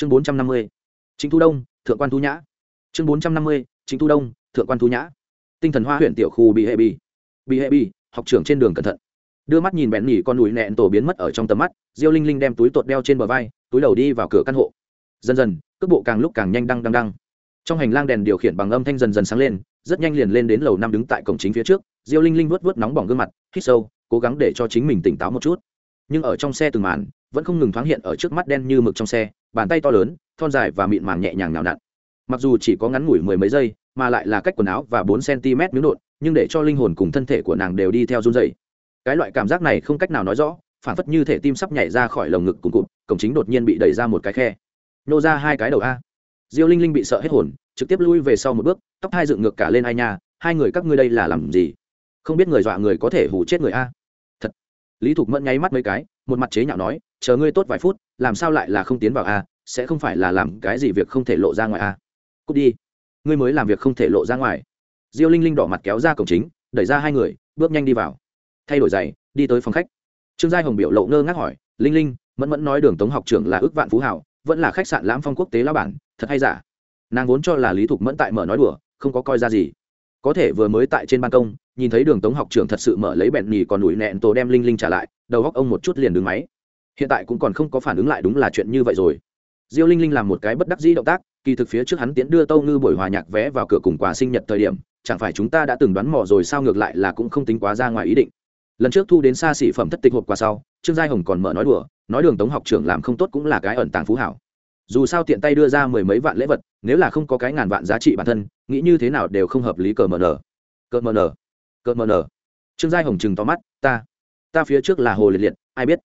chương bốn trăm năm mươi, chính thu đông, thượng quan thu nhã. Chương bốn trăm năm mươi, chính thu đông, thượng quan thu nhã. Tinh thần hoa huyện tiểu khu bị hệ bi bị hệ bi học trưởng trên đường cẩn thận. Đưa mắt nhìn bẹn nhỉ con núi nẹn tổ biến mất ở trong tầm mắt, diêu linh linh đem túi tột đeo trên bờ vai, túi đầu đi vào cửa căn hộ. Dần dần, cước bộ càng lúc càng nhanh đăng đăng đăng. Trong hành lang đèn điều khiển bằng âm thanh dần dần sáng lên, rất nhanh liền lên đến lầu năm đứng tại cổng chính phía trước, diêu linh linh vuốt vuốt nóng bỏng gương mặt, hít sâu, cố gắng để cho chính mình tỉnh táo một chút nhưng ở trong xe từng màn, vẫn không ngừng thoáng hiện ở trước mắt đen như mực trong xe, bàn tay to lớn, thon dài và mịn màng nhẹ nhàng nào nặn. Mặc dù chỉ có ngắn ngủi mười mấy giây, mà lại là cách quần áo và bốn cm miếng đột, nhưng để cho linh hồn cùng thân thể của nàng đều đi theo run dày cái loại cảm giác này không cách nào nói rõ, phản phất như thể tim sắp nhảy ra khỏi lồng ngực cùng cụt, cổng chính đột nhiên bị đẩy ra một cái khe. Nô ra hai cái đầu a. Diêu linh linh bị sợ hết hồn, trực tiếp lui về sau một bước, tóc hai dựng ngược cả lên ai nha, hai người các ngươi đây là làm gì? Không biết người dọa người có thể hủ chết người a lý thục mẫn nháy mắt mấy cái, một mặt chế nhạo nói, chờ ngươi tốt vài phút, làm sao lại là không tiến vào a? Sẽ không phải là làm cái gì việc không thể lộ ra ngoài a? Cút đi, ngươi mới làm việc không thể lộ ra ngoài. Diêu linh linh đỏ mặt kéo ra cổng chính, đẩy ra hai người, bước nhanh đi vào. Thay đổi giày, đi tới phòng khách. Trương giai hồng biểu lộ ngơ ngác hỏi, linh linh, mẫn mẫn nói đường tống học trưởng là ước vạn phú hảo, vẫn là khách sạn lãm phong quốc tế lao bản, thật hay giả? Nàng vốn cho là lý thục mẫn tại mở nói đùa, không có coi ra gì có thể vừa mới tại trên ban công, nhìn thấy đường tống học trưởng thật sự mở lấy bẹn nhì còn đùi nẹn tổ đem linh linh trả lại, đầu góc ông một chút liền đứng máy. Hiện tại cũng còn không có phản ứng lại đúng là chuyện như vậy rồi. Diêu linh linh làm một cái bất đắc dĩ động tác, kỳ thực phía trước hắn tiến đưa tâu ngư buổi hòa nhạc vé vào cửa cùng quà sinh nhật thời điểm, chẳng phải chúng ta đã từng đoán mò rồi sao ngược lại là cũng không tính quá ra ngoài ý định. Lần trước thu đến xa xỉ phẩm thất tịch hộp quà sau, trương giai hồng còn mở nói đùa, nói đường tống học trưởng làm không tốt cũng là cái ẩn tàng phú hảo dù sao tiện tay đưa ra mười mấy vạn lễ vật, nếu là không có cái ngàn vạn giá trị bản thân, nghĩ như thế nào đều không hợp lý cờ mờ nờ. Cờ mờ nờ. Cờ mờ nờ. Trương giai hồng chừng to mắt, ta ta phía trước là hồ liệt liệt, ai biết?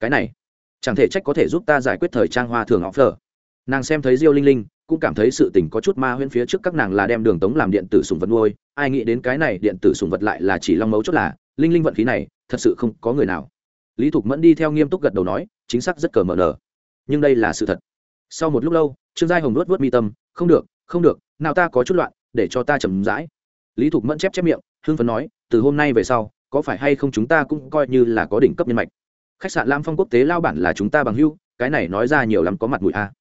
Cái này, chẳng thể trách có thể giúp ta giải quyết thời trang hoa thường họ phờ. Nàng xem thấy diêu linh linh, cũng cảm thấy sự tình có chút ma huyễn phía trước các nàng là đem đường tống làm điện tử sùng vật nuôi, ai nghĩ đến cái này điện tử sùng vật lại là chỉ long mấu chốt là, linh linh vận khí này, thật sự không có người nào. Lý thục mẫn đi theo nghiêm túc gật đầu nói, chính xác rất cờ mờ nờ. Nhưng đây là sự thật sau một lúc lâu, trương giai hồng nuốt vớt mi tâm, không được không được, nào ta có chút loạn, để cho ta chầm rãi. Lý thục mẫn chép chép miệng hương phấn nói, từ hôm nay về sau, có phải hay không chúng ta cũng coi như là có đỉnh cấp nhân mạch? Khách sạn lam phong quốc tế lao bản là chúng ta bằng hưu cái này nói ra nhiều lắm có mặt mũi a.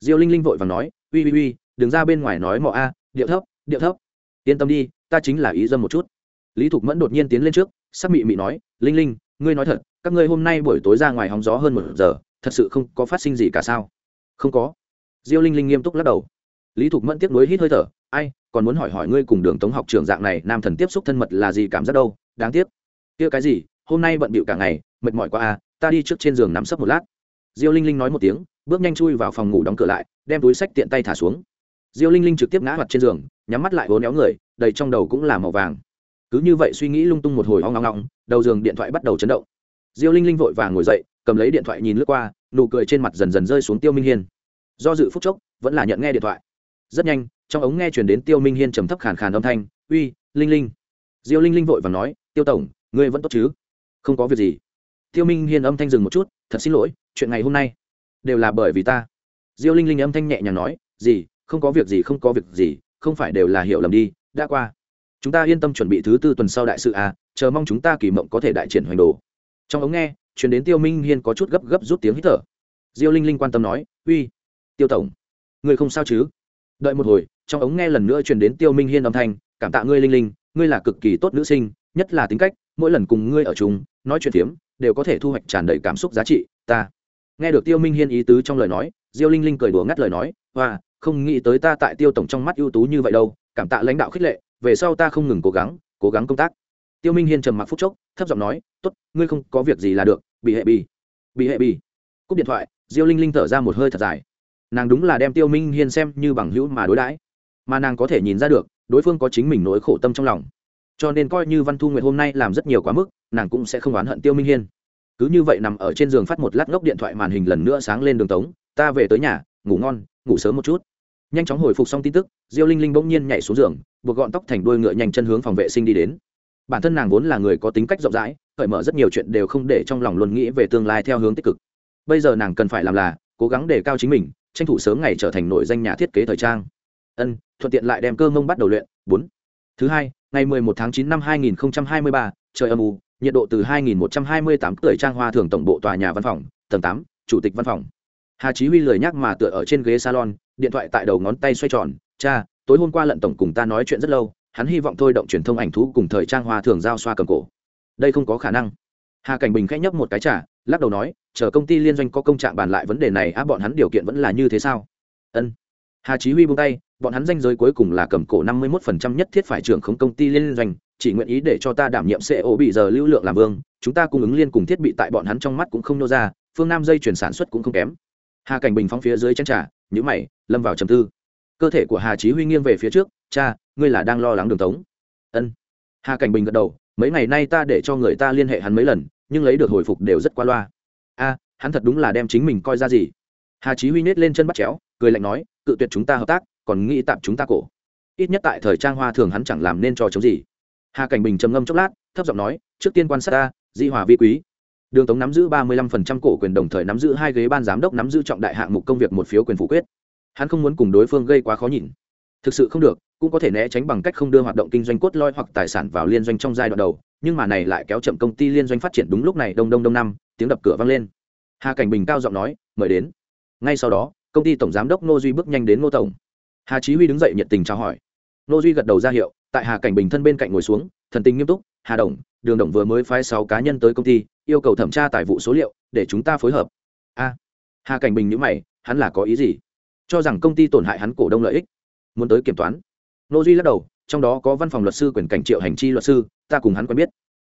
Diêu linh linh vội và nói, uy uy uy, đừng ra bên ngoài nói mọ a, điệu thấp điệu thấp. Yên tâm đi, ta chính là ý dâm một chút. Lý thục mẫn đột nhiên tiến lên trước, sắc mị mị nói, linh linh, ngươi nói thật, các ngươi hôm nay buổi tối ra ngoài hóng gió hơn một giờ, thật sự không có phát sinh gì cả sao? Không có. Diêu linh linh nghiêm túc lắc đầu. Lý thục mẫn tiếp nối hít hơi thở, ai, còn muốn hỏi hỏi ngươi cùng đường tống học trường dạng này, nam thần tiếp xúc thân mật là gì cảm giác đâu? Đáng tiếc. Kia cái gì? Hôm nay bận bịu cả ngày, mệt mỏi quá à ta đi trước trên giường nắm sấp một lát. Diêu linh linh nói một tiếng, bước nhanh chui vào phòng ngủ đóng cửa lại, đem túi sách tiện tay thả xuống. Diêu linh linh trực tiếp ngã mặt trên giường, nhắm mắt lại vốn éo người, đầy trong đầu cũng là màu vàng. Cứ như vậy suy nghĩ lung tung một hồi ho ngong ngong đầu giường điện thoại bắt đầu chấn động. Diêu linh linh vội vàng ngồi dậy, cầm lấy điện thoại nhìn lướt qua nụ cười trên mặt dần dần rơi xuống tiêu minh hiên. Do dự phút chốc, vẫn là nhận nghe điện thoại. Rất nhanh, trong ống nghe chuyển đến tiêu minh hiên trầm thấp khàn khàn âm thanh, uy, linh linh. Diêu linh linh vội và nói, tiêu tổng, ngươi vẫn tốt chứ? Không có việc gì. Tiêu minh hiên âm thanh dừng một chút, thật xin lỗi, chuyện ngày hôm nay đều là bởi vì ta. Diêu linh linh âm thanh nhẹ nhàng nói, gì, không có việc gì, không có việc gì, không phải đều là hiểu lầm đi, đã qua. Chúng ta yên tâm chuẩn bị thứ tư tuần sau đại sự à chờ mong chúng ta kỳ mộng có thể đại triển hoành đồ. Trong ống nghe chuyển đến tiêu minh hiên có chút gấp gấp rút tiếng hít thở. Diêu linh linh quan tâm nói uy tiêu tổng ngươi không sao chứ? Đợi một hồi trong ống nghe lần nữa truyền đến tiêu minh hiên âm thanh cảm tạ ngươi linh linh ngươi là cực kỳ tốt nữ sinh nhất là tính cách mỗi lần cùng ngươi ở chung nói chuyện tiếm, đều có thể thu hoạch tràn đầy cảm xúc giá trị ta. Nghe được tiêu minh hiên ý tứ trong lời nói diêu linh linh cười đùa ngắt lời nói và không nghĩ tới ta tại tiêu tổng trong mắt ưu tú như vậy đâu cảm tạ lãnh đạo khích lệ về sau ta không ngừng cố gắng cố gắng công tác tiêu minh hiên trầm mặc phút chốc, thấp giọng nói, tốt, ngươi không có việc gì là được, bị hệ bì. Bị hệ bì? Cúp điện thoại, diêu linh linh thở ra một hơi thật dài. Nàng đúng là đem tiêu minh hiên xem như bằng hữu mà đối đãi. Mà nàng có thể nhìn ra được, đối phương có chính mình nỗi khổ tâm trong lòng. Cho nên coi như văn thu nguyệt hôm nay làm rất nhiều quá mức, nàng cũng sẽ không oán hận tiêu minh hiên. Cứ như vậy nằm ở trên giường phát một lát ngốc điện thoại màn hình lần nữa sáng lên đường tống, ta về tới nhà, ngủ ngon, ngủ sớm một chút. Nhanh chóng hồi phục xong tin tức, diêu linh linh bỗng nhiên nhảy xuống giường, buộc gọn tóc thành đuôi ngựa nhanh chân hướng phòng vệ sinh đi đến bản thân nàng vốn là người có tính cách rộng rãi, cởi mở rất nhiều chuyện đều không để trong lòng luôn nghĩ về tương lai theo hướng tích cực. Bây giờ nàng cần phải làm là, cố gắng đề cao chính mình, tranh thủ sớm ngày trở thành nội danh nhà thiết kế thời trang. Ân, thuận tiện lại đem cơ mông bắt đầu luyện. Bốn. Thứ hai, ngày mười một tháng 9 năm hai nghìn hai mươi ba, trời âm u, nhiệt độ từ hai nghìn một trăm hai mươi tám tuổi trang hoa thường tổng bộ tòa nhà văn phòng, tầng tám, chủ tịch văn phòng. Hà chí huy lười nhắc mà tựa ở trên ghế salon, điện thoại tại đầu ngón tay xoay tròn. Cha, tối hôm qua lận tổng cùng ta nói chuyện rất lâu hắn hy vọng thôi động truyền thông ảnh thú cùng thời trang hoa thường giao xoa cầm cổ. Đây không có khả năng. Hà cảnh bình khẽ nhấp một cái trả lắc đầu nói, chờ công ty liên doanh có công trạng bàn lại vấn đề này, á, bọn hắn điều kiện vẫn là như thế sao? Ân. Hà chí huy buông tay, bọn hắn danh giới cuối cùng là cầm cổ năm mươi một phần trăm nhất thiết phải trưởng không công ty liên doanh, chỉ nguyện ý để cho ta đảm nhiệm CEO bị giờ lưu lượng làm vương, chúng ta cung ứng liên cùng thiết bị tại bọn hắn trong mắt cũng không nô ra, phương nam dây chuyển sản xuất cũng không kém. Hà cảnh bình phóng phía dưới chân trà nhữ mày, lâm vào trầm tư. Cơ thể của hà chí huy nghiêng về phía trước, cha ngươi là đang lo lắng đường tống. Ân. Hà cảnh bình gật đầu, mấy ngày nay ta để cho người ta liên hệ hắn mấy lần, nhưng lấy được hồi phục đều rất qua loa. A, hắn thật đúng là đem chính mình coi ra gì? Hà chí huy nết lên chân bắt chéo, cười lạnh nói, cự tuyệt chúng ta hợp tác, còn nghĩ tạm chúng ta cổ. Ít nhất tại thời trang hoa thường hắn chẳng làm nên trò chống gì. Hà cảnh bình trầm ngâm chốc lát, thấp giọng nói, trước tiên quan sát ta, di hòa vi quý. Đường tống nắm giữ ba mươi lăm phần trăm cổ quyền đồng thời nắm giữ hai ghế ban giám đốc nắm giữ trọng đại hạng mục công việc một phiếu quyền phủ quyết. Hắn không muốn cùng đối phương gây quá khó nhìn. Thực sự không được cũng có thể né tránh bằng cách không đưa hoạt động kinh doanh cốt lõi hoặc tài sản vào liên doanh trong giai đoạn đầu, nhưng mà này lại kéo chậm công ty liên doanh phát triển đúng lúc này, đông đông đông năm, tiếng đập cửa vang lên. Hà cảnh bình cao giọng nói, mời đến. Ngay sau đó, công ty tổng giám đốc Ngô duy bước nhanh đến ngô tổng. Hà chí huy đứng dậy nhiệt tình chào hỏi. Ngô duy gật đầu ra hiệu, tại hà cảnh bình thân bên cạnh ngồi xuống, thần tình nghiêm túc, hà đồng, đường đồng vừa mới phái sáu cá nhân tới công ty, yêu cầu thẩm tra tài vụ số liệu, để chúng ta phối hợp. A. Hà cảnh bình nhíu mày, hắn là có ý gì? Cho rằng công ty tổn hại hắn cổ đông lợi ích, muốn tới kiểm toán nô duy lắc đầu, trong đó có văn phòng luật sư quyền cảnh triệu hành chi luật sư, ta cùng hắn quen biết.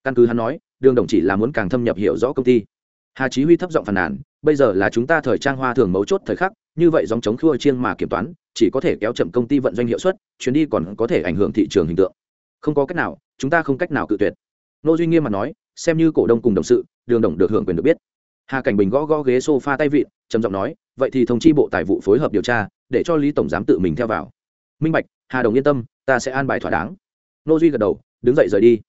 Căn cứ hắn nói, đường đồng chỉ là muốn càng thâm nhập hiểu rõ công ty. Hà chí huy thấp giọng phàn nàn, bây giờ là chúng ta thời trang hoa thường mấu chốt thời khắc, như vậy dòng chống khua chiêng mà kiểm toán, chỉ có thể kéo chậm công ty vận doanh hiệu suất, chuyến đi còn có thể ảnh hưởng thị trường hình tượng. Không có cách nào, chúng ta không cách nào cự tuyệt. Nô duy nghiêm mặt nói, xem như cổ đông cùng đồng sự, đường đồng được hưởng quyền được biết. Hà cảnh bình gõ gõ ghế s o f a tay vịn, trầm giọng nói, vậy thì thông chi bộ tài vụ phối hợp điều tra, để cho lý tổng giám tự mình theo vào. Minh bạch hà đồng yên tâm, ta sẽ an bài thỏa đáng. Nô duy gật đầu, đứng dậy rời đi.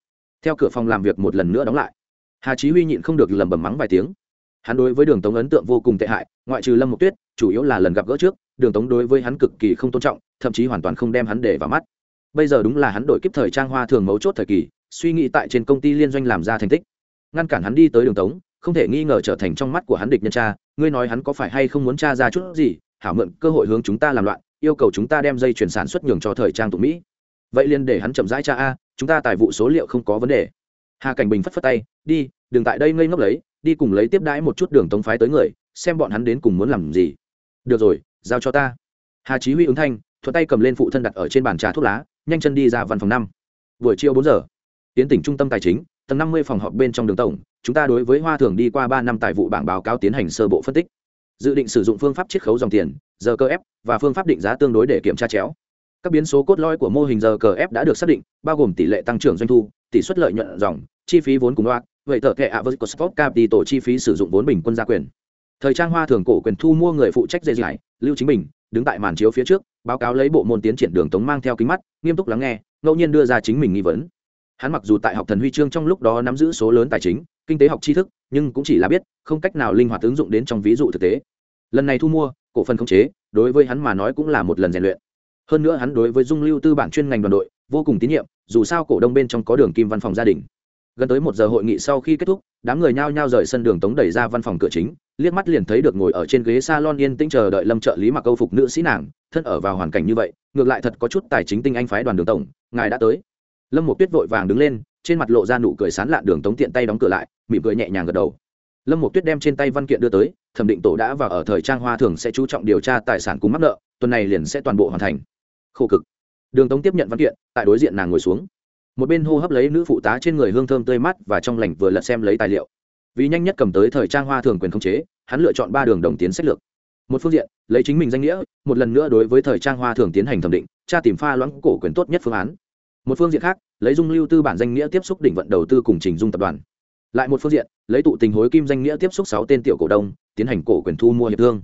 Theo cửa phòng làm việc một lần nữa đóng lại. Hà chí huy nhịn không được lẩm bẩm mắng vài tiếng. Hắn đối với đường tống ấn tượng vô cùng tệ hại, ngoại trừ lâm mục tuyết, chủ yếu là lần gặp gỡ trước, đường tống đối với hắn cực kỳ không tôn trọng, thậm chí hoàn toàn không đem hắn để vào mắt. Bây giờ đúng là hắn đổi kiếp thời trang hoa thường mấu chốt thời kỳ, suy nghĩ tại trên công ty liên doanh làm ra thành tích. Ngăn cản hắn đi tới đường tống, không thể nghi ngờ trở thành trong mắt của hắn địch nhân cha, ngươi nói hắn có phải hay không muốn tra ra chút gì, hảo mượn cơ hội hướng chúng ta làm loạn yêu cầu chúng ta đem dây chuyển sản xuất nhường cho thời trang tụng mỹ. Vậy liền để hắn chậm rãi cha a, chúng ta tài vụ số liệu không có vấn đề. Hà cảnh bình phất phất tay, đi, đừng tại đây ngây ngốc lấy, đi cùng lấy tiếp đãi một chút đường tống phái tới người, xem bọn hắn đến cùng muốn làm gì. Được rồi, giao cho ta. Hà chí huy ứng thanh thuật tay cầm lên phụ thân đặt ở trên bàn trà thuốc lá, nhanh chân đi ra văn phòng năm. Buổi chiều bốn giờ. Tiến tỉnh trung tâm tài chính, tầng năm mươi phòng họp bên trong đường tổng, chúng ta đối với hoa thường đi qua ba năm tài vụ bảng báo cáo tiến hành sơ bộ phân tích dự định sử dụng phương pháp chiết khấu dòng tiền, giờ cơ ép, và phương pháp định giá tương đối để kiểm tra chéo. Các biến số cốt lõi của mô hình giờ cờ ép đã được xác định, bao gồm tỷ lệ tăng trưởng doanh thu, tỷ suất lợi nhuận dòng, chi phí vốn cùng loạt, vậy thợ thệ ạ với sport tổ chi phí sử dụng vốn bình quân gia quyền. Thời trang hoa thường cổ quyền thu mua người phụ trách dây dài lưu chính bình, đứng tại màn chiếu phía trước, báo cáo lấy bộ môn tiến triển đường tống mang theo kính mắt, nghiêm túc lắng nghe, ngẫu nhiên đưa ra chính mình nghi vấn. Hắn mặc dù tại học thần huy chương trong lúc đó nắm giữ số lớn tài chính, kinh tế học tri thức nhưng cũng chỉ là biết không cách nào linh hoạt ứng dụng đến trong ví dụ thực tế. Lần này thu mua, cổ phần khống chế, đối với hắn mà nói cũng là một lần rèn luyện. Hơn nữa hắn đối với dung lưu tư bản chuyên ngành đoàn đội, vô cùng tín nhiệm, dù sao cổ đông bên trong có đường kim văn phòng gia đình. Gần tới một giờ hội nghị sau khi kết thúc, đám người nhao nhao rời sân đường tống đẩy ra văn phòng cửa chính, liếc mắt liền thấy được ngồi ở trên ghế salon yên tĩnh chờ đợi lâm trợ lý mặc câu phục nữ sĩ nàng, thân ở vào hoàn cảnh như vậy, ngược lại thật có chút tài chính tinh anh phái đoàn đường tổng, ngài đã tới. Lâm một tuyết vội vàng đứng lên trên mặt lộ ra nụ cười sán lạn đường tống tiện tay đóng cửa lại, mỉm cười nhẹ nhàng gật đầu. Lâm một tuyết đem trên tay văn kiện đưa tới, thẩm định tổ đã và ở thời trang hoa thường sẽ chú trọng điều tra tài sản cùng mắc nợ, tuần này liền sẽ toàn bộ hoàn thành. Khổ cực. Đường tống tiếp nhận văn kiện, tại đối diện nàng ngồi xuống. Một bên hô hấp lấy nữ phụ tá trên người hương thơm tươi mát và trong lành vừa lật xem lấy tài liệu. Vì nhanh nhất cầm tới thời trang hoa thường quyền khống chế, hắn lựa chọn ba đường đồng tiến sách lược. Một phương diện, lấy chính mình danh nghĩa, một lần nữa đối với thời trang hoa thường tiến hành thẩm định, tra tìm pha loãng cổ quyền tốt nhất phương án một phương diện khác, lấy dung lưu tư bản danh nghĩa tiếp xúc đỉnh vận đầu tư cùng trình dung tập đoàn. Lại một phương diện, lấy tụ tình hối kim danh nghĩa tiếp xúc sáu tên tiểu cổ đông, tiến hành cổ quyền thu mua hiệp thương.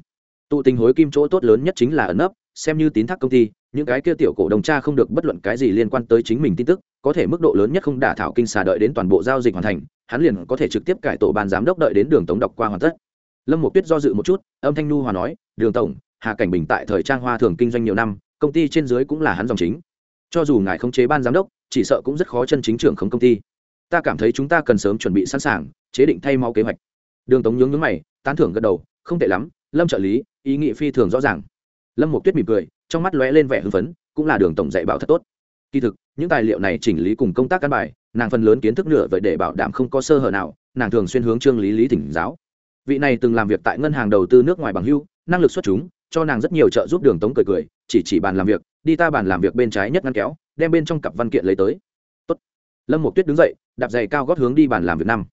Tụ tình hối kim chỗ tốt lớn nhất chính là ẩn nấp, xem như tín thác công ty, những cái kia tiểu cổ đồng cha không được bất luận cái gì liên quan tới chính mình tin tức, có thể mức độ lớn nhất không đả thảo kinh xà đợi đến toàn bộ giao dịch hoàn thành, hắn liền có thể trực tiếp cải tổ ban giám đốc đợi đến đường tống đọc qua hoàn tất. Lâm một tuyết do dự một chút, âm thanh nu hòa nói, đường tổng, hà cảnh bình tại thời trang hoa thường kinh doanh nhiều năm, công ty trên dưới cũng là hắn dòng chính cho dù ngài không chế ban giám đốc, chỉ sợ cũng rất khó chân chính trưởng không công ty. Ta cảm thấy chúng ta cần sớm chuẩn bị sẵn sàng, chế định thay mau kế hoạch. Đường tống nhướng nhướng mày, tán thưởng gật đầu, không tệ lắm, lâm trợ lý, ý nghị phi thường rõ ràng. Lâm một tuyết mỉm cười, trong mắt lóe lên vẻ hưng phấn, cũng là đường tổng dạy bảo thật tốt. Kỳ thực, những tài liệu này chỉnh lý cùng công tác căn bài, nàng phần lớn kiến thức nửa vậy để bảo đảm không có sơ hở nào, nàng thường xuyên hướng trương lý lý thỉnh giáo. Vị này từng làm việc tại ngân hàng đầu tư nước ngoài bằng hưu, năng lực xuất chúng, cho nàng rất nhiều trợ giúp đường tống cười cười, chỉ chỉ bàn làm việc đi ta bàn làm việc bên trái nhất ngăn kéo, đem bên trong cặp văn kiện lấy tới. Tốt. lâm một tuyết đứng dậy, đạp giày cao gót hướng đi bàn làm việc năm.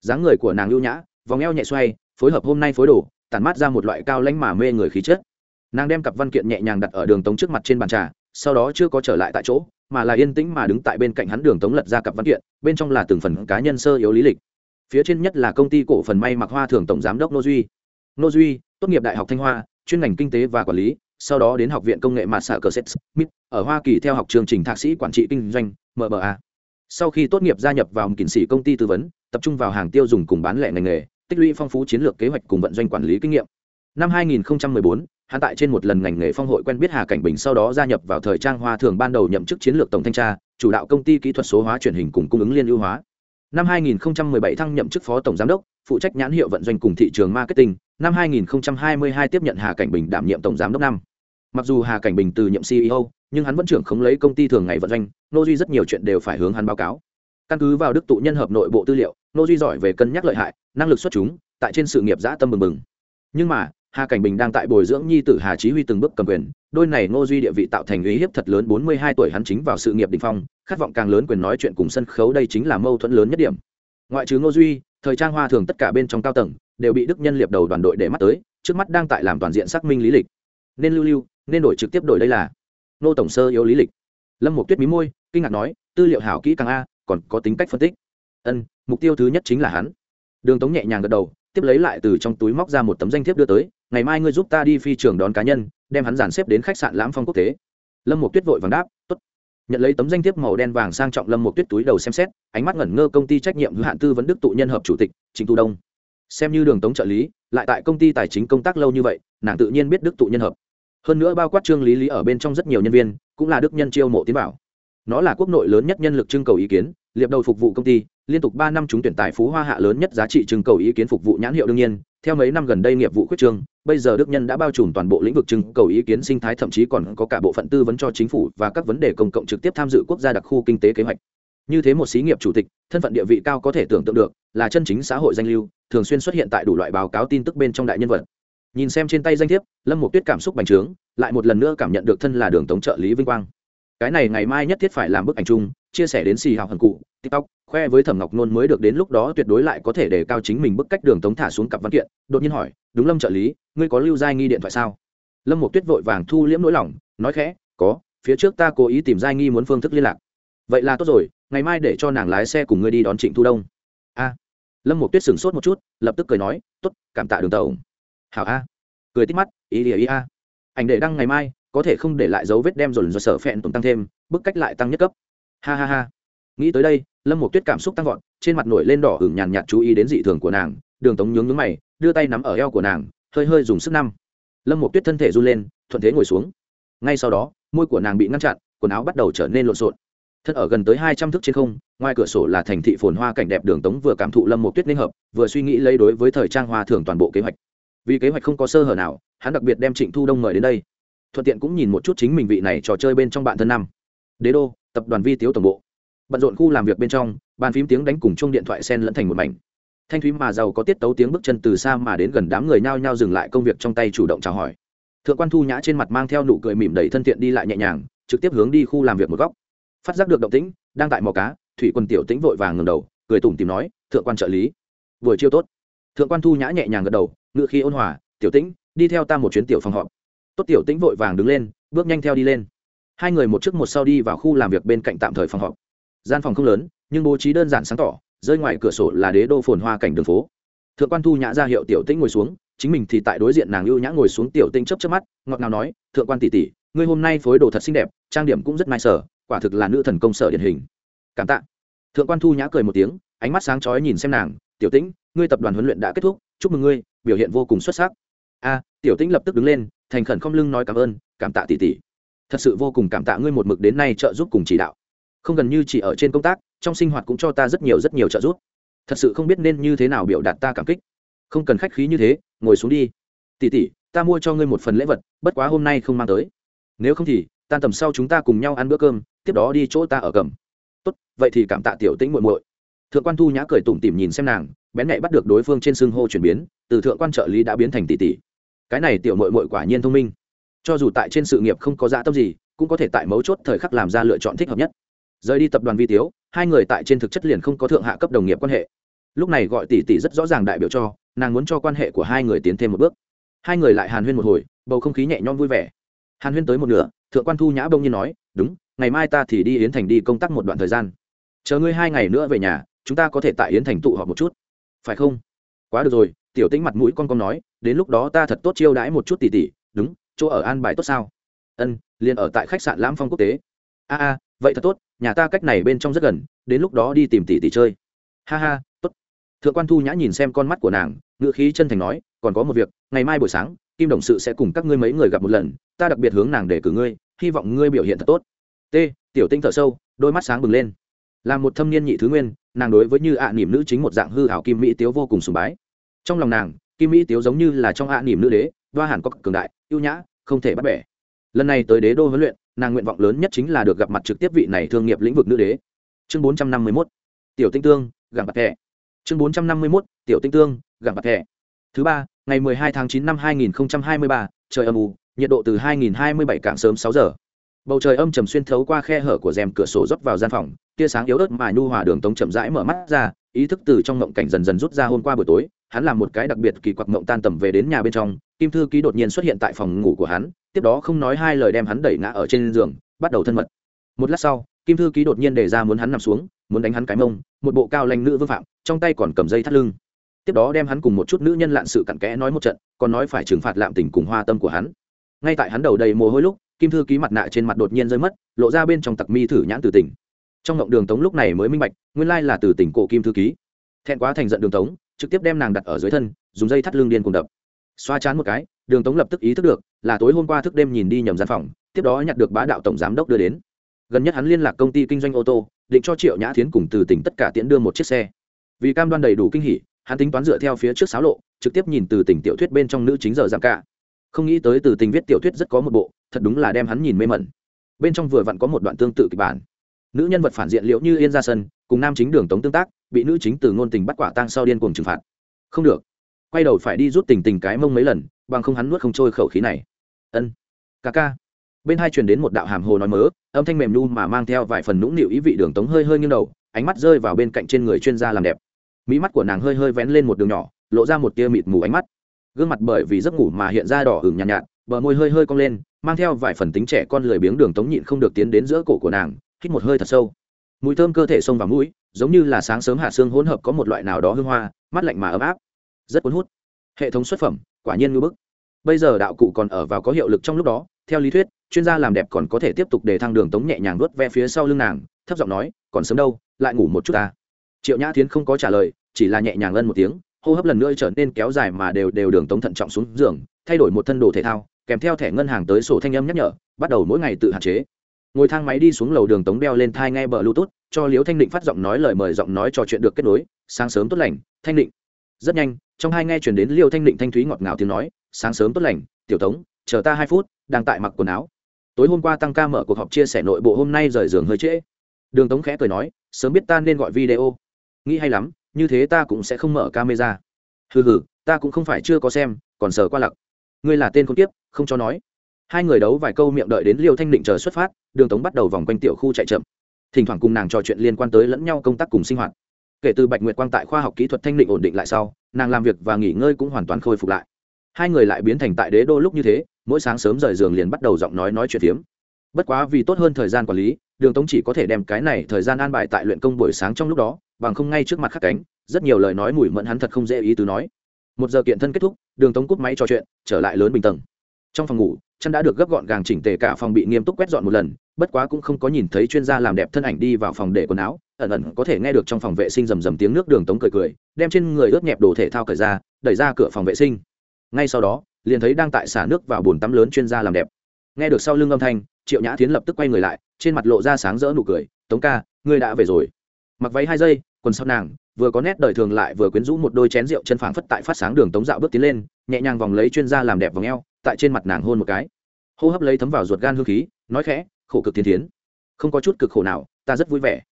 Dáng người của nàng lưu nhã, vòng eo nhẹ xoay, phối hợp hôm nay phối đồ, tản mát ra một loại cao lãnh mà mê người khí chất. Nàng đem cặp văn kiện nhẹ nhàng đặt ở đường tống trước mặt trên bàn trà, sau đó chưa có trở lại tại chỗ, mà là yên tĩnh mà đứng tại bên cạnh hắn đường tống lật ra cặp văn kiện, bên trong là từng phần cá nhân sơ yếu lý lịch. Phía trên nhất là công ty cổ phần may mặc hoa thường tổng giám đốc nô duy. Nô duy, tốt nghiệp đại học thanh hoa, chuyên ngành kinh tế và quản lý sau đó đến học viện công nghệ massachusetts mit ở hoa kỳ theo học chương trình thạc sĩ quản trị kinh doanh mba sau khi tốt nghiệp gia nhập vào một sĩ công ty tư vấn tập trung vào hàng tiêu dùng cùng bán lẻ ngành nghề tích lũy phong phú chiến lược kế hoạch cùng vận doanh quản lý kinh nghiệm năm 2014, hắn tại trên một lần ngành nghề phong hội quen biết Hà Cảnh Bình sau đó gia nhập vào thời trang hoa thường ban đầu nhậm chức chiến lược tổng thanh tra, chủ đạo công ty kỹ thuật số hóa truyền hình cùng cung ứng liên ưu hóa. Năm 2017 thăng nhậm chức phó tổng giám đốc, phụ trách nhãn hiệu vận doanh cùng thị trường marketing, năm 2022 tiếp nhận Hà Cảnh Bình đảm nhiệm tổng giám đốc năm. Mặc dù Hà Cảnh Bình từ nhiệm CEO, nhưng hắn vẫn trưởng khống lấy công ty thường ngày vận doanh, nô duy rất nhiều chuyện đều phải hướng hắn báo cáo. Căn cứ vào đức tụ nhân hợp nội bộ tư liệu, nô duy giỏi về cân nhắc lợi hại, năng lực xuất chúng, tại trên sự nghiệp dã tâm bừng bừng. Nhưng mà, hà cảnh bình đang tại bồi dưỡng nhi tử hà chí huy từng bước cầm quyền đôi này ngô duy địa vị tạo thành uy hiếp thật lớn bốn mươi hai tuổi hắn chính vào sự nghiệp đỉnh phong khát vọng càng lớn quyền nói chuyện cùng sân khấu đây chính là mâu thuẫn lớn nhất điểm ngoại trừ ngô duy thời trang hoa thường tất cả bên trong cao tầng đều bị đức nhân liệp đầu đoàn đội để mắt tới, trước mắt đang tại làm toàn diện xác minh lý lịch. Nên lưu lưu, nên đổi trực tiếp đổi đây là. Nô tổng sơ yếu lý lịch. Lâm một tuyết mí môi, kinh ngạc nói, tư liệu hảo kỹ càng a, còn có tính cách phân tích. Ân, mục tiêu thứ nhất chính là hắn. Đường tống nhẹ nhàng gật đầu, tiếp lấy lại từ trong túi móc ra một tấm danh thiếp đưa tới, ngày mai ngươi giúp ta đi phi trường đón cá nhân, đem hắn dàn xếp đến khách sạn lãm phong quốc tế. Lâm một tuyết vội vàng đáp t ố t nhận lấy tấm danh thiếp màu đen vàng sang trọng lâm một tuyết túi đầu xem xét, ánh mắt ngẩn ngơ công ty trách nhiệm hữu hạn tư vấn đức tụ nhân hợp chủ tịch, trịnh tu đông xem như đường tống trợ lý, lại tại công ty tài chính công tác lâu như vậy, nàng tự nhiên biết đức tụ nhân hợp. Hơn nữa bao quát trương lý lý ở bên trong rất nhiều nhân viên, cũng là đức nhân chiêu mộ tiến bảo. Nó là quốc nội lớn nhất nhân lực trưng cầu ý kiến, liệp đầu phục vụ công ty, liên tục ba năm chúng tuyển tài phú hoa hạ lớn nhất giá trị trưng cầu ý kiến phục vụ nhãn hiệu đương nhiên. Theo mấy năm gần đây nghiệp vụ khuyết trương, bây giờ đức nhân đã bao trùm toàn bộ lĩnh vực trưng cầu ý kiến sinh thái, thậm chí còn có cả bộ phận tư vấn cho chính phủ và các vấn đề công cộng trực tiếp tham dự quốc gia đặc khu kinh tế kế hoạch như thế một xí nghiệp chủ tịch, thân phận địa vị cao có thể tưởng tượng được, là chân chính xã hội danh lưu, thường xuyên xuất hiện tại đủ loại báo cáo tin tức bên trong đại nhân vật. Nhìn xem trên tay danh thiếp, lâm một tuyết cảm xúc bành trướng, lại một lần nữa cảm nhận được thân là đường tống trợ lý vinh quang. Cái này ngày mai nhất thiết phải làm bức ảnh chung, chia sẻ đến xì học hần cụ, tiktok, khoe với thẩm ngọc nôn mới được đến lúc đó tuyệt đối lại có thể để cao chính mình bức cách đường tống thả xuống cặp văn kiện, đột nhiên hỏi, đúng lâm trợ lý, ngươi có lưu giai nghi điện thoại sao? Lâm một tuyết vội vàng thu liễm nỗi lòng, nói khẽ, có, phía trước ta cố ý tìm giai nghi muốn phương thức liên lạc. Vậy là tốt rồi ngày mai để cho nàng lái xe cùng ngươi đi đón trịnh thu đông. A. Lâm một tuyết sửng sốt một chút, lập tức cười nói t ố t cảm tạ đường tàu. Hảo a. Cười tích mắt, ý ỉa ý a. Ảnh để đăng ngày mai, có thể không để lại dấu vết đem dồn do sở phẹn tùng tăng thêm, bức cách lại tăng nhất cấp. Ha ha ha. Nghĩ tới đây, lâm một tuyết cảm xúc tăng vọt, trên mặt nổi lên đỏ hửng nhàn nhạt chú ý đến dị thường của nàng, đường tống nhướng nhướng mày, đưa tay nắm ở eo của nàng, hơi hơi dùng sức năm. Lâm một tuyết thân thể run lên, thuận thế ngồi xuống. Ngay sau đó, môi của nàng bị ngăn chặn, quần áo bắt đầu trở nên lộn xộn thân ở gần tới hai trăm thước trên không, ngoài cửa sổ là thành thị phồn hoa cảnh đẹp đường tống vừa cảm thụ lâm một tuyết linh hợp, vừa suy nghĩ lấy đối với thời trang hoa thường toàn bộ kế hoạch. Vì kế hoạch không có sơ hở nào, hắn đặc biệt đem trịnh thu đông mời đến đây. Thuận tiện cũng nhìn một chút chính mình vị này trò chơi bên trong bạn thân năm. Đế đô, tập đoàn vi tiếu tổng bộ. Bận rộn khu làm việc bên trong, bàn phím tiếng đánh cùng chung điện thoại sen lẫn thành một mảnh. Thanh thúy mà giàu có tiết tấu tiếng bước chân từ xa mà đến gần đám người nhao nhao dừng lại công việc trong tay chủ động chào hỏi. Thượng quan thu nhã trên mặt mang theo nụ cười mỉm đầy thân thiện đi lại nhẹ nhàng, trực tiếp hướng đi khu làm việc một góc phát giác được động tĩnh, đang tại mò cá, thủy quân tiểu tĩnh vội vàng ngầm đầu, cười tủm tìm nói, thượng quan trợ lý, buổi chiêu tốt. Thượng quan thu nhã nhẹ nhàng gật đầu ngự khi ôn hòa, tiểu tĩnh, đi theo ta một chuyến tiểu phòng họp. Tốt tiểu tĩnh vội vàng đứng lên, bước nhanh theo đi lên. Hai người một trước một sau đi vào khu làm việc bên cạnh tạm thời phòng họp. Gian phòng không lớn, nhưng bố trí đơn giản sáng tỏ, rơi ngoài cửa sổ là đế đô phồn hoa cảnh đường phố. Thượng quan thu nhã ra hiệu tiểu tĩnh ngồi xuống, chính mình thì tại đối diện nàng ưu nhã ngồi xuống tiểu tĩnh chấp chấp mắt, ngọt ngào nói, thượng quan tỷ tỷ, ngươi hôm nay phối đồ thật xinh đẹp, trang điểm cũng rất nice sở quả thực là nữ thần công sở điển hình. Cảm tạ. Thượng quan thu nhã cười một tiếng, ánh mắt sáng chói nhìn xem nàng, tiểu tĩnh, ngươi tập đoàn huấn luyện đã kết thúc, chúc mừng ngươi, biểu hiện vô cùng xuất sắc. A, tiểu tĩnh lập tức đứng lên, thành khẩn không lưng nói cảm ơn, cảm tạ tỷ tỷ. Thật sự vô cùng cảm tạ ngươi một mực đến nay trợ giúp cùng chỉ đạo. Không gần như chỉ ở trên công tác, trong sinh hoạt cũng cho ta rất nhiều rất nhiều trợ giúp. Thật sự không biết nên như thế nào biểu đạt ta cảm kích. Không cần khách khí như thế, ngồi xuống đi. Tỷ tỷ, ta mua cho ngươi một phần lễ vật, bất quá hôm nay không mang tới. Nếu không thì, tan tầm sau chúng ta cùng nhau ăn bữa cơm tiếp đó đi chỗ ta ở cầm. Tốt, vậy thì cảm tạ tiểu tĩnh muội muội. Thượng quan thu nhã cười tủm tỉm nhìn xem nàng, bén nhạy bắt được đối phương trên xương hô chuyển biến, từ thượng quan trợ lý đã biến thành tỷ tỷ. Cái này tiểu muội muội quả nhiên thông minh. Cho dù tại trên sự nghiệp không có dạ tâm gì, cũng có thể tại mấu chốt thời khắc làm ra lựa chọn thích hợp nhất. Rời đi tập đoàn vi tiếu, hai người tại trên thực chất liền không có thượng hạ cấp đồng nghiệp quan hệ. Lúc này gọi tỷ tỷ rất rõ ràng đại biểu cho, nàng muốn cho quan hệ của hai người tiến thêm một bước. Hai người lại hàn huyên một hồi, bầu không khí nhẹ nhõm vui vẻ. Hàn huyên tới một nửa, thượng quan thu nhã bông nhiên nói, đúng ngày mai ta thì đi yến thành đi công tác một đoạn thời gian. Chờ ngươi hai ngày nữa về nhà, chúng ta có thể tại yến thành tụ họp một chút. Phải không? Quá được rồi, tiểu tĩnh mặt mũi con con nói, đến lúc đó ta thật tốt chiêu đãi một chút tỷ tỷ. Đúng, chỗ ở an bài tốt sao? Ân, liền ở tại khách sạn lãm phong quốc tế. A a, vậy thật tốt, nhà ta cách này bên trong rất gần, đến lúc đó đi tìm tỷ tỷ chơi. Ha ha, tốt. Thượng quan thu nhã nhìn xem con mắt của nàng ngựa khí chân thành nói, còn có một việc, ngày mai buổi sáng, kim đồng sự sẽ cùng các ngươi mấy người gặp một lần, ta đặc biệt hướng nàng để cử ngươi, hy vọng ngươi biểu hiện thật tốt t, tiểu tinh thở sâu, đôi mắt sáng bừng lên. Là một thâm niên nhị thứ nguyên, nàng đối với như ạ à nỉm nữ chính một dạng hư hảo kim mỹ tiếu vô cùng sùng bái. Trong lòng nàng, kim mỹ tiếu giống như là trong ạ à nỉm nữ đế, đoa hẳn có cường đại, ưu nhã, không thể bắt bẻ. Lần này tới đế đô huấn luyện, nàng nguyện vọng lớn nhất chính là được gặp mặt trực tiếp vị này thương nghiệp lĩnh vực nữ đế. Chương bốn trăm năm mươi mốt, tiểu tinh tương gặng bạc thẻ. Chương bốn trăm năm mươi mốt, tiểu tinh tương gặng bạc thẻ. Thứ ba, ngày mười hai tháng chín năm hai nghìn hai mươi ba, trời âm u, nhiệt độ từ hai nghìn hai mươi bảy cảng sớm sáu giờ bầu trời âm trầm xuyên thấu qua khe hở của rèm cửa sổ rót vào gian phòng, tia sáng yếu ớt mà nhu hòa đường tống chậm rãi mở mắt ra, ý thức từ trong mộng cảnh dần dần rút ra hôm qua buổi tối, hắn làm một cái đặc biệt kỳ quặc mộng tan tầm về đến nhà bên trong, kim thư ký đột nhiên xuất hiện tại phòng ngủ của hắn, tiếp đó không nói hai lời đem hắn đẩy ngã ở trên giường, bắt đầu thân mật. Một lát sau, kim thư ký đột nhiên đề ra muốn hắn nằm xuống, muốn đánh hắn cái mông, một bộ cao lanh nữ vương phạm, trong tay còn cầm dây thắt lưng. Tiếp đó đem hắn cùng một chút nữ nhân lạn sự cặn kẽ nói một trận, còn nói phải trừng phạt lạm tình cùng hoa tâm của hắn. Ngay tại hắn đầu đầy mồ hôi lúc kim thư ký mặt nạ trên mặt đột nhiên rơi mất, lộ ra bên trong tặc mi thử nhãn từ tỉnh. Trong ngộng đường tống lúc này mới minh bạch, nguyên lai là từ tỉnh cổ kim thư ký. Thẹn quá thành giận đường tống, trực tiếp đem nàng đặt ở dưới thân, dùng dây thắt lưng điên cùng đập. Xoa chán một cái, đường tống lập tức ý thức được, là tối hôm qua thức đêm nhìn đi nhầm gian phòng, tiếp đó nhặt được bá đạo tổng giám đốc đưa đến. Gần nhất hắn liên lạc công ty kinh doanh ô tô, định cho triệu nhã thiến cùng từ tỉnh tất cả tiễn đưa một chiếc xe. Vì cam đoan đầy đủ kinh hỉ, hắn tính toán dựa theo phía trước sáo lộ, trực tiếp nhìn từ tỉnh tiểu thuyết bên trong nữ chính giờ giảm cả không nghĩ tới từ tình viết tiểu thuyết rất có một bộ, thật đúng là đem hắn nhìn mê mẩn. Bên trong vừa vặn có một đoạn tương tự kịch bản. Nữ nhân vật phản diện liệu như yên ra sân, cùng nam chính đường tống tương tác, bị nữ chính từ ngôn tình bắt quả tang sau điên cuồng trừng phạt. Không được. Quay đầu phải đi rút tình tình cái mông mấy lần, bằng không hắn nuốt không trôi khẩu khí này. Ân. Ca ca. Bên hai truyền đến một đạo hàm hồ nói mớ, âm thanh mềm nu mà mang theo vài phần nũng nịu ý vị đường tống hơi hơi nghiêng đầu, ánh mắt rơi vào bên cạnh trên người chuyên gia làm đẹp. Mỹ mắt của nàng hơi hơi vén lên một đường nhỏ, lộ ra một tia mịt mù ánh mắt gương mặt bởi vì giấc ngủ mà hiện ra đỏ ửng nhàn nhạt, nhạt bờ môi hơi hơi cong lên mang theo vài phần tính trẻ con lười biếng đường tống nhịn không được tiến đến giữa cổ của nàng hít một hơi thật sâu. Mùi thơm cơ thể xông vào mũi giống như là sáng sớm hạ xương hỗn hợp có một loại nào đó hương hoa mắt lạnh mà ấm áp. Rất cuốn hút. Hệ thống xuất phẩm quả nhiên ngưỡng bức. Bây giờ đạo cụ còn ở vào có hiệu lực trong lúc đó theo lý thuyết chuyên gia làm đẹp còn có thể tiếp tục để thăng đường tống nhẹ nhàng nuốt ve phía sau lưng nàng thấp giọng nói còn sớm đâu lại ngủ một chút ta. Triệu nhã thiến không có trả lời chỉ là nhẹ nhàng ân một tiếng hô hấp lần nữa trở nên kéo dài mà đều đều đường tống thận trọng xuống giường, thay đổi một thân đồ thể thao, kèm theo thẻ ngân hàng tới sổ thanh âm nhắc nhở, bắt đầu mỗi ngày tự hạn chế. Ngồi thang máy đi xuống lầu đường tống đeo lên thai nghe bờ bluetooth, cho liễu thanh định phát giọng nói lời mời giọng nói trò chuyện được kết nối, sáng sớm tốt lành, thanh định. Rất nhanh, trong hai nghe chuyển đến liêu thanh định thanh thúy ngọt ngào tiếng nói, sáng sớm tốt lành, tiểu tống, chờ ta hai phút, đang tại mặc quần áo. Tối hôm qua tăng ca mở cuộc họp chia sẻ nội bộ hôm nay rời giường hơi trễ. Đường tống khẽ cười nói, sớm biết ta nên gọi video. Nghĩ hay lắm như thế ta cũng sẽ không mở camera. Hừ hừ, ta cũng không phải chưa có xem, còn sờ qua lặc. Ngươi là tên con tiếp không cho nói. Hai người đấu vài câu miệng đợi đến liêu thanh định chờ xuất phát, đường tống bắt đầu vòng quanh tiểu khu chạy chậm. Thỉnh thoảng cùng nàng trò chuyện liên quan tới lẫn nhau công tác cùng sinh hoạt. Kể từ bạch nguyệt quang tại khoa học kỹ thuật thanh định ổn định lại sau, nàng làm việc và nghỉ ngơi cũng hoàn toàn khôi phục lại. Hai người lại biến thành tại đế đô lúc như thế, mỗi sáng sớm rời giường liền bắt đầu giọng nói nói chuyện phiếm. Bất quá vì tốt hơn thời gian quản lý, đường tống chỉ có thể đem cái này thời gian an bài tại luyện công buổi sáng trong lúc đó bằng không ngay trước mặt khắc cánh, rất nhiều lời nói mùi mẫn hắn thật không dễ ý tứ nói. Một giờ kiện thân kết thúc, đường tống cúp máy trò chuyện, trở lại lớn bình tầng. Trong phòng ngủ, chăn đã được gấp gọn gàng chỉnh tề cả phòng bị nghiêm túc quét dọn một lần, bất quá cũng không có nhìn thấy chuyên gia làm đẹp thân ảnh đi vào phòng để quần áo, ẩn ẩn có thể nghe được trong phòng vệ sinh rầm rầm tiếng nước đường tống cười cười, đem trên người ướt nhẹp đồ thể thao cởi ra, đẩy ra cửa phòng vệ sinh. Ngay sau đó, liền thấy đang tại xả nước vào bồn tắm lớn chuyên gia làm đẹp. Nghe được sau lưng âm thanh, triệu nhã tiến lập tức quay người lại, trên mặt lộ ra sáng rỡ nụ cười, tống ca, ngươi đã về rồi. Mặc váy hai giây quần sau nàng, vừa có nét đời thường lại vừa quyến rũ một đôi chén rượu chân phảng phất tại phát sáng đường tống dạo bước tiến lên, nhẹ nhàng vòng lấy chuyên gia làm đẹp vòng eo, tại trên mặt nàng hôn một cái. Hô hấp lấy thấm vào ruột gan hương khí, nói khẽ, khổ cực tiến tiến. Không có chút cực khổ nào, ta rất vui vẻ.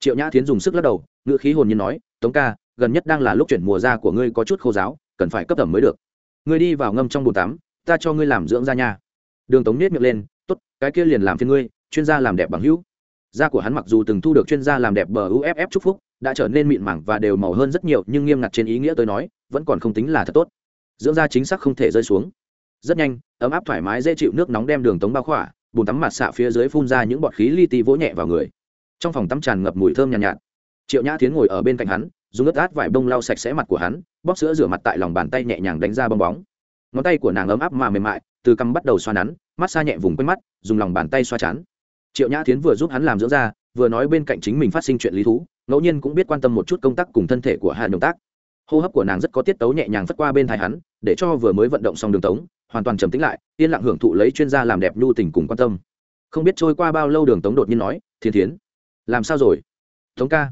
Triệu nhã tiến dùng sức lắc đầu, ngữ khí hồn nhiên nói, tống ca, gần nhất đang là lúc chuyển mùa da của ngươi có chút khô giáo, cần phải cấp tẩm mới được. Ngươi đi vào ngâm trong bồn tắm, ta cho ngươi làm dưỡng da nha. Đường tống nết miệng lên t ố t cái kia liền làm phiên ngươi, chuyên gia làm đẹp bằng hữu. Da của hắn mặc dù từng thu được chuyên gia làm đẹp bờ uff chúc phúc đã trở nên mịn màng và đều màu hơn rất nhiều nhưng nghiêm ngặt trên ý nghĩa tôi nói vẫn còn không tính là thật tốt. Dưỡng da chính xác không thể rơi xuống. Rất nhanh ấm áp thoải mái dễ chịu nước nóng đem đường tống bao khỏa bùn tắm mặt xạ phía dưới phun ra những bọt khí li ti vỗ nhẹ vào người. Trong phòng tắm tràn ngập mùi thơm nhàn nhạt, nhạt. Triệu nhã tiến ngồi ở bên cạnh hắn dùng ướt át vải bông lau sạch sẽ mặt của hắn bóp sữa rửa mặt tại lòng bàn tay nhẹ nhàng đánh ra bong bóng. Ngón tay của nàng ấm áp mà mềm mại từ cằm bắt đầu xoa nắn mát xa nhẹ vùng quanh mắt dùng lòng bàn tay xoa chán. Triệu nhã tiến vừa giúp hắn làm dưỡng da vừa nói bên cạnh chính mình phát sinh chuyện lý thú, ngẫu nhiên cũng biết quan tâm một chút công tác cùng thân thể của hạ động tác. Hô hấp của nàng rất có tiết tấu nhẹ nhàng phất qua bên thai hắn, để cho vừa mới vận động xong đường tống, hoàn toàn trầm tĩnh lại, yên lặng hưởng thụ lấy chuyên gia làm đẹp nhu tình cùng quan tâm. Không biết trôi qua bao lâu đường tống đột nhiên nói thiên thiến, làm sao rồi? Tống ca.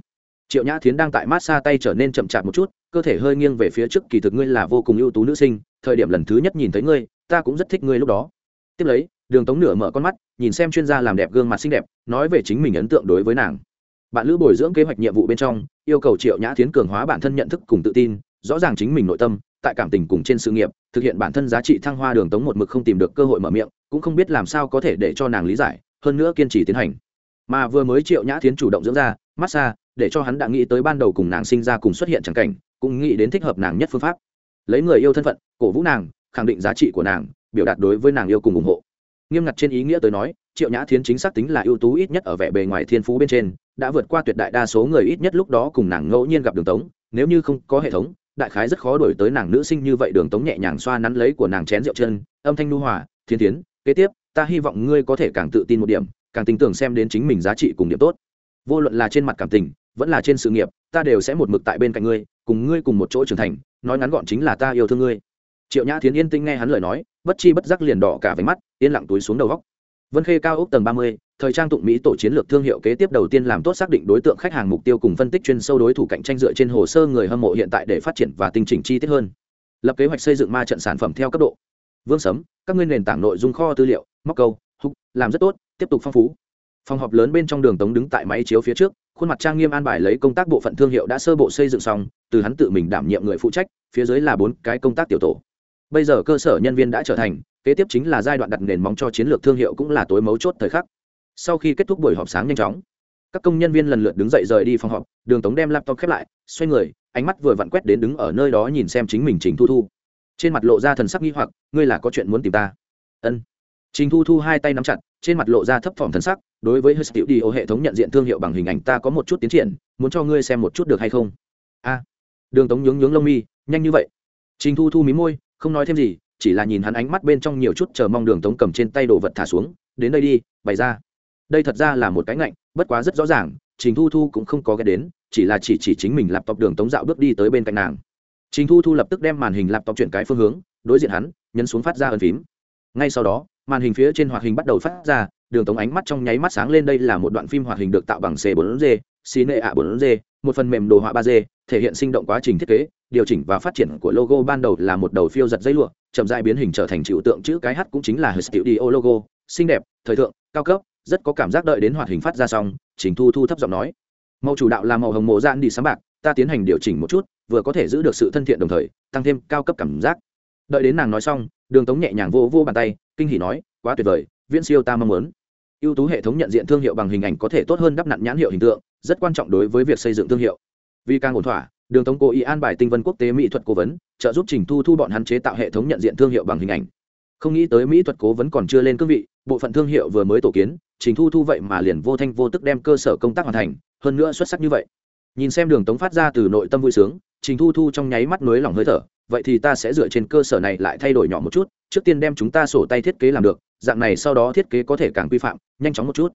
Triệu nhã thiến đang tại mát xa tay trở nên chậm chạp một chút, cơ thể hơi nghiêng về phía trước, kỳ thực ngươi là vô cùng ưu tú nữ sinh, thời điểm lần thứ nhất nhìn thấy ngươi, ta cũng rất thích ngươi lúc đó. Tiếp lấy đường tống nửa mở con mắt, nhìn xem chuyên gia làm đẹp gương mặt xinh đẹp, nói về chính mình ấn tượng đối với nàng. Bạn lữ bồi dưỡng kế hoạch nhiệm vụ bên trong, yêu cầu triệu nhã tiến cường hóa bản thân nhận thức cùng tự tin, rõ ràng chính mình nội tâm, tại cảm tình cùng trên sự nghiệp, thực hiện bản thân giá trị thăng hoa đường tống một mực không tìm được cơ hội mở miệng, cũng không biết làm sao có thể để cho nàng lý giải, hơn nữa kiên trì tiến hành. Mà vừa mới triệu nhã tiến chủ động dưỡng ra, massage, để cho hắn đã nghĩ tới ban đầu cùng nàng sinh ra cùng xuất hiện chẳng cảnh, cũng nghĩ đến thích hợp nàng nhất phương pháp. Lấy người yêu thân phận, cổ vũ nàng, khẳng định giá trị của nàng, biểu đạt đối với nàng yêu cùng ủng hộ nghiêm ngặt trên ý nghĩa tới nói, triệu nhã thiến chính xác tính là ưu tú ít nhất ở vẻ bề ngoài thiên phú bên trên, đã vượt qua tuyệt đại đa số người ít nhất lúc đó cùng nàng ngẫu nhiên gặp đường tống, nếu như không có hệ thống, đại khái rất khó đổi tới nàng nữ sinh như vậy đường tống nhẹ nhàng xoa nắn lấy của nàng chén rượu chân, âm thanh nu hòa thiên tiến kế tiếp, ta hy vọng ngươi có thể càng tự tin một điểm, càng tin tưởng xem đến chính mình giá trị cùng điểm tốt. Vô luận là trên mặt cảm tình, vẫn là trên sự nghiệp, ta đều sẽ một mực tại bên cạnh ngươi, cùng ngươi cùng một chỗ trưởng thành, nói ngắn gọn chính là ta yêu thương ngươi. Triệu nhã thiến yên tĩnh nghe hắn lời nói bất chi bất giác liền đỏ cả váy mắt, yên lặng túi xuống đầu góc. Vân khê cao ốc tầng ba mươi, thời trang tụng mỹ tổ chiến lược thương hiệu kế tiếp đầu tiên làm tốt xác định đối tượng khách hàng mục tiêu cùng phân tích chuyên sâu đối thủ cạnh tranh dựa trên hồ sơ người hâm mộ hiện tại để phát triển và tinh chỉnh chi tiết hơn. Lập kế hoạch xây dựng ma trận sản phẩm theo cấp độ. Vương sấm, các nguyên nền tảng nội dung kho tư liệu, móc câu, húc, làm rất tốt, tiếp tục phong phú. Phòng họp lớn bên trong đường tống đứng tại máy chiếu phía trước, khuôn mặt trang nghiêm an bài lấy công tác bộ phận thương hiệu đã sơ bộ xây dựng xong, từ hắn tự mình đảm nhiệm người phụ trách, phía dưới là bốn cái công tác tiểu tổ bây giờ cơ sở nhân viên đã trở thành, kế tiếp chính là giai đoạn đặt nền móng cho chiến lược thương hiệu cũng là tối mấu chốt thời khắc. Sau khi kết thúc buổi họp sáng nhanh chóng, các công nhân viên lần lượt đứng dậy rời đi phòng họp, đường tống đem laptop khép lại, xoay người, ánh mắt vừa vặn quét đến đứng ở nơi đó nhìn xem chính mình trình thu thu. Trên mặt lộ ra thần sắc nghi hoặc, ngươi là có chuyện muốn tìm ta? Ân. Trình thu thu hai tay nắm chặt, trên mặt lộ ra thấp thỏm thần sắc, đối với hơi đi ô hệ thống nhận diện thương hiệu bằng hình ảnh ta có một chút tiến triển, muốn cho ngươi xem một chút được hay không? A. Đường tống nhướng nhướng lông mi, nhanh như vậy. Trình thu thu mí môi không nói thêm gì, chỉ là nhìn hắn ánh mắt bên trong nhiều chút chờ mong đường tống cầm trên tay đồ vật thả xuống, đến đây đi, bày ra. Đây thật ra là một cái ngạnh, bất quá rất rõ ràng, trình thu thu cũng không có ghé đến, chỉ là chỉ chỉ chính mình laptop đường tống dạo bước đi tới bên cạnh nàng. Trình thu thu lập tức đem màn hình laptop chuyển cái phương hướng, đối diện hắn, nhấn xuống phát ra ân phím. Ngay sau đó màn hình phía trên hoạt hình bắt đầu phát ra, đường tống ánh mắt trong nháy mắt sáng lên, đây là một đoạn phim hoạt hình được tạo bằng c 4 g nệ ạ 4 g, một phần mềm đồ họa ba d thể hiện sinh động quá trình thiết kế, điều chỉnh và phát triển của logo ban đầu là một đầu phiêu giật dây lụa, chậm dại biến hình trở thành chịu tượng chữ cái h cũng chính là hơi studio logo, xinh đẹp, thời thượng, cao cấp, rất có cảm giác đợi đến hoạt hình phát ra xong, trình thu thu thấp giọng nói. Màu chủ đạo là màu hồng mộ gian đi sáng bạc, ta tiến hành điều chỉnh một chút, vừa có thể giữ được sự thân thiện đồng thời, tăng thêm cao cấp cảm giác. Đợi đến nàng nói xong, đường tống nhẹ nhàng vô vô bàn tay kinh hỉ nói, quá tuyệt vời, viễn siêu ta mong muốn. Ưu tú hệ thống nhận diện thương hiệu bằng hình ảnh có thể tốt hơn đắp nặn nhãn hiệu hình tượng, rất quan trọng đối với việc xây dựng thương hiệu. Vì càng ổn thỏa, đường tống cố ý an bài tinh vân quốc tế mỹ thuật cố vấn, trợ giúp trình thu thu bọn hắn chế tạo hệ thống nhận diện thương hiệu bằng hình ảnh. Không nghĩ tới mỹ thuật cố vấn còn chưa lên cương vị, bộ phận thương hiệu vừa mới tổ kiến, trình thu thu vậy mà liền vô thanh vô tức đem cơ sở công tác hoàn thành, hơn nữa xuất sắc như vậy. Nhìn xem đường tống phát ra từ nội tâm vui sướng, trình thu thu trong nháy mắt nới lỏng hơi thở vậy thì ta sẽ dựa trên cơ sở này lại thay đổi nhỏ một chút, trước tiên đem chúng ta sổ tay thiết kế làm được, dạng này sau đó thiết kế có thể càng quy phạm, nhanh chóng một chút.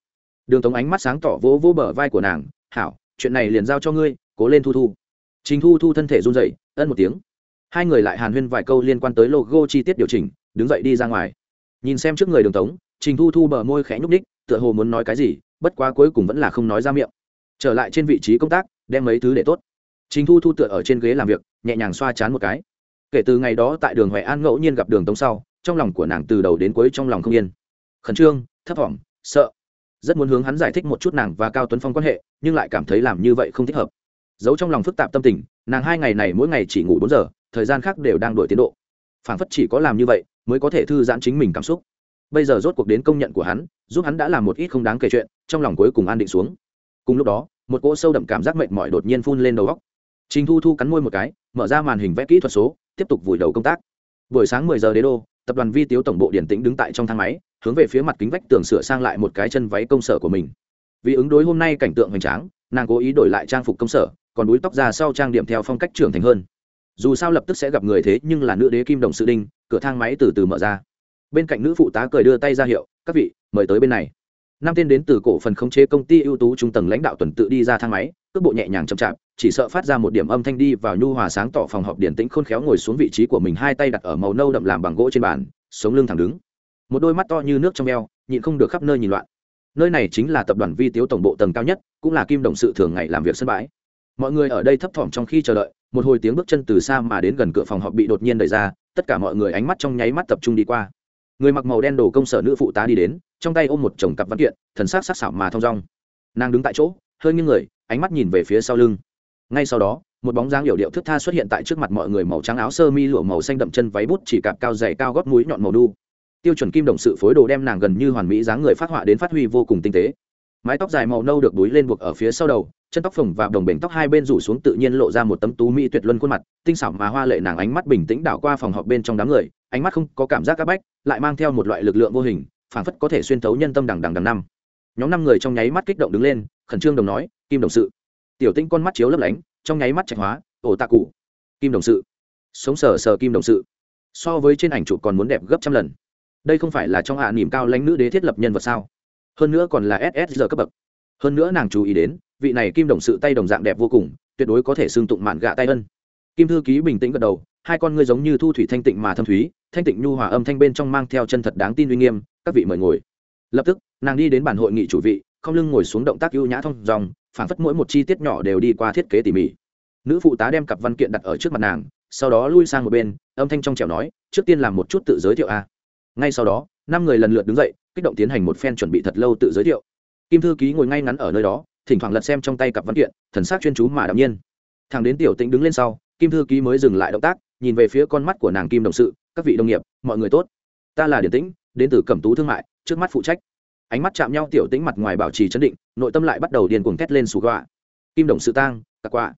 Đường tống ánh mắt sáng tỏ vỗ vỗ bờ vai của nàng, hảo, chuyện này liền giao cho ngươi, cố lên thu thu. Trình thu thu thân thể run dậy ân một tiếng. Hai người lại hàn huyên vài câu liên quan tới logo chi tiết điều chỉnh, đứng dậy đi ra ngoài. Nhìn xem trước người đường tống, trình thu thu bờ môi khẽ nhúc ních tựa hồ muốn nói cái gì, bất quá cuối cùng vẫn là không nói ra miệng. Trở lại trên vị trí công tác, đem mấy thứ để tốt. Trình thu thu tựa ở trên ghế làm việc, nhẹ nhàng xoa chán một cái kể từ ngày đó tại đường huệ an ngẫu nhiên gặp đường tống sau, trong lòng của nàng từ đầu đến cuối trong lòng không yên. Khẩn trương, thấp thỏm, sợ. Rất muốn hướng hắn giải thích một chút nàng và cao tuấn phong quan hệ, nhưng lại cảm thấy làm như vậy không thích hợp. Giấu trong lòng phức tạp tâm tình, nàng hai ngày này mỗi ngày chỉ ngủ bốn giờ, thời gian khác đều đang đổi tiến độ. Phản phất chỉ có làm như vậy mới có thể thư giãn chính mình cảm xúc. Bây giờ rốt cuộc đến công nhận của hắn, giúp hắn đã làm một ít không đáng kể chuyện, trong lòng cuối cùng an định xuống. Cùng lúc đó, một cỗ sâu đậm cảm giác mệt mỏi đột nhiên phun lên đầu góc trình thu thu cắn môi một cái, mở ra màn hình vẽ kỹ thuật số tiếp tục vùi đầu công tác. Buổi sáng mười giờ đế đô, tập đoàn vi tiếu tổng bộ điển tĩnh đứng tại trong thang máy, hướng về phía mặt kính vách tường sửa sang lại một cái chân váy công sở của mình. Vì ứng đối hôm nay cảnh tượng hoành tráng, nàng cố ý đổi lại trang phục công sở, còn đuôi tóc ra sau trang điểm theo phong cách trưởng thành hơn. Dù sao lập tức sẽ gặp người thế nhưng là nữ đế kim đồng sự đinh, cửa thang máy từ từ mở ra. Bên cạnh nữ phụ tá cười đưa tay ra hiệu, các vị, mời tới bên này. Năm tên đến từ cổ phần khống chế công ty ưu tú trung tầng lãnh đạo tuần tự đi ra thang máy cước bộ nhẹ nhàng chậm chạp, chỉ sợ phát ra một điểm âm thanh đi vào nhu hòa sáng tỏ phòng họp điển tĩnh khôn khéo ngồi xuống vị trí của mình, hai tay đặt ở màu nâu đậm làm bằng gỗ trên bàn, sống lưng thẳng đứng. Một đôi mắt to như nước trong veo nhịn không được khắp nơi nhìn loạn. Nơi này chính là tập đoàn vi tiếu tổng bộ tầng cao nhất, cũng là kim đồng sự thường ngày làm việc sân bãi. Mọi người ở đây thấp thỏm trong khi chờ đợi, một hồi tiếng bước chân từ xa mà đến gần cửa phòng họp bị đột nhiên đẩy ra, tất cả mọi người ánh mắt trong nháy mắt tập trung đi qua. Người mặc màu đen đồ công sở nữ phụ tá đi đến, trong tay ôm một chồng cặp văn kiện, thần sắc sắc sảo mà thong dong. Nàng đứng tại chỗ hơi nghiêng người, ánh mắt nhìn về phía sau lưng. Ngay sau đó, một bóng dáng hiểu điệu thức tha xuất hiện tại trước mặt mọi người màu trắng áo sơ mi lụa màu xanh đậm chân váy bút chỉ cạp cao dày cao gót mũi nhọn màu đu. Tiêu chuẩn kim đồng sự phối đồ đem nàng gần như hoàn mỹ dáng người phát họa đến phát huy vô cùng tinh tế. Mái tóc dài màu nâu được đuối lên buộc ở phía sau đầu, chân tóc phồng và đồng bể tóc hai bên rủ xuống tự nhiên lộ ra một tấm tú mỹ tuyệt luân khuôn mặt, tinh xảo mà hoa lệ nàng ánh mắt bình tĩnh đảo qua phòng họp bên trong đám người, ánh mắt không có cảm giác áp bách, lại mang theo một loại lực lượng vô hình, phảng phất có thể xuyên thấu nhân tâm đằng đằng đằng năm nhóm năm người trong nháy mắt kích động đứng lên, khẩn trương đồng nói, kim đồng sự. Tiểu tinh con mắt chiếu lấp lánh, trong nháy mắt trạch hóa, ổ tạ cụ. Kim đồng sự. Sống sờ sờ kim đồng sự. So với trên ảnh chụp còn muốn đẹp gấp trăm lần. Đây không phải là trong hạ niềm cao lãnh nữ đế thiết lập nhân vật sao? Hơn nữa còn là ssr cấp bậc. Hơn nữa nàng chú ý đến, vị này kim đồng sự tay đồng dạng đẹp vô cùng, tuyệt đối có thể xương tụng mạn gạ tay ân. Kim thư ký bình tĩnh gật đầu, hai con ngươi giống như thu thủy thanh tịnh mà thâm thúy, thanh tịnh nhu hòa âm thanh bên trong mang theo chân thật đáng tin uy nghiêm, các vị mời ngồi lập tức, nàng đi đến bản hội nghị chủ vị, không lưng ngồi xuống động tác ưu nhã thông dòng phản phất mỗi một chi tiết nhỏ đều đi qua thiết kế tỉ mỉ. Nữ phụ tá đem cặp văn kiện đặt ở trước mặt nàng, sau đó lui sang một bên, âm thanh trong trẻo nói, trước tiên làm một chút tự giới thiệu a. Ngay sau đó, năm người lần lượt đứng dậy, kích động tiến hành một phen chuẩn bị thật lâu tự giới thiệu. Kim thư ký ngồi ngay ngắn ở nơi đó, thỉnh thoảng lật xem trong tay cặp văn kiện, thần sắc chuyên chú mà đạm nhiên. Thằng đến tiểu tĩnh đứng lên sau, kim thư ký mới dừng lại động tác, nhìn về phía con mắt của nàng kim đồng sự, các vị đồng nghiệp, mọi người tốt. Ta là điển tĩnh, đến từ cẩm tú thương mại trước mắt phụ trách. Ánh mắt chạm nhau tiểu tĩnh mặt ngoài bảo trì chấn định, nội tâm lại bắt đầu điên cuồng thét lên sù gọa. Kim đồng sự tang, tạc quạ.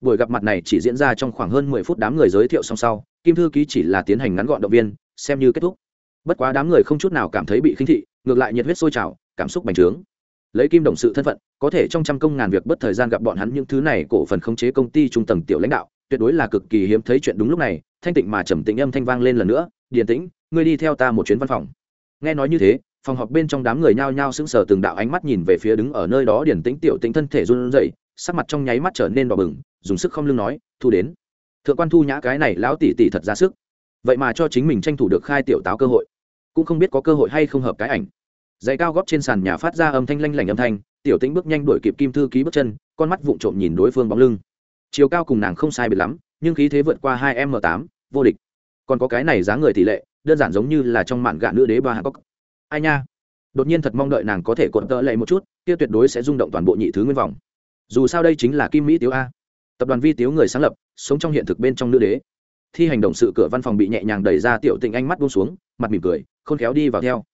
Buổi gặp mặt này chỉ diễn ra trong khoảng hơn mười phút đám người giới thiệu xong sau, kim thư ký chỉ là tiến hành ngắn gọn động viên, xem như kết thúc. Bất quá đám người không chút nào cảm thấy bị khinh thị, ngược lại nhiệt huyết sôi trào, cảm xúc bành trướng. Lấy kim đồng sự thân phận, có thể trong trăm công ngàn việc bất thời gian gặp bọn hắn những thứ này cổ phần khống chế công ty trung tầng tiểu lãnh đạo, tuyệt đối là cực kỳ hiếm thấy chuyện đúng lúc này, thanh tịnh mà trầm tĩnh âm thanh vang lên lần nữa, điền tĩnh, ngươi đi theo ta một chuyến văn phòng. Nghe nói như thế phòng họp bên trong đám người nhao nhao sững sờ từng đạo ánh mắt nhìn về phía đứng ở nơi đó điển tĩnh tiểu tĩnh thân thể run rẩy, sắc mặt trong nháy mắt trở nên đỏ bừng, dùng sức không lưng nói, thu đến. Thượng quan thu nhã cái này lão tỷ tỷ thật ra sức. Vậy mà cho chính mình tranh thủ được khai tiểu táo cơ hội. Cũng không biết có cơ hội hay không hợp cái ảnh. Giày cao góp trên sàn nhà phát ra âm thanh lanh lảnh âm thanh, tiểu tĩnh bước nhanh đuổi kịp kim thư ký bước chân, con mắt vụng trộm nhìn đối phương bóng lưng. Chiều cao cùng nàng không sai biệt lắm, nhưng khí thế vượt qua hai m tám, vô địch. Còn có cái này dáng người tỷ lệ, đơn giản giống như là trong mạn gạ nữ đế ba hạng cốc ai nha. Đột nhiên thật mong đợi nàng có thể cột tợ lệ một chút, kia tuyệt đối sẽ rung động toàn bộ nhị thứ nguyên vọng dù sao đây chính là kim mỹ tiếu a. Tập đoàn vi tiếu người sáng lập, sống trong hiện thực bên trong nữ đế. Thi hành động sự cửa văn phòng bị nhẹ nhàng đẩy ra tiểu tịnh ánh mắt buông xuống, mặt mỉm cười, khôn khéo đi vào theo.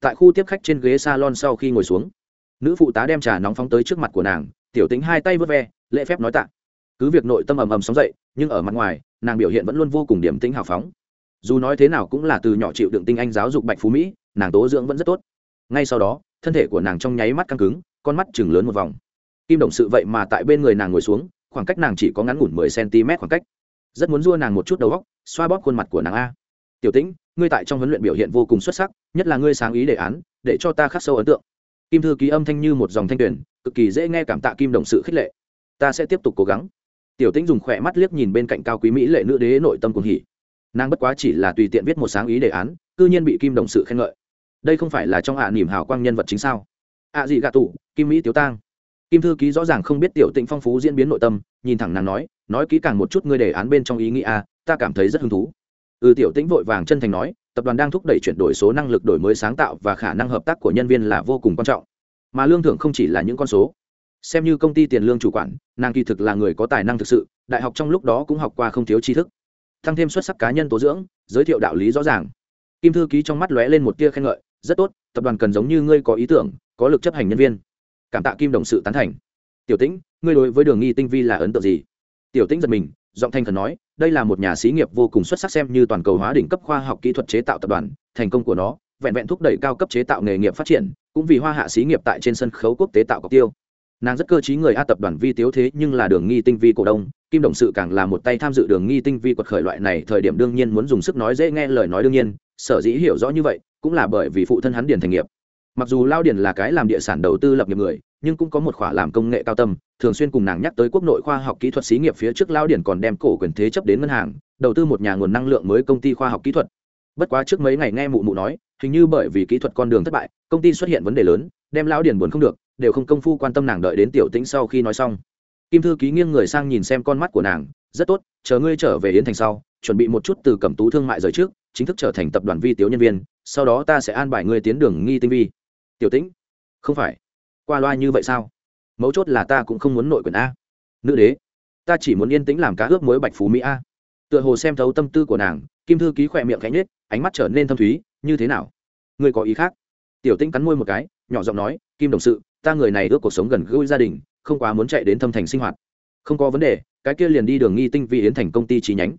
Tại khu tiếp khách trên ghế salon sau khi ngồi xuống, nữ phụ tá đem trà nóng phóng tới trước mặt của nàng, tiểu tính hai tay vớt ve, lễ phép nói tạ. Cứ việc nội tâm ầm ầm sóng dậy, nhưng ở mặt ngoài, nàng biểu hiện vẫn luôn vô cùng điểm tính hào phóng dù nói thế nào cũng là từ nhỏ chịu đựng tinh anh giáo dục bạch phú mỹ, nàng tố dưỡng vẫn rất tốt. Ngay sau đó, thân thể của nàng trong nháy mắt căng cứng, con mắt chừng lớn một vòng. Kim đồng sự vậy mà tại bên người nàng ngồi xuống, khoảng cách nàng chỉ có ngắn ngủn mười cm khoảng cách. Rất muốn dua nàng một chút đầu góc xoa bóp khuôn mặt của nàng a. Tiểu tĩnh, ngươi tại trong huấn luyện biểu hiện vô cùng xuất sắc, nhất là ngươi sáng ý đề án, để cho ta khắc sâu ấn tượng. Kim thư ký âm thanh như một dòng thanh tuyển, cực kỳ dễ nghe cảm tạ kim đồng sự khích lệ. Ta sẽ tiếp tục cố gắng. Tiểu tĩnh dùng khỏe mắt liếc nhìn bên cạnh cao quý mỹ lệ nữ đế nội tâm cùng hỉ nàng bất quá chỉ là tùy tiện viết một sáng ý đề án, cư nhiên bị kim đồng sự khen ngợi. Đây không phải là trong ạ à nỉm hào quang nhân vật chính sao? Ạ gì gạ tụ kim mỹ tiếu tang. Kim thư ký rõ ràng không biết tiểu tĩnh phong phú diễn biến nội tâm, nhìn thẳng nàng nói nói kỹ càng một chút ngươi đề án bên trong ý nghĩ a ta cảm thấy rất hứng thú. Ừ tiểu tĩnh vội vàng chân thành nói, tập đoàn đang thúc đẩy chuyển đổi số năng lực đổi mới sáng tạo và khả năng hợp tác của nhân viên là vô cùng quan trọng. Mà lương thưởng không chỉ là những con số. Xem như công ty tiền lương chủ quản, nàng kỳ thực là người có tài năng thực sự, đại học trong lúc đó cũng học qua không thiếu tri thức tăng thêm xuất sắc cá nhân tố dưỡng, giới thiệu đạo lý rõ ràng. Kim thư ký trong mắt lóe lên một tia khen ngợi, rất tốt, tập đoàn cần giống như ngươi có ý tưởng, có lực chấp hành nhân viên. Cảm tạ kim đồng sự tán thành. Tiểu tĩnh, ngươi đối với đường nghi tinh vi là ấn tượng gì? Tiểu tĩnh giật mình, giọng thanh thần nói, đây là một nhà xí nghiệp vô cùng xuất sắc xem như toàn cầu hóa đỉnh cấp khoa học kỹ thuật chế tạo tập đoàn, thành công của nó, vẹn vẹn thúc đẩy cao cấp chế tạo nghề nghiệp phát triển, cũng vì hoa hạ xí nghiệp tại trên sân khấu quốc tế tạo cọc tiêu nàng rất cơ t người a tập đoàn vi tiếu thế nhưng là đường nghi tinh vi cổ đông, kim đồng sự càng là một tay tham dự đường nghi tinh vi quật khởi loại này, thời điểm đương nhiên muốn dùng sức nói dễ nghe lời nói đương nhiên, sở dĩ hiểu rõ như vậy, cũng là bởi vì phụ thân hắn điền thành nghiệp. Mặc dù lao điền là cái làm địa sản đầu tư lập nghiệp người, nhưng cũng có một khỏa làm công nghệ cao tâm, thường xuyên cùng nàng nhắc tới quốc nội khoa học kỹ thuật xí nghiệp phía trước lao điền còn đem cổ quyền thế chấp đến ngân hàng, đầu tư một nhà nguồn năng lượng mới công ty khoa học kỹ thuật. Bất quá trước mấy ngày nghe mụ mụ nói, hình như bởi vì kỹ thuật con đường thất bại, công ty xuất hiện vấn đề lớn, đem lão điền buồn không được đều không công phu quan tâm nàng đợi đến tiểu tĩnh sau khi nói xong. Kim thư ký nghiêng người sang nhìn xem con mắt của nàng, rất tốt, chờ ngươi trở về yến thành sau, chuẩn bị một chút từ cẩm tú thương mại rời trước, chính thức trở thành tập đoàn vi tiếu nhân viên, sau đó ta sẽ an bài ngươi tiến đường nghi tinh vi. Tiểu tĩnh, không phải. Qua loa như vậy sao? Mấu chốt là ta cũng không muốn nội quyền a. Nữ đế, ta chỉ muốn yên tĩnh làm cá ướp muối bạch phú mỹ a. Tựa hồ xem thấu tâm tư của nàng, kim thư ký khỏe miệng cánh nết ánh mắt trở nên thâm thúy, như thế nào? Ngươi có ý khác. Tiểu tĩnh cắn môi một cái, nhỏ giọng nói, kim đồng sự ta người này ước cuộc sống gần gũi gia đình, không quá muốn chạy đến thâm thành sinh hoạt. Không có vấn đề, cái kia liền đi đường nghi tinh vi yến thành công ty chi nhánh.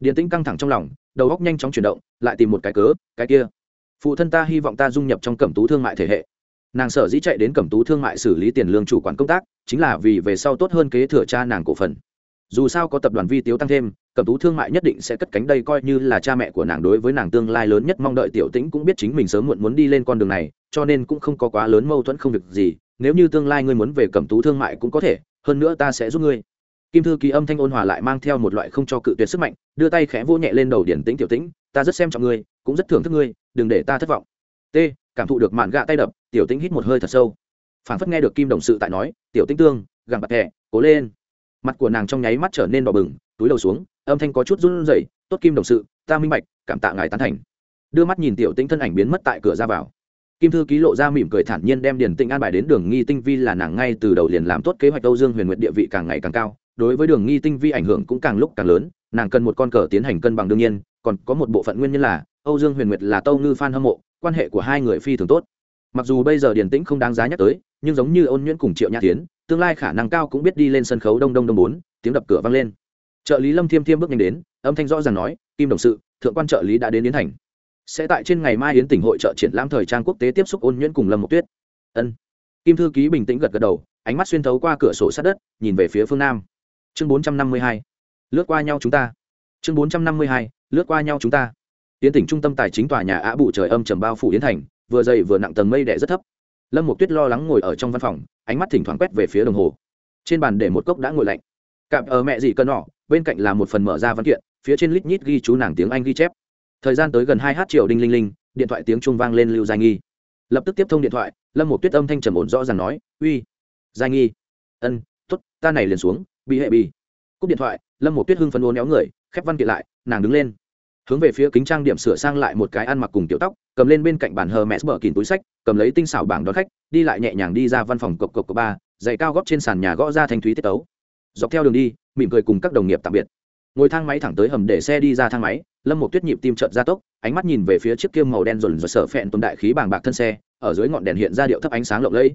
Điền tĩnh căng thẳng trong lòng, đầu óc nhanh chóng chuyển động, lại tìm một cái cớ, cái kia. Phụ thân ta hy vọng ta dung nhập trong cẩm tú thương mại thể hệ. Nàng sở dĩ chạy đến cẩm tú thương mại xử lý tiền lương chủ quản công tác, chính là vì về sau tốt hơn kế thừa cha nàng cổ phần dù sao có tập đoàn vi tiếu tăng thêm, cẩm tú thương mại nhất định sẽ cất cánh đây coi như là cha mẹ của nàng đối với nàng tương lai lớn nhất mong đợi. Tiểu tĩnh cũng biết chính mình sớm muộn muốn đi lên con đường này, cho nên cũng không có quá lớn mâu thuẫn không việc gì. Nếu như tương lai ngươi muốn về cẩm tú thương mại cũng có thể, hơn nữa ta sẽ giúp ngươi. Kim thư ký âm thanh ôn hòa lại mang theo một loại không cho cự tuyệt sức mạnh, đưa tay khẽ vỗ nhẹ lên đầu điển tĩnh. Tiểu tĩnh, ta rất xem trọng ngươi, cũng rất thưởng thức ngươi, đừng để ta thất vọng. T, cảm thụ được mạn gạ tay đập. Tiểu tĩnh hít một hơi thật sâu. Phản phất nghe được kim đồng sự tại nói, tiểu tĩnh tương gặng bạc thẻ, cố lên mặt của nàng trong nháy mắt trở nên đỏ bừng, túi đầu xuống, âm thanh có chút run rẩy, tốt kim đồng sự, ta minh bạch, cảm tạ ngài tán thành. Đưa mắt nhìn tiểu tĩnh thân ảnh biến mất tại cửa ra vào. Kim thư ký lộ ra mỉm cười thản nhiên đem điền tĩnh an bài đến đường nghi tinh vi là nàng ngay từ đầu liền làm tốt kế hoạch âu dương huyền nguyệt địa vị càng ngày càng cao, đối với đường nghi tinh vi ảnh hưởng cũng càng lúc càng lớn, nàng cần một con cờ tiến hành cân bằng đương nhiên, còn có một bộ phận nguyên nhân là âu dương huyền nguyệt là tâu ngư f hâm mộ, quan hệ của hai người phi thường tốt mặc dù bây giờ điền tĩnh không đáng giá nhắc tới, nhưng giống như ôn nhuyễn cùng triệu nhã tiến tương lai khả năng cao cũng biết đi lên sân khấu đông đông đông bốn, tiếng đập cửa vang lên. Trợ lý lâm thiêm thiêm bước nhanh đến, âm thanh rõ ràng nói, kim đồng sự, thượng quan trợ lý đã đến yến thành. Sẽ tại trên ngày mai yến tỉnh hội trợ triển lãm thời trang quốc tế tiếp xúc ôn nhuyễn cùng lâm Mộc tuyết. Ân. Kim thư ký bình tĩnh gật gật đầu, ánh mắt xuyên thấu qua cửa sổ sát đất, nhìn về phía phương nam. Chương bốn trăm năm mươi hai, lướt qua nhau chúng ta. Chương bốn trăm năm mươi hai, lướt qua nhau chúng ta. Yến tỉnh trung tâm tài chính tòa nhà ạ bụ trời âm trầm bao phủ yến thành vừa dày vừa nặng tầng mây đẻ rất thấp. Lâm một tuyết lo lắng ngồi ở trong văn phòng, ánh mắt thỉnh thoảng quét về phía đồng hồ. Trên bàn để một cốc đã ngồi lạnh. Cặp ở mẹ gì cân nọ, bên cạnh là một phần mở ra văn kiện, phía trên lít nhít ghi chú nàng tiếng anh ghi chép. Thời gian tới gần hai h triệu đinh linh linh, điện thoại tiếng trung vang lên lưu giai nghi. Lập tức tiếp thông điện thoại, lâm một tuyết âm thanh trầm ổn rõ ràng nói, uy, giai nghi. Ân t ố t ta này liền xuống, bị hệ bị. Cúp điện thoại, lâm một tuyết hưng phấn uốn éo người, khép văn kiện lại, nàng đứng lên hướng về phía kính trang điểm sửa sang lại một cái ăn mặc cùng tiểu tóc, cầm lên bên cạnh bàn hờ mẹ bờ kín túi sách, cầm lấy tinh xảo bảng đón khách, đi lại nhẹ nhàng đi ra văn phòng cộc cộc cộc ba dậy cao góp trên sàn nhà gõ ra thanh thúy tiết tấu. Dọc theo đường đi, mỉm cười cùng các đồng nghiệp tạm biệt. Ngồi thang máy thẳng tới hầm để xe đi ra thang máy, lâm một tuyết nhịp tim trợt ra tốc, ánh mắt nhìn về phía chiếc kiêm màu đen rồn rồi sở phẹn tồn đại khí bàng bạc thân xe, ở dưới ngọn đèn hiện ra điệu thấp ánh sáng lộng lẫy.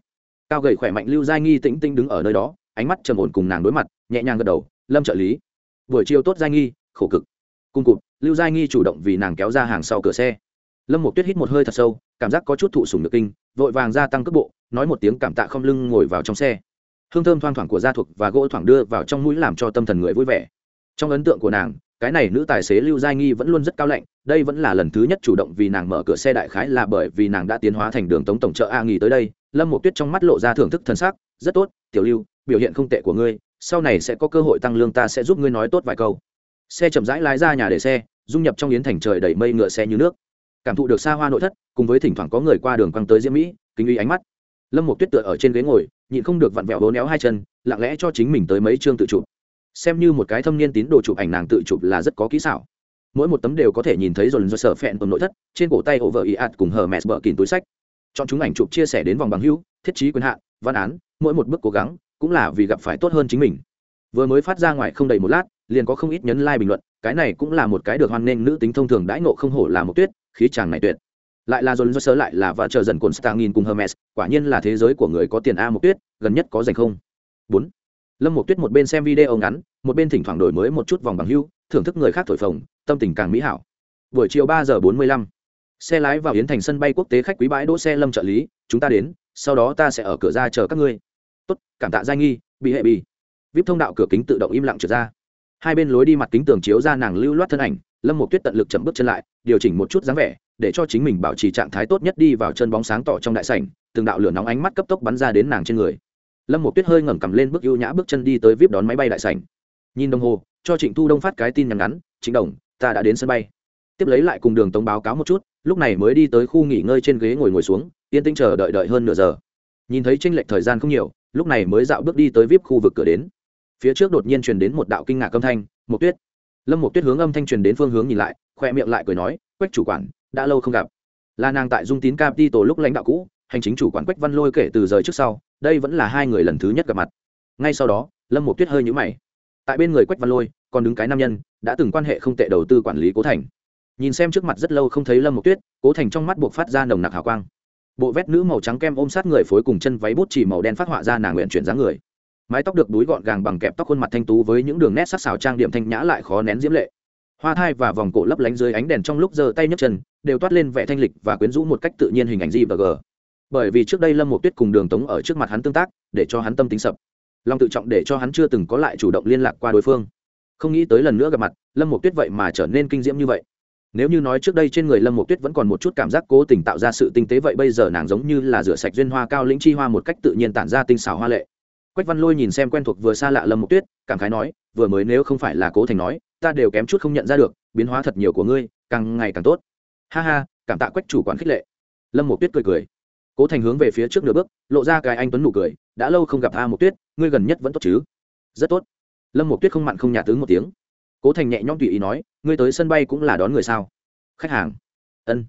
Cao gầy khỏe mạnh lưu giai nghi tĩnh tinh đứng ở nơi đó, ánh mắt trầm ổn cùng nàng đối mặt, nhẹ nhàng gật đầu, lâm trợ lý, buổi chiều tốt giai nghi, khổ cực. Cung cụt lưu giai nghi chủ động vì nàng kéo ra hàng sau cửa xe. Lâm một tuyết hít một hơi thật sâu, cảm giác có chút thụ sùng được kinh, vội vàng gia tăng cước bộ, nói một tiếng cảm tạ không lưng ngồi vào trong xe. Hương thơm thoang thoảng của gia thuộc và gỗ thoảng đưa vào trong mũi làm cho tâm thần người vui vẻ. Trong ấn tượng của nàng, cái này nữ tài xế lưu giai nghi vẫn luôn rất cao lạnh, đây vẫn là lần thứ nhất chủ động vì nàng mở cửa xe đại khái là bởi vì nàng đã tiến hóa thành đường tống tổng chợ a nghỉ tới đây. Lâm một tuyết trong mắt lộ ra thưởng thức thân xác rất tốt, tiểu lưu, biểu hiện không tệ của ngươi, sau này sẽ có cơ hội tăng lương ta sẽ giúp ngươi nói tốt vài câu xe chậm rãi lái ra nhà để xe, dung nhập trong yến thành trời đầy mây ngựa xe như nước. Cảm thụ được xa hoa nội thất, cùng với thỉnh thoảng có người qua đường quăng tới diễm mỹ, kính uy ánh mắt. Lâm một tuyết tựa ở trên ghế ngồi, nhịn không được vặn vẹo hố néo hai chân, lặng lẽ cho chính mình tới mấy chương tự chụp. Xem như một cái thâm niên tín đồ chụp ảnh nàng tự chụp là rất có kỹ xảo. Mỗi một tấm đều có thể nhìn thấy dồn do sở phẹn tồn nội thất, trên cổ tay ổ vợ ý ạt cùng hờ mẹ vợ kín túi sách. Chọn chúng ảnh chụp chia sẻ đến vòng bằng hữu, thiết trí quyền hạn, văn án, mỗi một bước cố gắng, cũng là vì gặp phải tốt hơn chính mình. Vừa mới phát ra ngoài không đầy một lát liền có không ít nhấn like bình luận, cái này cũng là một cái được hoan nghênh nữ tính thông thường đãi ngộ không hổ là một tuyết, khí chàng này tuyệt. Lại là dồn do sớ lại là và chờ dần cồn star nghìn cùng hermes, quả nhiên là thế giới của người có tiền a một tuyết, gần nhất có dành không? Bốn. Lâm một tuyết một bên xem video ngắn, một bên thỉnh thoảng đổi mới một chút vòng bằng hưu, thưởng thức người khác thổi phồng, tâm tình càng mỹ hảo. Buổi chiều ba giờ bốn mươi lăm, xe lái vào yến thành sân bay quốc tế khách quý bãi đỗ xe lâm trợ lý, chúng ta đến, sau đó ta sẽ ở cửa ra chờ các ngươi. Tốt, cảm tạ giai nghi, bị hệ bị. Vip thông đạo cửa kính tự động im lặng trở ra hai bên lối đi mặt kính tường chiếu ra nàng lưu loát thân ảnh, lâm một tuyết tận lực chậm bước chân lại, điều chỉnh một chút dáng vẻ, để cho chính mình bảo trì trạng thái tốt nhất đi vào chân bóng sáng tỏ trong đại sảnh, từng đạo lửa nóng ánh mắt cấp tốc bắn ra đến nàng trên người. Lâm một tuyết hơi ngẩng cầm lên bước ưu nhã bước chân đi tới vip đón máy bay đại sảnh. Nhìn đồng hồ, cho trịnh thu đông phát cái tin nhắn ngắn chính đồng, ta đã đến sân bay. Tiếp lấy lại cùng đường tống báo cáo một chút, lúc này mới đi tới khu nghỉ ngơi trên ghế ngồi ngồi xuống, yên tĩnh chờ đợi đợi hơn nửa giờ. Nhìn thấy tranh lệch thời gian không nhiều, lúc này mới dạo bước đi tới vip khu vực cửa đến phía trước đột nhiên truyền đến một đạo kinh ngạc âm thanh một tuyết. Lâm một tuyết hướng âm thanh truyền đến phương hướng nhìn lại khoe miệng lại cười nói, quách chủ quản, đã lâu không gặp. Là nàng tại dung tín cam đi tổ lúc lãnh đạo cũ, hành chính chủ quản quách văn lôi kể từ rời trước sau, đây vẫn là hai người lần thứ nhất gặp mặt. Ngay sau đó, lâm một tuyết hơi nhũ mày. Tại bên người quách văn lôi, còn đứng cái nam nhân, đã từng quan hệ không tệ đầu tư quản lý cố thành. Nhìn xem trước mặt rất lâu không thấy lâm một tuyết, cố thành trong mắt buộc phát ra nồng nặc hào quang. Bộ vét nữ màu trắng kem ôm sát người phối cùng chân váy bút chỉ màu đen phát họa ra nàng nguyện chuyển dáng người mái tóc được đuối gọn gàng bằng kẹp tóc khuôn mặt thanh tú với những đường nét sắc xảo trang điểm thanh nhã lại khó nén diễm lệ. Hoa thai và vòng cổ lấp lánh dưới ánh đèn trong lúc giơ tay nhấc chân, đều toát lên vẻ thanh lịch và quyến rũ một cách tự nhiên hình ảnh gì và g. Bởi vì trước đây lâm một tuyết cùng đường tống ở trước mặt hắn tương tác, để cho hắn tâm tính sập. Lòng tự trọng để cho hắn chưa từng có lại chủ động liên lạc qua đối phương. Không nghĩ tới lần nữa gặp mặt, lâm một tuyết vậy mà trở nên kinh diễm như vậy. Nếu như nói trước đây trên người lâm một tuyết vẫn còn một chút cảm giác cố tình tạo ra sự tinh tế vậy bây giờ nàng giống như là rửa sạch duyên hoa cao lĩnh chi hoa một cách tự nhiên tản ra tinh xảo hoa lệ quách văn lôi nhìn xem quen thuộc vừa xa lạ lâm Mộc tuyết, cảm khái nói, vừa mới nếu không phải là cố thành nói, ta đều kém chút không nhận ra được, biến hóa thật nhiều của ngươi, càng ngày càng tốt. Ha ha, cảm tạ quách chủ quản khích lệ. Lâm Mộc tuyết cười cười. Cố thành hướng về phía trước nửa bước, lộ ra cái anh tuấn nụ cười, đã lâu không gặp a Mộc tuyết, ngươi gần nhất vẫn tốt chứ? Rất tốt. Lâm Mộc tuyết không mặn không nhạt tướng một tiếng. Cố thành nhẹ nhõm tùy ý nói, ngươi tới sân bay cũng là đón người sao? Khách hàng. Ân.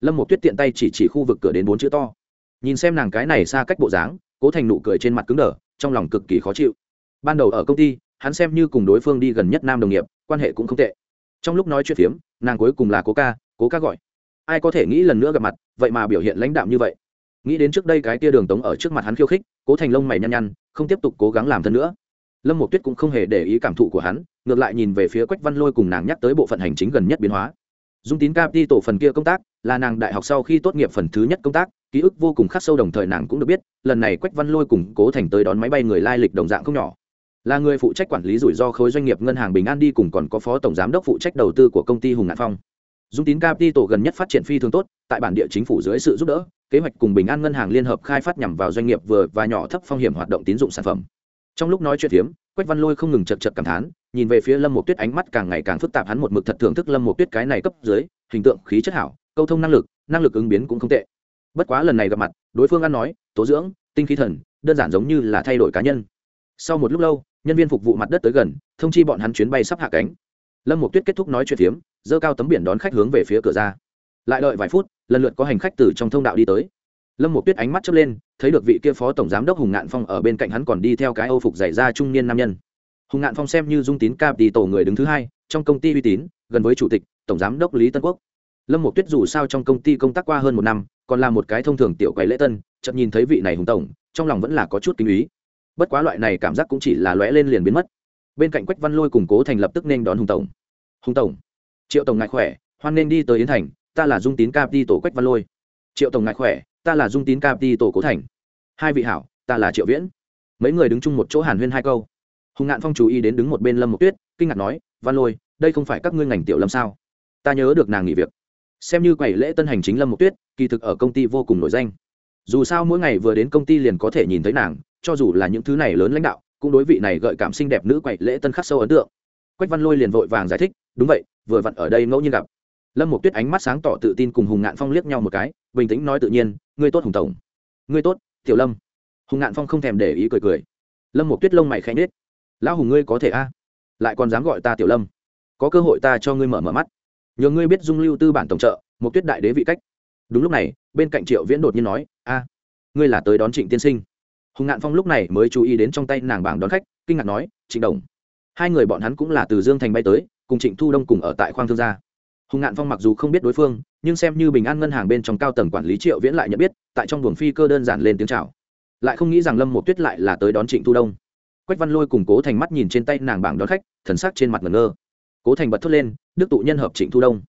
Lâm Mộc tuyết tiện tay chỉ chỉ khu vực cửa đến bốn chữ to. Nhìn xem nàng cái này xa cách bộ dáng cố thành nụ cười trên mặt cứng đờ, trong lòng cực kỳ khó chịu. Ban đầu ở công ty, hắn xem như cùng đối phương đi gần nhất nam đồng nghiệp, quan hệ cũng không tệ. Trong lúc nói chuyện phiếm, nàng cuối cùng là cố ca cố ca gọi. Ai có thể nghĩ lần nữa gặp mặt, vậy mà biểu hiện lãnh đạm như vậy. Nghĩ đến trước đây cái tia đường tống ở trước mặt hắn khiêu khích, cố thành lông mày nhăn nhăn, không tiếp tục cố gắng làm thân nữa. Lâm một tuyết cũng không hề để ý cảm thụ của hắn, ngược lại nhìn về phía quách văn lôi cùng nàng nhắc tới bộ phận hành chính gần nhất biến hóa dung tín cap đi tổ phần kia công tác là nàng đại học sau khi tốt nghiệp phần thứ nhất công tác, ký ức vô cùng khắc sâu đồng thời nàng cũng được biết, lần này quách văn lôi cùng cố thành tới đón máy bay người lai lịch đồng dạng không nhỏ là người phụ trách quản lý rủi ro khối doanh nghiệp ngân hàng bình an đi cùng còn có phó tổng giám đốc phụ trách đầu tư của công ty hùng ngạn phong dung tín tổ gần nhất phát triển phi thường tốt, tại bản địa chính phủ dưới sự giúp đỡ, kế hoạch cùng bình an ngân hàng liên hợp khai phát nhằm vào doanh nghiệp vừa và nhỏ thấp phong hiểm hoạt động tín dụng sản phẩm trong lúc nói chuyện hiếm quách văn lôi không ngừng chật chật cảm thán, nhìn về phía lâm một tuyết ánh mắt càng ngày càng phức tạp hắn một mực thật thưởng thức lâm một tuyết cái này cấp dưới, hình tượng, khí chất hảo, câu thông năng lực năng lực ứng biến cũng không tệ. Bất quá lần này gặp mặt, đối phương ăn nói, tố dưỡng, tinh khí thần, đơn giản giống như là thay đổi cá nhân. Sau một lúc lâu, nhân viên phục vụ mặt đất tới gần, thông chi bọn hắn chuyến bay sắp hạ cánh. Lâm một tuyết kết thúc nói chuyện phiếm dơ cao tấm biển đón khách hướng về phía cửa ra. Lại đợi vài phút, lần lượt có hành khách từ trong thông đạo đi tới lâm một tuyết ánh mắt chớp lên, thấy được vị kia phó tổng giám đốc hùng ngạn phong ở bên cạnh hắn còn đi theo cái âu phục dày ra trung niên nam nhân. Hùng ngạn phong xem như dung tín cap đi tổ người đứng thứ hai, trong công ty uy tín, gần với chủ tịch, tổng giám đốc lý tân quốc. Lâm một tuyết dù sao trong công ty công tác qua hơn một năm, còn là một cái thông thường tiểu quầy lễ tân chậm nhìn thấy vị này hùng tổng, trong lòng vẫn là có chút kinh ý. Bất quá loại này cảm giác cũng chỉ là lóe lên liền biến mất. Bên cạnh quách văn lôi củng cố thành lập tức nên đón hùng tổng. Hùng tổng, triệu tổng ngại khỏe, hoan nên đi tới yến thành, ta là dung tín cap đi tổ quách văn lôi. Triệu tổng ngại khỏe ta là dung tín Capi tổ cố thành. Hai vị hảo, ta là triệu viễn. Mấy người đứng chung một chỗ hàn huyên hai câu. Hùng ngạn phong chú ý đến đứng một bên lâm một tuyết, kinh ngạc nói, văn lôi, đây không phải các ngươi ngành tiểu lâm sao? Ta nhớ được nàng nghỉ việc. Xem như quầy lễ tân hành chính lâm một tuyết, kỳ thực ở công ty vô cùng nổi danh. Dù sao mỗi ngày vừa đến công ty liền có thể nhìn thấy nàng, cho dù là những thứ này lớn lãnh đạo, cũng đối vị này gợi cảm xinh đẹp nữ quậy lễ tân khắc sâu ấn tượng. Quách văn lôi liền vội vàng giải thích, đúng vậy, vừa vặn ở đây ngẫu nhiên gặp. Lâm một tuyết ánh mắt sáng tỏ tự tin cùng hùng ngạn phong liếc nhau một cái, bình tĩnh nói tự nhiên ngươi tốt hùng tổng, ngươi tốt, tiểu lâm. Hùng ngạn phong không thèm để ý cười cười. Lâm một tuyết lông mày khẽ nết lão hùng ngươi có thể a? Lại còn dám gọi ta tiểu lâm. Có cơ hội ta cho ngươi mở mở mắt. Nhờ ngươi biết dung lưu tư bản tổng trợ một tuyết đại đế vị cách. Đúng lúc này, bên cạnh triệu viễn đột nhiên nói, a, ngươi là tới đón trịnh tiên sinh. Hùng ngạn phong lúc này mới chú ý đến trong tay nàng bảng đón khách, kinh ngạc nói, trịnh đồng. Hai người bọn hắn cũng là từ dương thành bay tới, cùng trịnh thu đông cùng ở tại khoang thương gia hùng ngạn phong mặc dù không biết đối phương, nhưng xem như bình an ngân hàng bên trong cao tầng quản lý triệu viễn lại nhận biết, tại trong buồng phi cơ đơn giản lên tiếng chào. Lại không nghĩ rằng lâm một tuyết lại là tới đón trịnh thu đông. Quách văn lôi cùng cố thành mắt nhìn trên tay nàng bảng đón khách, thần sắc trên mặt ngẩn ngơ. Cố thành bật thốt lên, đức tụ nhân hợp trịnh thu đông.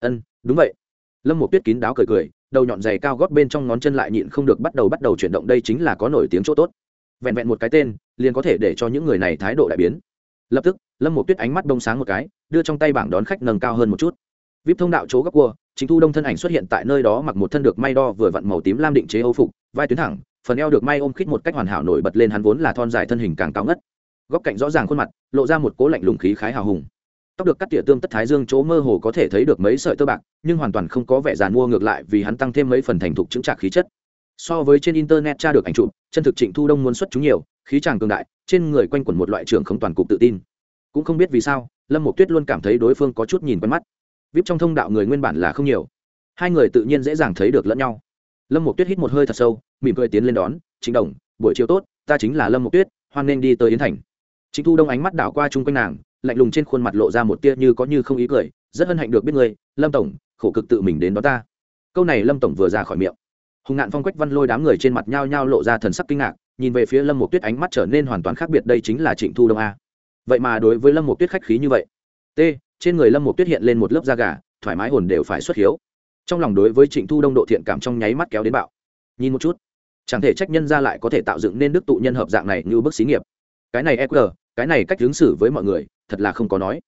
Ân, đúng vậy. Lâm một tuyết kín đáo cười cười, đầu nhọn dày cao gót bên trong ngón chân lại nhịn không được bắt đầu bắt đầu chuyển động, đây chính là có nổi tiếng chỗ tốt. Vẹn vẹn một cái tên, liền có thể để cho những người này thái độ đại biến. Lập tức, lâm một tuyết ánh mắt đông sáng một cái, đưa trong tay bảng đón khách nâng cao hơn một chút vip thông đạo chỗ góc cua, chính thu đông thân ảnh xuất hiện tại nơi đó mặc một thân được may đo vừa vặn màu tím lam định chế âu phục, vai tuyến thẳng, phần eo được may ôm khít một cách hoàn hảo nổi bật lên hắn vốn là thon dài thân hình càng cao ngất. Góc cạnh rõ ràng khuôn mặt, lộ ra một cố lạnh lùng khí khái hào hùng. Tóc được cắt tỉa tương tất thái dương chỗ mơ hồ có thể thấy được mấy sợi tơ bạc, nhưng hoàn toàn không có vẻ giàn mua ngược lại vì hắn tăng thêm mấy phần thành thục chứng trạc khí chất. So với trên internet tra được ảnh chụp, chân thực trịnh thu đông muốn xuất chúng nhiều, khí tràng cường đại, trên người quanh quẩn một loại trưởng không toàn cục tự tin. Cũng không biết vì sao, lâm một tuyết luôn cảm thấy đối phương có chút nhìn quen mắt vip trong thông đạo người nguyên bản là không nhiều. Hai người tự nhiên dễ dàng thấy được lẫn nhau. Lâm một tuyết hít một hơi thật sâu, mỉm cười tiến lên đón chính đồng, buổi chiều tốt, ta chính là lâm một tuyết, hoan nên đi tới yến thành. Chính thu đông ánh mắt đảo qua chung quanh nàng, lạnh lùng trên khuôn mặt lộ ra một tia như có như không ý cười, rất hân hạnh được biết người lâm tổng, khổ cực tự mình đến đó ta. Câu này lâm tổng vừa ra khỏi miệng. Hùng ngạn phong quách văn lôi đám người trên mặt nhao nhao lộ ra thần sắc kinh ngạc, nhìn về phía lâm một tuyết ánh mắt trở nên hoàn toàn khác biệt, đây chính là trịnh thu đông a. Vậy mà đối với lâm một tuyết khách khí như vậy. T trên người lâm một tuyết hiện lên một lớp da gà, thoải mái hồn đều phải xuất hiếu. Trong lòng đối với trịnh thu đông độ thiện cảm trong nháy mắt kéo đến bạo. Nhìn một chút, chẳng thể trách nhân ra lại có thể tạo dựng nên đức tụ nhân hợp dạng này như bức xí nghiệp. Cái này eq cái này cách ứng xử với mọi người, thật là không có nói.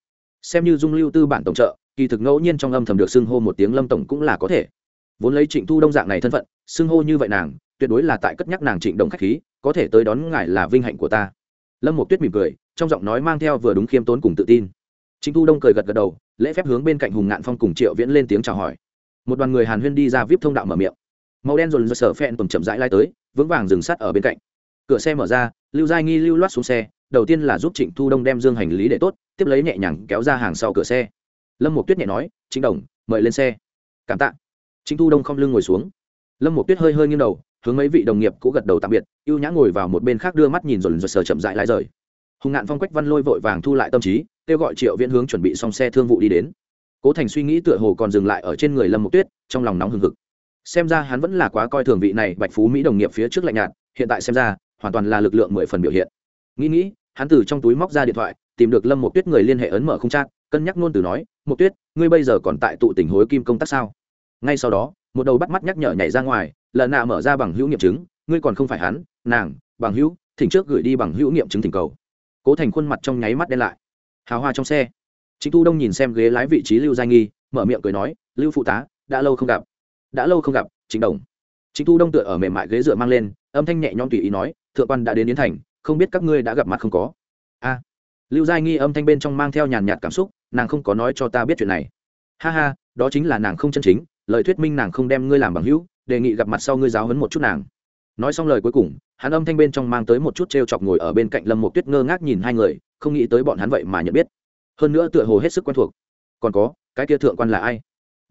Xem như dung lưu tư bản tổng trợ, kỳ thực ngẫu nhiên trong âm thầm được xưng hô một tiếng lâm tổng cũng là có thể. Vốn lấy trịnh thu đông dạng này thân phận, xưng hô như vậy nàng, tuyệt đối là tại cất nhắc nàng trịnh đồng khách khí, có thể tới đón ngài là vinh hạnh của ta. Lâm một tuyết mỉm cười, trong giọng nói mang theo vừa đúng khiêm tốn cùng tự tin trịnh thu đông cười gật gật đầu, lễ phép hướng bên cạnh hùng ngạn phong cùng triệu viễn lên tiếng chào hỏi. Một đoàn người hàn huyên đi ra vip thông đạo mở miệng. Màu đen dồn dơ sở phen tùng chậm rãi lai tới, vững vàng dừng sắt ở bên cạnh. Cửa xe mở ra, lưu giai nghi lưu loát xuống xe, đầu tiên là giúp trịnh thu đông đem dương hành lý để tốt, tiếp lấy nhẹ nhàng kéo ra hàng sau cửa xe. Lâm một tuyết nhẹ nói, trịnh đồng, mời lên xe. Cảm tạ. Trịnh thu đông không lưng ngồi xuống. Lâm một tuyết hơi hơi nghiêng đầu, hướng mấy vị đồng nghiệp cũ gật đầu tạm biệt, ưu nhã ngồi vào một bên khác đưa mắt nhìn dồn dơ sở chậm rãi lái rời hùng ngạn phong quách văn lôi vội vàng thu lại tâm trí, kêu gọi triệu viễn hướng chuẩn bị xong xe thương vụ đi đến. Cố thành suy nghĩ tựa hồ còn dừng lại ở trên người lâm mục tuyết, trong lòng nóng hừng hực. Xem ra hắn vẫn là quá coi thường vị này bạch phú mỹ đồng nghiệp phía trước lạnh nhạt, hiện tại xem ra, hoàn toàn là lực lượng mười phần biểu hiện. Nghĩ nghĩ, hắn từ trong túi móc ra điện thoại, tìm được lâm mục tuyết người liên hệ ấn mở không trang cân nhắc luôn từ nói, mục tuyết, ngươi bây giờ còn tại tụ tỉnh hối kim công tác sao? Ngay sau đó, một đầu bắt mắt nhắc nhở nhảy ra ngoài lợn nạ mở ra bằng hữu nghiệm chứng, ngươi còn không phải hắn, nàng, bằng hữu, thỉnh trước gửi đi bằng hữu nghiệm chứng thỉnh cầu cố thành khuôn mặt trong nháy mắt đen lại. Hào hoa trong xe. Chính thu đông nhìn xem ghế lái vị trí lưu giai nghi, mở miệng cười nói, lưu phụ tá, đã lâu không gặp. Đã lâu không gặp chính đồng. Chính thu đông tựa ở mềm mại ghế dựa mang lên, âm thanh nhẹ nhõm tùy ý nói, thượng quan đã đến yến thành, không biết các ngươi đã gặp mặt không có? A. Lưu giai nghi âm thanh bên trong mang theo nhàn nhạt cảm xúc, nàng không có nói cho ta biết chuyện này. Ha ha, đó chính là nàng không chân chính, lời thuyết minh nàng không đem ngươi làm bằng hữu, đề nghị gặp mặt sau ngươi giáo hấn một chút nàng nói xong lời cuối cùng, hắn âm thanh bên trong mang tới một chút t r e o chọc ngồi ở bên cạnh lâm một tuyết ngơ ngác nhìn hai người, không nghĩ tới bọn hắn vậy mà nhận biết. Hơn nữa tựa hồ hết sức quen thuộc. Còn có, cái kia thượng quan là ai?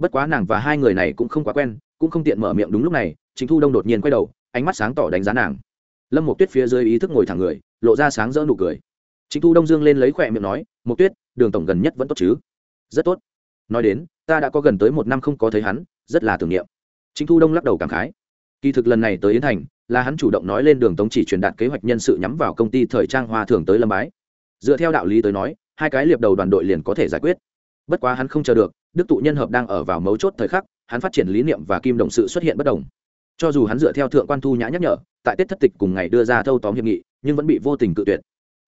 Bất quá nàng và hai người này cũng không quá quen, cũng không tiện mở miệng đúng lúc này chính thu đông đột nhiên quay đầu, ánh mắt sáng tỏ đánh giá nàng. Lâm một tuyết phía dưới ý thức ngồi thẳng người, lộ ra sáng rỡ nụ cười. Chính thu đông dương lên lấy khỏe miệng nói một tuyết, đường tổng gần nhất vẫn tốt chứ? Rất tốt. Nói đến, ta đã có gần tới một năm không có thấy hắn, rất là tưởng niệm. Chính thu đông lắc đầu cảm khái kỳ thực lần này tới yến thành, là hắn chủ động nói lên đường tống chỉ truyền đạt kế hoạch nhân sự nhắm vào công ty thời trang hoa thường tới lâm bái. Dựa theo đạo lý tới nói, hai cái liệp đầu đoàn đội liền có thể giải quyết. Bất quá hắn không chờ được, đức tụ nhân hợp đang ở vào mấu chốt thời khắc, hắn phát triển lý niệm và kim đồng sự xuất hiện bất đồng. Cho dù hắn dựa theo thượng quan thu nhã nhắc nhở, tại tết thất tịch cùng ngày đưa ra thâu tóm hiệp nghị, nhưng vẫn bị vô tình cự tuyệt.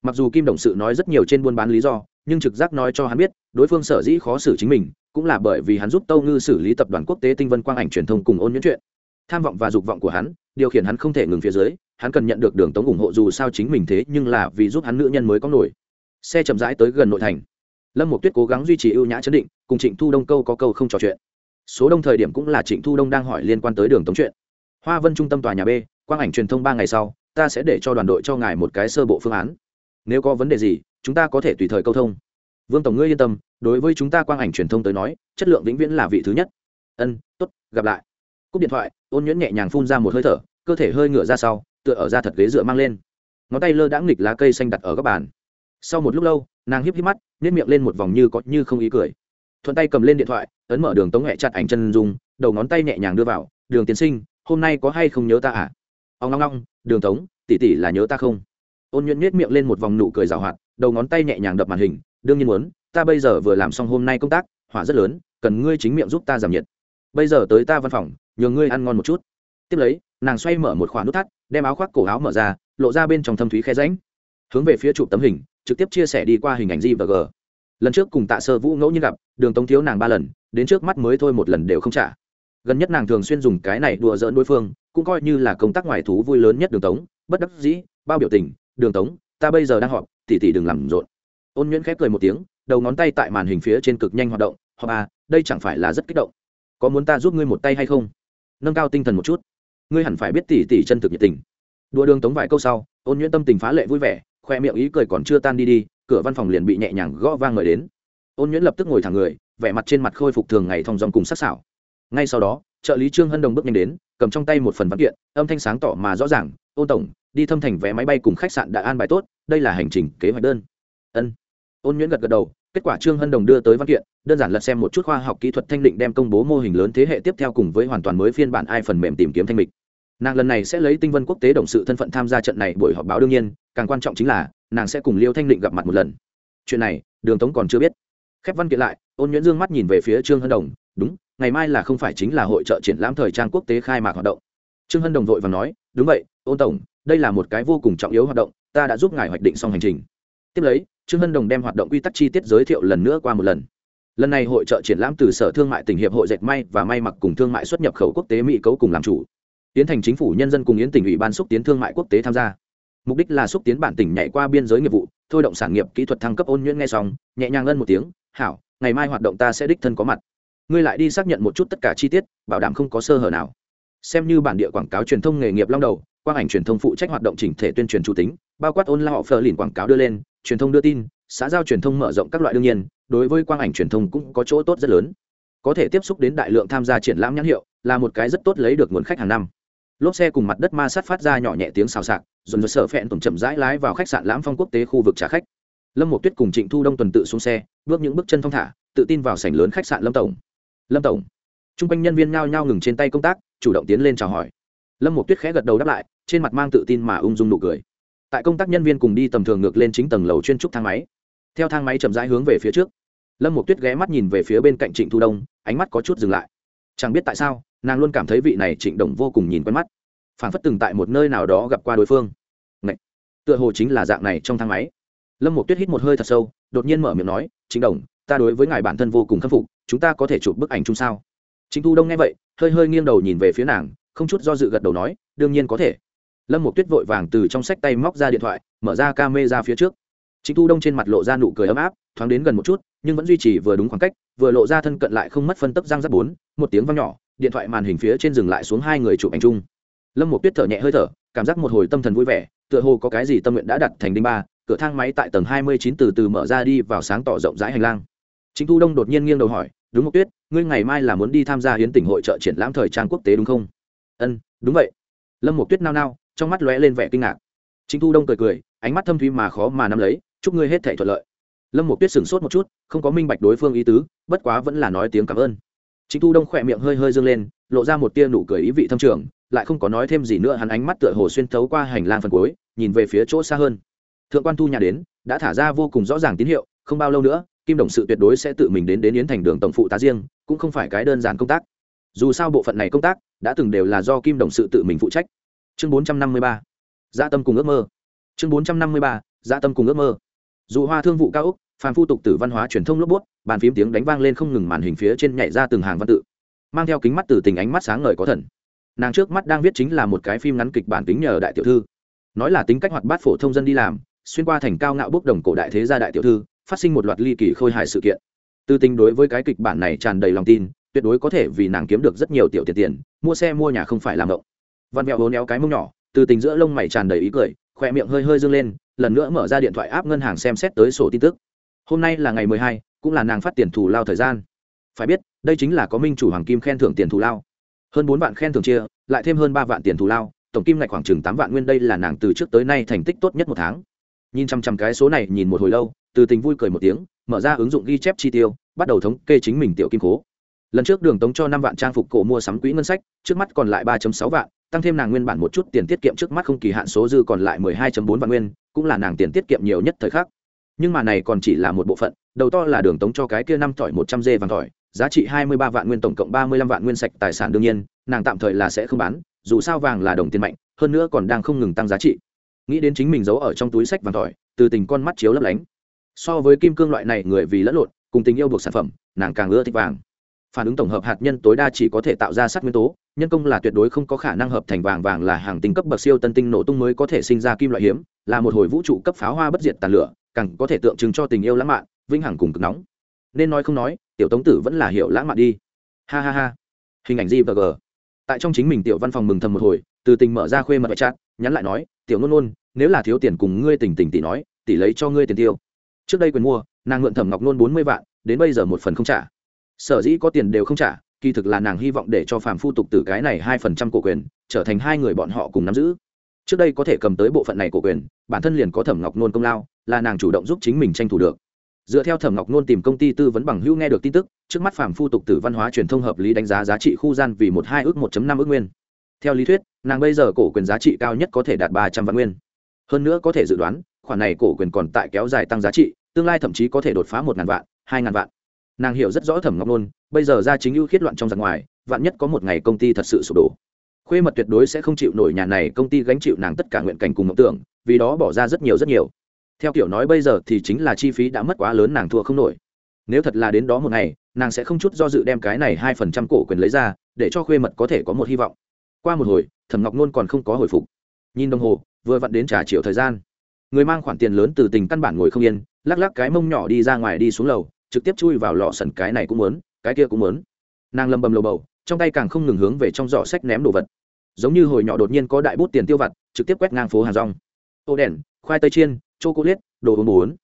Mặc dù kim đồng sự nói rất nhiều trên buôn bán lý do, nhưng trực giác nói cho hắn biết, đối phương sở dĩ khó xử chính mình, cũng là bởi vì hắn giúp tâu ngư xử lý tập đoàn quốc tế tinh vân quang ảnh truyền thông cùng ôn nhuyễn chuyện tham vọng và dục vọng của hắn, điều khiển hắn không thể ngừng phía dưới, hắn cần nhận được đường tống ủng hộ dù sao chính mình thế nhưng là vì giúp hắn nữ nhân mới có nổi. Xe chậm rãi tới gần nội thành. Lâm một tuyết cố gắng duy trì ưu nhã chấn định, cùng trịnh thu đông câu có câu không trò chuyện. Số đông thời điểm cũng là trịnh thu đông đang hỏi liên quan tới đường tống chuyện. Hoa vân trung tâm tòa nhà b, quang ảnh truyền thông ba ngày sau, ta sẽ để cho đoàn đội cho ngài một cái sơ bộ phương án. Nếu có vấn đề gì, chúng ta có thể tùy thời câu thông. Vương tổng ngươi yên tâm, đối với chúng ta quang ảnh truyền thông tới nói, chất lượng vĩnh viễn là vị thứ nhất. Ân, tốt, gặp lại cúp điện thoại ôn nhuyễn nhẹ nhàng phun ra một hơi thở cơ thể hơi ngửa ra sau tựa ở ra thật ghế dựa mang lên. Ngón tay lơ đãng nghịch lá cây xanh đặt ở góc bàn. Sau một lúc lâu nàng híp híp mắt nhét miệng lên một vòng như có như không ý cười. Thuận tay cầm lên điện thoại ấn mở đường tống hẹ chặt ảnh chân dung, đầu ngón tay nhẹ nhàng đưa vào đường tiến sinh hôm nay có hay không nhớ ta à? Ông long long đường tống tỉ tỉ là nhớ ta không? Ôn nhuyễn nhét miệng lên một vòng nụ cười rào hoạt đầu ngón tay nhẹ nhàng đập màn hình đương nhiên muốn ta bây giờ vừa làm xong hôm nay công tác hỏa rất lớn cần ngươi chính miệng giúp ta giảm nhiệt bây giờ tới ta văn phòng, nhờ ngươi ăn ngon một chút. Tiếp lấy, nàng xoay mở một khoản nút thắt, đem áo khoác cổ áo mở ra, lộ ra bên trong thâm thúy khe ránh hướng về phía chụp tấm hình, trực tiếp chia sẻ đi qua hình ảnh g và g. Lần trước cùng tạ sơ vũ ngẫu nhiên gặp, đường tống thiếu nàng ba lần, đến trước mắt mới thôi một lần đều không trả. Gần nhất nàng thường xuyên dùng cái này đùa dỡn đối phương, cũng coi như là công tác ngoài thú vui lớn nhất đường tống, bất đắc dĩ, bao biểu tình, đường tống, ta bây giờ đang họp tỉ tỉ đừng làm rộn. Ôn nhuyễn khép cười một tiếng, đầu ngón tay tại màn hình phía trên cực nhanh hoạt động, họp à đây chẳng phải là rất kích động có muốn ta giúp ngươi một tay hay không? Nâng cao tinh thần một chút. Ngươi hẳn phải biết tỉ tỉ chân thực nhiệt tình. Đua đường tống vài câu sau, ôn nhuyễn tâm tình phá lệ vui vẻ, khoe miệng ý cười còn chưa tan đi đi, cửa văn phòng liền bị nhẹ nhàng gõ vang mời đến. Ôn nhuyễn lập tức ngồi thẳng người, vẻ mặt trên mặt khôi phục thường ngày thong dòng cùng sắc sảo. Ngay sau đó, trợ lý trương hân đồng bước nhanh đến, cầm trong tay một phần văn kiện, âm thanh sáng tỏ mà rõ ràng, ôn tổng, đi thâm thành vé máy bay cùng khách sạn đã an bài tốt, đây là hành trình kế hoạch đơn. Ân. Ôn nhuyễn gật gật đầu kết quả trương hân đồng đưa tới văn kiện, đơn giản lật xem một chút khoa học kỹ thuật thanh định đem công bố mô hình lớn thế hệ tiếp theo cùng với hoàn toàn mới phiên bản ai phần mềm tìm kiếm thanh mịch. Nàng lần này sẽ lấy tinh vân quốc tế đồng sự thân phận tham gia trận này buổi họp báo đương nhiên, càng quan trọng chính là, nàng sẽ cùng liêu thanh định gặp mặt một lần. Chuyện này, đường tống còn chưa biết. Khép văn kiện lại, ôn nhuyễn dương mắt nhìn về phía trương hân đồng, đúng, ngày mai là không phải chính là hội trợ triển lãm thời trang quốc tế khai mạc hoạt động. Trương hân đồng vội và nói, đúng vậy, ôn tổng, đây là một cái vô cùng trọng yếu hoạt động, ta đã giúp ngài hoạch định xong hành trình. Tiếp lấy trương hân đồng đem hoạt động quy tắc chi tiết giới thiệu lần nữa qua một lần. Lần này hội trợ triển lãm từ sở thương mại tỉnh hiệp hội dệt may và may mặc cùng thương mại xuất nhập khẩu quốc tế mỹ cấu cùng làm chủ. Tiến thành chính phủ nhân dân cùng yến tỉnh ủy ban xúc tiến thương mại quốc tế tham gia. Mục đích là xúc tiến bản tỉnh nhảy qua biên giới nghiệp vụ, thôi động sản nghiệp, kỹ thuật thăng cấp ôn nhuyễn nghe xong, nhẹ nhàng ngân một tiếng, hảo, ngày mai hoạt động ta sẽ đích thân có mặt. Ngươi lại đi xác nhận một chút tất cả chi tiết, bảo đảm không có sơ hở nào. Xem như bản địa quảng cáo truyền thông nghề nghiệp long đầu quang ảnh truyền thông phụ trách hoạt động chỉnh thể tuyên truyền chủ tính, bao quát ôn la họ phờ lìn quảng cáo đưa lên, truyền thông đưa tin, xã giao truyền thông mở rộng các loại đương nhiên, đối với quang ảnh truyền thông cũng có chỗ tốt rất lớn. Có thể tiếp xúc đến đại lượng tham gia triển lãm nhãn hiệu, là một cái rất tốt lấy được nguồn khách hàng năm. Lốp xe cùng mặt đất ma sát phát ra nhỏ nhẹ tiếng xào xạc, dồn dồn sợ phẹn tổng chậm rãi lái vào khách sạn lãm phong quốc tế khu vực trả khách. Lâm một tuyết cùng trịnh thu đông tuần tự xuống xe, bước những bước chân thong thả, tự tin vào sảnh lớn khách sạn lâm tổng. Lâm tổng. T r u n g quanh nhân viên nhao nhao ngừng trên tay công tác, chủ động tiến lên chào hỏi. Lâm một tuyết khẽ gật đầu đáp lại trên mặt mang tự tin mà ung dung nụ cười. Tại công tác nhân viên cùng đi tầm thường ngược lên chính tầng lầu chuyên trúc thang máy. Theo thang máy chậm rãi hướng về phía trước. Lâm một tuyết ghé mắt nhìn về phía bên cạnh trịnh thu đông, ánh mắt có chút dừng lại. Chẳng biết tại sao, nàng luôn cảm thấy vị này trịnh đồng vô cùng nhìn quen mắt. Phản phất từng tại một nơi nào đó gặp qua đối phương. Ngậy! tựa hồ chính là dạng này trong thang máy. Lâm một tuyết hít một hơi thật sâu, đột nhiên mở miệng nói, trịnh đồng, ta đối với ngài bản thân vô cùng khâm phục, chúng ta có thể chụp bức ảnh chung sao? Chính thu đông nghe vậy, hơi hơi nghiêng đầu nhìn về phía nàng, không chút do dự gật đầu nói, đương nhiên có thể lâm một tuyết vội vàng từ trong sách tay móc ra điện thoại, mở ra ca mê ra phía trước. Chính thu đông trên mặt lộ ra nụ cười ấm áp, thoáng đến gần một chút, nhưng vẫn duy trì vừa đúng khoảng cách, vừa lộ ra thân cận lại không mất phân tấp răng rắc bốn, một tiếng văng nhỏ, điện thoại màn hình phía trên dừng lại xuống hai người chụp ảnh chung. Lâm một tuyết thở nhẹ hơi thở, cảm giác một hồi tâm thần vui vẻ, tựa hồ có cái gì tâm nguyện đã đặt thành đinh ba, cửa thang máy tại tầng hai mươi chín từ từ mở ra đi vào sáng tỏ rộng rãi hành lang. Chính thu đông đột nhiên nghiêng đầu hỏi, đúng một tuyết, ngươi ngày mai là muốn đi tham gia hiến tỉnh hội trợ triển lãm thời trang quốc tế đúng không? Ân, đúng vậy. Lâm một tuyết nao nao trong mắt lóe lên vẻ kinh ngạc. Chính thu đông cười cười, ánh mắt thâm thúy mà khó mà nắm lấy, chúc ngươi hết thể thuận lợi. Lâm một tuyết sửng sốt một chút, không có minh bạch đối phương ý tứ, bất quá vẫn là nói tiếng cảm ơn. Chính thu đông khỏe miệng hơi hơi dâng lên, lộ ra một tia nụ cười ý vị thâm trường, lại không có nói thêm gì nữa, hắn ánh mắt tựa hồ xuyên thấu qua hành lang phần cuối, nhìn về phía chỗ xa hơn. Thượng quan thu nhà đến, đã thả ra vô cùng rõ ràng tín hiệu, không bao lâu nữa, kim đồng sự tuyệt đối sẽ tự mình đến đến yến thành đường tổng phụ tá riêng, cũng không phải cái đơn giản công tác. Dù sao bộ phận này công tác, đã từng đều là do kim đồng sự tự mình phụ trách chương bốn trăm năm mươi ba gia tâm cùng ước mơ. Chương bốn trăm năm mươi ba gia tâm cùng ước mơ. Dù hoa thương vụ cao úc phàm phu tục tử văn hóa truyền thông lốp bút, bàn phím tiếng đánh vang lên không ngừng màn hình phía trên nhảy ra từng hàng văn tự. Mang theo kính mắt từ tình ánh mắt sáng ngời có thần. Nàng trước mắt đang viết chính là một cái phim ngắn kịch bản tính nhờ đại tiểu thư. Nói là tính cách hoạt bát phổ thông dân đi làm, xuyên qua thành cao ngạo bốc đồng cổ đại thế gia đại tiểu thư, phát sinh một loạt ly kỳ khôi hài sự kiện. Tư tình đối với cái kịch bản này tràn đầy lòng tin, tuyệt đối có thể vì nàng kiếm được rất nhiều tiểu tiền tiền, mua xe mua nhà không phải làm động văn mẹo hố néo cái mông nhỏ, từ tình giữa lông mày tràn đầy ý cười, khỏe miệng hơi hơi dâng lên, lần nữa mở ra điện thoại áp ngân hàng xem xét tới sổ tin tức. Hôm nay là ngày mười hai, cũng là nàng phát tiền thù lao thời gian. Phải biết, đây chính là có minh chủ hoàng kim khen thưởng tiền thù lao. Hơn bốn vạn khen thưởng chia, lại thêm hơn ba vạn tiền thù lao, tổng kim ngạch khoảng chừng tám vạn nguyên đây là nàng từ trước tới nay thành tích tốt nhất một tháng. Nhìn chăm chăm cái số này, nhìn một hồi lâu, từ tình vui cười một tiếng, mở ra ứng dụng ghi chép chi tiêu, bắt đầu thống kê chính mình tiểu kim cố. Lần trước đường tống cho năm vạn trang phục cổ mua sắm quỹ ngân sách, trước mắt còn lại ba sáu vạn tăng thêm nàng nguyên bản một chút tiền tiết kiệm trước mắt không kỳ hạn số dư còn lại mười hai bốn vạn nguyên, cũng là nàng tiền tiết kiệm nhiều nhất thời khắc. Nhưng mà này còn chỉ là một bộ phận, đầu to là đường tống cho cái kia năm tỏi một trăm dê vàng tỏi giá trị hai mươi ba vạn nguyên tổng cộng ba mươi lăm vạn nguyên sạch tài sản đương nhiên, nàng tạm thời là sẽ không bán, dù sao vàng là đồng tiền mạnh, hơn nữa còn đang không ngừng tăng giá trị. Nghĩ đến chính mình giấu ở trong túi sách vàng tỏi từ tình con mắt chiếu lấp lánh. So với kim cương loại này người vì lẫn lộn, cùng tình yêu buộc sản phẩm, nàng càng ưa thích vàng phản ứng tổng hợp hạt nhân tối đa chỉ có thể tạo ra sắt nguyên tố, nhân công là tuyệt đối không có khả năng hợp thành vàng vàng là hàng tinh cấp bậc siêu tân tinh nổ tung mới có thể sinh ra kim loại hiếm, là một hồi vũ trụ cấp pháo hoa bất diệt tàn lửa, càng có thể tượng trưng cho tình yêu lãng mạn, vinh hằng cùng cực nóng. Nên nói không nói, tiểu tống tử vẫn là hiểu lãng mạn đi. Ha ha ha. Hình ảnh gì và g. Tại trong chính mình tiểu văn phòng mừng thầm một hồi, từ tình mở ra khuê mật chat nhắn lại nói, tiểu nôn nôn, nếu là thiếu tiền cùng ngươi tình tình tỷ nói, tỷ lấy cho ngươi tiền tiêu. Trước đây quyền mua, nàng mượn thẩm ngọc nôn bốn mươi vạn, đến bây giờ một phần không trả sở dĩ có tiền đều không trả, kỳ thực là nàng hy vọng để cho phàm phu tục từ cái này hai phần trăm cổ quyền, trở thành hai người bọn họ cùng nắm giữ. Trước đây có thể cầm tới bộ phận này cổ quyền, bản thân liền có thẩm ngọc nôn công lao, là nàng chủ động giúp chính mình tranh thủ được. Dựa theo thẩm ngọc nôn tìm công ty tư vấn bằng hữu nghe được tin tức, trước mắt phàm phu tục tử văn hóa truyền thông hợp lý đánh giá giá trị khu gian vì một hai ước một năm ước nguyên. Theo lý thuyết, nàng bây giờ cổ quyền giá trị cao nhất có thể đạt ba trăm vạn nguyên. Hơn nữa có thể dự đoán, khoản này cổ quyền còn tại kéo dài tăng giá trị, tương lai thậm chí có thể đột phá một ngàn vạn, hai ngàn vạn nàng hiểu rất rõ thẩm ngọc nôn, bây giờ ra chính ưu khiết loạn trong giặc ngoài, vạn nhất có một ngày công ty thật sự sụp đổ. Khuê mật tuyệt đối sẽ không chịu nổi nhà này công ty gánh chịu nàng tất cả nguyện cảnh cùng mộng tưởng, vì đó bỏ ra rất nhiều rất nhiều. Theo kiểu nói bây giờ thì chính là chi phí đã mất quá lớn nàng thua không nổi. Nếu thật là đến đó một ngày, nàng sẽ không chút do dự đem cái này hai phần trăm cổ quyền lấy ra, để cho khuê mật có thể có một hy vọng. Qua một hồi, thẩm ngọc nôn còn không có hồi phục. Nhìn đồng hồ, vừa vặn đến trả chiều thời gian. Người mang khoản tiền lớn từ tình căn bản ngồi không yên, lắc lắc cái mông nhỏ đi ra ngoài đi xuống lầu trực tiếp chui vào lọ sần cái này cũng muốn, cái kia cũng muốn. Nàng lầm bầm lầu bầu, trong tay càng không ngừng hướng về trong giỏ sách ném đồ vật. Giống như hồi nhỏ đột nhiên có đại bút tiền tiêu vặt, trực tiếp quét ngang phố hàng rong. Ô đèn, khoai tây chiên chô cô liết đồ uống bốn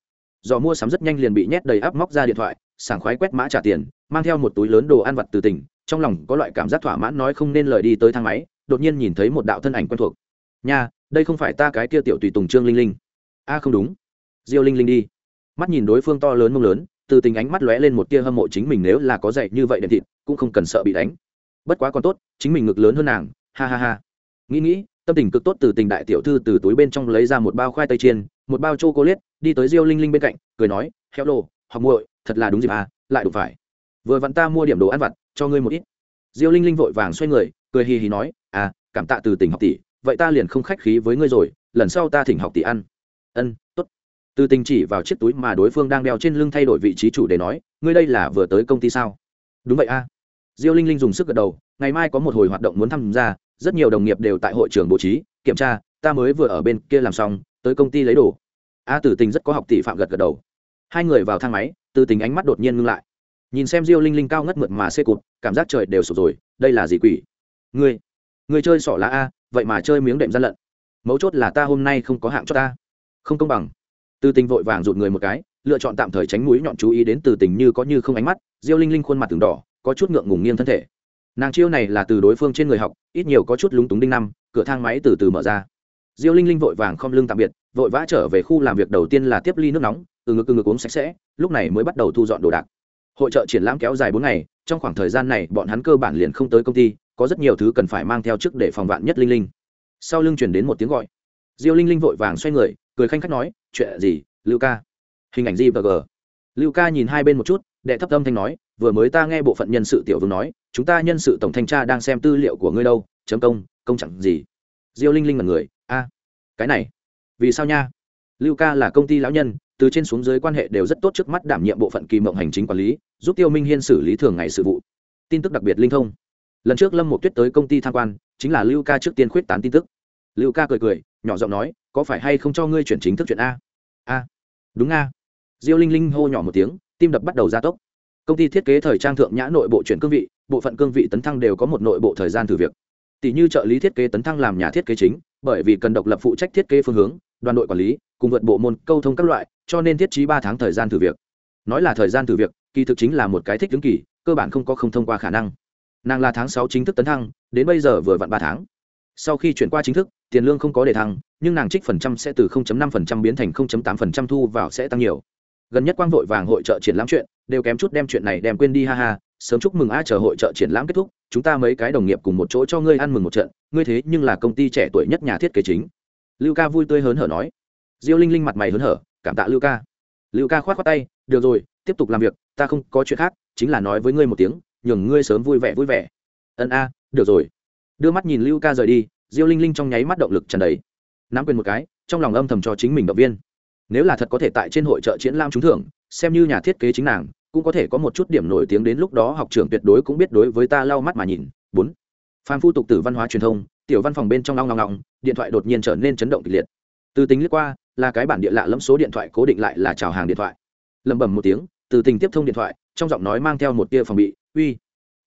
giỏ mua sắm rất nhanh liền bị nhét đầy áp móc ra điện thoại, sảng khoái quét mã trả tiền, mang theo một túi lớn đồ ăn vặt từ tỉnh, trong lòng có loại cảm giác thỏa mãn nói không nên lời đi tới thang máy, đột nhiên nhìn thấy một đạo thân ảnh quen thuộc. Nha, đây không phải ta cái kia tiểu tùy tùng trương linh linh. A, không đúng. Diêu linh linh đi. Mắt nhìn đối phương to lớn mông lớn từ tình ánh mắt lóe lên một tia hâm mộ chính mình nếu là có dạy như vậy đệm thịt, cũng không cần sợ bị đánh. Bất quá còn tốt, chính mình ngực lớn hơn nàng, ha ha ha. Nghĩ nghĩ, tâm tình cực tốt từ tình đại tiểu thư từ túi bên trong lấy ra một bao khoai tây chiên, một bao chô cô liết đi tới diêu linh linh bên cạnh, cười nói, heo lô, học muội, thật là đúng dịp à lại đủ phải. Vừa vặn ta mua điểm đồ ăn vặt, cho ngươi một ít. Diêu linh linh vội vàng xoay người, cười hì hì nói à cảm tạ từ tình học tỷ, vậy ta liền không khách khí với ngươi rồi, lần sau ta thỉnh học tỷ ăn. Ân, tốt từ tình chỉ vào chiếc túi mà đối phương đang đeo trên lưng thay đổi vị trí chủ để nói, ngươi đây là vừa tới công ty sao? Đúng vậy a. Diêu linh linh dùng sức gật đầu, ngày mai có một hồi hoạt động muốn tham gia, rất nhiều đồng nghiệp đều tại hội trường bố trí, kiểm tra, ta mới vừa ở bên kia làm xong, tới công ty lấy đồ. A tử tình rất có học tỷ phạm gật gật đầu. Hai người vào thang máy từ tình ánh mắt đột nhiên ngưng lại. Nhìn xem diêu linh linh cao ngất mượt mà xê cụt, cảm giác trời đều sụp rồi, đây là gì quỷ? Ngươi ngươi chơi sỏ lá a, vậy mà chơi miếng đệm gian lận. Mấu chốt là ta hôm nay không có hạng cho ta. Không công bằng từ tình vội vàng rụt người một cái, lựa chọn tạm thời tránh mũi nhọn chú ý đến từ tình như có như không ánh mắt, diêu linh linh khuôn mặt từng đỏ, có chút ngượng ngùng nghiêng thân thể. Nàng chiêu này là từ đối phương trên người học, ít nhiều có chút lúng túng đinh năm, cửa thang máy từ từ mở ra. Diêu linh linh vội vàng không lưng tạm biệt, vội vã trở về khu làm việc đầu tiên là tiếp ly nước nóng, từ ngực từ ngực uống sạch sẽ, lúc này mới bắt đầu thu dọn đồ đạc. Hội trợ triển lãm kéo dài bốn ngày, trong khoảng thời gian này bọn hắn cơ bản liền không tới công ty, có rất nhiều thứ cần phải mang theo trước để phòng vạn nhất linh linh. Sau lưng chuyển đến một tiếng gọi. Diêu linh linh vội vàng xoay người cười khanh khách nói, chuyện gì, lưu ca? Hình ảnh gì bờ gờ lưu ca nhìn hai bên một chút, đệ thấp âm thanh nói, vừa mới ta nghe bộ phận nhân sự tiểu vương nói, chúng ta nhân sự tổng thanh tra đang xem tư liệu của ngươi đâu, chấm công công chẳng gì. Diêu linh linh là người, a, cái này, vì sao nha? Lưu ca là công ty lão nhân, từ trên xuống dưới quan hệ đều rất tốt trước mắt đảm nhiệm bộ phận kỳ mộng hành chính quản lý, giúp tiêu minh hiên xử lý thường ngày sự vụ. Tin tức đặc biệt linh thông. Lần trước lâm một tuyết tới công ty tham quan, chính là lưu ca trước tiên khuyết tán tin tức. Lưu ca cười cười, nhỏ giọng nói có phải hay không cho ngươi chuyển chính thức chuyện a? A. Đúng a. Diêu linh linh hô nhỏ một tiếng, tim đập bắt đầu gia tốc. Công ty thiết kế thời trang thượng nhã nội bộ chuyển cương vị, bộ phận cương vị tấn thăng đều có một nội bộ thời gian thử việc. Tỷ như trợ lý thiết kế tấn thăng làm nhà thiết kế chính, bởi vì cần độc lập phụ trách thiết kế phương hướng, đoàn đội quản lý, cùng vượt bộ môn, câu thông các loại, cho nên thiết trí ba tháng thời gian thử việc. Nói là thời gian thử việc, kỳ thực chính là một cái thích ứng kỳ, cơ bản không có không thông qua khả năng. Nàng là tháng sáu chính thức tấn thăng, đến bây giờ vừa vặn ba tháng sau khi chuyển qua chính thức, tiền lương không có đề thăng, nhưng nàng trích phần trăm sẽ từ 0.5% biến thành 0.8% thu vào sẽ tăng nhiều. Gần nhất quang vội vàng hội trợ triển lãm chuyện, đều kém chút đem chuyện này đem quên đi, ha ha. Sớm chúc mừng a chờ hội trợ triển lãm kết thúc, chúng ta mấy cái đồng nghiệp cùng một chỗ cho ngươi ăn mừng một trận, ngươi thế nhưng là công ty trẻ tuổi nhất nhà thiết kế chính. Lưu ca vui tươi hớn hở nói. Diêu linh linh mặt mày hớn hở, cảm tạ lưu ca. Lưu ca khoát khoát tay, được rồi, tiếp tục làm việc, ta không có chuyện khác, chính là nói với ngươi một tiếng, nhường ngươi sớm vui vẻ vui vẻ. Ân a, được rồi đưa mắt nhìn lưu ca rời đi, diêu linh linh trong nháy mắt động lực trần đấy nắm quyền một cái, trong lòng âm thầm cho chính mình động viên. Nếu là thật có thể tại trên hội trợ triển lãm trúng thưởng, xem như nhà thiết kế chính nàng, cũng có thể có một chút điểm nổi tiếng đến lúc đó học trưởng tuyệt đối cũng biết đối với ta lau mắt mà nhìn. Bốn. Phan phu tục tử văn hóa truyền thông, tiểu văn phòng bên trong long long long điện thoại đột nhiên trở nên chấn động kịch liệt. Từ tính lướt qua, là cái bản địa lạ lẫm số điện thoại cố định lại là chào hàng điện thoại. Lẩm bẩm một tiếng, từ tình tiếp thông điện thoại, trong giọng nói mang theo một tia phòng bị, uy,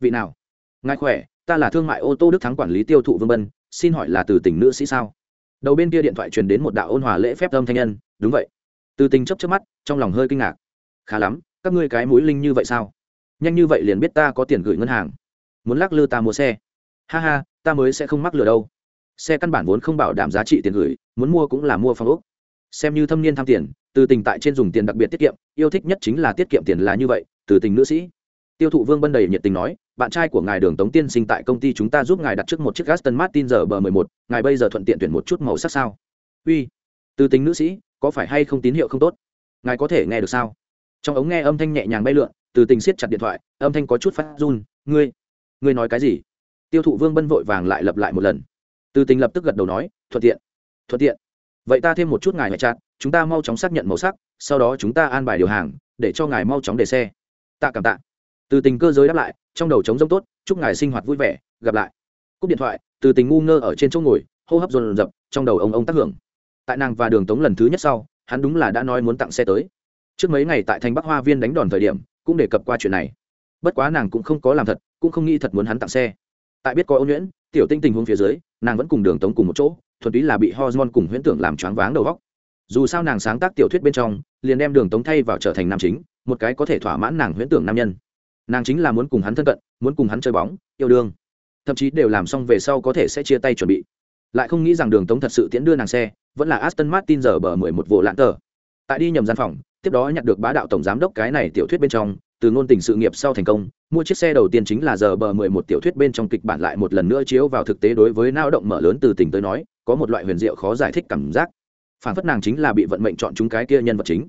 vị nào? Ngài khỏe? Ta là thương mại ô tô đức thắng quản lý tiêu thụ vương bân, xin hỏi là từ tỉnh nữ sĩ sao? Đầu bên kia điện thoại truyền đến một đạo ôn hòa lễ phép âm thanh nhân, đúng vậy. Từ tình chấp trước mắt, trong lòng hơi kinh ngạc. Khá lắm, các ngươi cái mũi linh như vậy sao? Nhanh như vậy liền biết ta có tiền gửi ngân hàng. Muốn lắc lư ta mua xe. Ha ha, ta mới sẽ không mắc lừa đâu. Xe căn bản vốn không bảo đảm giá trị tiền gửi, muốn mua cũng là mua phòng ốc. Xem như thâm niên tham tiền, từ tình tại trên dùng tiền đặc biệt tiết kiệm, yêu thích nhất chính là tiết kiệm tiền là như vậy, từ tình nữ sĩ tiêu thụ vương bân đầy nhiệt tình nói, bạn trai của ngài đường tống tiên sinh tại công ty chúng ta giúp ngài đặt trước một chiếc gaston martin giờ bờ mười một, ngài bây giờ thuận tiện tuyển một chút màu sắc sao? Uy, từ tình nữ sĩ, có phải hay không tín hiệu không tốt? Ngài có thể nghe được sao? Trong ống nghe âm thanh nhẹ nhàng bay lượn, từ tình siết chặt điện thoại, âm thanh có chút phát run, ngươi ngươi nói cái gì? Tiêu thụ vương bân vội vàng lại lặp lại một lần. Từ tình lập tức gật đầu nói, thuận tiện thuận tiện. Vậy ta thêm một chút ngài ngoại chặt chúng ta mau chóng xác nhận màu sắc, sau đó chúng ta an bài điều hàng, để cho ngài mau chóng để xe. Tạ cảm tạ từ tình cơ giới đáp lại, trong đầu trống rông tốt, chúc ngài sinh hoạt vui vẻ, gặp lại. Cúp điện thoại, từ tình ngu ngơ ở trên chỗ ngồi, hô hấp dồn dập, trong đầu ông ông tác hưởng. Tại nàng và đường tống lần thứ nhất sau, hắn đúng là đã nói muốn tặng xe tới. Trước mấy ngày tại thành bắc hoa viên đánh đòn thời điểm, cũng đề cập qua chuyện này. Bất quá nàng cũng không có làm thật, cũng không nghĩ thật muốn hắn tặng xe. Tại biết có ôn nhuyễn, tiểu tinh tình huống phía dưới, nàng vẫn cùng đường tống cùng một chỗ, thuần túy là bị hormone cùng huyễn tưởng làm choáng váng đầu góc dù sao nàng sáng tác tiểu thuyết bên trong, liền đem đường tống thay vào trở thành nam chính, một cái có thể thỏa mãn nàng huyễn tưởng nam nhân nàng chính là muốn cùng hắn thân cận, muốn cùng hắn chơi bóng, yêu đương. Thậm chí đều làm xong về sau có thể sẽ chia tay chuẩn bị. Lại không nghĩ rằng đường tống thật sự tiễn đưa nàng xe, vẫn là aston martin giờ bờ mười một vụ lãn tờ. Tại đi nhầm gian phòng, tiếp đó nhặt được bá đạo tổng giám đốc cái này tiểu thuyết bên trong, từ ngôn tình sự nghiệp sau thành công, mua chiếc xe đầu tiên chính là giờ bờ mười một tiểu thuyết bên trong kịch bản lại một lần nữa chiếu vào thực tế đối với lao động mở lớn từ tình tới nói, có một loại huyền diệu khó giải thích cảm giác. Phản phất nàng chính là bị vận mệnh chọn chúng cái kia nhân vật chính.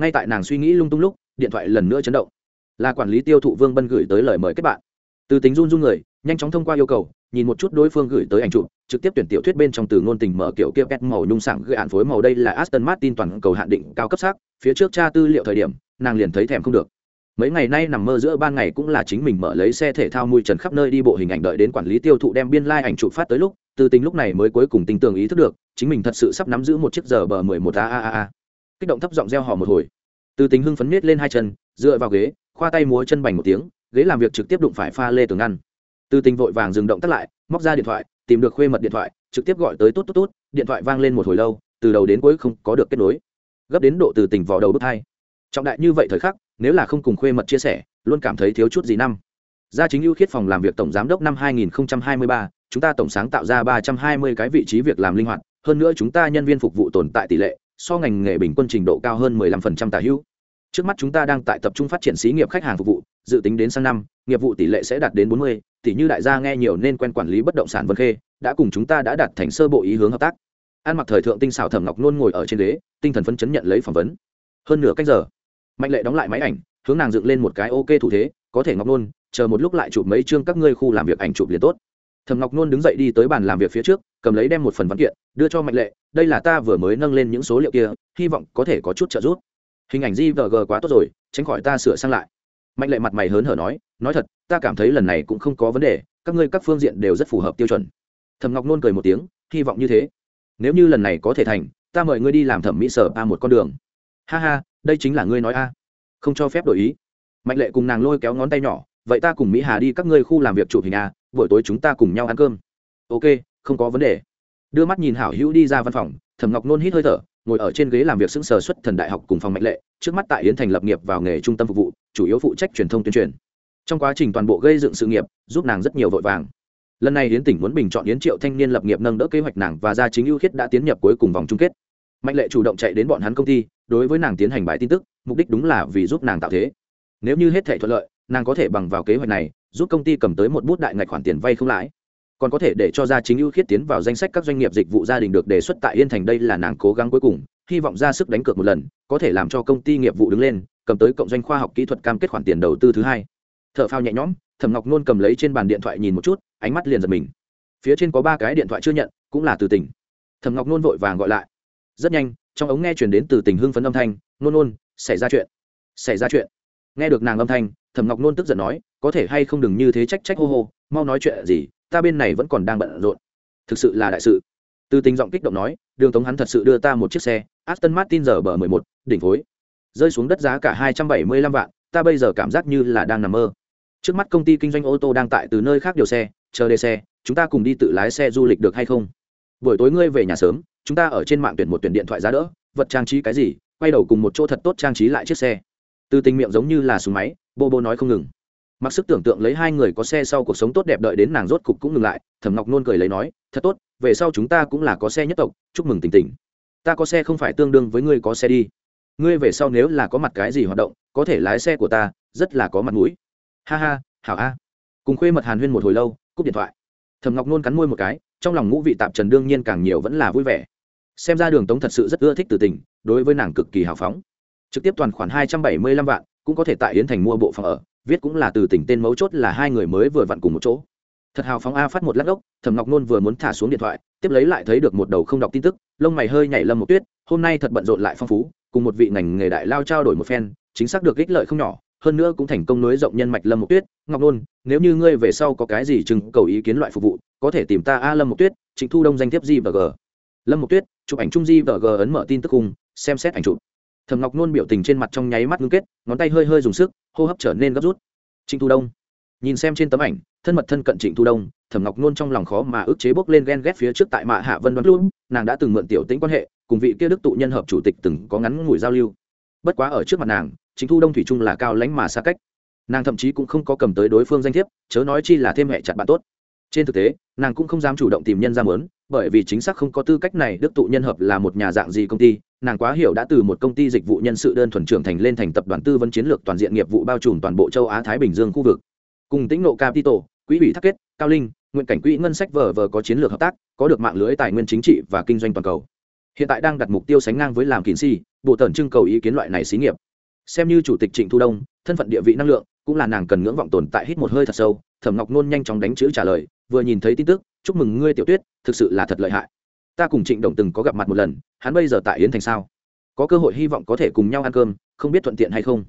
Ngay tại nàng suy nghĩ lung tung lúc, điện thoại lần nữa chấn động là quản lý tiêu thụ vương bân gửi tới lời mời kết bạn. Từ tính run run người, nhanh chóng thông qua yêu cầu, nhìn một chút đối phương gửi tới ảnh chụp, trực tiếp tuyển tiểu thuyết bên trong từ ngôn tình mở kiểu kia pet màu nhung sảng gợi hạn phối màu đây là aston martin toàn cầu hạn định cao cấp sắc, phía trước tra tư liệu thời điểm, nàng liền thấy thèm không được. Mấy ngày nay nằm mơ giữa ban ngày cũng là chính mình mở lấy xe thể thao mùi trần khắp nơi đi bộ hình ảnh đợi đến quản lý tiêu thụ đem biên lai、like、ảnh chụp phát tới lúc, từ tính lúc này mới cuối cùng tin tưởng ý thức được, chính mình thật sự sắp nắm giữ một chiếc giờ bờ mười một a a a a. Kích động thấp giọng reo hò một hồi. Từ tính hưng phấn miết lên hai chân, dựa vào ghế khoa tay múa chân bành một tiếng ghế làm việc trực tiếp đụng phải pha lê tường ngăn. Từ tình vội vàng dừng động tắt lại móc ra điện thoại tìm được khuê mật điện thoại trực tiếp gọi tới tốt tốt tốt điện thoại vang lên một hồi lâu từ đầu đến cuối không có được kết nối. Gấp đến độ từ tình vò đầu bước hai. Trọng đại như vậy thời khắc nếu là không cùng khuê mật chia sẻ luôn cảm thấy thiếu chút gì năm. Gia chính ưu khiết phòng làm việc tổng giám đốc năm 2023, chúng ta tổng sáng tạo ra 320 cái vị trí việc làm linh hoạt hơn nữa chúng ta nhân viên phục vụ tồn tại tỷ lệ so ngành nghề bình quân trình độ cao hơn 15% tả hữu trước mắt chúng ta đang tại tập trung phát triển xí nghiệp khách hàng phục vụ dự tính đến sang năm nghiệp vụ tỷ lệ sẽ đạt đến 40, tỷ như đại gia nghe nhiều nên quen quản lý bất động sản vân khê đã cùng chúng ta đã đạt thành sơ bộ ý hướng hợp tác. Ăn mặc thời thượng tinh xảo thẩm ngọc nôn ngồi ở trên ghế tinh thần phấn chấn nhận lấy phỏng vấn. Hơn nửa cách giờ mạnh lệ đóng lại máy ảnh hướng nàng dựng lên một cái ok thủ thế có thể ngọc nôn chờ một lúc lại chụp mấy chương các ngươi khu làm việc ảnh chụp liền tốt. Thẩm ngọc nôn đứng dậy đi tới bàn làm việc phía trước cầm lấy đem một phần văn kiện đưa cho mạnh lệ đây là ta vừa mới nâng lên những số liệu kia hy vọng có thể có chút trợ giúp hình ảnh gvg quá tốt rồi, tránh khỏi ta sửa sang lại. Mạnh lệ mặt mày hớn hở nói nói thật, ta cảm thấy lần này cũng không có vấn đề, các ngươi các phương diện đều rất phù hợp tiêu chuẩn. Thầm ngọc nôn cười một tiếng, hy vọng như thế. Nếu như lần này có thể thành, ta mời ngươi đi làm thẩm mỹ sở a một con đường. Ha ha, đây chính là ngươi nói a. Không cho phép đổi ý. Mạnh lệ cùng nàng lôi kéo ngón tay nhỏ, vậy ta cùng mỹ hà đi các ngươi khu làm việc chụp hình a, buổi tối chúng ta cùng nhau ăn cơm. Ok, không có vấn đề. Đưa mắt nhìn hảo hữu đi ra văn phòng, thẩm ngọc nôn hít hơi thở ngồi ở trên ghế làm việc xứng sờ xuất thần đại học cùng phòng mạnh lệ, trước mắt tại yến thành lập nghiệp vào nghề trung tâm phục vụ, chủ yếu phụ trách truyền thông tuyên truyền. Trong quá trình toàn bộ gây dựng sự nghiệp, giúp nàng rất nhiều vội vàng. Lần này yến tỉnh muốn bình chọn yến triệu thanh niên lập nghiệp nâng đỡ kế hoạch nàng và gia chính ưu khiết đã tiến nhập cuối cùng vòng chung kết. Mạnh lệ chủ động chạy đến bọn hắn công ty, đối với nàng tiến hành bài tin tức, mục đích đúng là vì giúp nàng tạo thế. Nếu như hết thể thuận lợi, nàng có thể bằng vào kế hoạch này, giúp công ty cầm tới một bút đại ngạch khoản tiền vay không lãi còn có thể để cho gia chính ưu khiết tiến vào danh sách các doanh nghiệp dịch vụ gia đình được đề xuất tại yên thành đây là nàng cố gắng cuối cùng, hy vọng ra sức đánh cược một lần, có thể làm cho công ty nghiệp vụ đứng lên, cầm tới cộng doanh khoa học kỹ thuật cam kết khoản tiền đầu tư thứ hai. T h ở phao nhẹ nhõm, thẩm ngọc nôn cầm lấy trên bàn điện thoại nhìn một chút, ánh mắt liền giật mình. Phía trên có ba cái điện thoại chưa nhận, cũng là từ tỉnh. Thẩm ngọc nôn vội vàng gọi lại. Rất nhanh, trong ống nghe chuyển đến từ tỉnh hưng phấn âm thanh, nôn nôn, xảy ra chuyện. Xảy ra chuyện? Nghe được nàng âm thanh, thẩm ngọc nôn tức giận nói, có thể hay không đừng như thế trách trách hô hô, mau nói chuyện gì ta bên này vẫn còn đang bận rộn. Thực sự là đại sự. Từ tình giọng kích động nói, đường tống hắn thật sự đưa ta một chiếc xe, aston martin giờ bờ mười một, đỉnh phối. Rơi xuống đất giá cả hai trăm bảy mươi lăm vạn, ta bây giờ cảm giác như là đang nằm mơ. Trước mắt công ty kinh doanh ô tô đang tại từ nơi khác điều xe, chờ đề xe, chúng ta cùng đi tự lái xe du lịch được hay không? Buổi tối ngươi về nhà sớm, chúng ta ở trên mạng tuyển một tuyển điện thoại giá đỡ, vật trang trí cái gì, quay đầu cùng một chỗ thật tốt trang trí lại chiếc xe. Từ tình miệng giống như là súng máy, bô bô nói không ngừng mặc sức tưởng tượng lấy hai người có xe sau cuộc sống tốt đẹp đợi đến nàng rốt cục cũng ngừng lại, thẩm ngọc nôn cười lấy nói, thật tốt, về sau chúng ta cũng là có xe nhất tộc, chúc mừng tình tình. Ta có xe không phải tương đương với ngươi có xe đi. Ngươi về sau nếu là có mặt cái gì hoạt động, có thể lái xe của ta, rất là có mặt mũi. Ha ha, hảo a. Cùng khuê mật hàn huyên một hồi lâu, cúp điện thoại. Thầm ngọc nôn cắn môi một cái, trong lòng ngũ vị tạp trần đương nhiên càng nhiều vẫn là vui vẻ. Xem ra đường tống thật sự rất ưa thích từ tình, đối với nàng cực kỳ hào phóng. Trực tiếp toàn khoản hai trăm bảy mươi lăm vạn, cũng có thể tại yến thành mua bộ phòng ở viết cũng là từ tỉnh tên mấu chốt là hai người mới vừa vặn cùng một chỗ. Thật hào phóng a phát một lát ốc, Thẩm ngọc nôn vừa muốn thả xuống điện thoại, tiếp lấy lại thấy được một đầu không đọc tin tức, lông mày hơi nhảy lâm một tuyết, hôm nay thật bận rộn lại phong phú, cùng một vị ngành nghề đại lao trao đổi một phen, chính xác được ích lợi không nhỏ, hơn nữa cũng thành công nối rộng nhân mạch lâm một tuyết. Ngọc nôn, nếu như ngươi về sau có cái gì chừng cầu ý kiến loại phục vụ, có thể tìm ta a lâm một tuyết, trịnh thu đông danh thiếp g và g. Lâm một tuyết, chụp ảnh trung di và g ấn mở tin tức cùng xem xét ảnh chụp thầm ngọc nôn biểu tình trên mặt trong nháy mắt ngưng kết, ngón tay hơi hơi dùng sức, hô hấp trở nên gấp rút. Trịnh thu đông. Nhìn xem trên tấm ảnh, thân mật thân cận trịnh thu đông, thẩm ngọc nôn trong lòng khó mà ức chế bốc lên ghen ghét phía trước tại mạ hạ vân đoán luôn nàng đã từng mượn tiểu tĩnh quan hệ, cùng vị kia đức tụ nhân hợp chủ tịch từng có ngắn ngủi giao lưu. Bất quá ở trước mặt nàng, trịnh thu đông thủy chung là cao lãnh mà xa cách. Nàng thậm chí cũng không có cầm tới đối phương danh thiếp, chớ nói chi là thêm hệ chặt bạn tốt. Trên thực tế, nàng cũng không dám chủ động tìm nhân ra mớn bởi vì chính xác không có tư cách này, đức tụ nhân hợp là một nhà dạng gì công ty nàng quá hiểu đã từ một công ty dịch vụ nhân sự đơn thuần trưởng thành lên thành tập đoàn tư vấn chiến lược toàn diện nghiệp vụ bao trùm toàn bộ châu á thái bình dương khu vực. Cùng tĩnh nộ capital, quỹ ủy thác kết, cao linh, nguyện cảnh quỹ ngân sách vờ vờ có chiến lược hợp tác, có được mạng lưới, tài nguyên chính trị và kinh doanh toàn cầu. Hiện tại đang đặt mục tiêu sánh ngang với làm kín si, bộ tần trưng cầu ý kiến loại này xí nghiệp. Xem như chủ tịch trịnh thu đông, thân phận địa vị năng lượng, cũng là nàng cần ngưỡng vọng tồn tại hít một hơi thật sâu, thẩm ngọc nôn nhanh chóng đánh chữ trả lời, vừa nhìn thấy tin tức, chúc mừng ngươi, tiểu tuyết, thực sự là thật lợi hại ta cùng trịnh đồng từng có gặp mặt một lần, hắn bây giờ tại yến thành sao? Có cơ hội hy vọng có thể cùng nhau ăn cơm, không biết thuận tiện hay không?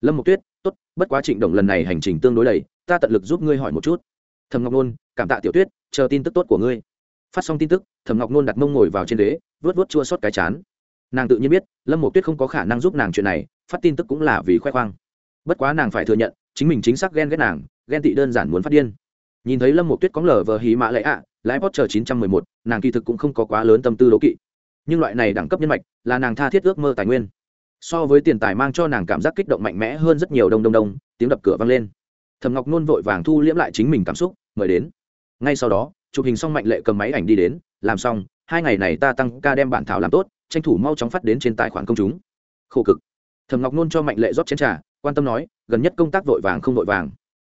Lâm mộc tuyết, tốt, bất quá trịnh đồng lần này hành trình tương đối đầy, ta tận lực giúp ngươi hỏi một chút. Thầm ngọc nôn, cảm tạ tiểu tuyết, chờ tin tức tốt của ngươi. Phát xong tin tức thầm ngọc nôn đặt mông ngồi vào trên đế vớt vớt chua xót cái chán. Nàng tự nhiên biết, lâm mộc tuyết không có khả năng giúp nàng chuyện này, phát tin tức cũng là vì khoe khoang. Bất quá nàng phải thừa nhận, chính mình chính xác ghen ghét nàng, ghen tị đơn giản muốn phát điên nhìn thấy lâm một tuyết có lờ vờ hí mã lệ ạ, lái post chờ chín trăm mười một, nàng kỳ thực cũng không có quá lớn tâm tư đố kỵ. Nhưng loại này đẳng cấp nhân mạch là nàng tha thiết ước mơ tài nguyên. So với tiền tài mang cho nàng cảm giác kích động mạnh mẽ hơn rất nhiều đông đông đông, tiếng đập cửa vang lên. Thầm ngọc nôn vội vàng thu liễm lại chính mình cảm xúc, mời đến. Ngay sau đó, chụp hình xong mạnh lệ cầm máy ảnh đi đến, làm xong, hai ngày này ta tăng ca đem bản thảo làm tốt, tranh thủ mau chóng phát đến trên tài khoản công chúng. Khổ cực. Thầm ngọc nôn cho mạnh lệ rót chén trà, quan tâm nói, gần nhất công tác vội vàng không vội vàng.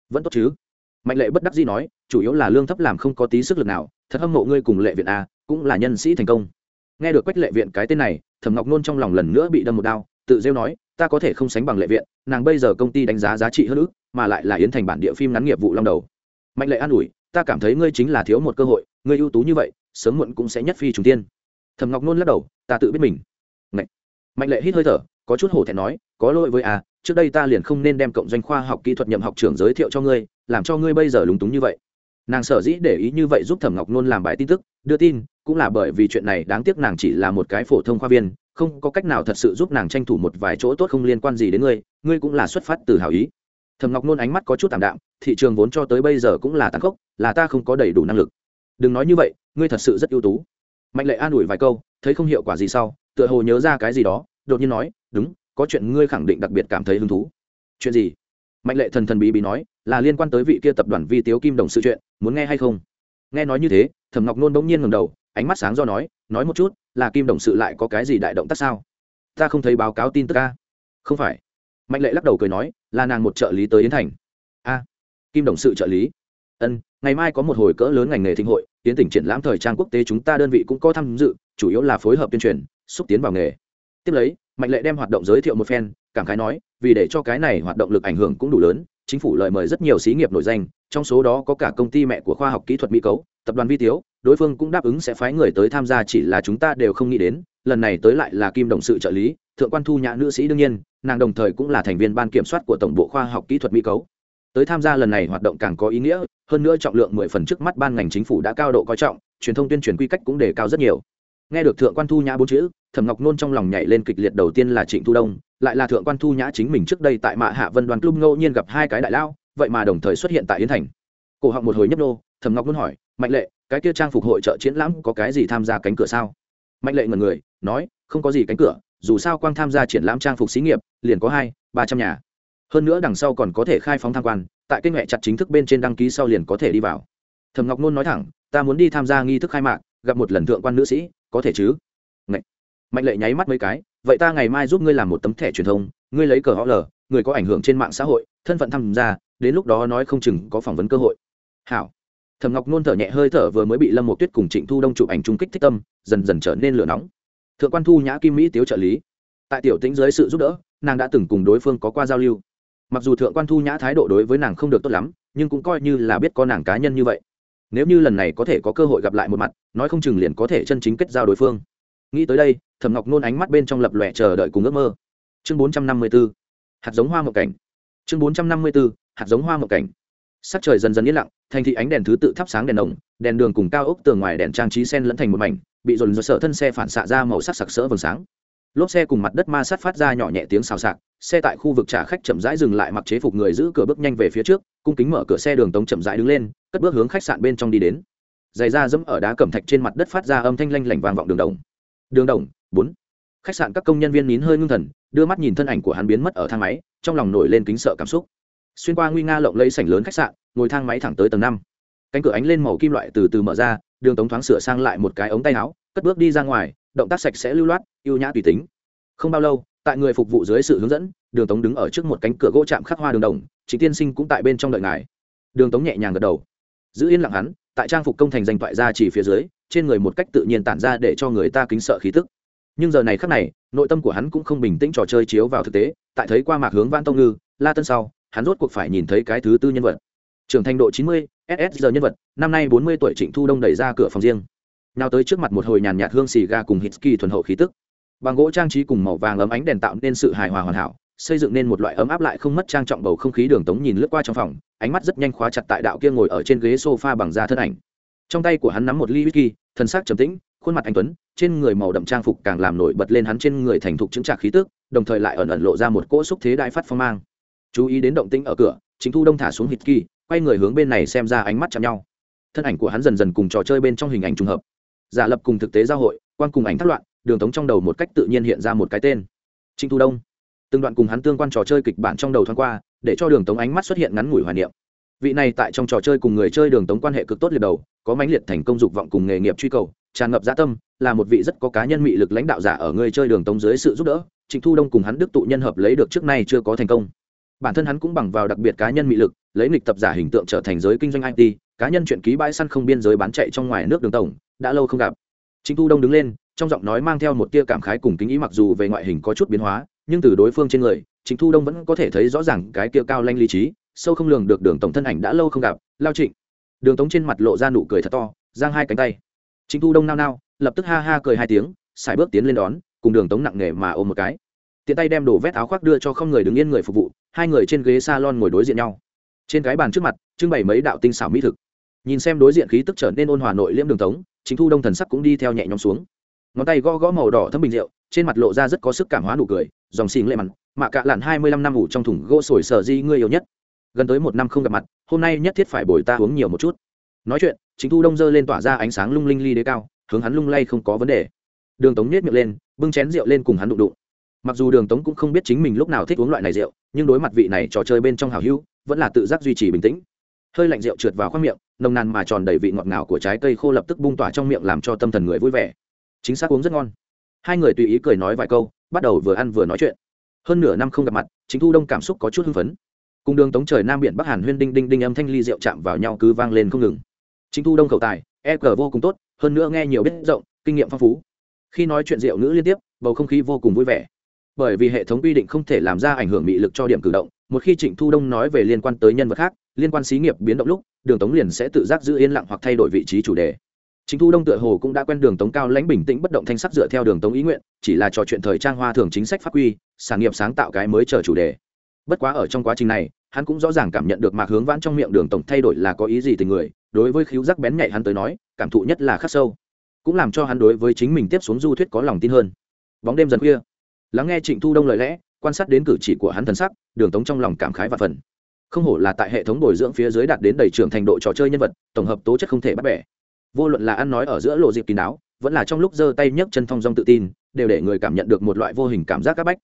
Vẫn tốt chứ? Mạnh lệ bất đắc dĩ nói chủ yếu là lương thấp làm không có tí sức lực nào thật hâm mộ ngươi cùng lệ viện a cũng là nhân sĩ thành công. Nghe được quách lệ viện cái tên này thẩm ngọc nôn trong lòng lần nữa bị đâm một đao tự rêu nói ta có thể không sánh bằng lệ viện nàng bây giờ công ty đánh giá giá trị hơn ước mà lại là yến thành bản địa phim ngắn nghiệp vụ long đầu. Mạnh lệ an ủi ta cảm thấy ngươi chính là thiếu một cơ hội ngươi ưu tú như vậy sớm muộn cũng sẽ nhất phi trùng tiên. Thẩm ngọc nôn lắc đầu ta tự biết mình. Mạnh, mạnh lệ hít hơi thở có chút hổ thẹn nói có lỗi với a trước đây ta liền không nên đem cộng doanh khoa học kỹ thuật nhậm học trưởng giới thiệu cho ngươi làm cho ngươi bây giờ lúng túng như vậy. Nàng sở dĩ để ý như vậy giúp thẩm ngọc nôn làm bài tin tức, đưa tin, cũng là bởi vì chuyện này đáng tiếc nàng chỉ là một cái phổ thông khoa viên, không có cách nào thật sự giúp nàng tranh thủ một vài chỗ tốt không liên quan gì đến ngươi ngươi cũng là xuất phát từ hào ý. Thầm ngọc nôn ánh mắt có chút tạm đạm, thị trường vốn cho tới bây giờ cũng là tàn khốc, là ta không có đầy đủ năng lực. Đừng nói như vậy, ngươi thật sự rất ưu tú. Mạnh lệ an ủi vài câu, thấy không hiệu quả gì sau, tựa hồ nhớ ra cái gì đó, đột nhiên nói, đúng, có chuyện ngươi khẳng định đặc biệt cảm thấy hứng thú. Chuyện gì? Mạnh lệ thần thần bí bí nói là liên quan tới vị kia tập đoàn vi tiếu kim đồng sự chuyện, muốn nghe hay không? Nghe nói như thế, thẩm ngọc nôn bỗng nhiên ngầm đầu, ánh mắt sáng do nói nói một chút, là kim đồng sự lại có cái gì đại động tác sao? Ta không thấy báo cáo tin tức ca không phải. Mạnh lệ lắc đầu cười nói, là nàng một trợ lý tới yến thành. A. Kim đồng sự trợ lý. Ân, ngày mai có một hồi cỡ lớn ngành nghề thịnh hội tiến tỉnh triển lãm thời trang quốc tế chúng ta đơn vị cũng có tham dự, chủ yếu là phối hợp tuyên truyền, xúc tiến vào nghề. Tiếp lấy, mạnh lệ đem hoạt động giới thiệu một phen, cảm khái nói, vì để cho cái này hoạt động lực ảnh hưởng cũng đủ lớn chính phủ lời mời rất nhiều xí nghiệp nổi danh, trong số đó có cả công ty mẹ của khoa học kỹ thuật mỹ cấu, tập đoàn vi tiếu, đối phương cũng đáp ứng sẽ phái người tới tham gia chỉ là chúng ta đều không nghĩ đến, lần này tới lại là kim đồng sự trợ lý, thượng quan thu nhã nữ sĩ đương nhiên, nàng đồng thời cũng là thành viên ban kiểm soát của tổng bộ khoa học kỹ thuật mỹ cấu. Tới tham gia lần này hoạt động càng có ý nghĩa, hơn nữa trọng lượng mười phần trước mắt ban ngành chính phủ đã cao độ coi trọng, truyền thông tuyên truyền quy cách cũng đề cao rất nhiều nghe được thượng quan thu nhã bốn chữ, thẩm ngọc nôn trong lòng nhảy lên kịch liệt. Đầu tiên là trịnh thu đông, lại là thượng quan thu nhã chính mình trước đây tại mạ hạ vân đoàn club ngẫu nhiên gặp hai cái đại lao, vậy mà đồng thời xuất hiện tại yến thành. Cổ họng một hồi nhấp nô, thẩm ngọc nôn hỏi, mạnh lệ, cái kia trang phục hội trợ triển lãm có cái gì tham gia cánh cửa sao? Mạnh lệ ngần người, nói, không có gì cánh cửa, dù sao quang tham gia triển lãm trang phục xí nghiệp, liền có hai, ba trăm nhà. Hơn nữa đằng sau còn có thể khai phóng tham quan, tại kênh mẹ chặt chính thức bên trên đăng ký sau liền có thể đi vào. Thẩm ngọc nôn nói thẳng, ta muốn đi tham gia nghi thức khai mạc, gặp một lần thượng quan nữ sĩ có thể chứ? Ngậy. mạnh lệ nháy mắt mấy cái, vậy ta ngày mai giúp ngươi làm một tấm thẻ truyền thông, ngươi lấy cờ họ lờ người có ảnh hưởng trên mạng xã hội, thân phận tham gia, đến lúc đó nói không chừng có phỏng vấn cơ hội. Hảo. Thầm ngọc nôn thở nhẹ hơi thở vừa mới bị lâm một tuyết cùng trịnh thu đông chụp ảnh trung kích thích tâm, dần dần trở nên lửa nóng. Thượng quan thu nhã kim mỹ tiếu trợ lý. Tại tiểu tĩnh dưới sự giúp đỡ, nàng đã từng cùng đối phương có qua giao lưu. Mặc dù thượng quan thu nhã thái độ đối với nàng không được tốt lắm, nhưng cũng coi như là biết có nàng cá nhân như vậy nếu như lần này có thể có cơ hội gặp lại một mặt, nói không chừng liền có thể chân chính kết giao đối phương. Nghĩ tới đây, thẩm ngọc nôn ánh mắt bên trong lập lòe chờ đợi cùng ước mơ. Chương bốn trăm năm mươi b ố hạt giống hoa mộng cảnh. Chương bốn trăm năm mươi b ố hạt giống hoa mộng cảnh. Sắc trời dần dần yên lặng, thành thị ánh đèn thứ tự thắp sáng đèn đồng đèn đường cùng cao ốc tường ngoài đèn trang trí sen lẫn thành một mảnh, bị dồn dơ sợ thân xe phản xạ ra màu sắc sặc sỡ vầng sáng lốp xe cùng mặt đất ma sát phát ra nhỏ nhẹ tiếng xào xạc, xe tại khu vực trả khách chậm rãi dừng lại mặc chế phục người giữ cửa bước nhanh về phía trước, cung kính mở cửa xe đường tống chậm rãi đứng lên, cất bước hướng khách sạn bên trong đi đến. Giày da dẫm ở đá cẩm thạch trên mặt đất phát ra âm thanh lanh lảnh vang vọng đường đồng. Đường đồng, bốn. Khách sạn các công nhân viên nín hơi ngưng thần, đưa mắt nhìn thân ảnh của hắn biến mất ở thang máy, trong lòng nổi lên kính sợ cảm xúc. Xuyên qua nguy nga lộng lẫy sảnh lớn khách sạn, ngồi thang máy thẳng tới tầng năm. Cánh cửa ánh lên màu kim loại từ từ mở ra, đường tống thoáng sửa sang lại một cái ống tay áo, cất bước đi ra ngoài động tác sạch sẽ lưu loát, ưu nhã tùy tính. Không bao lâu, tại người phục vụ dưới sự hướng dẫn, đường tống đứng ở trước một cánh cửa gỗ chạm khắc hoa đường đồng chính tiên sinh cũng tại bên trong đợi ngài. Đường tống nhẹ nhàng gật đầu. Giữ yên lặng hắn, tại trang phục công thành danh toại ra chỉ phía dưới, trên người một cách tự nhiên tản ra để cho người ta kính sợ khí tức. Nhưng giờ này khắc này, nội tâm của hắn cũng không bình tĩnh trò chơi chiếu vào thực tế, tại thấy qua mạc hướng văn tông ngư, la tân sau, hắn rốt cuộc phải nhìn thấy cái thứ tư nhân vật. Trưởng thành độ chín mươi ss giờ nhân vật, năm nay bốn mươi tuổi trịnh thu đông đẩy ra cửa phòng riêng nào tới trước mặt một hồi nhàn nhạt hương xì ga cùng hít kỳ thuần hậu khí tức. Bằng gỗ trang trí cùng màu vàng ấm ánh đèn tạo nên sự hài hòa hoàn hảo, xây dựng nên một loại ấm áp lại không mất trang trọng bầu không khí đường tống nhìn lướt qua trong phòng, ánh mắt rất nhanh khóa chặt tại đạo kia ngồi ở trên ghế sofa bằng da thân ảnh. Trong tay của hắn nắm một ly whisky, thân xác trầm tĩnh, khuôn mặt anh tuấn, trên người màu đậm trang phục càng làm nổi bật lên hắn trên người thành thục chứng trạc khí tức, đồng thời lại ẩn ẩn lộ ra một cỗ xúc thế đại phát phong mang. Chú ý đến động tĩnh ở cửa, chính thu đông thả xuống hít kỳ quay người hướng bên này xem ra ánh mắt chạm nhau. Thân ảnh của hắn dần dần cùng trò chơi bên trong hình ảnh trùng hợp giả lập cùng thực tế giao hội, quan cùng ảnh thác loạn, đường tống trong đầu một cách tự nhiên hiện ra một cái tên. Trinh thu đông. Từng đoạn cùng hắn tương quan trò chơi kịch bản trong đầu thoáng qua, để cho đường tống ánh mắt xuất hiện ngắn ngủi hoài niệm. Vị này tại trong trò chơi cùng người chơi đường tống quan hệ cực tốt liệt đầu, có mãnh liệt thành công dục vọng cùng nghề nghiệp truy cầu, tràn ngập gia tâm, là một vị rất có cá nhân mị lực lãnh đạo giả ở người chơi đường tống dưới sự giúp đỡ, trịnh thu đông cùng hắn đức tụ nhân hợp lấy được trước nay chưa có thành công. Bản thân hắn cũng bằng vào đặc biệt cá nhân mị lực, lấy nghịch tập giả hình tượng trở thành giới kinh doanh it cá nhân chuyện ký bãi săn không biên giới bán chạy trong ngoài nước đường tổng đã lâu không gặp. Trịnh thu đông đứng lên, trong giọng nói mang theo một tia cảm khái cùng kính ý mặc dù về ngoại hình có chút biến hóa, nhưng từ đối phương trên người, trịnh thu đông vẫn có thể thấy rõ ràng cái tia cao lanh lý trí, sâu không lường được đường tổng thân ảnh đã lâu không gặp, lao trịnh. Đường tống trên mặt lộ ra nụ cười thật to, giang hai cánh tay. Trịnh thu đông nao nao, lập tức ha ha cười hai tiếng xài bước tiến lên đón, cùng đường tống nặng nề mà ôm một cái. Tiện tay đem đổ vét áo khoác đưa cho không người đứng yên người phục vụ, hai người trên ghế salon ngồi đối diện nhau. Trên cái bàn trước mặt, trưng bày mấy đạo tinh xảo mỹ thực. Nhìn xem đối diện khí tức trở nên ôn hòa nội liễm đường tống chính thu đông thần sắc cũng đi theo nhẹ nhõm xuống. Ngón tay gõ gõ màu đỏ thấm bình rượu, trên mặt lộ ra rất có sức cảm hóa nụ cười, dòng xìn lệ mặn, mạ cạ lặn hai mươi lăm năm ngủ trong thùng gỗ sồi sở di ngươi yêu nhất. Gần tới một năm không gặp mặt, hôm nay nhất thiết phải bồi ta uống nhiều một chút. Nói chuyện, chính thu đông dơ lên tỏa ra ánh sáng lung linh ly đế cao, hướng hắn lung lay không có vấn đề. Đường tống nhét miệng lên, bưng chén rượu lên cùng hắn đụng đụng. Mặc dù đường tống cũng không biết chính mình lúc nào thích uống loại này rượu, nhưng đối mặt vị này trò chơi bên trong hào hữu, vẫn là tự giác duy trì bình tĩnh hơi lạnh rượu trượt vào khoang miệng, nồng nàn mà tròn đầy vị ngọt ngào của trái cây khô lập tức bung tỏa trong miệng làm cho tâm thần người vui vẻ. Chính xác uống rất ngon. Hai người tùy ý cười nói vài câu, bắt đầu vừa ăn vừa nói chuyện. Hơn nửa năm không gặp mặt, chính thu đông cảm xúc có chút hưng phấn. Cùng đường tống trời nam biển bắc hàn huyên đinh đinh đinh âm thanh ly rượu chạm vào nhau cứ vang lên không ngừng. Chính thu đông khẩu tài e cờ vô cùng tốt, hơn nữa nghe nhiều biết rộng, kinh nghiệm phong phú. Khi nói chuyện rượu ngữ liên tiếp, bầu không khí vô cùng vui vẻ. Bởi vì hệ thống quy định không thể làm ra ảnh hưởng mị lực cho điểm cử động một khi trịnh thu đông nói về liên quan tới nhân vật khác, liên quan xí nghiệp biến động lúc, đường tống liền sẽ tự giác giữ yên lặng hoặc thay đổi vị trí chủ đề. Chính thu đông tựa hồ cũng đã quen đường tống cao lãnh bình tĩnh bất động thanh sắc dựa theo đường tống ý nguyện, chỉ là trò chuyện thời trang hoa thường chính sách pháp quy, sản nghiệp sáng tạo cái mới chờ chủ đề. Bất quá ở trong quá trình này, hắn cũng rõ ràng cảm nhận được mạc hướng vãn trong miệng đường tổng thay đổi là có ý gì tình người, đối với khíu giác bén nhạy hắn tới nói, cảm thụ nhất là khắc sâu. Cũng làm cho hắn đối với chính mình tiếp xuống du thuyết có lòng tin hơn. Bóng đêm dần khuya. Lắng nghe trịnh thu đông lời lẽ quan sát đến cử chỉ của hắn thần sắc, đường tống trong lòng cảm khái và phần. Không hổ là tại hệ thống bồi dưỡng phía dưới đạt đến đầy trưởng thành độ trò chơi nhân vật, tổng hợp tố chất không thể bắt bẻ. Vô luận là ăn nói ở giữa lộ dịp kín đáo, vẫn là trong lúc giơ tay nhấc chân thong dong tự tin, đều để người cảm nhận được một loại vô hình cảm giác c áp bách.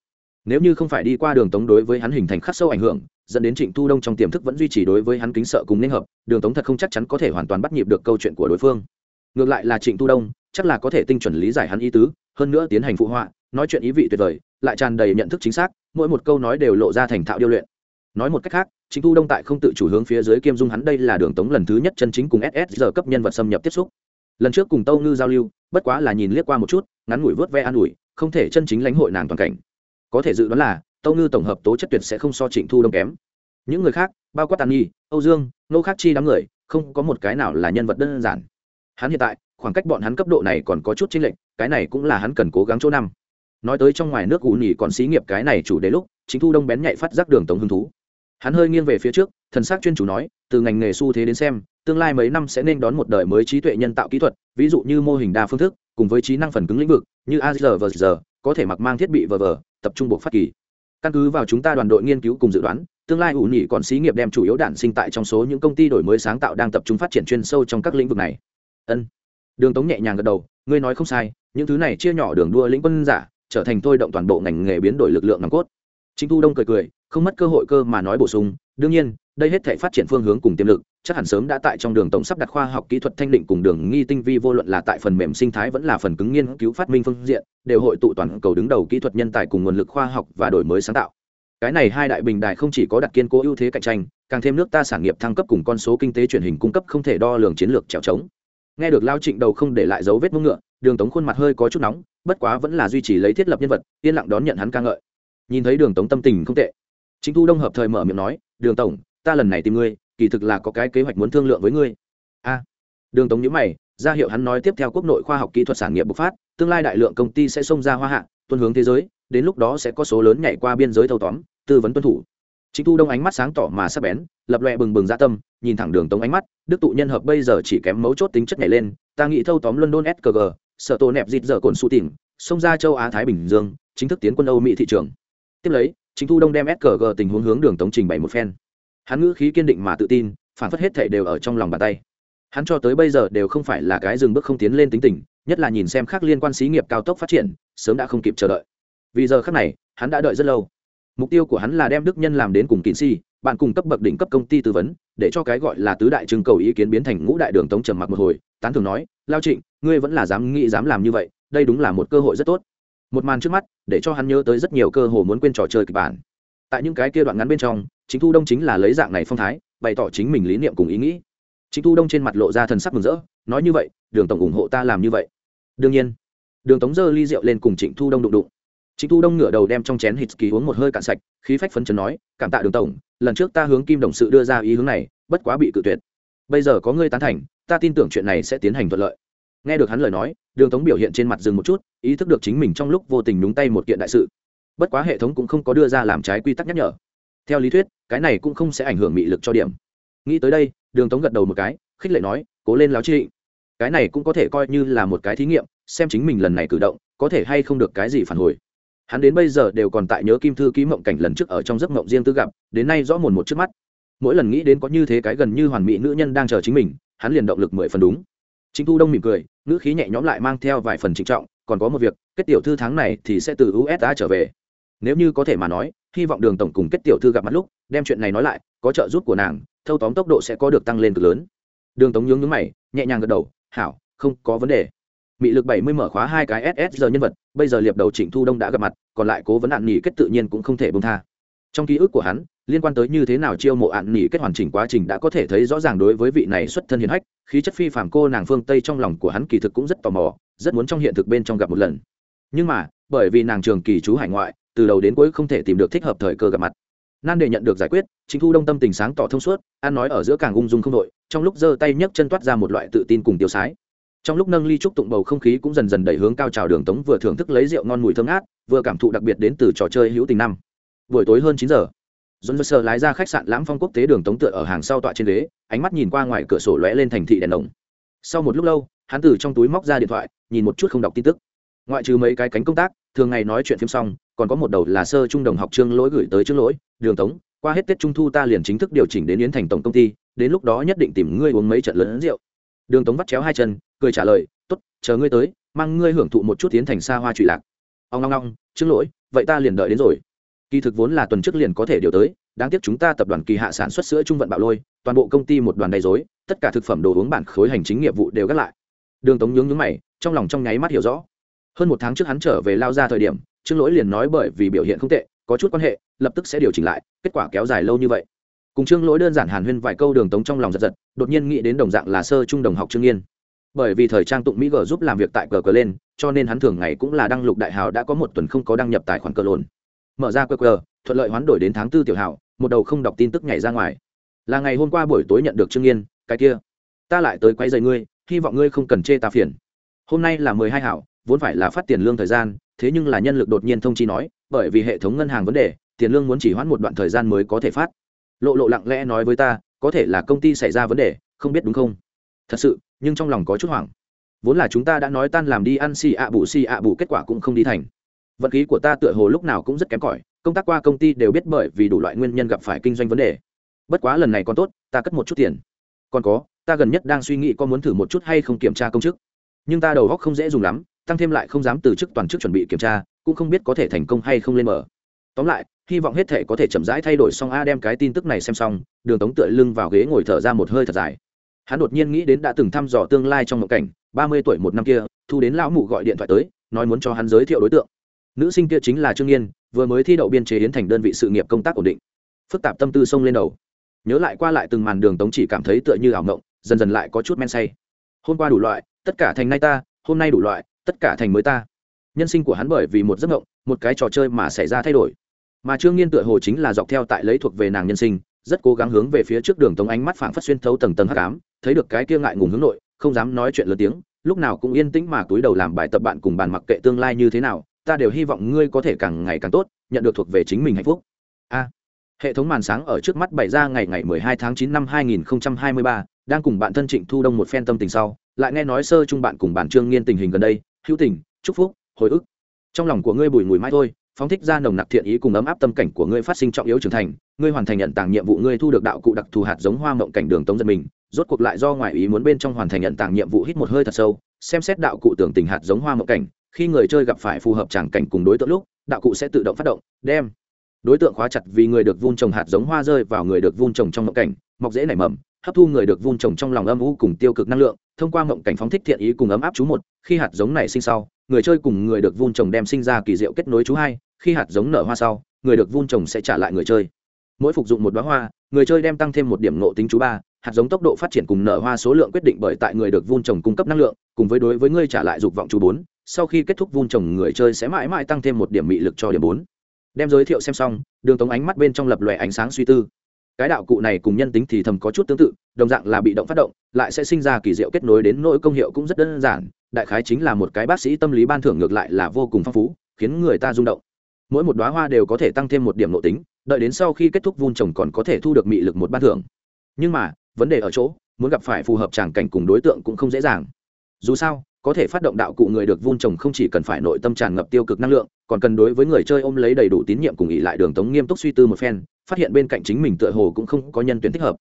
Nếu như không phải đi qua đường tống đối với hắn hình thành khắc sâu ảnh hưởng, dẫn đến trịnh thu đông trong tiềm thức vẫn duy trì đối với hắn kính sợ cùng nên hợp, đường tống thật không chắc chắn có thể hoàn toàn bắt nhịp được câu chuyện của đối phương. Ngược lại là trịnh thu đông, chắc là có thể tinh chuẩn lý giải hắn ý tứ, hơn nữa tiến hành phụ họa nói chuyện ý vị tuyệt vời, lại tràn đầy nhận thức chính xác, mỗi một câu nói đều lộ ra thành thạo điêu luyện. Nói một cách khác, trịnh thu đông tại không tự chủ hướng phía dưới kiêm dung hắn đây là đường tống lần thứ nhất chân chính cùng ss giờ cấp nhân vật xâm nhập tiếp xúc. Lần trước cùng tâu ngư giao lưu, bất quá là nhìn liếc qua một chút, ngắn ngủi vớt ve an ủi, không thể chân chính lãnh hội nàng toàn cảnh. Có thể dự đoán là, tâu ngư tổng hợp tố chất tuyệt sẽ không so trịnh thu đông kém. Những người khác, bao quát tàn nhi, âu dương, nô Khắc chi đám người, không có một cái nào là nhân vật đơn giản. Hắn hiện tại, khoảng cách bọn hắn cấp độ này còn có chút chênh lệch, cái này cũng là hắn cần cố gắng chỗ năm nói tới trong ngoài nước ủ nhỉ còn xí nghiệp cái này chủ đề lúc, chính thu đông bén nhạy phát giác đường tống hứng thú. Hắn hơi nghiêng về phía trước, thần s á c chuyên chủ nói, từ ngành nghề xu thế đến xem, tương lai mấy năm sẽ nên đón một đời mới trí tuệ nhân tạo kỹ thuật, ví dụ như mô hình đa phương thức, cùng với trí năng phần cứng lĩnh vực, như azr vờ giờ có thể mặc mang thiết bị vờ vờ, tập trung buộc phát kỳ. Căn cứ vào chúng ta đoàn đội nghiên cứu cùng dự đoán, tương lai ủ nhị còn xí nghiệp đem chủ yếu đản sinh tại trong số những công ty đổi mới sáng tạo đang tập trung phát triển chuyên sâu trong các lĩnh vực này. Ân. Đường tống nhẹ nhàng gật đầu, ngươi nói không sai, những thứ này chia nhỏ đường đua lĩnh quân giả trở thành thôi động toàn bộ ngành nghề biến đổi lực lượng nòng cốt. Chính thu đông cười cười, không mất cơ hội cơ mà nói bổ sung, đương nhiên, đây hết thể phát triển phương hướng cùng tiềm lực, chắc hẳn sớm đã tại trong đường tổng sắp đặt khoa học kỹ thuật thanh định cùng đường nghi tinh vi vô luận là tại phần mềm sinh thái vẫn là phần cứng nghiên cứu phát minh phương diện, đều hội tụ toàn cầu đứng đầu kỹ thuật nhân tài cùng nguồn lực khoa học và đổi mới sáng tạo. Cái này hai đại bình đài không chỉ có đặt kiên cố ưu thế cạnh tranh, càng thêm nước ta sản nghiệp thăng cấp cùng con số kinh tế truyền hình cung cấp không thể đo lường chiến lược trèo trống. Nghe được lao trịnh đầu không để lại dấu vết mông ngựa đường tống khuôn mặt hơi có chút nóng, bất quá vẫn là duy trì lấy thiết lập nhân vật, yên lặng đón nhận hắn ca ngợi. Nhìn thấy đường tống tâm tình không tệ chính thu đông hợp thời mở miệng nói, đường tổng, ta lần này tìm ngươi, kỳ thực là có cái kế hoạch muốn thương lượng với ngươi. A. Đường tống nhữ mày, ra hiệu hắn nói tiếp theo quốc nội khoa học kỹ thuật sản nghiệp bộc phát, tương lai đại lượng công ty sẽ xông ra hoa hạ, tuân hướng thế giới, đến lúc đó sẽ có số lớn nhảy qua biên giới thâu tóm, tư vấn tuân thủ. Chính thu đông ánh mắt sáng tỏ mà sắp bén, lập loẹ bừng bừng ra tâm, nhìn thẳng đường tống ánh mắt, đức tụ nhân hợp bây giờ chỉ kém mấu chốt tính chất nhảy lên, ta nghĩ thâu tóm london sqg sở tổ nẹp dịt dở cồn su tỉnh xông ra châu á thái bình dương, chính thức tiến quân âu mỹ thị trường. Tiếp lấy, chính thu đông đem skg tình huống hướng đường tống trình bày một phen. Hắn ngữ khí kiên định mà tự tin, phản phất hết thể đều ở trong lòng bàn tay. Hắn cho tới bây giờ đều không phải là cái dừng bước không tiến lên tính tình, nhất là nhìn xem khác liên quan xí nghiệp cao tốc phát triển, sớm đã không kịp chờ đợi. Vì giờ khác này, hắn đã đợi rất lâu. Mục tiêu của hắn là đem đức nhân làm đến cùng kín si bạn cùng cấp bậc đỉnh cấp công ty tư vấn, để cho cái gọi là tứ đại trưng cầu ý kiến biến thành ngũ đại đường tống trầm mặc một hồi, tán thường nói lao trịnh, ngươi vẫn là dám nghĩ dám làm như vậy, đây đúng là một cơ hội rất tốt. Một màn trước mắt, để cho hắn nhớ tới rất nhiều cơ hội muốn quên trò chơi kịch bản. Tại những cái kia đoạn ngắn bên trong chính thu đông chính là lấy dạng này phong thái, bày tỏ chính mình lý niệm cùng ý nghĩ. Chính thu đông trên mặt lộ ra thần sắc mừng rỡ, nói như vậy, đường tổng ủng hộ ta làm như vậy. Đương nhiên. Đường tống dơ ly rượu lên cùng trịnh thu đông đụng đụng. Trịnh thu đông ngửa đầu đem trong chén hít kỳ uống một hơi cạn sạch, khí phách phấn chấn nói, cảm tạ đường tổng, lần trước ta hướng kim đồng sự đưa ra ý hướng này, bất quá bị cự tuyệt. Bây giờ có ngươi tán thành ta tin tưởng chuyện này sẽ tiến hành thuận lợi. Nghe được hắn lời nói, đường tống biểu hiện trên mặt dừng một chút, ý thức được chính mình trong lúc vô tình đúng tay một kiện đại sự. Bất quá hệ thống cũng không có đưa ra làm trái quy tắc nhắc nhở. Theo lý thuyết, cái này cũng không sẽ ảnh hưởng mị lực cho điểm. Nghĩ tới đây, đường tống gật đầu một cái, khích lệ nói, cố lên láo chi cái này cũng có thể coi như là một cái thí nghiệm, xem chính mình lần này cử động, có thể hay không được cái gì phản hồi. Hắn đến bây giờ đều còn tại nhớ kim thư ký mộng cảnh lần trước ở trong giấc mộng riêng tư gặp, đến nay rõ mồn một trước mắt. Mỗi lần nghĩ đến có như thế cái gần như hoàn mỹ nữ nhân đang chờ chính mình hắn liền động lực mười phần đúng. Chính thu đông mỉm cười, ngữ khí nhẹ nhõm lại mang theo vài phần trịnh trọng, còn có một việc, kết tiểu thư tháng này thì sẽ từ usa trở về. Nếu như có thể mà nói, hy vọng đường tổng cùng kết tiểu thư gặp mặt lúc, đem chuyện này nói lại, có trợ giúp của nàng, thâu tóm tốc độ sẽ có được tăng lên cực lớn. Đường tống nhướng nhướng mày, nhẹ nhàng gật đầu, hảo, không có vấn đề. Mị lực bảy mươi mở khóa hai cái ss giờ nhân vật, bây giờ liệp đầu trịnh thu đông đã gặp mặt, còn lại cố vấn nạn nghỉ kết tự nhiên cũng không thể bông tha. Trong ký ức của hắn liên quan tới như thế nào chiêu mộ ạn nỉ kết hoàn chỉnh quá trình đã có thể thấy rõ ràng đối với vị này xuất thân hiền hách, khí chất phi phàm cô nàng phương tây trong lòng của hắn kỳ thực cũng rất tò mò, rất muốn trong hiện thực bên trong gặp một lần. Nhưng mà, bởi vì nàng trường kỳ trú hải ngoại, từ đầu đến cuối không thể tìm được thích hợp thời cơ gặp mặt. Nan để nhận được giải quyết chính thu đông tâm tình sáng tỏ thông suốt an nói ở giữa càng ung dung không đội, trong lúc giơ tay nhấc chân toát ra một loại tự tin cùng tiêu sái. Trong lúc nâng ly trúc tụng bầu không khí cũng dần dần đẩy hướng cao trào đường tống vừa thưởng thức lấy rượu ngon mùi thơm ngát, vừa cảm thụ đặc biệt đến từ trò chơi hữu tình năm. Buổi tối hơn chín giờ dồn dơ sơ lái ra khách sạn lãng phong quốc tế đường tống tựa ở hàng sau tọa trên ghế, ánh mắt nhìn qua ngoài cửa sổ lóe lên thành thị đèn đồng sau một lúc lâu, hắn từ trong túi móc ra điện thoại, nhìn một chút không đọc tin tức. Ngoại trừ mấy cái cánh công tác, thường ngày nói chuyện phim xong, còn có một đầu là sơ trung đồng học trương lỗi gửi tới trương lỗi, đường tống, qua hết tết trung thu ta liền chính thức điều chỉnh đến yến thành tổng công ty, đến lúc đó nhất định tìm ngươi uống mấy trận lớn rượu. Đường tống vắt chéo hai chân, cười trả lời t ố t chờ ngươi tới, mang ngươi hưởng thụ một chút tiến thành xa hoa trụy lạc. Ông ngong ngong trương lỗi, vậy ta liền đợi đến rồi kỳ thực vốn là tuần trước liền có thể điều tới, đáng tiếc chúng ta tập đoàn kỳ hạ sản xuất sữa trung vận bạo lôi, toàn bộ công ty một đoàn đầy dối tất cả thực phẩm đồ uống bản khối hành chính nghiệp vụ đều gác lại. Đường tống nhướng nhướng mày, trong lòng trong nháy mắt hiểu rõ. Hơn một tháng trước hắn trở về lao ra thời điểm, trương lỗi liền nói bởi vì biểu hiện không tệ, có chút quan hệ, lập tức sẽ điều chỉnh lại, kết quả kéo dài lâu như vậy. Cùng trương lỗi đơn giản hàn huyên vài câu đường tống trong lòng giật giật, đột nhiên nghĩ đến đồng dạng là sơ trung đồng học trương yên bởi vì thời trang tụng mỹ g giúp làm việc tại cờ cờ lên, cho nên hắn thường ngày cũng là đăng lục đại hào đã có một tuần không có đăng nhập tài khoản cờ lồn mở ra qr thuận lợi hoán đổi đến tháng tư tiểu hảo, một đầu không đọc tin tức nhảy ra ngoài. Là ngày hôm qua buổi tối nhận được trương yên cái kia ta lại tới quay dày ngươi hy vọng ngươi không cần chê ta phiền. Hôm nay là mười hai hảo vốn phải là phát tiền lương thời gian thế nhưng là nhân lực đột nhiên thông chi nói bởi vì hệ thống ngân hàng vấn đề tiền lương muốn chỉ hoãn một đoạn thời gian mới có thể phát. Lộ lộ lặng lẽ nói với ta có thể là công ty xảy ra vấn đề không biết đúng không? Thật sự nhưng trong lòng có chút hoảng. Vốn là chúng ta đã nói tan làm đi ăn xì ạ bù xì ạ bù kết quả cũng không đi thành vận khí của ta tựa hồ lúc nào cũng rất kém cỏi, công tác qua công ty đều biết bởi vì đủ loại nguyên nhân gặp phải kinh doanh vấn đề. Bất quá lần này còn tốt, ta cất một chút tiền. Còn có, ta gần nhất đang suy nghĩ có muốn thử một chút hay không kiểm tra công chức. Nhưng ta đầu góc không dễ dùng lắm, tăng thêm lại không dám từ chức toàn chức chuẩn bị kiểm tra, cũng không biết có thể thành công hay không lên mở tóm lại, hy vọng hết thể có thể chậm rãi thay đổi xong a đem cái tin tức này xem xong, đường tống tựa lưng vào ghế ngồi thở ra một hơi thật dài. Hắn đột nhiên nghĩ đến đã từng thăm dò tương lai trong ngộ cảnh, ba mươi tuổi một năm kia, thu đến lão mụ gọi điện thoại tới, nói muốn cho hắn giới thiệu đối tượng nữ sinh kia chính là trương yên, vừa mới thi đậu biên chế yến thành đơn vị sự nghiệp công tác ổn định. Phức tạp tâm tư xông lên đầu. Nhớ lại qua lại từng màn đường tống chỉ cảm thấy tựa như ảo mộng, dần dần lại có chút men say. Hôm qua đủ loại, tất cả thành nay ta, hôm nay đủ loại, tất cả thành mới ta. Nhân sinh của hắn bởi vì một giấc mộng, một cái trò chơi mà xảy ra thay đổi. Mà trương nghiên tựa hồ chính là dọc theo tại lấy thuộc về nàng nhân sinh, rất cố gắng hướng về phía trước đường tống ánh mắt phảng phất xuyên thấu tầng tầng hắc ám, thấy được cái kia ngại ngùng hướng nội, không dám nói chuyện lớn tiếng, lúc nào cũng yên tĩnh mà túi đầu làm bài tập bạn cùng bàn mặc kệ tương lai như thế nào ta đều hy vọng ngươi có thể càng ngày càng tốt nhận được thuộc về chính mình hạnh phúc a hệ thống màn sáng ở trước mắt bày ra ngày ngày 12 tháng 9 năm 2023, đang cùng bạn thân Trịnh Thu Đông một phen tâm tình sau, lại nghe nói sơ trung bạn cùng bạn Trương Nghiên tình hình gần đây, hữu tình, chúc phúc, hồi ức. Trong lòng của ngươi bùi mùi mãi thôi, phóng thích ra nồng nặc thiện ý cùng ấm áp tâm cảnh của ngươi phát sinh trọng yếu trưởng thành ngươi hoàn thành nhận tàng nhiệm vụ ngươi thu được đạo cụ đặc thù hạt giống hoa mộng cảnh đường tống dân mình rốt cuộc lại do ngoại ý muốn bên trong hoàn thành nhận tàng nhiệm vụ hít một hơi thật sâu xem xét đạo cụ tưởng tình hạt giống hoa mộng cảnh khi người chơi gặp phải phù hợp tràng cảnh cùng đối tượng lúc, đạo cụ sẽ tự động phát động, đem đối tượng khóa chặt vì người được vun trồng hạt giống hoa rơi vào người được vun trồng trong mộng cảnh, mọc dễ nảy mầm, hấp thu người được vun trồng trong lòng âm u cùng tiêu cực năng lượng, thông qua mộng cảnh phóng thích thiện ý cùng ấm áp chú một, khi hạt giống này sinh sau, người chơi cùng người được vun trồng đem sinh ra kỳ diệu kết nối chú hai, khi hạt giống nở hoa sau, người được vun trồng sẽ trả lại người chơi. Mỗi phục dụng một đoá hoa, người chơi đem tăng thêm một điểm nộ tính chú ba, hạt giống tốc độ phát triển cùng nở hoa số lượng quyết định bởi tại người được vun trồng cung cấp năng lượng, cùng với đối với người trả lại dục vọng chú bốn sau khi kết thúc vun trồng người chơi sẽ mãi mãi tăng thêm một điểm mị lực cho điểm bốn. Đem giới thiệu xem xong, đường tống ánh mắt bên trong lập lòe ánh sáng suy tư. Cái đạo cụ này cùng nhân tính thì thầm có chút tương tự, đồng dạng là bị động phát động, lại sẽ sinh ra kỳ diệu kết nối đến nỗi công hiệu cũng rất đơn giản, đại khái chính là một cái bác sĩ tâm lý ban thưởng ngược lại là vô cùng phong phú, khiến người ta rung động. Mỗi một đoá hoa đều có thể tăng thêm một điểm nội tính, đợi đến sau khi kết thúc vun trồng còn có thể thu được mị lực một ban thưởng. Nhưng mà, vấn đề ở chỗ, muốn gặp phải phù hợp tràng cảnh cùng đối tượng cũng không dễ dàng. Dù sao có thể phát động đạo cụ người được vun trồng không chỉ cần phải nội tâm tràn ngập tiêu cực năng lượng, còn cần đối với người chơi ôm lấy đầy đủ tín nhiệm cùng ỉ lại đường tống nghiêm túc suy tư một phen, phát hiện bên cạnh chính mình tựa hồ cũng không có nhân tuyển thích hợp.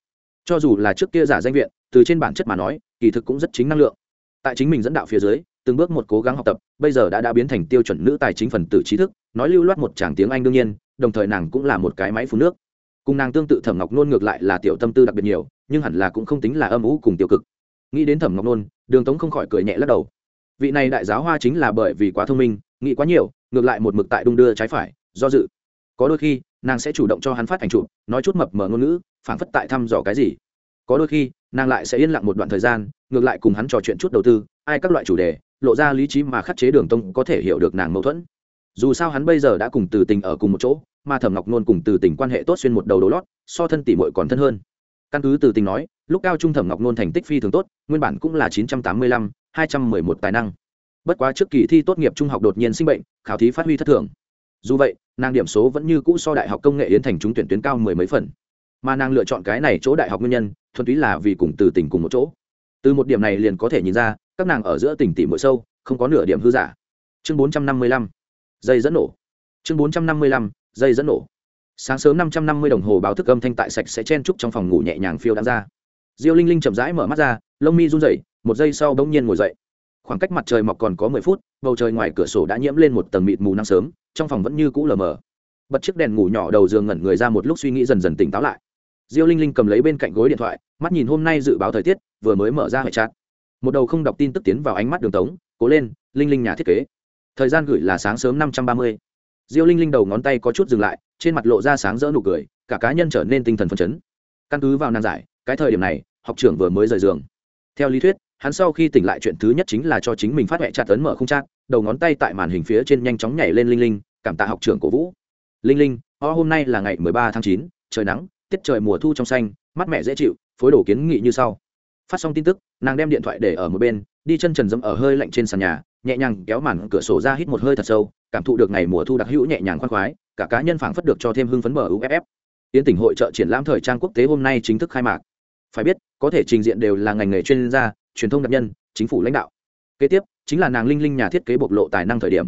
Cho dù là trước kia giả danh viện, từ trên bản chất mà nói, kỳ thực cũng rất chính năng lượng. Tại chính mình dẫn đạo phía dưới, từng bước một cố gắng học tập, bây giờ đã đã biến thành tiêu chuẩn nữ tài chính phần tử trí thức, nói lưu loát một tràng tiếng anh đương nhiên, đồng thời nàng cũng là một cái máy phun nước. Cùng nàng tương tự thẩm ngọc nôn ngược lại là tiểu tâm tư đặc biệt nhiều, nhưng hẳn là cũng không tính là âm ủ cùng tiêu cực. Nghĩ đến thẩm ngọc nôn, đường tống không khỏi cười nhẹ lắc đầu vị này đại giáo hoa chính là bởi vì quá thông minh, nghĩ quá nhiều, ngược lại một mực tại đung đưa trái phải, do dự. Có đôi khi, nàng sẽ chủ động cho hắn phát ảnh chụp, nói chút mập mờ ngôn ngữ, phảng phất tại thăm dò cái gì. Có đôi khi, nàng lại sẽ yên lặng một đoạn thời gian, ngược lại cùng hắn trò chuyện chút đầu tư, ai các loại chủ đề, lộ ra lý trí mà khắc chế đường tông có thể hiểu được nàng mâu thuẫn. Dù sao hắn bây giờ đã cùng từ tình ở cùng một chỗ, mà thẩm ngọc nôn cùng từ tình quan hệ tốt xuyên một đầu đồ lót, so thân tỷ mội còn thân hơn. Căn cứ từ tình nói, lúc cao trung thẩm ngọc nôn thành tích phi thường tốt, nguyên bản cũng là chín trăm tám mươi lăm hai trăm mười một tài năng. Bất quá trước kỳ thi tốt nghiệp trung học đột nhiên sinh bệnh, khảo thí phát huy thất thường. Dù vậy, nàng điểm số vẫn như cũ so đại học công nghệ yến thành trúng tuyển tuyến cao mười mấy phần. Mà nàng lựa chọn cái này chỗ đại học nguyên nhân, thuần túy là vì cùng từ tỉnh cùng một chỗ. Từ một điểm này liền có thể nhìn ra, các nàng ở giữa tỉnh tỉ mỗi sâu, không có nửa điểm hư giả. Chương bốn trăm năm mươi lăm, dây dẫn nổ. Chương bốn trăm năm mươi lăm, dây dẫn nổ. Sáng sớm năm trăm năm mươi đồng hồ báo thức âm thanh tại sạch sẽ chen trúc trong phòng ngủ nhẹ nhàng phiêu đã ra. Diêu linh linh chậm rãi mở mắt ra, lông mi run rẩy một giây sau bỗng nhiên ngồi dậy. Khoảng cách mặt trời mọc còn có mười phút, bầu trời ngoài cửa sổ đã nhiễm lên một tầng mịt mù nắng sớm, trong phòng vẫn như cũ lờ mờ. Bật chiếc đèn ngủ nhỏ đầu giường ngẩn người ra một lúc suy nghĩ dần dần tỉnh táo lại. Diêu linh linh cầm lấy bên cạnh gối điện thoại, mắt nhìn hôm nay dự báo thời tiết, vừa mới mở ra hệ chat. Một đầu không đọc tin tức tiến vào ánh mắt đường tống, cố lên, linh linh nhà thiết kế. Thời gian gửi là sáng sớm năm trăm ba mươi. Diêu linh linh đầu ngón tay có chút dừng lại, trên mặt lộ ra sáng rỡ nụ cười, cả cá nhân trở nên tinh thần phấn chấn. Căn cứ vào nan giải, cái thời điểm này, học trưởng vừa mới rời giường. Theo lý thuyết hắn sau khi tỉnh lại chuyện thứ nhất chính là cho chính mình phát huệ chặt ấn mở không chắc đầu ngón tay tại màn hình phía trên nhanh chóng nhảy lên linh linh, cảm tạ học trưởng cổ vũ. Linh linh, o, hôm nay là ngày mười ba tháng chín, trời nắng, tiết trời mùa thu trong xanh, mắt mẹ dễ chịu, phối đồ kiến nghị như sau. Phát xong tin tức, nàng đem điện thoại để ở một bên, đi chân trần dẫm ở hơi lạnh trên sàn nhà, nhẹ nhàng kéo màn cửa sổ ra hít một hơi thật sâu, cảm thụ được ngày mùa thu đặc hữu nhẹ nhàng khoan khoái, cả cá nhân phảng phất được cho thêm hưng phấn mở uff tiến tỉnh hội trợ triển lãm thời trang quốc tế hôm nay chính thức khai mạc. Phải biết, có thể trình diện đều là ngành nghề chuyên gia truyền thông đặc nhân, chính phủ lãnh đạo. Kế tiếp, chính là nàng linh linh nhà thiết kế bộc lộ tài năng thời điểm.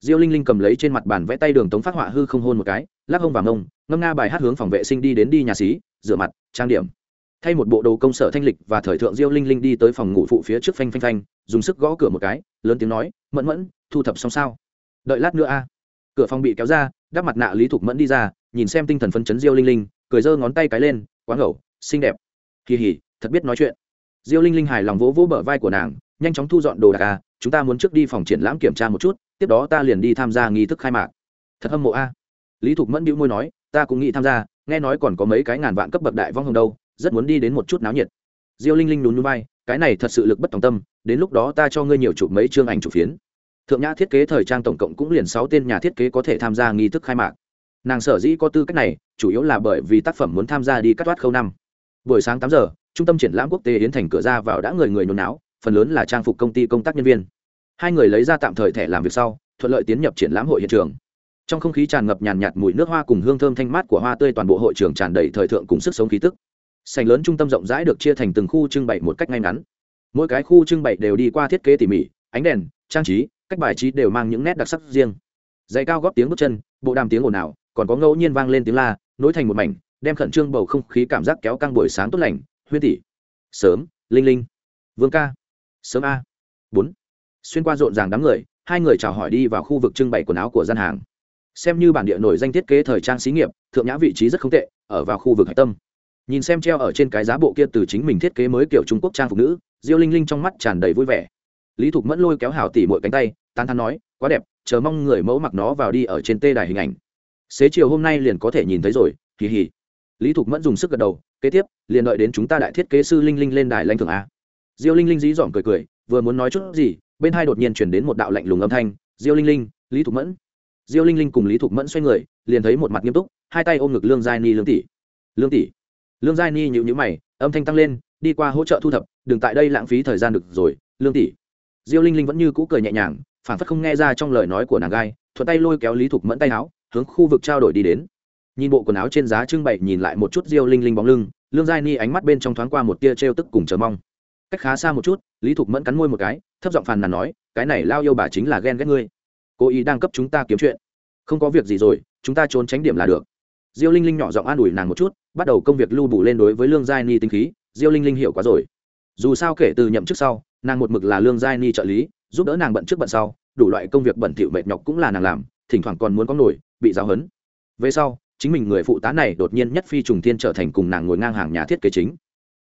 Diêu linh linh cầm lấy trên mặt bàn vẽ tay đường tống phát họa hư không hôn một cái, lắc hông và ngông ngâm nga bài hát hướng phòng vệ sinh đi đến đi nhà xí, rửa mặt, trang điểm. Thay một bộ đồ công sở thanh lịch và thời thượng diêu linh linh đi tới phòng ngủ phụ phía trước phanh phanh phanh, dùng sức gõ cửa một cái, lớn tiếng nói, mẫn mẫn, thu thập xong sao? Đợi lát nữa a. Cửa phòng bị kéo ra đắp mặt nạ lý thục mẫn đi ra, nhìn xem tinh thần phấn chấn diêu linh linh, cười giơ ngón tay cái lên quá ngầu xinh đẹp. Kỳ hỉ thật biết nói chuyện diêu linh linh hài lòng vỗ vỗ bờ vai của nàng, nhanh chóng thu dọn đồ đạc a chúng ta muốn trước đi phòng triển lãm kiểm tra một chút, tiếp đó ta liền đi tham gia nghi thức khai mạc. Thật hâm mộ a. Lý thục mẫn bĩu môi nói, ta cũng nghĩ tham gia, nghe nói còn có mấy cái ngàn vạn cấp bậc đại vong hồng đâu, rất muốn đi đến một chút náo nhiệt. Diêu linh linh nhún núi bay cái này thật sự lực bất tòng tâm, đến lúc đó ta cho ngươi nhiều chụp mấy chương ảnh chụp phiến. Thượng nhã thiết kế thời trang tổng cộng cũng liền sáu tên nhà thiết kế có thể tham gia nghi thức khai mạc. Nàng sở dĩ có tư cách này, chủ yếu là bởi vì tác phẩm muốn tham gia đi cắt toát khâu năm. Buổi sáng tám giờ trung tâm triển lãm quốc tế yến thành cửa ra vào đã người người nhốn náo, phần lớn là trang phục công ty công tác nhân viên. Hai người lấy ra tạm thời thẻ làm việc sau, thuận lợi tiến nhập triển lãm hội hiện trường. Trong không khí tràn ngập nhàn nhạt mùi nước hoa cùng hương thơm thanh mát của hoa tươi toàn bộ hội trường tràn đầy thời thượng cùng sức sống khí tức. Sành lớn trung tâm rộng rãi được chia thành từng khu trưng bày một cách ngay ngắn. Mỗi cái khu trưng bày đều đi qua thiết kế tỉ mỉ, ánh đèn, trang trí, cách bài trí đều mang những nét đặc sắc riêng. Dày cao góp tiếng bước chân, bộ đàm tiếng ồn ào, còn có ngẫu nhiên vang lên tiếng la, nối thành một mảnh, đem khẩn trương bầu không khí cảm giác kéo căng buổi sáng tốt lành huyên tỷ. Sớm, linh linh. Vương ca. Sớm a. Bốn. Xuyên qua rộn ràng đám người, hai người chào hỏi đi vào khu vực trưng bày quần áo của gian hàng. Xem như bản địa nổi danh thiết kế thời trang xí nghiệp, thượng nhã vị trí rất không tệ, ở vào khu vực hạch tâm. Nhìn xem treo ở trên cái giá bộ kia từ chính mình thiết kế mới kiểu trung quốc trang phục nữ, diêu linh linh trong mắt tràn đầy vui vẻ. Lý thục mẫn lôi kéo hảo tỉ mọi cánh tay, tán thắn nói, quá đẹp, chờ mong người mẫu mặc nó vào đi ở trên tê đài hình ảnh. Xế chiều hôm nay liền có thể nhìn thấy rồi, kỳ hỉ lý thục mẫn dùng sức gật đầu, kế tiếp, liền đợi đến chúng ta đại thiết kế sư linh linh lên đài lanh thưởng a. Diêu linh linh dí dỏm cười cười, vừa muốn nói chút gì, bên hai đột nhiên chuyển đến một đạo lạnh lùng âm thanh, diêu linh linh, lý thục mẫn. Diêu linh linh cùng lý thục mẫn xoay người, liền thấy một mặt nghiêm túc, hai tay ôm ngực lương giai ni lương tỷ. Lương tỷ. Lương giai ni nhịu nhữ mày, âm thanh tăng lên, đi qua hỗ trợ thu thập, đừng tại đây lãng phí thời gian được rồi, lương tỷ. Diêu linh linh vẫn như cũ cười nhẹ nhàng, phản phất không nghe ra trong lời nói của nàng gai, thuận tay lôi kéo lý thục mẫn tay áo, hướng khu vực trao đổi đi đến nhìn bộ quần áo trên giá trưng bày nhìn lại một chút diêu linh linh bóng lưng, lương giai ni ánh mắt bên trong thoáng qua một tia trêu tức cùng chờ mong. Cách khá xa một chút, lý thục mẫn cắn môi một cái, thấp giọng phàn nàn nói, cái này lao yêu bà chính là ghen ghét ngươi. Cô ý đang cấp chúng ta kiếm chuyện. Không có việc gì rồi, chúng ta trốn tránh điểm là được. Diêu linh linh nhỏ giọng an ủi nàng một chút, bắt đầu công việc lưu bù lên đối với lương giai ni tinh khí, diêu linh linh hiểu quá rồi. Dù sao kể từ nhậm chức sau, nàng một mực là lương giai ni trợ lý, giúp đỡ nàng bận trước bận sau, đủ loại công việc bẩn thỉu mệt nhọc cũng là nàng làm, thỉnh thoảng còn muốn có nổi, bị giáo hấn về sau chính mình người phụ tá này đột nhiên nhất phi trùng thiên trở thành cùng nàng ngồi ngang hàng nhà thiết kế chính.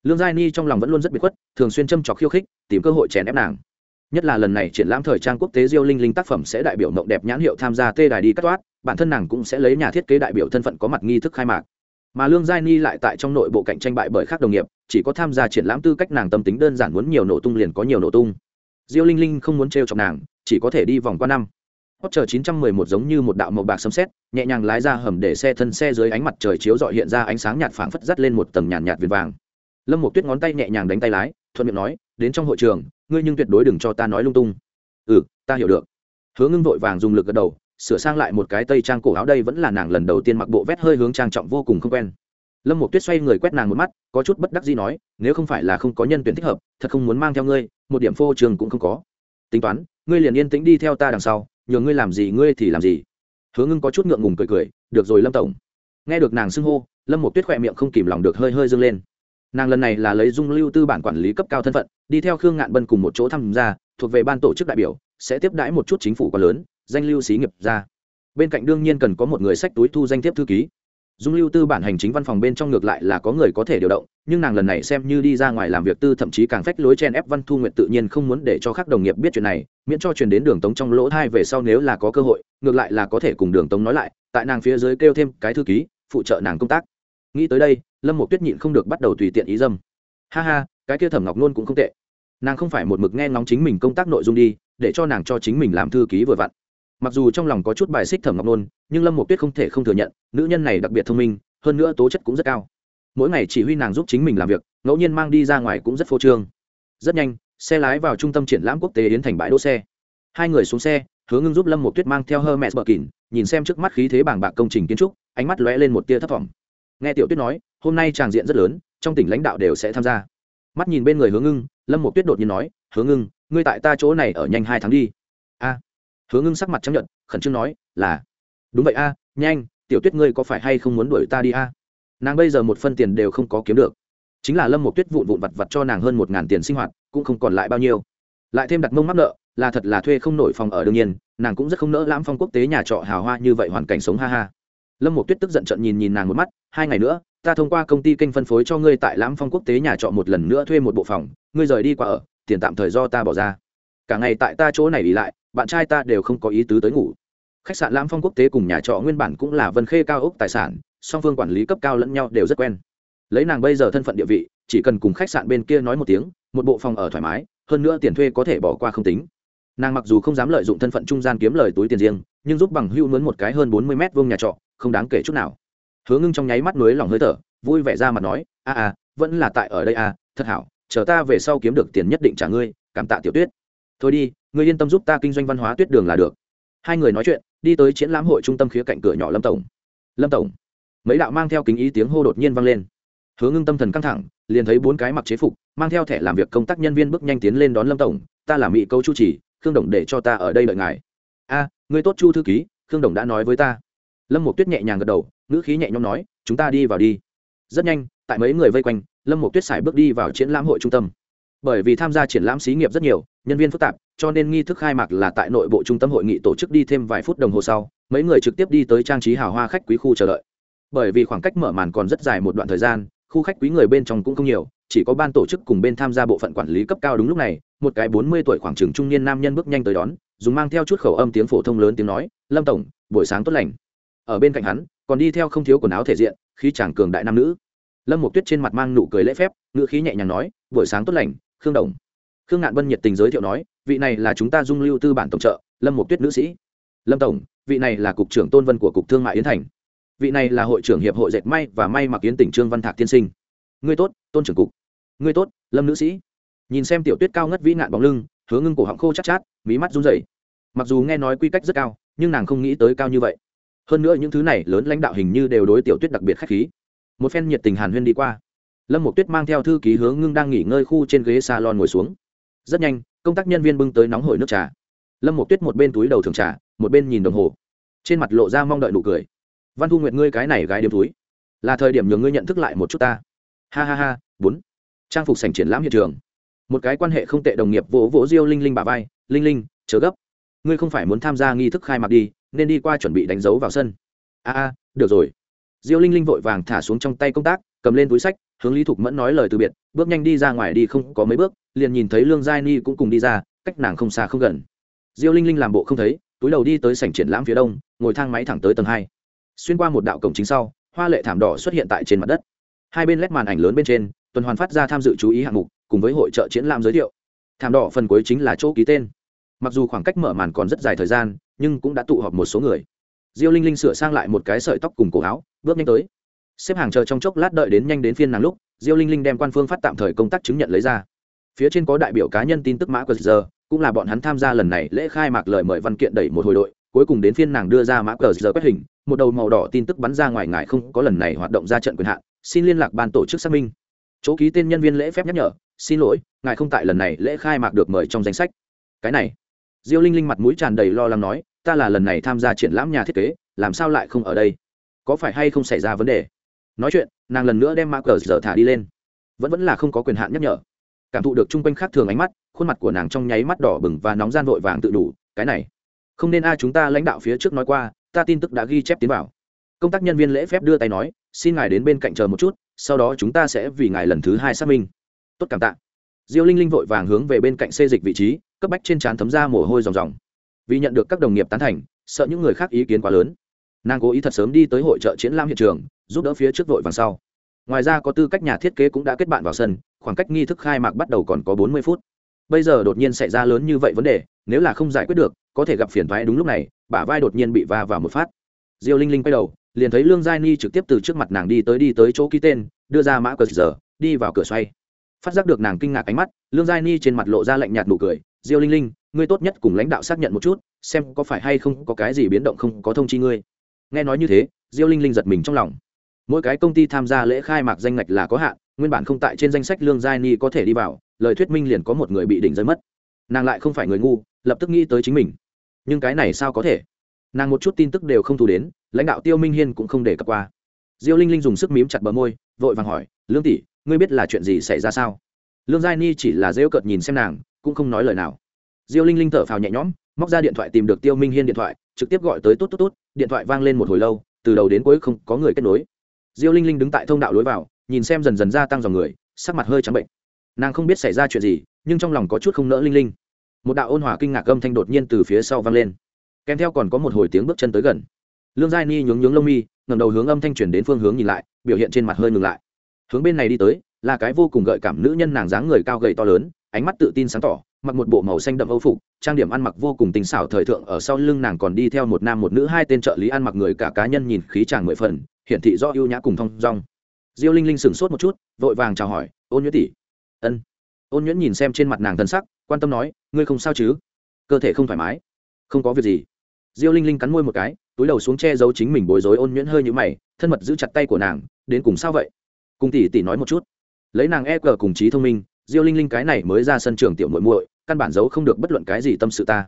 Lương giai ni trong lòng vẫn luôn rất biệt khuất, thường xuyên châm trọc khiêu khích, tìm cơ hội chèn ép nàng. Nhất là lần này triển lãm thời trang quốc tế diêu linh linh tác phẩm sẽ đại biểu mộng đẹp nhãn hiệu tham gia tê đài đi cắt toát, bản thân nàng cũng sẽ lấy nhà thiết kế đại biểu thân phận có mặt nghi thức khai mạc. Mà lương giai ni lại tại trong nội bộ cạnh tranh bại bởi các đồng nghiệp, chỉ có tham gia triển lãm tư cách nàng tâm tính đơn giản muốn nhiều nổ tung liền có nhiều nổ tung. Diêu linh linh không muốn t r chọc nàng, chỉ có thể đi vòng qua năm. Porsche 911 giống như một đạo màu bạc sấm sét, nhẹ nhàng lái ra hầm để xe thân xe dưới ánh mặt trời chiếu rọi hiện ra ánh sáng nhạt phảng phất dắt lên một tầng nhàn nhạt, nhạt viền vàng. Lâm Mộ Tuyết ngón tay nhẹ nhàng đánh tay lái, thuận miệng nói, "Đến trong hội trường, ngươi nhưng tuyệt đối đừng cho ta nói lung tung." "Ừ, ta hiểu được." Hứa Ngưng vội vàng dùng lực gật đầu, sửa sang lại một cái tây trang cổ áo đây vẫn là nàng lần đầu tiên mặc bộ vest hơi hướng trang trọng vô cùng không quen. Lâm Mộ Tuyết xoay người quét nàng một mắt, có chút bất đắc dĩ nói, "Nếu không phải là không có nhân tuyển thích hợp, thật không muốn mang theo ngươi, một điểm phô trường cũng không có." Tính toán, ngươi liền yên tĩnh đi theo ta đằng sau, nhờ ngươi làm gì ngươi thì làm gì. Hứa ngưng có chút ngượng ngùng cười cười, được rồi, lâm tổng. Nghe được nàng xưng hô, lâm một tuyết khỏe miệng không kìm lòng được hơi hơi dâng lên. Nàng lần này là lấy dung lưu tư bản quản lý cấp cao thân phận, đi theo khương ngạn bân cùng một chỗ tham gia, thuộc về ban tổ chức đại biểu, sẽ tiếp đãi một chút chính phủ quá lớn, danh lưu xí nghiệp ra. Bên cạnh đương nhiên cần có một người sách túi thu danh thiếp thư ký dung lưu tư bản hành chính văn phòng bên trong ngược lại là có người có thể điều động, nhưng nàng lần này xem như đi ra ngoài làm việc tư thậm chí càng phách lối chen ép văn thu nguyện tự nhiên không muốn để cho các đồng nghiệp biết chuyện này, miễn cho truyền đến đường tống trong lỗ thai về sau nếu là có cơ hội, ngược lại là có thể cùng đường tống nói lại, tại nàng phía dưới kêu thêm cái thư ký, phụ trợ nàng công tác. Nghĩ tới đây, lâm một tuyết nhịn không được bắt đầu tùy tiện ý dâm. Ha ha, cái kia thẩm ngọc nôn cũng không tệ. Nàng không phải một mực nghe ngóng chính mình công tác nội dung đi, để cho nàng cho chính mình làm thư ký vừa vặn mặc dù trong lòng có chút bài xích thẩm ngọc nôn, nhưng lâm một tuyết không thể không thừa nhận, nữ nhân này đặc biệt thông minh, hơn nữa tố chất cũng rất cao. Mỗi ngày chỉ huy nàng giúp chính mình làm việc, ngẫu nhiên mang đi ra ngoài cũng rất phô trương. Rất nhanh, xe lái vào trung tâm triển lãm quốc tế yến thành bãi đỗ xe. Hai người xuống xe, hứa ngưng giúp lâm một tuyết mang theo hơ mẹ bờ kín, nhìn xem trước mắt khí thế bảng bạc công trình kiến trúc, ánh mắt lóe lên một tia thất vọng nghe tiểu tuyết nói, hôm nay tràng diện rất lớn, trong tỉnh lãnh đạo đều sẽ tham gia. Mắt nhìn bên người hứa ngưng, lâm một tuyết đột nhiên nói, hứa ngưng, ngươi tại ta chỗ này ở nhanh hai tháng đi. A hứa ngưng sắc mặt chấp nhận khẩn trương nói, là. Đúng vậy a, nhanh, tiểu tuyết ngươi có phải hay không muốn đuổi ta đi a? Nàng bây giờ một phân tiền đều không có kiếm được. Chính là lâm một tuyết vụn vụn vặt vặt cho nàng hơn một ngàn tiền sinh hoạt, cũng không còn lại bao nhiêu. Lại thêm đặt mông mắc nợ, là thật là thuê không nổi phòng ở đương nhiên, nàng cũng rất không nỡ lãm phong quốc tế nhà trọ hào hoa như vậy hoàn cảnh sống ha ha. Lâm một tuyết tức giận trận nhìn nhìn nàng một mắt, hai ngày nữa, ta thông qua công ty kênh phân phối cho ngươi tại lãm phong quốc tế nhà trọ một lần nữa thuê một bộ phòng, ngươi rời đi qua ở, tiền tạm thời do ta bỏ ra. Cả ngày tại ta chỗ này ỉ lại bạn trai ta đều không có ý tứ tới ngủ. Khách sạn Lam phong quốc tế cùng nhà trọ nguyên bản cũng là vân khê cao ốc tài sản, song phương quản lý cấp cao lẫn nhau đều rất quen. Lấy nàng bây giờ thân phận địa vị, chỉ cần cùng khách sạn bên kia nói một tiếng, một bộ phòng ở thoải mái, hơn nữa tiền thuê có thể bỏ qua không tính. Nàng mặc dù không dám lợi dụng thân phận trung gian kiếm lời túi tiền riêng, nhưng giúp bằng hưu mướn một cái hơn bốn mươi mét vuông nhà trọ, không đáng kể chút nào. Hứa ngưng trong nháy mắt núi lòng hơi thở, vui vẻ ra mặt nói, a a, vẫn là tại ở đây a, thật hảo, chờ ta về sau kiếm được tiền nhất định trả ngươi, cảm tạ tiểu tuyết. Thôi đi ngươi yên tâm giúp ta kinh doanh văn hóa tuyết đường là được. Hai người nói chuyện đi tới triển lãm hội trung tâm khía cạnh cửa nhỏ lâm tổng. Lâm tổng. Mấy đạo mang theo kính ý tiếng hô đột nhiên vang lên. Hứa ngưng tâm thần căng thẳng liền thấy bốn cái mặc chế phục mang theo thẻ làm việc công tác nhân viên bước nhanh tiến lên đón lâm tổng. Ta là mỹ câu chu trì khương đồng để cho ta ở đây đợi ngài. A à, người tốt chu thư ký khương đồng đã nói với ta. Lâm một tuyết nhẹ nhàng gật đầu ngữ khí nhẹ nhõm nói chúng ta đi vào đi. Rất nhanh tại mấy người vây quanh lâm một tuyết xài bước đi vào triển lãm hội trung tâm bởi vì tham gia triển lãm xí nghiệp rất nhiều, nhân viên phức tạp, cho nên nghi thức khai mạc là tại nội bộ trung tâm hội nghị tổ chức đi thêm vài phút đồng hồ sau, mấy người trực tiếp đi tới trang trí hào hoa khách quý khu chờ đợi. Bởi vì khoảng cách mở màn còn rất dài một đoạn thời gian, khu khách quý người bên trong cũng không nhiều, chỉ có ban tổ chức cùng bên tham gia bộ phận quản lý cấp cao đúng lúc này, một cái bốn mươi tuổi khoảng trường trung niên nam nhân bước nhanh tới đón, dùng mang theo chút khẩu âm tiếng phổ thông lớn tiếng nói, lâm tổng, buổi sáng tốt lành. Ở bên cạnh hắn, còn đi theo không thiếu quần áo thể diện khi chàng cường đại nam nữ. Lâm một tuyết trên mặt mang nụ cười lễ phép, ngữ khí nhẹ nhàng nói, buổi sáng tốt lành khương đồng. Khương ngạn bân nhiệt tình giới thiệu nói vị này là chúng ta dung lưu tư bản tổng trợ lâm mục tuyết nữ sĩ. Lâm tổng vị này là cục trưởng tôn vân của cục thương mại yến thành. Vị này là hội trưởng hiệp hội dệt may và may mặc yến tỉnh trương văn thạc tiên sinh. Ngươi tốt tôn trưởng cục. Ngươi tốt lâm nữ sĩ. Nhìn xem tiểu tuyết cao ngất vĩ nạn bóng lưng hứa ngưng cổ họng khô chắc chát, chát mí mắt run rẩy. Mặc dù nghe nói quy cách rất cao nhưng nàng không nghĩ tới cao như vậy. Hơn nữa những thứ này lớn lãnh đạo hình như đều đối tiểu tuyết đặc biệt khách khí. Một phen nhiệt tình hàn huyên đi qua lâm một tuyết mang theo thư ký hướng ngưng đang nghỉ ngơi khu trên ghế salon ngồi xuống. Rất nhanh, công tác nhân viên bưng tới nóng hổi nước trà. Lâm một tuyết một bên túi đầu thường trà, một bên nhìn đồng hồ. Trên mặt lộ ra mong đợi nụ cười. Văn thu nguyệt, ngươi cái này gái điếm túi, là thời điểm nhường ngươi nhận thức lại một chút ta. Ha ha ha, bốn. Trang phục sành triển lãm hiện trường. Một cái quan hệ không tệ đồng nghiệp vỗ vỗ diêu linh linh bà vai, linh linh chớ gấp. Ngươi không phải muốn tham gia nghi thức khai mạc đi, nên đi qua chuẩn bị đánh dấu vào sân. A a, được rồi. Diêu linh linh vội vàng thả xuống trong tay công tác cầm lên túi sách, hướng lý thục mẫn nói lời từ biệt, bước nhanh đi ra ngoài đi không có mấy bước, liền nhìn thấy lương giai ni cũng cùng đi ra, cách nàng không xa không gần. Diêu linh linh làm bộ không thấy, túi đầu đi tới sảnh triển lãm phía đông, ngồi thang máy thẳng tới tầng hai. Xuyên qua một đạo cổng chính sau, hoa lệ thảm đỏ xuất hiện tại trên mặt đất. Hai bên lét màn ảnh lớn bên trên, tuần hoàn phát ra tham dự chú ý hạng mục, cùng với hội trợ triển lãm giới thiệu. Thảm đỏ phần cuối chính là chỗ ký tên. Mặc dù khoảng cách mở màn còn rất dài thời gian, nhưng cũng đã tụ họp một số người. Diêu linh linh sửa sang lại một cái sợi tóc cùng cổ áo, bước nhanh tới xếp hàng chờ trong chốc lát đợi đến nhanh đến phiên nàng lúc, diêu linh linh đem quan phương phát tạm thời công tác chứng nhận lấy ra. Phía trên có đại biểu cá nhân tin tức mã qr giờ, cũng là bọn hắn tham gia lần này lễ khai mạc lời mời văn kiện đẩy một hồi đội, cuối cùng đến phiên nàng đưa ra mã qr giờ quét hình, một đầu màu đỏ tin tức bắn ra ngoài ngài không có lần này hoạt động ra trận quyền hạn, xin liên lạc ban tổ chức xác minh. Chỗ ký tên nhân viên lễ phép nhắc nhở, xin lỗi, ngài không tại lần này lễ khai mạc được mời trong danh sách. Cái này, diêu linh linh mặt mũi tràn đầy lo lắng nói, ta là lần này tham gia triển lãm nhà thiết kế, làm sao lại không ở đây? Có phải hay không xảy ra vấn đề? Nói chuyện, nàng lần nữa đem mã cờ giờ thả đi lên. Vẫn vẫn là không có quyền hạn nhắc nhở. Cảm thụ được chung quanh khác thường ánh mắt, khuôn mặt của nàng trong nháy mắt đỏ bừng và nóng gian vội vàng tự đủ, cái này. Không nên a chúng ta lãnh đạo phía trước nói qua, ta tin tức đã ghi chép tiến vào. Công tác nhân viên lễ phép đưa tay nói, xin ngài đến bên cạnh chờ một chút, sau đó chúng ta sẽ vì ngài lần thứ hai xác minh. Tốt, cảm tạ. Diêu linh linh vội vàng hướng về bên cạnh xê dịch vị trí, cấp bách trên trán thấm ra mồ hôi ròng ròng. Vì nhận được các đồng nghiệp tán thành, sợ những người khác ý kiến quá lớn nàng cố ý thật sớm đi tới hội trợ triển lãm hiện trường, giúp đỡ phía trước vội vàng sau. Ngoài ra có tư cách nhà thiết kế cũng đã kết bạn vào sân, khoảng cách nghi thức khai mạc bắt đầu còn có bốn mươi phút. Bây giờ đột nhiên xảy ra lớn như vậy vấn đề, nếu là không giải quyết được, có thể gặp phiền thoái đúng lúc này, bả vai đột nhiên bị va vào một phát. Diêu linh linh quay đầu, liền thấy lương giai ni trực tiếp từ trước mặt nàng đi tới đi tới chỗ ký tên, đưa ra mã cờ giờ, đi vào cửa xoay. Phát giác được nàng kinh ngạc ánh mắt, lương giai ni trên mặt lộ ra lạnh nhạt nụ cười, diêu linh linh, ngươi tốt nhất cùng lãnh đạo xác nhận một chút, xem có phải hay không có cái gì biến động không có thông chi ngươi nghe nói như thế, diêu linh linh giật mình trong lòng. Mỗi cái công ty tham gia lễ khai mạc danh ngạch là có hạn, nguyên bản không tại trên danh sách lương giai ni có thể đi vào, lời thuyết minh liền có một người bị đỉnh rơi mất. Nàng lại không phải người ngu, lập tức nghĩ tới chính mình. Nhưng cái này sao có thể? Nàng một chút tin tức đều không thu đến, lãnh đạo tiêu minh hiên cũng không để cập qua. Diêu linh linh dùng sức mím chặt bờ môi, vội vàng hỏi, lương tỷ, ngươi biết là chuyện gì xảy ra sao? Lương giai ni chỉ là rêu cợt nhìn xem nàng, cũng không nói lời nào. Diêu linh linh thở phào nhẹ nhõm, móc ra điện thoại tìm được tiêu minh hiên điện thoại, trực tiếp gọi tới tốt tốt tốt điện thoại vang lên một hồi lâu, từ đầu đến cuối không có người kết nối. Diêu linh linh đứng tại thông đạo lối vào, nhìn xem dần dần gia tăng dòng người, sắc mặt hơi trắng bệnh. Nàng không biết xảy ra chuyện gì, nhưng trong lòng có chút không nỡ linh linh. Một đạo ôn hòa kinh ngạc âm thanh đột nhiên từ phía sau vang lên. Kèm theo còn có một hồi tiếng bước chân tới gần. Lương giai ni nhướng nhướng lông mi ngầm đầu hướng âm thanh chuyển đến phương hướng nhìn lại, biểu hiện trên mặt hơi ngừng lại. Hướng bên này đi tới, là cái vô cùng gợi cảm nữ nhân nàng dáng người cao gầy to lớn, ánh mắt tự tin sáng tỏ mặc một bộ màu xanh đậm âu phục, trang điểm ăn mặc vô cùng tinh xảo thời thượng ở sau lưng nàng còn đi theo một nam một nữ hai tên trợ lý ăn mặc người cả cá nhân nhìn khí chàng mười phần, hiển thị do ưu nhã cùng thong dong. Diêu linh linh sửng sốt một chút, vội vàng chào hỏi, ôn nhuyễn tỷ. Ân. Ôn nhuyễn nhìn xem trên mặt nàng thân sắc, quan tâm nói, ngươi không sao chứ? Cơ thể không thoải mái, không có việc gì. Diêu linh linh cắn môi một cái, túi đầu xuống che giấu chính mình bối rối ôn nhuyễn hơi như mày, thân mật giữ chặt tay của nàng, đến cùng sao vậy? Cùng tỷ tỷ nói một chút. Lấy nàng e cờ cùng trí thông minh diêu linh linh cái này mới ra sân trường tiểu muội muội, căn bản giấu không được bất luận cái gì tâm sự ta.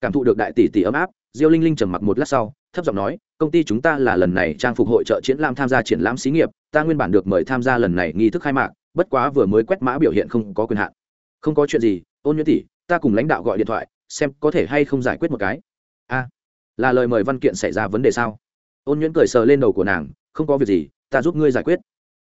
Cảm thụ được đại tỷ tỷ ấm áp, diêu linh linh trầm mặc một lát sau, thấp giọng nói, công ty chúng ta là lần này trang phục hội trợ triển lãm tham gia triển lãm xí nghiệp, ta nguyên bản được mời tham gia lần này nghi thức khai mạc, bất quá vừa mới quét mã biểu hiện không có quyền hạn. Không có chuyện gì, ôn nhuyễn tỷ, ta cùng lãnh đạo gọi điện thoại, xem có thể hay không giải quyết một cái. A, là lời mời văn kiện xảy ra vấn đề sao? Ôn nhuyễn cười sờ lên đầu của nàng, không có việc gì, ta giúp ngươi giải quyết.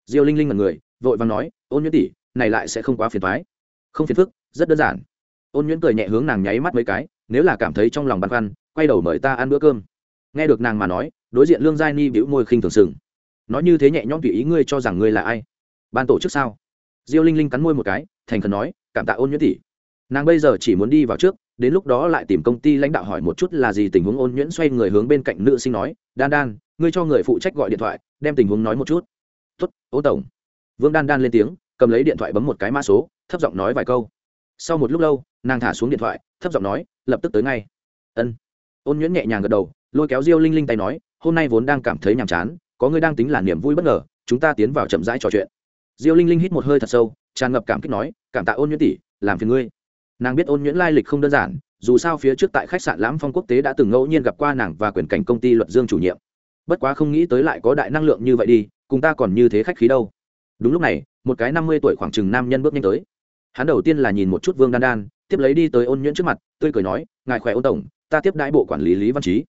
Diêu linh linh là người, vội vàng nói, ôn nhuyễn tỷ này lại sẽ không quá phiền thoái. Không phiền phức, rất đơn giản. Ôn nhuyễn cười nhẹ hướng nàng nháy mắt mấy cái, nếu là cảm thấy trong lòng băn khoăn, quay đầu mời ta ăn bữa cơm. Nghe được nàng mà nói, đối diện lương giai ni bĩu môi khinh thường sừng. Nói như thế nhẹ nhõm tùy ý ngươi cho rằng ngươi là ai? Ban tổ chức sao? Diêu linh linh cắn môi một cái, thành khẩn nói, cảm tạ ôn nhuyễn tỷ. Nàng bây giờ chỉ muốn đi vào trước, đến lúc đó lại tìm công ty lãnh đạo hỏi một chút là gì tình huống, ôn nhuyễn xoay người hướng bên cạnh nữ sinh nói, đan đan, ngươi cho người phụ trách gọi điện thoại, đem tình huống nói một chút. Tuất ô tổng. Vương đan đan lên tiếng cầm lấy điện thoại bấm một cái mã số, thấp giọng nói vài câu. Sau một lúc lâu, nàng thả xuống điện thoại, thấp giọng nói, lập tức tới ngay. Ân. Ôn nhuyễn nhẹ nhàng gật đầu, lôi kéo diêu linh linh tay nói, hôm nay vốn đang cảm thấy nhàm chán, có người đang tính là niềm vui bất ngờ, chúng ta tiến vào chậm rãi trò chuyện. Diêu linh linh hít một hơi thật sâu, tràn ngập cảm kích nói, cảm tạ ôn nhuyễn tỷ, làm phiền ngươi. Nàng biết ôn nhuyễn lai lịch không đơn giản, dù sao phía trước tại khách sạn lãm phong quốc tế đã từng ngẫu nhiên gặp qua nàng và quyền cảnh công ty luật dương chủ nhiệm. Bất quá không nghĩ tới lại có đại năng lượng như vậy đi, cùng ta còn như thế khách khí đâu đúng lúc này, một cái năm mươi tuổi khoảng chừng nam nhân bước nhanh tới. Hắn đầu tiên là nhìn một chút vương đan đan, tiếp lấy đi tới ôn nhuyễn trước mặt, tươi cười nói, ngài khỏe ôn tổng, ta tiếp đãi bộ quản lý lý văn trí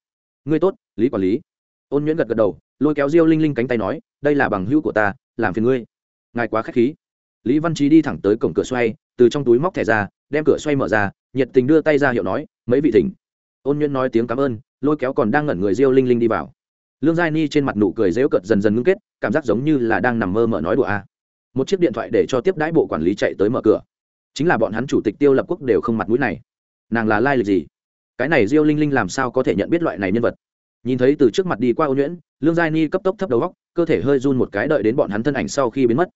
ngươi tốt, lý quản lý. Ôn nhuyễn gật gật đầu, lôi kéo diêu linh linh cánh tay nói, đây là bằng hữu của ta, làm phiền ngươi. Ngài quá k h á c h khí. Lý văn trí đi thẳng tới cổng cửa xoay, từ trong túi móc thẻ ra, đem cửa xoay mở ra, nhiệt tình đưa tay ra hiệu nói, mấy vị thỉnh. Ôn nhuyễn nói tiếng cảm ơn, lôi kéo còn đang ngẩn người diêu linh linh đi vào lương giai ni trên mặt nụ cười dễu cợt dần dần ngưng kết, cảm giác giống như là đang nằm mơ mở nói đùa a. Một chiếc điện thoại để cho tiếp đãi bộ quản lý chạy tới mở cửa. Chính là bọn hắn chủ tịch tiêu lập quốc đều không mặt mũi này. Nàng là lai lịch gì? Cái này diêu linh linh làm sao có thể nhận biết loại này nhân vật? Nhìn thấy từ trước mặt đi qua ô nhuyễn, lương giai ni cấp tốc thấp đầu góc, cơ thể hơi run một cái đợi đến bọn hắn thân ảnh sau khi biến mất.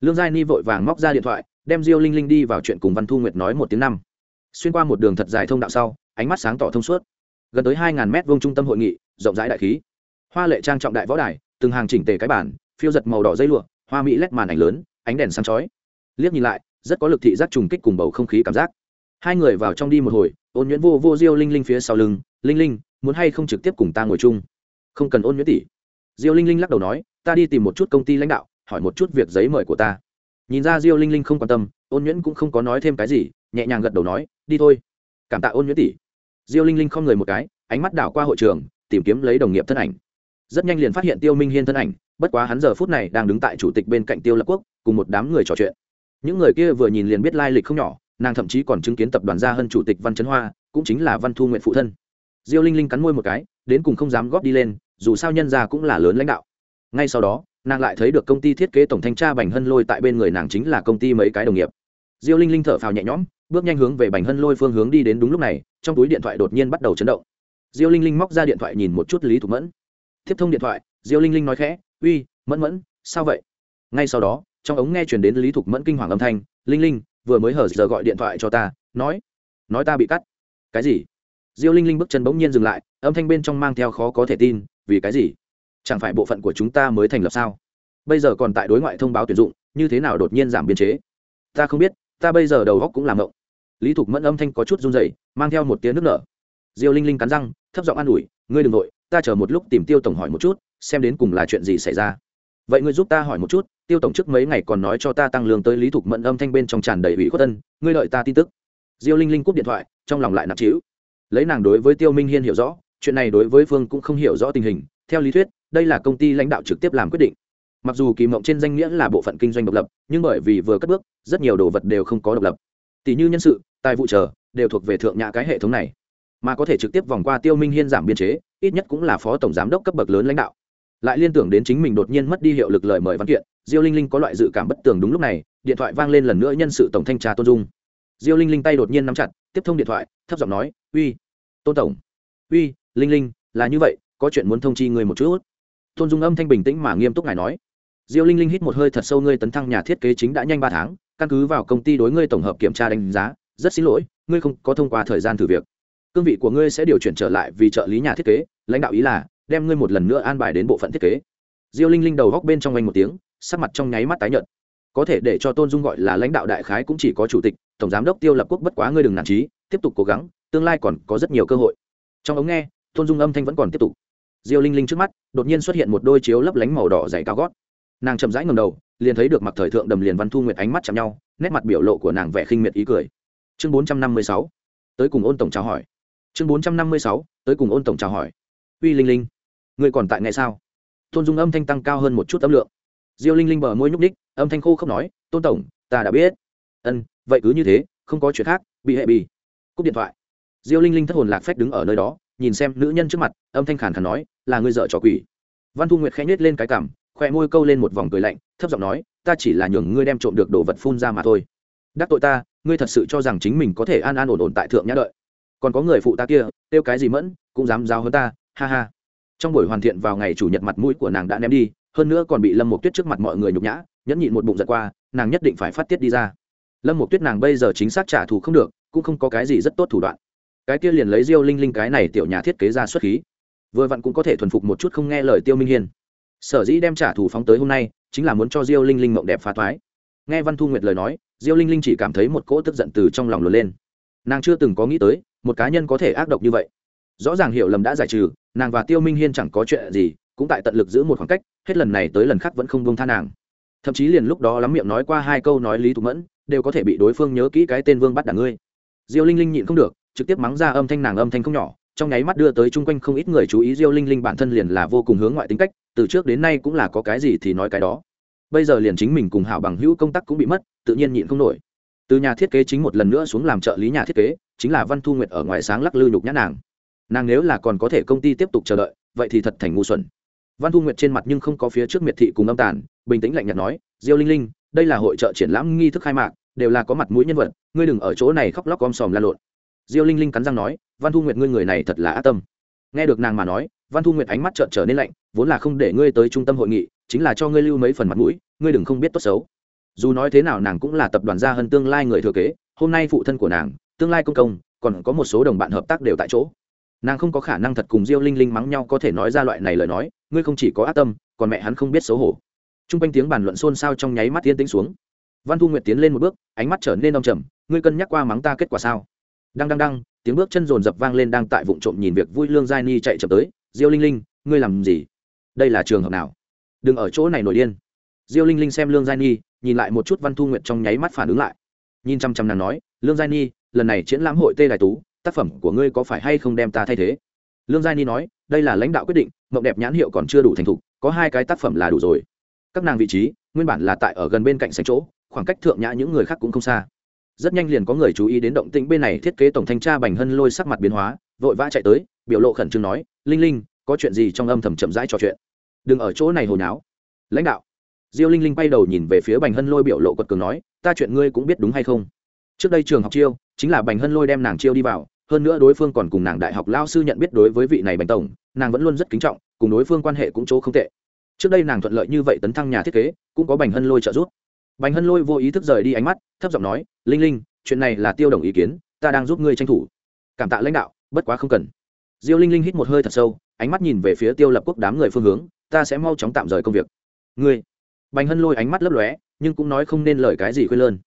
Lương giai ni vội vàng móc ra điện thoại, đem diêu linh linh đi vào chuyện cùng văn thu nguyệt nói một tiếng năm. Xuyên qua một đường thật dài thông đạo sau, ánh mắt sáng tỏ thông suốt. Gần tới hai ngàn mét vuông trung tâm hội nghị, rộng rãi đại khí hoa lệ trang trọng đại võ đài, từng hàng chỉnh tề cái bản, phiêu giật màu đỏ dây lụa, hoa mỹ lét màn ảnh lớn, ánh đèn sáng chói. Liếc nhìn lại, rất có lực thị giác trùng kích cùng bầu không khí cảm giác. Hai người vào trong đi một hồi, ôn nhuyễn vô vô diêu linh linh phía sau lưng, linh linh, muốn hay không trực tiếp cùng ta ngồi chung? Không cần ôn nhuyễn tỷ. Diêu linh linh lắc đầu nói, ta đi tìm một chút công ty lãnh đạo, hỏi một chút việc giấy mời của ta. Nhìn ra diêu linh linh không quan tâm, ôn nhuyễn cũng không có nói thêm cái gì, nhẹ nhàng gật đầu nói, đi thôi. Cảm tạ ôn nhuyễn tỷ. Diêu linh linh không người một cái, ánh mắt đảo qua hội trường, tìm kiếm lấy đồng nghiệp thân ảnh rất nhanh liền phát hiện tiêu minh hiên thân ảnh, bất quá hắn giờ phút này đang đứng tại chủ tịch bên cạnh tiêu lập quốc, cùng một đám người trò chuyện. Những người kia vừa nhìn liền biết lai lịch không nhỏ, nàng thậm chí còn chứng kiến tập đoàn gia hơn chủ tịch văn trấn hoa, cũng chính là văn thu nguyện phụ thân. Diêu linh linh cắn môi một cái, đến cùng không dám góp đi lên, dù sao nhân gia cũng là lớn lãnh đạo. Ngay sau đó, nàng lại thấy được công ty thiết kế tổng thanh tra bành hân lôi tại bên người nàng chính là công ty mấy cái đồng nghiệp. Diêu linh linh thở phào nhẹ nhõm, bước nhanh hướng về bành hân lôi phương hướng đi đến đúng lúc này, trong túi điện thoại đột nhiên bắt đầu chấn động. Diêu linh linh móc ra điện thoại nhìn một chút lý thục mẫn tiếp thông điện thoại, diêu linh linh nói khẽ, uy, mẫn mẫn, sao vậy? Ngay sau đó, trong ống nghe chuyển đến lý thục mẫn kinh hoàng âm thanh, linh linh, vừa mới hở giờ gọi điện thoại cho ta, nói nói ta bị cắt. Cái gì? Diêu linh linh bước chân bỗng nhiên dừng lại, âm thanh bên trong mang theo khó có thể tin, vì cái gì? Chẳng phải bộ phận của chúng ta mới thành lập sao? Bây giờ còn tại đối ngoại thông báo tuyển dụng, như thế nào đột nhiên giảm biên chế? Ta không biết, ta bây giờ đầu góc cũng làm ngộng. Lý thục mẫn âm thanh có chút run rẩy, mang theo một tiếng nước nở. Diêu linh linh cắn răng, thấp giọng an ủi, ngươi đừng nội ta chờ một lúc tìm tiêu tổng hỏi một chút, xem đến cùng là chuyện gì xảy ra. Vậy ngươi giúp ta hỏi một chút, tiêu tổng trước mấy ngày còn nói cho ta tăng lương tới lý thục mẫn âm thanh bên trong tràn đầy ủy khuất tân ngươi đợi ta tin tức. Diêu linh linh cúp điện thoại, trong lòng lại nặng trĩu. Lấy nàng đối với tiêu minh hiên hiểu rõ, chuyện này đối với phương cũng không hiểu rõ tình hình. Theo lý thuyết, đây là công ty lãnh đạo trực tiếp làm quyết định. Mặc dù kỳ mộng trên danh nghĩa là bộ phận kinh doanh độc lập, nhưng bởi vì vừa cất bước, rất nhiều đồ vật đều không có độc lập. Tỷ như nhân sự, tài vụ chờ, đều thuộc về thượng nhã cái hệ thống này mà có thể trực tiếp vòng qua tiêu minh hiên giảm biên chế, ít nhất cũng là phó tổng giám đốc cấp bậc lớn lãnh đạo. Lại liên tưởng đến chính mình đột nhiên mất đi hiệu lực lời mời văn kiện, diêu linh linh có loại dự cảm bất tường đúng lúc này, điện thoại vang lên lần nữa nhân sự tổng thanh tra tôn dung. Diêu linh linh tay đột nhiên nắm chặt, tiếp thông điện thoại, thấp giọng nói, uy, tôn tổng. Uy, linh linh, là như vậy, có chuyện muốn thông chi người một chút. Tôn dung âm thanh bình tĩnh mà nghiêm túc ngài nói. Diêu linh linh hít một hơi thật sâu, ngươi tấn thăng nhà thiết kế chính đã nhanh ba tháng, căn cứ vào công ty đối ngươi tổng hợp kiểm tra đánh giá, rất xin lỗi, ngươi không có thông qua thời gian thử việc cương vị của ngươi sẽ điều chuyển trở lại vì trợ lý nhà thiết kế, lãnh đạo ý là, đem ngươi một lần nữa an bài đến bộ phận thiết kế. Diêu linh linh đầu góc bên trong anh một tiếng, sắc mặt trong nháy mắt tái nhợt. Có thể để cho tôn dung gọi là lãnh đạo đại khái cũng chỉ có chủ tịch, tổng giám đốc tiêu lập quốc bất quá ngươi đừng nản trí tiếp tục cố gắng, tương lai còn có rất nhiều cơ hội. Trong ống nghe, tôn dung âm thanh vẫn còn tiếp tục. Diêu linh linh trước mắt, đột nhiên xuất hiện một đôi chiếu lấp lánh màu đỏ dày cao gót. Nàng chậm rãi ngầm đầu, liền thấy được mặc thời thượng đầm liền văn thu nguyệt ánh mắt chạm nhau, nét mặt biểu lộ của nàng vẻ khinh miệt ý cười. Chương bốn trăm năm mươi sáu, tới cùng ôn tổng chào hỏi chương bốn trăm năm mươi sáu, tới cùng ôn tổng chào hỏi. Uy linh linh người còn tại ngay sao? Tôn dung âm thanh tăng cao hơn một chút âm lượng. Diêu linh linh bờ môi nhúc ních âm thanh khô không nói, tôn tổng, ta đã biết. Ân, vậy cứ như thế, không có chuyện khác, bị hệ bị. Cúp điện thoại. Diêu linh linh thất hồn lạc phách đứng ở nơi đó, nhìn xem nữ nhân trước mặt, âm thanh khàn khàn nói, là ngươi dợ trò quỷ. Văn thu nguyệt khẽ nhếch lên cái cảm khỏe môi câu lên một vòng cười lạnh, thấp giọng nói, ta chỉ là nhường ngươi đem trộm được đồ vật phun ra mà thôi. Đắc tội ta, ngươi thật sự cho rằng chính mình có thể an an ổn ổn tại thượng nhã đợi còn có người phụ ta kia tiêu cái gì mẫn, cũng dám giao hơn ta, ha ha. Trong buổi hoàn thiện vào ngày chủ nhật mặt mũi của nàng đã ném đi, hơn nữa còn bị lâm một tuyết trước mặt mọi người nhục nhã, nhẫn nhịn một bụng giật qua, nàng nhất định phải phát tiết đi ra. Lâm một tuyết nàng bây giờ chính xác trả thù không được, cũng không có cái gì rất tốt thủ đoạn. Cái kia liền lấy diêu linh linh cái này tiểu nhà thiết kế ra xuất khí. Vừa vặn cũng có thể thuần phục một chút không nghe lời tiêu minh hiên. Sở dĩ đem trả thù phóng tới hôm nay, chính là muốn cho diêu linh linh mộng đẹp phá thoái. Nghe văn thu nguyệt lời nói, diêu linh linh chỉ cảm thấy một cỗ tức giận từ trong lòng luồn lên. Nàng chưa từng có nghĩ tới một cá nhân có thể ác độc như vậy. Rõ ràng hiểu lầm đã giải trừ, nàng và tiêu minh hiên chẳng có chuyện gì, cũng tại tận lực giữ một khoảng cách, hết lần này tới lần khác vẫn không buông tha nàng. Thậm chí liền lúc đó lắm miệng nói qua hai câu nói lý thục mẫn, đều có thể bị đối phương nhớ kỹ cái tên vương bắt đảng ngươi. Diêu linh linh nhịn không được, trực tiếp mắng ra âm thanh nàng âm thanh không nhỏ, trong nháy mắt đưa tới chung quanh không ít người chú ý diêu linh linh bản thân liền là vô cùng hướng ngoại tính cách, từ trước đến nay cũng là có cái gì thì nói cái đó. Bây giờ liền chính mình cùng hảo bằng hữu công tác cũng bị mất, tự nhiên nhịn không nổi từ nhà thiết kế chính một lần nữa xuống làm trợ lý nhà thiết kế, chính là văn thu nguyệt ở ngoài sáng lắc lư nhục nhã nàng. Nàng nếu là còn có thể công ty tiếp tục chờ đợi, vậy thì thật thành ngu xuẩn. Văn thu nguyệt trên mặt nhưng không có phía trước miệt thị cùng âm tàn, bình tĩnh lạnh nhạt nói, diêu linh linh, đây là hội trợ triển lãm nghi thức khai mạc, đều là có mặt mũi nhân vật, ngươi đừng ở chỗ này khóc lóc om sòm la lộn. Diêu linh linh cắn răng nói, văn thu nguyệt ngươi người này thật là ác tâm. Nghe được nàng mà nói, văn thu nguyệt ánh mắt trợn trở nên lạnh, vốn là không để ngươi tới trung tâm hội nghị, chính là cho ngươi lưu mấy phần mặt mũi, ngươi đừng không biết tốt xấu dù nói thế nào nàng cũng là tập đoàn gia hơn tương lai người thừa kế, hôm nay phụ thân của nàng, tương lai công công, còn có một số đồng bạn hợp tác đều tại chỗ. Nàng không có khả năng thật cùng diêu linh linh mắng nhau có thể nói ra loại này lời nói, ngươi không chỉ có ác tâm, còn mẹ hắn không biết xấu hổ. T r u n g quanh tiếng bàn luận xôn xao trong nháy mắt tiên tĩnh xuống. Văn thu nguyệt tiến lên một bước, ánh mắt trở nên đông trầm, ngươi cân nhắc qua mắng ta kết quả sao? Đăng đăng đăng, tiếng bước chân rồn rập vang lên đang tại vụ trộm nhìn việc vui lương giai ni chạy chậm tới, diêu linh linh, ngươi làm gì? Đây là trường hợp nào? Đừng ở chỗ này nổi điên. Diêu linh linh xem lương giai ni nhìn lại một chút văn thu nguyện trong nháy mắt phản ứng lại. Nhìn chăm chăm nàng nói, lương giai ni, lần này triển lãm hội tê đại tú, tác phẩm của ngươi có phải hay không đem ta thay thế? Lương giai ni nói, đây là lãnh đạo quyết định, mộng đẹp nhãn hiệu còn chưa đủ thành thục, có hai cái tác phẩm là đủ rồi. Các nàng vị trí, nguyên bản là tại ở gần bên cạnh sành chỗ, khoảng cách thượng nhã những người khác cũng không xa. Rất nhanh liền có người chú ý đến động tĩnh bên này, thiết kế tổng thanh tra bành hân lôi sắc mặt biến hóa, vội vã chạy tới, biểu lộ khẩn trương nói, linh linh, có chuyện gì trong âm thầm chậm rãi trò chuyện? Đừng ở chỗ này hồi náo. Lãnh đạo diêu linh linh bay đầu nhìn về phía bành hân lôi biểu lộ quật cường nói, ta chuyện ngươi cũng biết đúng hay không? Trước đây trường học chiêu, chính là bành hân lôi đem nàng chiêu đi vào, hơn nữa đối phương còn cùng nàng đại học lao sư nhận biết đối với vị này bành tổng, nàng vẫn luôn rất kính trọng, cùng đối phương quan hệ cũng chỗ không tệ. Trước đây nàng thuận lợi như vậy tấn thăng nhà thiết kế, cũng có bành hân lôi trợ giúp. Bành hân lôi vô ý thức rời đi ánh mắt, thấp giọng nói, linh linh, chuyện này là tiêu đồng ý kiến, ta đang giúp ngươi tranh thủ. Cảm tạ lãnh đạo, bất quá không cần. Diêu linh linh hít một hơi thật sâu, ánh mắt nhìn về phía tiêu lập quốc đám người phương hướng, ta sẽ mau chóng tạm rời công việc. Ngươi bành hân lôi ánh mắt lấp lóe, nhưng cũng nói không nên lời cái gì khuyên lơn.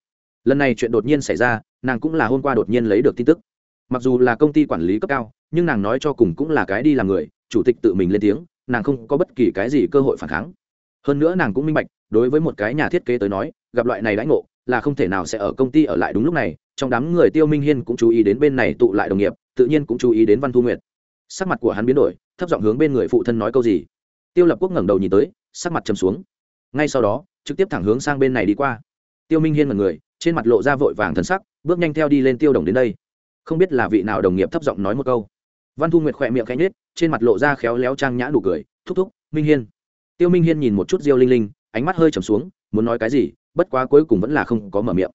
Lần này chuyện đột nhiên xảy ra, nàng cũng là hôm qua đột nhiên lấy được tin tức. Mặc dù là công ty quản lý cấp cao, nhưng nàng nói cho cùng cũng là cái đi làm người, chủ tịch tự mình lên tiếng, nàng không có bất kỳ cái gì cơ hội phản kháng. Hơn nữa nàng cũng minh bạch, đối với một cái nhà thiết kế tới nói, gặp loại này lãnh ngộ, là không thể nào sẽ ở công ty ở lại đúng lúc này, trong đám người tiêu minh hiên cũng chú ý đến bên này tụ lại đồng nghiệp, tự nhiên cũng chú ý đến văn thu nguyệt. Sắc mặt của hắn biến đổi, thấp giọng hướng bên người phụ thân nói câu gì. Tiêu lập quốc ngẩng đầu nhìn tới, sắc mặt trầm xuống ngay sau đó, trực tiếp thẳng hướng sang bên này đi qua. Tiêu minh hiên mật người, trên mặt lộ ra vội vàng thần sắc, bước nhanh theo đi lên tiêu đồng đến đây. Không biết là vị nào đồng nghiệp thấp giọng nói một câu. Văn thu nguyệt khỏe miệng cánh nết trên mặt lộ ra khéo léo trang nhã đủ cười, thúc thúc, minh hiên. Tiêu minh hiên nhìn một chút diêu linh linh, ánh mắt hơi trầm xuống, muốn nói cái gì, bất quá cuối cùng vẫn là không có mở miệng.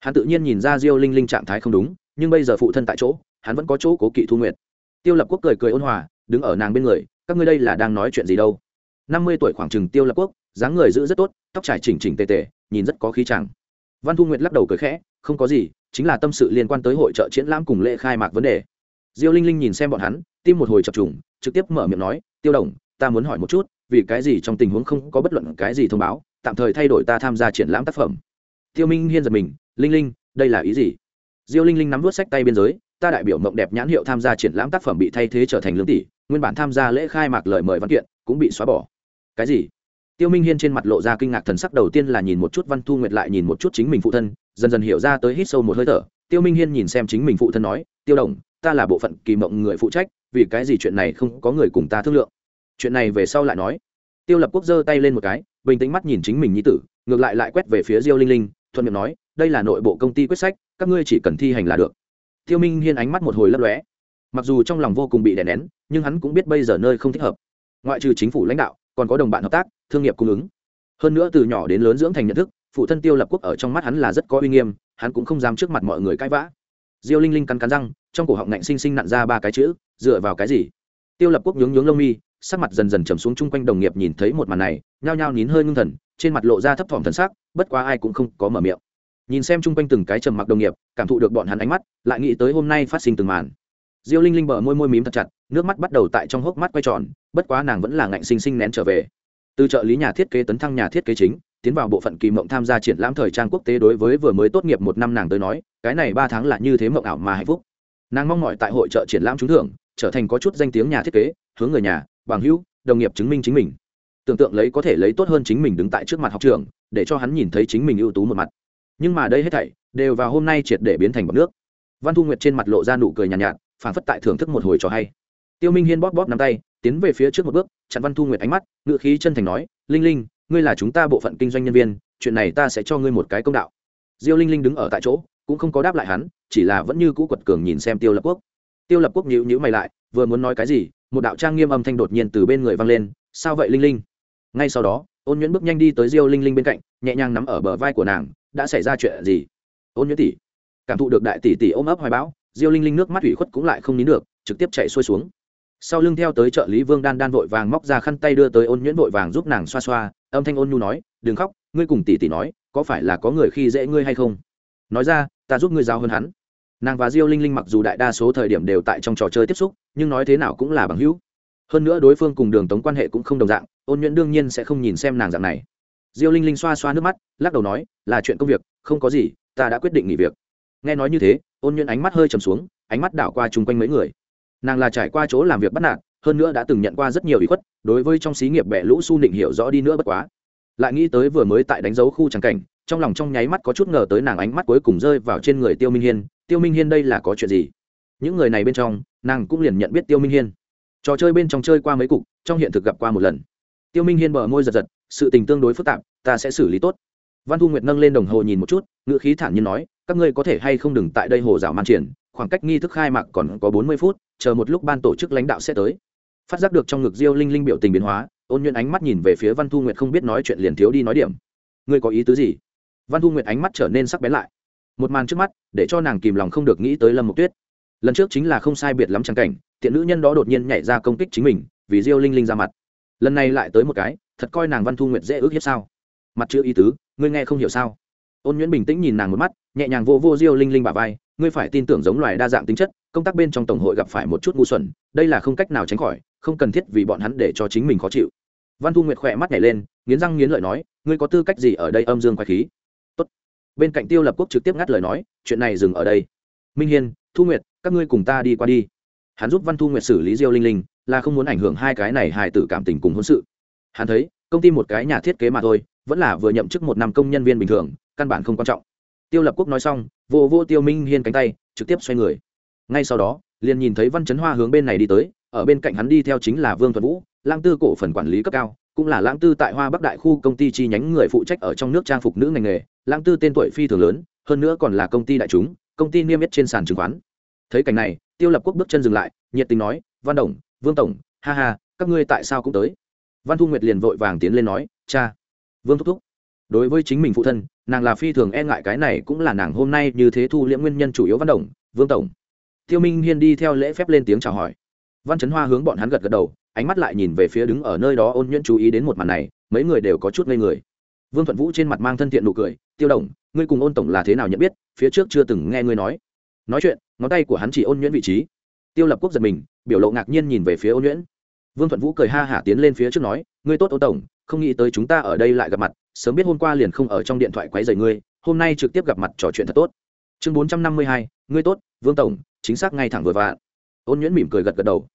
Hắn tự nhiên nhìn ra diêu linh linh trạng thái không đúng, nhưng bây giờ phụ thân tại chỗ, hắn vẫn có chỗ cố kỵ thu nguyệt. Tiêu lập quốc cười cười ôn hòa, đứng ở nàng bên người, các ngươi đây là đang nói chuyện gì đâu? Năm mươi tuổi khoảng chừng tiêu lập quốc dáng người giữ rất tốt, tóc trải chỉnh chỉnh tề tề, nhìn rất có khí chàng. Văn thu nguyệt lắc đầu cười khẽ, không có gì, chính là tâm sự liên quan tới hội trợ triển lãm cùng lễ khai mạc vấn đề. Diêu linh linh nhìn xem bọn hắn, tim một hồi chập trùng, trực tiếp mở miệng nói, tiêu đồng, ta muốn hỏi một chút, vì cái gì trong tình huống không có bất luận cái gì thông báo, tạm thời thay đổi ta tham gia triển lãm tác phẩm? Tiêu minh hiên giật mình, linh linh, đây là ý gì? Diêu linh linh nắm vút sách tay biên giới ta đại biểu mộng đẹp nhãn hiệu tham gia triển lãm tác phẩm bị thay thế trở thành lương tỷ, nguyên bản tham gia lễ khai mạc lời mời văn kiện cũng bị xóa bỏ. Cái gì? Tiêu minh hiên trên mặt lộ ra kinh ngạc thần sắc đầu tiên là nhìn một chút văn thu nguyệt lại nhìn một chút chính mình phụ thân, dần dần hiểu ra tới hít sâu một hơi thở. Tiêu minh hiên nhìn xem chính mình phụ thân nói, tiêu đồng, ta là bộ phận kỳ mộng người phụ trách, vì cái gì chuyện này không có người cùng ta thương lượng? Chuyện này về sau lại nói. Tiêu lập quốc giơ tay lên một cái, bình tĩnh mắt nhìn chính mình nhi tử, ngược lại lại quét về phía diêu linh linh, thuận miệng nói, đây là nội bộ công ty quyết sách, các ngươi chỉ cần thi hành là được. Tiêu minh hiên ánh mắt một hồi lấp lóe. Mặc dù trong lòng vô cùng bị đè nén, nhưng hắn cũng biết bây giờ nơi không thích hợp. Ngoại trừ chính phủ lãnh đạo còn có đồng bạn hợp tác, thương nghiệp cung ứng. Hơn nữa từ nhỏ đến lớn dưỡng thành nhận thức, phụ thân tiêu lập quốc ở trong mắt hắn là rất có uy nghiêm, hắn cũng không dám trước mặt mọi người cãi vã. Diêu linh linh cắn cắn răng, trong cổ họng ngạnh sinh sinh nặn ra ba cái chữ, dựa vào cái gì? Tiêu lập quốc nhướng nhướng lông mi, sắc mặt dần dần trầm xuống chung quanh đồng nghiệp nhìn thấy một màn này, nhao nhao nín hơi ngưng thần, trên mặt lộ ra thấp thỏm thần sắc, bất quá ai cũng không có mở miệng. Nhìn xem chung quanh từng cái trầm mặc đồng nghiệp, cảm thụ được bọn hắn ánh mắt, lại nghĩ tới hôm nay phát sinh từng màn diêu linh linh bờ môi môi mím thật chặt nước mắt bắt đầu tại trong hốc mắt quay tròn bất quá nàng vẫn là ngạnh xinh xinh nén trở về. Từ trợ lý nhà thiết kế tấn thăng nhà thiết kế chính tiến vào bộ phận kỳ mộng tham gia triển lãm thời trang quốc tế đối với vừa mới tốt nghiệp một năm nàng tới nói cái này ba tháng là như thế mộng ảo mà hạnh phúc. Nàng mong mỏi tại hội trợ triển lãm trúng thưởng trở thành có chút danh tiếng nhà thiết kế hướng người nhà bằng hữu đồng nghiệp chứng minh chính mình. Tưởng tượng lấy có thể lấy tốt hơn chính mình đứng tại trước mặt học trường để cho hắn nhìn thấy chính mình ưu tú một mặt. Nhưng mà đây hết thảy đều vào hôm nay triệt để biến thành bọc nước. Văn thu nguyệt trên mặt lộ ra nụ cười nhàn nhạt, nhạt phảng phất tại thưởng thức một hồi trò hay. Tiêu minh hiên bóp bóp nắm tay, tiến về phía trước một bước, chặn văn thu nguyệt ánh mắt ngựa khí chân thành nói, linh linh, ngươi là chúng ta bộ phận kinh doanh nhân viên, chuyện này ta sẽ cho ngươi một cái công đạo. Diêu linh linh đứng ở tại chỗ, cũng không có đáp lại hắn, chỉ là vẫn như cũ quật cường nhìn xem tiêu lập quốc. Tiêu lập quốc nhíu nhíu mày lại, vừa muốn nói cái gì, một đạo trang nghiêm âm thanh đột nhiên từ bên người vang lên, sao vậy, linh linh? Ngay sau đó, ôn nhuyễn bước nhanh đi tới diêu linh linh bên cạnh, nhẹ nhàng nắm ở bờ vai của nàng, đã xảy ra chuyện gì? Ôn nhuyễn tỷ, cảm thụ được đại tỷ tỷ ôm ấp hoài bão diêu linh linh nước mắt ủy khuất cũng lại không nín được, trực tiếp chạy xuôi xuống. Sau lưng theo tới trợ lý vương đan đan vội vàng móc ra khăn tay đưa tới ôn nhuyễn vội vàng giúp nàng xoa xoa, âm thanh ôn nhu nói, đừng khóc, ngươi cùng tỷ tỷ nói, có phải là có người khi dễ ngươi hay không? Nói ra, ta giúp ngươi giao hơn hắn. Nàng và diêu linh linh mặc dù đại đa số thời điểm đều tại trong trò chơi tiếp xúc, nhưng nói thế nào cũng là bằng hữu. Hơn nữa đối phương cùng đường tống quan hệ cũng không đồng dạng, ôn nhuyễn đương nhiên sẽ không nhìn xem nàng dạng này. Diêu linh linh xoa xoa nước mắt, lắc đầu nói, là chuyện công việc, không có gì, ta đã quyết định nghỉ việc. Nghe nói như thế ôn nhuận ánh mắt hơi trầm xuống, ánh mắt đảo qua chung quanh mấy người. Nàng là trải qua chỗ làm việc bắt nạt, hơn nữa đã từng nhận qua rất nhiều ý khuất, đối với trong xí nghiệp bẻ lũ su định hiểu rõ đi nữa bất quá. Lại nghĩ tới vừa mới tại đánh dấu khu tràng cảnh, trong lòng trong nháy mắt có chút ngờ tới nàng ánh mắt cuối cùng rơi vào trên người tiêu minh hiên, tiêu minh hiên đây là có chuyện gì? Những người này bên trong, nàng cũng liền nhận biết tiêu minh hiên. Trò chơi bên trong chơi qua mấy cục, trong hiện thực gặp qua một lần. Tiêu minh hiên bờ môi giật giật, sự tình tương đối phức tạp, ta sẽ xử lý tốt. Văn thu nguyệt nâng lên đồng hồ nhìn một chút, ngữ khí thản nhiên nói các ngươi có thể hay không đừng tại đây hồ dạo man triển, khoảng cách nghi thức khai mạc còn có bốn mươi phút, chờ một lúc ban tổ chức lãnh đạo sẽ tới. Phát giác được trong ngực diêu linh linh biểu tình biến hóa, ôn nhuận ánh mắt nhìn về phía văn thu nguyệt không biết nói chuyện liền thiếu đi nói điểm. Ngươi có ý tứ gì? Văn thu nguyệt ánh mắt trở nên sắc bén lại. Một màn trước mắt, để cho nàng kìm lòng không được nghĩ tới lâm mục tuyết. Lần trước chính là không sai biệt lắm trang cảnh, tiện nữ nhân đó đột nhiên nhảy ra công kích chính mình, vì diêu linh linh ra mặt. Lần này lại tới một cái, thật coi nàng văn thu nguyệt dễ ước hiếp sao? Mặt chữ ý tứ, ngươi nghe không hiểu sao? Ôn nhuyễn bình tĩnh nhìn nàng một mắt, nhẹ nhàng vô vô diêu linh linh bà vai, ngươi phải tin tưởng giống loài đa dạng tính chất, công tác bên trong tổng hội gặp phải một chút ngu xuẩn, đây là không cách nào tránh khỏi, không cần thiết vì bọn hắn để cho chính mình khó chịu. Văn thu nguyệt khỏe mắt nhảy lên, nghiến răng nghiến lợi nói, ngươi có tư cách gì ở đây âm dương quái khí? Tốt. bên cạnh tiêu lập quốc trực tiếp ngắt lời nói, chuyện này dừng ở đây. Minh hiên, thu nguyệt, các ngươi cùng ta đi qua đi. Hắn giúp văn thu nguyệt xử lý diêu linh linh, là không muốn ảnh hưởng hai cái này hài tử cảm tình cùng hôn sự. Hắn thấy, công ty một cái nhà thiết kế mà thôi vẫn là vừa nhậm chức một năm công nhân viên bình thường, căn bản không quan trọng. Tiêu lập quốc nói xong, vô vô tiêu minh hiên cánh tay, trực tiếp xoay người. Ngay sau đó, liền nhìn thấy văn chấn hoa hướng bên này đi tới, ở bên cạnh hắn đi theo chính là vương thuận vũ, lãng tư cổ phần quản lý cấp cao, cũng là lãng tư tại hoa bắc đại khu công ty chi nhánh người phụ trách ở trong nước trang phục nữ ngành nghề, lãng tư tên tuổi phi thường lớn, hơn nữa còn là công ty đại chúng, công ty niêm yết trên sàn chứng khoán. Thấy cảnh này, tiêu lập quốc bước chân dừng lại, nhiệt tình nói, văn đồng, vương tổng, ha ha, các ngươi tại sao cũng tới? Văn thu nguyệt liền vội vàng tiến lên nói, cha vương thúc thúc. Đối với chính mình phụ thân, nàng là phi thường e ngại cái này cũng là nàng hôm nay như thế thu liễm nguyên nhân chủ yếu văn đồng, vương tổng. Tiêu minh hiên đi theo lễ phép lên tiếng chào hỏi. Văn chấn hoa hướng bọn hắn gật gật đầu, ánh mắt lại nhìn về phía đứng ở nơi đó ôn nhuyễn chú ý đến một màn này, mấy người đều có chút ngây người. Vương thuận vũ trên mặt mang thân thiện nụ cười, tiêu đồng, ngươi cùng ôn tổng là thế nào nhận biết? Phía trước chưa từng nghe ngươi nói. Nói chuyện, ngón tay của hắn chỉ ôn nhuyễn vị trí. Tiêu lập quốc giật mình, biểu lộ ngạc nhiên nhìn về phía ôn nhuyễn vương thuận vũ cười ha hả tiến lên phía trước nói, ngươi tốt ôn tổng không nghĩ tới chúng ta ở đây lại gặp mặt, sớm biết hôm qua liền không ở trong điện thoại quấy rầy ngươi, hôm nay trực tiếp gặp mặt trò chuyện thật tốt. Chương bốn trăm năm mươi hai, ngươi tốt, vương tổng, chính xác ngay thẳng vừa vặn ôn nhuyễn mỉm cười gật gật đầu.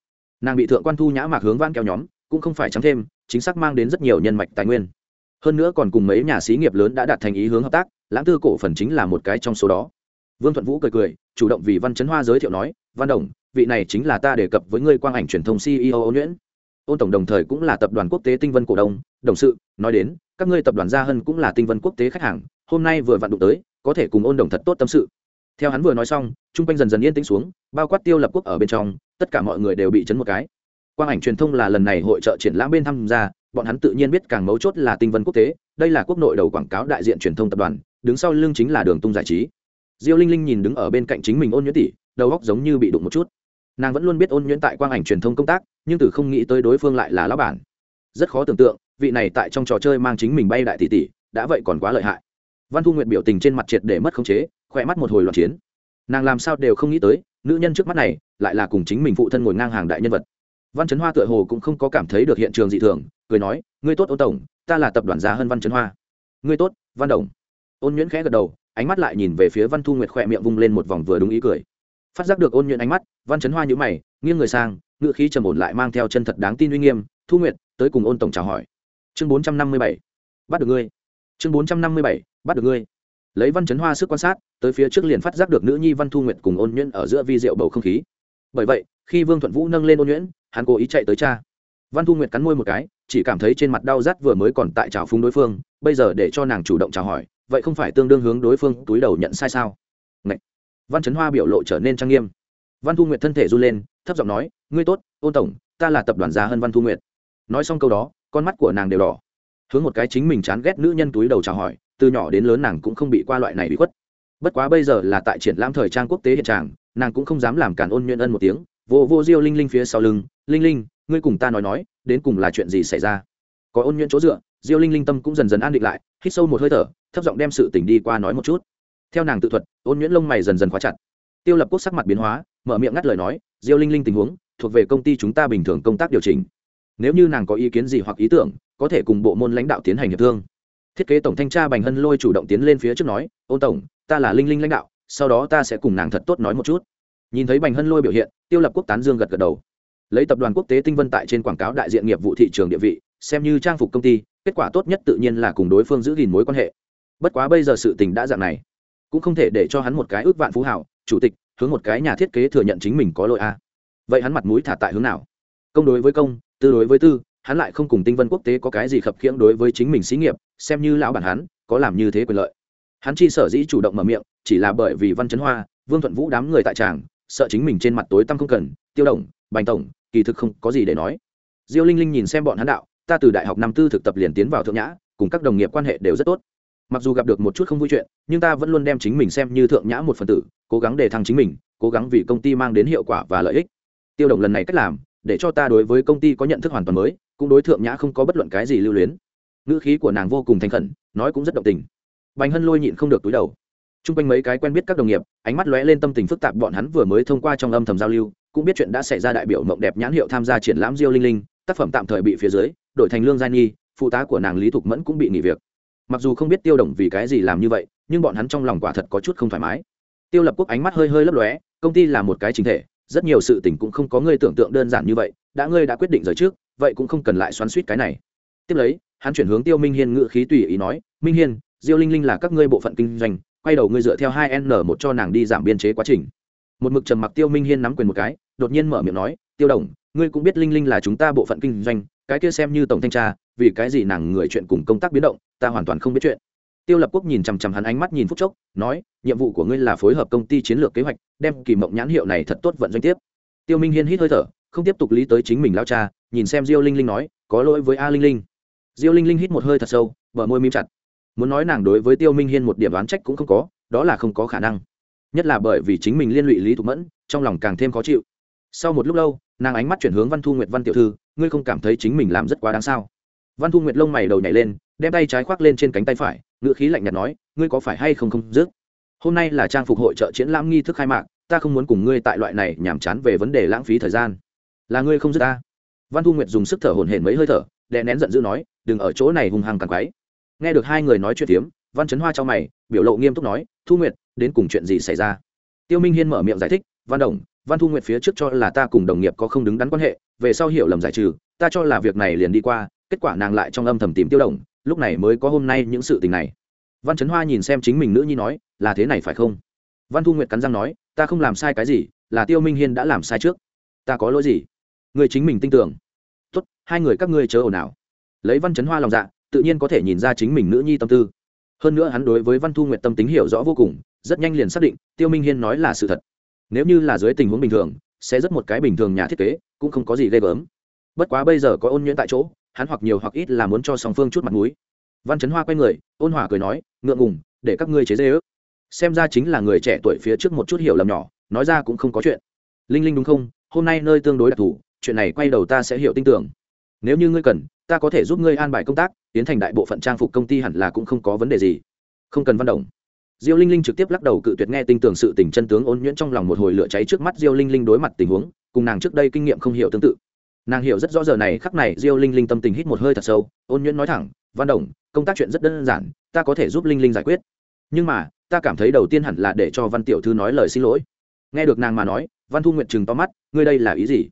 Nàng bị thượng quan thu nhã mạc hướng van kéo nhóm, cũng không phải trắng thêm, chính xác mang đến rất nhiều nhân mạch tài nguyên. Hơn nữa còn cùng mấy nhà xí nghiệp lớn đã đạt thành ý hướng hợp tác, lãng tư cổ phần chính là một cái trong số đó. Vương thuận vũ cười cười, chủ động vì văn chấn hoa giới thiệu nói, văn đồng vị này chính là ta đề cập với ngươi quang ảnh truyền thông ceo ôn nhuyễn ôn tổng đồng thời cũng là tập đoàn quốc tế tinh vân cổ đông. Đồng sự, nói đến, các ngươi tập đoàn gia hân cũng là tinh vân quốc tế khách hàng, hôm nay vừa vặn đụng tới, có thể cùng ôn đồng thật tốt tâm sự. Theo hắn vừa nói xong, chung quanh dần dần yên tĩnh xuống, bao quát tiêu lập quốc ở bên trong, tất cả mọi người đều bị chấn một cái. Quang ảnh truyền thông là lần này hội trợ triển lãm bên tham gia, bọn hắn tự nhiên biết càng mấu chốt là tinh vân quốc tế, đây là quốc nội đầu quảng cáo đại diện truyền thông tập đoàn, đứng sau lưng chính là đường tung giải trí. Diêu linh linh nhìn đứng ở bên cạnh chính mình ôn nhuyễn tỷ, đầu góc giống như bị đụng một chút nàng vẫn luôn biết ôn nhuyễn tại quang ảnh truyền thông công tác, nhưng từ không nghĩ tới đối phương lại là lão bản. Rất khó tưởng tượng, vị này tại trong trò chơi mang chính mình bay đại tỷ tỷ, đã vậy còn quá lợi hại. Văn thu nguyện biểu tình trên mặt triệt để mất khống chế, khỏe mắt một hồi loạn chiến. Nàng làm sao đều không nghĩ tới, nữ nhân trước mắt này, lại là cùng chính mình phụ thân ngồi ngang hàng đại nhân vật. Văn Trấn hoa tựa hồ cũng không có cảm thấy được hiện trường dị thường, cười nói, ngươi tốt, ô tổng, ta là tập đoàn gia hơn văn Trấn hoa. Ngươi tốt, văn đồng. Ôn nhuyễn khẽ gật đầu, ánh mắt lại nhìn về phía văn thu nguyệt khỏe miệng vung lên một vòng vừa đúng ý cười phát giác được ôn nhuận ánh mắt, văn chấn hoa nhữ mày, nghiêng người sang ngự khí trầm ổn lại mang theo chân thật đáng tin uy nghiêm, thu nguyệt, tới cùng ôn tổng chào hỏi. Chương bốn trăm năm mươi bảy, bắt được ngươi. Chương bốn trăm năm mươi bảy, bắt được ngươi. Lấy văn chấn hoa sức quan sát, tới phía trước liền phát giác được nữ nhi văn thu nguyệt cùng ôn nhuyễn ở giữa vi rượu bầu không khí. Bởi vậy, khi vương thuận vũ nâng lên ôn nhuyễn hắn cố ý chạy tới cha. Văn thu nguyệt cắn môi một cái, chỉ cảm thấy trên mặt đau rát vừa mới còn tại trào phúng đối phương, bây giờ để cho nàng chủ động chào hỏi, vậy không phải tương đương hướng đối phương túi đầu nhận sai sao? Ngậy! Văn chấn hoa biểu lộ trở nên trang nghiêm. Văn thu nguyệt thân thể run lên thấp giọng nói ngươi tốt ôn tổng ta là tập đoàn gia hơn văn thu nguyệt. Nói xong câu đó con mắt của nàng đều đỏ. Hướng một cái chính mình chán ghét nữ nhân túi đầu chào hỏi từ nhỏ đến lớn nàng cũng không bị qua loại này bị khuất. Bất quá bây giờ là tại triển lãm thời trang quốc tế hiện trạng, nàng cũng không dám làm cản ôn nhuyễn ân một tiếng vô vô diêu linh linh phía sau lưng linh linh ngươi cùng ta nói nói đến cùng là chuyện gì xảy ra? Có ôn nhuyễn chỗ dựa diêu linh linh tâm cũng dần dần an định lại hít sâu một hơi thở thấp giọng đem sự tình đi qua nói một chút theo nàng tự thuật, ôn nhuyễn lông mày dần dần khóa chặt. Tiêu lập quốc sắc mặt biến hóa, mở miệng ngắt lời nói, diêu linh linh tình huống, thuộc về công ty chúng ta bình thường công tác điều chỉnh. Nếu như nàng có ý kiến gì hoặc ý tưởng, có thể cùng bộ môn lãnh đạo tiến hành hiệp thương. Thiết kế tổng thanh tra bành hân lôi chủ động tiến lên phía trước nói, ôn tổng, ta là linh linh lãnh đạo, sau đó ta sẽ cùng nàng thật tốt nói một chút. Nhìn thấy bành hân lôi biểu hiện, tiêu lập quốc tán dương gật gật đầu. Lấy tập đoàn quốc tế tinh vân tại trên quảng cáo đại diện nghiệp vụ thị trường địa vị, xem như trang phục công ty, kết quả tốt nhất tự nhiên là cùng đối phương giữ gìn mối quan hệ. Bất quá bây giờ sự tình đã dạng này cũng không thể để cho hắn một cái ước vạn phú hảo, chủ tịch, hướng một cái nhà thiết kế thừa nhận chính mình có lỗi a. À. vậy hắn mặt mũi thả tại hướng nào? Công đối với công, tư đối với tư, hắn lại không cùng tinh vân quốc tế có cái gì khập khiễng đối với chính mình xí nghiệp, xem như lão bản hắn, có làm như thế quyền lợi. Hắn chi sở dĩ chủ động mở miệng, chỉ là bởi vì văn chấn hoa, vương thuận vũ đám người tại tràng, sợ chính mình trên mặt tối tăm không cần, tiêu động bành tổng, kỳ thực không có gì để nói. Diêu linh linh nhìn xem bọn hắn đạo, ta từ đại học năm tư thực tập liền tiến vào thượng nhã, cùng các đồng nghiệp quan hệ đều rất tốt mặc dù gặp được một chút không vui chuyện, nhưng ta vẫn luôn đem chính mình xem như thượng nhã một phần tử, cố gắng để thăng chính mình, cố gắng vì công ty mang đến hiệu quả và lợi ích. Tiêu động lần này cách làm, để cho ta đối với công ty có nhận thức hoàn toàn mới, cũng đối thượng nhã không có bất luận cái gì lưu luyến. Ngữ khí của nàng vô cùng thành khẩn, nói cũng rất động tình. Bành hân lôi nhịn không được túi đầu. T r u n g quanh mấy cái quen biết các đồng nghiệp, ánh mắt lóe lên tâm tình phức tạp bọn hắn vừa mới thông qua trong âm thầm giao lưu, cũng biết chuyện đã xảy ra đại biểu mộng đẹp nhãn hiệu tham gia triển lãm diêu linh linh, tác phẩm tạm thời bị phía dưới, đổi thành lương gia nhi, phụ tá của nàng lý thục mẫn cũng bị nghỉ việc mặc dù không biết tiêu đồng vì cái gì làm như vậy, nhưng bọn hắn trong lòng quả thật có chút không thoải mái. Tiêu lập quốc ánh mắt hơi hơi lấp lóe, công ty là một cái chính thể, rất nhiều sự tình cũng không có ngươi tưởng tượng đơn giản như vậy, đã ngươi đã quyết định rời trước, vậy cũng không cần lại xoắn suýt cái này. Tiếp lấy, hắn chuyển hướng tiêu minh hiên ngự khí tùy ý nói, minh hiên, diêu linh linh là các ngươi bộ phận kinh doanh, quay đầu ngươi dựa theo hai n một cho nàng đi giảm biên chế quá trình. Một mực trầm mặc tiêu minh hiên nắm quyền một cái, đột nhiên mở miệng nói, tiêu đồng, ngươi cũng biết linh linh là chúng ta bộ phận kinh doanh cái kia xem như tổng thanh tra, vì cái gì nàng người chuyện cùng công tác biến động, ta hoàn toàn không biết chuyện. Tiêu lập quốc nhìn chằm chằm hắn ánh mắt nhìn phút chốc, nói, nhiệm vụ của ngươi là phối hợp công ty chiến lược kế hoạch, đem kỳ mộng nhãn hiệu này thật tốt vận doanh tiếp. Tiêu minh hiên hít hơi thở, không tiếp tục lý tới chính mình lao cha, nhìn xem diêu linh linh nói, có lỗi với a linh linh. Diêu linh linh hít một hơi thật sâu, bờ môi mím chặt. Muốn nói nàng đối với tiêu minh hiên một điểm đoán trách cũng không có, đó là không có khả năng. Nhất là bởi vì chính mình liên lụy lý thục mẫn, trong lòng càng thêm khó chịu. Sau một lúc lâu, nàng ánh mắt chuyển hướng văn thu nguyệt văn tiểu thư ngươi không cảm thấy chính mình làm rất quá đáng sao? Văn thu nguyệt lông mày đầu nhảy lên, đem tay trái khoác lên trên cánh tay phải, ngữ khí lạnh nhạt nói, ngươi có phải hay không không dứt hôm nay là trang phục hội trợ triển lãm nghi thức khai mạc, ta không muốn cùng ngươi tại loại này nhàm chán về vấn đề lãng phí thời gian. Là ngươi không dứt ta. Văn thu nguyệt dùng sức thở hổn hển mấy hơi thở, đè nén giận dữ nói, đừng ở chỗ này hung hăng càng quái. Nghe được hai người nói chuyện tiếm văn chấn hoa cho mày, biểu lộ nghiêm túc nói, thu nguyệt, đến cùng chuyện gì xảy ra? Tiêu minh hiên mở miệng giải thích, văn đồng, văn thu nguyệt phía trước cho là ta cùng đồng nghiệp có không đứng đắn quan hệ về sau hiểu lầm giải trừ, ta cho là việc này liền đi qua, kết quả nàng lại trong âm thầm tìm tiêu đồng, lúc này mới có hôm nay những sự tình này. Văn chấn hoa nhìn xem chính mình nữ nhi nói, là thế này phải không? Văn thu nguyệt cắn răng nói, ta không làm sai cái gì, là tiêu minh hiên đã làm sai trước. Ta có lỗi gì? Người chính mình tin tưởng. Tốt, hai người các ngươi chớ ồn ào. Lấy văn chấn hoa lòng dạ tự nhiên có thể nhìn ra chính mình nữ nhi tâm tư. Hơn nữa hắn đối với văn thu nguyệt tâm tính hiểu rõ vô cùng, rất nhanh liền xác định tiêu minh hiên nói là sự thật. Nếu như là dưới tình huống bình thường sẽ rất một cái bình thường nhà thiết kế, cũng không có gì ghê gớm. Bất quá bây giờ có ôn nhuyễn tại chỗ, hắn hoặc nhiều hoặc ít là muốn cho song phương chút mặt mũi. Văn chấn hoa quay người, ôn hòa cười nói, ngượng ngùng, để các ngươi chế dê ước. Xem ra chính là người trẻ tuổi phía trước một chút hiểu lầm nhỏ, nói ra cũng không có chuyện. Linh linh đúng không? Hôm nay nơi tương đối đặc thù, chuyện này quay đầu ta sẽ hiểu tin tưởng. Nếu như ngươi cần, ta có thể giúp ngươi an bài công tác, tiến thành đại bộ phận trang phục công ty hẳn là cũng không có vấn đề gì. Không cần văn động diêu linh linh trực tiếp lắc đầu cự tuyệt nghe tin tưởng sự tình chân tướng ôn nhuyễn trong lòng một hồi lửa cháy trước mắt diêu linh linh đối mặt tình huống, cùng nàng trước đây kinh nghiệm không hiểu tương tự. Nàng hiểu rất rõ giờ này khắc này diêu linh linh tâm tình hít một hơi thật sâu, ôn nhuyễn nói thẳng, văn đồng, công tác chuyện rất đơn giản, ta có thể giúp linh linh giải quyết. Nhưng mà, ta cảm thấy đầu tiên hẳn là để cho văn tiểu thư nói lời xin lỗi. Nghe được nàng mà nói, văn thu nguyện chừng to mắt, ngươi đây là ý gì?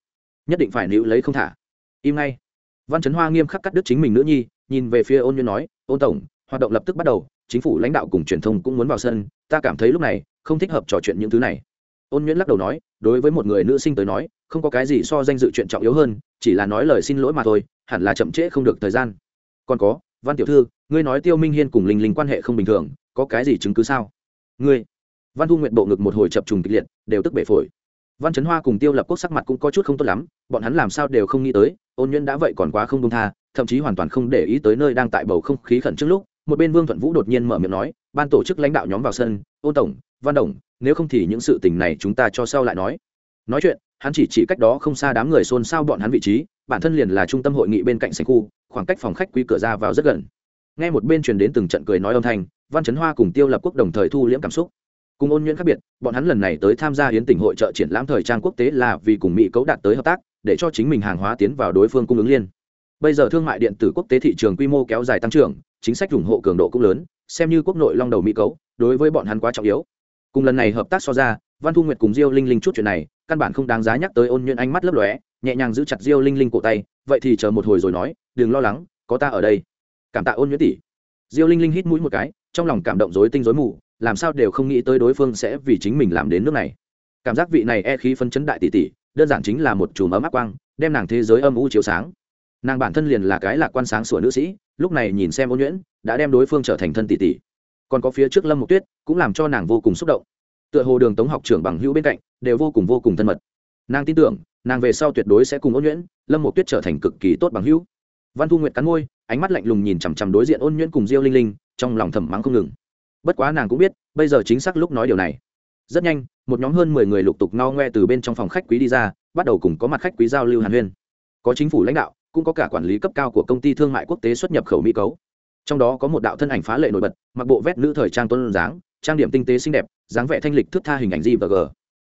Nhất định phải níu lấy không thả. Im ngay. Văn trấn hoa nghiêm khắc cắt đứt chính mình nữ nhi, nhìn về phía ôn nhuyễn nói, ôn tổng, hoạt động lập tức bắt đầu chính phủ lãnh đạo cùng truyền thông cũng muốn vào sân, ta cảm thấy lúc này không thích hợp trò chuyện những thứ này. Ôn nhuyễn lắc đầu nói, đối với một người nữ sinh tới nói, không có cái gì so danh dự chuyện trọng yếu hơn, chỉ là nói lời xin lỗi mà thôi, hẳn là chậm trễ không được thời gian. Còn có, văn tiểu thư, ngươi nói tiêu minh hiên cùng linh linh quan hệ không bình thường, có cái gì chứng cứ sao? Ngươi. Văn thu nguyện bộ ngực một hồi chập trùng kịch liệt, đều tức bể phổi. Văn trấn hoa cùng tiêu lập quốc sắc mặt cũng có chút không tốt lắm, bọn hắn làm sao đều không nghĩ tới, ôn nhuyễn đã vậy còn quá không công tha, thậm chí hoàn toàn không để ý tới nơi đang tại bầu không khí khẩn trương lúc một bên vương thuận vũ đột nhiên mở miệng nói, ban tổ chức lãnh đạo nhóm vào sân, ôn tổng, văn đồng, nếu không thì những sự tình này chúng ta cho sau lại nói. Nói chuyện, hắn chỉ chỉ cách đó không xa đám người xôn xao bọn hắn vị trí, bản thân liền là trung tâm hội nghị bên cạnh sành khu, khoảng cách phòng khách quý cửa ra vào rất gần. Nghe một bên truyền đến từng trận cười nói âm thanh, văn chấn hoa cùng tiêu lập quốc đồng thời thu liễm cảm xúc. Cùng ôn nhuyễn khác biệt, bọn hắn lần này tới tham gia hiến tỉnh hội trợ triển lãm thời trang quốc tế là vì cùng mỹ cấu đạt tới hợp tác, để cho chính mình hàng hóa tiến vào đối phương cung ứng liên. Bây giờ thương mại điện tử quốc tế thị trường quy mô kéo dài tăng trưởng chính sách ủng hộ cường độ cũng lớn, xem như quốc nội long đầu mỹ cấu, đối với bọn hắn quá trọng yếu. Cùng lần này hợp tác so ra, văn thu nguyệt cùng diêu linh linh chút chuyện này, căn bản không đáng giá nhắc tới ôn nhuận ánh mắt lấp lóe, nhẹ nhàng giữ chặt diêu linh linh cổ tay, vậy thì chờ một hồi rồi nói, đừng lo lắng, có ta ở đây. Cảm tạ ôn nhuận tỷ. Diêu linh linh hít mũi một cái, trong lòng cảm động rối tinh rối mù, làm sao đều không nghĩ tới đối phương sẽ vì chính mình làm đến nước này. Cảm giác vị này e khí phân chấn đại tỷ tỷ, đơn giản chính là một chùm ấm áp quang, đem nàng thế giới âm u chiếu sáng. Nàng bản thân liền là cái lạc quan sáng sủa nữ sĩ lúc này nhìn xem ôn nhuyễn, đã đem đối phương trở thành thân tỷ tỷ. Còn có phía trước lâm mục tuyết, cũng làm cho nàng vô cùng xúc động. Tựa hồ đường tống học trưởng bằng hữu bên cạnh, đều vô cùng vô cùng thân mật. Nàng tin tưởng, nàng về sau tuyệt đối sẽ cùng ôn nhuyễn, lâm mục tuyết trở thành cực kỳ tốt bằng hữu. Văn thu nguyệt cắn môi, ánh mắt lạnh lùng nhìn chằm chằm đối diện ôn nhuyễn cùng diêu linh linh, trong lòng thầm mắng không ngừng. Bất quá nàng cũng biết, bây giờ chính xác lúc nói điều này. Rất nhanh, một nhóm hơn mười người lục tục no ngoe từ bên trong phòng khách quý đi ra, bắt đầu cùng có mặt khách quý giao lưu hàn huyên. Có chính phủ lãnh đạo cũng có cả quản lý cấp cao của công ty thương mại quốc tế xuất nhập khẩu mỹ cấu. Trong đó có một đạo thân ảnh phá lệ nổi bật, mặc bộ vét nữ thời trang tuân dáng, trang điểm tinh tế xinh đẹp, dáng vẻ thanh lịch thước tha hình ảnh gì và g.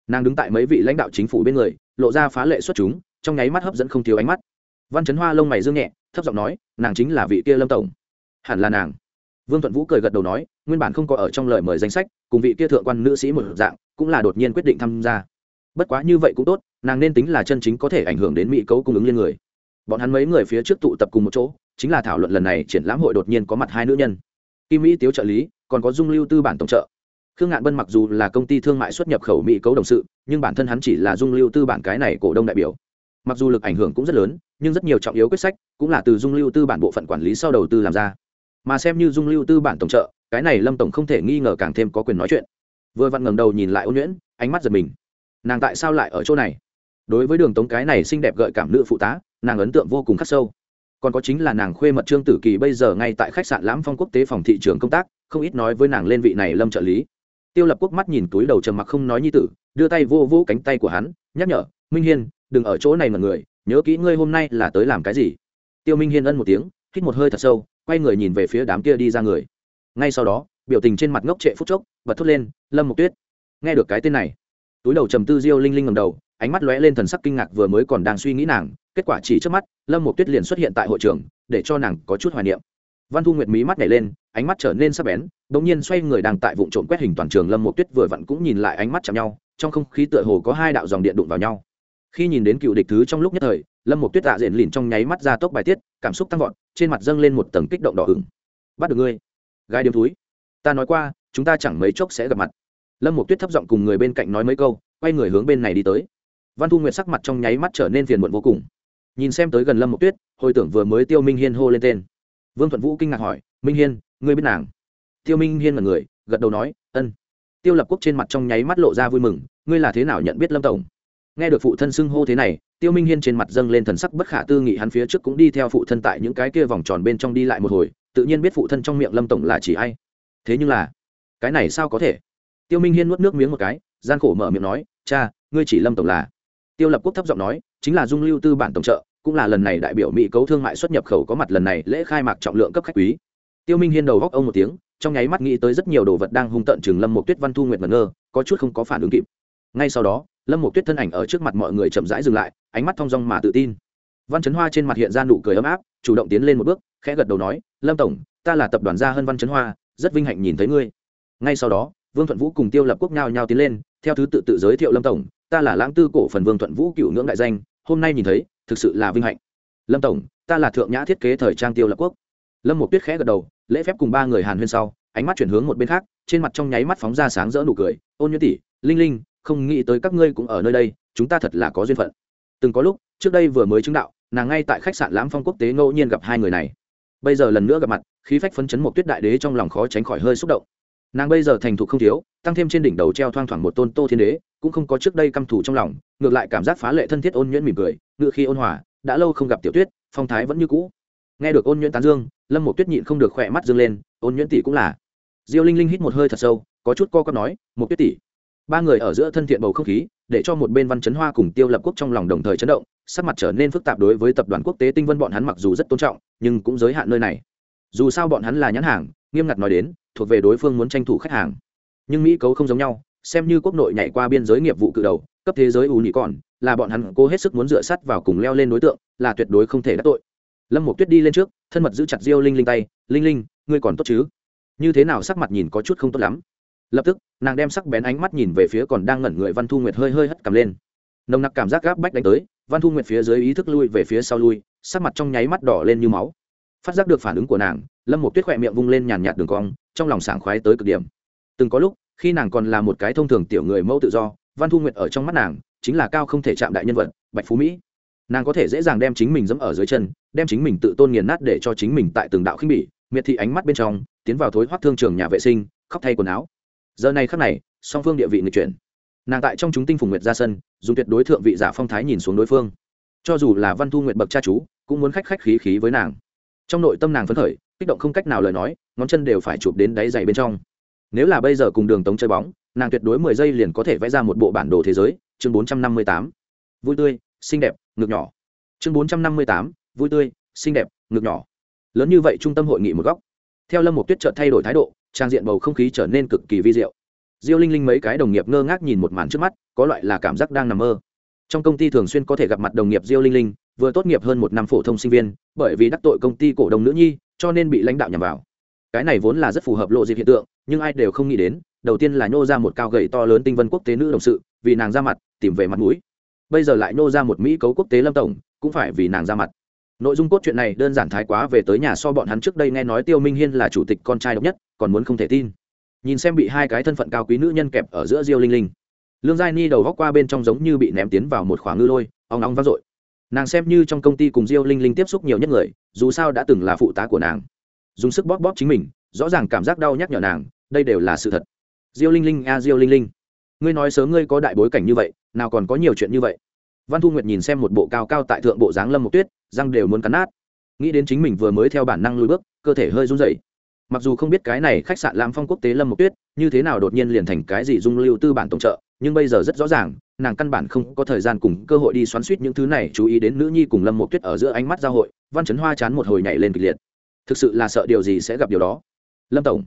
Nàng đứng tại mấy vị lãnh đạo chính phủ bên người, lộ ra phá lệ xuất chúng, trong nháy mắt hấp dẫn không thiếu ánh mắt. Văn chấn hoa lông mày dương nhẹ, thấp giọng nói, nàng chính là vị kia lâm tổng. Hẳn là nàng. Vương thuận vũ cười gật đầu nói, nguyên bản không có ở trong lời mời danh sách, cùng vị kia thượng quan nữ sĩ một dạng, cũng là đột nhiên quyết định tham gia. Bất quá như vậy cũng tốt, nàng nên tính là chân chính có thể ảnh hưởng đến mỹ cấu cung ứng liên người bọn hắn mấy người phía trước tụ tập cùng một chỗ, chính là thảo luận lần này triển lãm hội đột nhiên có mặt hai nữ nhân. Kim mỹ tiếu trợ lý, còn có dung lưu tư bản tổng trợ. Khương ngạn bân mặc dù là công ty thương mại xuất nhập khẩu mỹ cấu đồng sự, nhưng bản thân hắn chỉ là dung lưu tư bản cái này cổ đông đại biểu. Mặc dù lực ảnh hưởng cũng rất lớn, nhưng rất nhiều trọng yếu quyết sách cũng là từ dung lưu tư bản bộ phận quản lý sau đầu tư làm ra. Mà xem như dung lưu tư bản tổng trợ, cái này lâm tổng không thể nghi ngờ càng thêm có quyền nói chuyện. Vừa vặn ngẩng đầu nhìn lại ôn nhuyễn, ánh mắt giật mình. Nàng tại sao lại ở chỗ này? Đối với đường tống cái này xinh đẹp gợi cảm nữ phụ tá nàng ấn tượng vô cùng khắc sâu. Còn có chính là nàng khuê mật trương tử kỳ bây giờ ngay tại khách sạn lãm phong quốc tế phòng thị trường công tác, không ít nói với nàng lên vị này lâm trợ lý. Tiêu lập quốc mắt nhìn túi đầu trầm mặc không nói như tử, đưa tay vô vô cánh tay của hắn, nhắc nhở, minh hiên, đừng ở chỗ này mà người, nhớ kỹ ngươi hôm nay là tới làm cái gì. Tiêu minh hiên ân một tiếng, hít một hơi thật sâu, quay người nhìn về phía đám kia đi ra người. Ngay sau đó, biểu tình trên mặt ngốc trệ phút chốc, bật thốt lên, lâm mục tuyết. Nghe được cái tên này, túi đầu trầm tư diêu linh linh ngầm đầu, ánh mắt lóe lên thần sắc kinh ngạc vừa mới còn đang suy nghĩ nàng kết quả chỉ trước mắt, lâm một tuyết liền xuất hiện tại hội trường, để cho nàng có chút hoài niệm. Văn thu nguyệt mí mắt nhảy lên, ánh mắt trở nên sắc bén đ ỗ n g nhiên xoay người đang tại vụ trộm quét hình toàn trường lâm một tuyết vừa vặn cũng nhìn lại ánh mắt chạm nhau, trong không khí tựa hồ có hai đạo dòng điện đụng vào nhau. Khi nhìn đến cựu địch thứ trong lúc nhất thời, lâm một tuyết tạ diện lìn trong nháy mắt ra tốc bài tiết, cảm xúc tăng vọt, trên mặt dâng lên một tầng kích động đỏ ửng. Bắt được ngươi gai điếm túi ta nói qua, chúng ta chẳng mấy chốc sẽ gặp mặt. Lâm một tuyết thấp giọng cùng người bên cạnh nói mấy câu, quay người hướng bên này đi tới. Văn thu nguyệt sắc mặt trong nháy mắt trở nên phiền muộn vô cùng nhìn xem tới gần lâm mục tuyết, hồi tưởng vừa mới tiêu minh hiên hô lên tên. Vương thuận vũ kinh ngạc hỏi, minh hiên, ngươi biết nàng? Tiêu minh hiên là người, gật đầu nói, ân. Tiêu lập quốc trên mặt trong nháy mắt lộ ra vui mừng, ngươi là thế nào nhận biết lâm tổng? Nghe được phụ thân xưng hô thế này, tiêu minh hiên trên mặt dâng lên thần sắc bất khả tư nghị, hắn phía trước cũng đi theo phụ thân tại những cái kia vòng tròn bên trong đi lại một hồi, tự nhiên biết phụ thân trong miệng lâm tổng là chỉ ai. Thế nhưng là, cái này sao có thể? Tiêu minh hiên nuốt nước miếng một cái, gian khổ mở miệng nói, cha, ngươi chỉ lâm tổng là tiêu lập quốc thấp giọng nói, chính là dung lưu tư bản tổng trợ, cũng là lần này đại biểu mỹ cấu thương mại xuất nhập khẩu có mặt lần này lễ khai mạc trọng lượng cấp khách quý. Tiêu minh hiên đầu góc ông một tiếng, trong nháy mắt nghĩ tới rất nhiều đồ vật đang hung tận chừng lâm một tuyết văn thu nguyệt ngẩn ngơ, có chút không có phản ứng kịp. Ngay sau đó, lâm một tuyết thân ảnh ở trước mặt mọi người chậm rãi dừng lại, ánh mắt thong dong mà tự tin. Văn chấn hoa trên mặt hiện ra nụ cười ấm áp, chủ động tiến lên một bước, khẽ gật đầu nói, lâm tổng, ta là tập đoàn gia hơn văn chấn hoa, rất vinh hạnh nhìn thấy ngươi. Ngay sau đó, vương thuận vũ cùng tiêu lập quốc nhao nhao tiến lên theo thứ tự tự giới thiệu lâm tổng, ta là lãng tư cổ phần vương thuận vũ cựu ngưỡng đại danh, hôm nay nhìn thấy, thực sự là vinh hạnh. Lâm tổng, ta là thượng nhã thiết kế thời trang tiêu lập quốc. Lâm một tuyết khẽ gật đầu, lễ phép cùng ba người hàn huyên sau, ánh mắt chuyển hướng một bên khác, trên mặt trong nháy mắt phóng ra sáng rỡ nụ cười. Ôn như tỷ, linh linh, không nghĩ tới các ngươi cũng ở nơi đây, chúng ta thật là có duyên phận. Từng có lúc, trước đây vừa mới chứng đạo, nàng ngay tại khách sạn lãm phong quốc tế ngẫu nhiên gặp hai người này. Bây giờ lần nữa gặp mặt, khí phách phấn chấn một tuyết đại đế trong lòng khó tránh khỏi hơi xúc động nàng bây giờ thành thục không thiếu, tăng thêm trên đỉnh đầu treo thoang thoảng một tôn tô thiên đế, cũng không có trước đây căm thù trong lòng, ngược lại cảm giác phá lệ thân thiết ôn nhuyễn mỉm cười, ngựa khi ôn hòa, đã lâu không gặp tiểu tuyết, phong thái vẫn như cũ. Nghe được ôn nhuyễn tán dương, lâm một tuyết nhịn không được khỏe mắt dương lên, ôn nhuyễn tỷ cũng là. Diêu linh linh hít một hơi thật sâu, có chút co quắp nói một tuyết tỷ. Ba người ở giữa thân thiện bầu không khí, để cho một bên văn chấn hoa cùng tiêu lập quốc trong lòng đồng thời chấn động, sắc mặt trở nên phức tạp đối với tập đoàn quốc tế tinh vân bọn hắn mặc dù rất tôn trọng, nhưng cũng giới hạn nơi này. Dù sao bọn hắn là nhãn hàng, nghiêm ngặt nói đến thuộc về đối phương muốn tranh thủ khách hàng. Nhưng mỹ cấu không giống nhau, xem như quốc nội nhảy qua biên giới nghiệp vụ cự đầu, cấp thế giới ủ nhị còn, là bọn hắn cố hết sức muốn dựa sắt vào cùng leo lên đối tượng, là tuyệt đối không thể đắc tội. Lâm một tuyết đi lên trước, thân mật giữ chặt diêu linh linh tay, linh linh, ngươi còn tốt chứ? Như thế nào sắc mặt nhìn có chút không tốt lắm? Lập tức, nàng đem sắc bén ánh mắt nhìn về phía còn đang ngẩn người văn thu nguyệt hơi hơi hất cầm lên. Nồng nặc cảm giác gáp bách đánh tới, văn thu nguyệt phía dưới ý thức lui về phía sau lui, sắc mặt trong nháy mắt đỏ lên như máu phát giác được phản ứng của nàng, lâm một tuyết khỏe miệng vung lên nhàn nhạt đường cong, trong lòng sảng khoái tới cực điểm. Từng có lúc, khi nàng còn là một cái thông thường tiểu người mẫu tự do, văn thu nguyệt ở trong mắt nàng, chính là cao không thể chạm đại nhân vật, bạch phú mỹ. Nàng có thể dễ dàng đem chính mình dẫm ở dưới chân, đem chính mình tự tôn nghiền nát để cho chính mình tại từng đạo khinh bỉ, miệt thị ánh mắt bên trong, tiến vào thối hoác thương trường nhà vệ sinh, khóc thay quần áo. Giờ này khắc này, song phương địa vị người chuyển. Nàng tại trong chúng tinh phùng nguyệt ra sân, dùng tuyệt đối thượng vị giả phong thái nhìn xuống đối phương. Cho dù là văn thu nguyệt bậc cha chú, cũng muốn khách khách khí khí với nàng trong nội tâm nàng phấn khởi, kích động không cách nào lời nói, ngón chân đều phải chụp đến đáy dày bên trong. Nếu là bây giờ cùng đường tống chơi bóng, nàng tuyệt đối mười giây liền có thể vẽ ra một bộ bản đồ thế giới, chương bốn trăm năm mươi tám. Vui tươi, xinh đẹp, ngực nhỏ. Chương bốn trăm năm mươi tám, vui tươi, xinh đẹp, ngực nhỏ. Lớn như vậy trung tâm hội nghị một góc. Theo lâm một tuyết trợt thay đổi thái độ, trang diện bầu không khí trở nên cực kỳ vi diệu. Diêu linh linh mấy cái đồng nghiệp ngơ ngác nhìn một màn trước mắt, có loại là cảm giác đang nằm mơ. Trong công ty thường xuyên có thể gặp mặt đồng nghiệp diêu linh linh vừa tốt nghiệp hơn một năm phổ thông sinh viên, bởi vì đắc tội công ty cổ đông nữ nhi, cho nên bị lãnh đạo nhằm vào. Cái này vốn là rất phù hợp lộ dịp hiện tượng, nhưng ai đều không nghĩ đến, đầu tiên là nhô ra một cao gầy to lớn tinh vân quốc tế nữ đồng sự, vì nàng ra mặt, tìm về mặt mũi. Bây giờ lại nhô ra một mỹ cấu quốc tế lâm tổng, cũng phải vì nàng ra mặt. Nội dung cốt truyện này đơn giản thái quá về tới nhà so bọn hắn trước đây nghe nói tiêu minh hiên là chủ tịch con trai độc nhất, còn muốn không thể tin. Nhìn xem bị hai cái thân phận cao quý nữ nhân kẹp ở giữa diêu linh linh. Lương giai ni đầu góc qua bên trong giống như bị ném tiến vào một khoảng ngư lôi, ong ong vang dội nàng xem như trong công ty cùng diêu linh linh tiếp xúc nhiều nhất người, dù sao đã từng là phụ tá của nàng. Dùng sức bóp bóp chính mình, rõ ràng cảm giác đau nhắc nhở nàng, đây đều là sự thật. Diêu linh linh, a, diêu linh linh. Ngươi nói sớm ngươi có đại bối cảnh như vậy, nào còn có nhiều chuyện như vậy? Văn thu nguyệt nhìn xem một bộ cao cao tại thượng bộ dáng lâm một tuyết, răng đều muốn cắn nát. Nghĩ đến chính mình vừa mới theo bản năng lùi bước, cơ thể hơi run rẩy. Mặc dù không biết cái này khách sạn lam phong quốc tế lâm một tuyết như thế nào đột nhiên liền thành cái gì dung lưu tư bản tổng trợ nhưng bây giờ rất rõ ràng, nàng căn bản không có thời gian cùng cơ hội đi xoắn suýt những thứ này, chú ý đến nữ nhi cùng lâm một tuyết ở giữa ánh mắt giao hội, văn chấn hoa chán một hồi nhảy lên kịch liệt. Thực sự là sợ điều gì sẽ gặp điều đó. Lâm tổng.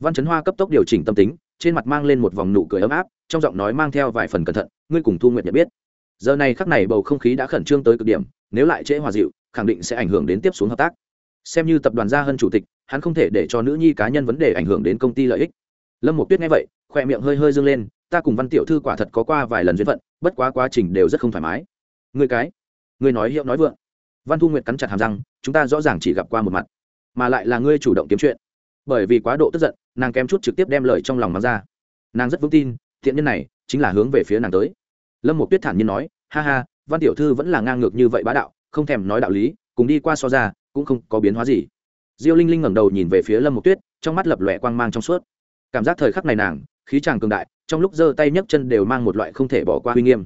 Văn chấn hoa cấp tốc điều chỉnh tâm tính, trên mặt mang lên một vòng nụ cười ấm áp, trong giọng nói mang theo vài phần cẩn thận, ngươi cùng thu nguyện nhận biết. Giờ này khắc này bầu không khí đã khẩn trương tới cực điểm, nếu lại trễ hòa dịu, khẳng định sẽ ảnh hưởng đến tiếp xuống hợp tác. Xem như tập đoàn gia hơn chủ tịch, hắn không thể để cho nữ nhi cá nhân vấn đề ảnh hưởng đến công ty lợi ích. Lâm một tuyết nghe vậy, khoe miệng hơi hơi dâng lên ta cùng văn tiểu thư quả thật có qua vài lần duyên phận, bất quá quá trình đều rất không thoải mái. Người cái người nói hiệu nói vượng. Văn thu nguyệt cắn chặt hàm răng, chúng ta rõ ràng chỉ gặp qua một mặt, mà lại là ngươi chủ động kiếm chuyện. Bởi vì quá độ tức giận, nàng kém chút trực tiếp đem lời trong lòng mang ra. Nàng rất vững tin, thiện nhân này chính là hướng về phía nàng tới. Lâm một tuyết thản nhiên nói, ha ha, văn tiểu thư vẫn là ngang ngược như vậy bá đạo, không thèm nói đạo lý, cùng đi qua so ra, cũng không có biến hóa gì. Diêu linh linh ngẩng đầu nhìn về phía lâm một tuyết, trong mắt lập lòe quang mang trong suốt. Cảm giác thời khắc này nàng, khí chàng cường đại trong lúc giơ tay nhấc chân đều mang một loại không thể bỏ qua uy nghiêm.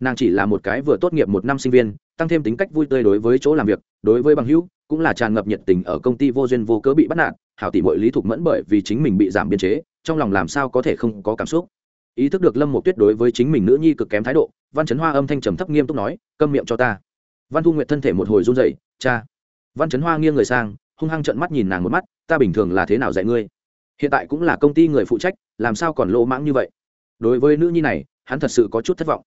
Nàng chỉ là một cái vừa tốt nghiệp một năm sinh viên, tăng thêm tính cách vui tươi đối với chỗ làm việc, đối với bằng hữu, cũng là tràn ngập nhiệt tình ở công ty vô duyên vô cớ bị bắt nạt, hảo tỷ muội lý thục mẫn bởi vì chính mình bị giảm biên chế, trong lòng làm sao có thể không có cảm xúc. Ý thức được lâm một tuyết đối với chính mình nữ nhi cực kém thái độ, văn chấn hoa âm thanh trầm thấp nghiêm túc nói, câm miệng cho ta. Văn thu nguyện thân thể một hồi run dậy cha. Văn chấn hoa nghiêng người sang, hung hăng trợn mắt nhìn nàng một mắt, ta bình thường là thế nào dạy ngươi? Hiện tại cũng là công ty người phụ trách, làm sao còn lỗ mãng như vậy? Đối với nữ nhi này, hắn thật sự có chút thất vọng.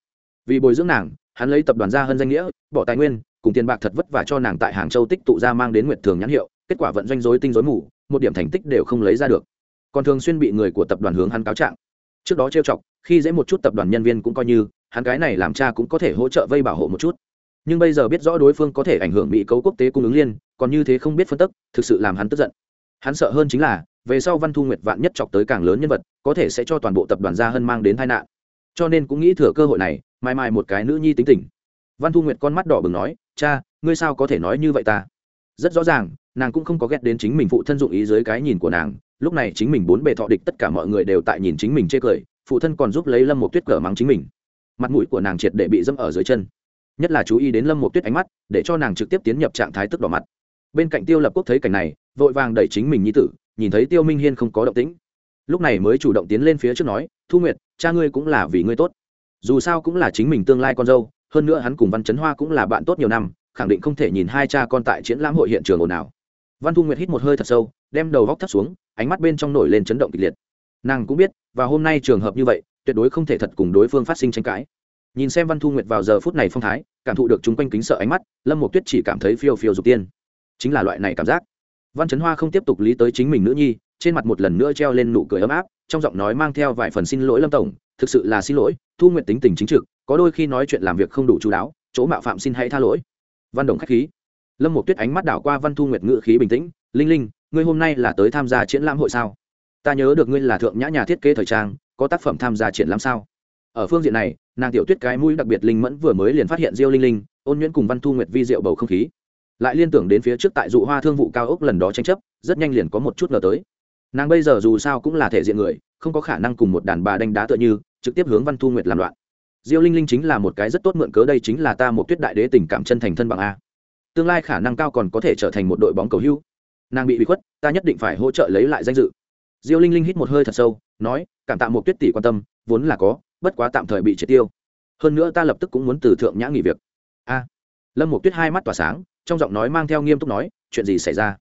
Vì bồi dưỡng nàng, hắn lấy tập đoàn gia hơn danh nghĩa, bỏ tài nguyên, cùng tiền bạc thật vất vả cho nàng tại hàng châu tích tụ ra mang đến nguyệt thường nhãn hiệu, kết quả vận doanh dối tinh dối mù, một điểm thành tích đều không lấy ra được. Còn thường xuyên bị người của tập đoàn hướng hắn cáo trạng. Trước đó trêu chọc, khi dễ một chút tập đoàn nhân viên cũng coi như, hắn cái này làm cha cũng có thể hỗ trợ vây bảo hộ một chút. Nhưng bây giờ biết rõ đối phương có thể ảnh hưởng mỹ cấu quốc tế cung ứng liên, còn như thế không biết phân tức, thực sự làm hắn tức giận. Hắn sợ hơn chính là về sau văn thu nguyệt vạn nhất chọc tới càng lớn nhân vật, có thể sẽ cho toàn bộ tập đoàn gia hân mang đến tai nạn. Cho nên cũng nghĩ thừa cơ hội này, mai mai một cái nữ nhi tính tình. Văn thu nguyệt con mắt đỏ bừng nói, cha, ngươi sao có thể nói như vậy ta? Rất rõ ràng, nàng cũng không có ghét đến chính mình phụ thân dụng ý dưới cái nhìn của nàng, lúc này chính mình bốn bề thọ địch tất cả mọi người đều tại nhìn chính mình chê cười, phụ thân còn giúp lấy lâm một tuyết cờ mắng chính mình. Mặt mũi của nàng triệt để bị dâm ở dưới chân. Nhất là chú ý đến lâm một tuyết ánh mắt, để cho nàng trực tiếp tiến nhập trạng thái tức đỏ mặt. Bên cạnh tiêu lập quốc thấy cảnh này, vội vàng đẩy chính mình nhi tử nhìn thấy tiêu minh hiên không có động tĩnh. Lúc này mới chủ động tiến lên phía trước nói, thu nguyệt, cha ngươi cũng là vì ngươi tốt. Dù sao cũng là chính mình tương lai con dâu, hơn nữa hắn cùng văn chấn hoa cũng là bạn tốt nhiều năm, khẳng định không thể nhìn hai cha con tại triển lãm hội hiện trường ồn ào. Văn thu nguyệt hít một hơi thật sâu, đem đầu góc thấp xuống, ánh mắt bên trong nổi lên chấn động kịch liệt. Nàng cũng biết, và hôm nay trường hợp như vậy, tuyệt đối không thể thật cùng đối phương phát sinh tranh cãi. Nhìn xem văn thu nguyệt vào giờ phút này phong thái, cảm thụ được chúng quanh kính sợ ánh mắt, lâm một tuyết chỉ cảm thấy phiêu phiêu dục tiên. Chính là loại này cảm giác văn chấn hoa không tiếp tục lý tới chính mình nữ nhi, trên mặt một lần nữa treo lên nụ cười ấm áp, trong giọng nói mang theo vài phần xin lỗi lâm tổng, thực sự là xin lỗi, thu nguyện tính tình chính trực, có đôi khi nói chuyện làm việc không đủ chú đáo, chỗ mạo phạm xin hãy tha lỗi. Văn đồng k h á c h khí. Lâm một tuyết ánh mắt đảo qua văn thu nguyệt ngự khí bình tĩnh, linh linh, ngươi hôm nay là tới tham gia triển lãm hội sao? Ta nhớ được ngươi là thượng nhã nhà thiết kế thời trang, có tác phẩm tham gia triển lãm sao? Ở phương diện này, nàng tiểu tuyết cái mũi đặc biệt linh mẫn vừa mới liền phát hiện diêu linh linh, ôn nhuyễn cùng văn thu nguyệt vi diệu bầu không khí lại liên tưởng đến phía trước tại dụ hoa thương vụ cao ốc lần đó tranh chấp, rất nhanh liền có một chút ngờ tới. Nàng bây giờ dù sao cũng là thể diện người, không có khả năng cùng một đàn bà đánh đá tựa như, trực tiếp hướng văn thu nguyệt làm loạn. Diêu linh linh chính là một cái rất tốt mượn cớ đây chính là ta một tuyết đại đế tình cảm chân thành thân bằng a. Tương lai khả năng cao còn có thể trở thành một đội bóng cầu hưu. Nàng bị bị khuất, ta nhất định phải hỗ trợ lấy lại danh dự. Diêu linh linh hít một hơi thật sâu, nói, cảm tạ một tuyết tỷ quan tâm, vốn là có, bất quá tạm thời bị triệt tiêu. Hơn nữa ta lập tức cũng muốn từ thượng nhã nghỉ việc. A. Lâm một tuyết hai mắt tỏa sáng trong giọng nói mang theo nghiêm túc nói, chuyện gì xảy ra?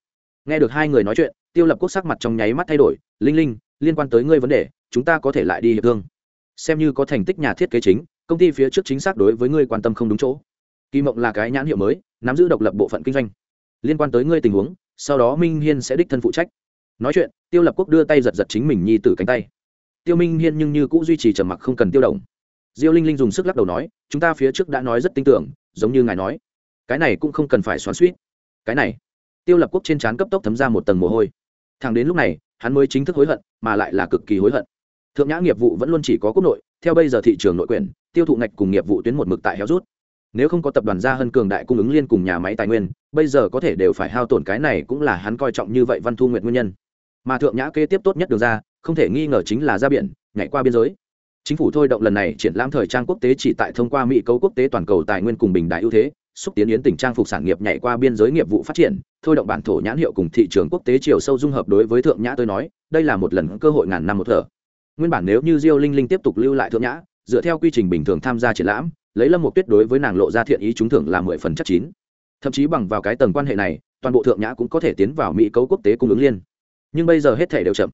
Nghe được hai người nói chuyện, tiêu lập quốc sắc mặt trong nháy mắt thay đổi, linh linh, liên quan tới ngươi vấn đề, chúng ta có thể lại đi hiệp thương. Xem như có thành tích nhà thiết kế chính, công ty phía trước chính xác đối với ngươi quan tâm không đúng chỗ. Kỳ mộng là cái nhãn hiệu mới, nắm giữ độc lập bộ phận kinh doanh. Liên quan tới ngươi tình huống, sau đó minh hiên sẽ đích thân phụ trách. Nói chuyện, tiêu lập quốc đưa tay giật giật chính mình nhi tử cánh tay. Tiêu minh hiên nhưng như cũng duy trì trầm mặc không cần tiêu động. Diêu linh linh dùng sức lắc đầu nói, chúng ta phía trước đã nói rất tin tưởng, giống như ngài nói cái này cũng không cần phải xoắn suýt. Cái này, tiêu lập quốc trên trán cấp tốc thấm ra một tầng mồ hôi. Thằng đến lúc này, hắn mới chính thức hối hận, mà lại là cực kỳ hối hận. Thượng nhã nghiệp vụ vẫn luôn chỉ có quốc nội, theo bây giờ thị trường nội quyền, tiêu thụ ngạch cùng nghiệp vụ tuyến một mực tại héo rút. Nếu không có tập đoàn gia hân cường đại cung ứng liên cùng nhà máy tài nguyên, bây giờ có thể đều phải hao tổn cái này cũng là hắn coi trọng như vậy văn thu nguyện nguyên nhân. Mà thượng nhã kế tiếp tốt nhất đường ra, không thể nghi ngờ chính là ra biển, nhảy qua biên giới. Chính phủ thôi động lần này triển lãm thời trang quốc tế chỉ tại thông qua mỹ cấu quốc tế toàn cầu tài nguyên cùng bình đại ưu thế xúc tiến yến tỉnh trang phục sản nghiệp nhảy qua biên giới nghiệp vụ phát triển, thôi động bản thổ nhãn hiệu cùng thị trường quốc tế chiều sâu dung hợp đối với thượng nhã tôi nói, đây là một lần cơ hội ngàn năm một thở. Nguyên bản nếu như diêu linh linh tiếp tục lưu lại thượng nhã, dựa theo quy trình bình thường tham gia triển lãm, lấy lâm một tuyết đối với nàng lộ ra thiện ý trúng thưởng là mười phần chất chín. Thậm chí bằng vào cái tầng quan hệ này, toàn bộ thượng nhã cũng có thể tiến vào mỹ cấu quốc tế cung ứng liên. Nhưng bây giờ hết thể đều chậm.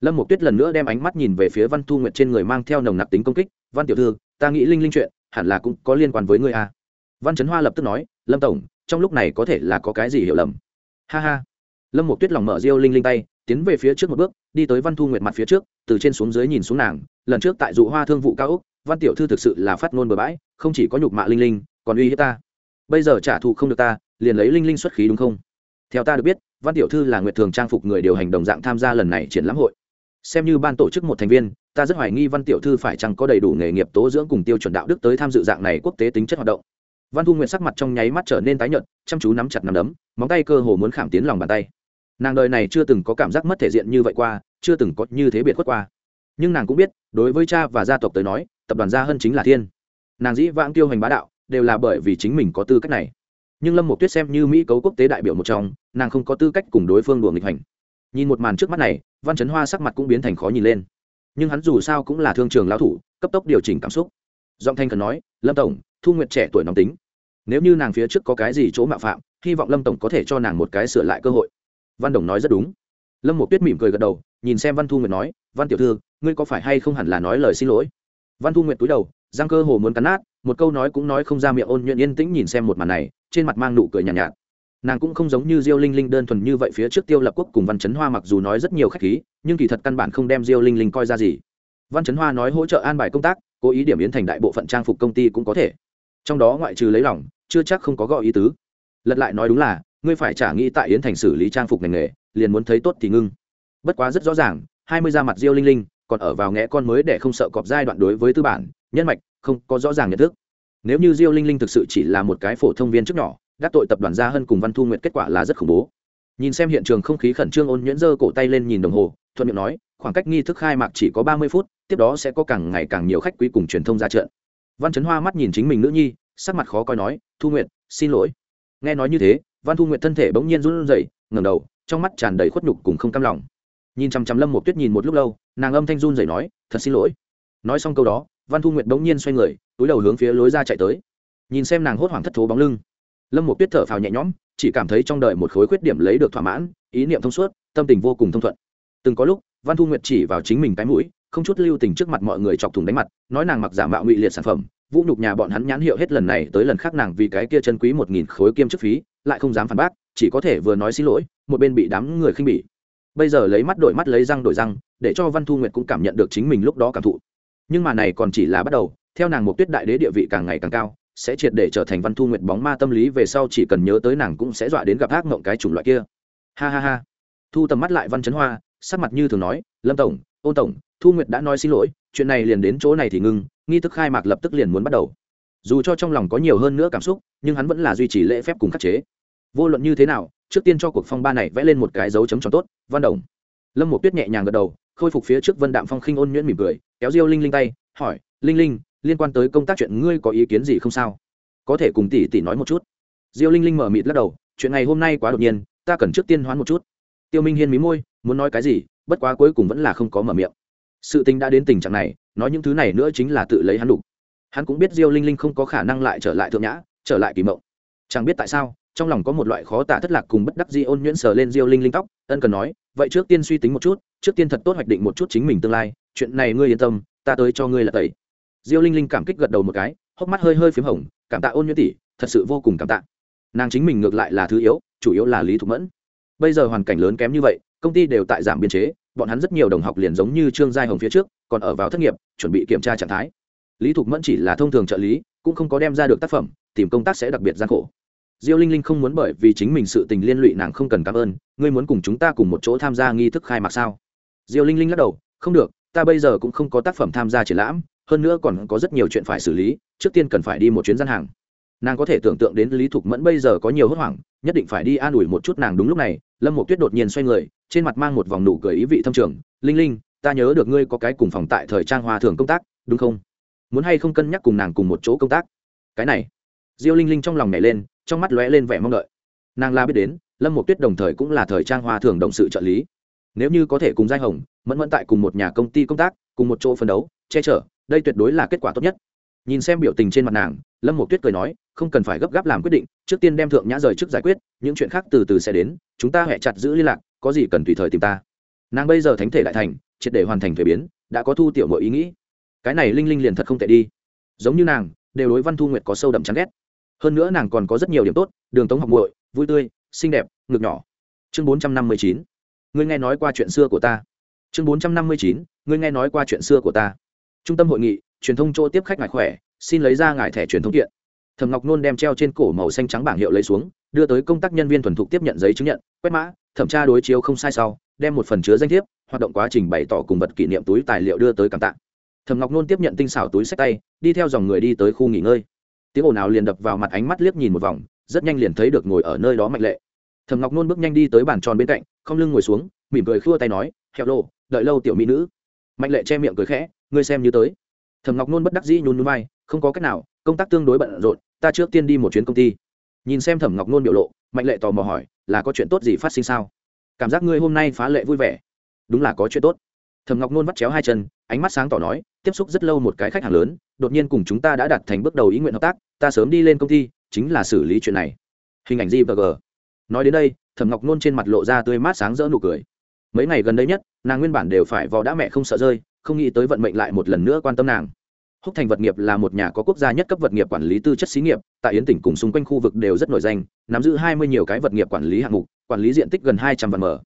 Lâm một tuyết lần nữa đem ánh mắt nhìn về phía văn thu nguyệt trên người mang theo nồng nặc tính công kích. Văn tiểu thư, ta nghĩ linh linh chuyện hẳn là cũng có liên quan với ngươi a à văn trấn hoa lập tức nói, lâm tổng, trong lúc này có thể là có cái gì hiểu lầm? Ha ha. Lâm một tuyết lòng mở riêu linh linh tay, tiến về phía trước một bước, đi tới văn thu nguyệt mặt phía trước, từ trên xuống dưới nhìn xuống nàng. Lần trước tại dụ hoa thương vụ cao úc, văn tiểu thư thực sự là phát ngôn bừa bãi, không chỉ có nhục mạ linh linh, còn uy hiếp ta. Bây giờ trả thù không được ta, liền lấy linh linh xuất khí đúng không? Theo ta được biết, văn tiểu thư là nguyệt thường trang phục người điều hành đồng dạng tham gia lần này triển lãm hội. Xem như ban tổ chức một thành viên, ta rất hoài nghi văn tiểu thư phải chăng có đầy đủ nghề nghiệp tố dưỡng cùng tiêu chuẩn đạo đức tới tham dự dạng này quốc tế tính chất hoạt động văn thu nguyện sắc mặt trong nháy mắt trở nên tái nhợt, chăm chú nắm chặt nắm đấm, móng tay cơ hồ muốn khảm tiến lòng bàn tay. Nàng đời này chưa từng có cảm giác mất thể diện như vậy qua, chưa từng có như thế biệt khuất qua. Nhưng nàng cũng biết, đối với cha và gia tộc tới nói, tập đoàn gia hân chính là thiên. Nàng dĩ vãng tiêu hành bá đạo, đều là bởi vì chính mình có tư cách này. Nhưng lâm một tuyết xem như mỹ cấu quốc tế đại biểu một trong, nàng không có tư cách cùng đối phương đùa nghịch hành. Nhìn một màn trước mắt này, văn chấn hoa sắc mặt cũng biến thành khó nhìn lên. Nhưng hắn dù sao cũng là thương trường lao thủ, cấp tốc điều chỉnh cảm xúc. Giọng thanh cần nói, lâm tổng, thu nguyện trẻ tuổi nóng tính nếu như nàng phía trước có cái gì chỗ mạo phạm hy vọng lâm tổng có thể cho nàng một cái sửa lại cơ hội. Văn đồng nói rất đúng. Lâm một tuyết mỉm cười gật đầu nhìn xem văn thu nguyệt nói văn tiểu thư ngươi có phải hay không hẳn là nói lời xin lỗi? Văn thu nguyệt túi đầu giang cơ hồ muốn cắn nát một câu nói cũng nói không ra miệng ôn nhuận yên tĩnh nhìn xem một màn này trên mặt mang nụ cười nhàn nhạt, nhạt. Nàng cũng không giống như diêu linh linh đơn thuần như vậy phía trước tiêu lập quốc cùng văn chấn hoa mặc dù nói rất nhiều khách khí nhưng kỳ thật căn bản không đem diêu linh linh coi ra gì. Văn chấn hoa nói hỗ trợ an bài công tác cố ý điểm yến thành đại bộ phận trang phục công ty cũng có thể trong đó ngoại trừ lấy lòng, chưa chắc không có gọi ý tứ. Lật lại nói đúng là, ngươi phải trả nghĩ tại yến thành xử lý trang phục ngành nghề, liền muốn thấy tốt thì ngưng. Bất quá rất rõ ràng, hai mươi da mặt diêu linh linh, còn ở vào nghẽ con mới để không sợ cọp giai đoạn đối với tư bản, nhân mạch, không có rõ ràng nhận thức. Nếu như diêu linh linh thực sự chỉ là một cái phổ thông viên chức nhỏ, đắc tội tập đoàn gia hân cùng văn thu nguyện kết quả là rất khủng bố. Nhìn xem hiện trường không khí khẩn trương ôn nhuyễn giơ cổ tay lên nhìn đồng hồ, thuận miệng nói, khoảng cách nghi thức khai mạc chỉ có ba mươi phút, tiếp đó sẽ có càng ngày càng nhiều khách quý cùng truyền thông ra trận văn chấn hoa mắt nhìn chính mình nữ nhi, sắc mặt khó coi nói, thu nguyện xin lỗi. Nghe nói như thế, văn thu nguyện thân thể bỗng nhiên run rẩy, ngẩng đầu, trong mắt tràn đầy khuất nhục cùng không cam lòng. Nhìn chằm chằm lâm một tuyết nhìn một lúc lâu, nàng âm thanh run rẩy nói, thật xin lỗi. Nói xong câu đó, văn thu nguyệt bỗng nhiên xoay người, túi đầu hướng phía lối ra chạy tới. Nhìn xem nàng hốt hoảng thất thố bóng lưng, lâm một tuyết thở phào nhẹ nhõm, chỉ cảm thấy trong đời một khối khuyết điểm lấy được thỏa mãn, ý niệm thông suốt, tâm tình vô cùng thông thuận. Từng có lúc, văn thu nguyệt chỉ vào chính mình cái mũi không chút lưu tình trước mặt mọi người chọc thùng đánh mặt, nói nàng mặc giả mạo ngụy liệt sản phẩm, vũ nhục nhà bọn hắn nhãn hiệu hết lần này tới lần khác nàng vì cái kia chân quý một nghìn khối kiêm chức phí, lại không dám phản bác, chỉ có thể vừa nói xin lỗi, một bên bị đám người khinh bỉ. Bây giờ lấy mắt đổi mắt lấy răng đổi răng, để cho văn thu nguyệt cũng cảm nhận được chính mình lúc đó cảm thụ. Nhưng mà này còn chỉ là bắt đầu, theo nàng một tuyết đại đế địa vị càng ngày càng cao, sẽ triệt để trở thành văn thu nguyệt bóng ma tâm lý về sau chỉ cần nhớ tới nàng cũng sẽ dọa đến gặp ác mộng cái chủng loại kia. Ha ha ha. Thu tầm mắt lại văn chấn hoa, sắc mặt như thường nói, lâm tổng ôn tổng, thu nguyệt đã nói xin lỗi, chuyện này liền đến chỗ này thì ngưng, nghi thức khai mạc lập tức liền muốn bắt đầu. Dù cho trong lòng có nhiều hơn nữa cảm xúc, nhưng hắn vẫn là duy trì lễ phép cùng khắc chế. Vô luận như thế nào, trước tiên cho cuộc phong ba này vẽ lên một cái dấu chấm tròn tốt, văn đồng. Lâm một tuyết nhẹ nhàng gật đầu, khôi phục phía trước vân đạm phong khinh ôn nhuyễn mỉm cười, kéo diêu linh linh tay, hỏi, linh linh, liên quan tới công tác chuyện ngươi có ý kiến gì không sao? Có thể cùng tỷ tỷ nói một chút. Diêu linh linh mở mịt lắc đầu, chuyện này hôm nay quá đột nhiên, ta cần trước tiên hoán một chút. Tiêu minh hiên mí môi, muốn nói cái gì? Bất quá cuối cùng vẫn là không có mở miệng. Sự tình đã đến tình trạng này, nói những thứ này nữa chính là tự lấy hắn đủ hắn cũng biết diêu linh linh không có khả năng lại trở lại thượng nhã, trở lại kỳ mộng. Chẳng biết tại sao, trong lòng có một loại khó tả thất lạc cùng bất đắc di ôn nhuyễn sờ lên diêu linh linh tóc, ân cần nói, vậy trước tiên suy tính một chút, trước tiên thật tốt hoạch định một chút chính mình tương lai, chuyện này ngươi yên tâm, ta tới cho ngươi là tẩy. Diêu linh linh cảm kích gật đầu một cái, hốc mắt hơi hơi p h í m hồng, cảm tạ ôn nhuyễn tỷ, thật sự vô cùng cảm tạ. Nàng chính mình ngược lại là thứ yếu, chủ yếu là lý thục mẫn. Bây giờ hoàn cảnh lớn kém như vậy công ty đều tại giảm biên chế, bọn hắn rất nhiều đồng học liền giống như trương giai hồng phía trước, còn ở vào thất nghiệp, chuẩn bị kiểm tra trạng thái. Lý thục mẫn chỉ là thông thường trợ lý, cũng không có đem ra được tác phẩm, tìm công tác sẽ đặc biệt gian khổ. Diêu linh linh không muốn bởi vì chính mình sự tình liên lụy nàng không cần cảm ơn, ngươi muốn cùng chúng ta cùng một chỗ tham gia nghi thức khai mạc sao? Diêu linh linh lắc đầu, không được, ta bây giờ cũng không có tác phẩm tham gia triển lãm, hơn nữa còn có rất nhiều chuyện phải xử lý, trước tiên cần phải đi một chuyến gian hàng. Nàng có thể tưởng tượng đến lý thục mẫn bây giờ có nhiều hốt hoảng, nhất định phải đi an ủi một chút nàng đúng lúc này lâm một tuyết đột nhiên xoay người, trên mặt mang một vòng nụ cười ý vị thâm trường. Linh linh, ta nhớ được ngươi có cái cùng phòng tại thời trang hoa thường công tác, đúng không? Muốn hay không cân nhắc cùng nàng cùng một chỗ công tác? Cái này, diêu linh linh trong lòng nhảy lên, trong mắt lóe lên vẻ mong đợi. Nàng la biết đến, lâm một tuyết đồng thời cũng là thời trang hoa thường động sự trợ lý. Nếu như có thể cùng giai hồng, mẫn mẫn tại cùng một nhà công ty công tác, cùng một chỗ phân đấu, che chở, đây tuyệt đối là kết quả tốt nhất nhìn xem biểu tình trên mặt nàng, lâm một tuyết cười nói, không cần phải gấp gáp làm quyết định, trước tiên đem thượng nhã rời trước giải quyết, những chuyện khác từ từ sẽ đến, chúng ta hẹ chặt giữ liên lạc, có gì cần tùy thời tìm ta. Nàng bây giờ thánh thể đại thành, triệt để hoàn thành thuế biến, đã có thu tiểu mọi ý nghĩ. Cái này linh linh liền thật không tệ đi. Giống như nàng, đều đối văn thu nguyệt có sâu đậm chán ghét. Hơn nữa nàng còn có rất nhiều điểm tốt, đường tống học muội, vui tươi, xinh đẹp, ngực nhỏ. Chương bốn trăm năm mươi chín. Ngươi nghe nói qua chuyện xưa của ta. Chương bốn trăm năm mươi chín. Ngươi nghe nói qua chuyện xưa của ta. Trung tâm hội nghị truyền thông chỗ tiếp khách ngài khỏe, xin lấy ra ngài thẻ truyền thông kiện. Thầm ngọc nôn đem treo trên cổ màu xanh trắng bảng hiệu lấy xuống, đưa tới công tác nhân viên thuần thục tiếp nhận giấy chứng nhận, quét mã, thẩm tra đối chiếu không sai sau, đem một phần chứa danh thiếp, hoạt động quá trình bày tỏ cùng vật kỷ niệm túi tài liệu đưa tới cảm tạ. Thầm ngọc nôn tiếp nhận tinh xảo túi sách tay, đi theo dòng người đi tới khu nghỉ ngơi. Tiếng ồn ào liền đập vào mặt ánh mắt liếc nhìn một vòng, rất nhanh liền thấy được ngồi ở nơi đó mạnh lệ. Thầm ngọc nôn bước nhanh đi tới bàn tròn bên cạnh, không lưng ngồi xuống, mỉm cười khua tay nói hẹo lô đợi lâu tiểu mỹ nữ. Mạnh lệ che miệng cười khẽ, ngươi xem như tới thầm ngọc nôn bất đắc dĩ nhún núi vai, không có cách nào, công tác tương đối bận rộn, ta trước tiên đi một chuyến công ty. Nhìn xem thẩm ngọc nôn biểu lộ, mạnh lệ tò mò hỏi, là có chuyện tốt gì phát sinh sao? Cảm giác ngươi hôm nay phá lệ vui vẻ. Đúng là có chuyện tốt. Thẩm ngọc nôn vắt chéo hai chân, ánh mắt sáng tỏ nói, tiếp xúc rất lâu một cái khách hàng lớn, đột nhiên cùng chúng ta đã đạt thành bước đầu ý nguyện hợp tác, ta sớm đi lên công ty, chính là xử lý chuyện này. Hình ảnh gì và g. Nói đến đây, thẩm ngọc nôn trên mặt lộ ra tươi mát sáng rỡ nụ cười. Mấy ngày gần đây nhất, nàng nguyên bản đều phải vò đã mẹ không sợ rơi không nghĩ tới vận mệnh lại một lần nữa quan tâm nàng. Húc thành vật nghiệp là một nhà có quốc gia nhất cấp vật nghiệp quản lý tư chất xí nghiệp, tại yến tỉnh cùng xung quanh khu vực đều rất nổi danh, nắm giữ hai mươi nhiều cái vật nghiệp quản lý hạng mục, quản lý diện tích gần hai trăm vạn mở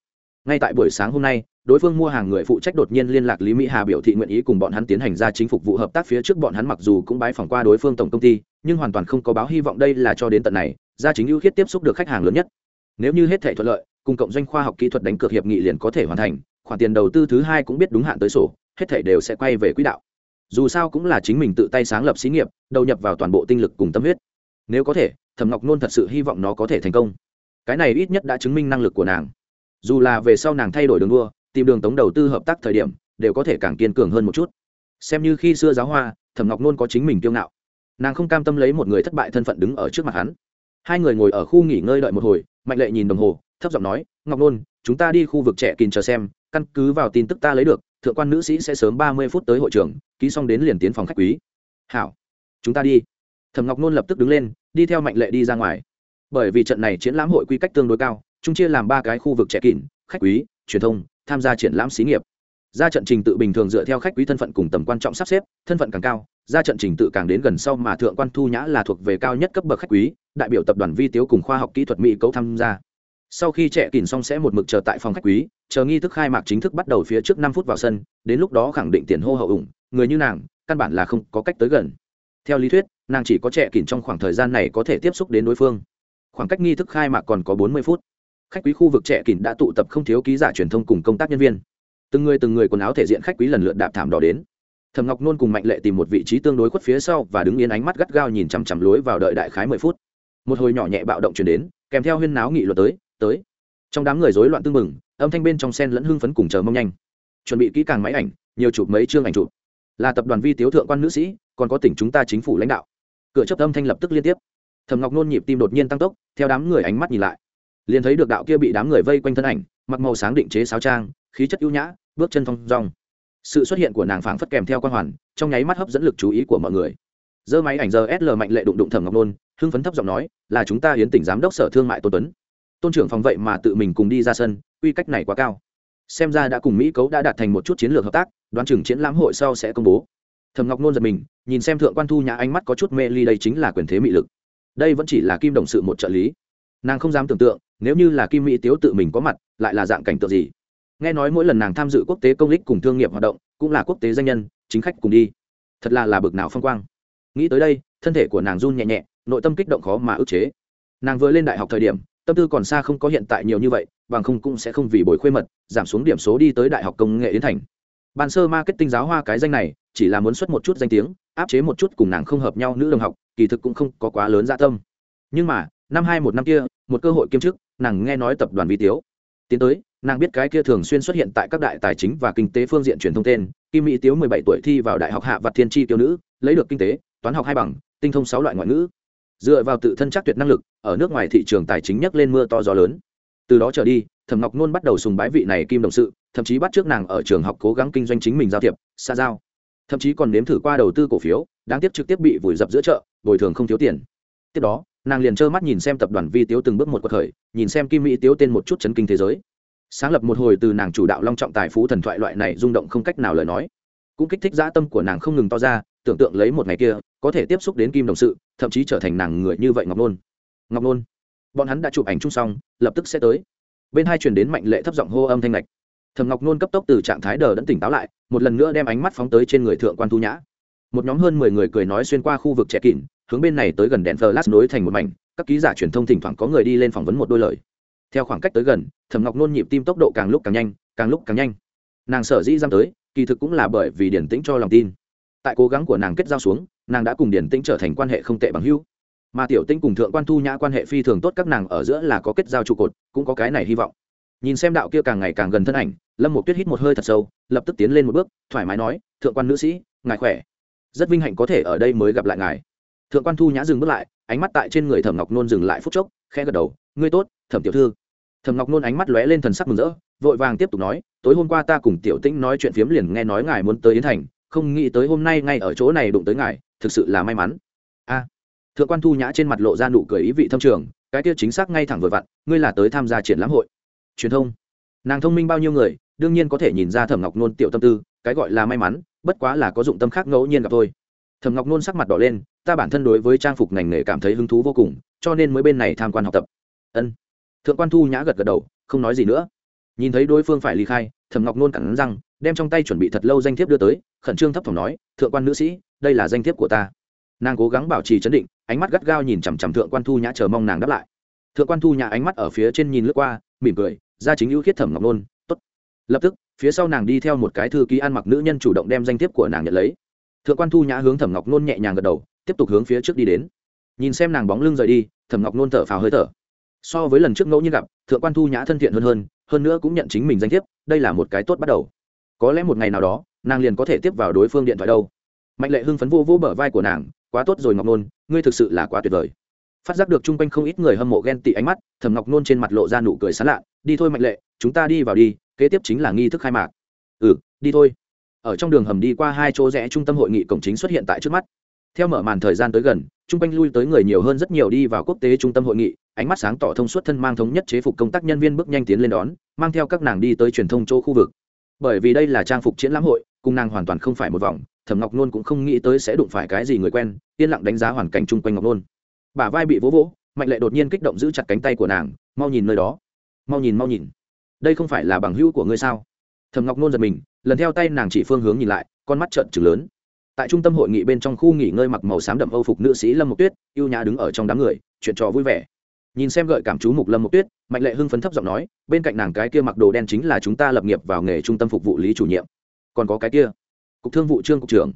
ngay tại buổi sáng hôm nay, đối phương mua hàng người phụ trách đột nhiên liên lạc lý mỹ hà biểu thị nguyện ý cùng bọn hắn tiến hành ra chính phục vụ hợp tác phía trước bọn hắn mặc dù cũng bái phỏng qua đối phương tổng công ty, nhưng hoàn toàn không có báo hy vọng đây là cho đến tận này gia chính ưu khiết tiếp xúc được khách hàng lớn nhất. Nếu như hết thể thuận lợi, cùng cộng doanh khoa học kỹ thuật đánh cược hiệp nghị liền có thể hoàn thành, khoản tiền đầu tư thứ hai cũng biết đúng hạn tới sổ hết thảy đều sẽ quay về quỹ đạo. Dù sao cũng là chính mình tự tay sáng lập xí nghiệp, đầu nhập vào toàn bộ tinh lực cùng tâm huyết. Nếu có thể, thẩm ngọc nôn thật sự hy vọng nó có thể thành công. Cái này ít nhất đã chứng minh năng lực của nàng. Dù là về sau nàng thay đổi đường đua, tìm đường tống đầu tư hợp tác thời điểm, đều có thể càng kiên cường hơn một chút. Xem như khi xưa giáo hoa, thẩm ngọc nôn có chính mình kiêu ngạo. Nàng không cam tâm lấy một người thất bại thân phận đứng ở trước mặt hắn. Hai người ngồi ở khu nghỉ ngơi đợi một hồi, mạnh lệ nhìn đồng hồ, thấp giọng nói, ngọc nôn, chúng ta đi khu vực trẻ kín chờ xem, căn cứ vào tin tức ta lấy được thượng quan nữ sĩ sẽ sớm ba mươi phút tới hội trường, ký xong đến liền tiến phòng khách quý. Hảo, chúng ta đi. Thẩm ngọc nôn lập tức đứng lên, đi theo mạnh lệ đi ra ngoài. Bởi vì trận này triển lãm hội quy cách tương đối cao chúng chia làm ba cái khu vực trẻ kín khách quý, truyền thông, tham gia triển lãm xí nghiệp. Ra trận trình tự bình thường dựa theo khách quý thân phận cùng tầm quan trọng sắp xếp, thân phận càng cao, ra trận trình tự càng đến gần sau mà thượng quan thu nhã là thuộc về cao nhất cấp bậc khách quý, đại biểu tập đoàn vi tiếu cùng khoa học kỹ thuật mỹ cấu tham gia sau khi trẻ kìn xong sẽ một mực chờ tại phòng khách quý, chờ nghi thức khai mạc chính thức bắt đầu phía trước năm phút vào sân, đến lúc đó khẳng định tiền hô hậu ủng, người như nàng, căn bản là không có cách tới gần. Theo lý thuyết, nàng chỉ có trẻ kìn trong khoảng thời gian này có thể tiếp xúc đến đối phương. Khoảng cách nghi thức khai mạc còn có bốn mươi phút. Khách quý khu vực trẻ kìn đã tụ tập không thiếu ký giả truyền thông cùng công tác nhân viên. Từng người từng người quần áo thể diện khách quý lần lượt đạp thảm đỏ đến. Thầm ngọc nôn cùng mạnh lệ tìm một vị trí tương đối khuất phía sau và đứng yên ánh mắt gắt gao nhìn chằm chằm lối vào đợi đại khái mười phút. Một hồi nhỏ nhẹ bạo động chuyển đến, kèm theo huyên náo nghị luật tới tới. Trong đám người rối loạn tưng mừng âm thanh bên trong sen lẫn hưng phấn cùng chờ mong nhanh. Chuẩn bị kỹ càng máy ảnh, nhiều chụp mấy chương ảnh chụp. Là tập đoàn vi tiếu thượng quan nữ sĩ, còn có tỉnh chúng ta chính phủ lãnh đạo. Cửa chấp âm thanh lập tức liên tiếp. Thầm ngọc nôn nhịp tim đột nhiên tăng tốc, theo đám người ánh mắt nhìn lại. Liền thấy được đạo kia bị đám người vây quanh thân ảnh, mặc màu sáng định chế sáo trang, khí chất ưu nhã, bước chân thong dong. Sự xuất hiện của nàng phảng phất kèm theo quan hoàn, trong nháy mắt hấp dẫn lực chú ý của mọi người. Giơ máy ảnh giờ sl mạnh lệ đụng đụng thẩm ngọc nôn, hưng phấn thấp giọng nói, là chúng ta hiến tỉnh giám đốc sở thương mại tôn tuấn tôn trưởng phòng vậy mà tự mình cùng đi ra sân uy cách này quá cao. Xem ra đã cùng mỹ cấu đã đạt thành một chút chiến lược hợp tác, đoán chừng triển lãm hội sau sẽ công bố. Thầm ngọc nôn giật mình, nhìn xem thượng quan thu nhã ánh mắt có chút mê ly đây chính là quyền thế mị lực. Đây vẫn chỉ là kim đồng sự một trợ lý. Nàng không dám tưởng tượng, nếu như là kim mỹ tiếu tự mình có mặt, lại là dạng cảnh tượng gì? Nghe nói mỗi lần nàng tham dự quốc tế công lích cùng thương nghiệp hoạt động, cũng là quốc tế danh nhân, chính khách cùng đi. Thật là là bực nào phong quang. Nghĩ tới đây, thân thể của nàng run nhẹ nhẹ, nội tâm kích động khó mà ức chế. Nàng vừa lên đại học thời điểm tâm tư còn xa không có hiện tại nhiều như vậy, bằng không cũng sẽ không vì bồi khuê mật, giảm xuống điểm số đi tới đại học công nghệ yến thành. Bàn sơ marketing giáo hoa cái danh này, chỉ là muốn xuất một chút danh tiếng, áp chế một chút cùng nàng không hợp nhau nữ đồng học, kỳ thực cũng không có quá lớn dạ tâm. Nhưng mà, năm hai một năm kia, một cơ hội kiêm chức, nàng nghe nói tập đoàn vi tiếu. Tiến tới, nàng biết cái kia thường xuyên xuất hiện tại các đại tài chính và kinh tế phương diện truyền thông tên, kim mỹ tiếu mười bảy tuổi thi vào đại học hạ vặt thiên tri tiêu nữ, lấy được kinh tế, toán học hai bằng, tinh thông sáu loại ngoại ngữ dựa vào tự thân chắc tuyệt năng lực, ở nước ngoài thị trường tài chính nhấc lên mưa to gió lớn. Từ đó trở đi, thẩm ngọc nôn bắt đầu sùng bái vị này kim đồng sự, thậm chí bắt trước nàng ở trường học cố gắng kinh doanh chính mình giao thiệp, xa giao. Thậm chí còn nếm thử qua đầu tư cổ phiếu, đáng tiếc trực tiếp bị vùi dập giữa chợ, bồi thường không thiếu tiền. Tiếp đó, nàng liền trơ mắt nhìn xem tập đoàn vi tiếu từng bước một cuộc khởi, nhìn xem kim mỹ tiếu tên một chút chấn kinh thế giới. Sáng lập một hồi từ nàng chủ đạo long trọng tài phú thần thoại loại này rung động không cách nào lời nói. Cũng kích thích dã tâm của nàng không ngừng to ra, tưởng tượng lấy một ngày kia có thể tiếp xúc đến kim đồng sự, thậm chí trở thành nàng người như vậy ngọc nôn. Ngọc nôn. Bọn hắn đã chụp ảnh chung xong, lập tức sẽ tới. Bên hai truyền đến mạnh lệ thấp giọng hô âm thanh lệch thầm ngọc nôn cấp tốc từ trạng thái đờ đẫn tỉnh táo lại, một lần nữa đem ánh mắt phóng tới trên người thượng quan thu nhã. Một nhóm hơn mười người cười nói xuyên qua khu vực trẻ kín hướng bên này tới gần đèn flash nối thành một mảnh, các ký giả truyền thông thỉnh thoảng có người đi lên phỏng vấn một đôi lời. Theo khoảng cách tới gần, thẩm ngọc nôn nhịp tim tốc độ càng lúc càng nhanh, càng lúc càng nhanh. Nàng sở dĩ giam tới, kỳ thực cũng là bởi vì điển tĩnh cho lòng tin tại cố gắng của nàng kết giao xuống, nàng đã cùng điển tĩnh trở thành quan hệ không tệ bằng hữu. Mà tiểu tĩnh cùng thượng quan thu nhã quan hệ phi thường tốt, các nàng ở giữa là có kết giao trụ cột, cũng có cái này hy vọng. Nhìn xem đạo kia càng ngày càng gần thân ảnh, lâm một tuyết hít một hơi thật sâu, lập tức tiến lên một bước, thoải mái nói, thượng quan nữ sĩ, ngài khỏe. Rất vinh hạnh có thể ở đây mới gặp lại ngài. Thượng quan thu nhã dừng bước lại, ánh mắt tại trên người thẩm ngọc nôn dừng lại phút chốc, khẽ gật đầu, ngươi tốt, thẩm tiểu thư. Thẩm ngọc nôn ánh mắt lóe lên thần sắc mừng rỡ, vội vàng tiếp tục nói, tối hôm qua ta cùng tiểu tĩnh nói chuyện phiếm liền nghe nói ngài muốn tới yến thành không nghĩ tới hôm nay ngay ở chỗ này đụng tới ngài, thực sự là may mắn. A, thượng quan thu nhã trên mặt lộ ra nụ cười ý vị thâm trường, cái kia chính xác ngay thẳng vừa vặn, ngươi là tới tham gia triển lãm hội. Truyền thông. Nàng thông minh bao nhiêu người, đương nhiên có thể nhìn ra thẩm ngọc nôn tiểu tâm tư, cái gọi là may mắn, bất quá là có dụng tâm khác ngẫu nhiên gặp thôi. Thẩm ngọc nôn sắc mặt đỏ lên, ta bản thân đối với trang phục ngành nghề cảm thấy hứng thú vô cùng, cho nên mới bên này tham quan học tập. Ân. Thượng quan thu nhã gật gật đầu, không nói gì nữa. Nhìn thấy đối phương phải ly khai, thẩm ngọc nôn cẳng răng đem trong tay chuẩn bị thật lâu danh thiếp đưa tới, khẩn trương thấp thỏm nói, thượng quan nữ sĩ, đây là danh thiếp của ta. Nàng cố gắng bảo trì chấn định, ánh mắt gắt gao nhìn chằm chằm thượng quan thu nhã chờ mong nàng đáp lại. Thượng quan thu nhã ánh mắt ở phía trên nhìn lướt qua, mỉm cười ra chính ưu khiết thẩm ngọc nôn, tốt. Lập tức, phía sau nàng đi theo một cái thư ký ăn mặc nữ nhân chủ động đem danh thiếp của nàng nhận lấy. Thượng quan thu nhã hướng thẩm ngọc nôn nhẹ nhàng gật đầu, tiếp tục hướng phía trước đi đến. Nhìn xem nàng bóng lưng rời đi, thẩm ngọc nôn thở phào hơi thở. So với lần trước ngẫu nhiên gặp, thượng quan thu nhã thân thiện hơn hơn hơn nữa cũng nhận chính mình danh thiếp, đây là một cái tốt bắt đầu có lẽ một ngày nào đó, nàng liền có thể tiếp vào đối phương điện thoại đâu. Mạnh lệ hưng phấn vô vô bờ vai của nàng, quá tốt rồi ngọc nôn, ngươi thực sự là quá tuyệt vời. Phát giác được chung quanh không ít người hâm mộ ghen tị ánh mắt thầm ngọc nôn trên mặt lộ ra nụ cười sán lạ, đi thôi mạnh lệ, chúng ta đi vào đi, kế tiếp chính là nghi thức khai mạc. Ừ đi thôi. Ở trong đường hầm đi qua hai chỗ rẽ trung tâm hội nghị cổng chính xuất hiện tại trước mắt. Theo mở màn thời gian tới gần, chung quanh lui tới người nhiều hơn rất nhiều đi vào quốc tế trung tâm hội nghị, ánh mắt sáng tỏ thông suốt thân mang thống nhất chế phục công tác nhân viên bước nhanh tiến lên đón, mang theo các nàng đi tới truyền thông chỗ khu vực bởi vì đây là trang phục triển lãm hội, cùng nàng hoàn toàn không phải một vòng, thẩm ngọc nôn cũng không nghĩ tới sẽ đụng phải cái gì người quen, yên lặng đánh giá hoàn cảnh chung quanh ngọc nôn. Bả vai bị vỗ vỗ, mạnh lệ đột nhiên kích động giữ chặt cánh tay của nàng, mau nhìn nơi đó. Mau nhìn mau nhìn. Đây không phải là bằng hữu của ngươi sao? Thẩm ngọc nôn giật mình, lần theo tay nàng chỉ phương hướng nhìn lại, con mắt trợn trừng lớn. Tại trung tâm hội nghị bên trong khu nghỉ ngơi mặc màu xám đậm âu phục nữ sĩ lâm mộc tuyết y ê u nhã đứng ở trong đám người, chuyện trò vui vẻ nhìn xem gợi cảm chú mục lâm mục tuyết, mạnh lệ hưng phấn thấp giọng nói, bên cạnh nàng cái kia mặc đồ đen chính là chúng ta lập nghiệp vào nghề trung tâm phục vụ lý chủ nhiệm. Còn có cái kia, cục thương vụ trương cục trưởng.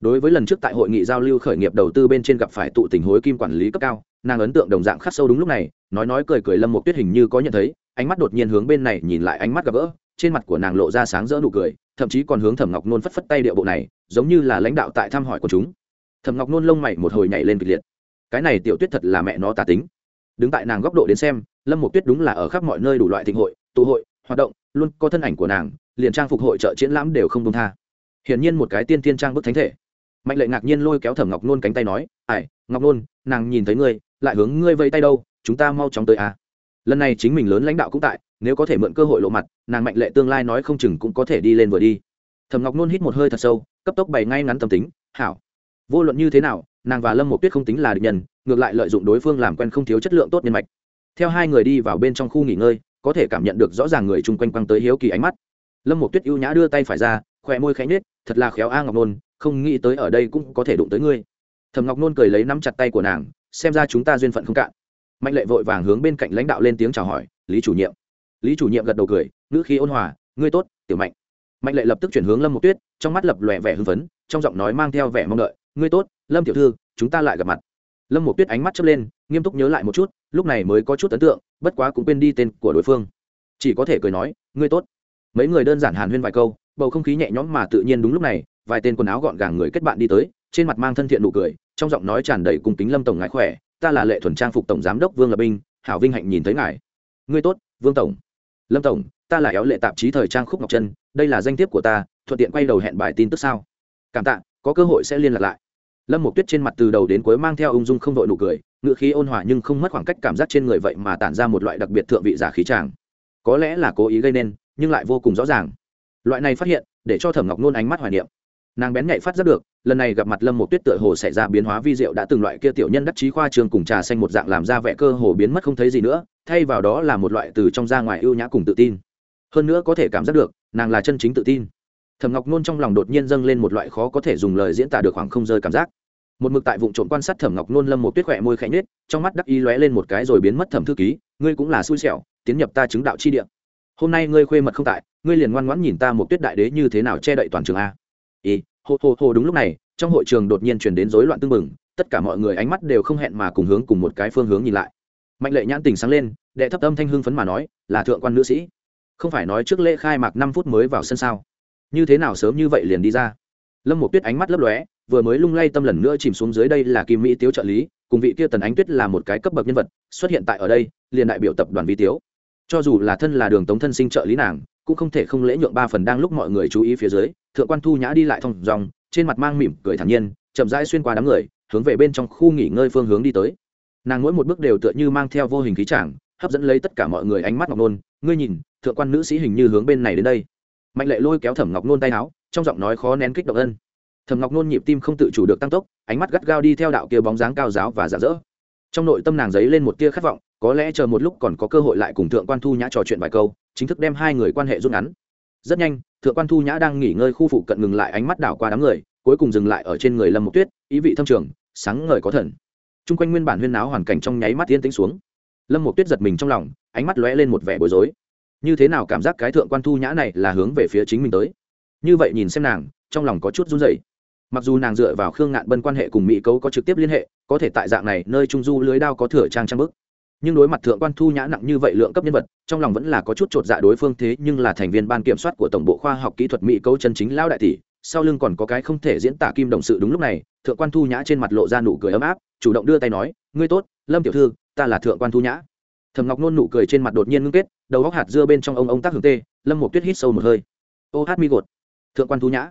Đối với lần trước tại hội nghị giao lưu khởi nghiệp đầu tư bên trên gặp phải tụ tình hối kim quản lý cấp cao, nàng ấn tượng đồng dạng khắc sâu đúng lúc này, nói nói cười cười lâm một tuyết hình như có nhận thấy, ánh mắt đột nhiên hướng bên này nhìn lại ánh mắt gặp gỡ, trên mặt của nàng lộ ra sáng rỡ nụ cười, thậm chí còn hướng thẩm ngọc nôn phất phất tay điệu bộ này, giống như là lãnh đạo tại thăm hỏi của chúng. Thẩm ngọc nôn lông mày một hồi nhảy lên kịch liệt. Cái này tiểu tuyết thật là mẹ nó tà tính đứng tại nàng góc độ đến xem, lâm một tuyết đúng là ở khắp mọi nơi đủ loại thịnh hội, tụ hội, hoạt động, luôn có thân ảnh của nàng, liền trang phục hội trợ triển lãm đều không công tha. Hiển nhiên một cái tiên tiên trang bức thánh thể. Mạnh lệ ngạc nhiên lôi kéo thẩm ngọc nôn cánh tay nói ải ngọc nôn, nàng nhìn thấy ngươi, lại hướng ngươi vây tay đâu, chúng ta mau chóng tới à. lần này chính mình lớn lãnh đạo cũng tại, nếu có thể mượn cơ hội lộ mặt, nàng mạnh lệ tương lai nói không chừng cũng có thể đi lên vừa đi. Thẩm ngọc nôn hít một hơi thật sâu, cấp tốc bày ngay ngắn tâm tính, hảo. Vô luận như thế nào, nàng và lâm một tuyết không tính là địch nhân ngược lại lợi dụng đối phương làm quen không thiếu chất lượng tốt nhân mạch. Theo hai người đi vào bên trong khu nghỉ ngơi, có thể cảm nhận được rõ ràng người chung quanh quăng tới hiếu kỳ ánh mắt. Lâm một tuyết ưu nhã đưa tay phải ra khỏe môi khẽ nhết thật là khéo a ngọc nôn, không nghĩ tới ở đây cũng có thể đụng tới ngươi. Thầm ngọc nôn cười lấy nắm chặt tay của nàng, xem ra chúng ta duyên phận không cạn. Mạnh lệ vội vàng hướng bên cạnh lãnh đạo lên tiếng chào hỏi, lý chủ nhiệm. Lý chủ nhiệm gật đầu cười, ngữ khí ôn hòa, ngươi tốt, tiểu mạnh. Mạnh lệ lập tức chuyển hướng lâm một tuyết, trong mắt lập lòe vẻ hưng phấn, trong giọng nói mang theo vẻ mong đợi, ngươi tốt, lâm tiểu thư, chúng ta lại gặp mặt lâm một tuyết ánh mắt chớp lên, nghiêm túc nhớ lại một chút, lúc này mới có chút ấn tượng, bất quá cũng quên đi tên của đối phương. Chỉ có thể cười nói, ngươi tốt. Mấy người đơn giản hàn huyên vài câu, bầu không khí nhẹ nhõm mà tự nhiên đúng lúc này, vài tên quần áo gọn gàng người kết bạn đi tới, trên mặt mang thân thiện nụ cười, trong giọng nói tràn đầy cùng kính lâm tổng ngài khỏe, ta là lệ thuần trang phục tổng giám đốc vương lập binh, hảo vinh hạnh nhìn thấy ngài. Ngươi tốt, vương tổng. Lâm tổng, ta là éo lệ tạp chí thời trang khúc ngọc trân, đây là danh thiếp của ta, thuận tiện quay đầu hẹn bài tin tức sao? Cảm tạ, có cơ hội sẽ liên lạc lại lâm một tuyết trên mặt từ đầu đến cuối mang theo ung dung không vội nụ cười ngựa khí ôn hòa nhưng không mất khoảng cách cảm giác trên người vậy mà tản ra một loại đặc biệt thượng vị giả khí tràng. Có lẽ là cố ý gây nên, nhưng lại vô cùng rõ ràng. Loại này phát hiện, để cho thẩm ngọc nôn ánh mắt hoài niệm. Nàng bén nhạy phát giác được, lần này gặp mặt lâm một tuyết tựa hồ xảy ra biến hóa vi diệu đã từng loại kia tiểu nhân đắc chí khoa trường cùng trà xanh một dạng làm ra vẻ cơ hồ biến mất không thấy gì nữa, thay vào đó là một loại từ trong ra ngoài ưu nhã cùng tự tin. Hơn nữa có thể cảm giác được, nàng là chân chính tự tin thẩm ngọc nôn trong lòng đột nhiên dâng lên một loại khó có thể dùng lời diễn tả được khoảng không rơi cảm giác. Một mực tại vụ trộm quan sát thẩm ngọc nôn lâm một tuyết khỏe môi khẽ nhết trong mắt đắc ý lóe lên một cái rồi biến mất thẩm thư ký, ngươi cũng là xui xẻo, tiến nhập ta chứng đạo chi địa. Hôm nay ngươi khuê mật không tại, ngươi liền ngoan ngoãn nhìn ta một tuyết đại đế như thế nào che đậy toàn trường a. Ý hô hô hô đúng lúc này, trong hội trường đột nhiên chuyển đến rối loạn tưng bừng, tất cả mọi người ánh mắt đều không hẹn mà cùng hướng cùng một cái phương hướng nhìn lại. Mạnh lệ nhãn tình sáng lên, đệ thấp âm thanh hưng phấn mà nói, là thượng quan nữ sĩ. Không phải nói trước lễ khai mạc năm phút mới vào sân sao? Như thế nào sớm như vậy liền đi ra? Lâm một tuyết ánh mắt lấp lóe, vừa mới lung lay tâm lần nữa chìm xuống dưới đây là kim mỹ tiếu trợ lý, cùng vị kia tần ánh tuyết là một cái cấp bậc nhân vật, xuất hiện tại ở đây, liền đại biểu tập đoàn vi tiếu. Cho dù là thân là đường tống thân sinh trợ lý nàng, cũng không thể không lễ nhượng ba phần đang lúc mọi người chú ý phía dưới, thượng quan thu nhã đi lại thong dòng trên mặt mang mỉm cười thản nhiên, chậm rãi xuyên qua đám người, hướng về bên trong khu nghỉ ngơi phương hướng đi tới. Nàng mỗi một bước đều tựa như mang theo vô hình khí trảng hấp dẫn lấy tất cả mọi người ánh mắt ngọc nôn. Ngươi nhìn, thượng quan nữ sĩ hình như hướng bên này đến đây mạnh lệ lôi kéo thẩm ngọc nôn tay áo, trong giọng nói khó nén kích động ân. Thẩm ngọc nôn nhịp tim không tự chủ được tăng tốc, ánh mắt gắt gao đi theo đạo kia bóng dáng cao giáo và giả dỡ. Trong nội tâm nàng dấy lên một tia khát vọng, có lẽ chờ một lúc còn có cơ hội lại cùng thượng quan thu nhã trò chuyện vài câu, chính thức đem hai người quan hệ rút ngắn. Rất nhanh, thượng quan thu nhã đang nghỉ ngơi khu phụ cận ngừng lại ánh mắt đảo qua đám người, cuối cùng dừng lại ở trên người lâm mộc tuyết, ý vị thâm trường, sáng ngời có thần. Chung quanh nguyên bản huyên náo hoàn cảnh trong nháy mắt yên tĩnh xuống. Lâm mộc tuyết giật mình trong lòng, ánh mắt lóe lên một vẻ bối rối như thế nào cảm giác cái thượng quan thu nhã này là hướng về phía chính mình tới? Như vậy nhìn xem nàng, trong lòng có chút run rẩy. Mặc dù nàng dựa vào khương ngạn bân quan hệ cùng mỹ cấu có trực tiếp liên hệ, có thể tại dạng này nơi trung du lưới đao có thừa trang trang bức. Nhưng đối mặt thượng quan thu nhã nặng như vậy lượng cấp nhân vật, trong lòng vẫn là có chút t r ộ t dạ đối phương thế nhưng là thành viên ban kiểm soát của tổng bộ khoa học kỹ thuật mỹ cấu chân chính lao đại tỷ, sau lưng còn có cái không thể diễn tả kim đồng sự đúng lúc này, thượng quan thu nhã trên mặt lộ ra nụ cười ấm áp, chủ động đưa tay nói, ngươi tốt, lâm tiểu thư, ta là thượng quan thu nhã thầm ngọc nôn nụ cười trên mặt đột nhiên ngưng kết, đầu góc hạt dưa bên trong ông ông tác hưởng tê, lâm một tuyết hít sâu một hơi. Ô hát mi gột. Thượng quan thu nhã.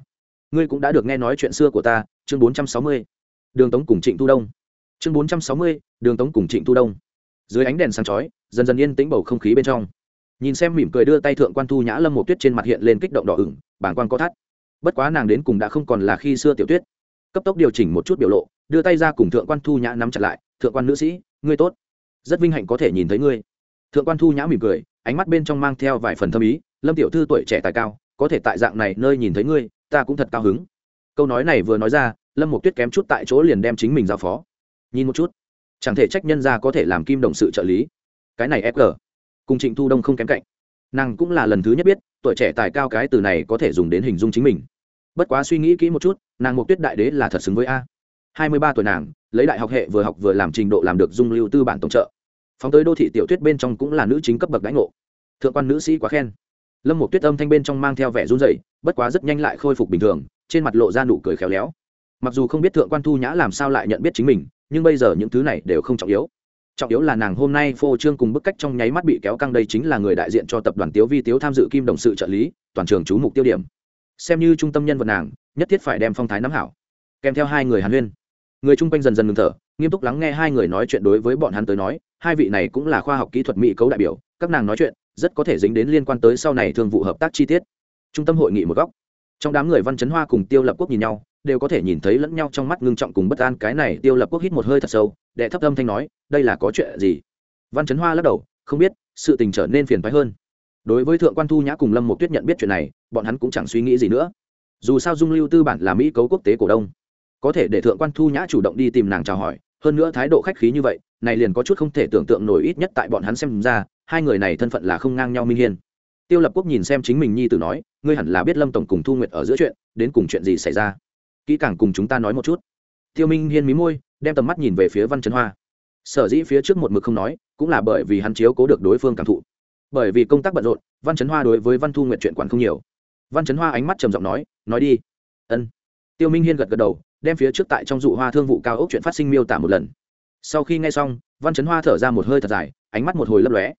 Ngươi cũng đã được nghe nói chuyện xưa của ta, chương bốn trăm sáu mươi. Đường tống cùng trịnh thu đông. Chương bốn trăm sáu mươi, đường tống cùng trịnh thu đông. Dưới ánh đèn sáng chói, dần dần yên tĩnh bầu không khí bên trong. Nhìn xem mỉm cười đưa tay thượng quan thu nhã, lâm một tuyết trên mặt hiện lên kích động đỏ ửng bảng quan có thắt. Bất quá nàng đến cùng đã không còn là khi xưa tiểu tuyết. Cấp tốc điều chỉnh một chút biểu lộ, đưa tay ra cùng thượng quan thu nhã nắm chặt lại, thượng quan nữ sĩ, ngươi tốt rất vinh hạnh có thể nhìn thấy ngươi. Thượng quan thu nhã mỉm cười, ánh mắt bên trong mang theo vài phần thâm ý, lâm tiểu thư tuổi trẻ tài cao, có thể tại dạng này nơi nhìn thấy ngươi, ta cũng thật cao hứng. Câu nói này vừa nói ra, lâm một tuyết kém chút tại chỗ liền đem chính mình giao phó. Nhìn một chút, chẳng thể trách nhân ra có thể làm kim đồng sự trợ lý. Cái này fg cùng trịnh thu đông không kém cạnh. Nàng cũng là lần thứ nhất biết, tuổi trẻ tài cao cái từ này có thể dùng đến hình dung chính mình. Bất quá suy nghĩ kỹ một chút, nàng một tuyết đại đế là thật xứng với a hai mươi ba tuổi nàng, lấy đại học hệ vừa học vừa làm trình độ làm được dung lưu tư bản tổng trợ. Phóng tới đô thị tiểu tuyết bên trong cũng là nữ chính cấp bậc đãi ngộ. Thượng quan nữ sĩ quá khen. Lâm một tuyết âm thanh bên trong mang theo vẻ run rẩy, bất quá rất nhanh lại khôi phục bình thường, trên mặt lộ ra nụ cười khéo léo. Mặc dù không biết thượng quan thu nhã làm sao lại nhận biết chính mình, nhưng bây giờ những thứ này đều không trọng yếu. Trọng yếu là nàng hôm nay phô trương cùng bức cách trong nháy mắt bị kéo căng đây chính là người đại diện cho tập đoàn tiếu vi tiếu tham dự kim đồng sự trợ lý, toàn trường chú mục tiêu điểm. Xem như trung tâm nhân vật nàng, nhất thiết phải đem phong thái nắm hảo. Kèm theo hai người hàn huyên người chung quanh dần dần ngừng thở, nghiêm túc lắng nghe hai người nói chuyện đối với bọn hắn tới nói, hai vị này cũng là khoa học kỹ thuật mỹ cấu đại biểu, các nàng nói chuyện rất có thể dính đến liên quan tới sau này thương vụ hợp tác chi tiết. Trung tâm hội nghị một góc, trong đám người văn chấn hoa cùng tiêu lập quốc nhìn nhau, đều có thể nhìn thấy lẫn nhau trong mắt ngưng trọng cùng bất an, cái này tiêu lập quốc hít một hơi thật sâu, đệ thấp âm thanh nói, đây là có chuyện gì? Văn chấn hoa lắc đầu, không biết, sự tình trở nên phiền phái hơn. Đối với thượng quan thu nhã cùng lâm một tuyết nhận biết chuyện này, bọn hắn cũng chẳng suy nghĩ gì nữa. Dù sao dung lưu tư bản là mỹ cấu quốc tế cổ đông có thể để thượng quan thu nhã chủ động đi tìm nàng chào hỏi, hơn nữa thái độ khách khí như vậy, này liền có chút không thể tưởng tượng nổi ít nhất tại bọn hắn xem ra, hai người này thân phận là không ngang nhau minh hiên. Tiêu lập quốc nhìn xem chính mình nhi tử nói, ngươi hẳn là biết lâm tổng cùng thu nguyệt ở giữa chuyện, đến cùng chuyện gì xảy ra? Kỹ càng cùng chúng ta nói một chút. Tiêu minh hiên mí môi, đem tầm mắt nhìn về phía văn trấn hoa. Sở dĩ phía trước một mực không nói, cũng là bởi vì hắn chiếu cố được đối phương cảm thụ. Bởi vì công tác bận rộn, văn trấn hoa đối với văn thu nguyện chuyện quản không nhiều. Văn trấn hoa ánh mắt trầm giọng nói nói đi. Ân. Tiêu minh hiên gật gật đầu đem phía trước tại trong dụ hoa thương vụ cao ốc chuyện phát sinh miêu tả một lần. Sau khi nghe xong, văn chấn hoa thở ra một hơi thật dài, ánh mắt một hồi lấp lóe.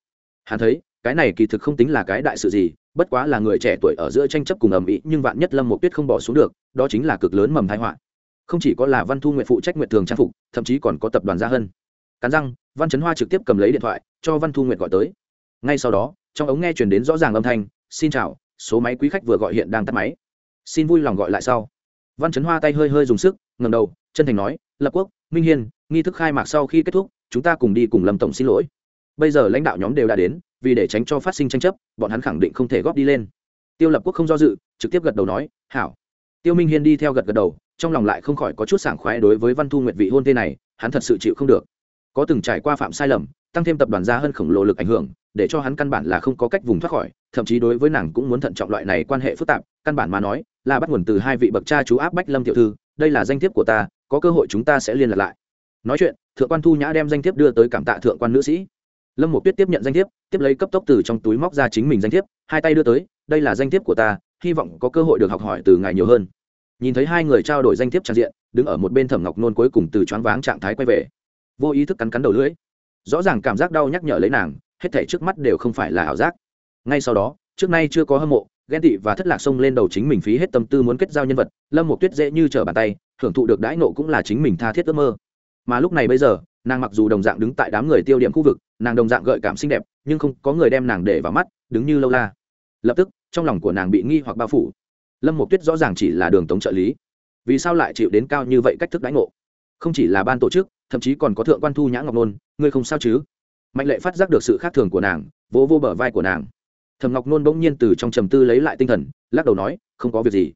Hắn thấy, cái này kỳ thực không tính là cái đại sự gì, bất quá là người trẻ tuổi ở giữa tranh chấp cùng ầm ĩ, nhưng vạn nhất lâm một tuyết không bỏ xuống được, đó chính là cực lớn mầm thái họa. Không chỉ có là văn thu nguyện phụ trách nguyện thường trang phục, thậm chí còn có tập đoàn gia hân. Cắn răng, văn chấn hoa trực tiếp cầm lấy điện thoại, cho văn thu nguyện gọi tới. Ngay sau đó, trong ống nghe chuyển đến rõ ràng âm thanh, xin chào, số máy quý khách vừa gọi hiện đang tắt máy. Xin vui lòng gọi lại sau văn trấn hoa tay hơi hơi dùng sức ngầm đầu, chân thành nói, lập quốc, minh hiên, nghi thức khai mạc sau khi kết thúc, chúng ta cùng đi cùng lâm tổng xin lỗi. Bây giờ lãnh đạo nhóm đều đã đến, vì để tránh cho phát sinh tranh chấp, bọn hắn khẳng định không thể góp đi lên. Tiêu lập quốc không do dự, trực tiếp gật đầu nói, hảo. Tiêu minh hiên đi theo gật gật đầu, trong lòng lại không khỏi có chút sảng khoái đối với văn thu nguyệt vị hôn thê này, hắn thật sự chịu không được. Có từng trải qua phạm sai lầm, tăng thêm tập đoàn gia hơn khổng lồ lực ảnh hưởng để cho hắn căn bản là không có cách vùng thoát khỏi, thậm chí đối với nàng cũng muốn thận trọng loại này quan hệ phức tạp, căn bản mà nói, là bắt nguồn từ hai vị bậc cha chú áp bách lâm tiểu thư, đây là danh thiếp của ta, có cơ hội chúng ta sẽ liên lạc lại. Nói chuyện, thượng quan thu nhã đem danh thiếp đưa tới cảm tạ thượng quan nữ sĩ. Lâm một tuyết tiếp nhận danh thiếp, tiếp lấy cấp tốc từ trong túi móc ra chính mình danh thiếp, hai tay đưa tới, đây là danh thiếp của ta, hy vọng có cơ hội được học hỏi từ ngài nhiều hơn. Nhìn thấy hai người trao đổi danh thiếp trang diện, đứng ở một bên thẩm ngọc nôn cuối cùng từ choáng váng trạng thái quay về. Vô ý thức cắn cắn đầu lưỡi. Rõ ràng cảm giác đau nhắc nhở lấy nàng hết thảy trước mắt đều không phải là ảo giác. Ngay sau đó, trước nay chưa có hâm mộ, ghen tị và thất lạc xông lên đầu chính mình phí hết tâm tư muốn kết giao nhân vật, lâm một tuyết dễ như trở bàn tay, hưởng thụ được đãi nộ cũng là chính mình tha thiết ước mơ. Mà lúc này bây giờ, nàng mặc dù đồng dạng đứng tại đám người tiêu điểm khu vực, nàng đồng dạng gợi cảm xinh đẹp, nhưng không có người đem nàng để vào mắt, đứng như lâu la. Lập tức, trong lòng của nàng bị nghi hoặc bao phủ. Lâm một tuyết rõ ràng chỉ là đường tống trợ lý. Vì sao lại chịu đến cao như vậy cách thức đánh ngộ? Không chỉ là ban tổ chức, thậm chí còn có thượng quan thu nhã ngọc nôn, ngươi không sao chứ? Mạnh lệ phát giác được sự khác thường của nàng vỗ vô, vô bờ vai của nàng. Thầm ngọc nôn bỗng nhiên từ trong trầm tư lấy lại tinh thần lắc đầu nói không có việc gì.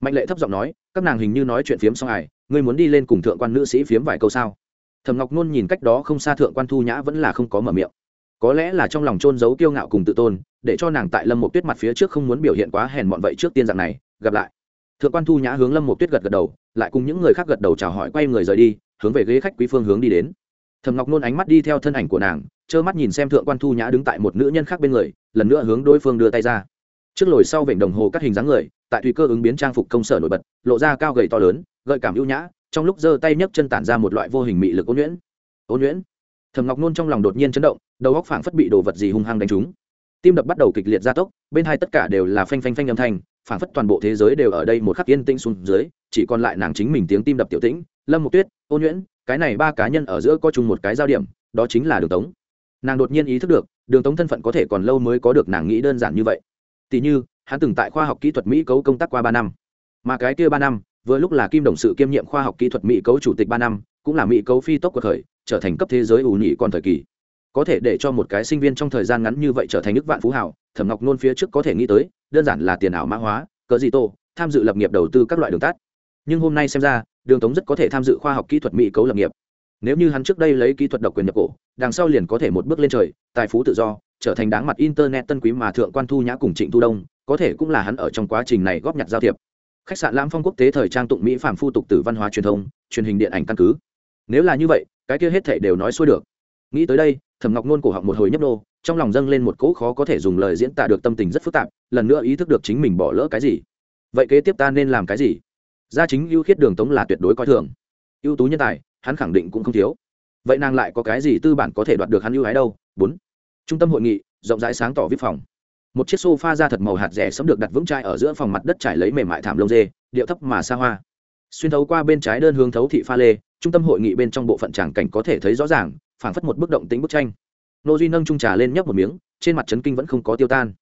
Mạnh lệ thấp giọng nói các nàng hình như nói chuyện phiếm xong ải ngươi muốn đi lên cùng thượng quan nữ sĩ phiếm vài câu sao? Thầm ngọc nôn nhìn cách đó không xa thượng quan thu nhã vẫn là không có mở miệng. Có lẽ là trong lòng trôn giấu kiêu ngạo cùng tự tôn để cho nàng tại lâm một tuyết mặt phía trước không muốn biểu hiện quá hèn mọn vậy trước tiên dạng này gặp lại. Thượng quan thu nhã hướng lâm một tuyết gật gật đầu lại cùng những người khác gật đầu chào hỏi quay người rời đi hướng về ghế khách quý phương hướng đi đến thầm ngọc nôn ánh mắt đi theo thân ảnh của nàng, trơ mắt nhìn xem thượng quan thu nhã đứng tại một nữ nhân khác bên người, lần nữa hướng đối phương đưa tay ra. Trước lồi sau vểnh đồng hồ các hình dáng người, tại tùy cơ ứng biến trang phục công sở nổi bật, lộ ra cao gầy to lớn, gợi cảm ưu nhã, trong lúc giơ tay nhấc chân tản ra một loại vô hình mị lực ôn nhuyễn. Ôn nhuyễn? Thầm ngọc nôn trong lòng đột nhiên chấn động, đầu góc phảng phất bị đồ vật gì hung hăng đánh trúng. Tim đập bắt đầu kịch liệt gia tốc, bên hai tất cả đều là phanh phanh phanh âm thanh, phảng phất toàn bộ thế giới đều ở đây một khắc yên tĩnh xuống dưới, chỉ còn lại nàng chính mình tiếng tim đập tiểu tĩnh, lâm một tuyết ôn nhuyễn cái này ba cá nhân ở giữa có chung một cái giao điểm, đó chính là đường tống. Nàng đột nhiên ý thức được, đường tống thân phận có thể còn lâu mới có được nàng nghĩ đơn giản như vậy. Tỉ như, hắn từng tại khoa học kỹ thuật mỹ cấu công tác qua ba năm. Mà cái kia ba năm, vừa lúc là kim đồng sự kiêm nhiệm khoa học kỹ thuật mỹ cấu chủ tịch ba năm, cũng là mỹ cấu phi tốc của khởi trở thành cấp thế giới ủ nhị còn thời kỳ. Có thể để cho một cái sinh viên trong thời gian ngắn như vậy trở thành nước vạn phú hảo thẩm ngọc nôn phía trước có thể nghĩ tới, đơn giản là tiền ảo mã hóa, cờ gì tô, tham dự lập nghiệp đầu tư các loại đường tắt. Nhưng hôm nay xem ra đường tống rất có thể tham dự khoa học kỹ thuật mỹ cấu lập nghiệp. Nếu như hắn trước đây lấy kỹ thuật độc quyền nhập cổ, đằng sau liền có thể một bước lên trời, tài phú tự do, trở thành đáng mặt internet tân quý mà thượng quan thu nhã cùng trịnh thu đông, có thể cũng là hắn ở trong quá trình này góp nhặt giao thiệp. Khách sạn lãm phong quốc tế thời trang tụng mỹ phạm phu tục tử văn hóa truyền thông, truyền hình điện ảnh căn cứ. Nếu là như vậy, cái kia hết thể đều nói xuôi được. Nghĩ tới đây, thẩm ngọc nôn cổ họng một hồi nhấp nô, trong lòng dâng lên một cỗ khó có thể dùng lời diễn tả được tâm tình rất phức tạp, lần nữa ý thức được chính mình bỏ lỡ cái gì. Vậy kế tiếp ta nên làm cái gì? Gia chính ưu khiết đường tống là tuyệt đối coi thường. Ưu tú nhân tài, hắn khẳng định cũng không thiếu. Vậy nàng lại có cái gì tư bản có thể đoạt được hắn ưu ái đâu? Bốn. Trung tâm hội nghị, rộng rãi sáng tỏ viết phòng. Một chiếc sofa da thật màu hạt rẻ sẫm được đặt vững chai ở giữa phòng mặt đất trải lấy mềm mại thảm lông dê, điệu thấp mà xa hoa. Xuyên thấu qua bên trái đơn hướng thấu thị pha lê, trung tâm hội nghị bên trong bộ phận tràng cảnh có thể thấy rõ ràng, phảng phất một bức động tính bức tranh. Nô duy nâng trung trà lên nhấp một miếng, trên mặt trấn kinh vẫn không có tiêu tan.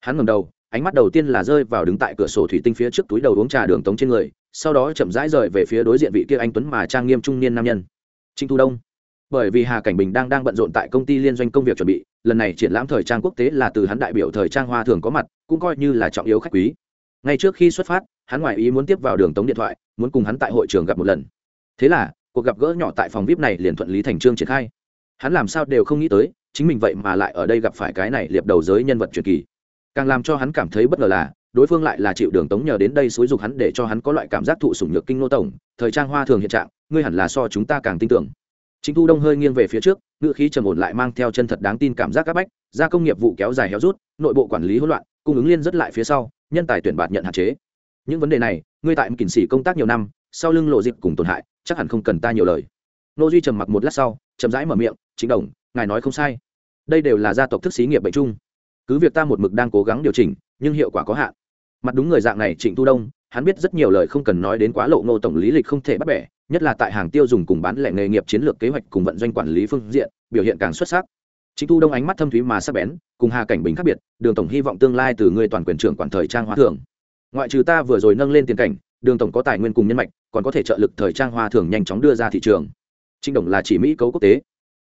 Hắn ngầm đầu, ánh mắt đầu tiên là rơi vào đứng tại cửa sổ thủy tinh phía trước túi đầu uống trà đường tống trên người sau đó chậm rãi rời về phía đối diện vị kia anh tuấn mà trang nghiêm trung niên nam nhân. Trinh thu đông. Bởi vì hà cảnh bình đang đang bận rộn tại công ty liên doanh công việc chuẩn bị, lần này triển lãm thời trang quốc tế là từ hắn đại biểu thời trang hoa thường có mặt, cũng coi như là trọng yếu khách quý. Ngay trước khi xuất phát, hắn ngoại ý muốn tiếp vào đường tống điện thoại, muốn cùng hắn tại hội trường gặp một lần. Thế là, cuộc gặp gỡ nhỏ tại phòng vip này liền thuận lý thành trương triển khai. Hắn làm sao đều không nghĩ tới, chính mình vậy mà lại ở đây gặp phải cái này liệp đầu giới nhân vật truyền kỳ. Càng làm cho hắn cảm thấy bất ngờ là đối phương lại là chịu đường tống nhờ đến đây xúi dục hắn để cho hắn có loại cảm giác thụ sủng nhược kinh nô tổng, thời trang hoa thường hiện trạng, ngươi hẳn là so chúng ta càng tin tưởng. Chính thu đông hơi nghiêng về phía trước, ngữ khí trầm ổn lại mang theo chân thật đáng tin cảm giác áp bách gia công nghiệp vụ kéo dài héo rút, nội bộ quản lý hỗn loạn, cung ứng liên rất lại phía sau, nhân tài tuyển bạt nhận hạn chế. Những vấn đề này, ngươi tại kỉnh sĩ công tác nhiều năm, sau lưng lộ dịp cùng tổn hại, chắc hẳn không cần ta nhiều lời. Nô duy trầm mặc một lát sau, chậm rãi mở miệng chính đồng, ngài nói không sai. Đây đều là gia tộc thức xí nghiệp bệnh chung. Cứ việc ta một mực đang cố gắng điều chỉnh, nhưng hiệu quả có hạn mặt đúng người dạng này trịnh tu đông, hắn biết rất nhiều lời không cần nói đến quá lộ ngô tổng lý lịch không thể bắt bẻ, nhất là tại hàng tiêu dùng cùng bán lẻ nghề nghiệp chiến lược kế hoạch cùng vận doanh quản lý phương diện, biểu hiện càng xuất sắc. Trịnh tu đông ánh mắt thâm thúy mà sắc bén, cùng hà cảnh bình khác biệt, đường tổng hy vọng tương lai từ người toàn quyền trưởng quản thời trang hóa thường ngoại trừ ta vừa rồi nâng lên tiền cảnh, đường tổng có tài nguyên cùng nhân mạch, còn có thể trợ lực thời trang hoa thường nhanh chóng đưa ra thị trường. Trịnh đồng là chỉ mỹ cấu quốc tế.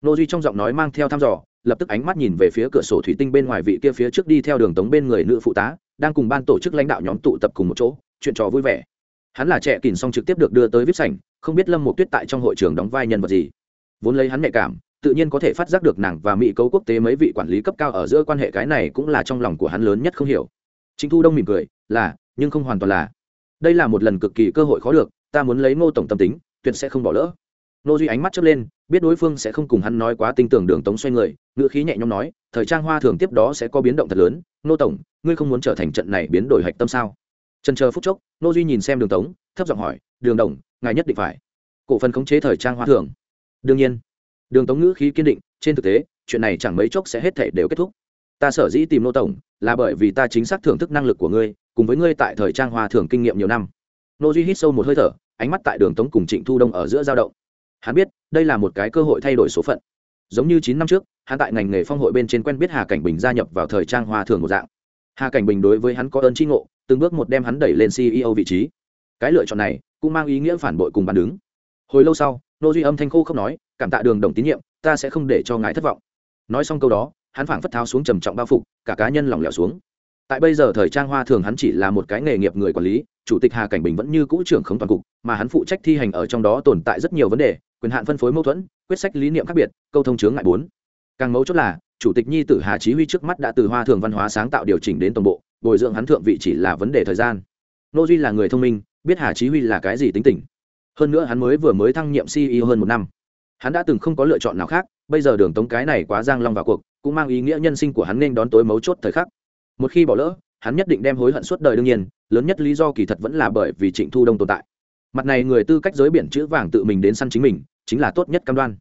Nô duy trong giọng nói mang theo thăm dò, lập tức ánh mắt nhìn về phía cửa sổ thủy tinh bên ngoài vị kia phía trước đi theo đường tống bên người nữ phụ tá đang cùng ban tổ chức lãnh đạo nhóm tụ tập cùng một chỗ, chuyện trò vui vẻ. Hắn là trẻ kìm xong trực tiếp được đưa tới vip sảnh, không biết lâm một tuyết tại trong hội trường đóng vai nhân vật gì. Vốn lấy hắn nhạy cảm, tự nhiên có thể phát giác được nàng và mỹ cấu quốc tế mấy vị quản lý cấp cao ở giữa quan hệ cái này cũng là trong lòng của hắn lớn nhất không hiểu. Chính thu đông mỉm cười, là, nhưng không hoàn toàn là. Đây là một lần cực kỳ cơ hội khó được, ta muốn lấy ngô tổng tâm tính, tuyệt sẽ không bỏ lỡ. Nô duy ánh mắt chớp lên, biết đối phương sẽ không cùng hắn nói quá tinh tưởng đường tống xoay người, ngữ khí nhẹ nhõm nói, thời trang hoa thường tiếp đó sẽ có biến động thật lớn nô tổng ngươi không muốn trở thành trận này biến đổi hạch tâm sao? Trần chờ phút chốc, nô duy nhìn xem đường tống, thấp giọng hỏi, đường đồng, ngài nhất định phải. Cổ phần khống chế thời trang hoa thường đương nhiên. Đường tống ngữ khí kiên định, trên thực tế, chuyện này chẳng mấy chốc sẽ hết thể đều kết thúc. Ta sở dĩ tìm nô tổng, là bởi vì ta chính xác thưởng thức năng lực của ngươi, cùng với ngươi tại thời trang hoa thường kinh nghiệm nhiều năm. Nô duy hít sâu một hơi thở, ánh mắt tại đường tống cùng trịnh thu đông ở giữa giao động. Hắn biết, đây là một cái cơ hội thay đổi số phận. Giống như chín năm trước, hắn tại ngành nghề phong hội bên trên quen biết hà cảnh bình gia nhập vào thời trang hoa thường một dạng hà cảnh bình đối với hắn có ơn tri ngộ, từng bước một đem hắn đẩy lên ceo vị trí. Cái lựa chọn này cũng mang ý nghĩa phản bội cùng bàn đứng. Hồi lâu sau, nô duy âm thanh khô không nói, cảm tạ đường đồng tín nhiệm, ta sẽ không để cho ngài thất vọng. Nói xong câu đó, hắn phảng phất tháo xuống trầm trọng bao phục, cả cá nhân lỏng lẻo xuống. Tại bây giờ thời trang hoa thường hắn chỉ là một cái nghề nghiệp người quản lý, chủ tịch hà cảnh bình vẫn như cũ trưởng không toàn cục, mà hắn phụ trách thi hành ở trong đó tồn tại rất nhiều vấn đề, quyền hạn phân phối mâu thuẫn, quyết sách lý niệm khác biệt, câu thông chướng ngại bốn. Càng mấu chốt là chủ tịch nhi tử hà chí huy trước mắt đã từ hoa thường văn hóa sáng tạo điều chỉnh đến toàn bộ, bồi dưỡng hắn thượng vị chỉ là vấn đề thời gian. Nô duy là người thông minh, biết hà chí huy là cái gì tính tình. Hơn nữa hắn mới vừa mới thăng nhiệm ceo hơn một năm. Hắn đã từng không có lựa chọn nào khác, bây giờ đường tống cái này quá giang long vào cuộc, cũng mang ý nghĩa nhân sinh của hắn nên đón tối mấu chốt thời khắc. Một khi bỏ lỡ, hắn nhất định đem hối hận suốt đời đương nhiên, lớn nhất lý do kỳ thật vẫn là bởi vì trịnh thu đông tồn tại. Mặt này người tư cách giới biển chữ vàng tự mình đến săn chính mình, chính là tốt nhất cam đoan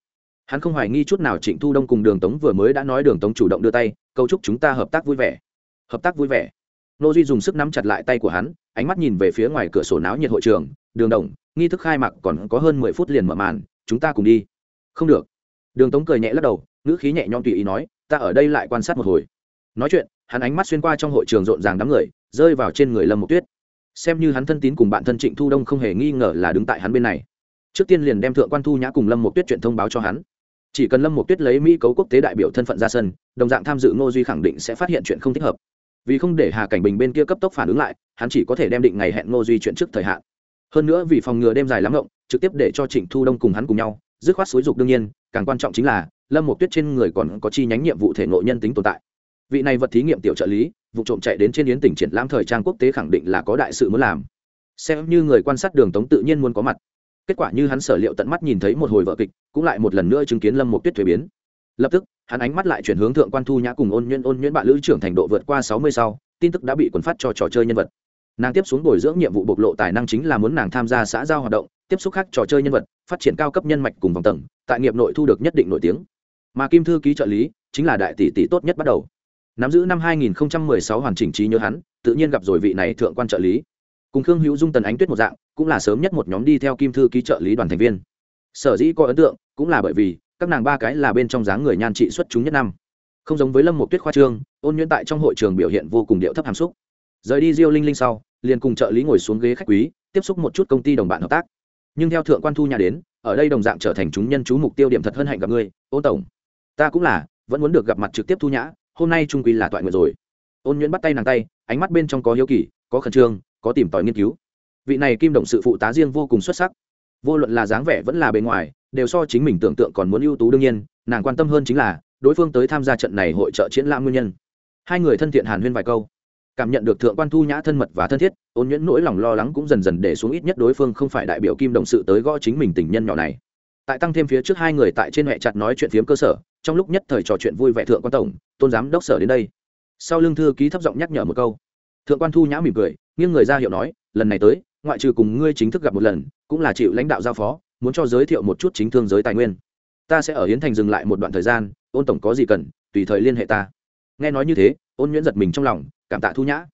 hắn không hoài nghi chút nào trịnh thu đông cùng đường tống vừa mới đã nói đường tống chủ động đưa tay câu chúc chúng ta hợp tác vui vẻ. Hợp tác vui vẻ. Nô duy dùng sức nắm chặt lại tay của hắn, ánh mắt nhìn về phía ngoài cửa sổ náo nhiệt hội trường. Đường đồng, nghi thức khai mạc còn có hơn mười phút liền mở màn, chúng ta cùng đi. Không được. Đường tống cười nhẹ lắc đầu, ngữ khí nhẹ nhõm tùy ý nói, ta ở đây lại quan sát một hồi. Nói chuyện, hắn ánh mắt xuyên qua trong hội trường rộn ràng đám người, rơi vào trên người lâm một tuyết. Xem như hắn thân tín cùng bạn thân trịnh thu đông không hề nghi ngờ là đứng tại hắn bên này. Trước tiên liền đem thượng quan thu nhã cùng lâm một tuyết chuyện thông báo cho hắn chỉ cần lâm một tuyết lấy mỹ cấu quốc tế đại biểu thân phận ra sân, đồng dạng tham dự ngô duy khẳng định sẽ phát hiện chuyện không thích hợp. Vì không để hà cảnh bình bên kia cấp tốc phản ứng lại, hắn chỉ có thể đem định ngày hẹn ngô duy chuyện trước thời hạn. Hơn nữa vì phòng ngừa đêm dài lắm rộng trực tiếp để cho trịnh thu đông cùng hắn cùng nhau, dứt khoát xúi dục đương nhiên, càng quan trọng chính là, lâm một tuyết trên người còn có chi nhánh nhiệm vụ thể nội nhân tính tồn tại. Vị này vật thí nghiệm tiểu trợ lý, vụ trộm chạy đến trên yến tỉnh triển lãm thời trang quốc tế khẳng định là có đại sự muốn làm. Xem như người quan sát đường tống tự nhiên muốn có mặt kết quả như hắn sở liệu tận mắt nhìn thấy một hồi vợ kịch, cũng lại một lần nữa chứng kiến lâm một tuyết thuế biến. Lập tức, hắn ánh mắt lại chuyển hướng thượng quan thu nhã cùng ôn nhuyễn. Ôn nhuyễn bạn lữ trưởng thành độ vượt qua sáu mươi sau, tin tức đã bị quần phát cho trò chơi nhân vật. Nàng tiếp xuống bồi dưỡng nhiệm vụ bộc lộ tài năng chính là muốn nàng tham gia xã giao hoạt động, tiếp xúc khác trò chơi nhân vật, phát triển cao cấp nhân mạch cùng vòng tầng, tại nghiệp nội thu được nhất định nổi tiếng. Mà kim thư ký trợ lý, chính là đại tỷ tỷ tốt nhất bắt đầu. Nắm giữ năm 2016 hoàn chỉnh trí nhớ hắn, tự nhiên gặp rồi vị này thượng quan trợ lý cùng khương hữu dung, tần ánh tuyết một dạng, cũng là sớm nhất một nhóm đi theo kim thư ký trợ lý đoàn thành viên. Sở dĩ có ấn tượng, cũng là bởi vì, các nàng ba cái là bên trong dáng người nhan trị xuất chúng nhất năm. Không giống với lâm một tuyết khoa trương, ôn nhuyễn tại trong hội trường biểu hiện vô cùng điệu thấp hàm xúc. Rời đi diêu linh linh sau, liền cùng trợ lý ngồi xuống ghế khách quý, tiếp xúc một chút công ty đồng bạn hợp tác. Nhưng theo thượng quan thu nhà đến, ở đây đồng dạng trở thành chúng nhân chú mục tiêu điểm thật hơn hạnh gặp ngươi ôn tổng. Ta cũng là, vẫn muốn được gặp mặt trực tiếp thu nhã, hôm nay trung quy là toại nguyện rồi. Ôn nhuyễn bắt tay nàng tay, ánh mắt bên trong có hiếu kỳ, có khẩn trương có tìm tòi nghiên cứu. Vị này kim động sự phụ tá riêng vô cùng xuất sắc. Vô luận là dáng vẻ vẫn là bề ngoài, đều so chính mình tưởng tượng còn muốn ưu tú đương nhiên, nàng quan tâm hơn chính là, đối phương tới tham gia trận này hội trợ triển lãm nguyên nhân. Hai người thân thiện hàn huyên vài câu. Cảm nhận được thượng quan thu nhã thân mật và thân thiết, ôn nhuyễn nỗi lòng lo lắng cũng dần dần để xuống ít nhất đối phương không phải đại biểu kim đồng sự tới gõ chính mình tình nhân nhỏ này. Tại tăng thêm phía trước hai người tại trên hệ chặt nói chuyện phiếm cơ sở, trong lúc nhất thời trò chuyện vui vẻ thượng quan tổng, tôn giám đốc sở đến đây. Sau lưng thư ký thấp giọng nhắc nhở một câu thượng quan thu nhã mỉm cười, nghiêng người ra hiệu nói, lần này tới, ngoại trừ cùng ngươi chính thức gặp một lần, cũng là chịu lãnh đạo giao phó, muốn cho giới thiệu một chút chính thương giới tài nguyên. Ta sẽ ở hiến thành dừng lại một đoạn thời gian, ôn tổng có gì cần, tùy thời liên hệ ta. Nghe nói như thế, ôn nhuyễn giật mình trong lòng, cảm tạ thu nhã.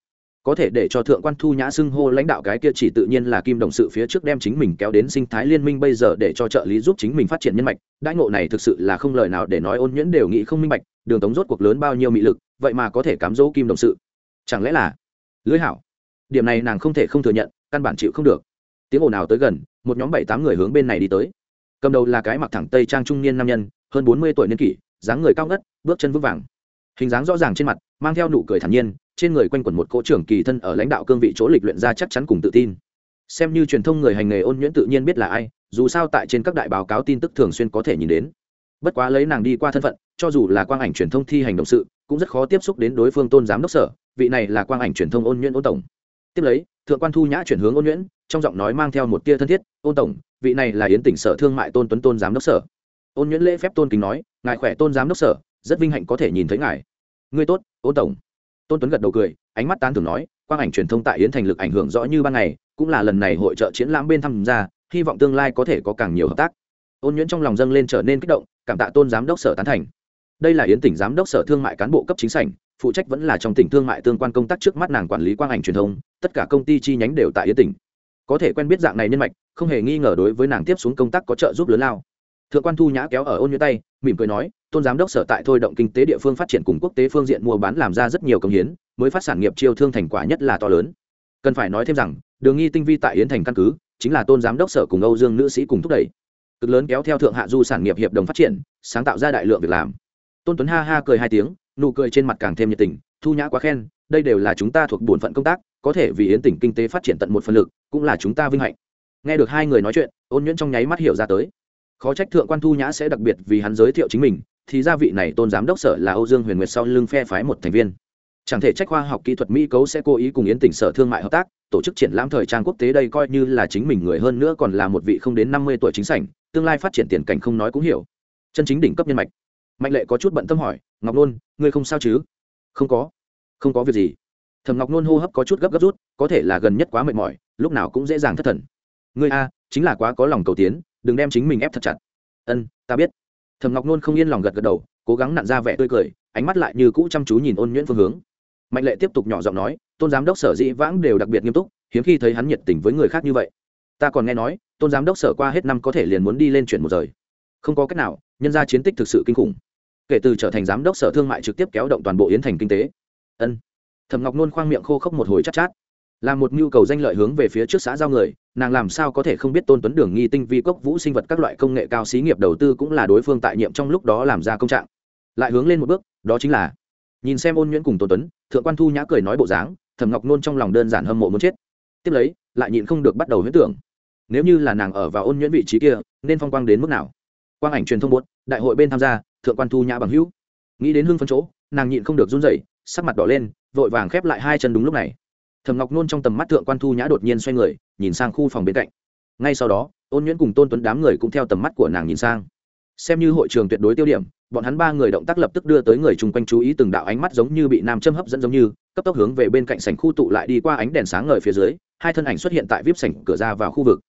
Có thể để cho thượng quan thu nhã xưng hô lãnh đạo cái kia chỉ tự nhiên là kim đồng sự phía trước đem chính mình kéo đến sinh thái liên minh bây giờ để cho trợ lý giúp chính mình phát triển nhân mạch. Đãi ngộ này thực sự là không lời nào để nói ôn nhuyễn đều nghĩ không minh bạch, đường tống rốt cuộc lớn bao nhiêu mị lực, vậy mà có thể cám dỗ kim đồng sự. Chẳng lẽ là lưới hảo. Điểm này nàng không thể không thừa nhận, căn bản chịu không được. Tiếng ồn nào tới gần, một nhóm bảy tám người hướng bên này đi tới. Cầm đầu là cái mặc thẳng tây trang trung niên nam nhân, hơn bốn mươi tuổi niên kỷ, dáng người cao ngất, bước chân vững vàng. Hình dáng rõ ràng trên mặt, mang theo nụ cười thản nhiên, trên người quanh quẩn một cỗ trưởng kỳ thân ở lãnh đạo cương vị chỗ lịch luyện ra chắc chắn cùng tự tin. Xem như truyền thông người hành nghề ôn nhuyễn tự nhiên biết là ai, dù sao tại trên các đại báo cáo tin tức thường xuyên có thể nhìn đến. Bất quá lấy nàng đi qua thân phận, cho dù là quang ảnh truyền thông thi hành động sự cũng rất khó tiếp xúc đến đối phương tôn giám đốc sở, vị này là quang ảnh truyền thông ôn nhuyễn ôn tổng. Tiếp lấy, thượng quan thu nhã chuyển hướng ôn nhuyễn, trong giọng nói mang theo một tia thân thiết, ôn tổng, vị này là yến tỉnh sở thương mại tôn tuấn tôn giám đốc sở. Ôn nhuyễn lễ phép tôn kính nói, ngài khỏe tôn giám đốc sở, rất vinh hạnh có thể nhìn thấy ngài. Ngươi tốt, ôn tổng. Tôn tuấn gật đầu cười, ánh mắt tán thưởng nói, quang ảnh truyền thông tại yến thành lực ảnh hưởng rõ như ban ngày, cũng là lần này hội trợ triển lãm bên tham gia, hy vọng tương lai có thể có càng nhiều hợp tác. Ôn nhuyễn trong lòng dâng lên trở nên kích động, cảm tạ tôn giám đốc sở tán thành đây là yến tỉnh giám đốc sở thương mại cán bộ cấp chính sảnh, phụ trách vẫn là trong tỉnh thương mại tương quan công tác trước mắt nàng quản lý quang ảnh truyền thông, tất cả công ty chi nhánh đều tại yến tỉnh. Có thể quen biết dạng này nhân mạch, không hề nghi ngờ đối với nàng tiếp xuống công tác có trợ giúp lớn lao. Thượng quan thu nhã kéo ở ôn như tay, mỉm cười nói, tôn giám đốc sở tại thôi động kinh tế địa phương phát triển cùng quốc tế phương diện mua bán làm ra rất nhiều công hiến, mới phát sản nghiệp chiêu thương thành quả nhất là to lớn. Cần phải nói thêm rằng, đường nghi tinh vi tại yến thành căn cứ, chính là tôn giám đốc sở cùng âu dương nữ sĩ cùng thúc đẩy. Cực lớn kéo theo thượng hạ du sản nghiệp hiệp đồng phát triển, sáng tạo ra đại lượng việc làm tôn tuấn ha ha cười hai tiếng, nụ cười trên mặt càng thêm nhiệt tình, thu nhã quá khen, đây đều là chúng ta thuộc bổn phận công tác, có thể vì yến tỉnh kinh tế phát triển tận một phần lực, cũng là chúng ta vinh hạnh. Nghe được hai người nói chuyện, ôn nhuyễn trong nháy mắt hiểu ra tới. Khó trách thượng quan thu nhã sẽ đặc biệt vì hắn giới thiệu chính mình, thì gia vị này tôn giám đốc sở là âu dương huyền nguyệt sau lưng phe phái một thành viên. Chẳng thể trách khoa học kỹ thuật mỹ cấu sẽ cố ý cùng yến tỉnh sở thương mại hợp tác, tổ chức triển lãm thời trang quốc tế đây coi như là chính mình người hơn nữa còn là một vị không đến năm mươi tuổi chính sảnh, tương lai phát triển tiền cảnh không nói cũng hiểu. Chân chính đỉnh cấp nhân mạch mạnh lệ có chút bận tâm hỏi, ngọc nôn, ngươi không sao chứ? Không có không có việc gì. Thầm ngọc nôn hô hấp có chút gấp gấp rút, có thể là gần nhất quá mệt mỏi, lúc nào cũng dễ dàng thất thần. Ngươi a, chính là quá có lòng cầu tiến, đừng đem chính mình ép thật chặt. Ân, ta biết. Thầm ngọc nôn không yên lòng gật gật đầu, cố gắng nặn ra vẻ tươi cười, ánh mắt lại như cũ chăm chú nhìn ôn nhuyễn phương hướng. Mạnh lệ tiếp tục nhỏ giọng nói, tôn giám đốc sở dĩ vãng đều đặc biệt nghiêm túc, hiếm khi thấy hắn nhiệt tình với người khác như vậy. Ta còn nghe nói, tôn giám đốc sở qua hết năm có thể liền muốn đi lên chuyển một rời. Không có cách nào, nhân ra chiến tích thực sự kinh khủng kể từ trở thành giám đốc sở thương mại trực tiếp kéo động toàn bộ yến thành kinh tế. Ân. Thẩm ngọc nôn khoang miệng khô khốc một hồi chắc chát, chát. Là một nhu cầu danh lợi hướng về phía trước xã giao người nàng làm sao có thể không biết tôn tuấn đường nghi tinh vi cốc vũ sinh vật các loại công nghệ cao xí nghiệp đầu tư cũng là đối phương tại nhiệm trong lúc đó làm ra công trạng. Lại hướng lên một bước đó chính là nhìn xem ôn nhuyễn cùng tôn tuấn thượng quan thu nhã cười nói bộ dáng thẩm ngọc nôn trong lòng đơn giản hâm mộ muốn chết. Tiếp lấy lại nhịn không được bắt đầu huyết tưởng. Nếu như là nàng ở vào ôn nhuyễn vị trí kia nên phong quang đến mức nào? Quang ảnh truyền thông bột đại hội bên tham gia thượng quan thu nhã bằng hữu. Nghĩ đến hưng phân chỗ, nàng nhịn không được run rẩy, sắc mặt đỏ lên, vội vàng khép lại hai chân đúng lúc này. Thầm ngọc nôn trong tầm mắt thượng quan thu nhã đột nhiên xoay người, nhìn sang khu phòng bên cạnh. Ngay sau đó, ôn nhuyễn cùng tôn tuấn đám người cũng theo tầm mắt của nàng nhìn sang. Xem như hội trường tuyệt đối tiêu điểm, bọn hắn ba người động tác lập tức đưa tới người chung quanh chú ý từng đạo ánh mắt giống như bị nam châm hấp dẫn giống như, cấp tốc hướng về bên cạnh sảnh khu tụ lại đi qua ánh đèn sáng ngời phía dưới, hai thân ảnh xuất hiện tại vip sảnh cửa ra vào khu vực.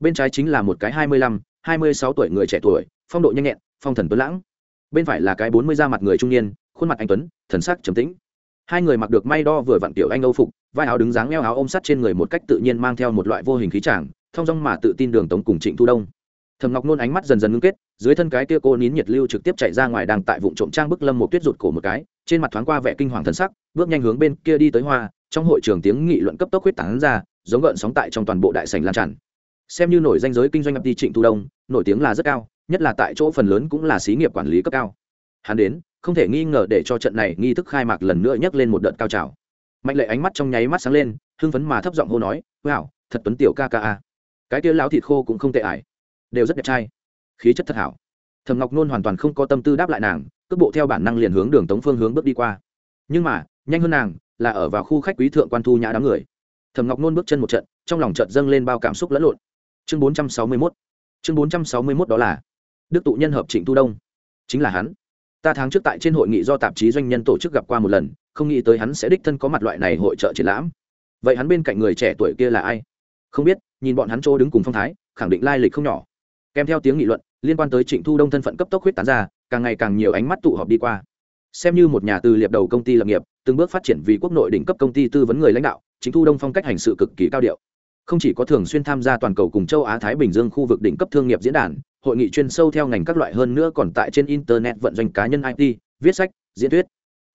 Bên trái chính là một cái hai mươi lăm, hai mươi sáu tuổi người trẻ tuổi, phong độ nhanh nhẹn, phong thần tuấn lãng bên phải là cái bốn mươi da mặt người trung niên, khuôn mặt anh tuấn, thần sắc trầm tĩnh. Hai người mặc được may đo vừa vặn tiểu anh âu phục, vai áo đứng dáng eo áo ôm sắt trên người một cách tự nhiên mang theo một loại vô hình khí tràng thong dong mà tự tin đường tống cùng trịnh thu đông. Thầm ngọc nôn ánh mắt dần dần ngưng kết, dưới thân cái kia cô nín nhiệt lưu trực tiếp chạy ra ngoài đang tại vụ trộm trang bức lâm một tuyết rụt cổ một cái, trên mặt thoáng qua vẻ kinh hoàng thần sắc, bước nhanh hướng bên kia đi tới hoa, trong hội trường tiếng nghị luận cấp tốc huyết tán ra, giống gợn sóng tại trong toàn bộ đại sành lan tràn. Xem như nổi danh giới kinh doanh ập đi trịnh thu đông, nổi tiếng là rất cao nhất là tại chỗ phần lớn cũng là xí nghiệp quản lý cấp cao. Hắn đến, không thể nghi ngờ để cho trận này nghi thức khai mạc lần nữa nhấc lên một đợt cao trào. Mạnh lệ ánh mắt trong nháy mắt sáng lên, hưng phấn mà thấp giọng hô nói, wow, thật tuấn tiểu ca ca a. Cái kia lão thịt khô cũng không tệ ải. Đều rất đẹp trai. Khí chất thật hảo. Thầm ngọc nôn hoàn toàn không có tâm tư đáp lại nàng cước bộ theo bản năng liền hướng đường tống phương hướng bước đi qua. Nhưng mà, nhanh hơn nàng, là ở vào khu khách quý thượng quan thu nhã đám người. Thầm ngọc nôn bước chân một trận, trong lòng chợt dâng lên bao cảm xúc lẫn lộn. Chương bốn trăm sáu mươi mốt. Chương bốn trăm sáu mươi mốt đó là đức tụ nhân hợp trịnh thu đông chính là hắn ta tháng trước tại trên hội nghị do tạp chí doanh nhân tổ chức gặp qua một lần không nghĩ tới hắn sẽ đích thân có mặt loại này hội trợ triển lãm vậy hắn bên cạnh người trẻ tuổi kia là ai không biết nhìn bọn hắn chỗ đứng cùng phong thái khẳng định lai lịch không nhỏ kèm theo tiếng nghị luận liên quan tới trịnh thu đông thân phận cấp tốc huyết tán ra càng ngày càng nhiều ánh mắt tụ họp đi qua xem như một nhà từ liệp đầu công ty lập nghiệp từng bước phát triển vì quốc nội đỉnh cấp công ty tư vấn người lãnh đạo trịnh thu đông phong cách hành sự cực kỳ cao điệu không chỉ có thường xuyên tham gia toàn cầu cùng châu á thái bình dương khu vực đỉnh cấp thương nghiệp diễn đàn hội nghị chuyên sâu theo ngành các loại hơn nữa còn tại trên internet vận doanh cá nhân it viết sách diễn thuyết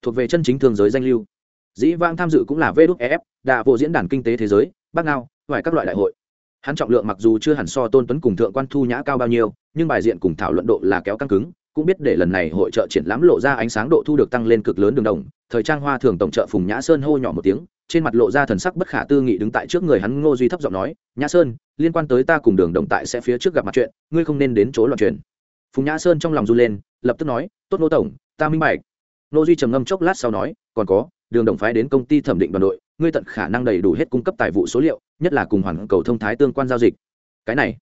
thuộc về chân chính thương giới danh lưu. Dĩ vãng tham dự cũng là VDF, đạ vô diễn đàn kinh tế thế giới bắc ngao ngoài các loại đại hội. Hắn trọng lượng mặc dù chưa hẳn so tôn tuấn cùng thượng quan thu nhã cao bao nhiêu nhưng bài diện cùng thảo luận độ là kéo căng cứng cũng biết để lần này hội trợ triển lãm lộ ra ánh sáng độ thu được tăng lên cực lớn đường đồng, thời trang hoa thường tổng trợ phùng nhã sơn hô nhỏ một tiếng, trên mặt lộ ra thần sắc bất khả tư nghị đứng tại trước người hắn ngô duy thấp giọng nói, nhã sơn, liên quan tới ta cùng đường đồng tại sẽ phía trước gặp mặt chuyện, ngươi không nên đến chỗ loạn chuyện phùng nhã sơn trong lòng run lên, lập tức nói, tốt nô tổng, ta minh bạch. Ngô duy trầm ngâm chốc lát sau nói, còn có, đường đồng phái đến công ty thẩm định đoàn đội, ngươi tận khả năng đầy đủ hết cung cấp tài vụ số liệu, nhất là cùng hoàn cầu thông thái tương quan giao dịch. Cái này,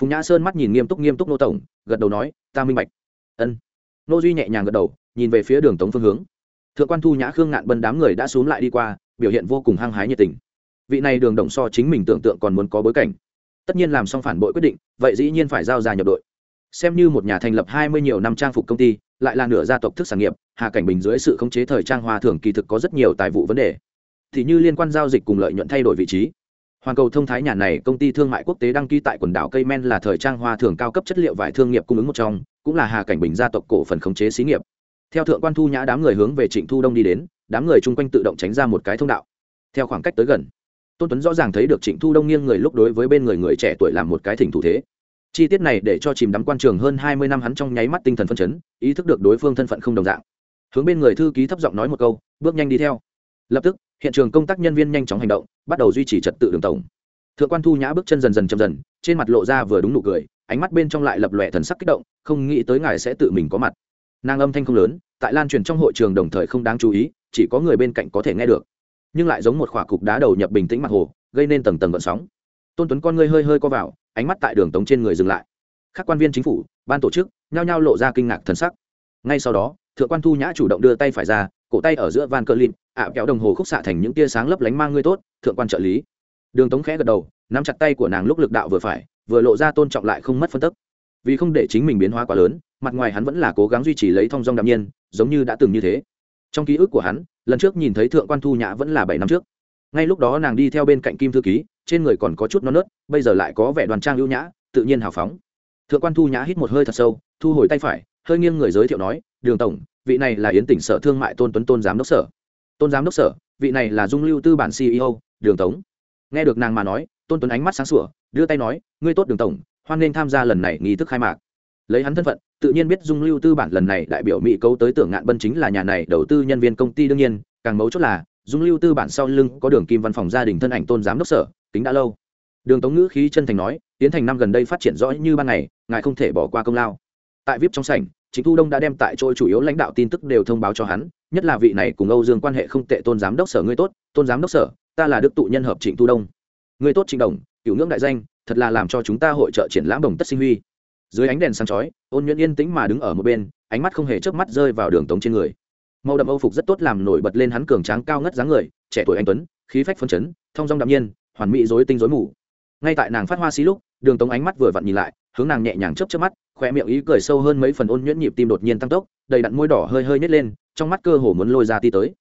phùng nhã sơn mắt nhìn nghiêm túc nghiêm túc nô tổng, gật đầu nói, ta minh bạch ân. Nô duy nhẹ nhàng gật đầu, nhìn về phía đường tống phương hướng. Thượng quan thu nhã khương ngạn bân đám người đã xuống lại đi qua, biểu hiện vô cùng hăng hái nhiệt tình. Vị này đường đồng so chính mình tưởng tượng còn muốn có bối cảnh. Tất nhiên làm xong phản bội quyết định, vậy dĩ nhiên phải giao ra nhập đội. Xem như một nhà thành lập hai mươi nhiều năm trang phục công ty, lại là nửa gia tộc thức sản nghiệp, hà cảnh bình dưới sự khống chế thời trang hoa thường kỳ thực có rất nhiều tài vụ vấn đề. Thì như liên quan giao dịch cùng lợi nhuận thay đổi vị trí hoàn cầu thông thái nhà này công ty thương mại quốc tế đăng ký tại quần đảo cây men là thời trang hoa thường cao cấp chất liệu vải thương nghiệp cung ứng một trong, cũng là hà cảnh bình gia tộc cổ phần khống chế xí nghiệp. Theo thượng quan thu nhã đám người hướng về trịnh thu đông đi đến, đám người chung quanh tự động tránh ra một cái thông đạo. Theo khoảng cách tới gần, tôn tuấn rõ ràng thấy được trịnh thu đông nghiêng người lúc đối với bên người người trẻ tuổi làm một cái thỉnh thủ thế. Chi tiết này để cho chìm đắm quan trường hơn hai mươi năm hắn trong nháy mắt tinh thần phân chấn, ý thức được đối phương thân phận không đồng dạng. Hướng bên người thư ký thấp giọng nói một câu, bước nhanh đi theo. Lập tức hiện trường công tác nhân viên nhanh chóng hành động, bắt đầu duy trì trật tự đường tổng. Thượng quan thu nhã bước chân dần dần chậm dần, trên mặt lộ ra vừa đúng nụ cười, ánh mắt bên trong lại lập lòe thần sắc kích động, không nghĩ tới ngài sẽ tự mình có mặt. Nàng âm thanh không lớn, tại lan truyền trong hội trường đồng thời không đáng chú ý, chỉ có người bên cạnh có thể nghe được. Nhưng lại giống một khỏa cục đá đầu nhập bình tĩnh mặt hồ, gây nên tầng tầng gợn sóng. Tôn tuấn con ngươi hơi hơi co vào, ánh mắt tại đường tống trên người dừng lại. Các quan viên chính phủ, ban tổ chức, nhao nhao lộ ra kinh ngạc thần sắc. Ngay sau đó, thượng quan thu nhã chủ động đưa tay phải ra cổ tay ở giữa van cờ lịm ạ, kéo đồng hồ khúc xạ thành những tia sáng lấp lánh mang ngươi tốt, thượng quan trợ lý. Đường tống khẽ gật đầu, nắm chặt tay của nàng lúc lực đạo vừa phải, vừa lộ ra tôn trọng lại không mất phân tức. Vì không để chính mình biến hóa quá lớn, mặt ngoài hắn vẫn là cố gắng duy trì lấy thong dong đạm nhiên, giống như đã từng như thế. Trong ký ức của hắn, lần trước nhìn thấy thượng quan thu nhã vẫn là bảy năm trước. Ngay lúc đó nàng đi theo bên cạnh kim thư ký, trên người còn có chút non nớt, bây giờ lại có vẻ đoàn trang ưu nhã, tự nhiên hào phóng. Thượng quan thu nhã hít một hơi thật sâu, thu hồi tay phải hơi nghiêng người giới thiệu nói, đường tổng, vị này là yến tỉnh sở thương mại tôn tuấn tôn giám đốc sở. Tôn giám đốc sở, vị này là dung lưu tư bản ceo đường tống nghe được nàng mà nói, tôn tuấn ánh mắt sáng sủa, đưa tay nói, ngươi tốt đường tổng, hoan nghênh tham gia lần này nghi thức khai mạc. Lấy hắn thân phận, tự nhiên biết dung lưu tư bản lần này đại biểu mỹ cấu tới tưởng ngạn bân chính là nhà này đầu tư nhân viên công ty đương nhiên, càng mấu chốt là, dung lưu tư bản sau lưng có đường kim văn phòng gia đình thân ảnh tôn giám đốc sở tính đã lâu. Đường tống ngữ khí chân thành nói, tiến thành năm gần đây phát triển rõ như ban ngày, ngài không thể bỏ qua công lao tại vip trong sảnh chính thu đông đã đem tại chỗ chủ yếu lãnh đạo tin tức đều thông báo cho hắn, nhất là vị này cùng âu dương quan hệ không tệ tôn giám đốc sở ngươi tốt, tôn giám đốc sở, ta là đức tụ nhân hợp trịnh thu đông. Ngươi tốt trịnh đồng, cựu ngưỡng đại danh, thật là làm cho chúng ta hội trợ triển lãm đồng tất sinh huy. Dưới ánh đèn sáng chói, ôn nhuận yên tĩnh mà đứng ở một bên, ánh mắt không hề chớp mắt rơi vào đường tống trên người. Màu đậm âu phục rất tốt làm nổi bật lên hắn cường tráng cao ngất dáng người, trẻ tuổi anh tuấn, khí phách phấn chấn thong dong đạm nhiên, hoàn mỹ dối tinh dối mù. Ngay tại nàng phát hoa xí lúc, đường tống ánh mắt vừa vặn nhìn lại, hướng nàng nhẹ nhàng chớp chớp mắt khoe miệng ý cười sâu hơn mấy phần ôn nhuyễn nhịp tim đột nhiên tăng tốc, đầy đặn môi đỏ hơi hơi nhét lên, trong mắt cơ hồ muốn lôi ra ti tới.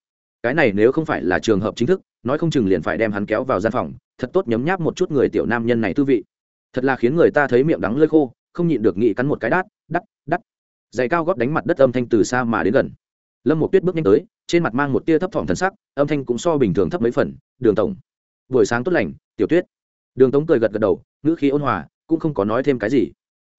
Cái này nếu không phải là trường hợp chính thức, nói không chừng liền phải đem hắn kéo vào gian phòng, thật tốt nhấm nháp một chút người tiểu nam nhân này tư vị. Thật là khiến người ta thấy miệng đắng lơi khô, không nhịn được nghĩ cắn một cái đát, đắt đắt. Giày cao góp đánh mặt đất âm thanh từ xa mà đến gần. Lâm một tuyết bước nhanh tới, trên mặt mang một tia thấp thỏm thần sắc, âm thanh cũng so bình thường thấp mấy phần, đường tổng. Buổi sáng tốt lành, tiểu tuyết. Đường tống cười gật gật đầu, ngữ khí ôn hòa, cũng không có nói thêm cái gì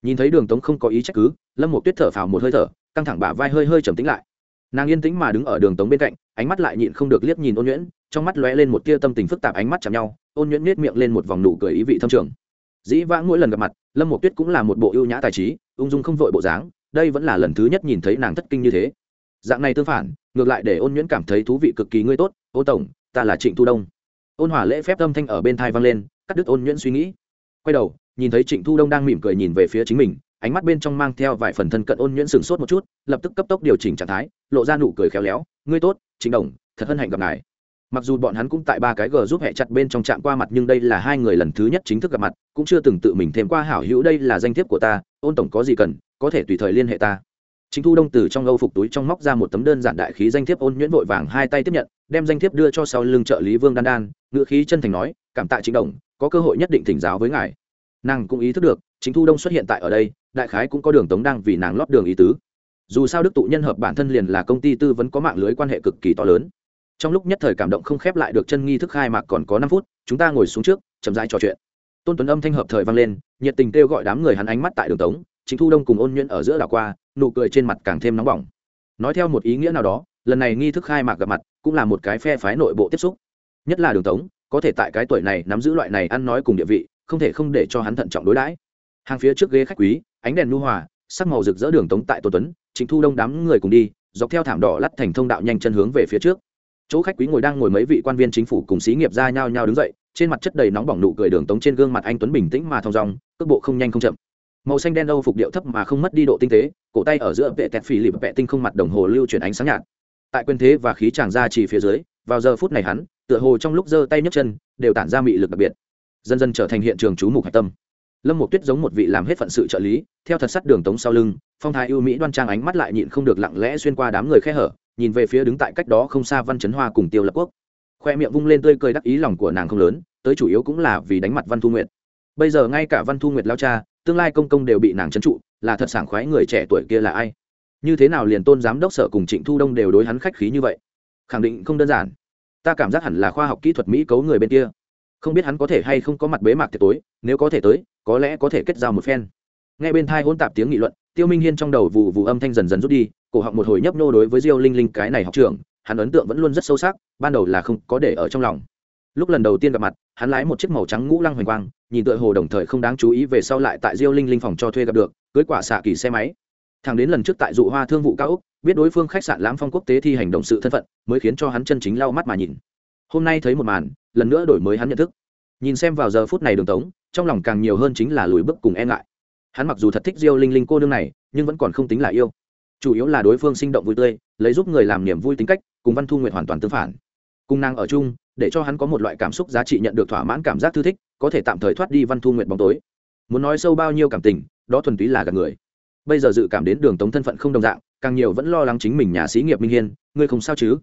nhìn thấy đường tống không có ý trách cứ, lâm một tuyết thở phào một hơi thở, căng thẳng bả vai hơi hơi trầm tính lại. Nàng yên tĩnh mà đứng ở đường tống bên cạnh, ánh mắt lại nhịn không được liếc nhìn ôn nhuyễn, trong mắt lóe lên một tia tâm tình phức tạp ánh mắt chạm nhau, ôn nhuyễn nết miệng lên một vòng nụ cười ý vị thâm trường. Dĩ vãng mỗi lần gặp mặt, lâm một tuyết cũng là một bộ ưu nhã tài trí, ung dung không vội bộ dáng, đây vẫn là lần thứ nhất nhìn thấy nàng thất kinh như thế. Dạng này tương phản, ngược lại để ôn nhuyễn cảm thấy thú vị cực kỳ ngươi tốt, ô tổng, ta là trịnh thu đông. Ôn hòa lễ phép âm thanh ở bên thai vang lên, cắt đứt ôn nhuyễn suy nghĩ. Quay đầu nhìn thấy trịnh thu đông đang mỉm cười nhìn về phía chính mình, ánh mắt bên trong mang theo vài phần thân cận ôn nhuyễn sừng sốt một chút, lập tức cấp tốc điều chỉnh trạng thái, lộ ra nụ cười khéo léo, ngươi tốt, trịnh đồng, thật hân hạnh gặp ngài. Mặc dù bọn hắn cũng tại ba cái g giúp hẹ chặt bên trong trạm qua mặt nhưng đây là hai người lần thứ nhất chính thức gặp mặt, cũng chưa từng tự mình thêm qua hảo hữu đây là danh thiếp của ta, ôn tổng có gì cần, có thể tùy thời liên hệ ta. Chính thu đông từ trong âu phục túi trong móc ra một tấm đơn giản đại khí danh thiếp ôn nhuyễn vội vàng hai tay tiếp nhận, đem danh thiếp đưa cho sau lưng trợ lý vương đan đan, ngữ khí chân thành nói, cảm tạ chính đồng, có cơ hội nhất định thỉnh giáo với ngài nàng cũng ý thức được, chính thu đông xuất hiện tại ở đây, đại khái cũng có đường tống đang vì nàng lót đường ý tứ. Dù sao đức tụ nhân hợp bản thân liền là công ty tư vấn có mạng lưới quan hệ cực kỳ to lớn. Trong lúc nhất thời cảm động không khép lại được chân nghi thức khai mạc còn có năm phút, chúng ta ngồi xuống trước, chậm rãi trò chuyện. Tôn tuấn âm thanh hợp thời vang lên, nhiệt tình kêu gọi đám người hắn ánh mắt tại đường tống, chính thu đông cùng ôn nhuyễn ở giữa đảo qua, nụ cười trên mặt càng thêm nóng bỏng. Nói theo một ý nghĩa nào đó, lần này nghi thức khai mạc gặp mặt cũng là một cái phe phái nội bộ tiếp xúc. Nhất là đường tống, có thể tại cái tuổi này nắm giữ loại này ăn nói cùng địa vị không thể không để cho hắn thận trọng đối đãi. Hàng phía trước ghế khách quý, ánh đèn nu hòa, sắc màu rực rỡ đường tống tại tô tuấn chính thu đông đám người cùng đi, dọc theo thảm đỏ lắt thành thông đạo nhanh chân hướng về phía trước. Chỗ khách quý ngồi đang ngồi mấy vị quan viên chính phủ cùng xí nghiệp ra nhau nhau đứng dậy, trên mặt chất đầy nóng bỏng nụ cười đường tống trên gương mặt anh tuấn bình tĩnh mà thong dong, cước bộ không nhanh không chậm. Màu xanh đen đâu phục điệu thấp mà không mất đi độ tinh tế, cổ tay ở giữa vệ tẹt phì lịp vệ tinh không mặt đồng hồ lưu chuyển ánh sáng nhạt. Tại quyền thế và khí tràng ra chỉ phía dưới, vào giờ phút này hắn, tựa hồ trong lúc giơ tay nhấc chân, đều tản ra mị lực đặc biệt dần dần trở thành hiện trường chú mục hạch tâm. Lâm một tuyết giống một vị làm hết phận sự trợ lý, theo thật sắt đường tống sau lưng, phong thái ưu mỹ đoan trang ánh mắt lại nhịn không được lặng lẽ xuyên qua đám người khe hở, nhìn về phía đứng tại cách đó không xa văn chấn hoa cùng tiêu lập quốc. Khoe miệng vung lên tươi cười đắc ý lòng của nàng không lớn, tới chủ yếu cũng là vì đánh mặt văn thu nguyệt. Bây giờ ngay cả văn thu nguyệt lao cha, tương lai công công đều bị nàng trấn trụ, là thật sảng khoái người trẻ tuổi kia là ai? Như thế nào liền tôn giám đốc sở cùng trịnh thu đông đều đối hắn khách khí như vậy? Khẳng định không đơn giản. Ta cảm giác hẳn là khoa học kỹ thuật mỹ cấu người bên kia không biết hắn có thể hay không có mặt bế mạc tiệc tối, nếu có thể tới, có lẽ có thể kết giao một phen. Ngay bên thai hôn tạp tiếng nghị luận, tiêu minh hiên trong đầu vụ vụ âm thanh dần dần rút đi, cổ họng một hồi nhấp nô đối với diêu linh linh cái này học trưởng, hắn ấn tượng vẫn luôn rất sâu sắc, ban đầu là không có để ở trong lòng. Lúc lần đầu tiên gặp mặt, hắn lái một chiếc màu trắng ngũ lăng hoành quang, nhìn tựa hồ đồng thời không đáng chú ý về sau lại tại diêu linh linh phòng cho thuê gặp được, cưới quả xạ kỳ xe máy. Thằng đến lần trước tại dụ hoa thương vụ cao úc biết đối phương khách sạn lãm phong quốc tế thi hành động sự thân phận, mới khiến cho hắn chân chính lau mắt mà nhìn. Hôm nay thấy một màn lần nữa đổi mới hắn nhận thức. Nhìn xem vào giờ phút này đường tống, trong lòng càng nhiều hơn chính là lùi bước cùng e ngại. Hắn mặc dù thật thích diêu linh linh cô nương này, nhưng vẫn còn không tính là yêu. Chủ yếu là đối phương sinh động vui tươi, lấy giúp người làm niềm vui tính cách, cùng văn thu nguyện hoàn toàn tương phản. Cung năng ở chung, để cho hắn có một loại cảm xúc giá trị nhận được thỏa mãn cảm giác thư thích, có thể tạm thời thoát đi văn thu nguyện bóng tối. Muốn nói sâu bao nhiêu cảm tình, đó thuần túy là gặp người. Bây giờ dự cảm đến đường tống thân phận không đồng dạng, càng nhiều vẫn lo lắng chính mình nhà sĩ nghiệp minh hiên, ngươi không sao chứ?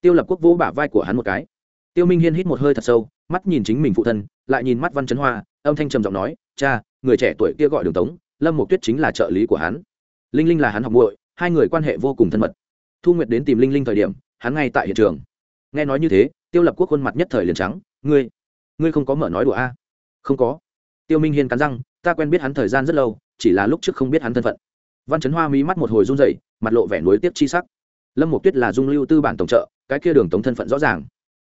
Tiêu lập quốc vỗ bả vai của hắn một cái tiêu minh hiên hít một hơi thật sâu, mắt nhìn chính mình phụ thân, lại nhìn mắt văn chấn hoa, âm thanh trầm giọng nói, cha, người trẻ tuổi kia gọi đường tống, lâm mục tuyết chính là trợ lý của hắn. Linh linh là hắn học muội, hai người quan hệ vô cùng thân mật. Thu nguyệt đến tìm linh linh thời điểm, hắn ngay tại hiện trường. Nghe nói như thế, tiêu lập quốc khuôn mặt nhất thời liền trắng, ngươi ngươi không có mở nói đùa a? Không có. Tiêu minh hiên cắn răng, ta quen biết hắn thời gian rất lâu, chỉ là lúc trước không biết hắn thân phận. Văn chấn hoa mí mắt một hồi run rẩy, mặt lộ vẻ nối tiếp chi sắc. Lâm mục tuyết là dung lưu tư bản tổng trợ, cái kia đường tống thân phận rõ ràng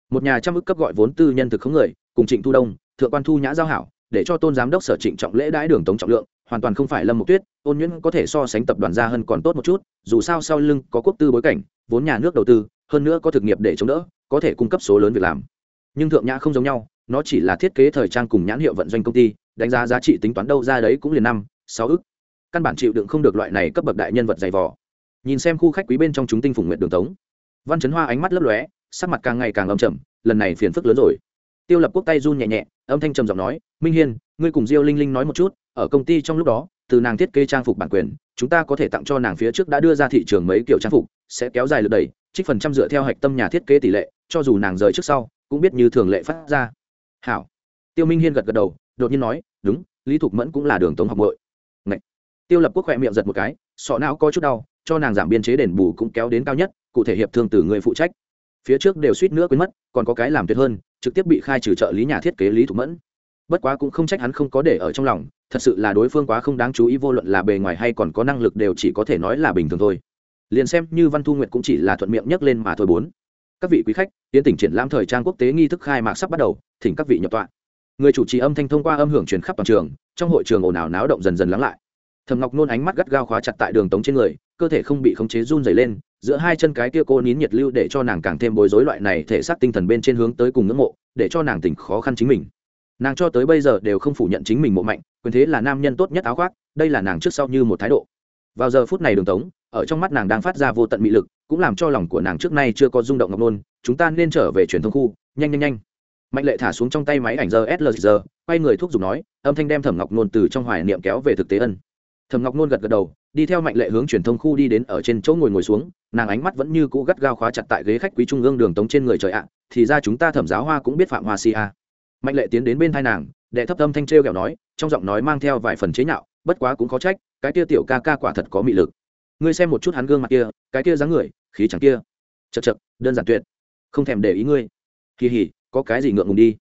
một nhà trăm ức cấp gọi vốn tư nhân thực không người, cùng trịnh thu đông, thượng quan thu nhã giao hảo, để cho tôn giám đốc sở trịnh trọng lễ đãi đường tống trọng lượng, hoàn toàn không phải lâm mục tuyết, ôn nhuyễn có thể so sánh tập đoàn gia hơn còn tốt một chút, dù sao sau lưng có quốc tư bối cảnh, vốn nhà nước đầu tư, hơn nữa có thực nghiệp để chống đỡ, có thể cung cấp số lớn việc làm. Nhưng thượng nhã không giống nhau, nó chỉ là thiết kế thời trang cùng nhãn hiệu vận doanh công ty, đánh giá giá trị tính toán đâu ra đấy cũng liền năm, sáu ức căn bản chịu đựng không được loại này cấp bậc đại nhân vật dày vò. Nhìn xem khu khách quý bên trong chúng tinh phùng nguyện đường tống. Văn chấn hoa ánh mắt lấp lóe sắc mặt càng ngày càng âm trầm, lần này phiền phức lớn rồi. Tiêu lập quốc tay run nhẹ nhẹ, âm thanh trầm giọng nói, minh hiên, ngươi cùng diêu linh linh nói một chút, ở công ty trong lúc đó, từ nàng thiết kế trang phục bản quyền, chúng ta có thể tặng cho nàng phía trước đã đưa ra thị trường mấy kiểu trang phục, sẽ kéo dài lực đẩy, trích phần trăm dựa theo hạch tâm nhà thiết kế tỷ lệ, cho dù nàng rời trước sau, cũng biết như thường lệ phát ra. Hảo. Tiêu minh hiên gật gật đầu, đột nhiên nói, đúng, lý thục mẫn cũng là đường tống học bội Ngậy. tiêu lập quốc khỏe miệng giật một cái, sọ não có chút đau, cho nàng giảm biên chế đền bù cũng kéo đến cao nhất, cụ thể hiệp thương từ người phụ trách phía trước đều suýt nữa quên mất, còn có cái làm tuyệt hơn, trực tiếp bị khai trừ trợ lý nhà thiết kế lý thục mẫn. Bất quá cũng không trách hắn không có để ở trong lòng, thật sự là đối phương quá không đáng chú ý, vô luận là bề ngoài hay còn có năng lực đều chỉ có thể nói là bình thường thôi. Liền xem như văn thu nguyệt cũng chỉ là thuận miệng nhấc lên mà thôi bốn. Các vị quý khách, tiến tỉnh triển lãm thời trang quốc tế nghi thức khai mạc sắp bắt đầu, thỉnh các vị nhập tọa. Người chủ trì âm thanh thông qua âm hưởng truyền khắp toàn trường, trong hội trường ồn ào náo động dần dần lắng lại. Thầm ngọc nôn ánh mắt gắt gao khóa chặt tại đường tống trên người cơ thể không bị khống chế run dày lên, giữa hai chân cái kia cô nín nhiệt lưu để cho nàng càng thêm bối rối loại này thể xác tinh thần bên trên hướng tới cùng ngưỡng mộ, để cho nàng tỉnh khó khăn chính mình. Nàng cho tới bây giờ đều không phủ nhận chính mình mộ mạnh, quyền thế là nam nhân tốt nhất áo khoác, đây là nàng trước sau như một thái độ. Vào giờ phút này đường tống, ở trong mắt nàng đang phát ra vô tận mị lực, cũng làm cho lòng của nàng trước nay chưa có rung động ngọc nôn, chúng ta nên trở về truyền thông khu, nhanh nhanh nhanh. Mạnh lệ thả xuống trong tay máy ảnh giờ slg quay người thuốc dùng nói, âm thanh đem thẩm ngọc nôn từ trong hoài niệm kéo về thực tế ân. Thẩm ngọc nôn gật gật đầu đi theo mạnh lệ hướng truyền thông khu đi đến ở trên chỗ ngồi ngồi xuống, nàng ánh mắt vẫn như cũ gắt gao khóa chặt tại ghế khách quý trung ương đường tống trên người trời ạ, thì ra chúng ta thẩm giáo hoa cũng biết phạm hoa si a. Mạnh lệ tiến đến bên thai nàng, đệ thấp âm thanh t r kẹo nói, trong giọng nói mang theo vài phần chế nhạo, bất quá cũng có trách, cái kia tiểu ca ca quả thật có mị lực. Ngươi xem một chút hắn gương mặt kia, cái kia dáng người, khí chẳng kia. Chật chật đơn giản tuyệt. Không thèm để ý ngươi. Kỳ hỉ, có cái gì ngượng ngùng đi.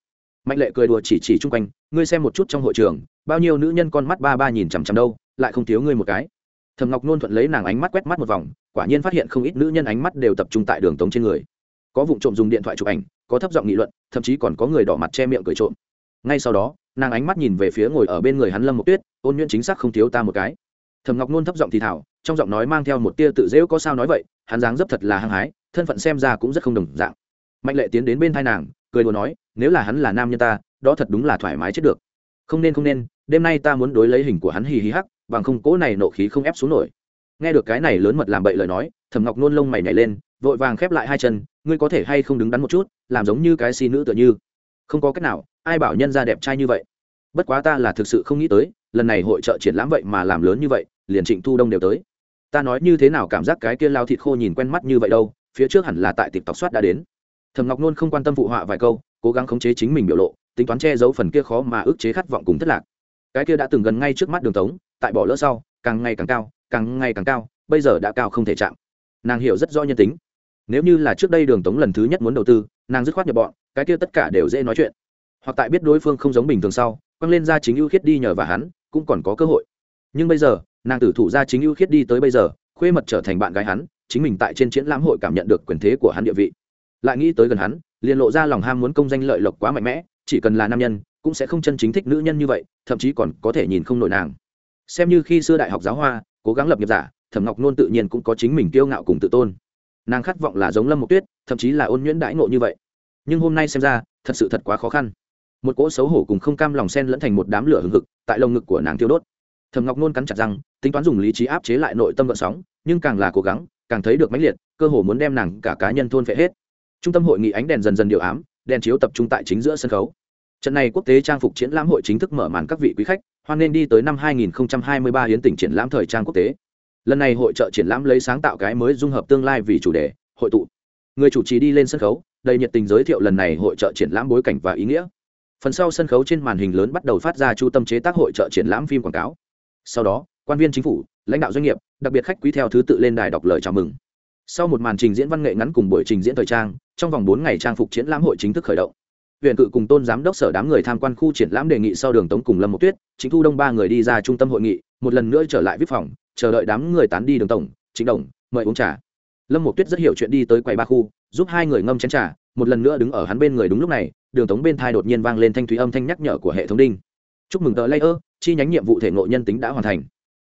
Mạnh lệ cười đùa chỉ chỉ chung quanh, ngươi xem một chút trong hội trường, bao nhiêu nữ nhân con mắt ba ba nhìn chằm chằm đâu, lại không thiếu ngươi một cái thầm ngọc nôn thuận lấy nàng ánh mắt quét mắt một vòng, quả nhiên phát hiện không ít nữ nhân ánh mắt đều tập trung tại đường tống trên người. Có vụ trộm dùng điện thoại chụp ảnh, có thấp giọng nghị luận, thậm chí còn có người đỏ mặt che miệng cười trộm. Ngay sau đó, nàng ánh mắt nhìn về phía ngồi ở bên người hắn lâm một tuyết, ôn nhuyễn chính xác không thiếu ta một cái. Thầm ngọc nôn thấp giọng thì thảo trong giọng nói mang theo một tia tự dễu có sao nói vậy, hắn dáng dấp thật là hăng hái, thân phận xem ra cũng rất không đồng dạng. Mạnh lệ tiến đến bên thai nàng, cười đùa nói, nếu là hắn là nam nhân ta, đó thật đúng là thoải mái chết được. Không nên không nên, đêm nay ta muốn đối lấy hình của hắn hì hì hắc bằng không cỗ này nộ khí không ép xuống nổi. Nghe được cái này lớn mật làm bậy lời nói thầm ngọc nôn lông mày nhảy lên, vội vàng khép lại hai chân, ngươi có thể hay không đứng đắn một chút, làm giống như cái si nữ tựa như? Không có cách nào, ai bảo nhân ra đẹp trai như vậy? Bất quá ta là thực sự không nghĩ tới, lần này hội trợ triển lãm vậy mà làm lớn như vậy, liền trịnh thu đông đều tới. Ta nói như thế nào cảm giác cái kia lao thịt khô nhìn quen mắt như vậy đâu, phía trước hẳn là tại tịp tọc soát đã đến. Thầm ngọc nôn không quan tâm phụ họa vài câu, cố gắng khống chế chính mình biểu lộ, tính toán che giấu phần kia khó mà ức chế khát vọng cùng thất lạc. Cái kia đã từng gần ngay trước mắt đường tống tại bỏ lỡ sau, càng ngày càng cao, càng ngày càng cao, bây giờ đã cao không thể chạm. Nàng hiểu rất rõ nhân tính. Nếu như là trước đây đường tống lần thứ nhất muốn đầu tư, nàng dứt khoát nhập bọn, cái kia tất cả đều dễ nói chuyện. Hoặc tại biết đối phương không giống bình thường sau, quăng lên ra chính ưu khiết đi nhờ và hắn, cũng còn có cơ hội. Nhưng bây giờ, nàng tử thủ ra chính ưu khiết đi tới bây giờ, khuê mật trở thành bạn gái hắn, chính mình tại trên triển lãm hội cảm nhận được quyền thế của hắn địa vị. Lại nghĩ tới gần hắn, liền lộ ra lòng ham muốn công danh lợi lộc quá mạnh mẽ, chỉ cần là nam nhân, cũng sẽ không chân chính thích nữ nhân như vậy, thậm chí còn có thể nhìn không nổi nàng xem như khi xưa đại học giáo hoa, cố gắng lập nghiệp giả, thẩm ngọc nôn tự nhiên cũng có chính mình kiêu ngạo cùng tự tôn. Nàng khát vọng là giống lâm một tuyết, thậm chí là ôn nhuyễn đãi ngộ như vậy. Nhưng hôm nay xem ra, thật sự thật quá khó khăn. Một cỗ xấu hổ cùng không cam lòng sen lẫn thành một đám lửa hừng hực, tại lồng ngực của nàng tiêu đốt. Thầm ngọc nôn cắn chặt răng, tính toán dùng lý trí áp chế lại nội tâm gợn sóng, nhưng càng là cố gắng, càng thấy được mãnh liệt, cơ hồ muốn đem nàng cả cá nhân thôn phệ hết. Trung tâm hội nghị ánh đèn dần dần điều ám, đèn chiếu tập trung tại chính giữa sân khấu. Trận này quốc tế trang phục triển lãm hội chính thức mở màn các vị quý khách hoan nên đi tới năm 2023 hiến tỉnh triển lãm thời trang quốc tế. Lần này hội trợ triển lãm lấy sáng tạo cái mới dung hợp tương lai vì chủ đề, hội tụ. Người chủ trì đi lên sân khấu, đầy nhiệt tình giới thiệu lần này hội trợ triển lãm bối cảnh và ý nghĩa. Phần sau sân khấu trên màn hình lớn bắt đầu phát ra chu tâm chế tác hội trợ triển lãm phim quảng cáo. Sau đó, quan viên chính phủ, lãnh đạo doanh nghiệp, đặc biệt khách quý theo thứ tự lên đài đọc lời chào mừng. Sau một màn trình diễn văn nghệ ngắn cùng buổi trình diễn thời trang, trong vòng bốn ngày trang phục triển lãm hội chính thức khởi động huyện cự cùng tôn giám đốc sở đám người tham quan khu triển lãm đề nghị sau đường tống cùng lâm một tuyết, chính thu đông ba người đi ra trung tâm hội nghị, một lần nữa trở lại vip phòng, chờ đợi đám người tán đi đường tổng chính đồng, mời uống trà. Lâm một tuyết rất hiểu chuyện đi tới quầy ba khu, giúp hai người ngâm chén trà, một lần nữa đứng ở hắn bên người đúng lúc này, đường tống bên thai đột nhiên vang lên thanh thúy âm thanh nhắc nhở của hệ thống đinh. Chúc mừng tờ layer, chi nhánh nhiệm vụ thể ngộ nhân tính đã hoàn thành.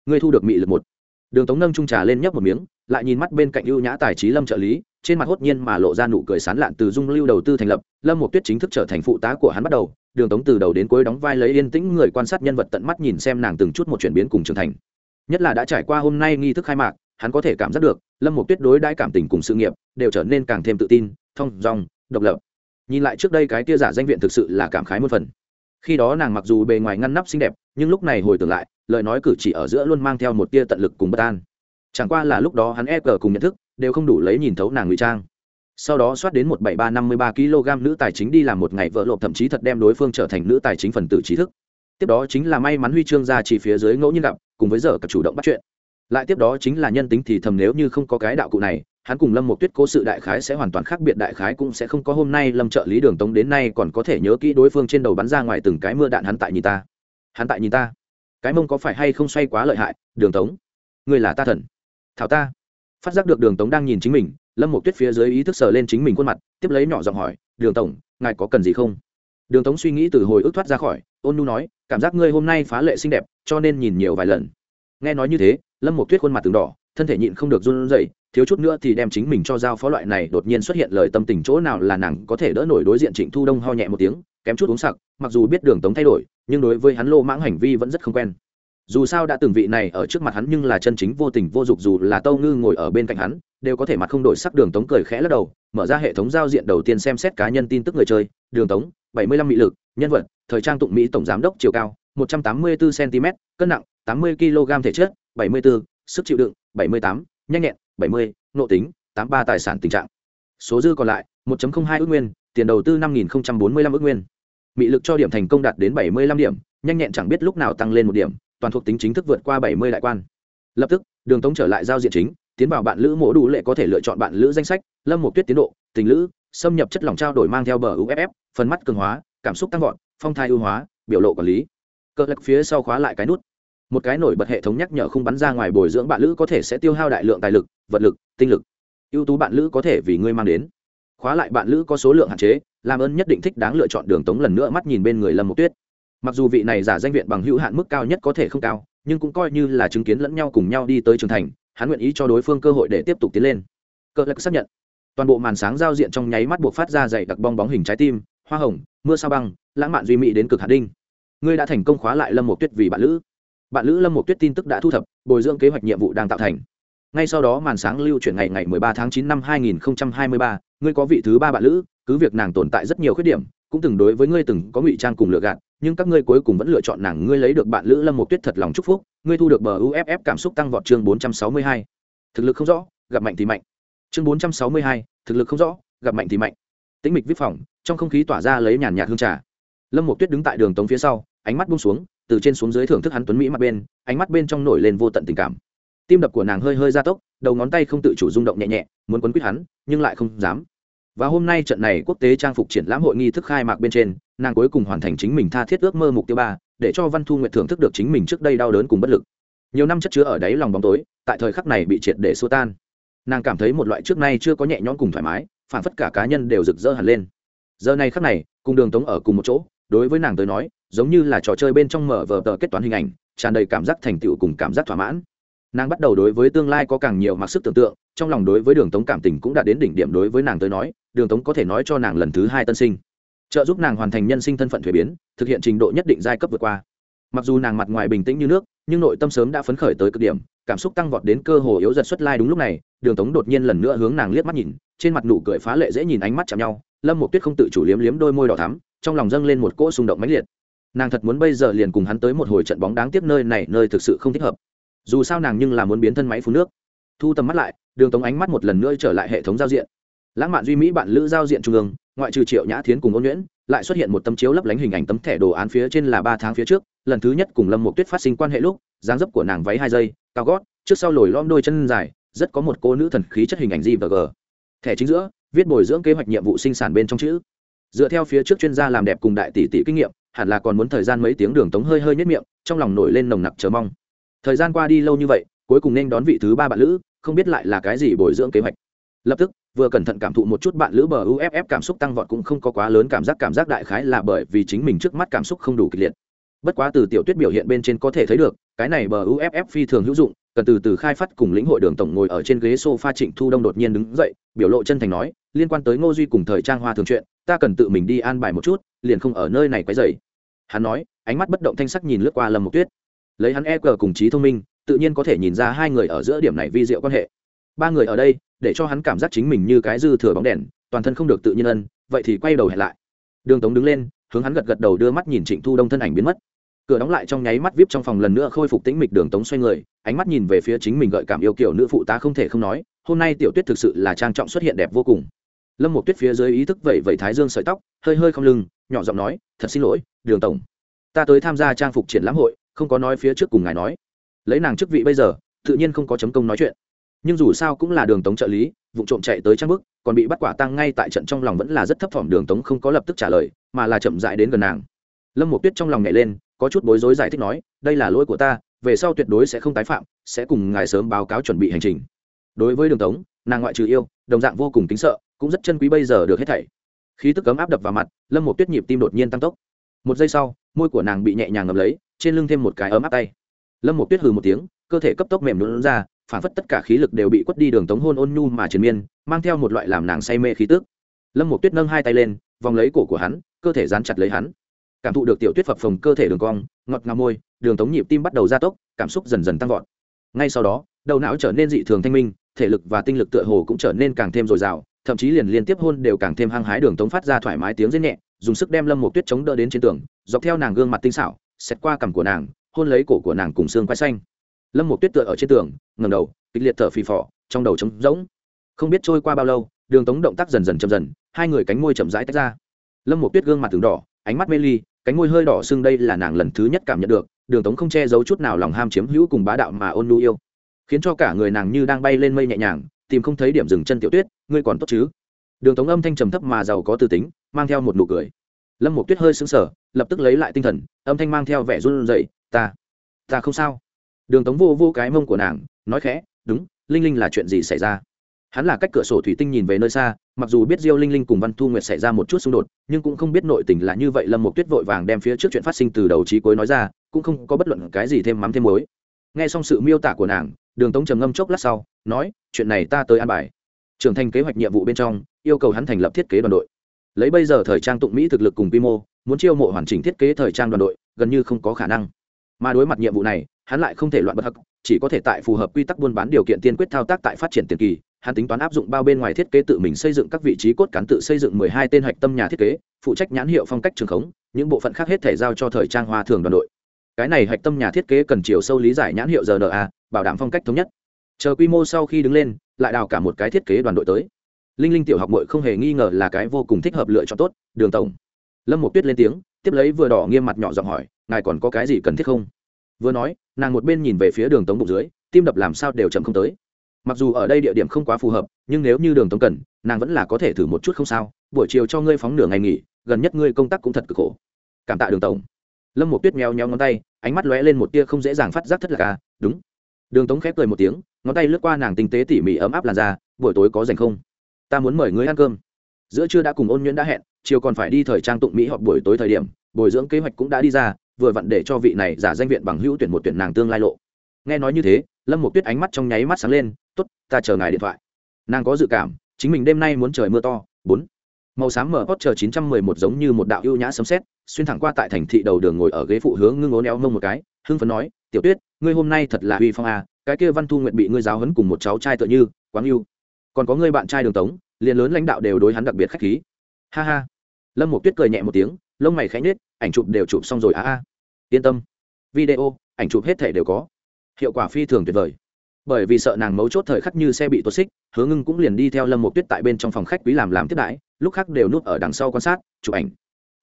Ngươi thu được mị lực một. Đường tống nâng trung trà lên nhấp một miếng, lại nhìn mắt bên cạnh ưu nhã tài trí lâm trợ lý trên mặt hốt nhiên mà lộ ra nụ cười sán lạn từ dung lưu đầu tư thành lập, lâm một tuyết chính thức trở thành phụ tá của hắn bắt đầu, đường tống từ đầu đến cuối đóng vai lấy yên tĩnh người quan sát nhân vật tận mắt nhìn xem nàng từng chút một chuyển biến cùng trưởng thành. Nhất là đã trải qua hôm nay nghi thức khai mạc, hắn có thể cảm giác được, lâm một tuyết đối đãi cảm tình cùng sự nghiệp đều trở nên càng thêm tự tin, thông dong, độc lập. Nhìn lại trước đây cái tia giả danh viện thực sự là cảm khái một phần. Khi đó nàng mặc dù bề ngoài ngăn nắp xinh đẹp, nhưng lúc này hồi tưởng lại, lời nói cử chỉ ở giữa luôn mang theo một tia tận lực cùng bất an. Chẳng qua là lúc đó hắn e cờ cùng nhận thức đều không đủ lấy nhìn thấu nàng ngụy trang. Sau đó soát đến một bảy ba năm mươi ba kg nữ tài chính đi làm một ngày vợ lộp thậm chí thật đem đối phương trở thành nữ tài chính phần tử trí thức. Tiếp đó chính là may mắn huy chương ra chỉ phía dưới ngẫu nhiên gặp, cùng với giờ cả chủ động bắt chuyện. Lại tiếp đó chính là nhân tính thì thầm nếu như không có cái đạo cụ này, hắn cùng lâm một tuyết cố sự đại khái sẽ hoàn toàn khác biệt, đại khái cũng sẽ không có hôm nay lâm trợ lý đường tống đến nay còn có thể nhớ kỹ đối phương trên đầu bắn ra ngoài từng cái mưa đạn hắn tại nhìn ta. Hắn tại nhìn ta. Cái mông có phải hay không xoay quá lợi hại, đường tống? Người là ta thần. Thảo ta phát giác được đường tống đang nhìn chính mình, lâm một tuyết phía dưới ý thức sờ lên chính mình khuôn mặt, tiếp lấy nhỏ giọng hỏi, đường tổng, ngài có cần gì không? Đường tống suy nghĩ từ hồi ức thoát ra khỏi, ôn nu nói, cảm giác ngươi hôm nay phá lệ xinh đẹp, cho nên nhìn nhiều vài lần. Nghe nói như thế, lâm một tuyết khuôn mặt từng đỏ, thân thể nhịn không được run rẩy, thiếu chút nữa thì đem chính mình cho giao phó loại này đột nhiên xuất hiện lời tâm tình chỗ nào là nàng có thể đỡ nổi đối diện trịnh thu đông ho nhẹ một tiếng, kém chút uống sặc, mặc dù biết đường tống thay đổi, nhưng đối với hắn lô mãng hành vi vẫn rất không quen dù sao đã từng vị này ở trước mặt hắn nhưng là chân chính vô tình vô dục dù là tâu ngư ngồi ở bên cạnh hắn, đều có thể mặt không đổi sắc đường tống cười khẽ lắc đầu, mở ra hệ thống giao diện đầu tiên xem xét cá nhân tin tức người chơi, đường tống, bảy mươi lăm mỹ lực, nhân vật, thời trang tụng mỹ tổng giám đốc chiều cao, một trăm tám mươi bốn cm cân nặng, tám mươi kg thể chất, bảy mươi bốn sức chịu đựng, bảy mươi tám, nhanh nhẹn, bảy mươi, nộ tính, tám ba tài sản tình trạng. Số dư còn lại, một hai ước nguyên, tiền đầu tư năm nghìn bốn mươi lăm ước nguyên. Mị lực cho điểm thành công đạt đến bảy mươi lăm điểm, nhanh nhẹn chẳng biết lúc nào tăng lên một điểm toàn thuộc tính chính thức vượt qua bảy mươi đại quan. Lập tức, đường tống trở lại giao diện chính, tiến vào bạn lữ mổ đủ lệ có thể lựa chọn bạn lữ danh sách, lâm một tuyết tiến độ, tình lữ, xâm nhập chất lỏng trao đổi mang theo bờ uff phần mắt cường hóa, cảm xúc tăng vọt, phong thai ưu hóa, biểu lộ quản lý. Cơ lực phía sau khóa lại cái nút. Một cái nổi bật hệ thống nhắc nhở không bắn ra ngoài bồi dưỡng bạn lữ có thể sẽ tiêu hao đại lượng tài lực, vật lực, tinh lực. Ưu tú bạn lữ có thể vì ngươi mang đến. Khóa lại bạn lữ có số lượng hạn chế, làm ơn nhất định thích đáng lựa chọn đường tống lần nữa mắt nhìn bên người lâm một tuyết mặc dù vị này giả danh viện bằng hữu hạn mức cao nhất có thể không cao nhưng cũng coi như là chứng kiến lẫn nhau cùng nhau đi tới trưởng thành hắn nguyện ý cho đối phương cơ hội để tiếp tục tiến lên. Cơ lạc xác nhận. Toàn bộ màn sáng giao diện trong nháy mắt buộc phát ra dày đặc bong bóng hình trái tim hoa hồng mưa sao băng lãng mạn duy mỹ đến cực hạt đinh. Ngươi đã thành công khóa lại lâm một tuyết vì bạn lữ. Bạn lữ lâm một tuyết tin tức đã thu thập bồi dưỡng kế hoạch nhiệm vụ đang tạo thành. Ngay sau đó màn sáng lưu chuyển ngày ngày 13 tháng 9 năm 2023, ngươi có vị thứ ba bạn lữ cứ việc nàng tồn tại rất nhiều khuyết điểm cũng từng đối với ngươi từng có ngụy trang cùng lựa gạt nhưng các ngươi cuối cùng vẫn lựa chọn nàng ngươi lấy được bạn lữ lâm một tuyết thật lòng chúc phúc ngươi thu được bờ uff cảm xúc tăng vọt chương 462. thực lực không rõ gặp mạnh thì mạnh. Chương 462, thực lực không rõ gặp mạnh thì mạnh. Tĩnh mịch viết phòng trong không khí tỏa ra lấy nhàn nhạt hương trà. Lâm một tuyết đứng tại đường tống phía sau ánh mắt buông xuống từ trên xuống dưới thưởng thức hắn tuấn mỹ mặt bên ánh mắt bên trong nổi lên vô tận tình cảm. Tim đập của nàng hơi hơi gia tốc đầu ngón tay không tự chủ rung động nhẹ nhẹ muốn quấn quýt hắn nhưng lại không dám và hôm nay trận này quốc tế trang phục triển lãm hội nghi thức khai mạc bên trên, nàng cuối cùng hoàn thành chính mình tha thiết ước mơ mục tiêu ba, để cho văn thu nguyện thưởng thức được chính mình trước đây đau đớn cùng bất lực. Nhiều năm chất chứa ở đáy lòng bóng tối, tại thời khắc này bị triệt để xua tan. Nàng cảm thấy một loại trước nay chưa có nhẹ nhõm cùng thoải mái, phản phất cả cá nhân đều rực rỡ hẳn lên. Giờ này khắc này, cùng đường tống ở cùng một chỗ, đối với nàng tới nói, giống như là trò chơi bên trong mở vờ tờ kết toán hình ảnh, tràn đầy cảm giác thành tựu cùng cảm giác thỏa mãn. Nàng bắt đầu đối với tương lai có càng nhiều mặc sức tưởng tượng trong lòng đối với đường tống cảm tình cũng đã đến đỉnh điểm đối với nàng tới nói, đường tống có thể nói cho nàng lần thứ hai tân sinh. Trợ giúp nàng hoàn thành nhân sinh thân phận thuế biến, thực hiện trình độ nhất định giai cấp vượt qua. Mặc dù nàng mặt ngoài bình tĩnh như nước, nhưng nội tâm sớm đã phấn khởi tới cực điểm, cảm xúc tăng vọt đến cơ hồ yếu giật xuất lai đúng lúc này, đường tống đột nhiên lần nữa hướng nàng liếc mắt nhìn, trên mặt nụ cười phá lệ dễ nhìn ánh mắt chạm nhau, lâm một tuyết không tự chủ liếm liếm đôi môi đỏ thắm, trong lòng dâng lên một cỗ xung động mãnh liệt. Nàng thật muốn bây giờ liền cùng hắn tới một hồi trận bóng đáng tiếc nơi này, nơi thực sự không thích hợp. Dù sao nàng nhưng là muốn biến thân máy phun nước. Thu tầm mắt lại đường tống ánh mắt một lần nữa trở lại hệ thống giao diện. Lãng mạn duy mỹ bạn lữ giao diện trung ương, ngoại trừ triệu nhã thiến cùng ôn nhuyễn, lại xuất hiện một tấm chiếu lấp lánh hình ảnh tấm thẻ đồ án phía trên là ba tháng phía trước, lần thứ nhất cùng lâm một tuyết phát sinh quan hệ lúc, dáng dấp của nàng váy hai giây cao gót, trước sau lồi lom đôi chân dài, rất có một cô nữ thần khí chất hình ảnh gì và g. Thẻ chính giữa, viết bồi dưỡng kế hoạch nhiệm vụ sinh sản bên trong chữ. Dựa theo phía trước chuyên gia làm đẹp cùng đại tỷ tỷ kinh nghiệm, hẳn là còn muốn thời gian mấy tiếng đường tống hơi hơi nhất miệng, trong lòng nổi lên nồng nặc chờ mong. Thời gian qua đi lâu như vậy, cuối cùng nên đón vị thứ ba bạn lữ không biết lại là cái gì bồi dưỡng kế hoạch. Lập tức, vừa cẩn thận cảm thụ một chút bạn lữ bờ uff cảm xúc tăng vọt cũng không có quá lớn cảm giác cảm giác đại khái là bởi vì chính mình trước mắt cảm xúc không đủ kịch liệt. Bất quá từ tiểu tuyết biểu hiện bên trên có thể thấy được, cái này bờ uff phi thường hữu dụng, cần từ từ khai phát cùng lĩnh hội đường tổng ngồi ở trên ghế sofa trịnh thu đông đột nhiên đứng dậy, biểu lộ chân thành nói, liên quan tới ngô duy cùng thời trang hoa thường chuyện, ta cần tự mình đi an bài một chút, liền không ở nơi này quấy dày hắn nói, ánh mắt bất động thanh sắc nhìn lướt qua lâm mộc tuyết. Lấy hắn e cờ cùng trí thông minh tự nhiên có thể nhìn ra hai người ở giữa điểm này vi diệu quan hệ. Ba người ở đây, để cho hắn cảm giác chính mình như cái dư thừa bóng đèn, toàn thân không được tự nhiên ân, vậy thì quay đầu hẹn lại. Đường tống đứng lên, hướng hắn gật gật đầu đưa mắt nhìn trịnh thu đông thân ảnh biến mất. Cửa đóng lại trong nháy mắt vip trong phòng lần nữa khôi phục tĩnh mịch đường tống xoay người, ánh mắt nhìn về phía chính mình gợi cảm yêu kiểu nữ phụ tá không thể không nói, hôm nay tiểu tuyết thực sự là trang trọng xuất hiện đẹp vô cùng. Lâm một tuyết phía dưới ý thức vậy vậy thái dương sợi tóc, hơi hơi không lưng, nhỏ giọng nói, thật xin lỗi, đường tổng. Ta tới tham gia trang phục triển lãm hội, không có nói phía trước cùng ngài nói lấy nàng chức vị bây giờ, tự nhiên không có chấm công nói chuyện. Nhưng dù sao cũng là đường tống trợ lý, vụ trộm chạy tới trang bức, còn bị bắt quả tăng ngay tại trận trong lòng vẫn là rất thấp thỏm, đường tống không có lập tức trả lời, mà là chậm dại đến gần nàng. Lâm một tuyết trong lòng nhảy lên, có chút bối rối giải thích nói, đây là lỗi của ta, về sau tuyệt đối sẽ không tái phạm, sẽ cùng ngài sớm báo cáo chuẩn bị hành trình. Đối với đường tống, nàng ngoại trừ yêu, đồng dạng vô cùng tính sợ, cũng rất chân quý bây giờ được hết thảy. Khí tức cấm áp đập vào mặt, lâm một tuyết nhịp tim đột nhiên tăng tốc. Một giây sau, môi của nàng bị nhẹ nhàng ngầm lấy, trên lưng thêm một cái ấm áp tay lâm một tuyết hừ một tiếng, cơ thể cấp tốc mềm lún ra, phản phất tất cả khí lực đều bị quất đi đường tống hôn ôn nhu mà triền miên, mang theo một loại làm nàng say mê khí tức. Lâm một tuyết nâng hai tay lên, vòng lấy cổ của hắn, cơ thể dán chặt lấy hắn. Cảm thụ được tiểu tuyết phập phồng cơ thể đường cong, ngọt ngào môi, đường tống nhịp tim bắt đầu gia tốc, cảm xúc dần dần tăng vọt. Ngay sau đó, đầu não trở nên dị thường thanh minh, thể lực và tinh lực tựa hồ cũng trở nên càng thêm dồi dào, thậm chí liền liên tiếp hôn đều càng thêm hăng hái đường tống phát ra thoải mái tiếng rên nhẹ, dùng sức đem lâm một tuyết chống đỡ đến trên tường, dọc theo nàng gương mặt tinh xảo xét qua cằm của nàng, hôn lấy cổ của nàng cùng xương quai xanh. Lâm một tuyết tựa ở trên tường ngầm đầu, kịch liệt thở phì phò, trong đầu trống rỗng. Không biết trôi qua bao lâu, đường tống động tác dần dần chậm dần, hai người cánh môi chậm rãi tách ra. Lâm một tuyết gương mặt từng đỏ, ánh mắt mê ly, cánh môi hơi đỏ xương đây là nàng lần thứ nhất cảm nhận được, đường tống không che giấu chút nào lòng ham chiếm hữu cùng bá đạo mà ôn lu yêu. Khiến cho cả người nàng như đang bay lên mây nhẹ nhàng, tìm không thấy điểm dừng chân tiểu tuyết, ngươi còn tốt chứ? Đường tống âm thanh trầm thấp mà giàu có từ tính, mang theo một nụ cười lâm một tuyết hơi sững sờ, lập tức lấy lại tinh thần, âm thanh mang theo vẻ run rẩy, ta ta không sao. Đường tống vô vô cái mông của nàng, nói khẽ, đúng, linh linh là chuyện gì xảy ra? Hắn là cách cửa sổ thủy tinh nhìn về nơi xa, mặc dù biết diêu linh linh cùng văn thu nguyệt xảy ra một chút xung đột, nhưng cũng không biết nội tình là như vậy. Lâm một tuyết vội vàng đem phía trước chuyện phát sinh từ đầu trí cuối nói ra, cũng không có bất luận cái gì thêm mắm thêm muối. Nghe xong sự miêu tả của nàng, đường tống trầm ngâm chốc lát sau, nói, chuyện này ta tới an bài. Trưởng thành kế hoạch nhiệm vụ bên trong, yêu cầu hắn thành lập thiết kế đoàn đội lấy bây giờ thời trang tụng mỹ thực lực cùng quy mô, muốn chiêu mộ hoàn chỉnh thiết kế thời trang đoàn đội, gần như không có khả năng. Mà đối mặt nhiệm vụ này, hắn lại không thể loạn bất hắc, chỉ có thể tại phù hợp quy tắc buôn bán điều kiện tiên quyết thao tác tại phát triển tiền kỳ, hắn tính toán áp dụng bao bên ngoài thiết kế tự mình xây dựng các vị trí cốt cán tự xây dựng mười hai tên hạch tâm nhà thiết kế, phụ trách nhãn hiệu phong cách trường khống, những bộ phận khác hết thể giao cho thời trang hoa thường đoàn đội. Cái này hạch tâm nhà thiết kế cần chiều sâu lý giải nhãn hiệu rna bảo đảm phong cách thống nhất. Chờ quy mô sau khi đứng lên, lại đào cả một cái thiết kế đoàn đội tới linh linh tiểu học mội không hề nghi ngờ là cái vô cùng thích hợp lựa chọn tốt, đường tổng. Lâm một tuyết lên tiếng, tiếp lấy vừa đỏ nghiêm mặt nhỏ giọng hỏi, ngài còn có cái gì cần thiết không? Vừa nói, nàng một bên nhìn về phía đường tống bụng dưới, tim đập làm sao đều chậm không tới. Mặc dù ở đây địa điểm không quá phù hợp, nhưng nếu như đường tống cần, nàng vẫn là có thể thử một chút không sao. Buổi chiều cho ngươi phóng nửa ngày nghỉ, gần nhất ngươi công tác cũng thật cực khổ. Cảm tạ đường tổng. Lâm một tuyết mèo nheo ngón tay, ánh mắt lóe lên một tia không dễ dàng phát giác thất lạc à đúng. Đường tống khép cười một tiếng, ngón tay lướt qua nàng tinh tế tỉ mỉ ấm áp làn da, buổi tối có dành không? Ta muốn mời ngươi ăn cơm. Giữa trưa đã cùng ôn nhuyễn đã hẹn chiều còn phải đi thời trang tụng mỹ họp buổi tối thời điểm bồi dưỡng kế hoạch cũng đã đi ra vừa vặn để cho vị này giả danh viện bằng hữu tuyển một tuyển nàng tương lai lộ. Nghe nói như thế lâm một tuyết ánh mắt trong nháy mắt sáng lên t ố t ta chờ ngài điện thoại. Nàng có dự cảm chính mình đêm nay muốn trời mưa to. Bốn. Màu xám mở hot chờ chín trăm mười một giống như một đạo ưu nhã sấm xét xuyên thẳng qua tại thành thị đầu đường ngồi ở ghế phụ hướng ngưng ố neo mông một cái hưng phấn nói tiểu tuyết ngươi hôm nay thật là uy phong à, cái kia văn thu nguyện bị ngươi giáo hấn cùng một cháu trai tựa như quáng yêu còn có người bạn trai đường tống, liền lớn lãnh đạo đều đối hắn đặc biệt khách khí. Ha ha. Lâm một tuyết cười nhẹ một tiếng, lông mày khẽ nhết ảnh chụp đều chụp xong rồi, a a. Yên tâm. Video, ảnh chụp hết thể đều có. Hiệu quả phi thường tuyệt vời. Bởi vì sợ nàng mấu chốt thời khắc như xe bị tuột xích, hứa ngưng cũng liền đi theo lâm một tuyết tại bên trong phòng khách quý làm làm tiếp đãi, lúc khác đều núp ở đằng sau quan sát, chụp ảnh.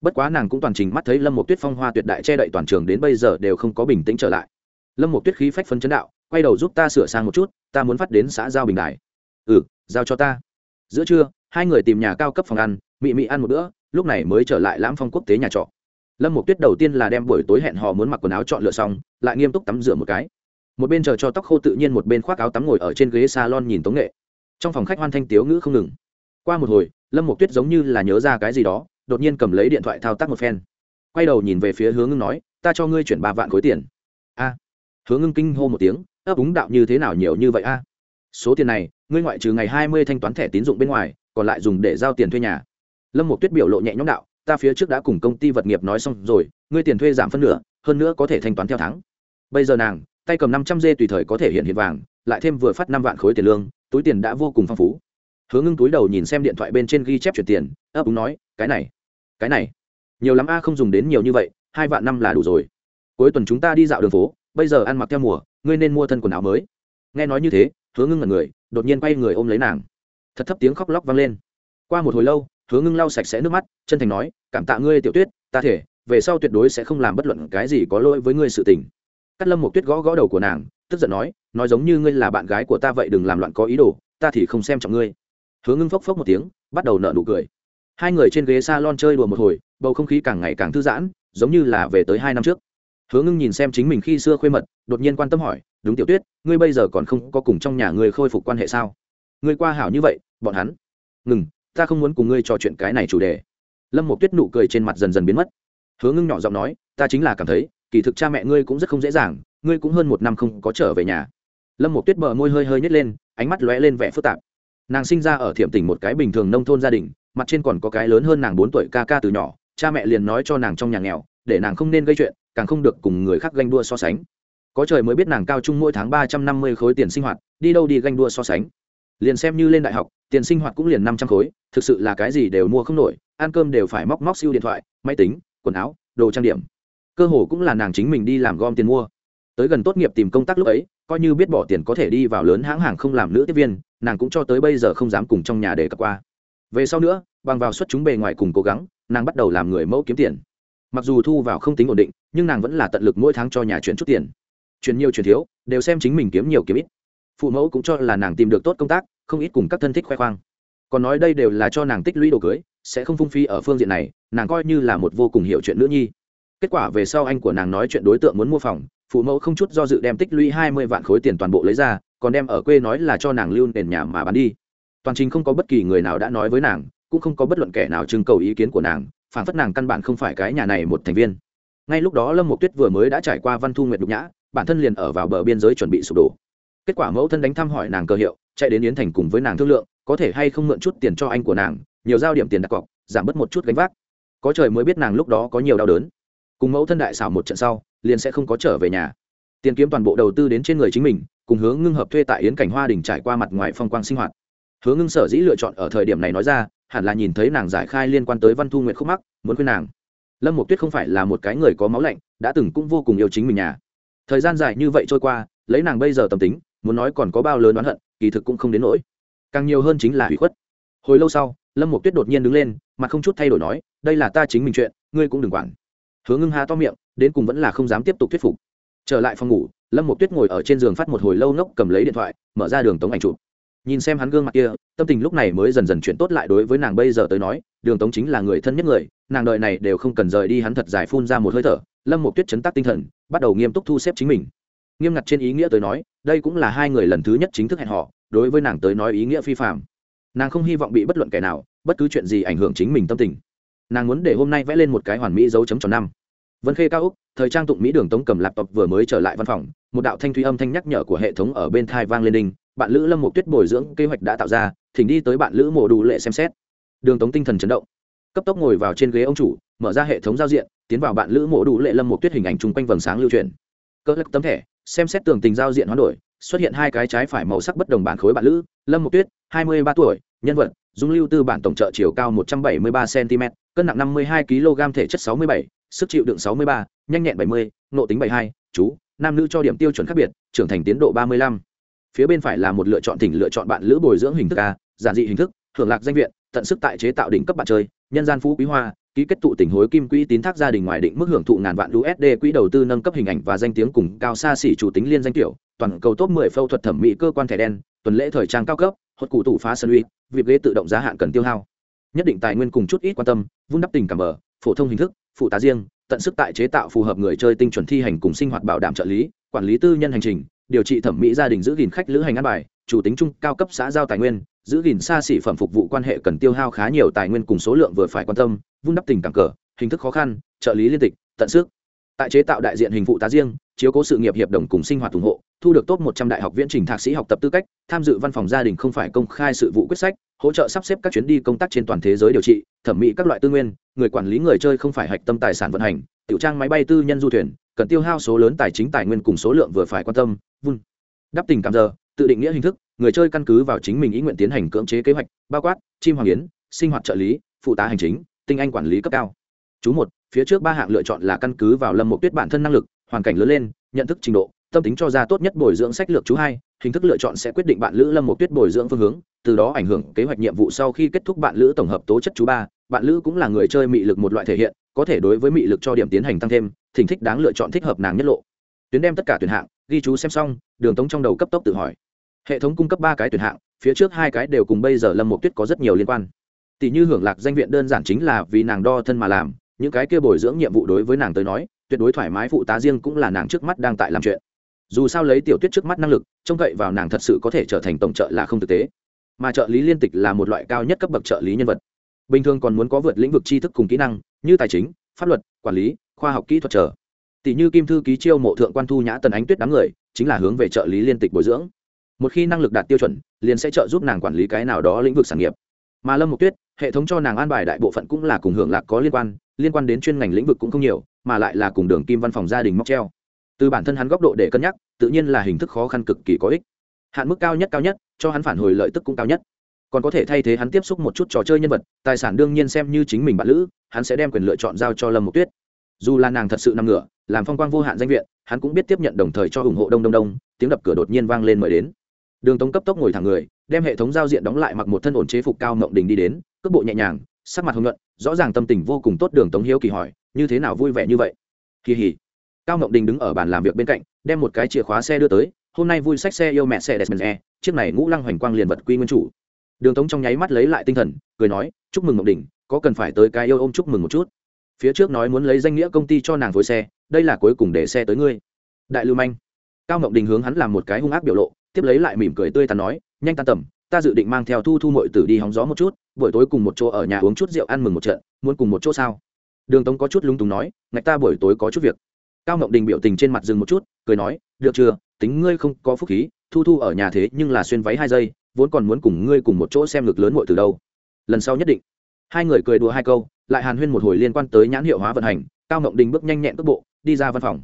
Bất quá nàng cũng toàn trình mắt thấy lâm một tuyết phong hoa tuyệt đại che đậy toàn trường đến bây giờ đều không có bình tĩnh trở lại. Lâm một tuyết khí phách phân chấn đạo, quay đầu giúp ta sửa sang một chút, ta muốn phát đến xã giao bình đài ừ giao cho ta. Giữa trưa, hai người tìm nhà cao cấp phòng ăn, mị mị ăn một bữa, lúc này mới trở lại lãm phong quốc tế nhà trọ. Lâm một tuyết đầu tiên là đem buổi tối hẹn hò muốn mặc quần áo chọn lựa xong, lại nghiêm túc tắm rửa một cái. Một bên chờ cho tóc khô tự nhiên, một bên khoác áo tắm ngồi ở trên ghế salon nhìn tống nghệ. Trong phòng khách hoan thanh tiếu ngữ không ngừng. Qua một hồi, lâm một tuyết giống như là nhớ ra cái gì đó, đột nhiên cầm lấy điện thoại thao tác một phen. Quay đầu nhìn về phía hướng ngưng nói, ta cho ngươi chuyển ba vạn khối tiền. A. Hướng ngưng kinh hô một tiếng, ấp úng đạo như thế nào nhiều như vậy a? Số tiền này ngươi ngoại trừ ngày hai mươi thanh toán thẻ tín dụng bên ngoài, còn lại dùng để giao tiền thuê nhà. Lâm một tuyết biểu lộ nhẹ nhõm đạo, ta phía trước đã cùng công ty vật nghiệp nói xong rồi, ngươi tiền thuê giảm phân nửa, hơn nữa có thể thanh toán theo tháng. Bây giờ nàng, tay cầm năm trăm dê tùy thời có thể hiện hiện vàng, lại thêm vừa phát năm vạn khối tiền lương, túi tiền đã vô cùng phong phú. Hứa ngưng túi đầu nhìn xem điện thoại bên trên ghi chép chuyển tiền, ấp úng nói, cái này cái này, nhiều lắm a, không dùng đến nhiều như vậy, hai vạn năm là đủ rồi. Cuối tuần chúng ta đi dạo đường phố, bây giờ ăn mặc theo mùa, ngươi nên mua thân quần áo mới. Nghe nói như thế hứa ngưng ngẩn người, đột nhiên quay người ôm lấy nàng. Thật thấp tiếng khóc lóc vang lên. Qua một hồi lâu, hứa ngưng lau sạch sẽ nước mắt, chân thành nói, cảm tạ ngươi, tiểu tuyết, ta thể, về sau tuyệt đối sẽ không làm bất luận cái gì có lỗi với ngươi sự tình. Cắt lâm một tuyết gõ gõ đầu của nàng, tức giận nói nói giống như ngươi là bạn gái của ta vậy đừng làm loạn có ý đồ, ta thì không xem trọng ngươi. Hứa ngưng phốc phốc một tiếng, bắt đầu nợ nụ cười. Hai người trên ghế s a lon chơi đùa một hồi, bầu không khí càng ngày càng thư giãn, giống như là về tới hai năm trước. Hứa ngưng nhìn xem chính mình khi xưa khuê mật, đột nhiên quan tâm hỏi đúng tiểu tuyết, ngươi bây giờ còn không có cùng trong nhà ngươi khôi phục quan hệ sao? Ngươi qua hảo như vậy, bọn hắn. Ngừng, ta không muốn cùng ngươi trò chuyện cái này chủ đề. Lâm một tuyết nụ cười trên mặt dần dần biến mất. Hứa ngưng nhỏ giọng nói, ta chính là cảm thấy, kỳ thực cha mẹ ngươi cũng rất không dễ dàng, ngươi cũng hơn một năm không có trở về nhà. Lâm một tuyết bờ môi hơi hơi nhét lên, ánh mắt lóe lên vẻ phức tạp. Nàng sinh ra ở thiểm tỉnh một cái bình thường nông thôn gia đình, mặt trên còn có cái lớn hơn nàng bốn tuổi ca ca từ nhỏ, cha mẹ liền nói cho nàng trong nhà nghèo, để nàng không nên gây chuyện, càng không được cùng người khác ganh đua so sánh có trời mới biết nàng cao trung mỗi tháng ba trăm năm mươi khối tiền sinh hoạt, đi đâu đi ganh đua so sánh. Liền xem như lên đại học, tiền sinh hoạt cũng liền năm trăm khối, thực sự là cái gì đều mua không nổi, ăn cơm đều phải móc móc siêu điện thoại, máy tính, quần áo, đồ trang điểm. Cơ hồ cũng là nàng chính mình đi làm gom tiền mua. Tới gần tốt nghiệp tìm công tác lúc ấy, coi như biết bỏ tiền có thể đi vào lớn hãng hàng không làm nữ tiếp viên, nàng cũng cho tới bây giờ không dám cùng trong nhà để cập qua. Về sau nữa, bằng vào xuất chúng bề ngoài cùng cố gắng, nàng bắt đầu làm người mẫu kiếm tiền. Mặc dù thu vào không tính ổn định, nhưng nàng vẫn là tận lực mỗi tháng cho nhà chuyển chút tiền chuyển nhiều chuyển thiếu, đều xem chính mình kiếm nhiều kiếm ít. Phụ mẫu cũng cho là nàng tìm được tốt công tác, không ít cùng các thân thích khoe khoang. Còn nói đây đều là cho nàng tích lũy đồ cưới, sẽ không phung phí ở phương diện này, nàng coi như là một vô cùng hiểu chuyện nữ nhi. Kết quả về sau anh của nàng nói chuyện đối tượng muốn mua phòng, phụ mẫu không chút do dự đem tích lũy hai mươi vạn khối tiền toàn bộ lấy ra, còn đem ở quê nói là cho nàng lưu nền nhà mà bán đi. Toàn trình không có bất kỳ người nào đã nói với nàng, cũng không có bất luận kẻ nào trưng cầu ý kiến của nàng, phản phất nàng căn bản không phải cái nhà này một thành viên. Ngay lúc đó lâm một tuyết vừa mới đã trải qua văn thu nguyệt đục nhã bản thân liền ở vào bờ biên giới chuẩn bị sụp đổ. Kết quả mẫu thân đánh thăm hỏi nàng cơ hiệu, chạy đến yến thành cùng với nàng thương lượng, có thể hay không mượn chút tiền cho anh của nàng, nhiều giao điểm tiền đặt cọc, giảm bớt một chút gánh vác. Có trời mới biết nàng lúc đó có nhiều đau đớn. Cùng mẫu thân đại xảo một trận sau, liền sẽ không có trở về nhà. Tiền kiếm toàn bộ đầu tư đến trên người chính mình, cùng hướng ngưng hợp thuê tại yến cảnh hoa đình trải qua mặt ngoài phong quang sinh hoạt. Hướng ngưng sở dĩ lựa chọn ở thời điểm này nói ra, hẳn là nhìn thấy nàng giải khai liên quan tới văn thu nguyện khúc mắc, muốn khuyên nàng. Lâm một tuyết không phải là một cái người có máu lạnh, đã từng cũng vô cùng yêu chính mình nhà thời gian dài như vậy trôi qua, lấy nàng bây giờ tâm tính, muốn nói còn có bao lớn oán hận, kỳ thực cũng không đến nỗi. Càng nhiều hơn chính là hủy khuất. Hồi lâu sau, lâm một tuyết đột nhiên đứng lên mà không chút thay đổi nói, đây là ta chính mình chuyện, ngươi cũng đừng quản. Hứa ngưng hà to miệng, đến cùng vẫn là không dám tiếp tục thuyết phục. Trở lại phòng ngủ, lâm một tuyết ngồi ở trên giường phát một hồi lâu ngốc cầm lấy điện thoại, mở ra đường tống ảnh chụp. Nhìn xem hắn gương mặt kia, tâm tình lúc này mới dần dần chuyển tốt lại đối với nàng bây giờ tới nói, đường tống chính là người thân nhất người, nàng đợi này đều không cần rời đi hắn thật dài phun ra một hơi thở lâm một tuyết chấn tác tinh thần, bắt đầu nghiêm túc thu xếp chính mình. Nghiêm ngặt trên ý nghĩa tới nói, đây cũng là hai người lần thứ nhất chính thức hẹn họ đối với nàng tới nói ý nghĩa phi phạm nàng không hy vọng bị bất luận kẻ nào, bất cứ chuyện gì ảnh hưởng chính mình tâm tình. Nàng muốn để hôm nay vẽ lên một cái hoàn mỹ dấu chấm tròn năm. Vân khê cao úc, thời trang tụng mỹ đường tống cầm laptop vừa mới trở lại văn phòng, một đạo thanh thủy âm thanh nhắc nhở của hệ thống ở bên thai vang lên đinh, bạn lữ lâm một tuyết bồi dưỡng kế hoạch đã tạo ra, thỉnh đi tới bạn lữ mổ đủ lệ xem xét. Đường tống tinh thần chấn động. Cấp tốc ngồi vào trên ghế ông chủ mở ra hệ thống giao diện, tiến vào bạn lữ mổ đủ lệ lâm một tuyết hình ảnh chung quanh vầng sáng lưu truyền. Cơ lắc tấm thẻ, xem xét tường tình giao diện hoán đổi, xuất hiện hai cái trái phải màu sắc bất đồng bản khối bạn lữ, lâm một tuyết, hai mươi ba tuổi, nhân vật, dung lưu tư bản tổng trợ chiều cao một trăm bảy mươi ba cm cân nặng năm mươi hai kg thể chất sáu mươi bảy, sức chịu đựng sáu mươi ba, nhanh nhẹn bảy mươi, nộ tính bảy hai, chú, nam nữ cho điểm tiêu chuẩn khác biệt, trưởng thành tiến độ ba mươi lăm. Phía bên phải là một lựa chọn tỉnh lựa chọn bạn lữ bồi dưỡng hình thức a, giản dị hình thức hưởng lạc danh viện, tận sức tại chế tạo đỉnh cấp bạn chơi, nhân gian phú quý hoa ký kết tụ tỉnh hối kim quỹ tín thác gia đình ngoài định mức hưởng thụ ngàn vạn USD quỹ đầu tư nâng cấp hình ảnh và danh tiếng cùng cao xa xỉ chủ tính liên danh tiểu, toàn cầu top 10 phẫu thuật thẩm mỹ cơ quan thẻ đen, tuần lễ thời trang cao cấp, hột cụ tủ phá sân uy việc ghế tự động giá hạn cần tiêu hao. Nhất định tài nguyên cùng chút ít quan tâm, vun đắp tình cảm bờ phổ thông hình thức, phụ tá riêng, tận sức tại chế tạo phù hợp người chơi tinh chuẩn thi hành cùng sinh hoạt bảo đảm trợ lý, quản lý tư nhân hành trình, điều trị thẩm mỹ gia đình giữ gìn khách lữ hành ăn bài, chủ tính chung cao cấp xã giao tài nguyên giữ gìn xa xỉ phẩm phục vụ quan hệ cần tiêu hao khá nhiều tài nguyên cùng số lượng vừa phải quan tâm, vun đắp tình cảm cờ, hình thức khó khăn, trợ lý liên tịch, tận sức. Tại chế tạo đại diện hình phụ tá riêng, chiếu cố sự nghiệp hiệp đồng cùng sinh hoạt ủng hộ, thu được top một trăm đại học viễn trình thạc sĩ học tập tư cách, tham dự văn phòng gia đình không phải công khai sự vụ quyết sách, hỗ trợ sắp xếp các chuyến đi công tác trên toàn thế giới điều trị, thẩm mỹ các loại tư nguyên, người quản lý người chơi không phải hạch tâm tài sản vận hành, tiểu trang máy bay tư nhân du thuyền, cần tiêu hao số lớn tài chính tài nguyên cùng số lượng vừa phải quan tâm, vun đắp tình cảm giờ, tự định nghĩa hình thức người chơi căn cứ vào chính mình ý nguyện tiến hành cưỡng chế kế hoạch, bao quát, chim hoàng yến, sinh hoạt trợ lý, phụ tá hành chính, tinh anh quản lý cấp cao. Chú một, phía trước ba hạng lựa chọn là căn cứ vào lâm mục tuyết bản thân năng lực, hoàn cảnh lớn lên, nhận thức trình độ, tâm tính cho ra tốt nhất bồi dưỡng sách lược chú hai, hình thức lựa chọn sẽ quyết định bạn lữ lâm mục tuyết bồi dưỡng phương hướng, từ đó ảnh hưởng kế hoạch nhiệm vụ sau khi kết thúc bạn lữ tổng hợp tố chất chú ba, bạn lữ cũng là người chơi mị lực một loại thể hiện, có thể đối với mị lực cho điểm tiến hành tăng thêm, thỉnh thích đáng lựa chọn thích hợp nàng nhất lộ. Tuyến đem tất cả tuyển hạng, ghi chú xem xong, đường tống trong đầu cấp tốc tự hỏi hệ thống cung cấp ba cái tuyển hạng, phía trước hai cái đều cùng bây giờ lâm mộ tuyết có rất nhiều liên quan. Tỷ như hưởng lạc danh viện đơn giản chính là vì nàng đo thân mà làm, những cái kia bồi dưỡng nhiệm vụ đối với nàng tới nói, tuyệt đối thoải mái phụ tá riêng cũng là nàng trước mắt đang tại làm chuyện. Dù sao lấy tiểu tuyết trước mắt năng lực, trông cậy vào nàng thật sự có thể trở thành tổng trợ là không thực tế. Mà trợ lý liên tịch là một loại cao nhất cấp bậc trợ lý nhân vật. Bình thường còn muốn có vượt lĩnh vực tri thức cùng kỹ năng, như tài chính, pháp luật, quản lý, khoa học kỹ thuật trở tỷ như kim thư ký chiêu mộ thượng quan thu nhã tần ánh tuyết đám người, chính là hướng về trợ lý liên tịch bồi dưỡng một khi năng lực đạt tiêu chuẩn, liền sẽ trợ giúp nàng quản lý cái nào đó lĩnh vực sản nghiệp. Mà lâm mục tuyết, hệ thống cho nàng an bài đại bộ phận cũng là cùng hưởng lạc có liên quan liên quan đến chuyên ngành lĩnh vực cũng không nhiều, mà lại là cùng đường kim văn phòng gia đình móc treo. Từ bản thân hắn góc độ để cân nhắc, tự nhiên là hình thức khó khăn cực kỳ có ích. Hạn mức cao nhất cao nhất, cho hắn phản hồi lợi tức cũng cao nhất. Còn có thể thay thế hắn tiếp xúc một chút trò chơi nhân vật, tài sản đương nhiên xem như chính mình bạn lữ, hắn sẽ đem quyền lựa chọn giao cho lâm mục tuyết. Dù là nàng thật sự nằm ngửa, làm phong quang vô hạn danh viện, hắn cũng biết tiếp nhận đồng thời cho ủng hộ đông đông đông, tiếng đập cửa đột nhiên vang lên mời đến đường tống cấp tốc ngồi thẳng người, đem hệ thống giao diện đóng lại mặc một thân ổn chế phục cao mộng đình đi đến, cước bộ nhẹ nhàng, sắc mặt hồng nhuận, rõ ràng tâm tình vô cùng tốt đường tống hiếu kỳ hỏi, như thế nào vui vẻ như vậy? Kỳ hỉ cao mộng đình đứng ở bàn làm việc bên cạnh, đem một cái chìa khóa xe đưa tới, hôm nay vui sách xe yêu mẹ xe desmond e chiếc này ngũ lăng hoành quang liền vật quy nguyên chủ. Đường tống trong nháy mắt lấy lại tinh thần, cười nói, chúc mừng mộng đình, có cần phải tới cái yêu ôm chúc mừng một chút. Phía trước nói muốn lấy danh nghĩa công ty cho nàng phối xe, đây là cuối cùng để xe tới ngươi. Đại lưu manh. Cao mộng đình hướng hắn làm một cái hung ác biểu lộ tiếp lấy lại mỉm cười tươi tắn nói, nhanh tan tầm, ta dự định mang theo thu thu mội tử đi hóng gió một chút, buổi tối cùng một chỗ ở nhà uống chút rượu ăn mừng một trận, muốn cùng một chỗ sao? Đường tống có chút lúng túng nói, ngạch ta buổi tối có chút việc. Cao ngọc đình biểu tình trên mặt dừng một chút, cười nói, được chưa, tính ngươi không có phúc khí, thu thu ở nhà thế nhưng là xuyên váy hai giây vốn còn muốn cùng ngươi cùng một chỗ xem ngực lớn mội từ đâu. Lần sau nhất định. Hai người cười đùa hai câu, lại hàn huyên một hồi liên quan tới nhãn hiệu hóa vận hành, cao ngọc đình bước nhanh nhẹn tốc bộ, đi ra văn phòng.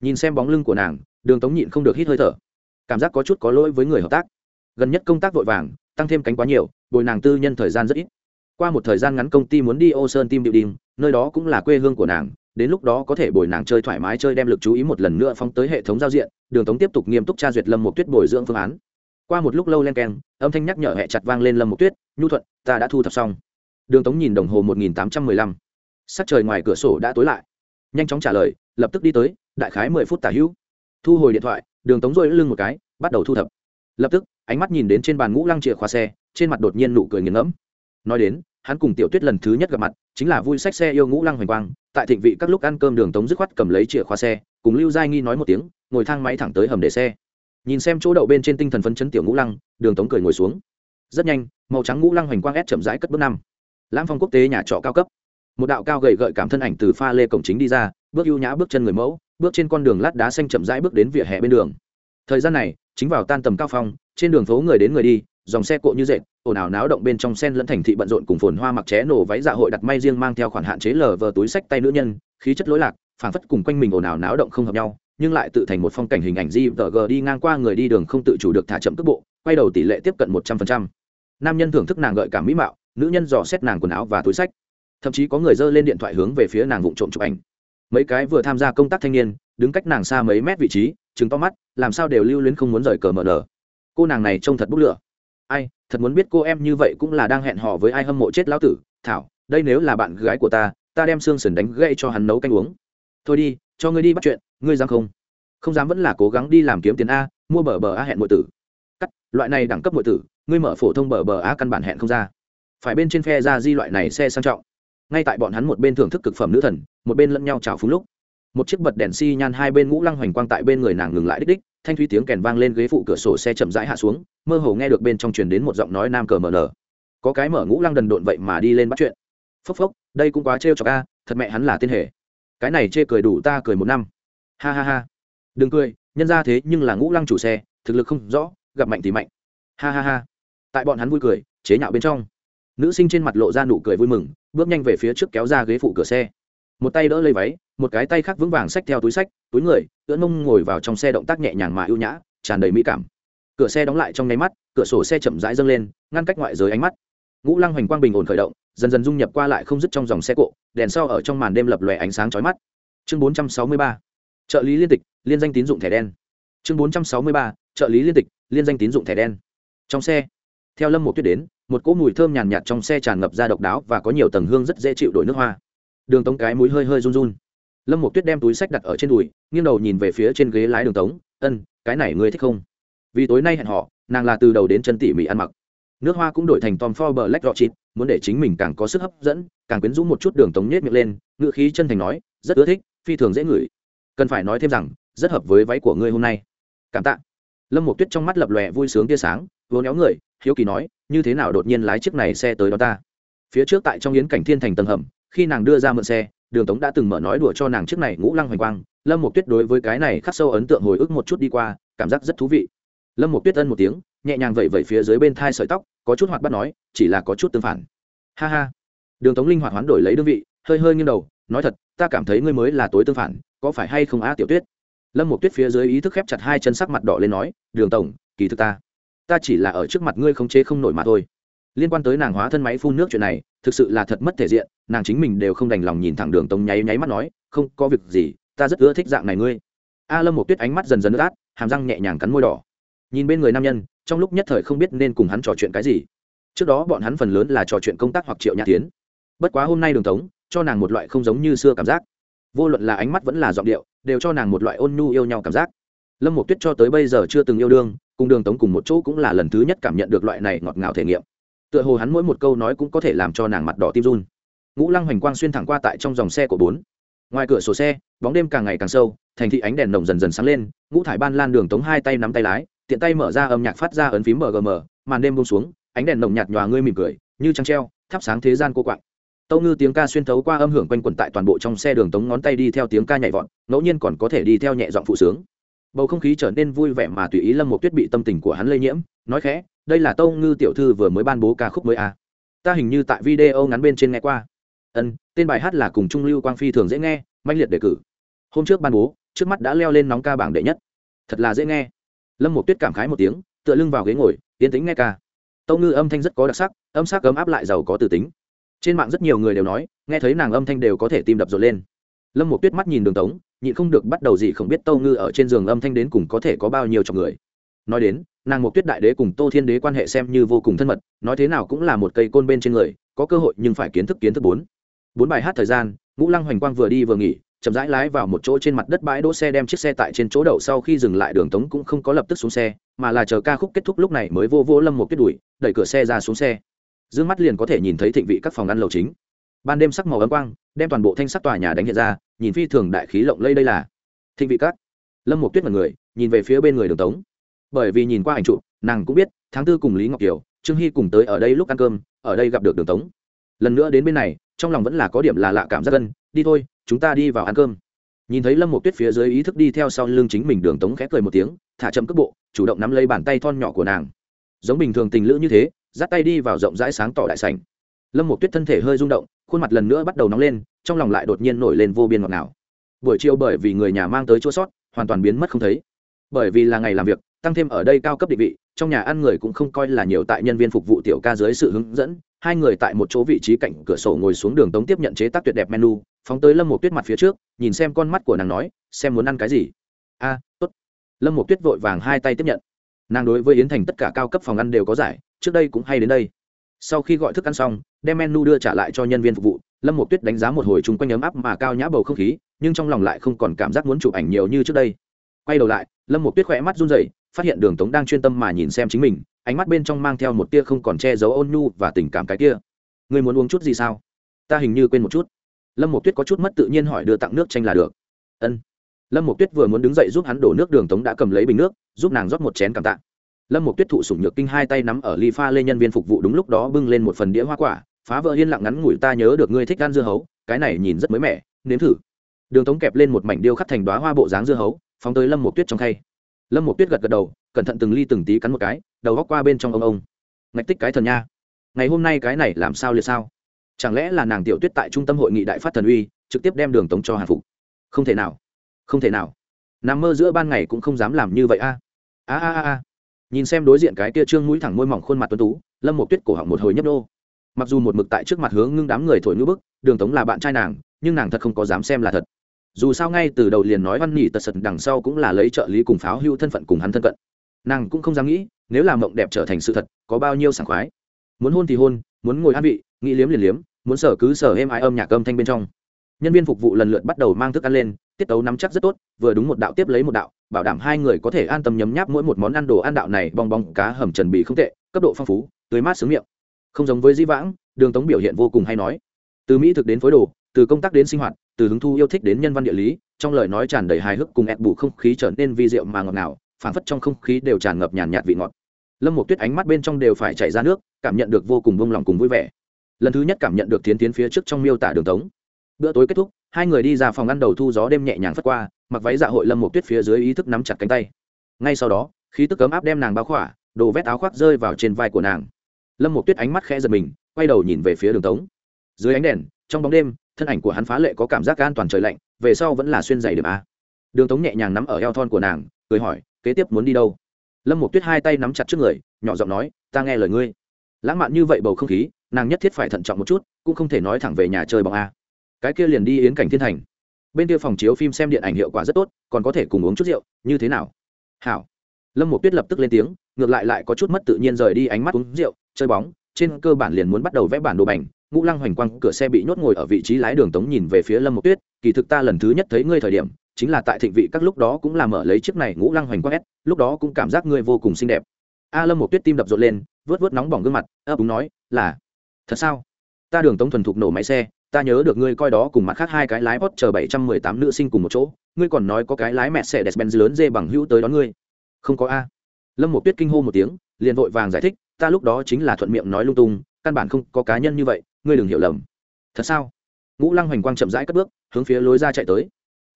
Nhìn xem bóng lưng của nàng, đường tống nhịn không được hít hơi thở cảm giác có chút có lỗi với người hợp tác. Gần nhất công tác vội vàng, tăng thêm cánh quá nhiều, bồi nàng tư nhân thời gian rất ít. Qua một thời gian ngắn công ty muốn đi ô sơn team đình nơi đó cũng là quê hương của nàng, đến lúc đó có thể bồi nàng chơi thoải mái chơi đem lực chú ý một lần nữa phóng tới hệ thống giao diện, đường tống tiếp tục nghiêm túc tra duyệt lâm một tuyết bồi dưỡng phương án. Qua một lúc lâu len keng, âm thanh nhắc nhở hẹ chặt vang lên lâm một tuyết, nhu thuận, ta đã thu thập xong. Đường tống nhìn đồng hồ một nghìn tám trăm mười lăm. Sắc trời ngoài cửa sổ đã tối lại. Nhanh chóng trả lời, lập tức đi tới, đại khái mười phút tả hữu. Thu hồi điện thoại đường tống rôi lưng một cái, bắt đầu thu thập. Lập tức, ánh mắt nhìn đến trên bàn ngũ lăng chìa khóa xe, trên mặt đột nhiên nụ cười nghiền ngẫm. Nói đến, hắn cùng tiểu tuyết lần thứ nhất gặp mặt, chính là vui sách xe yêu ngũ lăng hoành quang, tại thịnh vị các lúc ăn cơm đường tống dứt khoát cầm lấy chìa khóa xe, cùng lưu giai nghi nói một tiếng, ngồi thang máy thẳng tới hầm để xe. Nhìn xem chỗ đậu bên trên tinh thần phấn chấn tiểu ngũ lăng, đường tống cười ngồi xuống. Rất nhanh, màu trắng ngũ lăng hoành quang ép chậm rãi cất bước năm. Lãng phong quốc tế nhà trọ cao cấp. Một đạo cao gầy gợi cảm thân ảnh từ pha lê cổng chính đi ra, bước ưu nhã bước chân người mẫu bước trên con đường lát đá xanh chậm rãi bước đến vỉa hè bên đường. Thời gian này, chính vào tan tầm cao phong, trên đường phố người đến người đi, dòng xe cộ như dệt, ồn ào náo động bên trong sen lẫn thành thị bận rộn cùng phồn hoa mặc ché nổ váy dạ hội đặt may riêng mang theo khoản hạn chế lờ vờ túi sách tay nữ nhân, khí chất lối lạc, phảng phất cùng quanh mình ồn ào náo động không hợp nhau, nhưng lại tự thành một phong cảnh hình ảnh di vờ gờ đi ngang qua người đi đường không tự chủ được thả chậm cước bộ, quay đầu tỷ lệ tiếp cận một trăm phần trăm. Nam nhân thưởng thức nàng gợi cảm mỹ mạo, nữ nhân dò xét nàng quần áo và túi sách. Thậm chí có người dơ lên điện thoại hướng về phía nàng vụng trộm chụp ảnh mấy cái vừa tham gia công tác thanh niên, đứng cách nàng xa mấy mét vị trí chứng to mắt, làm sao đều lưu luyến không muốn rời cờ mở nở. Cô nàng này trông thật bút lửa. Ai, thật muốn biết cô em như vậy cũng là đang hẹn hò với ai hâm mộ chết lão tử. Thảo, đây nếu là bạn gái của ta ta đem xương sườn đánh gãy cho hắn nấu canh uống. Thôi đi, cho ngươi đi bắt chuyện, ngươi dám không? Không dám vẫn là cố gắng đi làm kiếm tiền a, mua bờ bờ a hẹn mọi tử. Cắt, loại này đẳng cấp mọi tử, ngươi mở phổ thông bờ bờ a căn bản hẹn không ra. Phải bên trên phe ra di loại này xe sang trọng ngay tại bọn hắn một bên thưởng thức cực phẩm nữ thần, một bên lẫn nhau chào phúng lúc, một chiếc bật đèn xi nhan hai bên ngũ lăng hoành quang tại bên người nàng ngừng lại đích đích, thanh thúy tiếng kèn vang lên ghế phụ cửa sổ xe chậm rãi hạ xuống, mơ hồ nghe được bên trong truyền đến một giọng nói nam cờ mờ nở có cái mở ngũ lăng đần độn vậy mà đi lên bắt chuyện. Phốc phốc, đây cũng quá trêu cho ca thật mẹ hắn là tiên hệ cái này chê cười đủ ta cười một năm. Ha ha ha. Đừng cười, nhân ra thế nhưng là ngũ lăng chủ xe, thực lực không rõ, gặp mạnh thì mạnh. Ha ha ha. Tại bọn hắn vui cười, chế nhạo bên trong. Nữ sinh trên mặt lộ ra nụ cười vui mừng bước nhanh về phía trước kéo ra ghế phụ cửa xe một tay đỡ lấy váy, một cái tay khác vững vàng xách theo túi sách túi người ưỡn mông ngồi vào trong xe động tác nhẹ nhàng mà ưu nhã, tràn đầy mỹ cảm cửa xe đóng lại trong nháy mắt, cửa sổ xe chậm rãi dâng lên, ngăn cách ngoại giới ánh mắt ngũ lăng hoành quang bình ổn khởi động, dần dần dung nhập qua lại không dứt trong dòng xe cộ, đèn sau ở trong màn đêm lập lòe ánh sáng chói mắt chương 463. trợ lý liên tịch, liên danh tín dụng thẻ đen chương 463. trợ lý liên tịch, liên danh tín dụng thẻ đen trong xe theo lâm một tuyết đến, một cỗ mùi thơm nhàn nhạt trong xe tràn ngập ra độc đáo và có nhiều tầng hương rất dễ chịu đổi nước hoa. Đường tống cái mũi hơi hơi run run. Lâm một tuyết đem túi sách đặt ở trên đùi, nghiêng đầu nhìn về phía trên ghế lái đường tống, ân, cái này ngươi thích không? Vì tối nay hẹn họ nàng là từ đầu đến chân tỉ mỉ ăn mặc. Nước hoa cũng đổi thành tom for black rocket muốn để chính mình càng có sức hấp dẫn, càng quyến rũ một chút đường tống nhét miệng lên ngự khí chân thành nói, rất ưa thích, phi thường dễ ngửi. Cần phải nói thêm rằng, rất hợp với váy của ngươi hôm nay. Cảm tạ. Lâm một tuyết trong mắt lập lòe vui sướng tia sáng vốn éo người hiếu kỳ nói, như thế nào đột nhiên lái chiếc này xe tới đó ta? Phía trước tại trong yến cảnh thiên thành tầng hầm, khi nàng đưa ra mượn xe, đường tống đã từng mở nói đùa cho nàng chiếc này ngũ lăng hoành quang. Lâm một tuyết đối với cái này khắc sâu ấn tượng hồi ức một chút đi qua, cảm giác rất thú vị. Lâm một tuyết ân một tiếng, nhẹ nhàng vẩy vẩy phía dưới bên thai sợi tóc, có chút hoạt bắt nói, chỉ là có chút tương phản. Ha ha. Đường tống linh hoạt hoán đổi lấy đơn vị, hơi hơi nghiêng đầu, nói thật, ta cảm thấy ngươi mới là tối tương phản, có phải hay không á, tiểu tuyết? Lâm một tuyết phía dưới ý thức khép chặt hai chân sắc mặt đỏ lên nói, đường tổng, kỳ thực ta ta chỉ là ở trước mặt ngươi không chế không nổi mà thôi. Liên quan tới nàng hóa thân máy phun nước chuyện này, thực sự là thật mất thể diện, nàng chính mình đều không đành lòng nhìn thẳng đường tống nháy nháy mắt nói, không, có việc gì, ta rất ưa thích dạng này ngươi. A lâm một tuyết ánh mắt dần dần ướt át, hàm răng nhẹ nhàng cắn môi đỏ. Nhìn bên người nam nhân, trong lúc nhất thời không biết nên cùng hắn trò chuyện cái gì. Trước đó bọn hắn phần lớn là trò chuyện công tác hoặc triệu nhã tiến. Bất quá hôm nay đường tống, cho nàng một loại không giống như xưa cảm giác. Vô luận là ánh mắt vẫn là giọng điệu, đều cho nàng một loại ôn nhu yêu nhau cảm giác lâm một tuyết cho tới bây giờ chưa từng yêu đương, cùng đường tống cùng một chỗ cũng là lần thứ nhất cảm nhận được loại này ngọt ngào thể nghiệm. Tựa hồ hắn mỗi một câu nói cũng có thể làm cho nàng mặt đỏ tim run. Ngũ lăng hoành quang xuyên thẳng qua tại trong dòng xe của bốn. Ngoài cửa sổ xe, bóng đêm càng ngày càng sâu, thành thị ánh đèn nồng dần dần sáng lên, ngũ thải ban lan đường tống hai tay nắm tay lái, tiện tay mở ra âm nhạc phát ra ấn phím mgm màn đêm bông xuống, ánh đèn nồng nhạt nhòa ngươi mỉm cười, như trăng treo, thắp sáng thế gian cô quạng. Tâu ngư tiếng ca xuyên thấu qua âm hưởng quanh quẩn tại toàn bộ trong xe đường tống ngón tay đi theo tiếng ca nhảy vọt, ngẫu nhiên còn có thể đi theo nhẹ giọng phụ sướng bầu không khí trở nên vui vẻ mà tùy ý lâm một tuyết bị tâm tình của hắn lây nhiễm, nói khẽ, đây là tâu ngư tiểu thư vừa mới ban bố ca khúc mới à. ta hình như tại video ngắn bên trên nghe qua. Ân, tên bài hát là cùng trung lưu quang phi thường dễ nghe Manh liệt đề cử. Hôm trước ban bố, trước mắt đã leo lên nóng ca bảng đệ nhất. Thật là dễ nghe. Lâm một tuyết cảm khái một tiếng, tựa lưng vào ghế ngồi yên tĩnh nghe ca. Tâu ngư âm thanh rất có đặc sắc, âm sắc ấm áp lại giàu có từ tính. Trên mạng rất nhiều người đều nói, nghe thấy nàng âm thanh đều có thể tim đập rộn lên lâm một tuyết mắt nhìn đường tống nhịn không được bắt đầu gì không biết tâu ngư ở trên giường âm thanh đến cùng có thể có bao nhiêu chọc người. Nói đến nàng một tuyết đại đế cùng tô thiên đế quan hệ xem như vô cùng thân mật nói thế nào cũng là một cây côn bên trên người có cơ hội nhưng phải kiến thức kiến thức bốn. Bốn bài hát thời gian ngũ lăng hoành quang vừa đi vừa nghỉ chậm rãi lái vào một chỗ trên mặt đất bãi đỗ xe đem chiếc xe tại trên chỗ đậu sau khi dừng lại đường tống cũng không có lập tức xuống xe mà là chờ ca khúc kết thúc lúc này mới vô vô lâm một Tuyết đuổi, đẩy cửa xe ra xuống xe. D ư ơ n g mắt liền có thể nhìn thấy thịnh vị các phòng ăn lầu chính ban đêm sắc màu ấm quang, đem toàn bộ thanh sắc tòa nhà đánh hiện ra, nhìn phi thường đại khí lộng lây đây là. Thịnh vị cắt lâm một tuyết mật người, nhìn về phía bên người đường tống. Bởi vì nhìn qua ảnh chụp, nàng cũng biết, tháng tư cùng lý ngọc kiều, trương hy cùng tới ở đây lúc ăn cơm, ở đây gặp được đường tống. Lần nữa đến bên này, trong lòng vẫn là có điểm là lạ cảm giác gân đi thôi, chúng ta đi vào ăn cơm. Nhìn thấy lâm một tuyết phía dưới ý thức đi theo sau lưng chính mình đường tống khẽ cười một tiếng, thả chậm cước bộ, chủ động nắm lấy bàn tay thon nhỏ của nàng. Giống bình thường tình lữ như thế, dắt tay đi vào rộng rãi sáng tỏ đại sảnh lâm một tuyết thân thể hơi rung động, khuôn mặt lần nữa bắt đầu nóng lên, trong lòng lại đột nhiên nổi lên vô biên ngọt ngào. Buổi chiều bởi vì người nhà mang tới chỗ sót, hoàn toàn biến mất không thấy. Bởi vì là ngày làm việc, tăng thêm ở đây cao cấp định vị, trong nhà ăn người cũng không coi là nhiều tại nhân viên phục vụ tiểu ca dưới sự hướng dẫn, hai người tại một chỗ vị trí cạnh cửa sổ ngồi xuống đường tống tiếp nhận chế tác tuyệt đẹp menu, phóng tới lâm một tuyết mặt phía trước, nhìn xem con mắt của nàng nói, xem muốn ăn cái gì? A, tốt. Lâm một tuyết vội vàng hai tay tiếp nhận. Nàng đối với yến thành tất cả cao cấp phòng ăn đều có giải, trước đây cũng hay đến đây sau khi gọi thức ăn xong, đem menu đưa trả lại cho nhân viên phục vụ, lâm một tuyết đánh giá một hồi chung quanh ấm áp mà cao nhã bầu không khí, nhưng trong lòng lại không còn cảm giác muốn chụp ảnh nhiều như trước đây. Quay đầu lại, lâm một tuyết khỏe mắt run rẩy, phát hiện đường tống đang chuyên tâm mà nhìn xem chính mình, ánh mắt bên trong mang theo một tia không còn che giấu ôn nhu và tình cảm cái kia. Người muốn uống chút gì sao? Ta hình như quên một chút. Lâm một tuyết có chút mất tự nhiên hỏi đưa tặng nước chanh là được. Ân. Lâm một tuyết vừa muốn đứng dậy giúp hắn đổ nước, đường tống đã cầm lấy bình nước, giúp nàng rót một chén cảm tạ lâm một tuyết thụ sủng nhược kinh hai tay nắm ở ly pha lên nhân viên phục vụ đúng lúc đó bưng lên một phần đĩa hoa quả, phá vỡ yên lặng ngắn ngủi ta nhớ được ngươi thích ăn dưa hấu, cái này nhìn rất mới mẻ, nếm thử. Đường tống kẹp lên một mảnh điêu khắc thành đoá hoa bộ dáng dưa hấu, phóng tới lâm một tuyết trong khay. Lâm một tuyết gật gật đầu, cẩn thận từng ly từng tí cắn một cái, đầu góc qua bên trong ông ông. Ngạch tích cái thần nha. Ngày hôm nay cái này làm sao liệt sao? Chẳng lẽ là nàng tiểu tuyết tại trung tâm hội nghị đại phát thần uy, trực tiếp đem đường tống cho hàn phục? Không thể nào. Không thể nào. Nằm mơ giữa ban ngày cũng không dám làm như vậy a a a a nhìn xem đối diện cái tia trương mũi thẳng môi mỏng khuôn mặt tuấn tú, lâm một tuyết cổ họng một hồi nhấp đô mặc dù một mực tại trước mặt hướng ngưng đám người thổi ngữ bức, đường tống là bạn trai nàng, nhưng nàng thật không có dám xem là thật. Dù sao ngay từ đầu liền nói văn nhỉ tật sật đằng sau cũng là lấy trợ lý cùng pháo hưu thân phận cùng hắn thân cận. Nàng cũng không dám nghĩ, nếu làm mộng đẹp trở thành sự thật, có bao nhiêu sảng khoái. Muốn hôn thì hôn, muốn ngồi ăn vị, nghĩ liếm liền liếm, muốn sở cứ sở êm ai âm nhạc âm thanh bên trong. Nhân viên phục vụ lần lượt bắt đầu mang thức ăn lên, tiết tấu nắm chắc rất tốt, vừa đúng một đạo tiếp lấy một đạo bảo đảm hai người có thể an tâm nhấm nháp mỗi một món ăn đồ ăn đạo này, bong bong cá hầm trần bì không tệ, cấp độ phong phú, tươi mát sướng miệng. Không giống với di vãng, đường tống biểu hiện vô cùng hay nói. Từ mỹ thực đến phối đồ, từ công tác đến sinh hoạt, từ hứng thu yêu thích đến nhân văn địa lý, trong lời nói tràn đầy hài hước cùng ép bù không khí trở nên vi diệu mà ngọt ngào, phảng phất trong không khí đều tràn ngập nhàn nhạt vị ngọt. Lâm một tuyết ánh mắt bên trong đều phải chảy ra nước, cảm nhận được vô cùng vông lòng cùng vui vẻ. Lần thứ nhất cảm nhận được tiến tiến phía trước trong miêu tả đường tống bữa tối kết thúc, hai người đi ra phòng ăn đầu thu gió đêm nhẹ nhàng phất qua, mặc váy dạ hội lâm một tuyết phía dưới ý thức nắm chặt cánh tay. Ngay sau đó, khí tức cấm áp đem nàng bao khỏa, đồ vét áo khoác rơi vào trên vai của nàng. Lâm một tuyết ánh mắt khẽ giật mình, quay đầu nhìn về phía đường tống. Dưới ánh đèn, trong bóng đêm, thân ảnh của hắn phá lệ có cảm giác an toàn trời lạnh, về sau vẫn là xuyên dày điểm a. Đường tống nhẹ nhàng nắm ở eo thon của nàng, cười hỏi, kế tiếp muốn đi đâu? Lâm một tuyết hai tay nắm chặt trước người, nhỏ giọng nói, ta nghe lời ngươi. Lãng mạn như vậy bầu không khí, nàng nhất thiết phải thận trọng một chút, cũng không thể nói thẳng về nhà chơi bóng a cái kia liền đi yến cảnh thiên thành. Bên kia phòng chiếu phim xem điện ảnh hiệu quả rất tốt, còn có thể cùng uống chút rượu, như thế nào? Hảo. Lâm một tuyết lập tức lên tiếng, ngược lại lại có chút mất tự nhiên rời đi ánh mắt uống rượu, chơi bóng, trên cơ bản liền muốn bắt đầu vẽ bản đồ bành, ngũ lăng hoành quang cửa xe bị nhốt ngồi ở vị trí lái đường tống nhìn về phía lâm một tuyết, kỳ thực ta lần thứ nhất thấy ngươi thời điểm, chính là tại thịnh vị các lúc đó cũng làm mở lấy chiếc này ngũ lăng hoành quang s, lúc đó cũng cảm giác ngươi vô cùng xinh đẹp. A lâm một tuyết tim đập rộn lên, vớt vớt nóng bỏng gương mặt, ấp úng nói, là, thật sao? Ta đường tống thuần thục nổ máy xe ta nhớ được ngươi coi đó cùng mặt khác hai cái lái hot chờ bảy trăm mười tám nữ sinh cùng một chỗ, ngươi còn nói có cái lái mẹ xe Mercedes-Benz lớn dê bằng hữu tới đón ngươi. Không có a. Lâm một tuyết kinh hô một tiếng, liền vội vàng giải thích, ta lúc đó chính là thuận miệng nói lung tung, căn bản không có cá nhân như vậy, ngươi đừng hiểu lầm. Thật sao? Ngũ lăng hoành quang chậm rãi cất bước, hướng phía lối ra chạy tới.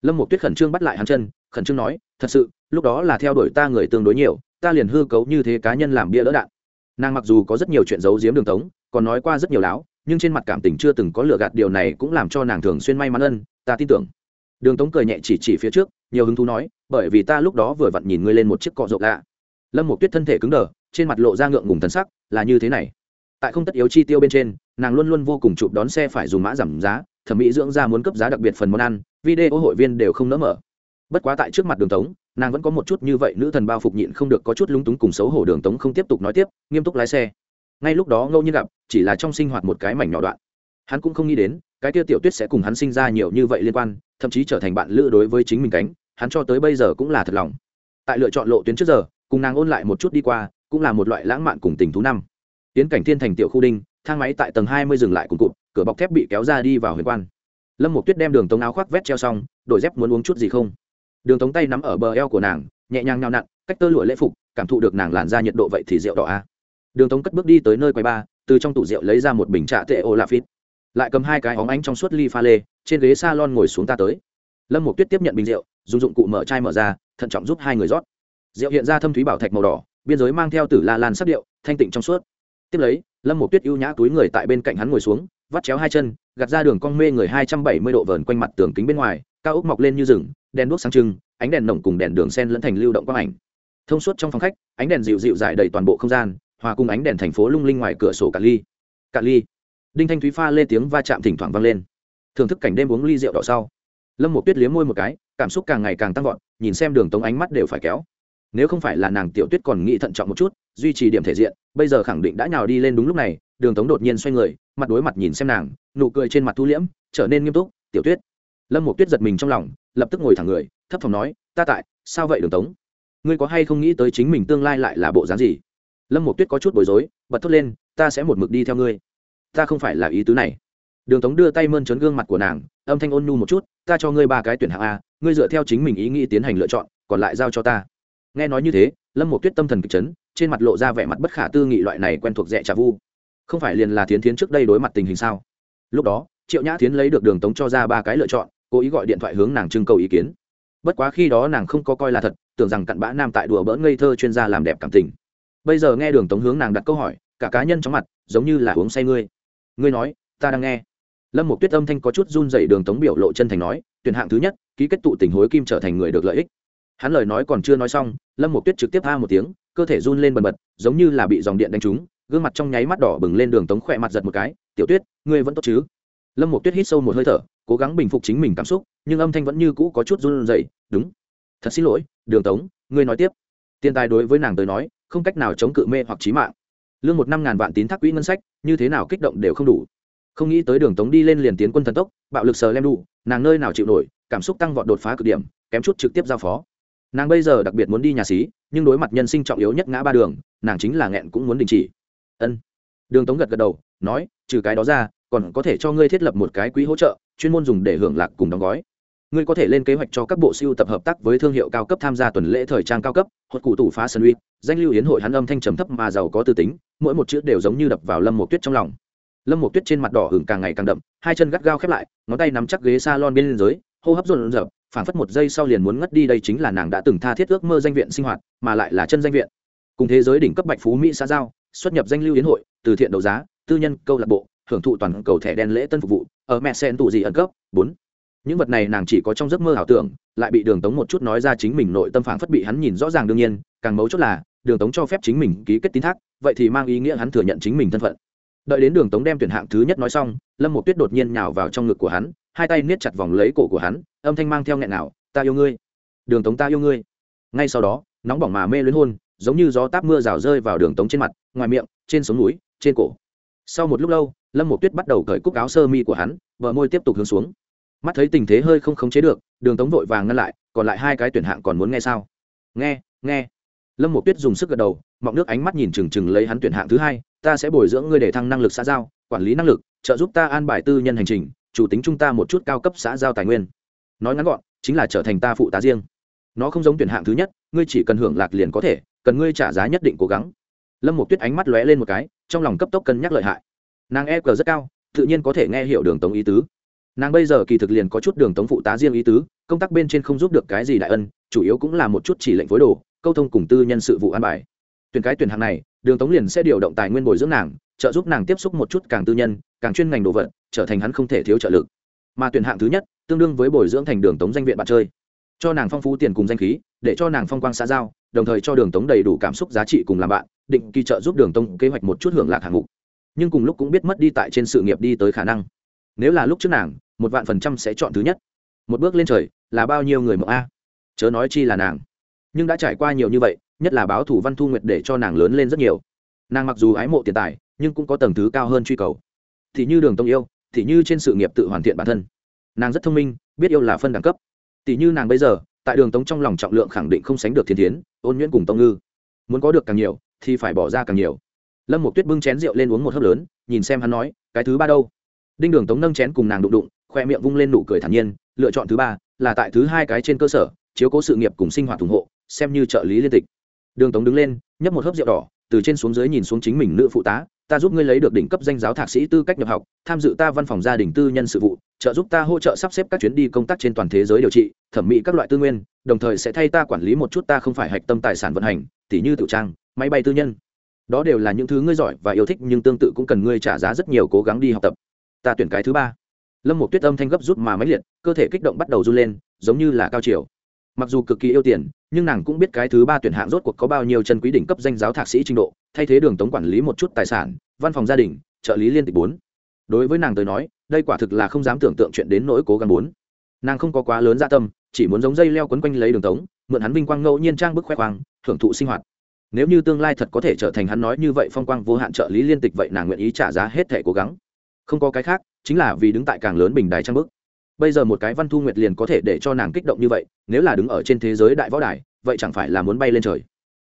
Lâm một tuyết khẩn trương bắt lại hắn chân, khẩn trương nói, thật sự, lúc đó là theo đuổi ta người tương đối nhiều, ta liền hư cấu như thế cá nhân làm bia đỡ đạn. Nàng mặc dù có rất nhiều chuyện giấu giếm đường tống, còn nói qua rất nhiều láo nhưng trên mặt cảm tình chưa từng có lừa gạt điều này cũng làm cho nàng thường xuyên may mắn ân, ta tin tưởng. Đường tống cười nhẹ chỉ chỉ phía trước, nhiều hứng thú nói, bởi vì ta lúc đó vừa vặn nhìn ngươi lên một chiếc cọ rộng lạ. Lâm một tuyết thân thể cứng đờ, trên mặt lộ ra ngượng ngùng thần sắc, là như thế này. Tại không tất yếu chi tiêu bên trên, nàng luôn luôn vô cùng chụp đón xe phải dùng mã giảm giá, thẩm mỹ dưỡng ra muốn cấp giá đặc biệt phần món ăn, video hội viên đều không nỡ mở. Bất quá tại trước mặt đường tống, nàng vẫn có một chút như vậy, nữ thần bao phục nhịn không được có chút lúng túng cùng xấu hổ đường tống không tiếp tục nói tiếp, nghiêm túc lái xe ngay lúc đó ngẫu nhiên gặp, chỉ là trong sinh hoạt một cái mảnh nhỏ đoạn. Hắn cũng không nghĩ đến, cái kia tiểu tuyết sẽ cùng hắn sinh ra nhiều như vậy liên quan, thậm chí trở thành bạn lữ đối với chính mình cánh, hắn cho tới bây giờ cũng là thật lòng. Tại lựa chọn lộ tuyến trước giờ, cùng nàng ôn lại một chút đi qua, cũng là một loại lãng mạn cùng tình thú năm. Tiến cảnh thiên thành tiểu khu đinh, thang máy tại tầng hai mươi dừng lại cùng cụt, cửa bọc thép bị kéo ra đi vào huyền quan. Lâm một tuyết đem đường tống áo khoác vét treo xong, đổi dép muốn uống chút gì không? Đường tống tay nắm ở bờ eo của nàng, nhẹ nhàng nhào nặn, cách tơ lụa lễ phục, cảm thụ được nàng làn ra nhiệt độ vậy thì rượu đỏ a đường tống cất bước đi tới nơi quầy ba từ trong tủ rượu lấy ra một bình trà tệ ô la phít. Lại cầm hai cái óng ánh trong suốt ly pha lê, trên ghế s a lon ngồi xuống ta tới. Lâm một tuyết tiếp nhận bình rượu, dùng dụng cụ mở chai mở ra, thận trọng giúp hai người rót. Rượu hiện ra thâm thúy bảo thạch màu đỏ, biên giới mang theo tử la lan sắc điệu, thanh tịnh trong suốt. Tiếp lấy, lâm một tuyết ưu nhã túi người tại bên cạnh hắn ngồi xuống, vắt chéo hai chân, gạt ra đường cong mê người hai trăm bảy mươi độ vờn quanh mặt tường kính bên ngoài, cao ốc mọc lên như rừng, đèn đuốc sáng trưng, ánh đèn nồng cùng đèn đường sen lẫn thành lưu động quang ảnh. Thông suốt trong phòng khách, ánh đèn dịu dịu dài đầy toàn bộ không gian hòa cùng ánh đèn thành phố lung linh ngoài cửa sổ cà ly. Cà ly. Đinh thanh thúy pha lên tiếng va chạm thỉnh thoảng vang lên. Thưởng thức cảnh đêm uống ly rượu đỏ sau. Lâm một tuyết liếm môi một cái, cảm xúc càng ngày càng tăng vọt, nhìn xem đường tống ánh mắt đều phải kéo. Nếu không phải là nàng tiểu tuyết còn nghĩ thận trọng một chút, duy trì điểm thể diện, bây giờ khẳng định đã nhào đi lên đúng lúc này, đường tống đột nhiên xoay người, mặt đối mặt nhìn xem nàng, nụ cười trên mặt thu liễm, trở nên nghiêm túc, tiểu tuyết. Lâm một tuyết giật mình trong lòng, lập tức ngồi thẳng người, thấp phòng nói, ta tại, sao vậy đường tống? Ngươi có hay không nghĩ tới chính mình tương lai lại là bộ dáng gì? Lâm một tuyết có chút bối rối, bật thốt lên, ta sẽ một mực đi theo ngươi. Ta không phải là ý tứ này. Đường tống đưa tay mơn trớn gương mặt của nàng, âm thanh ôn nhu một chút, ta cho ngươi ba cái tuyển hạng a, ngươi dựa theo chính mình ý nghĩ tiến hành lựa chọn, còn lại giao cho ta. Nghe nói như thế, lâm một tuyết tâm thần kịch chấn, trên mặt lộ ra vẻ mặt bất khả tư nghị loại này quen thuộc rẻ trà vu. Không phải liền là thiến thiến trước đây đối mặt tình hình sao? Lúc đó, triệu nhã thiến lấy được đường tống cho ra ba cái lựa chọn, cố ý gọi điện thoại hướng nàng trưng cầu ý kiến. Bất quá khi đó nàng không có coi là thật, tưởng rằng cặn bã nam tại đùa bỡn ngây thơ chuyên gia làm đẹp cảm tình bây giờ nghe đường tống hướng nàng đặt câu hỏi, cả cá nhân trong mặt, giống như là uống say ngươi. Ngươi nói, ta đang nghe. Lâm một tuyết âm thanh có chút run dày đường tống biểu lộ chân thành nói, tuyển hạng thứ nhất, ký kết tụ tình hối kim trở thành người được lợi ích. Hắn lời nói còn chưa nói xong, lâm một tuyết trực tiếp a một tiếng, cơ thể run lên bần bật, giống như là bị dòng điện đánh trúng, gương mặt trong nháy mắt đỏ bừng lên đường tống khỏe mặt giật một cái, tiểu tuyết, ngươi vẫn tốt chứ? Lâm một tuyết hít sâu một hơi thở, cố gắng bình phục chính mình cảm xúc, nhưng âm thanh vẫn như cũ có chút run dậy đúng. Thật xin lỗi, đường tống, ngươi nói tiếp. Tiền tài đối với nàng tới nói không cách nào chống cự mê hoặc trí mạng. Lương một năm ngàn vạn tín thác quỹ ngân sách, như thế nào kích động đều không đủ. Không nghĩ tới đường tống đi lên liền tiến quân thần tốc, bạo lực sờ lem đủ nàng nơi nào chịu nổi, cảm xúc tăng vọt đột phá cực điểm, kém chút trực tiếp giao phó. Nàng bây giờ đặc biệt muốn đi nhà xí, nhưng đối mặt nhân sinh trọng yếu nhất ngã ba đường, nàng chính là nghẹn cũng muốn đình chỉ. Ân. Đường tống gật gật đầu, nói, trừ cái đó ra, còn có thể cho ngươi thiết lập một cái quỹ hỗ trợ, chuyên môn dùng để hưởng lạc cùng đóng gói ngươi có thể lên kế hoạch cho các bộ siêu tập hợp tác với thương hiệu cao cấp tham gia tuần lễ thời trang cao cấp, hột cụ tủ phá sân uy, danh lưu hiến hội hắn âm thanh trầm thấp mà giàu có tư tính, mỗi một chữ đều giống như đập vào lâm một tuyết trong lòng. Lâm một tuyết trên mặt đỏ hửng càng ngày càng đậm, hai chân gắt gao khép lại, ngón tay nắm chắc ghế s a lon bên dưới, hô hấp rộn rợp phảng phất một giây sau liền muốn ngất đi đây chính là nàng đã từng tha thiết ước mơ danh viện sinh hoạt, mà lại là chân danh viện. Cùng thế giới đỉnh cấp bạch phú mỹ xã giao, xuất nhập danh lưu hiến hội, từ thiện đấu giá, tư nhân, câu lạc bộ, hưởng thụ toàn cầu thẻ đen lễ tân phục vụ, ở mẹ sen tụ gì ẩn cấp, bốn những vật này nàng chỉ có trong giấc mơ ảo tưởng, lại bị đường tống một chút nói ra chính mình nội tâm phản phất bị hắn nhìn rõ ràng đương nhiên, càng mấu chốt là, đường tống cho phép chính mình ký kết tín thác, vậy thì mang ý nghĩa hắn thừa nhận chính mình thân phận. Đợi đến đường tống đem tuyển hạng thứ nhất nói xong, lâm một tuyết đột nhiên nhào vào trong ngực của hắn, hai tay niết chặt vòng lấy cổ của hắn, âm thanh mang theo nghẹn nào, ta yêu ngươi. Đường tống, ta yêu ngươi. Ngay sau đó, nóng bỏng mà mê luyến hôn, giống như gió táp mưa rào rơi vào đường tống trên mặt, ngoài miệng, trên sống núi, trên cổ. Sau một lúc lâu, lâm một tuyết bắt đầu cởi cúc áo sơ mi của hắn vợ môi tiếp tục hướng xuống mắt thấy tình thế hơi không khống chế được, đường tống vội vàng ngăn lại, còn lại hai cái tuyển hạng còn muốn nghe sao? Nghe nghe. Lâm một tuyết dùng sức gật đầu, mọng nước ánh mắt nhìn trừng trừng lấy hắn tuyển hạng thứ hai, ta sẽ bồi dưỡng ngươi để thăng năng lực xã giao, quản lý năng lực, trợ giúp ta an bài tư nhân hành trình, chủ tính chúng ta một chút cao cấp xã giao tài nguyên. Nói ngắn gọn, chính là trở thành ta phụ tá riêng. Nó không giống tuyển hạng thứ nhất, ngươi chỉ cần hưởng lạc liền có thể, cần ngươi trả giá nhất định cố gắng. Lâm một tuyết ánh mắt lóe lên một cái, trong lòng cấp tốc cân nhắc lợi hại. Nàng e cờ rất cao, tự nhiên có thể nghe hiểu đường tống ý tứ nàng bây giờ kỳ thực liền có chút đường tống phụ tá riêng ý tứ, công tác bên trên không giúp được cái gì đại ân, chủ yếu cũng là một chút chỉ lệnh phối đồ, câu thông cùng tư nhân sự vụ an bài. Tuyển cái tuyển hàng này, đường tống liền sẽ điều động tài nguyên bồi dưỡng nàng, trợ giúp nàng tiếp xúc một chút càng tư nhân, càng chuyên ngành đồ vật, trở thành hắn không thể thiếu trợ lực. Mà tuyển hạng thứ nhất, tương đương với bồi dưỡng thành đường tống danh viện bạn chơi. Cho nàng phong phú tiền cùng danh khí, để cho nàng phong quang xã giao, đồng thời cho đường tống đầy đủ cảm xúc giá trị cùng làm bạn, định kỳ trợ giúp đường tống kế hoạch một chút hưởng lạc hạng mục. Nhưng cùng lúc cũng biết mất đi tại trên sự nghiệp đi tới khả năng. Nếu là lúc trước nàng một vạn phần trăm sẽ chọn thứ nhất. Một bước lên trời là bao nhiêu người mộng a? Chớ nói chi là nàng. Nhưng đã trải qua nhiều như vậy, nhất là báo thủ văn thu nguyệt để cho nàng lớn lên rất nhiều. Nàng mặc dù ái mộ tiền tài, nhưng cũng có tầng thứ cao hơn truy cầu. Thì như đường tông yêu, thì như trên sự nghiệp tự hoàn thiện bản thân. Nàng rất thông minh, biết yêu là phân đẳng cấp. Tỷ như nàng bây giờ, tại đường tống trong lòng trọng lượng khẳng định không sánh được thiên tiến ôn nhuyễn cùng tông ngư. Muốn có được càng nhiều, thì phải bỏ ra càng nhiều. Lâm một tuyết bưng chén rượu lên uống một hớp lớn, nhìn xem hắn nói, cái thứ ba đâu? Đinh đường tống nâng chén cùng nàng đụng đụng khoe miệng vung lên nụ cười thản nhiên, lựa chọn thứ ba, là tại thứ hai cái trên cơ sở, chiếu cố sự nghiệp cùng sinh hoạt ủng hộ, xem như trợ lý liên tịch. Đường tống đứng lên, nhấp một hớp rượu đỏ, từ trên xuống dưới nhìn xuống chính mình nữ phụ tá, ta giúp ngươi lấy được đỉnh cấp danh giáo thạc sĩ tư cách nhập học, tham dự ta văn phòng gia đình tư nhân sự vụ, trợ giúp ta hỗ trợ sắp xếp các chuyến đi công tác trên toàn thế giới điều trị, thẩm mỹ các loại tư nguyên, đồng thời sẽ thay ta quản lý một chút ta không phải hạch tâm tài sản vận hành, tỉ như tự trang, máy bay tư nhân. Đó đều là những thứ ngươi giỏi và yêu thích nhưng tương tự cũng cần ngươi trả giá rất nhiều cố gắng đi học tập. Ta tuyển cái thứ ba lâm một tuyết âm thanh gấp rút mà máy liệt, cơ thể kích động bắt đầu run lên, giống như là cao chiều. Mặc dù cực kỳ yêu tiền, nhưng nàng cũng biết cái thứ ba tuyển hạng rốt cuộc có bao nhiêu chân quý đỉnh cấp danh giáo thạc sĩ trình độ, thay thế đường tống quản lý một chút tài sản, văn phòng gia đình, trợ lý liên tịch bốn. Đối với nàng tới nói, đây quả thực là không dám tưởng tượng chuyện đến nỗi cố gắng bốn nàng không có quá lớn gia tâm, chỉ muốn giống dây leo quấn quanh lấy đường tống, mượn hắn vinh quang ngẫu nhiên trang bức khoe khoang, thưởng thụ sinh hoạt. Nếu như tương lai thật có thể trở thành hắn nói như vậy phong quang vô hạn trợ lý liên tịch vậy nàng nguyện ý trả giá hết thể cố gắng. Không có cái khác chính là vì đứng tại càng lớn bình đài trang bức. Bây giờ một cái văn thu nguyệt liền có thể để cho nàng kích động như vậy, nếu là đứng ở trên thế giới đại võ đài, vậy chẳng phải là muốn bay lên trời.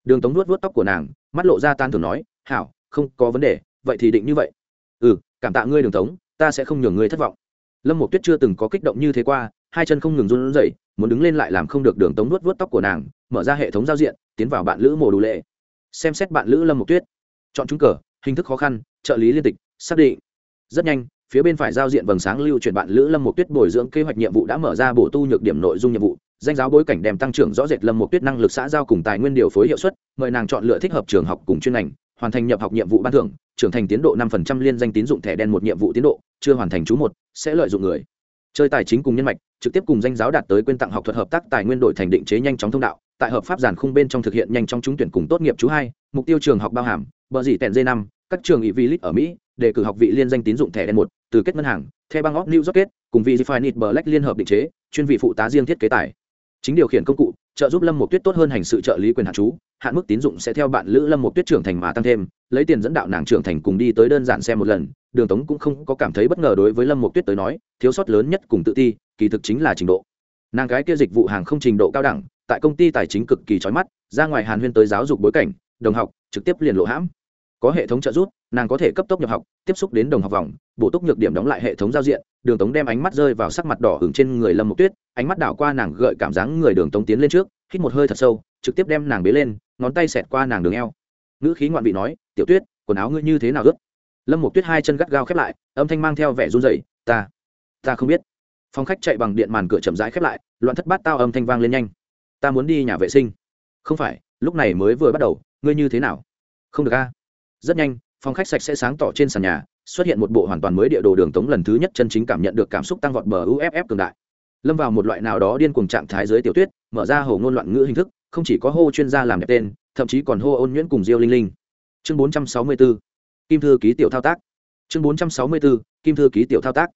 Đường tống nuốt vuốt tóc của nàng, mắt lộ ra tan thường nói, hảo, không có vấn đề, vậy thì định như vậy. Ừ cảm tạ ngươi đường tống, ta sẽ không nhường ngươi thất vọng. Lâm một tuyết chưa từng có kích động như thế qua, hai chân không ngừng run rẩy, muốn đứng lên lại làm không được đường tống nuốt vuốt tóc của nàng, mở ra hệ thống giao diện, tiến vào bạn lữ mồ đủ lệ. Xem xét bạn lữ lâm một tuyết. Chọn trúng cờ, hình thức khó khăn, trợ lý liên tịch, xác định. Rất nhanh phía bên phải giao diện vầng sáng lưu chuyển bạn lữ lâm một tuyết bồi dưỡng kế hoạch nhiệm vụ đã mở ra bổ tu nhược điểm nội dung nhiệm vụ, danh giáo bối cảnh đem tăng trưởng rõ rệt lâm một tuyết năng lực xã giao cùng tài nguyên điều phối hiệu suất, mời nàng chọn lựa thích hợp trường học cùng chuyên ngành, hoàn thành nhập học nhiệm vụ ban thưởng, trưởng thành tiến độ năm phần trăm liên danh tín dụng thẻ đen một nhiệm vụ tiến độ, chưa hoàn thành chú một, sẽ lợi dụng người. Chơi tài chính cùng nhân mạch, trực tiếp cùng danh giáo đạt tới quyên tặng học thuật hợp tác tài nguyên đổi thành định chế nhanh chóng thông đạo, tại hợp pháp giản khung bên trong thực hiện nhanh chóng trúng tuyển cùng tốt nghiệp chú hai, mục tiêu trường học bao hàm, bờ dỉ tèn d năm, các trường ỵ vi lit ở mỹ đề cử học vị liên danh tín dụng thẻ đen một, từ kết ngân hàng theo băng óc new rocket kết, cùng vị Finite Black liên hợp định chế, chuyên vị phụ tá riêng thiết kế tài. Chính điều khiển công cụ, trợ giúp lâm một tuyết tốt hơn hành sự trợ lý quyền hạn chú, hạn mức tín dụng sẽ theo bạn lữ lâm một tuyết trưởng thành mà tăng thêm, lấy tiền dẫn đạo nàng trưởng thành cùng đi tới đơn giản xem một lần, đường tống cũng không có cảm thấy bất ngờ đối với lâm một tuyết tới nói, thiếu sót lớn nhất cùng tự ti, kỳ thực chính là trình độ. Nàng gái kia dịch vụ hàng không trình độ cao đẳng, tại công ty tài chính cực kỳ trói mắt, ra ngoài hàn huyên tới giáo dục bối cảnh, đồng học, trực tiếp liền lộ hãm có hệ thống trợ giúp, nàng có thể cấp tốc nhập học, tiếp xúc đến đồng học vòng, bổ túc nhược điểm đóng lại hệ thống giao diện, đường tống đem ánh mắt rơi vào sắc mặt đỏ hứng trên người lâm mộc tuyết, ánh mắt đảo qua nàng gợi cảm giác người đường tống tiến lên trước, hít một hơi thật sâu, trực tiếp đem nàng bế lên, ngón tay xẹt qua nàng đường eo. Ngữ khí ngoạn vị nói, tiểu tuyết, quần áo ngươi như thế nào ướt? Lâm mộc tuyết hai chân gắt gao khép lại, âm thanh mang theo vẻ run rẩy, ta ta không biết. Phòng khách chạy bằng điện màn cửa chậm rãi khép lại, loạn thất bát tao âm thanh vang lên nhanh. Ta muốn đi nhà vệ sinh. Không phải, lúc này mới vừa bắt đầu, ngươi như thế nào? Không được a rất nhanh phòng khách sạch sẽ sáng tỏ trên sàn nhà xuất hiện một bộ hoàn toàn mới địa đồ đường tống lần thứ nhất chân chính cảm nhận được cảm xúc tăng vọt bờ uff cường đại. Lâm vào một loại nào đó điên cuồng trạng thái dưới tiểu tuyết mở ra hầu ngôn loạn ngữ hình thức không chỉ có hô chuyên gia làm đẹp tên thậm chí còn hô ôn nhuyễn cùng diêu linh linh. Chương 464, kim thư ký tiểu thao tác. Chương 464, kim thư ký tiểu thao tác.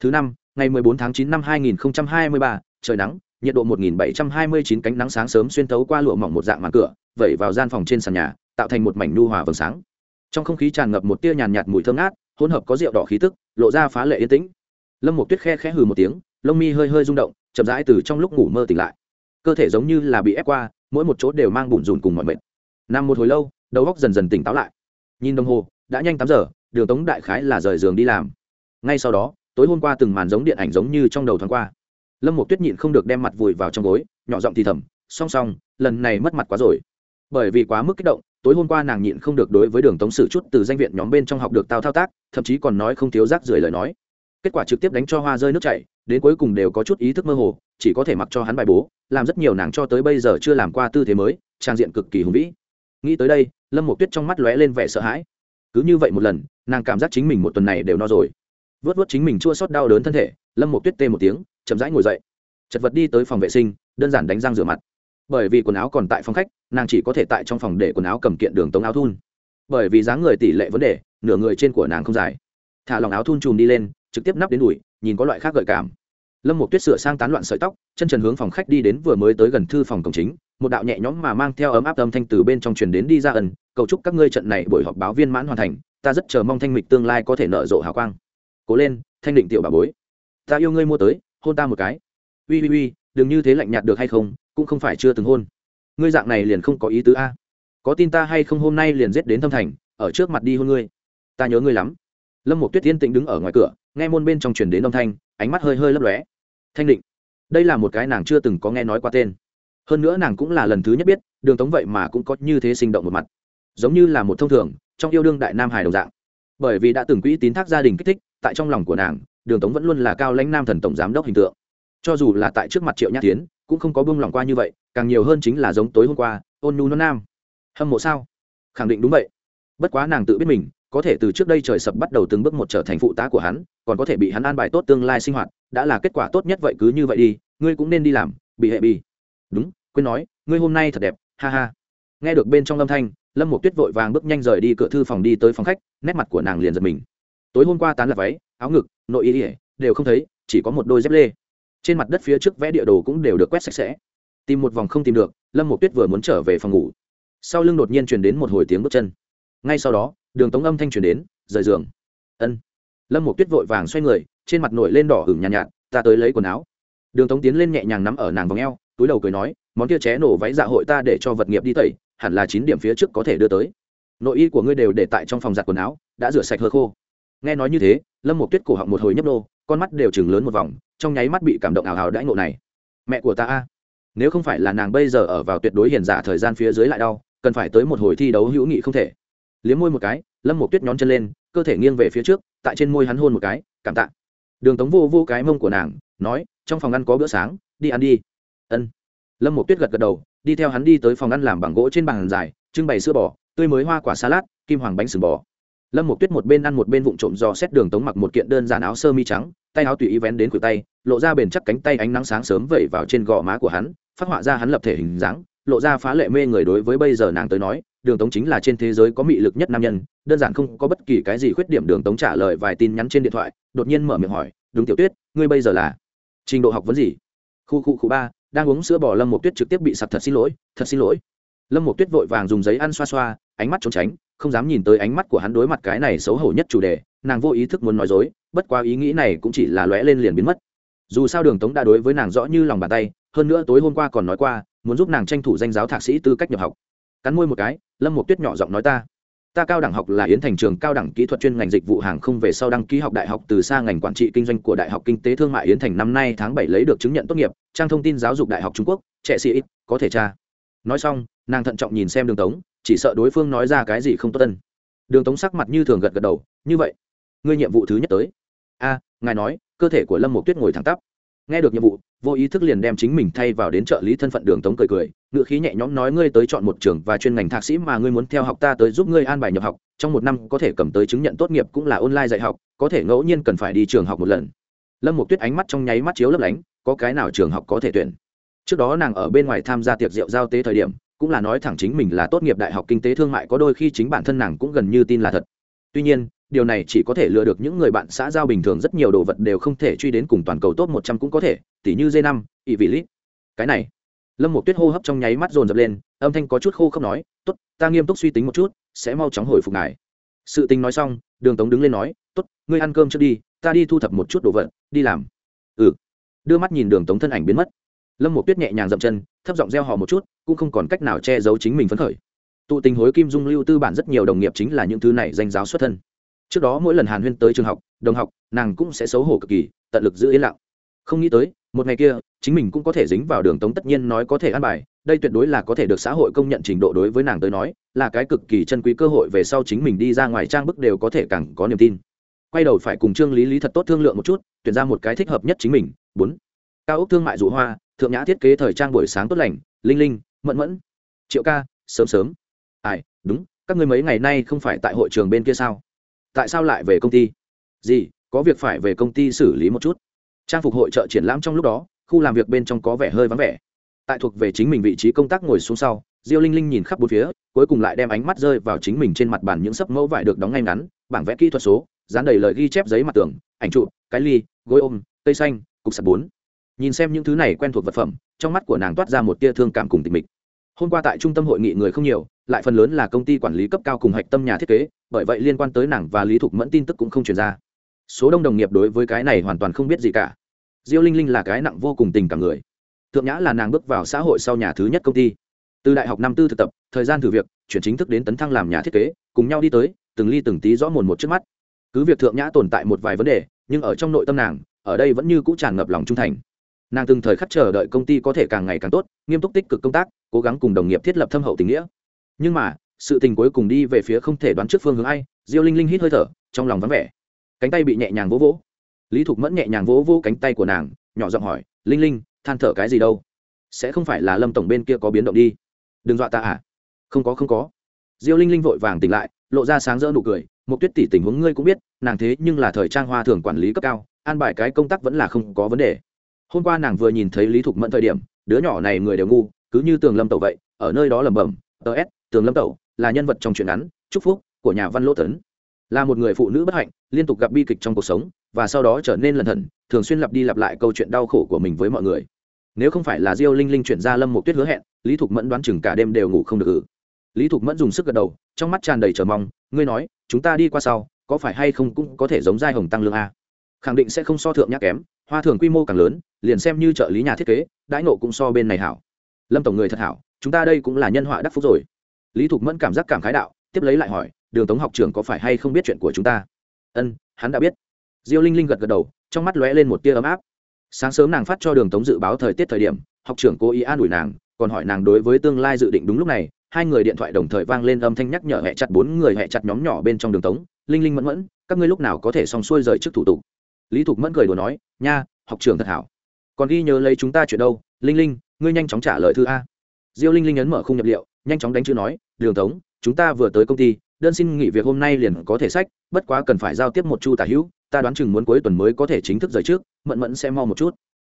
Thứ năm ngày 14 tháng 9 năm 2023, trời nắng nhiệt độ 1729 cánh nắng sáng sớm xuyên thấu qua lụa mỏng một dạng màn cửa vẩy vào gian phòng trên sàn nhà tạo thành một mảnh nu hòa vầng sáng trong không khí tràn ngập một tia nhàn nhạt mùi thơm ngát, hỗn hợp có rượu đỏ khí tức, lộ ra phá lệ yên tĩnh. Lâm một tuyết khe khẽ hừ một tiếng, lông mi hơi hơi rung động, chậm rãi từ trong lúc ngủ mơ tỉnh lại. Cơ thể giống như là bị ép qua, mỗi một chỗ đều mang bùn rùn cùng mọi mệt. Nằm một hồi lâu, đầu óc dần dần tỉnh táo lại. Nhìn đồng hồ, đã nhanh tám giờ, đường tống đại khái là rời giường đi làm. Ngay sau đó, tối hôm qua từng màn giống điện ảnh giống như trong đầu thoáng qua. Lâm một tuyết nhịn không được đem mặt vùi vào trong gối, nhỏ giọng thì thầm, song song, lần này mất mặt quá rồi. Bởi vì quá mức kích động tối hôm qua nàng nhịn không được đối với đường tống sử chút từ danh viện nhóm bên trong học được tao thao tác, thậm chí còn nói không thiếu rác rưởi lời nói. Kết quả trực tiếp đánh cho hoa rơi nước chảy, đến cuối cùng đều có chút ý thức mơ hồ, chỉ có thể mặc cho hắn bài bố, làm rất nhiều nàng cho tới bây giờ chưa làm qua tư thế mới, trang diện cực kỳ hùng vĩ. Nghĩ tới đây, lâm một tuyết trong mắt lóe lên vẻ sợ hãi. Cứ như vậy một lần, nàng cảm giác chính mình một tuần này đều no rồi. Vớt vớt chính mình chua sót đau đớn thân thể, lâm một tuyết tê một tiếng, chậm rãi ngồi dậy. Chật vật đi tới phòng vệ sinh, đơn giản đánh răng rửa mặt bởi vì quần áo còn tại phòng khách, nàng chỉ có thể tại trong phòng để quần áo cầm kiện đường tống áo thun. Bởi vì dáng người tỷ lệ vấn đề, nửa người trên của nàng không dài. Thả lòng áo thun chùm đi lên, trực tiếp nắp đến đùi, nhìn có loại khác gợi cảm. Lâm một tuyết sửa sang tán loạn sợi tóc, chân trần hướng phòng khách đi đến vừa mới tới gần thư phòng cổng chính, một đạo nhẹ nhõm mà mang theo ấm áp âm thanh từ bên trong truyền đến đi ra ẩn. Cầu chúc các ngươi trận này buổi họp báo viên mãn hoàn thành, ta rất chờ mong thanh mịch tương lai có thể nở rộ hào quang. Cố lên, thanh định tiểu bà bối, ta yêu ngươi mua tới, hôn ta một cái. Ui ui ui đừng như thế lạnh nhạt được hay không, cũng không phải chưa từng hôn. Ngươi dạng này liền không có ý tứ a. Có tin ta hay không hôm nay liền giết đến thâm thành, ở trước mặt đi hôn ngươi. Ta nhớ ngươi lắm. Lâm một tuyết tiên tĩnh đứng ở ngoài cửa, nghe môn bên trong truyền đến âm thanh, ánh mắt hơi hơi lấp lóe. Thanh định, đây là một cái nàng chưa từng có nghe nói qua tên. Hơn nữa nàng cũng là lần thứ nhất biết, đường tống vậy mà cũng có như thế sinh động một mặt. Giống như là một thông thường, trong yêu đương đại nam hải đồng dạng. Bởi vì đã từng quỹ tín thác gia đình kích thích, tại trong lòng của nàng, đường tống vẫn luôn là cao lãnh nam thần tổng giám đốc hình tượng cho dù là tại trước mặt triệu nhát tiến, cũng không có buông lỏng qua như vậy, càng nhiều hơn chính là giống tối hôm qua, ôn nhu nó nam. Hâm mộ sao? Khẳng định đúng vậy. Bất quá nàng tự biết mình, có thể từ trước đây trời sập bắt đầu từng bước một trở thành phụ tá của hắn, còn có thể bị hắn an bài tốt tương lai sinh hoạt, đã là kết quả tốt nhất vậy cứ như vậy đi, ngươi cũng nên đi làm, bị hệ bi đúng, quên nói, ngươi hôm nay thật đẹp, ha ha. Nghe được bên trong âm thanh, lâm một tuyết vội vàng bước nhanh rời đi cửa thư phòng đi tới phòng khách, nét mặt của nàng liền giật mình. Tối hôm qua tán là váy, áo ngực, nội y ỉa đều không thấy, chỉ có một đôi dép lê trên mặt đất phía trước vẽ địa đồ cũng đều được quét sạch sẽ. Tìm một vòng không tìm được lâm một tuyết vừa muốn trở về phòng ngủ. Sau lưng đột nhiên truyền đến một hồi tiếng bước chân. Ngay sau đó đường tống âm thanh truyền đến rời giường. Ân. Lâm một tuyết vội vàng xoay người trên mặt nổi lên đỏ hửng nhàn nhạt, nhạt ta tới lấy quần áo. Đường tống tiến lên nhẹ nhàng nắm ở nàng vòng eo túi đầu cười nói món kia ché nổ váy dạ hội ta để cho vật nghiệp đi tẩy hẳn là chín điểm phía trước có thể đưa tới. Nội y của ngươi đều để tại trong phòng giặt quần áo đã rửa sạch hơ khô. Nghe nói như thế lâm một tuyết cổ họng một hồi nhấp nô con mắt đều chừng lớn một vòng, trong nháy mắt bị cảm động ảo hào đãi ngộ này. Mẹ của ta a, nếu không phải là nàng bây giờ ở vào tuyệt đối hiền giả thời gian phía dưới lại đau, cần phải tới một hồi thi đấu hữu nghị không thể. Liếm môi một cái, lâm một tuyết nhón chân lên, cơ thể nghiêng về phía trước, tại trên môi hắn hôn một cái, cảm tạ. Đường tống vô vô cái mông của nàng, nói, trong phòng ăn có bữa sáng, đi ăn đi. Ân. Lâm một tuyết gật gật đầu, đi theo hắn đi tới phòng ăn làm bằng gỗ trên bàn dài, trưng bày sữa bò, tươi mới hoa quả salad, kim hoàng bánh sừng bò lâm một tuyết một bên ăn một bên vụng trộm dò xét đường tống mặc một kiện đơn giản áo sơ mi trắng, tay áo tùy ý vén đến khuỷu tay, lộ ra bền chắc cánh tay ánh nắng sáng sớm vẩy vào trên gò má của hắn, phát họa ra hắn lập thể hình dáng, lộ ra phá lệ mê người đối với bây giờ nàng tới nói, đường tống chính là trên thế giới có mị lực nhất nam nhân, đơn giản không có bất kỳ cái gì khuyết điểm đường tống trả lời vài tin nhắn trên điện thoại, đột nhiên mở miệng hỏi, đúng tiểu tuyết, ngươi bây giờ là trình độ học vấn gì? Khu khu khu ba, đang uống sữa bò lâm một tuyết trực tiếp bị sặc thật xin lỗi, thật xin lỗi. Lâm một tuyết vội vàng dùng giấy ăn xoa xoa, ánh mắt trốn tránh không dám nhìn tới ánh mắt của hắn đối mặt cái này xấu hổ nhất chủ đề, nàng vô ý thức muốn nói dối, bất quá ý nghĩ này cũng chỉ là lóe lên liền biến mất. Dù sao đường tống đã đối với nàng rõ như lòng bàn tay, hơn nữa tối hôm qua còn nói qua, muốn giúp nàng tranh thủ danh giáo thạc sĩ tư cách nhập học. Cắn môi một cái, lâm một tuyết nhỏ giọng nói ta ta cao đẳng học là yến thành trường cao đẳng kỹ thuật chuyên ngành dịch vụ hàng không về sau đăng ký học đại học từ xa ngành quản trị kinh doanh của đại học kinh tế thương mại yến thành năm nay tháng bảy lấy được chứng nhận tốt nghiệp, trang thông tin giáo dục đại học trung quốc, trẻ sĩ có thể tra. Nói xong, nàng thận trọng nhìn xem đường tống chỉ sợ đối phương nói ra cái gì không tốt tân đường tống sắc mặt như thường gật gật đầu, như vậy, ngươi nhiệm vụ thứ nhất tới. A, ngài nói, cơ thể của lâm một tuyết ngồi thẳng tắp. Nghe được nhiệm vụ, vô ý thức liền đem chính mình thay vào đến trợ lý thân phận đường tống cười cười ngự khí nhẹ nhõm nói, ngươi tới chọn một trường và chuyên ngành thạc sĩ mà ngươi muốn theo học ta tới giúp ngươi an bài nhập học, trong một năm có thể cầm tới chứng nhận tốt nghiệp cũng là online dạy học, có thể ngẫu nhiên cần phải đi trường học một lần. Lâm một tuyết ánh mắt trong nháy mắt chiếu lấp lánh, có cái nào trường học có thể tuyển? Trước đó nàng ở bên ngoài tham gia tiệc rượu giao tế thời điểm cũng là nói thẳng chính mình là tốt nghiệp đại học kinh tế thương mại có đôi khi chính bản thân nàng cũng gần như tin là thật. Tuy nhiên, điều này chỉ có thể lừa được những người bạn xã giao bình thường rất nhiều đồ vật đều không thể truy đến cùng toàn cầu top một trăm cũng có thể, tỉ như d năm ỵ vị lít cái này, lâm một tuyết hô hấp trong nháy mắt dồn dập lên, âm thanh có chút khô không nói t ố t ta nghiêm túc suy tính một chút, sẽ mau chóng hồi phục ngài. Sự tình nói xong, đường tống đứng lên nói t ố t ngươi ăn cơm trước đi, ta đi thu thập một chút đồ vật, đi làm. Ừ. Đưa mắt nhìn đường tống thân ảnh biến mất. Lâm một tuyết nhẹ nhàng dậm chân thấp giọng reo hò một chút, cũng không còn cách nào che giấu chính mình phấn khởi. Tụ tình hối kim dung lưu tư bản rất nhiều đồng nghiệp chính là những thứ này danh giáo xuất thân. Trước đó mỗi lần hàn huyên tới trường học, đồng học, nàng cũng sẽ xấu hổ cực kỳ, tận lực giữ yên lặng. Không nghĩ tới, một ngày kia, chính mình cũng có thể dính vào đường tống tất nhiên nói có thể ăn bài, đây tuyệt đối là có thể được xã hội công nhận trình độ đối với nàng tới nói, là cái cực kỳ chân quý cơ hội về sau chính mình đi ra ngoài trang bức đều có thể càng có niềm tin. Quay đầu phải cùng trương lý lý thật tốt thương lượng một chút, tuyển ra một cái thích hợp nhất chính mình. Bốn. Cao ốc thương mại dụ hoa thượng nhã thiết kế thời trang buổi sáng tốt lành, linh linh, mẫn mẫn. Triệu ca, sớm sớm. Ai, đúng, các ngươi mấy ngày nay không phải tại hội trường bên kia sao? Tại sao lại về công ty? Gì, có việc phải về công ty xử lý một chút. Trang phục hội trợ triển lãm trong lúc đó, khu làm việc bên trong có vẻ hơi vắng vẻ. Tại thuộc về chính mình vị trí công tác ngồi xuống sau, diêu linh linh nhìn khắp bốn phía, cuối cùng lại đem ánh mắt rơi vào chính mình trên mặt bàn những sấp mẫu vải được đóng ngay ngắn, bảng vẽ kỹ thuật số, dán đầy lời ghi chép giấy mặt tường, ảnh trụ cái ly, gối ôm, cây xanh, cục sạc bốn nhìn xem những thứ này quen thuộc vật phẩm, trong mắt của nàng toát ra một tia thương cảm cùng tình mịch. Hôm qua tại trung tâm hội nghị người không nhiều, lại phần lớn là công ty quản lý cấp cao cùng hạch tâm nhà thiết kế, bởi vậy liên quan tới nàng và lý thục mẫn tin tức cũng không truyền ra. Số đông đồng nghiệp đối với cái này hoàn toàn không biết gì cả. Diêu linh linh là cái nặng vô cùng tình cảm người. Thượng nhã là nàng bước vào xã hội sau nhà thứ nhất công ty. Từ đại học năm tư thực tập, thời gian thử việc, chuyển chính thức đến tấn thăng làm nhà thiết kế, cùng nhau đi tới, từng ly từng tí rõ mồn một trước mắt. Cứ việc thượng nhã tồn tại một vài vấn đề, nhưng ở trong nội tâm nàng, ở đây vẫn như cũ tràn ngập lòng trung thành nàng từng thời khắc chờ đợi công ty có thể càng ngày càng tốt, nghiêm túc tích cực công tác, cố gắng cùng đồng nghiệp thiết lập thâm hậu tình nghĩa. Nhưng mà, sự tình cuối cùng đi về phía không thể đoán trước phương hướng ai, diêu linh linh hít hơi thở, trong lòng vắng vẻ. Cánh tay bị nhẹ nhàng vỗ vỗ. Lý thục mẫn nhẹ nhàng vỗ vỗ cánh tay của nàng, nhỏ giọng hỏi, linh linh, than thở cái gì đâu? Sẽ không phải là lâm tổng bên kia có biến động đi? Đừng dọa ta à? Không có không có. Diêu linh linh vội vàng tỉnh lại, lộ ra sáng rỡ nụ cười một tuyết tỷ tình huống ngươi cũng biết, nàng thế nhưng là thời trang hoa thường quản lý cấp cao, an bài cái công tác vẫn là không có vấn đề hôm qua nàng vừa nhìn thấy lý thục mẫn thời điểm, đứa nhỏ này người đều ngu, cứ như tường lâm tẩu vậy, ở nơi đó lẩm bẩm tờ s, tường lâm tẩu, là nhân vật trong truyện ngắn, chúc phúc của nhà văn lỗ tấn. Là một người phụ nữ bất hạnh, liên tục gặp bi kịch trong cuộc sống, và sau đó trở nên lần thần, thường xuyên lặp đi lặp lại câu chuyện đau khổ của mình với mọi người. Nếu không phải là diêu linh linh chuyển ra lâm một tuyết hứa hẹn, lý thục mẫn đoán chừng cả đêm đều ngủ không được ừ lý thục mẫn dùng sức gật đầu, trong mắt tràn đầy chờ mong, ngươi nói, chúng ta đi qua sau, có phải hay không cũng có thể giống giai hồng tăng lương a? Khẳng định sẽ không so thượng nhắc kém hoa thường quy mô càng lớn, liền xem như trợ lý nhà thiết kế, đãi nộ cũng so bên này hảo. Lâm tổng người thật hảo, chúng ta đây cũng là nhân họa đắc phúc rồi. Lý thục mẫn cảm giác cảm khái đạo, tiếp lấy lại hỏi, đường tống học trường có phải hay không biết chuyện của chúng ta? Ân, hắn đã biết. Diêu linh linh gật gật đầu, trong mắt lóe lên một tia ấm áp. Sáng sớm nàng phát cho đường tống dự báo thời tiết thời điểm, học trưởng cố ý an ủi nàng, còn hỏi nàng đối với tương lai dự định đúng lúc này, hai người điện thoại đồng thời vang lên âm thanh nhắc nhở hẹ chặt bốn người hẹ chặt nhóm nhỏ bên trong đường tống, linh linh mẫn mẫn, các ngươi lúc nào có thể xong xuôi rời trước thủ tục? Lý thục mẫn cười đùa nói, nha, học trường thật hảo. Còn ghi nhớ lấy chúng ta chuyện đâu, linh linh, ngươi nhanh chóng trả lời thư a. Diêu linh linh ấn mở khung nhập liệu, nhanh chóng đánh chữ nói, đường tống, chúng ta vừa tới công ty, đơn xin nghỉ việc hôm nay liền có thể sách, bất quá cần phải giao tiếp một chu tả hữu, ta đoán chừng muốn cuối tuần mới có thể chính thức rời trước, mẫn mẫn sẽ mo một chút.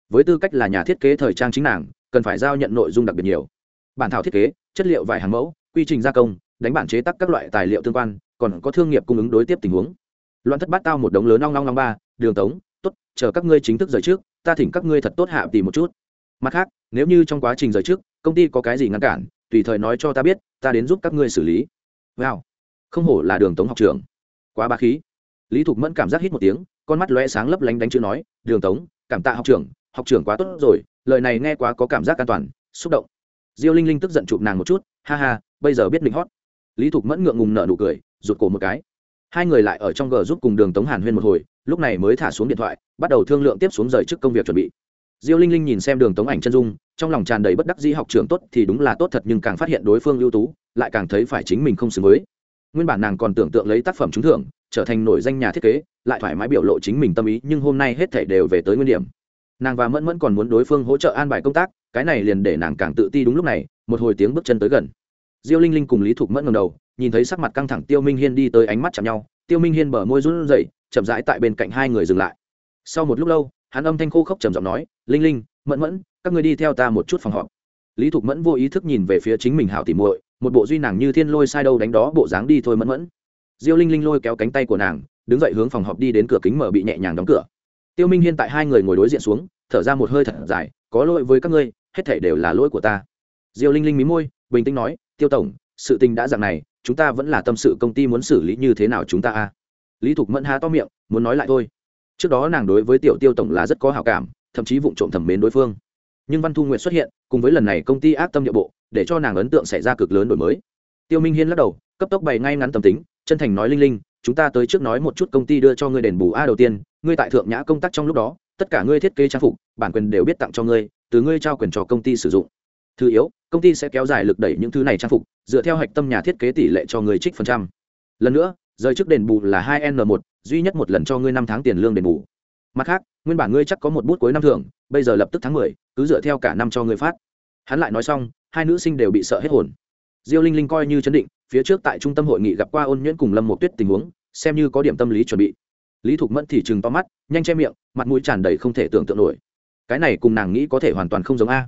Với tư cách là nhà thiết kế thời trang chính nàng, cần phải giao nhận nội dung đặc biệt nhiều. Bản thảo thiết kế, chất liệu vài hàng mẫu, quy trình gia công, đánh bản chế tác các loại tài liệu tương quan, còn có thương nghiệp cung ứng đối tiếp tình huống. Loạn thất bát tao một đống lớn long long long ba đường tống, tốt, chờ các ngươi chính thức rời trước, ta thỉnh các ngươi thật tốt hạ tì một chút. Mặt khác, nếu như trong quá trình rời trước, công ty có cái gì ngăn cản, tùy thời nói cho ta biết, ta đến giúp các ngươi xử lý. Wow. Không hổ là đường tống học trường quá ba khí. Lý thục mẫn cảm giác hít một tiếng, con mắt lóe sáng lấp lánh đánh chữ nói, đường tống, cảm tạ học trưởng học trưởng quá tốt rồi, lời này nghe quá có cảm giác an toàn, xúc động. Diêu linh linh tức giận chụp nàng một chút, ha ha, bây giờ biết mình hót lý thục mẫn ngượng ngùng nợ nụ cười, rụt cổ một cái. Hai người lại ở trong gờ giúp cùng đường tống hàn huyên một hồi lúc này mới thả xuống điện thoại, bắt đầu thương lượng tiếp xuống rời trước công việc chuẩn bị. Diêu linh linh nhìn xem đường tống ảnh chân dung, trong lòng tràn đầy bất đắc dĩ học trường tốt thì đúng là tốt thật nhưng càng phát hiện đối phương ưu tú, lại càng thấy phải chính mình không xứng với. Nguyên bản nàng còn tưởng tượng lấy tác phẩm trúng thưởng, trở thành nổi danh nhà thiết kế, lại thoải mái biểu lộ chính mình tâm ý, nhưng hôm nay hết thể đều về tới nguyên điểm. Nàng và mẫn mẫn còn muốn đối phương hỗ trợ an bài công tác, cái này liền để nàng càng tự ti đúng lúc này, một hồi tiếng bước chân tới gần. Diêu linh linh cùng lý thục mẫn ngầm đầu, nhìn thấy sắc mặt căng thẳng tiêu minh hiên đi tới ánh mắt chạm nhau, tiêu minh hiên bờ môi run rẩy chậm rãi tại bên cạnh hai người dừng lại. Sau một lúc lâu, hắn âm thanh khô khốc trầm giọng nói, linh linh, mẫn mẫn, các người đi theo ta một chút phòng họp. Lý thục mẫn vô ý thức nhìn về phía chính mình hảo tỉ muội, một bộ duy nàng như thiên lôi sai đâu đánh đó bộ dáng đi thôi mẫn mẫn. Diêu linh linh lôi kéo cánh tay của nàng, đứng dậy hướng phòng họp đi đến cửa kính mở bị nhẹ nhàng đóng cửa. Tiêu minh hiên tại hai người ngồi đối diện xuống, thở ra một hơi thật dài, có lỗi với các ngươi, hết thảy đều là lỗi của ta. Diêu linh linh mí môi, bình tĩnh nói, tiêu tổng, sự tình đã dạng này, chúng ta vẫn là tâm sự công ty muốn xử lý như thế nào chúng ta a? Lý thục mẫn há to miệng, muốn nói lại thôi. Trước đó nàng đối với tiểu tiêu tổng là rất có hào cảm, thậm chí vụ trộm thẩm mến đối phương. Nhưng văn thu nguyệt xuất hiện, cùng với lần này công ty ác tâm địa bộ, để cho nàng ấn tượng xảy ra cực lớn đổi mới. Tiêu minh hiên lắc đầu, cấp tốc bày ngay ngắn tâm tính, chân thành nói linh linh, chúng ta tới trước nói một chút công ty đưa cho ngươi đền bù a đầu tiên, ngươi tại thượng nhã công tác trong lúc đó, tất cả ngươi thiết kế trang phục, bản quyền đều biết tặng cho ngươi, từ ngươi trao quyền cho công ty sử dụng. Thứ yếu, công ty sẽ kéo dài lực đẩy những thứ này trang phục, dựa theo hạch tâm nhà thiết kế tỷ lệ cho ngươi trích phần trăm. Lần nữa rời trước đền bù là hai n một, duy nhất một lần cho ngươi năm tháng tiền lương đền bù. Mặt khác, nguyên bản ngươi chắc có một bút cuối năm thưởng, bây giờ lập tức tháng mười, cứ dựa theo cả năm cho ngươi phát. Hắn lại nói xong, hai nữ sinh đều bị sợ hết hồn. Diêu linh linh coi như chấn định, phía trước tại trung tâm hội nghị gặp qua ôn nhuyễn cùng lâm một tuyết tình huống, xem như có điểm tâm lý chuẩn bị. Lý thục mẫn thì chừng to mắt, nhanh che miệng, mặt mũi tràn đầy không thể tưởng tượng nổi. Cái này cùng nàng nghĩ có thể hoàn toàn không giống a.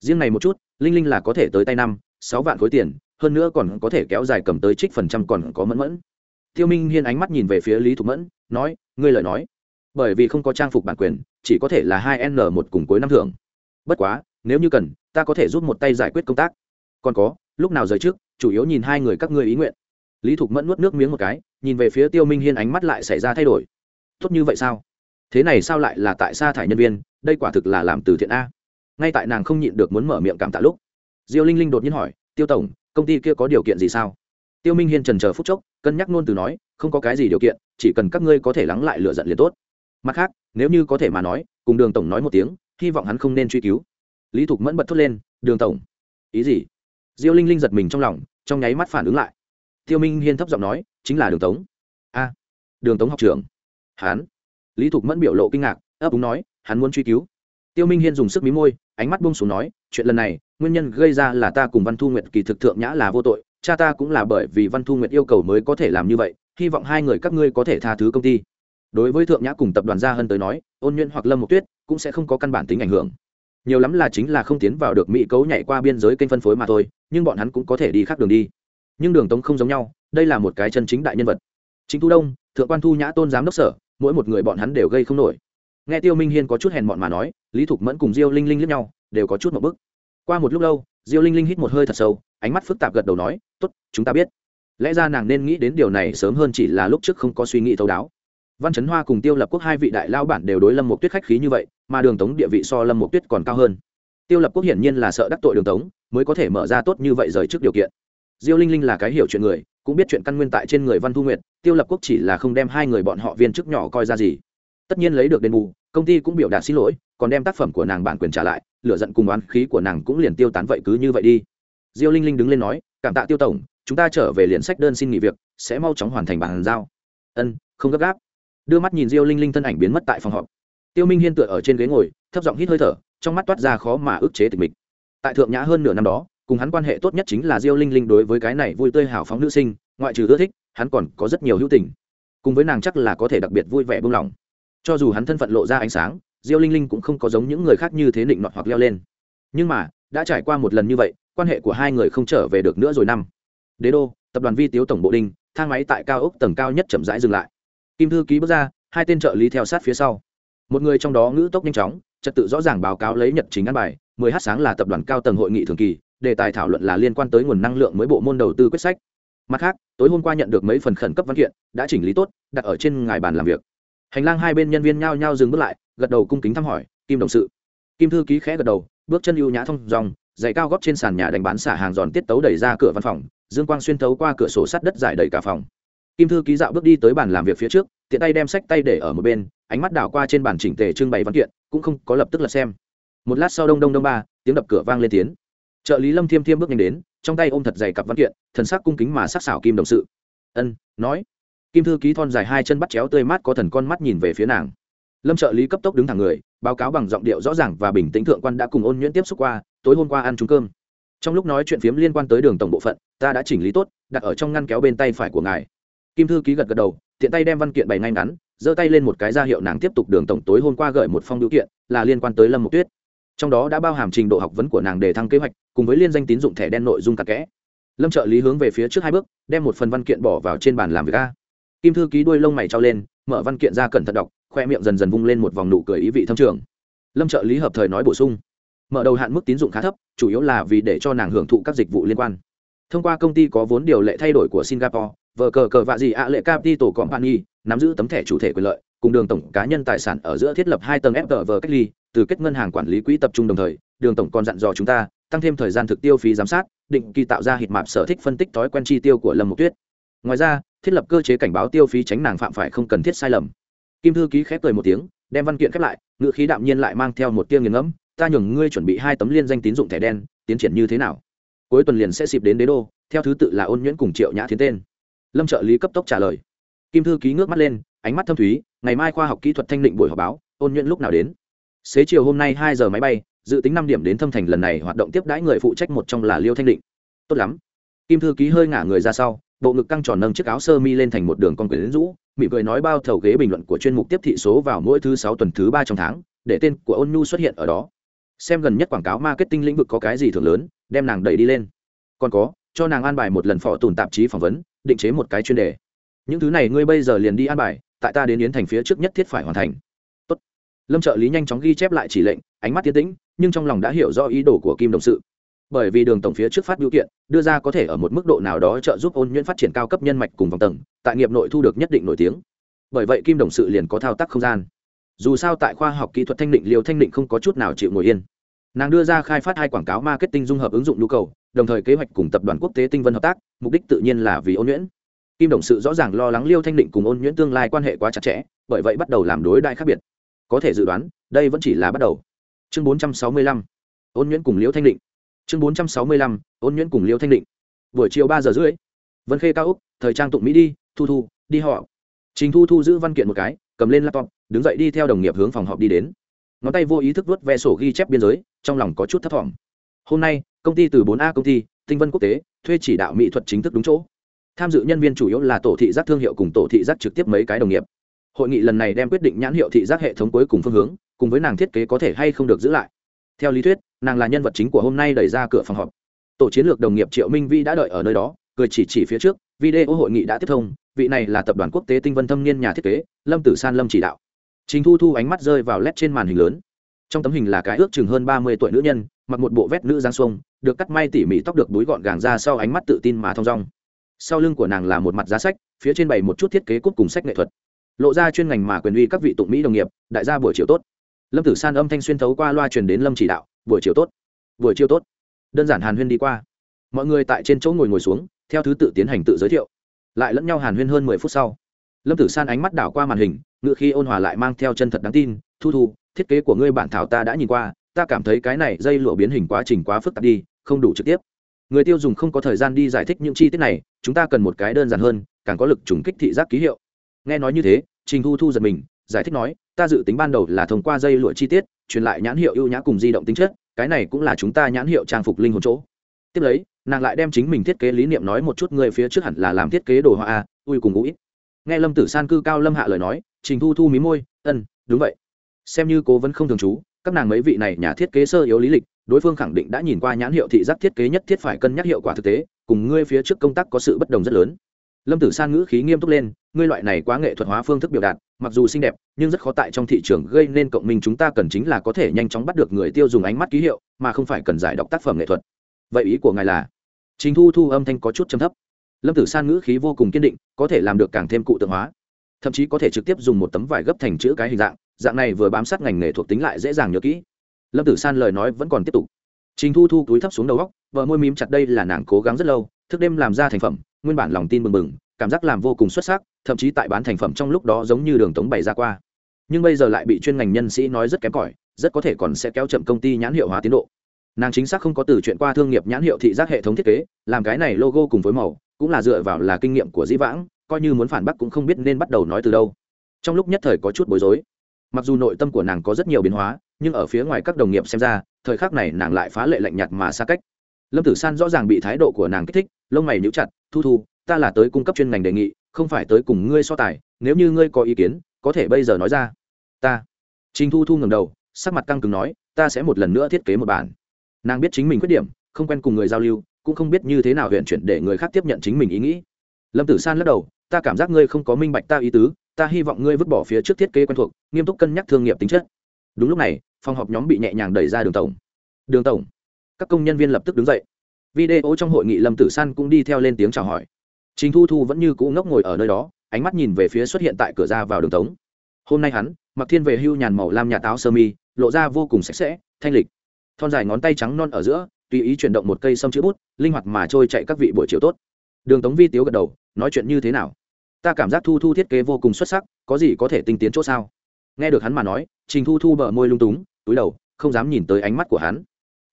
Riêng này một chút, linh linh là có thể tới tay năm, sáu vạn khối tiền, hơn nữa còn có thể kéo dài cầm tới trích phần trăm còn có mẫn mẫn tiêu minh hiên ánh mắt nhìn về phía lý thục mẫn, nói, ngươi lời nói. Bởi vì không có trang phục bản quyền, chỉ có thể là hai n một cùng cuối năm thưởng. Bất quá, nếu như cần, ta có thể giúp một tay giải quyết công tác. Còn có, lúc nào rời trước, chủ yếu nhìn hai người các ngươi ý nguyện. Lý thục mẫn nuốt nước miếng một cái, nhìn về phía tiêu minh hiên ánh mắt lại xảy ra thay đổi. Tốt như vậy sao? Thế này sao lại là tại sa thải nhân viên? Đây quả thực là làm từ thiện a. Ngay tại nàng không nhịn được muốn mở miệng cảm tạ lúc, diêu linh linh đột nhiên hỏi, tiêu tổng, công ty kia có điều kiện gì sao? Tiêu minh hiên trần chờ phút chốc, cân nhắc nôn từ nói, không có cái gì điều kiện, chỉ cần các ngươi có thể lắng lại lựa giận liền tốt. Mặt khác, nếu như có thể mà nói, cùng đường tổng nói một tiếng, hy vọng hắn không nên truy cứu. Lý thục mẫn bật thốt lên, đường tổng, ý gì? Diêu linh linh giật mình trong lòng, trong nháy mắt phản ứng lại. Tiêu minh hiên thấp giọng nói, chính là đường tống a, đường tống học trưởng. Hán lý thục mẫn biểu lộ kinh ngạc, ấp úng nói, hắn muốn truy cứu. Tiêu minh hiên dùng sức mí môi, ánh mắt buông xuống nói, chuyện lần này, nguyên nhân gây ra là ta cùng văn thu nguyệt kỳ thực thượng nhã là vô tội cha ta cũng là bởi vì văn thu nguyệt yêu cầu mới có thể làm như vậy, hy vọng hai người các ngươi có thể tha thứ công ty. Đối với thượng nhã cùng tập đoàn gia hân tới nói, ôn nhuyễn hoặc lâm Mộc tuyết cũng sẽ không có căn bản tính ảnh hưởng. Nhiều lắm là chính là không tiến vào được mỹ cấu nhảy qua biên giới kênh phân phối mà thôi, nhưng bọn hắn cũng có thể đi khác đường đi. Nhưng đường tống không giống nhau, đây là một cái chân chính đại nhân vật. Chính thu đông, thượng quan thu nhã tôn giám đốc sở, mỗi một người bọn hắn đều gây không nổi. Nghe tiêu minh hiên có chút hèn mọn mà nói, lý thục mẫn cùng diêu linh linh lướt nhau, đều có chút một bức. Qua một lúc lâu, diêu linh linh hít một hơi thật sâu ánh mắt phức tạp gật đầu nói, tốt, chúng ta biết. Lẽ ra nàng nên nghĩ đến điều này sớm hơn chỉ là lúc trước không có suy nghĩ thấu đáo. Văn chấn hoa cùng tiêu lập quốc hai vị đại lao bản đều đối lâm một tuyết khách khí như vậy, mà đường tống địa vị so lâm một tuyết còn cao hơn. Tiêu lập quốc hiển nhiên là sợ đắc tội đường tống, mới có thể mở ra tốt như vậy rời trước điều kiện. Diêu linh linh là cái hiểu chuyện người, cũng biết chuyện căn nguyên tại trên người văn thu nguyệt, tiêu lập quốc chỉ là không đem hai người bọn họ viên chức nhỏ coi ra gì. Tất nhiên lấy được đền bù, công ty cũng biểu đạt xin lỗi, còn đem tác phẩm của nàng bản quyền trả lại lựa giận cùng oán khí của nàng cũng liền tiêu tán vậy cứ như vậy đi diêu linh linh đứng lên nói, cảm tạ tiêu tổng, chúng ta trở về liền sách đơn xin nghỉ việc, sẽ mau chóng hoàn thành bàn giao. Ân, không gấp gáp. Đưa mắt nhìn diêu linh linh thân ảnh biến mất tại phòng họp. Tiêu minh hiên tựa ở trên ghế ngồi, thấp giọng hít hơi thở, trong mắt toát ra khó mà ức chế tịch mịch. Tại thượng nhã hơn nửa năm đó, cùng hắn quan hệ tốt nhất chính là diêu linh linh đối với cái này vui tươi hào phóng nữ sinh, ngoại trừ ưa thích, hắn còn có rất nhiều hữu tình. Cùng với nàng chắc là có thể đặc biệt vui vẻ buông lỏng. Cho dù hắn thân phận lộ ra ánh sáng, diêu linh linh cũng không có giống những người khác như thế định nọt hoặc leo lên. Nhưng mà đã trải qua một lần như vậy, quan hệ của hai người không trở về được nữa rồi năm. Đế đô, tập đoàn vi tiếu tổng bộ đinh, thang máy tại cao ốc tầng cao nhất chậm rãi dừng lại. Kim thư ký bước ra, hai tên trợ lý theo sát phía sau. Một người trong đó ngữ tốc nhanh chóng, trật tự rõ ràng báo cáo lấy nhật chính ăn bài, mười h sáng là tập đoàn cao tầng hội nghị thường kỳ, đề tài thảo luận là liên quan tới nguồn năng lượng mới bộ môn đầu tư quyết sách. Mặt khác, tối hôm qua nhận được mấy phần khẩn cấp văn kiện, đã chỉnh lý tốt, đặt ở trên ngài bàn làm việc. Hành lang hai bên nhân viên nhao nhao dừng bước lại, gật đầu cung kính thăm hỏi, kim đồng sự. Kim thư ký khẽ gật đầu bước chân ưu nhã thông dòng giày cao góp trên sàn nhà đánh bán xả hàng giòn tiết tấu đẩy ra cửa văn phòng, dương quang xuyên thấu qua cửa sổ sắt đất dài đầy cả phòng. Kim thư ký dạo bước đi tới bàn làm việc phía trước, tiện tay đem sách tay để ở một bên, ánh mắt đảo qua trên bàn chỉnh tề trưng bày văn kiện, cũng không có lập tức là xem. Một lát sau đông đông đông ba, tiếng đập cửa vang lên tiếng. Trợ lý lâm thiêm thiêm bước nhanh đến, trong tay ôm thật dày cặp văn kiện, thần sắc cung kính mà sắc xảo kim đồng sự. Ân, nói. Kim thư ký thon dài hai chân bắt chéo tươi mát có thần con mắt nhìn về phía nàng. Lâm trợ lý cấp tốc đứng thẳng người báo cáo bằng giọng điệu rõ ràng và bình tĩnh thượng quan đã cùng ôn nhuyễn tiếp xúc qua, tối hôm qua ăn trúng cơm. Trong lúc nói chuyện phiếm liên quan tới đường tổng bộ phận, ta đã chỉnh lý tốt, đặt ở trong ngăn kéo bên tay phải của ngài. Kim thư ký gật gật đầu, tiện tay đem văn kiện bày ngay ngắn, giơ tay lên một cái ra hiệu nàng tiếp tục đường tổng tối hôm qua gửi một phong biểu kiện, là liên quan tới lâm mục tuyết. Trong đó đã bao hàm trình độ học vấn của nàng để thăng kế hoạch, cùng với liên danh tín dụng thẻ đen nội dung cặn kẽ. Lâm trợ lý hướng về phía trước hai bước, đem một phần văn kiện bỏ vào trên bàn làm việc a. Kim thư ký đuôi lông mày trao lên, mở văn kiện ra cẩn thận đọc khoe miệng dần dần vung lên một vòng nụ cười ý vị thâm trường. Lâm trợ lý hợp thời nói bổ sung. Mở đầu hạn mức tín dụng khá thấp, chủ yếu là vì để cho nàng hưởng thụ các dịch vụ liên quan. Thông qua công ty có vốn điều lệ thay đổi của singapore vờ cờ cờ vạ gì ạ lệ capital company, nắm giữ tấm thẻ chủ thể quyền lợi, cùng đường tổng cá nhân tài sản ở giữa thiết lập hai tầng fg cách ly, từ kết ngân hàng quản lý quỹ tập trung đồng thời, đường tổng còn dặn dò chúng ta, tăng thêm thời gian thực tiêu phí giám sát, định kỳ tạo ra hịt mạp sở thích phân tích thói quen chi tiêu của lâm mục tuyết. Ngoài ra, thiết lập cơ chế cảnh báo tiêu phí tránh nàng phạm phải không cần thiết sai lầm kim thư ký khép cười một tiếng, đem văn kiện khép lại ngự khí đạm nhiên lại mang theo một tia nghiền ngẫm, ta nhường ngươi chuẩn bị hai tấm liên danh tín dụng thẻ đen, tiến triển như thế nào? Cuối tuần liền sẽ xịp đến đế đô, theo thứ tự là ôn nhuyễn cùng triệu nhã thiến tên. Lâm trợ lý cấp tốc trả lời. Kim thư ký ngước mắt lên, ánh mắt thâm thúy, ngày mai khoa học kỹ thuật thanh định buổi họp báo, ôn nhuyễn lúc nào đến? Xế chiều hôm nay hai giờ máy bay, dự tính năm điểm đến thâm thành lần này hoạt động tiếp đãi người phụ trách một trong là liêu thanh định. Tốt lắm. Kim thư ký hơi ngả người ra sau, bộ ngực căng tròn nâng chiếc áo sơ mi lên thành một đường con quyển rũ mỉm cười nói bao thầu ghế bình luận của chuyên mục tiếp thị số vào mỗi thứ sáu tuần thứ ba trong tháng, để tên của ôn nhu xuất hiện ở đó. Xem gần nhất quảng cáo marketing lĩnh vực có cái gì thường lớn, đem nàng đẩy đi lên. Còn có, cho nàng an bài một lần phỏ tùn tạp chí phỏng vấn, định chế một cái chuyên đề. Những thứ này ngươi bây giờ liền đi an bài, tại ta đến yến thành phía trước nhất thiết phải hoàn thành. Tốt. lâm trợ lý nhanh chóng ghi chép lại chỉ lệnh, ánh mắt tiến tĩnh, nhưng trong lòng đã hiểu rõ ý đồ của kim đồng sự bởi vì đường tổng phía trước phát biểu kiện đưa ra có thể ở một mức độ nào đó trợ giúp ôn nhuyễn phát triển cao cấp nhân mạch cùng vòng tầng tại nghiệp nội thu được nhất định nổi tiếng. Bởi vậy kim đồng sự liền có thao tác không gian. Dù sao tại khoa học kỹ thuật thanh định liều thanh định không có chút nào chịu ngồi yên. Nàng đưa ra khai phát hai quảng cáo marketing dung hợp ứng dụng nhu cầu đồng thời kế hoạch cùng tập đoàn quốc tế tinh vân hợp tác mục đích tự nhiên là vì ôn nhuyễn. Kim đồng sự rõ ràng lo lắng liêu thanh định cùng ôn nhuyễn tương lai quan hệ quá chặt chẽ bởi vậy bắt đầu làm đối đại khác biệt. Có thể dự đoán đây vẫn chỉ là bắt đầu. Chương 465, ôn nhuyễn cùng liêu thanh định chương 465, ôn nhuyễn cùng liêu thanh định. Buổi chiều ba giờ rưỡi. Vân khê cao úc thời trang tụng mỹ đi thu thu đi họ trình thu thu giữ văn kiện một cái cầm lên laptop đứng dậy đi theo đồng nghiệp hướng phòng họp đi đến. Ngón tay vô ý thức vớt ve sổ ghi chép biên giới trong lòng có chút thấp t hôm nay công ty từ 4 a công ty tinh vân quốc tế thuê chỉ đạo mỹ thuật chính thức đúng chỗ. Tham dự nhân viên chủ yếu là tổ thị giác thương hiệu cùng tổ thị giác trực tiếp mấy cái đồng nghiệp. Hội nghị lần này đem quyết định nhãn hiệu thị giác hệ thống cuối cùng phương hướng cùng với nàng thiết kế có thể hay không được giữ lại theo lý thuyết, nàng là nhân vật chính của hôm nay đẩy ra cửa phòng họp. Tổ chiến lược đồng nghiệp triệu minh vi đã đợi ở nơi đó, cười chỉ chỉ phía trước, video hội nghị đã tiếp thông, vị này là tập đoàn quốc tế tinh vân thâm niên nhà thiết kế, lâm tử san lâm chỉ đạo. Trình thu thu ánh mắt rơi vào led trên màn hình lớn. Trong tấm hình là cái ước chừng hơn ba mươi tuổi nữ nhân, mặc một bộ vét nữ giang xuông, được cắt may tỉ mỉ tóc được búi gọn gàng ra sau ánh mắt tự tin mà thong dong. Sau lưng của nàng là một mặt giá sách, phía trên bày một chút thiết kế cúp cùng sách nghệ thuật. Lộ ra chuyên ngành mà quyền uy các vị tụng mỹ đồng nghiệp, đại gia buổi chiều tốt lâm tử san âm thanh xuyên thấu qua loa truyền đến lâm chỉ đạo, buổi chiều tốt, buổi chiều tốt. Đơn giản hàn huyên đi qua. Mọi người tại trên chỗ ngồi ngồi xuống, theo thứ tự tiến hành tự giới thiệu. Lại lẫn nhau hàn huyên hơn mười phút sau. Lâm tử san ánh mắt đảo qua màn hình, ngựa khi ôn hòa lại mang theo chân thật đáng tin, thu thu, thiết kế của ngươi bản thảo ta đã nhìn qua, ta cảm thấy cái này dây lụa biến hình quá trình quá phức tạp đi, không đủ trực tiếp. Người tiêu dùng không có thời gian đi giải thích những chi tiết này, chúng ta cần một cái đơn giản hơn, càng có lực trùng kích thị giác ký hiệu. Nghe nói như thế, trình thu thu giật mình, giải thích nói ta dự tính ban đầu là thông qua dây lụa chi tiết, truyền lại nhãn hiệu ưu nhã cùng di động tính chất, cái này cũng là chúng ta nhãn hiệu trang phục linh hồn chỗ. Tiếp lấy, nàng lại đem chính mình thiết kế lý niệm nói một chút người phía trước hẳn là làm thiết kế đồ họa a, ui cùng ngũ ít. Nghe lâm tử san cư cao lâm hạ lời nói, trình thu thu mí môi ân đúng vậy. Xem như cố vấn không thường trú, các nàng mấy vị này nhà thiết kế sơ yếu lý lịch, đối phương khẳng định đã nhìn qua nhãn hiệu thị giác thiết kế nhất thiết phải cân nhắc hiệu quả thực tế, cùng ngươi phía trước công tác có sự bất đồng rất lớn lâm tử san ngữ khí nghiêm túc lên, ngươi loại này quá nghệ thuật hóa phương thức biểu đạt, mặc dù xinh đẹp, nhưng rất khó tại trong thị trường gây nên cộng minh chúng ta cần chính là có thể nhanh chóng bắt được người tiêu dùng ánh mắt ký hiệu, mà không phải cần giải đọc tác phẩm nghệ thuật. Vậy ý của ngài là? Trình thu thu âm thanh có chút chấm thấp. Lâm tử san ngữ khí vô cùng kiên định, có thể làm được càng thêm cụ tượng hóa. Thậm chí có thể trực tiếp dùng một tấm vải gấp thành chữ cái hình dạng dạng này vừa bám sát ngành nghề thuộc tính lại dễ dàng nhớ kỹ. Lâm tử san lời nói vẫn còn tiếp tục. Trình thu thu túi thấp xuống đầu góc vợ môi mím chặt đây là nàng cố gắng rất lâu, thức đêm làm ra thành phẩm nguyên bản lòng tin mừng mừng cảm giác làm vô cùng xuất sắc, thậm chí tại bán thành phẩm trong lúc đó giống như đường tống bày ra qua. Nhưng bây giờ lại bị chuyên ngành nhân sĩ nói rất kém cỏi, rất có thể còn sẽ kéo chậm công ty nhãn hiệu hóa tiến độ. Nàng chính xác không có từ chuyện qua thương nghiệp nhãn hiệu thị giác hệ thống thiết kế, làm cái này logo cùng với màu, cũng là dựa vào là kinh nghiệm của dĩ vãng, coi như muốn phản bác cũng không biết nên bắt đầu nói từ đâu. Trong lúc nhất thời có chút bối rối. Mặc dù nội tâm của nàng có rất nhiều biến hóa, nhưng ở phía ngoài các đồng nghiệp xem ra, thời khắc này nàng lại phá lệ lạnh nhạt mà xa cách lâm tử san rõ ràng bị thái độ của nàng kích thích, lông mày nhũ chặt, thu thu, ta là tới cung cấp chuyên ngành đề nghị, không phải tới cùng ngươi so tài, nếu như ngươi có ý kiến, có thể bây giờ nói ra. Ta. Trình thu thu ngầm đầu, sắc mặt căng cứng nói, ta sẽ một lần nữa thiết kế một bản. Nàng biết chính mình khuyết điểm, không quen cùng người giao lưu, cũng không biết như thế nào huyện chuyển để người khác tiếp nhận chính mình ý nghĩ. Lâm tử san lắc đầu, ta cảm giác ngươi không có minh bạch ta ý tứ, ta hy vọng ngươi vứt bỏ phía trước thiết kế quen thuộc, nghiêm túc cân nhắc thương nghiệp tính chất. Đúng lúc này, phòng họp nhóm bị nhẹ nhàng đẩy ra đường tổng. Đường tổng các công nhân viên lập tức đứng dậy. Video trong hội nghị lâm tử san cũng đi theo lên tiếng chào hỏi. Trình thu thu vẫn như cũ ngốc ngồi ở nơi đó, ánh mắt nhìn về phía xuất hiện tại cửa ra vào đường tống. Hôm nay hắn, mặc thiên về hưu nhàn màu lam nhà táo sơ mi, lộ ra vô cùng sạch sẽ, thanh lịch. Thon dài ngón tay trắng non ở giữa, tùy ý chuyển động một cây sâm chữ bút, linh hoạt mà trôi chạy các vị buổi chiều tốt. Đường tống vi tiếu gật đầu, nói chuyện như thế nào? Ta cảm giác thu thu thiết kế vô cùng xuất sắc, có gì có thể tinh tiến chỗ sao? Nghe được hắn mà nói, trình thu thu bờ môi lung túng, túi đầu, không dám nhìn tới ánh mắt của hắn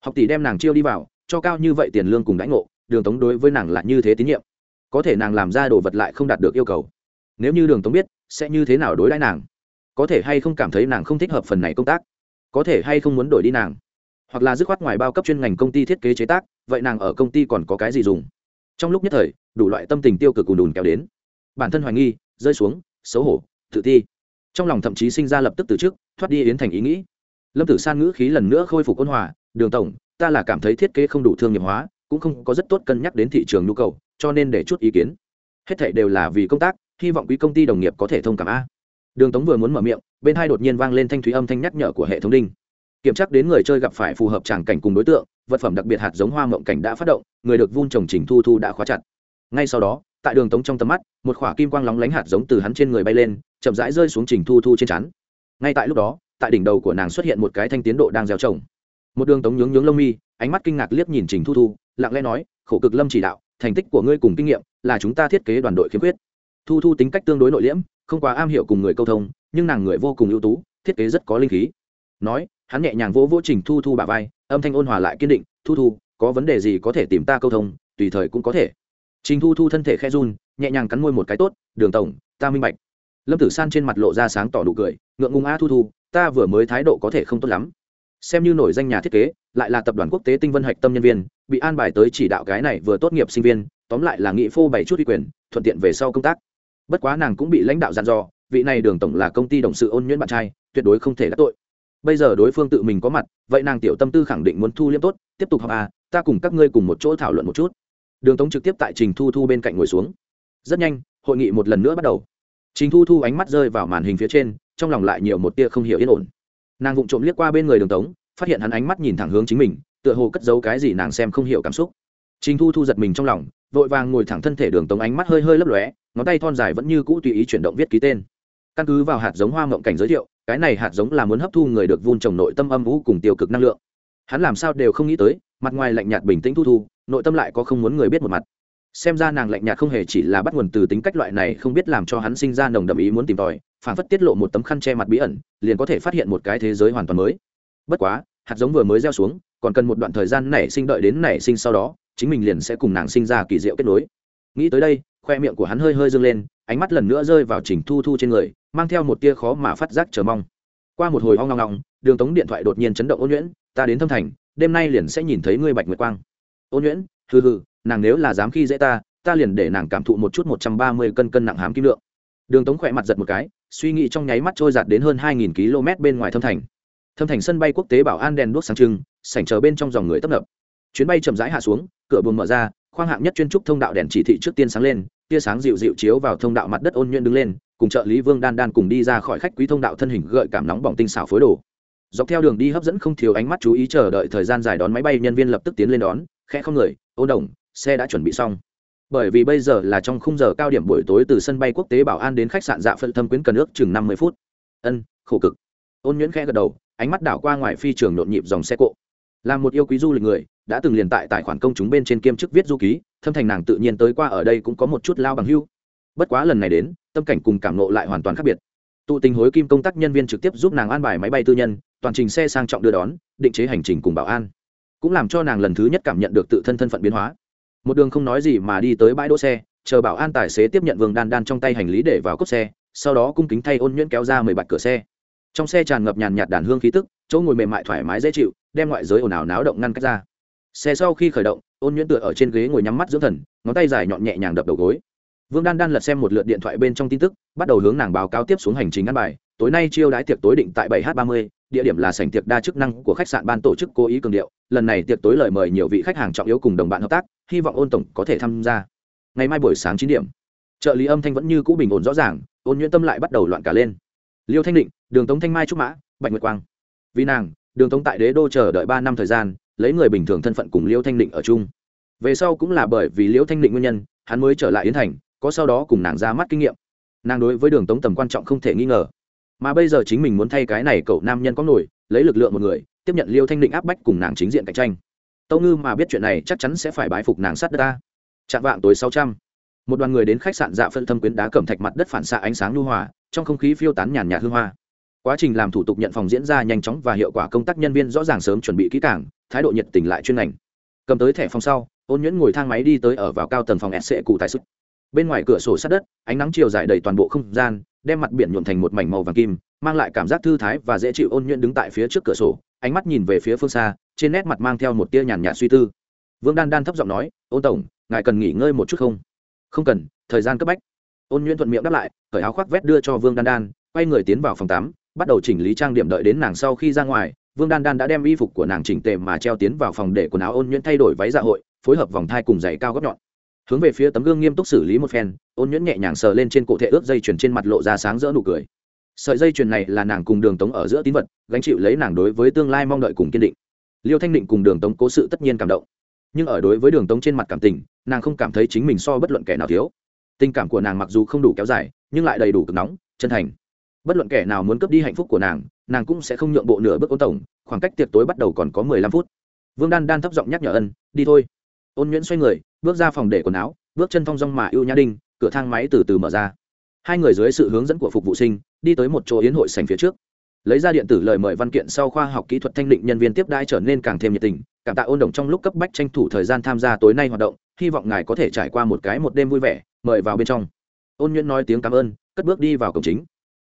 học tỷ đem nàng chiêu đi vào, cho cao như vậy tiền lương cùng đãi ngộ, đường tống đối với nàng là như thế tín nhiệm. Có thể nàng làm ra đồ vật lại không đạt được yêu cầu. Nếu như đường tống biết, sẽ như thế nào đối đãi nàng? Có thể hay không cảm thấy nàng không thích hợp phần này công tác? Có thể hay không muốn đổi đi nàng? Hoặc là dứt khoát ngoài bao cấp chuyên ngành công ty thiết kế chế tác, vậy nàng ở công ty còn có cái gì dùng? Trong lúc nhất thời, đủ loại tâm tình tiêu cực cùn đùn kéo đến. Bản thân hoài nghi, rơi xuống, xấu hổ, tự ti. Trong lòng thậm chí sinh ra lập tức từ trước, thoát đi yến thành ý nghĩ. Lâm tử san ngữ khí lần nữa khôi phục ôn hòa đường tổng, ta là cảm thấy thiết kế không đủ thương nghiệp hóa, cũng không có rất tốt cân nhắc đến thị trường nhu cầu, cho nên để chút ý kiến. Hết thảy đều là vì công tác, hy vọng quý công ty đồng nghiệp có thể thông cảm a. Đường tống vừa muốn mở miệng, bên hai đột nhiên vang lên thanh thúy âm thanh nhắc nhở của hệ thống đinh. Kiểm tra đến người chơi gặp phải phù hợp tràng cảnh cùng đối tượng, vật phẩm đặc biệt hạt giống hoa mộng cảnh đã phát động, người được vun trồng trình thu thu đã khóa chặt. Ngay sau đó, tại đường tống trong tầm mắt, một khỏa kim quang lóng lánh hạt giống từ hắn trên người bay lên, chậm rãi rơi xuống trình thu thu trên chắn ngay tại lúc đó, tại đỉnh đầu của nàng xuất hiện một cái thanh tiến độ đang gieo trồng một đường tống nhướng nhướng lông mi, ánh mắt kinh ngạc liếc nhìn trình thu thu, lặng lẽ nói, khổ cực lâm chỉ đạo, thành tích của ngươi cùng kinh nghiệm là chúng ta thiết kế đoàn đội khiếm khuyết. Thu thu tính cách tương đối nội liễm, không quá am hiểu cùng người câu thông, nhưng nàng người vô cùng ưu tú, thiết kế rất có linh khí. Nói, hắn nhẹ nhàng vỗ vỗ trình thu thu bà vai, âm thanh ôn hòa lại kiên định, thu thu, có vấn đề gì có thể tìm ta câu thông, tùy thời cũng có thể. Trình thu thu thân thể khe run, nhẹ nhàng cắn môi một cái tốt, đường tổng, ta minh bạch. Lâm tử san trên mặt lộ ra sáng tỏ đủ cười, ngượng ngùng, a thu thu, ta vừa mới thái độ có thể không tốt lắm xem như nổi danh nhà thiết kế, lại là tập đoàn quốc tế tinh vân hạch tâm nhân viên, bị an bài tới chỉ đạo cái này vừa tốt nghiệp sinh viên, tóm lại là nghị phô bày chút uy quyền, thuận tiện về sau công tác. Bất quá nàng cũng bị lãnh đạo dặn dò, vị này đường tổng là công ty đồng sự ôn nhuyễn bạn trai, tuyệt đối không thể đắc tội. Bây giờ đối phương tự mình có mặt, vậy nàng tiểu tâm tư khẳng định muốn thu liêm tốt, tiếp tục học à ta cùng các ngươi cùng một chỗ thảo luận một chút. Đường tống trực tiếp tại trình thu thu bên cạnh ngồi xuống. Rất nhanh, hội nghị một lần nữa bắt đầu. Trình thu thu ánh mắt rơi vào màn hình phía trên, trong lòng lại nhiều một tia không hiểu yên ổn nàng vụng trộm liếc qua bên người đường tống, phát hiện hắn ánh mắt nhìn thẳng hướng chính mình, tựa hồ cất giấu cái gì nàng xem không hiểu cảm xúc. Trình thu thu giật mình trong lòng, vội vàng ngồi thẳng thân thể đường tống ánh mắt hơi hơi lấp lóe, ngón tay thon dài vẫn như cũ tùy ý chuyển động viết ký tên. Căn cứ vào hạt giống hoa mộng cảnh giới thiệu, cái này hạt giống là muốn hấp thu người được vun trồng nội tâm âm vũ cùng tiêu cực năng lượng. Hắn làm sao đều không nghĩ tới, mặt ngoài lạnh nhạt bình tĩnh thu thu, nội tâm lại có không muốn người biết một mặt. Xem ra nàng lạnh nhạt không hề chỉ là bắt nguồn từ tính cách loại này không biết làm cho hắn sinh ra nồng đậm ý muốn tìm tòi phản phất tiết lộ một tấm khăn che mặt bí ẩn, liền có thể phát hiện một cái thế giới hoàn toàn mới. Bất quá, hạt giống vừa mới gieo xuống, còn cần một đoạn thời gian nảy sinh đợi đến nảy sinh sau đó, chính mình liền sẽ cùng nàng sinh ra kỳ diệu kết nối. Nghĩ tới đây, khoe miệng của hắn hơi hơi dâng lên, ánh mắt lần nữa rơi vào trình thu thu trên người, mang theo một tia khó mà phát giác chờ mong. Qua một hồi hoang ngong ngong đường tống điện thoại đột nhiên chấn động ôn nhuyễn, ta đến thâm thành, đêm nay liền sẽ nhìn thấy ngươi bạch nguyệt quang. Ôn nhuyễn, hừ hừ, nàng nếu là dám khi dễ ta ta liền để nàng cảm thụ một chút một trăm ba mươi cân cân nặng hám kim lượng. Đường tống khỏe mặt giật một cái suy nghĩ trong nháy mắt trôi giạt đến hơn hai nghìn km bên ngoài thâm thành. Thâm thành sân bay quốc tế bảo an đèn đuốc sáng trưng, sảnh chờ bên trong dòng người tấp nập. Chuyến bay chậm rãi hạ xuống, cửa buồng mở ra, khoang hạng nhất chuyên trúc thông đạo đèn chỉ thị trước tiên sáng lên, tia sáng dịu dịu chiếu vào thông đạo mặt đất ôn nhuận đứng lên, cùng trợ lý vương đan đan cùng đi ra khỏi khách quý thông đạo thân hình gợi cảm nóng bỏng tinh xảo phối đồ. Dọc theo đường đi hấp dẫn không thiếu ánh mắt chú ý chờ đợi thời gian dài đón máy bay nhân viên lập tức tiến lên đón, khẽ không người, ô đồng, xe đã chuẩn bị xong bởi vì bây giờ là trong khung giờ cao điểm buổi tối từ sân bay quốc tế bảo an đến khách sạn dạ phận thâm quyến cần ước chừng năm mươi phút. Ân, khổ cực. Ôn nhuyễn khẽ gật đầu, ánh mắt đảo qua ngoài phi trường nhộn nhịp dòng xe cộ. Là một yêu quý du lịch người, đã từng liền tại tài khoản công chúng bên trên kiêm chức viết du ký, thâm thành nàng tự nhiên tới qua ở đây cũng có một chút lao bằng hưu. Bất quá lần này đến, tâm cảnh cùng cảm nộ lại hoàn toàn khác biệt. Tụ tình hối kim công tác nhân viên trực tiếp giúp nàng an bài máy bay tư nhân, toàn trình xe sang trọng đưa đón, định chế hành trình cùng bảo an. Cũng làm cho nàng lần thứ nhất cảm nhận được tự thân thân phận biến hóa một đường không nói gì mà đi tới bãi đỗ xe, chờ bảo an tài xế tiếp nhận vương đan đan trong tay hành lý để vào cốp xe, sau đó cung kính thay ôn nhuyễn kéo ra mười bạch cửa xe. Trong xe tràn ngập nhàn nhạt đàn hương khí tức, chỗ ngồi mềm mại thoải mái dễ chịu, đem ngoại giới ồn ào náo động ngăn cách ra. Xe sau khi khởi động, ôn nhuyễn tựa ở trên ghế ngồi nhắm mắt dưỡng thần, ngón tay dài nhọn nhẹ nhàng đập đầu gối. Vương đan đan lật xem một lượt điện thoại bên trong tin tức, bắt đầu hướng nàng báo cáo tiếp xuống hành trình ăn bài. Tối nay chiêu đãi tiệc tối định tại 7 h 30 địa điểm là sảnh tiệc đa chức năng của khách sạn ban tổ chức cố ý cường điệu. Lần này tiệc tối lời mời nhiều vị khách hàng trọng yếu cùng đồng bạn hợp tác, hy vọng ôn tổng có thể tham gia. Ngày mai buổi sáng chín điểm. Trợ lý âm thanh vẫn như cũ bình ổn rõ ràng, ôn nhuyễn tâm lại bắt đầu loạn cả lên. Liêu thanh định, đường tống thanh mai trúc mã, bạch nguyệt quang. Vì nàng, đường tống tại đế đô chờ đợi ba năm thời gian, lấy người bình thường thân phận cùng liêu thanh định ở chung. Về sau cũng là bởi vì liêu thanh định nguyên nhân, hắn mới trở lại yến thành, có sau đó cùng nàng ra mắt kinh nghiệm. Nàng đối với đường tống tầm quan trọng không thể nghi ngờ mà bây giờ chính mình muốn thay cái này cậu nam nhân có nổi, lấy lực lượng một người, tiếp nhận liêu thanh định áp bách cùng nàng chính diện cạnh tranh. Tâu ngư mà biết chuyện này chắc chắn sẽ phải bái phục nàng sát đất ta. Chạm vạng tối sáu trăm. Một đoàn người đến khách sạn dạ phân thâm quyến đá cẩm thạch mặt đất phản xạ ánh sáng lưu hòa, trong không khí phiêu tán nhàn nhạt hương hoa. Quá trình làm thủ tục nhận phòng diễn ra nhanh chóng và hiệu quả công tác nhân viên rõ ràng sớm chuẩn bị kỹ cảng thái độ nhiệt tình lại chuyên ngành. Cầm tới thẻ phòng sau, ôn nhuyễn ngồi thang máy đi tới ở vào cao tầng phòng sc cụ tại sức bên ngoài cửa sổ sát đất, ánh nắng chiều dài đầy toàn bộ không gian đem mặt biển nhuộm thành một mảnh màu vàng kim, mang lại cảm giác thư thái và dễ chịu ôn nhuận đứng tại phía trước cửa sổ, ánh mắt nhìn về phía phương xa, trên nét mặt mang theo một tia nhàn nhạt suy tư. Vương đan đan thấp giọng nói, ôn tổng, ngài cần nghỉ ngơi một chút không? Không cần, thời gian cấp bách. Ôn nhuận thuận miệng đáp lại, cởi áo khoác vét đưa cho vương đan đan, quay người tiến vào phòng tắm, bắt đầu chỉnh lý trang điểm đợi đến nàng sau khi ra ngoài. Vương đan đan đã đem y phục của nàng chỉnh tề mà treo tiến vào phòng để quần áo ôn nhuận thay đổi váy dạ hội, phối hợp vòng thai cùng giày cao gấp nhọn hướng về phía tấm gương nghiêm túc xử lý một phen, ôn nhuyễn nhẹ nhàng sờ lên trên cổ thể ướp dây chuyền trên mặt lộ ra sáng rỡ nụ cười. Sợi dây chuyền này là nàng cùng đường tống ở giữa tín vật, gánh chịu lấy nàng đối với tương lai mong đợi cùng kiên định. Liêu thanh định cùng đường tống cố sự tất nhiên cảm động. Nhưng ở đối với đường tống trên mặt cảm tình, nàng không cảm thấy chính mình so bất luận kẻ nào thiếu. Tình cảm của nàng mặc dù không đủ kéo dài, nhưng lại đầy đủ cực nóng, chân thành. Bất luận kẻ nào muốn cướp đi hạnh phúc của nàng nàng cũng sẽ không nhượng bộ nửa bước ô tổng, khoảng cách tiệc tối bắt đầu còn có mười lăm phút. Vương đan đan thấp giọng nhắc nhở ân, đi thôi ôn nhuyễn xoay người, bước ra phòng để quần áo, bước chân thong dong mà ưu nhã đinh, cửa thang máy từ từ mở ra. Hai người dưới sự hướng dẫn của phục vụ sinh, đi tới một chỗ yến hội sành phía trước. Lấy ra điện tử lời mời văn kiện sau khoa học kỹ thuật thanh định nhân viên tiếp đai trở nên càng thêm nhiệt tình, cảm tạ ôn đồng trong lúc cấp bách tranh thủ thời gian tham gia tối nay hoạt động, hy vọng ngài có thể trải qua một cái một đêm vui vẻ, mời vào bên trong. Ôn nhuyễn nói tiếng cảm ơn, cất bước đi vào cổng chính.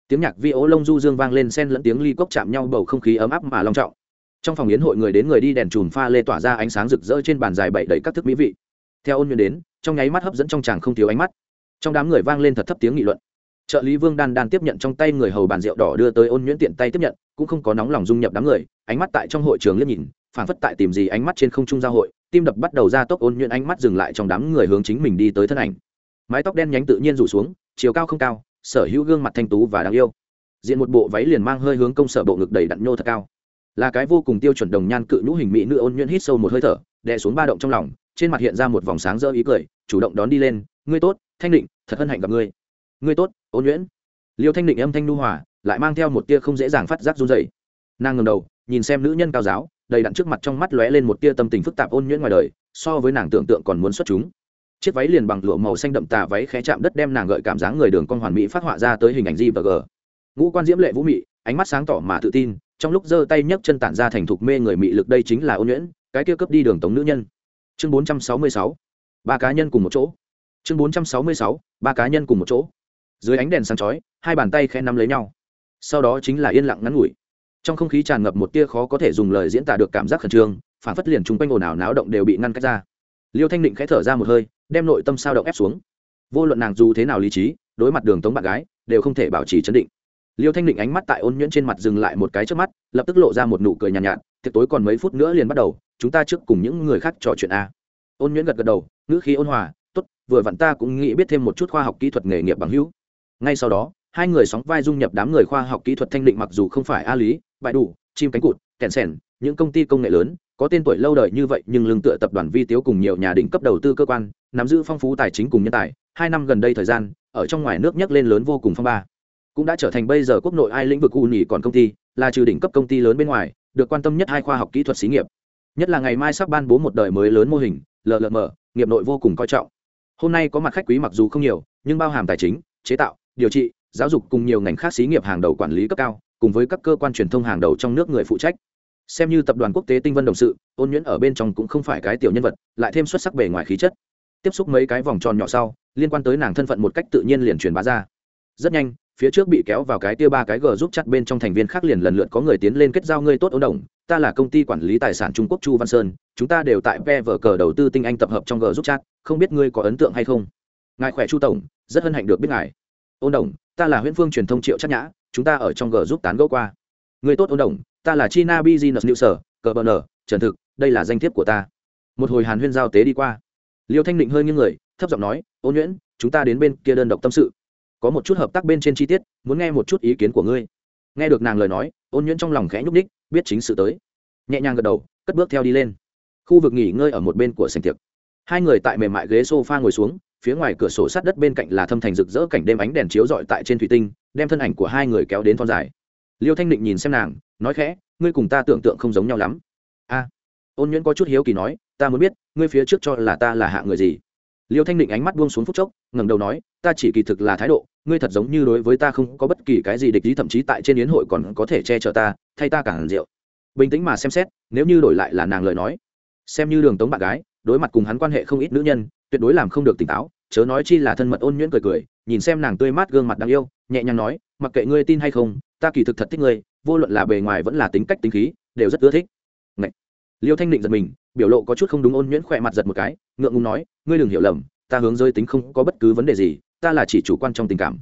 Tiếng nhạc vi ố lông du dương vang lên sen lẫn tiếng ly cốc chạm nhau bầu không khí ấm áp mà long trọng trong phòng yến hội người đến người đi đèn chùm pha lê tỏa ra ánh sáng rực rỡ trên bàn dài bậy đầy các thức mỹ vị. Theo ôn nhuận đến, trong nháy mắt hấp dẫn trong chàng không thiếu ánh mắt. Trong đám người vang lên thật thấp tiếng nghị luận. Trợ lý vương đan đan tiếp nhận trong tay người hầu bàn rượu đỏ đưa tới ôn nhuyễn tiện tay tiếp nhận, cũng không có nóng lòng dung nhập đám người, ánh mắt tại trong hội trường liếc nhìn, phảng phất tại tìm gì ánh mắt trên không trung giao hội, tim đập bắt đầu ra tốc ôn nhuyễn ánh mắt dừng lại trong đám người hướng chính mình đi tới thân ảnh. Mái tóc đen nhánh tự nhiên rủ xuống, chiều cao không cao, sở hữu gương mặt thanh tú và đáng yêu. Diện một bộ váy liền mang hơi hướng công sở bộ ngực đầy đặn nhô thật cao là cái vô cùng tiêu chuẩn đồng nhan cự nhũ hình mỹ nữ ôn nhuyễn hít sâu một hơi thở, đè xuống ba động trong lòng, trên mặt hiện ra một vòng sáng rỡ ý cười, chủ động đón đi lên, ngươi tốt, thanh định, thật hân hạnh gặp ngươi. Ngươi tốt, ôn nhuyễn. Liêu thanh định âm thanh nu hòa, lại mang theo một tia không dễ dàng phát giác run dày nàng ngầm đầu, nhìn xem nữ nhân cao giáo, đầy đặn trước mặt trong mắt lóe lên một tia tâm tình phức tạp ôn nhuyễn ngoài đời, so với nàng tưởng tượng còn muốn xuất chúng. Chiếc váy liền bằng lụa màu xanh đậm tà váy khẽ chạm đất đem nàng gợi cảm dáng người đường con hoàn mỹ phát họa ra tới hình ảnh di và g. Ngũ quan diễm lệ vũ mị, ánh mắt sáng tỏ mà tự tin trong lúc giơ tay nhấc chân tản ra thành thục mê người mị lực đây chính là ôn nhuyễn, cái kia cướp đi đường tống nữ nhân. Chương bốn trăm sáu mươi sáu, ba cá nhân cùng một chỗ. Chương bốn trăm sáu mươi sáu, ba cá nhân cùng một chỗ. Dưới ánh đèn sáng chói, hai bàn tay khẽ nắm lấy nhau. Sau đó chính là yên lặng ngắn ngủi. Trong không khí tràn ngập một tia khó có thể dùng lời diễn tả được cảm giác khẩn trương, phản phất liền chung quanh ồn ào náo động đều bị ngăn cách ra. Liêu thanh định khẽ thở ra một hơi, đem nội tâm sao động ép xuống. Vô luận nàng dù thế nào lý trí, đối mặt đường tống bạn gái, đều không thể bảo trì chấn định liêu thanh định ánh mắt tại ôn nhuyễn trên mặt dừng lại một cái trước mắt lập tức lộ ra một nụ cười nhàn nhạt, nhạt tiệc tối còn mấy phút nữa liền bắt đầu chúng ta trước cùng những người khác trò chuyện a. Ôn nhuyễn gật gật đầu ngữ khí ôn hòa tốt vừa vặn ta cũng nghĩ biết thêm một chút khoa học kỹ thuật nghề nghiệp bằng hữu. Ngay sau đó hai người sóng vai dung nhập đám người khoa học kỹ thuật thanh định mặc dù không phải a lý bại đủ chim cánh cụt kèn sèn những công ty công nghệ lớn có tên tuổi lâu đời như vậy nhưng lương tựa tập đoàn vi tiếu cùng nhiều nhà đỉnh cấp đầu tư cơ quan nắm giữ phong phú tài chính cùng nhân tài hai năm gần đây thời gian ở trong ngoài nước nhấc lên lớn vô cùng phong ba cũng đã trở thành bây giờ quốc nội ai lĩnh vực u nhì còn công ty, là trừ đỉnh cấp công ty lớn bên ngoài, được quan tâm nhất hai khoa học kỹ thuật xí nghiệp. Nhất là ngày mai sắp ban bố một đời mới lớn mô hình llm nghiệp nội vô cùng coi trọng. Hôm nay có mặt khách quý mặc dù không nhiều, nhưng bao hàm tài chính, chế tạo, điều trị, giáo dục cùng nhiều ngành khác xí nghiệp hàng đầu quản lý cấp cao, cùng với các cơ quan truyền thông hàng đầu trong nước người phụ trách. Xem như tập đoàn quốc tế tinh vân đồng sự, ôn nhuyễn ở bên trong cũng không phải cái tiểu nhân vật, lại thêm xuất sắc bề ngoài khí chất. Tiếp xúc mấy cái vòng tròn nhỏ sau, liên quan tới nàng thân phận một cách tự nhiên liền truyền bá ra. Rất nhanh phía trước bị kéo vào cái tia ba cái g giúp chặt bên trong thành viên khác liền lần lượt có người tiến lên kết giao ngươi tốt ấu đồng ta là công ty quản lý tài sản trung quốc chu văn sơn, chúng ta đều tại ve vở cờ đầu tư tinh anh tập hợp trong g giúp chat, không biết ngươi có ấn tượng hay không? Ngài khỏe chu tổng, rất hân hạnh được biết ngài. Ôn đồng ta là huyễn phương truyền thông triệu chắc nhã, chúng ta ở trong g giúp tán gẫu qua. Người tốt ôn đồng ta là china business new sở cờ bờ nờ, trần thực, đây là danh thiếp của ta. Một hồi hàn huyên giao tế đi qua. Liêu thanh định hơi những người, thấp giọng nói, ôn nhuyễn, chúng ta đến bên kia đơn độc tâm sự có một chút hợp tác bên trên chi tiết, muốn nghe một chút ý kiến của ngươi. Nghe được nàng lời nói, ôn nhuyễn trong lòng khẽ nhúc ních biết chính sự tới. Nhẹ nhàng gật đầu, cất bước theo đi lên. Khu vực nghỉ ngơi ở một bên của sành tiệc. Hai người tại mềm mại ghế s o f a ngồi xuống, phía ngoài cửa sổ sát đất bên cạnh là thâm thành rực rỡ cảnh đêm ánh đèn chiếu rọi tại trên thủy tinh, đem thân ảnh của hai người kéo đến thon dài. Liêu thanh định nhìn xem nàng, nói khẽ, ngươi cùng ta tưởng tượng không giống nhau lắm. A. Ôn nhuyễn có chút hiếu kỳ nói, ta muốn biết, ngươi phía trước cho là ta là hạ người gì? Liêu thanh định ánh mắt buông xuống phút chốc, ngẩng đầu nói, ta chỉ kỳ thực là thái độ, ngươi thật giống như đối với ta không có bất kỳ cái gì địch ý, thậm chí tại trên yến hội còn có thể che chở ta, thay ta càng rượu. Bình tĩnh mà xem xét, nếu như đổi lại là nàng lời nói, xem như đường tống bạn gái, đối mặt cùng hắn quan hệ không ít nữ nhân, tuyệt đối làm không được tỉnh táo, chớ nói chi là thân mật ôn nhuyễn cười cười, nhìn xem nàng tươi mát gương mặt đáng yêu, nhẹ nhàng nói, mặc kệ ngươi tin hay không, ta kỳ thực thật thích ngươi, vô luận là bề ngoài vẫn là tính cách, tính khí, đều rất ưa thích liêu thanh định giật mình, biểu lộ có chút không đúng ôn nhuyễn khỏe mặt giật một cái, ngượng ngùng nói, ngươi đừng hiểu lầm, ta hướng rơi tính không có bất cứ vấn đề gì, ta là chỉ chủ quan trong tình cảm.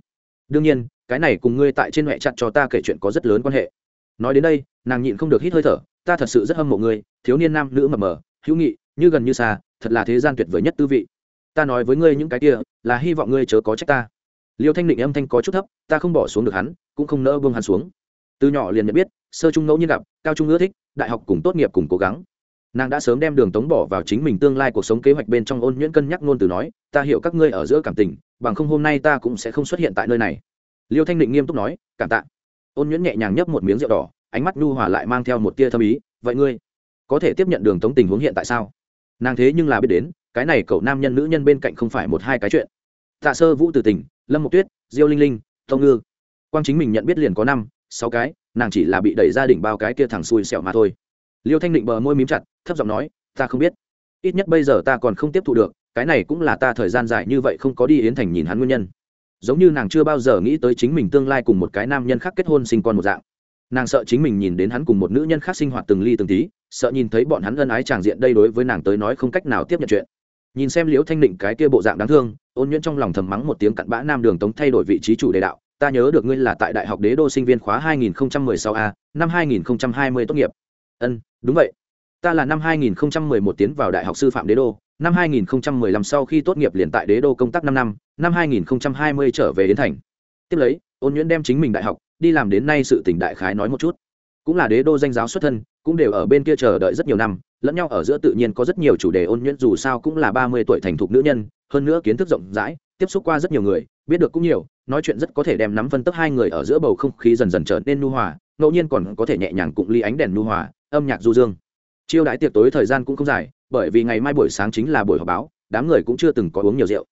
Đương nhiên, cái này cùng ngươi tại trên huệ chặt cho ta kể chuyện có rất lớn quan hệ. Nói đến đây, nàng nhịn không được hít hơi thở, ta thật sự rất hâm mộ ngươi, thiếu niên nam nữ mờ mờ, hữu nghị, như gần như xa, thật là thế gian tuyệt vời nhất tư vị. Ta nói với ngươi những cái kia, là hy vọng ngươi chớ có trách ta. Liêu thanh định âm thanh có chút thấp, ta không bỏ xuống được hắn, cũng không nỡ vương hắn xuống. Từ nhỏ liền nhận biết, sơ trung ngẫu nhiên gặp, cao trung ưa thích đại học cùng tốt nghiệp cùng cố gắng. Nàng đã sớm đem đường tống bỏ vào chính mình tương lai cuộc sống kế hoạch bên trong ôn nhuyễn cân nhắc ngôn từ nói, ta hiểu các ngươi ở giữa cảm tình, bằng không hôm nay ta cũng sẽ không xuất hiện tại nơi này. Liêu thanh định nghiêm túc nói, cảm tạ. Ôn nhuyễn nhẹ nhàng nhấp một miếng rượu đỏ, ánh mắt nhu hòa lại mang theo một tia thâm ý, vậy ngươi có thể tiếp nhận đường tống tình huống hiện tại sao? Nàng thế nhưng là biết đến, cái này cậu nam nhân nữ nhân bên cạnh không phải một hai cái chuyện. Tạ sơ vũ từ tình lâm mộc tuyết, diêu linh linh tông ngư. Quang chính mình nhận biết liền có năm, sáu cái nàng chỉ là bị đẩy ra đỉnh bao cái kia thằng xui xẻo mà thôi. Liêu thanh định bờ môi mím chặt, thấp giọng nói, ta không biết. Ít nhất bây giờ ta còn không tiếp thu được, cái này cũng là ta thời gian dài như vậy không có đi yến thành nhìn hắn nguyên nhân. Giống như nàng chưa bao giờ nghĩ tới chính mình tương lai cùng một cái nam nhân khác kết hôn sinh con một dạng. Nàng sợ chính mình nhìn đến hắn cùng một nữ nhân khác sinh hoạt từng ly từng tí, sợ nhìn thấy bọn hắn ân ái tràng diện đây đối với nàng tới nói không cách nào tiếp nhận chuyện. Nhìn xem liễu thanh định cái kia bộ dạng đáng thương, ôn nhuyễn trong lòng thầm mắng một tiếng cặn bã nam đường tống thay đổi vị trí chủ đề đạo ta nhớ được ngươi là tại đại học đế đô sinh viên khóa 2016 a, năm 2020 tốt nghiệp. Ân, đúng vậy. Ta là năm 2011 tiến vào đại học sư phạm đế đô, năm 2015 sau khi tốt nghiệp liền tại đế đô công tác năm năm năm 2020 trở về đến thành. Tiếp lấy, ôn nhuyễn đem chính mình đại học, đi làm đến nay sự tỉnh đại khái nói một chút. Cũng là đế đô danh giáo xuất thân, cũng đều ở bên kia chờ đợi rất nhiều năm, lẫn nhau ở giữa tự nhiên có rất nhiều chủ đề ôn nhuyễn dù sao cũng là ba mươi tuổi thành thục nữ nhân, hơn nữa kiến thức rộng rãi, tiếp xúc qua rất nhiều người, biết được cũng nhiều nói chuyện rất có thể đem nắm phân tức hai người ở giữa bầu không khí dần dần trở nên nu hòa, ngẫu nhiên còn có thể nhẹ nhàng cụng ly ánh đèn nu hòa, âm nhạc du dương. Chiêu đãi tiệc tối thời gian cũng không dài, bởi vì ngày mai buổi sáng chính là buổi họp báo, đám người cũng chưa từng có uống nhiều rượu.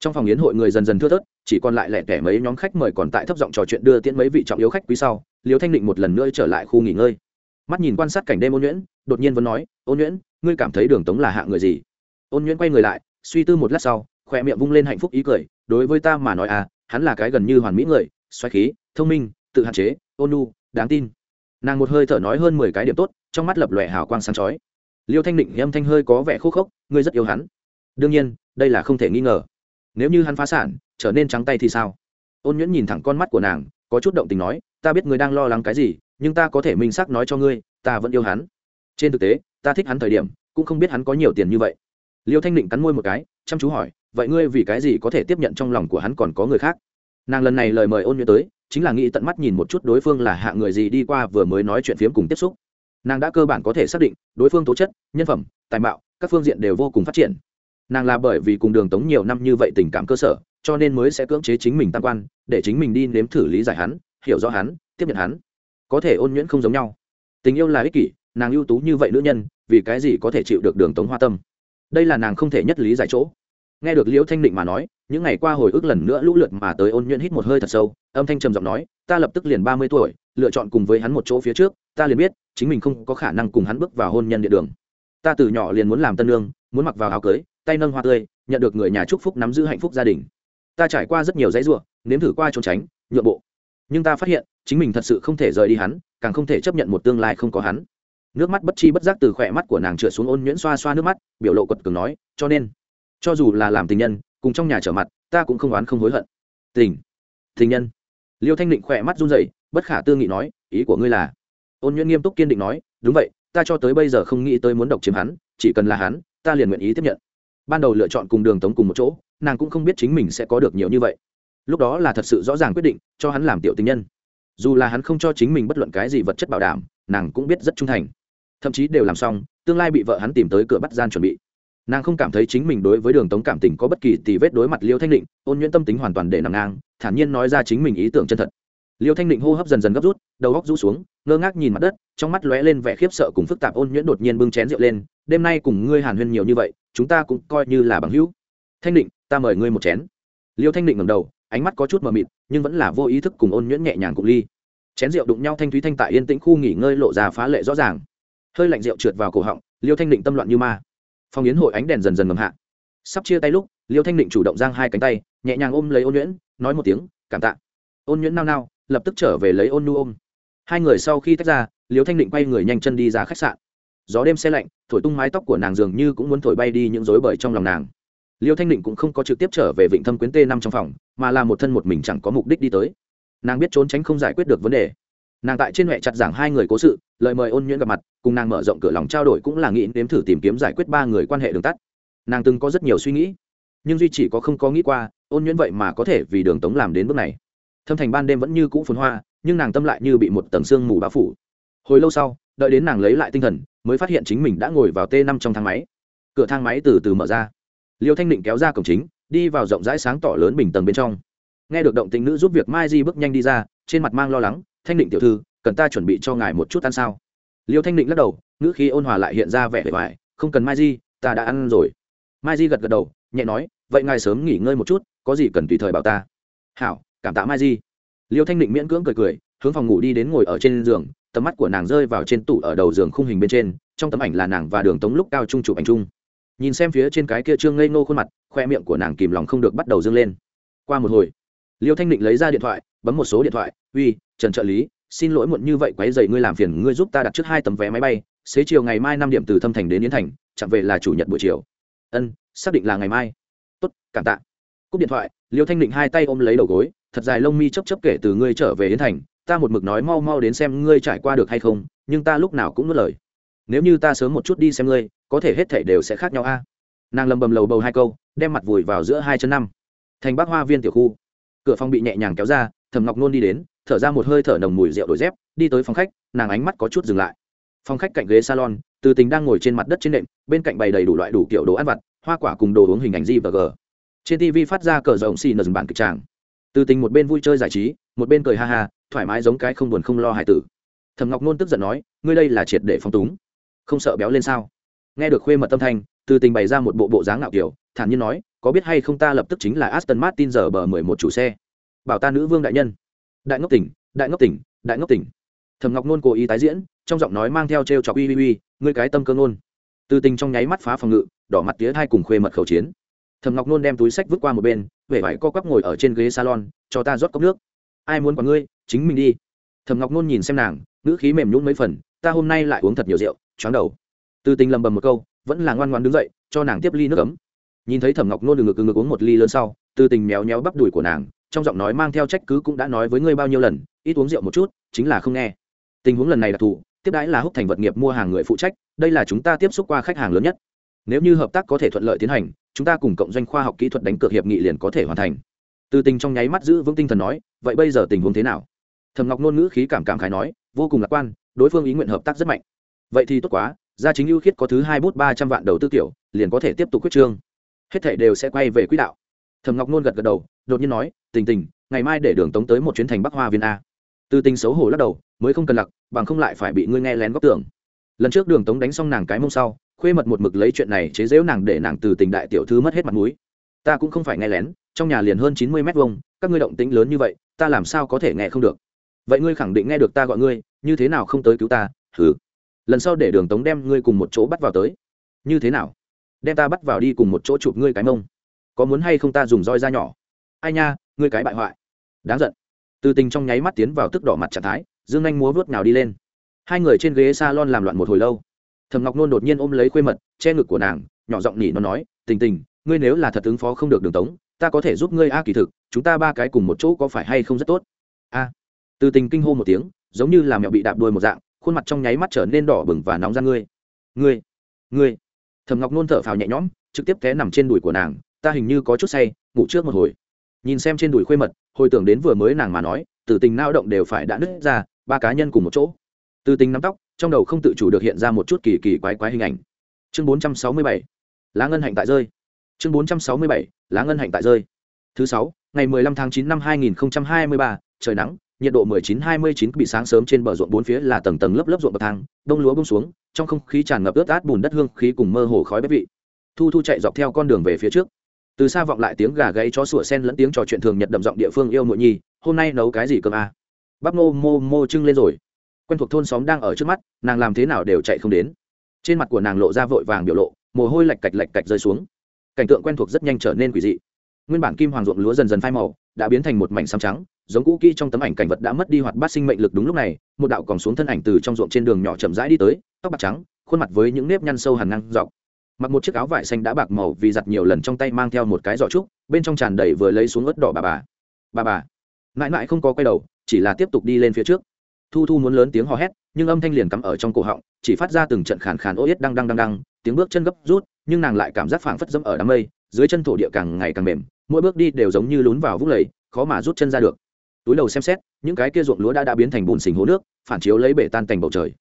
Trong phòng yến hội người dần dần thưa thớt, chỉ còn lại lẻ tẻ mấy nhóm khách mời còn tại thấp giọng trò chuyện đưa tiễn mấy vị trọng yếu khách quý sau liều thanh định một lần nữa trở lại khu nghỉ ngơi. Mắt nhìn quan sát cảnh đêm ôn nhuyễn, đột nhiên vẫn nói, ôn nhuyễn, ngươi cảm thấy đường tống là hạng người gì? Ôn nhuyễn quay người lại, suy tư một lát sau khỏe miệng vung lên hạnh phúc ý cười, đối với ta mà nói à hắn là cái gần như hoàn mỹ người, xoáy khí, thông minh, tự hạn chế, ôn nu đáng tin. Nàng một hơi thở nói hơn mười cái điểm tốt, trong mắt lập lòe hào quang sáng chói. Liêu thanh định âm thanh hơi có vẻ khô khốc, ngươi rất yêu hắn. Đương nhiên, đây là không thể nghi ngờ. Nếu như hắn phá sản, trở nên trắng tay thì sao? Ôn nhuyễn nhìn thẳng con mắt của nàng, có chút động tình nói, ta biết ngươi đang lo lắng cái gì, nhưng ta có thể minh xác nói cho ngươi, ta vẫn yêu hắn. Trên thực tế, ta thích hắn thời điểm, cũng không biết hắn có nhiều tiền như vậy. Liêu thanh định cắn môi một cái, chăm chú hỏi vậy ngươi vì cái gì có thể tiếp nhận trong lòng của hắn còn có người khác? Nàng lần này lời mời ôn nhuận tới, chính là nghĩ tận mắt nhìn một chút đối phương là hạ người gì đi qua vừa mới nói chuyện phiếm cùng tiếp xúc. Nàng đã cơ bản có thể xác định, đối phương tố chất, nhân phẩm, tài mạo, các phương diện đều vô cùng phát triển. Nàng là bởi vì cùng đường tống nhiều năm như vậy tình cảm cơ sở, cho nên mới sẽ cưỡng chế chính mình tam quan, để chính mình đi nếm thử lý giải hắn, hiểu rõ hắn, tiếp nhận hắn. Có thể ôn nhuyễn không giống nhau. Tình yêu là ích kỷ, nàng ưu tú như vậy nữ nhân, vì cái gì có thể chịu được đường tống hoa tâm? Đây là nàng không thể nhất lý giải chỗ nghe được liễu thanh định mà nói, những ngày qua hồi ức lần nữa lũ lượt mà tới ôn nhuận hít một hơi thật sâu, âm thanh trầm giọng nói, ta lập tức liền ba mươi tuổi, lựa chọn cùng với hắn một chỗ phía trước, ta liền biết, chính mình không có khả năng cùng hắn bước vào hôn nhân địa đường. Ta từ nhỏ liền muốn làm tân lương muốn mặc vào áo cưới, tay nâng hoa tươi, nhận được người nhà chúc phúc nắm giữ hạnh phúc gia đình. Ta trải qua rất nhiều dãy ruộng nếm thử qua trốn tránh, nhượng bộ. Nhưng ta phát hiện, chính mình thật sự không thể rời đi hắn, càng không thể chấp nhận một tương lai không có hắn. Nước mắt bất chi bất giác từ khỏe mắt của nàng trượt xuống ôn nhuyễn xoa xoa nước mắt, biểu lộ quật cường nói, cho nên cho dù là làm tình nhân, cùng trong nhà trở mặt, ta cũng không oán không hối hận. Tình. Tình nhân. Liêu thanh định khỏe mắt run rẩy, bất khả tư nghị nói, ý của ngươi là? Ôn nhuyễn nghiêm túc kiên định nói, đúng vậy, ta cho tới bây giờ không nghĩ tới muốn độc chiếm hắn, chỉ cần là hắn, ta liền nguyện ý tiếp nhận. Ban đầu lựa chọn cùng đường tống cùng một chỗ, nàng cũng không biết chính mình sẽ có được nhiều như vậy. Lúc đó là thật sự rõ ràng quyết định, cho hắn làm tiểu tình nhân. Dù là hắn không cho chính mình bất luận cái gì vật chất bảo đảm, nàng cũng biết rất trung thành. Thậm chí đều làm xong, tương lai bị vợ hắn tìm tới cửa bắt gian chuẩn bị nàng không cảm thấy chính mình đối với đường tống cảm tình có bất kỳ tì vết đối mặt liêu thanh định, ôn nhuyễn tâm tính hoàn toàn để nằm ngang, thản nhiên nói ra chính mình ý tưởng chân thật. Liêu thanh định hô hấp dần dần gấp rút, đầu góc rũ xuống, ngơ ngác nhìn mặt đất, trong mắt lóe lên vẻ khiếp sợ cùng phức tạp, ôn nhuyễn đột nhiên bưng chén rượu lên, đêm nay cùng ngươi hàn huyên nhiều như vậy, chúng ta cũng coi như là bằng hữu. Thanh định, ta mời ngươi một chén. Liêu thanh định ngầm đầu, ánh mắt có chút mờ mịt, nhưng vẫn là vô ý thức cùng ôn nhuyễn nhẹ nhàng cùng ly. Chén rượu đụng nhau thanh thúy thanh tại yên tĩnh khu nghỉ ngơi lộ ra phá lệ rõ ràng. Hơi lạnh rượu trượt vào cổ họng, liêu thanh định tâm loạn như ma phòng yến hội ánh đèn dần dần ngầm hạ. Sắp chia tay lúc, liêu thanh định chủ động giang hai cánh tay, nhẹ nhàng ôm lấy ôn nhuyễn, nói một tiếng, cảm tạ. Ôn nhuyễn nao nao, lập tức trở về lấy ôn nu ôm. Hai người sau khi tách ra, liêu thanh định quay người nhanh chân đi ra khách sạn. Gió đêm xe lạnh, thổi tung mái tóc của nàng dường như cũng muốn thổi bay đi những rối bời trong lòng nàng. Liêu thanh định cũng không có trực tiếp trở về vịnh thâm quyến t năm trong phòng, mà là một thân một mình chẳng có mục đích đi tới. Nàng biết trốn tránh không giải quyết được vấn đề nàng tại trên huệ chặt giảng hai người cố sự, lời mời ôn nhuyễn gặp mặt, cùng nàng mở rộng cửa lòng trao đổi cũng là nghĩ nếm thử tìm kiếm giải quyết ba người quan hệ đường tắt. Nàng từng có rất nhiều suy nghĩ, nhưng duy chỉ có không có nghĩ qua, ôn nhuyễn vậy mà có thể vì đường tống làm đến bước này. Thâm thành ban đêm vẫn như cũ phồn hoa, nhưng nàng tâm lại như bị một tầng sương mù bao phủ. Hồi lâu sau, đợi đến nàng lấy lại tinh thần, mới phát hiện chính mình đã ngồi vào t năm trong thang máy. Cửa thang máy từ từ mở ra. Liêu thanh định kéo ra cổng chính, đi vào rộng rãi sáng tỏ lớn bình tầng bên trong. Nghe được động tình nữ giúp việc, mai di bước nhanh đi ra, trên mặt mang lo lắng thanh định tiểu thư, cần ta chuẩn bị cho ngài một chút ăn sao? Liêu thanh định lắc đầu, ngữ khí ôn hòa lại hiện ra vẻ vẻ vải không cần mai di, ta đã ăn rồi. Mai di gật gật đầu, nhẹ nói, vậy ngài sớm nghỉ ngơi một chút, có gì cần tùy thời bảo ta. Hảo, cảm tạ mai di. Liêu thanh định miễn cưỡng cười cười, hướng phòng ngủ đi đến ngồi ở trên giường, tầm mắt của nàng rơi vào trên tủ ở đầu giường khung hình bên trên, trong tấm ảnh là nàng và đường tống lúc cao trung chụp ảnh chung. Nhìn xem phía trên cái kia trương ngây ngô khuôn mặt, khoe miệng của nàng kìm lòng không được bắt đầu dâng lên. Qua một hồi, liêu thanh định lấy ra điện thoại, bấm một số điện thoại, uy trần trợ lý, xin lỗi muộn như vậy, quấy dậy ngươi làm phiền, ngươi giúp ta đặt trước hai tấm vé máy bay, xế chiều ngày mai năm điểm từ thâm thành đến yến thành chẳng về là chủ nhật buổi chiều. Ân, xác định là ngày mai. Tốt, cảm tạ. Cúp điện thoại, liêu thanh định hai tay ôm lấy đầu gối, thật dài lông mi chấp chấp kể từ ngươi trở về yến thành, ta một mực nói mau mau đến xem ngươi trải qua được hay không, nhưng ta lúc nào cũng ngớt lời. Nếu như ta sớm một chút đi xem ngươi, có thể hết thảy đều sẽ khác nhau a. Nàng lầm bầm lầu bầu hai câu, đem mặt vùi vào giữa hai chân năm. Thành bác hoa viên tiểu khu. Cửa phòng bị nhẹ nhàng kéo ra thầm ngọc nôn đi đến thở ra một hơi thở nồng mùi rượu đổi dép, đi tới phòng khách, nàng ánh mắt có chút dừng lại. Phòng khách cạnh ghế salon, từ tình đang ngồi trên mặt đất trên nệm, bên cạnh bày đầy đủ loại đủ kiểu đồ ăn vặt, hoa quả cùng đồ uống hình ảnh g và g. Trên tv phát ra cờ rộng xì nần dừng bản kịch tràng. Từ tình một bên vui chơi giải trí, một bên cười ha ha, thoải mái giống cái không buồn không lo hài tử. Thầm ngọc nôn tức giận nói, ngươi đây là triệt để phong túng. Không sợ béo lên sao? Nghe được khuê mật tâm thanh, từ tình bày ra một bộ bộ dáng ngạo kiểu, thản nhiên nói, có biết hay không ta lập tức chính là aston martin giờ bờ mười một chủ xe. Bảo ta nữ vương đại nhân đại ngốc tỉnh, đại ngốc tỉnh, đại ngốc tỉnh. Thầm ngọc nôn cố ý tái diễn, trong giọng nói mang theo t r e o chọc uy uy uy, ngươi cái tâm cơ ngôn. Từ tình trong nháy mắt phá phòng ngự, đỏ mặt tía hai cùng khuê mật khẩu chiến. Thầm ngọc nôn đem túi sách vứt qua một bên, vẻ vải co quắp ngồi ở trên ghế salon, cho ta rót cốc nước. Ai muốn quả ngươi, chính mình đi. Thầm ngọc nôn nhìn xem nàng, ngữ khí mềm nhún mấy phần, ta hôm nay lại uống thật nhiều rượu, choáng đầu. Từ tình lầm bầm một câu, vẫn là ngoan ngoan đứng dậy, cho nàng tiếp ly nước ấm. Nhìn thấy thẩm ngọc nôn ngực ngực uống một ly lớn sau, từ tình méo méo bắp đùi của nàng trong giọng nói mang theo trách cứ cũng đã nói với ngươi bao nhiêu lần, ít uống rượu một chút, chính là không nghe. Tình huống lần này đặc thù, tiếp đãi là húc thành vật nghiệp mua hàng người phụ trách, đây là chúng ta tiếp xúc qua khách hàng lớn nhất. Nếu như hợp tác có thể thuận lợi tiến hành, chúng ta cùng cộng doanh khoa học kỹ thuật đánh cược hiệp nghị liền có thể hoàn thành. Từ tình trong nháy mắt giữ vững tinh thần nói, vậy bây giờ tình huống thế nào? Thầm ngọc nôn ngữ khí cảm cảm khái nói, vô cùng lạc quan, đối phương ý nguyện hợp tác rất mạnh. Vậy thì tốt quá, gia chính ưu khiết có thứ hai bút ba trăm vạn đầu tư tiểu liền có thể tiếp tục quyết trương. Hết thể đều sẽ quay về quỹ đạo. Thầm ngọc nôn gật gật đầu đột nhiên nói, tình tình, ngày mai để đường tống tới một chuyến thành bắc hoa viên a. Từ tình xấu hổ lắc đầu, mới không cần lặc, bằng không lại phải bị ngươi nghe lén góc tưởng lần trước đường tống đánh xong nàng cái mông sau, khuê mật một mực lấy chuyện này chế giễu nàng để nàng từ tình đại tiểu thư mất hết mặt mũi. Ta cũng không phải nghe lén, trong nhà liền hơn chín mươi mét vuông, các ngươi động tĩnh lớn như vậy, ta làm sao có thể nghe không được? Vậy ngươi khẳng định nghe được ta gọi ngươi, như thế nào không tới cứu ta? Thử lần sau để đường tống đem ngươi cùng một chỗ bắt vào tới. Như thế nào? Đem ta bắt vào đi cùng một chỗ chụp ngươi cái mông. Có muốn hay không ta dùng roi da nhỏ? Ai nha, ngươi cái bại hoại. Đáng giận. Từ tình trong nháy mắt tiến vào tức đỏ mặt trạng thái, dương anh múa vớt nào đi lên. Hai người trên ghế s a lon làm loạn một hồi lâu. Thầm ngọc nôn đột nhiên ôm lấy khuê mật, che ngực của nàng, nhỏ giọng nhỉ nó nói, tình tình, ngươi nếu là thật ứng phó không được đường tống, ta có thể giúp ngươi a kỳ thực, chúng ta ba cái cùng một chỗ có phải hay không rất tốt? A. Từ tình kinh hô một tiếng, giống như là mẹo bị đạp đuôi một dạng, khuôn mặt trong nháy mắt trở nên đỏ bừng và nóng ra ngươi. Ngươi ngươi. Thầm ngọc nôn thở phào nhẹ nhõm, trực tiếp té nằm trên đùi của nàng, ta hình như có chút say, ngủ trước một hồi nhìn xem trên đùi khuê mật, hồi tưởng đến vừa mới nàng mà nói, từ tình nao động đều phải đã nứt ra, ba cá nhân cùng một chỗ. Từ tình nắm tóc, trong đầu không tự chủ được hiện ra một chút kỳ kỳ quái quái hình ảnh. Chương bốn trăm sáu mươi bảy, lá ngân hạnh tại rơi. Chương bốn trăm sáu mươi bảy, lá ngân hạnh tại rơi. Thứ sáu, ngày mười lăm tháng chín năm hai nghìn hai mươi ba, trời nắng, nhiệt độ mười chín hai mươi chín, bị sáng sớm trên bờ ruộng bốn phía là tầng tầng lớp lớp ruộng bậc thang, đông lúa bông xuống, trong không khí tràn ngập ướt át bùn đất hương khí cùng mơ hồ khói bếp vị. Thu thu chạy dọc theo con đường về phía trước từ xa vọng lại tiếng gà gáy chó sủa sen lẫn tiếng trò chuyện thường nhật đậm giọng địa phương yêu muội nhi, hôm nay nấu cái gì cơm à? bắp ngô mô mô trưng lên rồi. Quen thuộc thôn xóm đang ở trước mắt, nàng làm thế nào đều chạy không đến. Trên mặt của nàng lộ ra vội vàng biểu lộ, mồ hôi lạch cạch lạch cạch rơi xuống. Cảnh tượng quen thuộc rất nhanh trở nên quỷ dị. Nguyên bản kim hoàng ruộng lúa dần dần phai màu, đã biến thành một mảnh xám trắng, giống cũ kỹ trong tấm ảnh cảnh vật đã mất đi hoạt bát sinh mệnh lực đúng lúc này, một đạo còn xuống thân ảnh từ trong ruộng trên đường nhỏ chậm rãi đi tới, tóc bạc trắng, khuôn mặt với những nếp nhăn sâu hằn ngang dọc mặc một chiếc áo vải xanh đã bạc màu vì giặt nhiều lần trong tay mang theo một cái giỏ trúc, bên trong tràn đầy vừa lấy xuống ớt đỏ bà bà. Bà bà. Mãi mãi không có quay đầu, chỉ là tiếp tục đi lên phía trước. Thu thu muốn lớn tiếng hò hét, nhưng âm thanh liền cắm ở trong cổ họng, chỉ phát ra từng trận khàn khàn ô yết đang đang đang đang tiếng bước chân gấp rút, nhưng nàng lại cảm giác phảng phất dẫm ở đám mây, dưới chân thổ địa càng ngày càng mềm, mỗi bước đi đều giống như lún vào vũng lầy, khó mà rút chân ra được. Túi đầu xem xét, những cái kia ruộng lúa đã đã biến thành bùn xình hố nước, phản chiếu lấy bể tan thành bầu trời.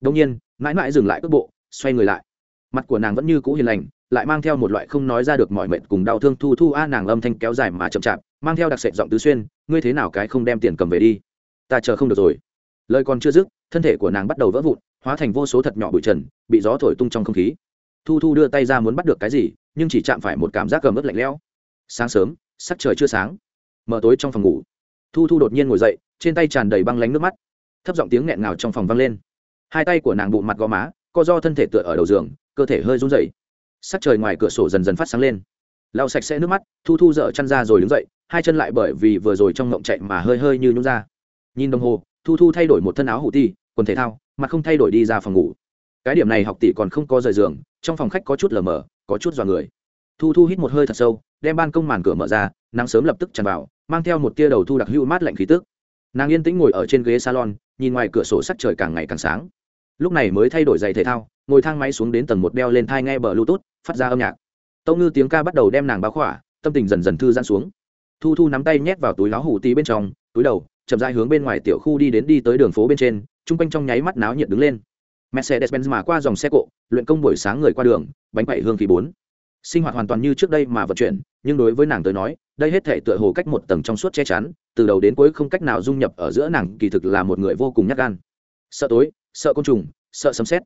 Đông nhiên, mãi mãi dừng lại cước bộ, xoay người lại mặt của nàng vẫn như cũ hiền lành, lại mang theo một loại không nói ra được mọi mệnh cùng đau thương thu thu a, nàng âm thanh kéo dài mà chậm chạp, mang theo đặc sệt giọng tứ xuyên, ngươi thế nào cái không đem tiền cầm về đi? Ta chờ không được rồi. Lời còn chưa dứt, thân thể của nàng bắt đầu vỡ vụn, hóa thành vô số thật nhỏ bụi trần, bị gió thổi tung trong không khí. Thu thu đưa tay ra muốn bắt được cái gì, nhưng chỉ chạm phải một cảm giác gầm ớt lạnh lẽo. Sáng sớm, sắc trời chưa sáng. Mở tối trong phòng ngủ, thu thu đột nhiên ngồi dậy, trên tay tràn đầy băng lánh nước mắt. Thấp giọng tiếng nghẹn ngào trong phòng vang lên. Hai tay của nàng bụng mặt gò má, co do thân thể tựa ở đầu giường cơ thể hơi run rẩy. Sắc trời ngoài cửa sổ dần dần phát sáng lên. Lau sạch sẽ nước mắt, thu thu dở chăn ra rồi đứng dậy, hai chân lại bởi vì vừa rồi trong ngộng chạy mà hơi hơi như nhún ra. Nhìn đồng hồ, thu thu thay đổi một thân áo hủ ti, quần thể thao mặt không thay đổi đi ra phòng ngủ. Cái điểm này học tỷ còn không có rời giường, trong phòng khách có chút lờ mờ, có chút dọa người. Thu thu hít một hơi thật sâu, đem ban công màn cửa mở ra, nắng sớm lập tức tràn vào, mang theo một tia đầu thu đặc hữu mát lạnh khí tức. Nàng yên tĩnh ngồi ở trên ghế salon, nhìn ngoài cửa sổ sắc trời càng ngày càng sáng. Lúc này mới thay đổi giày thể thao ngồi thang máy xuống đến tầng một đeo lên thai nghe bờ bluetooth, phát ra âm nhạc. Tâu ngư tiếng ca bắt đầu đem nàng báo khỏa, tâm tình dần dần thư giãn xuống. Thu thu nắm tay nhét vào túi láo hủ tí bên trong, túi đầu, chậm rãi hướng bên ngoài tiểu khu đi đến đi tới đường phố bên trên, chung quanh trong nháy mắt náo nhiệt đứng lên. Mercedes-benz mà qua dòng xe cộ, luyện công buổi sáng người qua đường, bánh quậy hương khí bốn. Sinh hoạt hoàn toàn như trước đây mà vận chuyển, nhưng đối với nàng tới nói, đây hết thể tựa hồ cách một tầng trong suốt che chắn, từ đầu đến cuối không cách nào dung nhập ở giữa nàng, kỳ thực là một người vô cùng nhát gan. Sợ tối, sợ côn trùng, sợ sấm xét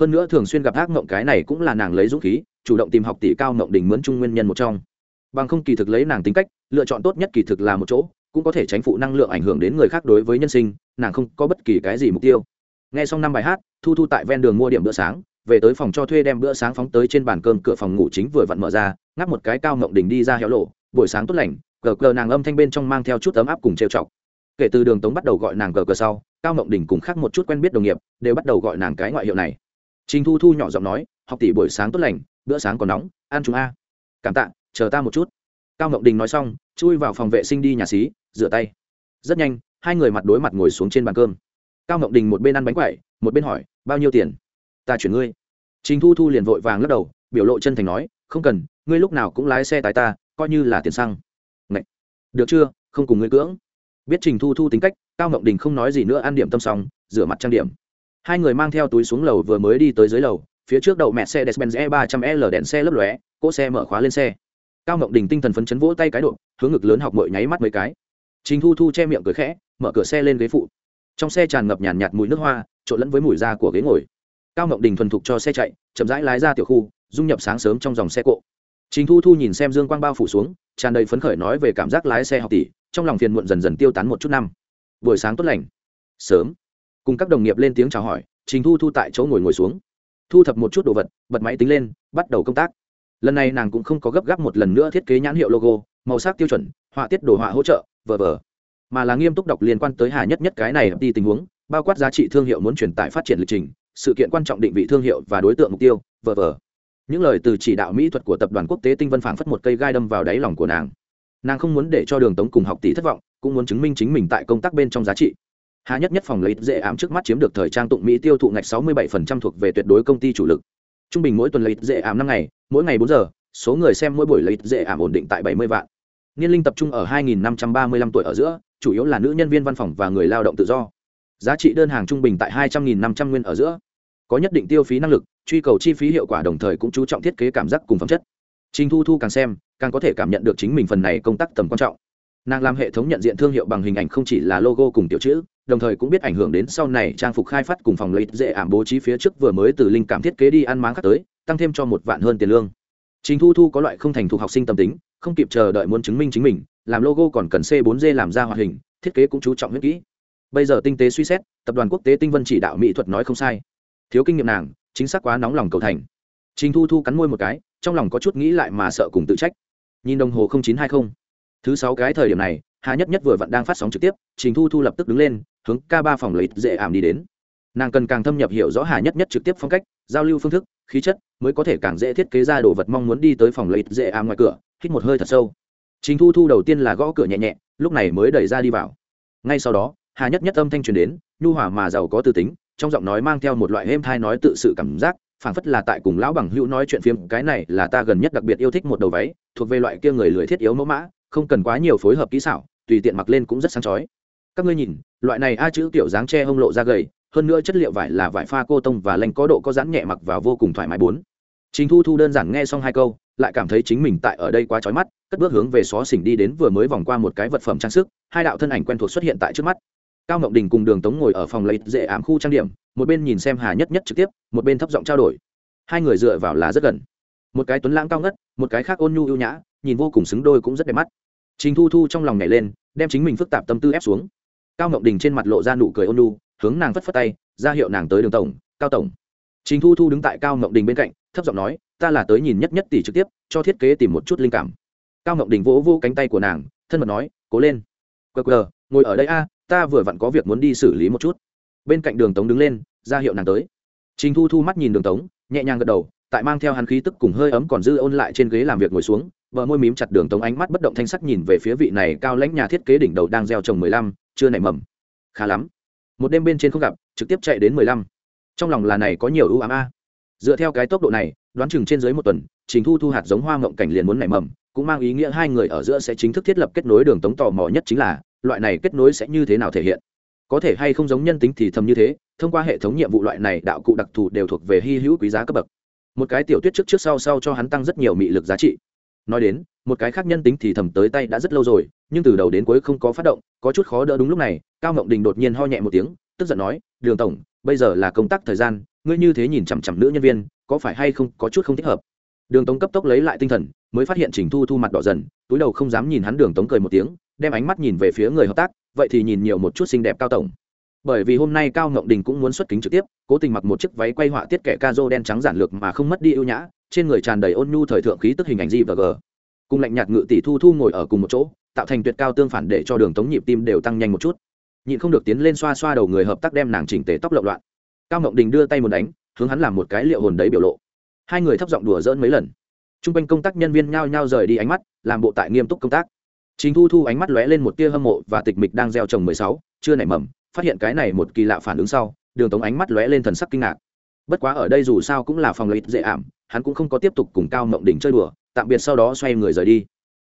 hơn nữa thường xuyên gặp ác mộng cái này cũng là nàng lấy dũng khí, chủ động tìm học tỷ cao mộng đỉnh mướn trung nguyên nhân một trong. Bằng không kỳ thực lấy nàng tính cách, lựa chọn tốt nhất kỳ thực là một chỗ, cũng có thể tránh phụ năng lượng ảnh hưởng đến người khác đối với nhân sinh, nàng không có bất kỳ cái gì mục tiêu. Nghe xong năm bài hát, thu thu tại ven đường mua điểm bữa sáng, về tới phòng cho thuê đem bữa sáng phóng tới trên bàn cơm cửa phòng ngủ chính vừa vặn mở ra ngắp một cái cao mộng đỉnh đi ra héo lộ buổi sáng tốt lành gờ gờ nàng âm thanh bên trong mang theo chút ấm áp cùng trêu chọc. Kể từ đường tống bắt đầu gọi nàng gờ gờ sau, cao mộng đỉnh cùng khác một chút quen biết đồng nghiệp, đều bắt đầu gọi nàng cái ngoại hiệu này trình thu thu nhỏ giọng nói, học tỷ buổi sáng tốt lành, bữa sáng còn nóng, ăn chúng a. Cảm tạ, chờ ta một chút. Cao ngọc đình nói xong, chui vào phòng vệ sinh đi nhà xí, rửa tay. Rất nhanh, hai người mặt đối mặt ngồi xuống trên bàn cơm. Cao ngọc đình một bên ăn bánh quậy một bên hỏi, bao nhiêu tiền? Ta chuyển ngươi. Trình thu thu liền vội vàng lắc đầu, biểu lộ chân thành nói, không cần, ngươi lúc nào cũng lái xe tái ta, coi như là tiền xăng. Ngậy! được chưa, không cùng ngươi cưỡng. Biết trình thu thu tính cách, cao ngọc đình không nói gì nữa, ăn điểm tâm xong, rửa mặt trang điểm hai người mang theo túi xuống lầu vừa mới đi tới dưới lầu phía trước đầu mẹ xe despenz e ba trăm l đèn xe lấp lóe cỗ xe mở khóa lên xe. Cao ngọc đình tinh thần phấn chấn vỗ tay cái độ hướng ngực lớn học mội nháy mắt mấy cái. Trình thu thu che miệng cười khẽ mở cửa xe lên ghế phụ. Trong xe tràn ngập nhàn nhạt, nhạt mùi nước hoa trộn lẫn với mùi da của ghế ngồi. Cao ngọc đình thuần thục cho xe chạy chậm rãi lái ra tiểu khu dung nhập sáng sớm trong dòng xe cộ. Trình thu thu nhìn xem dương quang bao phủ xuống tràn đầy phấn khởi nói về cảm giác lái xe học tỷ trong lòng phiền muộn dần dần tiêu tán một chút năm. Buổi sáng tốt lành. Sớm cùng các đồng nghiệp lên tiếng chào hỏi, trình thu thu tại chỗ ngồi ngồi xuống. Thu thập một chút đồ vật, bật máy tính lên, bắt đầu công tác. Lần này nàng cũng không có gấp gáp một lần nữa thiết kế nhãn hiệu logo, màu sắc tiêu chuẩn, họa tiết đồ họa hỗ trợ vờ vờ mà là nghiêm túc đọc liên quan tới hà nhất nhất cái này đi tình huống, bao quát giá trị thương hiệu muốn truyền tải phát triển lịch trình, sự kiện quan trọng định vị thương hiệu và đối tượng mục tiêu vờ vờ những lời từ chỉ đạo mỹ thuật của tập đoàn quốc tế tinh vân phảng phất một cây gai đâm vào đáy lòng của nàng. Nàng không muốn để cho đường tống cùng học tỷ thất vọng, cũng muốn chứng minh chính mình tại công tác bên trong giá trị hà nhất nhất phòng lấy dễ ám trước mắt chiếm được thời trang tụng mỹ tiêu thụ ngạch 67% thuộc về tuyệt đối công ty chủ lực. Trung bình mỗi tuần lấy dễ ám năm ngày, mỗi ngày bốn giờ, số người xem mỗi buổi lấy dễ ảm ổn định tại 70 vạn. Niên linh tập trung ở 2.535 tuổi ở giữa, chủ yếu là nữ nhân viên văn phòng và người lao động tự do. Giá trị đơn hàng trung bình tại 200.500 nguyên ở giữa. Có nhất định tiêu phí năng lực, truy cầu chi phí hiệu quả đồng thời cũng chú trọng thiết kế cảm giác cùng phẩm chất. Trình thu thu càng xem, càng có thể cảm nhận được chính mình phần này công tác tầm quan trọng nàng làm hệ thống nhận diện thương hiệu bằng hình ảnh không chỉ là logo cùng tiểu chữ đồng thời cũng biết ảnh hưởng đến sau này trang phục khai phát cùng phòng lấy dễ ảm bố trí phía trước vừa mới từ linh cảm thiết kế đi ăn máng khác tới tăng thêm cho một vạn hơn tiền lương chính Thu Thu có loại không thành thục học sinh tâm tính, không kịp chờ đợi muốn chứng minh chính mình, làm logo còn cần C4D làm ra hoạt hình, thiết kế cũng chú trọng huyết kỹ. Bây giờ tinh tế suy xét, tập đoàn quốc tế Tinh Vân chỉ đạo mỹ thuật nói không sai. Thiếu kinh nghiệm nàng, chính xác quá nóng lòng cầu thành. chính Thu Thu cắn môi một cái, trong lòng có chút nghĩ lại mà sợ cùng tự trách. Nhìn đồng hồ 0920. Thứ sáu cái thời điểm này, Hà Nhất Nhất vừa vặn đang phát sóng trực tiếp, Trình Thu Thu lập tức đứng lên, hướng k ba phòng lấy dễ ảm đi đến. Nàng cần càng thâm nhập hiểu rõ Hà Nhất Nhất trực tiếp phong cách, giao lưu phương thức, khí chất mới có thể càng dễ thiết kế ra đồ vật mong muốn đi tới phòng lấy dễ ảm ngoài cửa hít một hơi thật sâu trình thu thu đầu tiên là gõ cửa nhẹ nhẹ lúc này mới đẩy ra đi vào ngay sau đó hà nhất nhất âm thanh truyền đến nhu hòa mà giàu có tư tính trong giọng nói mang theo một loại êm thai nói tự sự cảm giác phảng phất là tại cùng lão bằng hữu nói chuyện phiếm cái này là ta gần nhất đặc biệt yêu thích một đầu váy thuộc về loại kia người lười thiết yếu mẫu mã không cần quá nhiều phối hợp kỹ xảo tùy tiện mặc lên cũng rất sáng chói các ngươi nhìn loại này a chữ kiểu dáng che hông lộ ra gầy hơn nữa chất liệu vải là vải pha cô tông và lanh có độ có giãn nhẹ mặc vào vô cùng thoải mái bốn chính Thu Thu đơn giản nghe xong hai câu, lại cảm thấy chính mình tại ở đây quá chói mắt, cất bước hướng về xó xỉnh đi đến vừa mới vòng qua một cái vật phẩm trang sức, hai đạo thân ảnh quen thuộc xuất hiện tại trước mắt. Cao Ngọc Đình cùng Đường Tống ngồi ở phòng lấy dễ ảm khu trang điểm, một bên nhìn xem Hà Nhất Nhất trực tiếp, một bên thấp giọng trao đổi. Hai người dựa vào là rất gần. Một cái tuấn lãng cao ngất, một cái khác ôn nhu ưu nhã, nhìn vô cùng xứng đôi cũng rất đẹp mắt. Trình Thu Thu trong lòng nhảy lên, đem chính mình phức tạp tâm tư ép xuống. Cao Ngọc Đình trên mặt lộ ra nụ cười ôn nhu, hướng nàng phất phất tay, ra hiệu nàng tới đường tổng cao tổng. Trình thu thu đứng tại cao ngọc đình bên cạnh thấp giọng nói ta là tới nhìn nhất nhất tỷ trực tiếp cho thiết kế tìm một chút linh cảm. Cao ngọc đình vỗ vô cánh tay của nàng thân mật nói cố lên. Quờ quờ ngồi ở đây a ta vừa vặn có việc muốn đi xử lý một chút. Bên cạnh đường tống đứng lên ra hiệu nàng tới. Trình thu thu mắt nhìn đường tống nhẹ nhàng gật đầu tại mang theo hắn khí tức cùng hơi ấm còn dư ôn lại trên ghế làm việc ngồi xuống vợ môi mím chặt đường tống ánh mắt bất động thanh sắc nhìn về phía vị này cao lãnh nhà thiết kế đỉnh đầu đang gieo trồng mười lăm, chưa nảy mầm. Khá lắm. Một đêm bên trên không gặp, trực tiếp chạy đến mười lăm. Trong lòng là này có nhiều ưu ám a. Dựa theo cái tốc độ này, đoán chừng trên dưới một tuần, trình thu thu hạt giống hoa ngộng cảnh liền muốn nảy mầm, cũng mang ý nghĩa hai người ở giữa sẽ chính thức thiết lập kết nối đường tống tò mò nhất chính là, loại này kết nối sẽ như thế nào thể hiện? Có thể hay không giống nhân tính thì thầm như thế, thông qua hệ thống nhiệm vụ loại này, đạo cụ đặc thù đều thuộc về hy hữu quý giá cấp bậc một cái tiểu tuyết trước trước sau sau cho hắn tăng rất nhiều mị lực giá trị. Nói đến, một cái khác nhân tính thì thầm tới tay đã rất lâu rồi, nhưng từ đầu đến cuối không có phát động, có chút khó đỡ đúng lúc này, cao ngộng đình đột nhiên ho nhẹ một tiếng, tức giận nói, đường tổng, bây giờ là công tác thời gian, ngươi như thế nhìn chằm chằm nữ nhân viên, có phải hay không có chút không thích hợp? Đường tống cấp tốc lấy lại tinh thần, mới phát hiện trình thu thu mặt đỏ dần, túi đầu không dám nhìn hắn, đường tống cười một tiếng, đem ánh mắt nhìn về phía người hợp tác, vậy thì nhìn nhiều một chút xinh đẹp cao tổng bởi vì hôm nay cao ngộng đình cũng muốn xuất kính trực tiếp, cố tình mặc một chiếc váy quay họa tiết kẻ ca dô đen trắng giản lược mà không mất đi ưu nhã, trên người tràn đầy ôn nhu thời thượng khí tức hình ảnh g và g. Cùng lạnh nhạt ngự tỷ thu thu ngồi ở cùng một chỗ, tạo thành tuyệt cao tương phản để cho đường tống nhịp tim đều tăng nhanh một chút. Nhịn không được tiến lên xoa xoa đầu người hợp tác đem nàng chỉnh tề tóc lộn loạn. Cao ngộng đình đưa tay một đánh, hướng hắn làm một cái liệu hồn đấy biểu lộ. Hai người thấp giọng đùa dỡn mấy lần. T r u n g quanh công tác nhân viên nhao nhao rời đi ánh mắt, làm bộ tại nghiêm túc công tác. Chính thu thu ánh mắt lóe lên một tia hâm mộ và tịch mịch đang gieo trồng mười sáu, chưa nảy mầm phát hiện cái này một kỳ lạ phản ứng sau đường tống ánh mắt lóe lên thần sắc kinh ngạc. Bất quá ở đây dù sao cũng là phòng lợi ích dễ ảm hắn cũng không có tiếp tục cùng cao mộng đỉnh chơi đùa tạm biệt sau đó xoay người rời đi.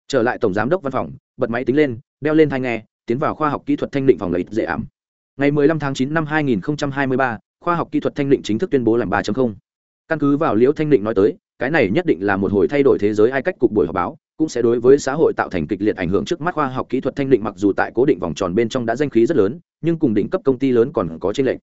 Trở lại tổng giám đốc văn phòng bật máy tính lên đeo lên thai nghe tiến vào khoa học kỹ thuật thanh định phòng lợi ích dễ ảm. Ngày 15 tháng 9 năm 2023, khoa học kỹ thuật thanh định chính thức tuyên bố làm 3.0. căn cứ vào liễu thanh định nói tới cái này nhất định là một hồi thay đổi thế giới ai cách cục buổi họp báo cũng sẽ đối với xã hội tạo thành kịch liệt ảnh hưởng trước mắt khoa học kỹ thuật thanh định mặc dù tại cố định vòng tròn bên trong đã danh khí rất lớn, nhưng cùng đỉnh cấp công ty lớn còn có trên lệnh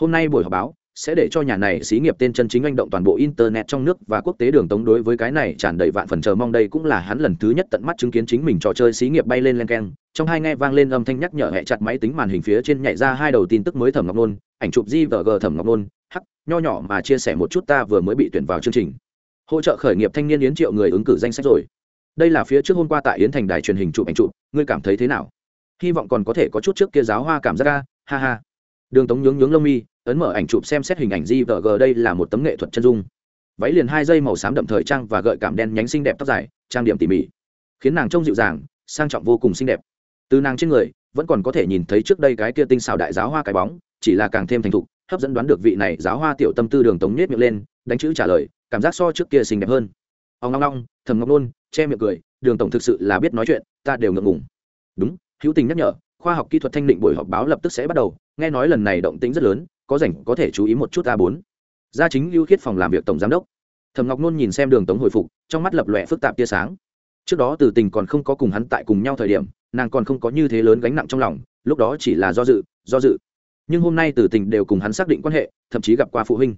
hôm nay buổi họp báo sẽ để cho nhà này xí nghiệp tên chân chính anh động toàn bộ internet trong nước và quốc tế đường tống đối với cái này tràn đầy vạn phần chờ mong. Đây cũng là hắn lần thứ nhất tận mắt chứng kiến chính mình trò chơi xí nghiệp bay lên len keng. Trong hai nghe vang lên âm thanh nhắc nhở hẹ chặt máy tính màn hình phía trên nhảy ra hai đầu tin tức mới thẩm ngọc nôn, ảnh chụp di thẩm ngọc nôn. Hắc, nho nhỏ mà chia sẻ một chút ta vừa mới bị tuyển vào chương trình. Hỗ trợ khởi nghiệp thanh niên yến triệu người ứng cử danh sách rồi đây là phía trước hôm qua tại yến thành đài truyền hình chụp ảnh chụp, ngươi cảm thấy thế nào? Hy vọng còn có thể có chút trước kia giáo hoa cảm giác ra ha ha. Đường tống nhướng nhướng lông mi, ấn mở ảnh chụp xem xét hình ảnh di vợ g, đây là một tấm nghệ thuật chân dung. Váy liền hai dây màu xám đậm thời trang và gợi cảm đen nhánh xinh đẹp tóc dài, trang điểm tỉ mỉ, khiến nàng trông dịu dàng, sang trọng vô cùng xinh đẹp. Từ nàng trên người, vẫn còn có thể nhìn thấy trước đây cái kia tinh xào đại giáo hoa cái bóng, chỉ là càng thêm thành thục, hấp dẫn đoán được vị này giáo hoa tiểu tâm tư đường tống nhét miệng lên, đánh chữ trả lời, cảm giác so trước kia xinh đẹp hơn. Ông long long thầm ngọc nôn che miệng cười, đường tổng thực sự là biết nói chuyện, ta đều ngượng ngùng. Đúng, hữu tình nhắc nhở, khoa học kỹ thuật thanh định buổi họp báo lập tức sẽ bắt đầu, nghe nói lần này động tính rất lớn, có rảnh có thể chú ý một chút a bốn. Gia chính lưu khiết phòng làm việc tổng giám đốc. Thầm ngọc nôn nhìn xem đường tống hồi phục, trong mắt lập lòe phức tạp tia sáng. Trước đó từ tình còn không có cùng hắn tại cùng nhau thời điểm, nàng còn không có như thế lớn gánh nặng trong lòng, lúc đó chỉ là do dự do dự. Nhưng hôm nay từ tình đều cùng hắn xác định quan hệ, thậm chí gặp qua phụ huynh.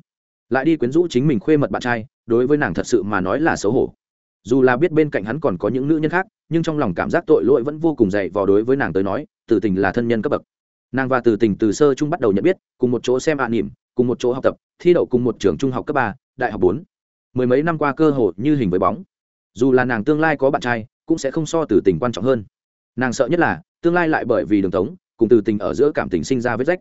Lại đi quyến rũ chính mình khuê mật bạn trai, đối với nàng thật sự mà nói là xấu hổ dù là biết bên cạnh hắn còn có những nữ nhân khác, nhưng trong lòng cảm giác tội lỗi vẫn vô cùng dày vò đối với nàng tới nói, từ tình là thân nhân cấp bậc. Nàng và từ tình từ sơ trung bắt đầu nhận biết, cùng một chỗ xem ạ à nỉm, cùng một chỗ học tập, thi đậu cùng một trường trung học cấp ba, đại học bốn. Mười mấy năm qua cơ hội như hình với bóng. Dù là nàng tương lai có bạn trai, cũng sẽ không so từ tình quan trọng hơn. Nàng sợ nhất là, tương lai lại bởi vì đường tống, cùng từ tình ở giữa cảm tình sinh ra vết rách.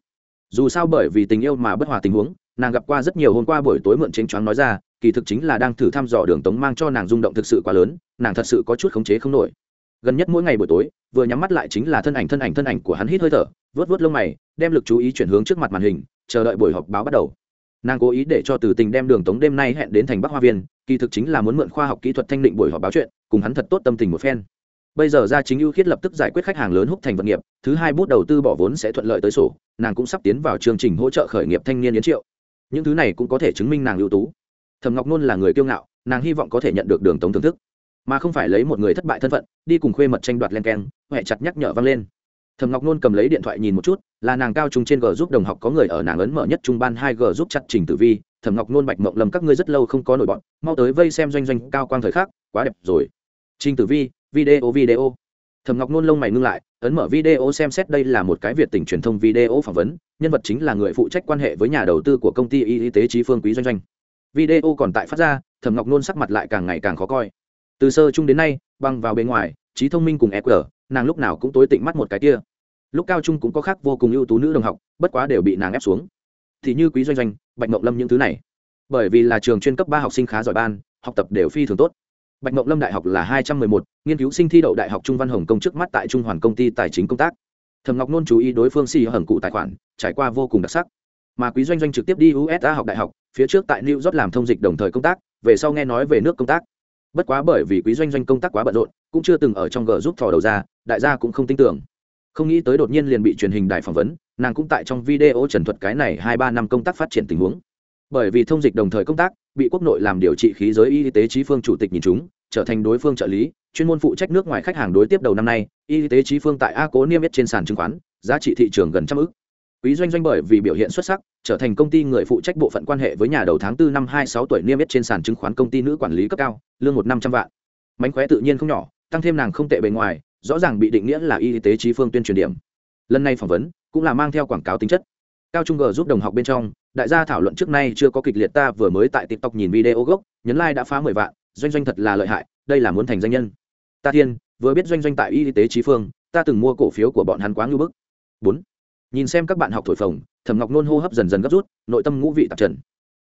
Dù sao bởi vì tình yêu mà bất hòa tình huống nàng gặp qua rất nhiều hôm qua buổi tối mượn chênh choáng nói ra, kỳ thực chính là đang thử thăm dò đường tống mang cho nàng rung động thực sự quá lớn, nàng thật sự có chút khống chế không nổi. Gần nhất mỗi ngày buổi tối, vừa nhắm mắt lại chính là thân ảnh thân ảnh thân ảnh của hắn hít hơi thở vớt vớt lông mày, đem lực chú ý chuyển hướng trước mặt màn hình, chờ đợi buổi họp báo bắt đầu. Nàng cố ý để cho từ tình đem đường tống đêm nay hẹn đến thành bắc hoa viên, kỳ thực chính là muốn mượn khoa học kỹ thuật thanh định buổi họp báo chuyện, cùng hắn thật tốt tâm tình một phen. Bây giờ ra chính ưu khiết lập tức giải quyết khách hàng lớn húc thành vật nghiệp, thứ hai bút đầu tư bỏ vốn sẽ thuận lợi tới sổ, nàng cũng sắp tiến vào chương trình hỗ trợ khởi nghiệp thanh niên yến triệu những thứ này cũng có thể chứng minh nàng ưu tú. Thầm ngọc nôn là người kiêu ngạo, nàng hy vọng có thể nhận được đường tống thưởng thức. Mà không phải lấy một người thất bại thân phận, đi cùng khuê mật tranh đoạt len keng huệ chặt nhắc nhở vang lên. Thầm ngọc nôn cầm lấy điện thoại nhìn một chút, là nàng cao trung trên g giúp đồng học có người ở nàng ấn mở nhất trung ban hai g giúp chặt trình tử vi. Thầm ngọc nôn bạch mộng lầm các ngươi rất lâu không có nổi bọn, mau tới vây xem doanh doanh cao quang thời khắc, quá đẹp rồi. Trình tử vi, video video thầm ngọc nôn lông mày ngưng lại, ấn mở video xem xét đây là một cái việt tỉnh truyền thông video phỏng vấn, nhân vật chính là người phụ trách quan hệ với nhà đầu tư của công ty y tế trí phương quý doanh doanh. Video còn tại phát ra thầm ngọc nôn sắc mặt lại càng ngày càng khó coi. Từ sơ chung đến nay, băng vào bên ngoài, trí thông minh cùng eq nàng lúc nào cũng tối tịnh mắt một cái kia. Lúc cao trung cũng có khác vô cùng ưu tú nữ đồng học, bất quá đều bị nàng ép xuống. Thì như quý doanh doanh, bạch mộng lâm những thứ này. Bởi vì là trường chuyên cấp ba học sinh khá giỏi ban, học tập đều phi thường tốt bạch mộng lâm đại học là hai trăm mười một, nghiên cứu sinh thi đậu đại học trung văn hồng công trước mắt tại trung hoàn công ty tài chính công tác. Thầm ngọc nôn chú ý đối phương xì hởng cụ tài khoản, trải qua vô cùng đặc sắc. Mà quý doanh doanh trực tiếp đi usa học đại học, phía trước tại new york làm thông dịch đồng thời công tác, về sau nghe nói về nước công tác. Bất quá bởi vì quý doanh doanh công tác quá bận rộn, cũng chưa từng ở trong g giúp thò đầu ra, đại gia cũng không tin tưởng. Không nghĩ tới đột nhiên liền bị truyền hình đài phỏng vấn, nàng cũng tại trong video trần thuật cái này hai ba năm công tác phát triển tình huống bởi vì thông dịch đồng thời công tác, bị quốc nội làm điều trị khí giới y tế trí phương chủ tịch nhìn chúng, trở thành đối phương trợ lý, chuyên môn phụ trách nước ngoài khách hàng đối tiếp đầu năm nay, y tế trí phương tại a cố niêm yết trên sàn chứng khoán, giá trị thị trường gần trăm ước quý doanh doanh bởi vì biểu hiện xuất sắc, trở thành công ty người phụ trách bộ phận quan hệ với nhà đầu tháng 4 năm 26 tuổi niêm yết trên sàn chứng khoán công ty nữ quản lý cấp cao, lương một năm trăm vạn. Mánh khóe tự nhiên không nhỏ, tăng thêm nàng không tệ bề ngoài, rõ ràng bị định nghĩa là y tế trí phương tuyên truyền điểm. Lần này phỏng vấn cũng là mang theo quảng cáo tính chất. Cao trung g giúp đồng học bên trong đại gia thảo luận trước nay chưa có kịch liệt, ta vừa mới tại tiktok nhìn video gốc, nhấn like đã phá mười vạn, doanh doanh thật là lợi hại, đây là muốn thành danh nhân. Ta thiên, vừa biết doanh doanh tại y tế trí phương, ta từng mua cổ phiếu của bọn hắn quá ngưỡng bức. Bốn, nhìn xem các bạn học thổi phồng, thẩm ngọc nôn hô hấp dần dần gấp rút, nội tâm ngũ vị tạp trần.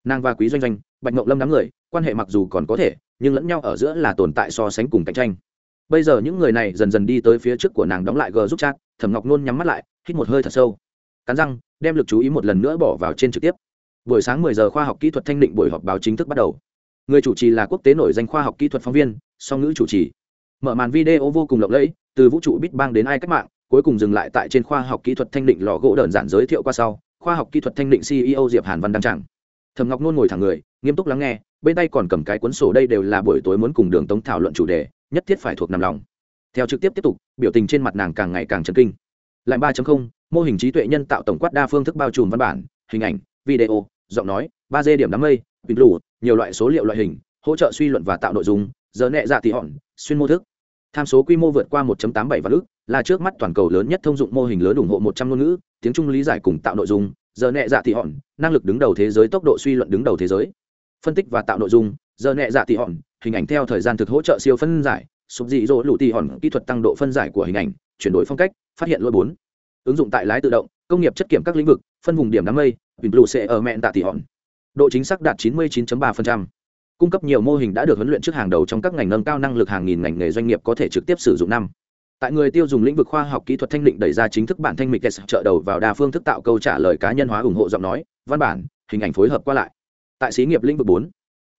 Nàng và quý doanh doanh, bạch ngọc lâm đám người, quan hệ mặc dù còn có thể, nhưng lẫn nhau ở giữa là tồn tại so sánh cùng cạnh tranh. Bây giờ những người này dần dần đi tới phía trước của nàng đóng lại g giúp chat, thẩm ngọc nôn nhắm mắt lại, hít một hơi thật sâu. Cắn răng đem lực chú ý một lần nữa bỏ vào trên trực tiếp. Buổi sáng 10 giờ khoa học kỹ thuật thanh định buổi họp báo chính thức bắt đầu. Người chủ trì là quốc tế nổi danh khoa học kỹ thuật phóng viên, song ngữ chủ trì. Mở màn video vô cùng lộng lẫy, từ vũ trụ big bang đến ai cách mạng, cuối cùng dừng lại tại trên khoa học kỹ thuật thanh định lò gỗ đơn giản giới thiệu qua sau, khoa học kỹ thuật thanh định ceo diệp hàn văn đăng trạng. thầm ngọc nôn ngồi thẳng người, nghiêm túc lắng nghe, bên tay còn cầm cái cuốn sổ đây đều là buổi tối muốn cùng đường tống thảo luận chủ đề, nhất thiết phải thuộc nằm lòng. Theo trực tiếp tiếp tục, biểu tình trên mặt nàng càng ngày càng chấn kinh. Lại ba mô hình trí tuệ nhân tạo tổng quát đa phương thức bao trùm văn bản, hình ảnh, video, giọng nói, ba d điểm đám mây, bình lù, nhiều loại số liệu loại hình, hỗ trợ suy luận và tạo nội dung, giờ nẹ dạ thì hòn, xuyên mô thức. Tham số quy mô vượt qua 1.87 vạn ước là trước mắt toàn cầu lớn nhất thông dụng mô hình lớn ủng hộ 100 ngôn ngữ, tiếng trung lý giải cùng tạo nội dung, giờ nẹ dạ thì hòn, năng lực đứng đầu thế giới tốc độ suy luận đứng đầu thế giới. Phân tích và tạo nội dung, giờ nẹ dạ thì hòn, hình ảnh theo thời gian thực hỗ trợ siêu phân giải, sụp dị dỗ lũ tì hòn, kỹ thuật tăng độ phân giải của hình ảnh, chuyển đổi phong cách, phát hiện lỗi bốn ứng dụng tại lái tự động, công nghiệp chất kiểm các lĩnh vực, phân vùng điểm đám mây bình blue sẽ ở mẹn tạ tỷ hòn. Độ chính xác đạt 99.3%. cung cấp nhiều mô hình đã được huấn luyện trước hàng đầu trong các ngành nâng cao năng lực hàng nghìn ngành nghề doanh nghiệp có thể trực tiếp sử dụng năm. Tại người tiêu dùng lĩnh vực khoa học kỹ thuật thanh định đẩy ra chính thức bản thanh mịch trợ đầu vào đa phương thức tạo câu trả lời cá nhân hóa ủng hộ giọng nói, văn bản, hình ảnh phối hợp qua lại. Tại xí nghiệp lĩnh vực bốn,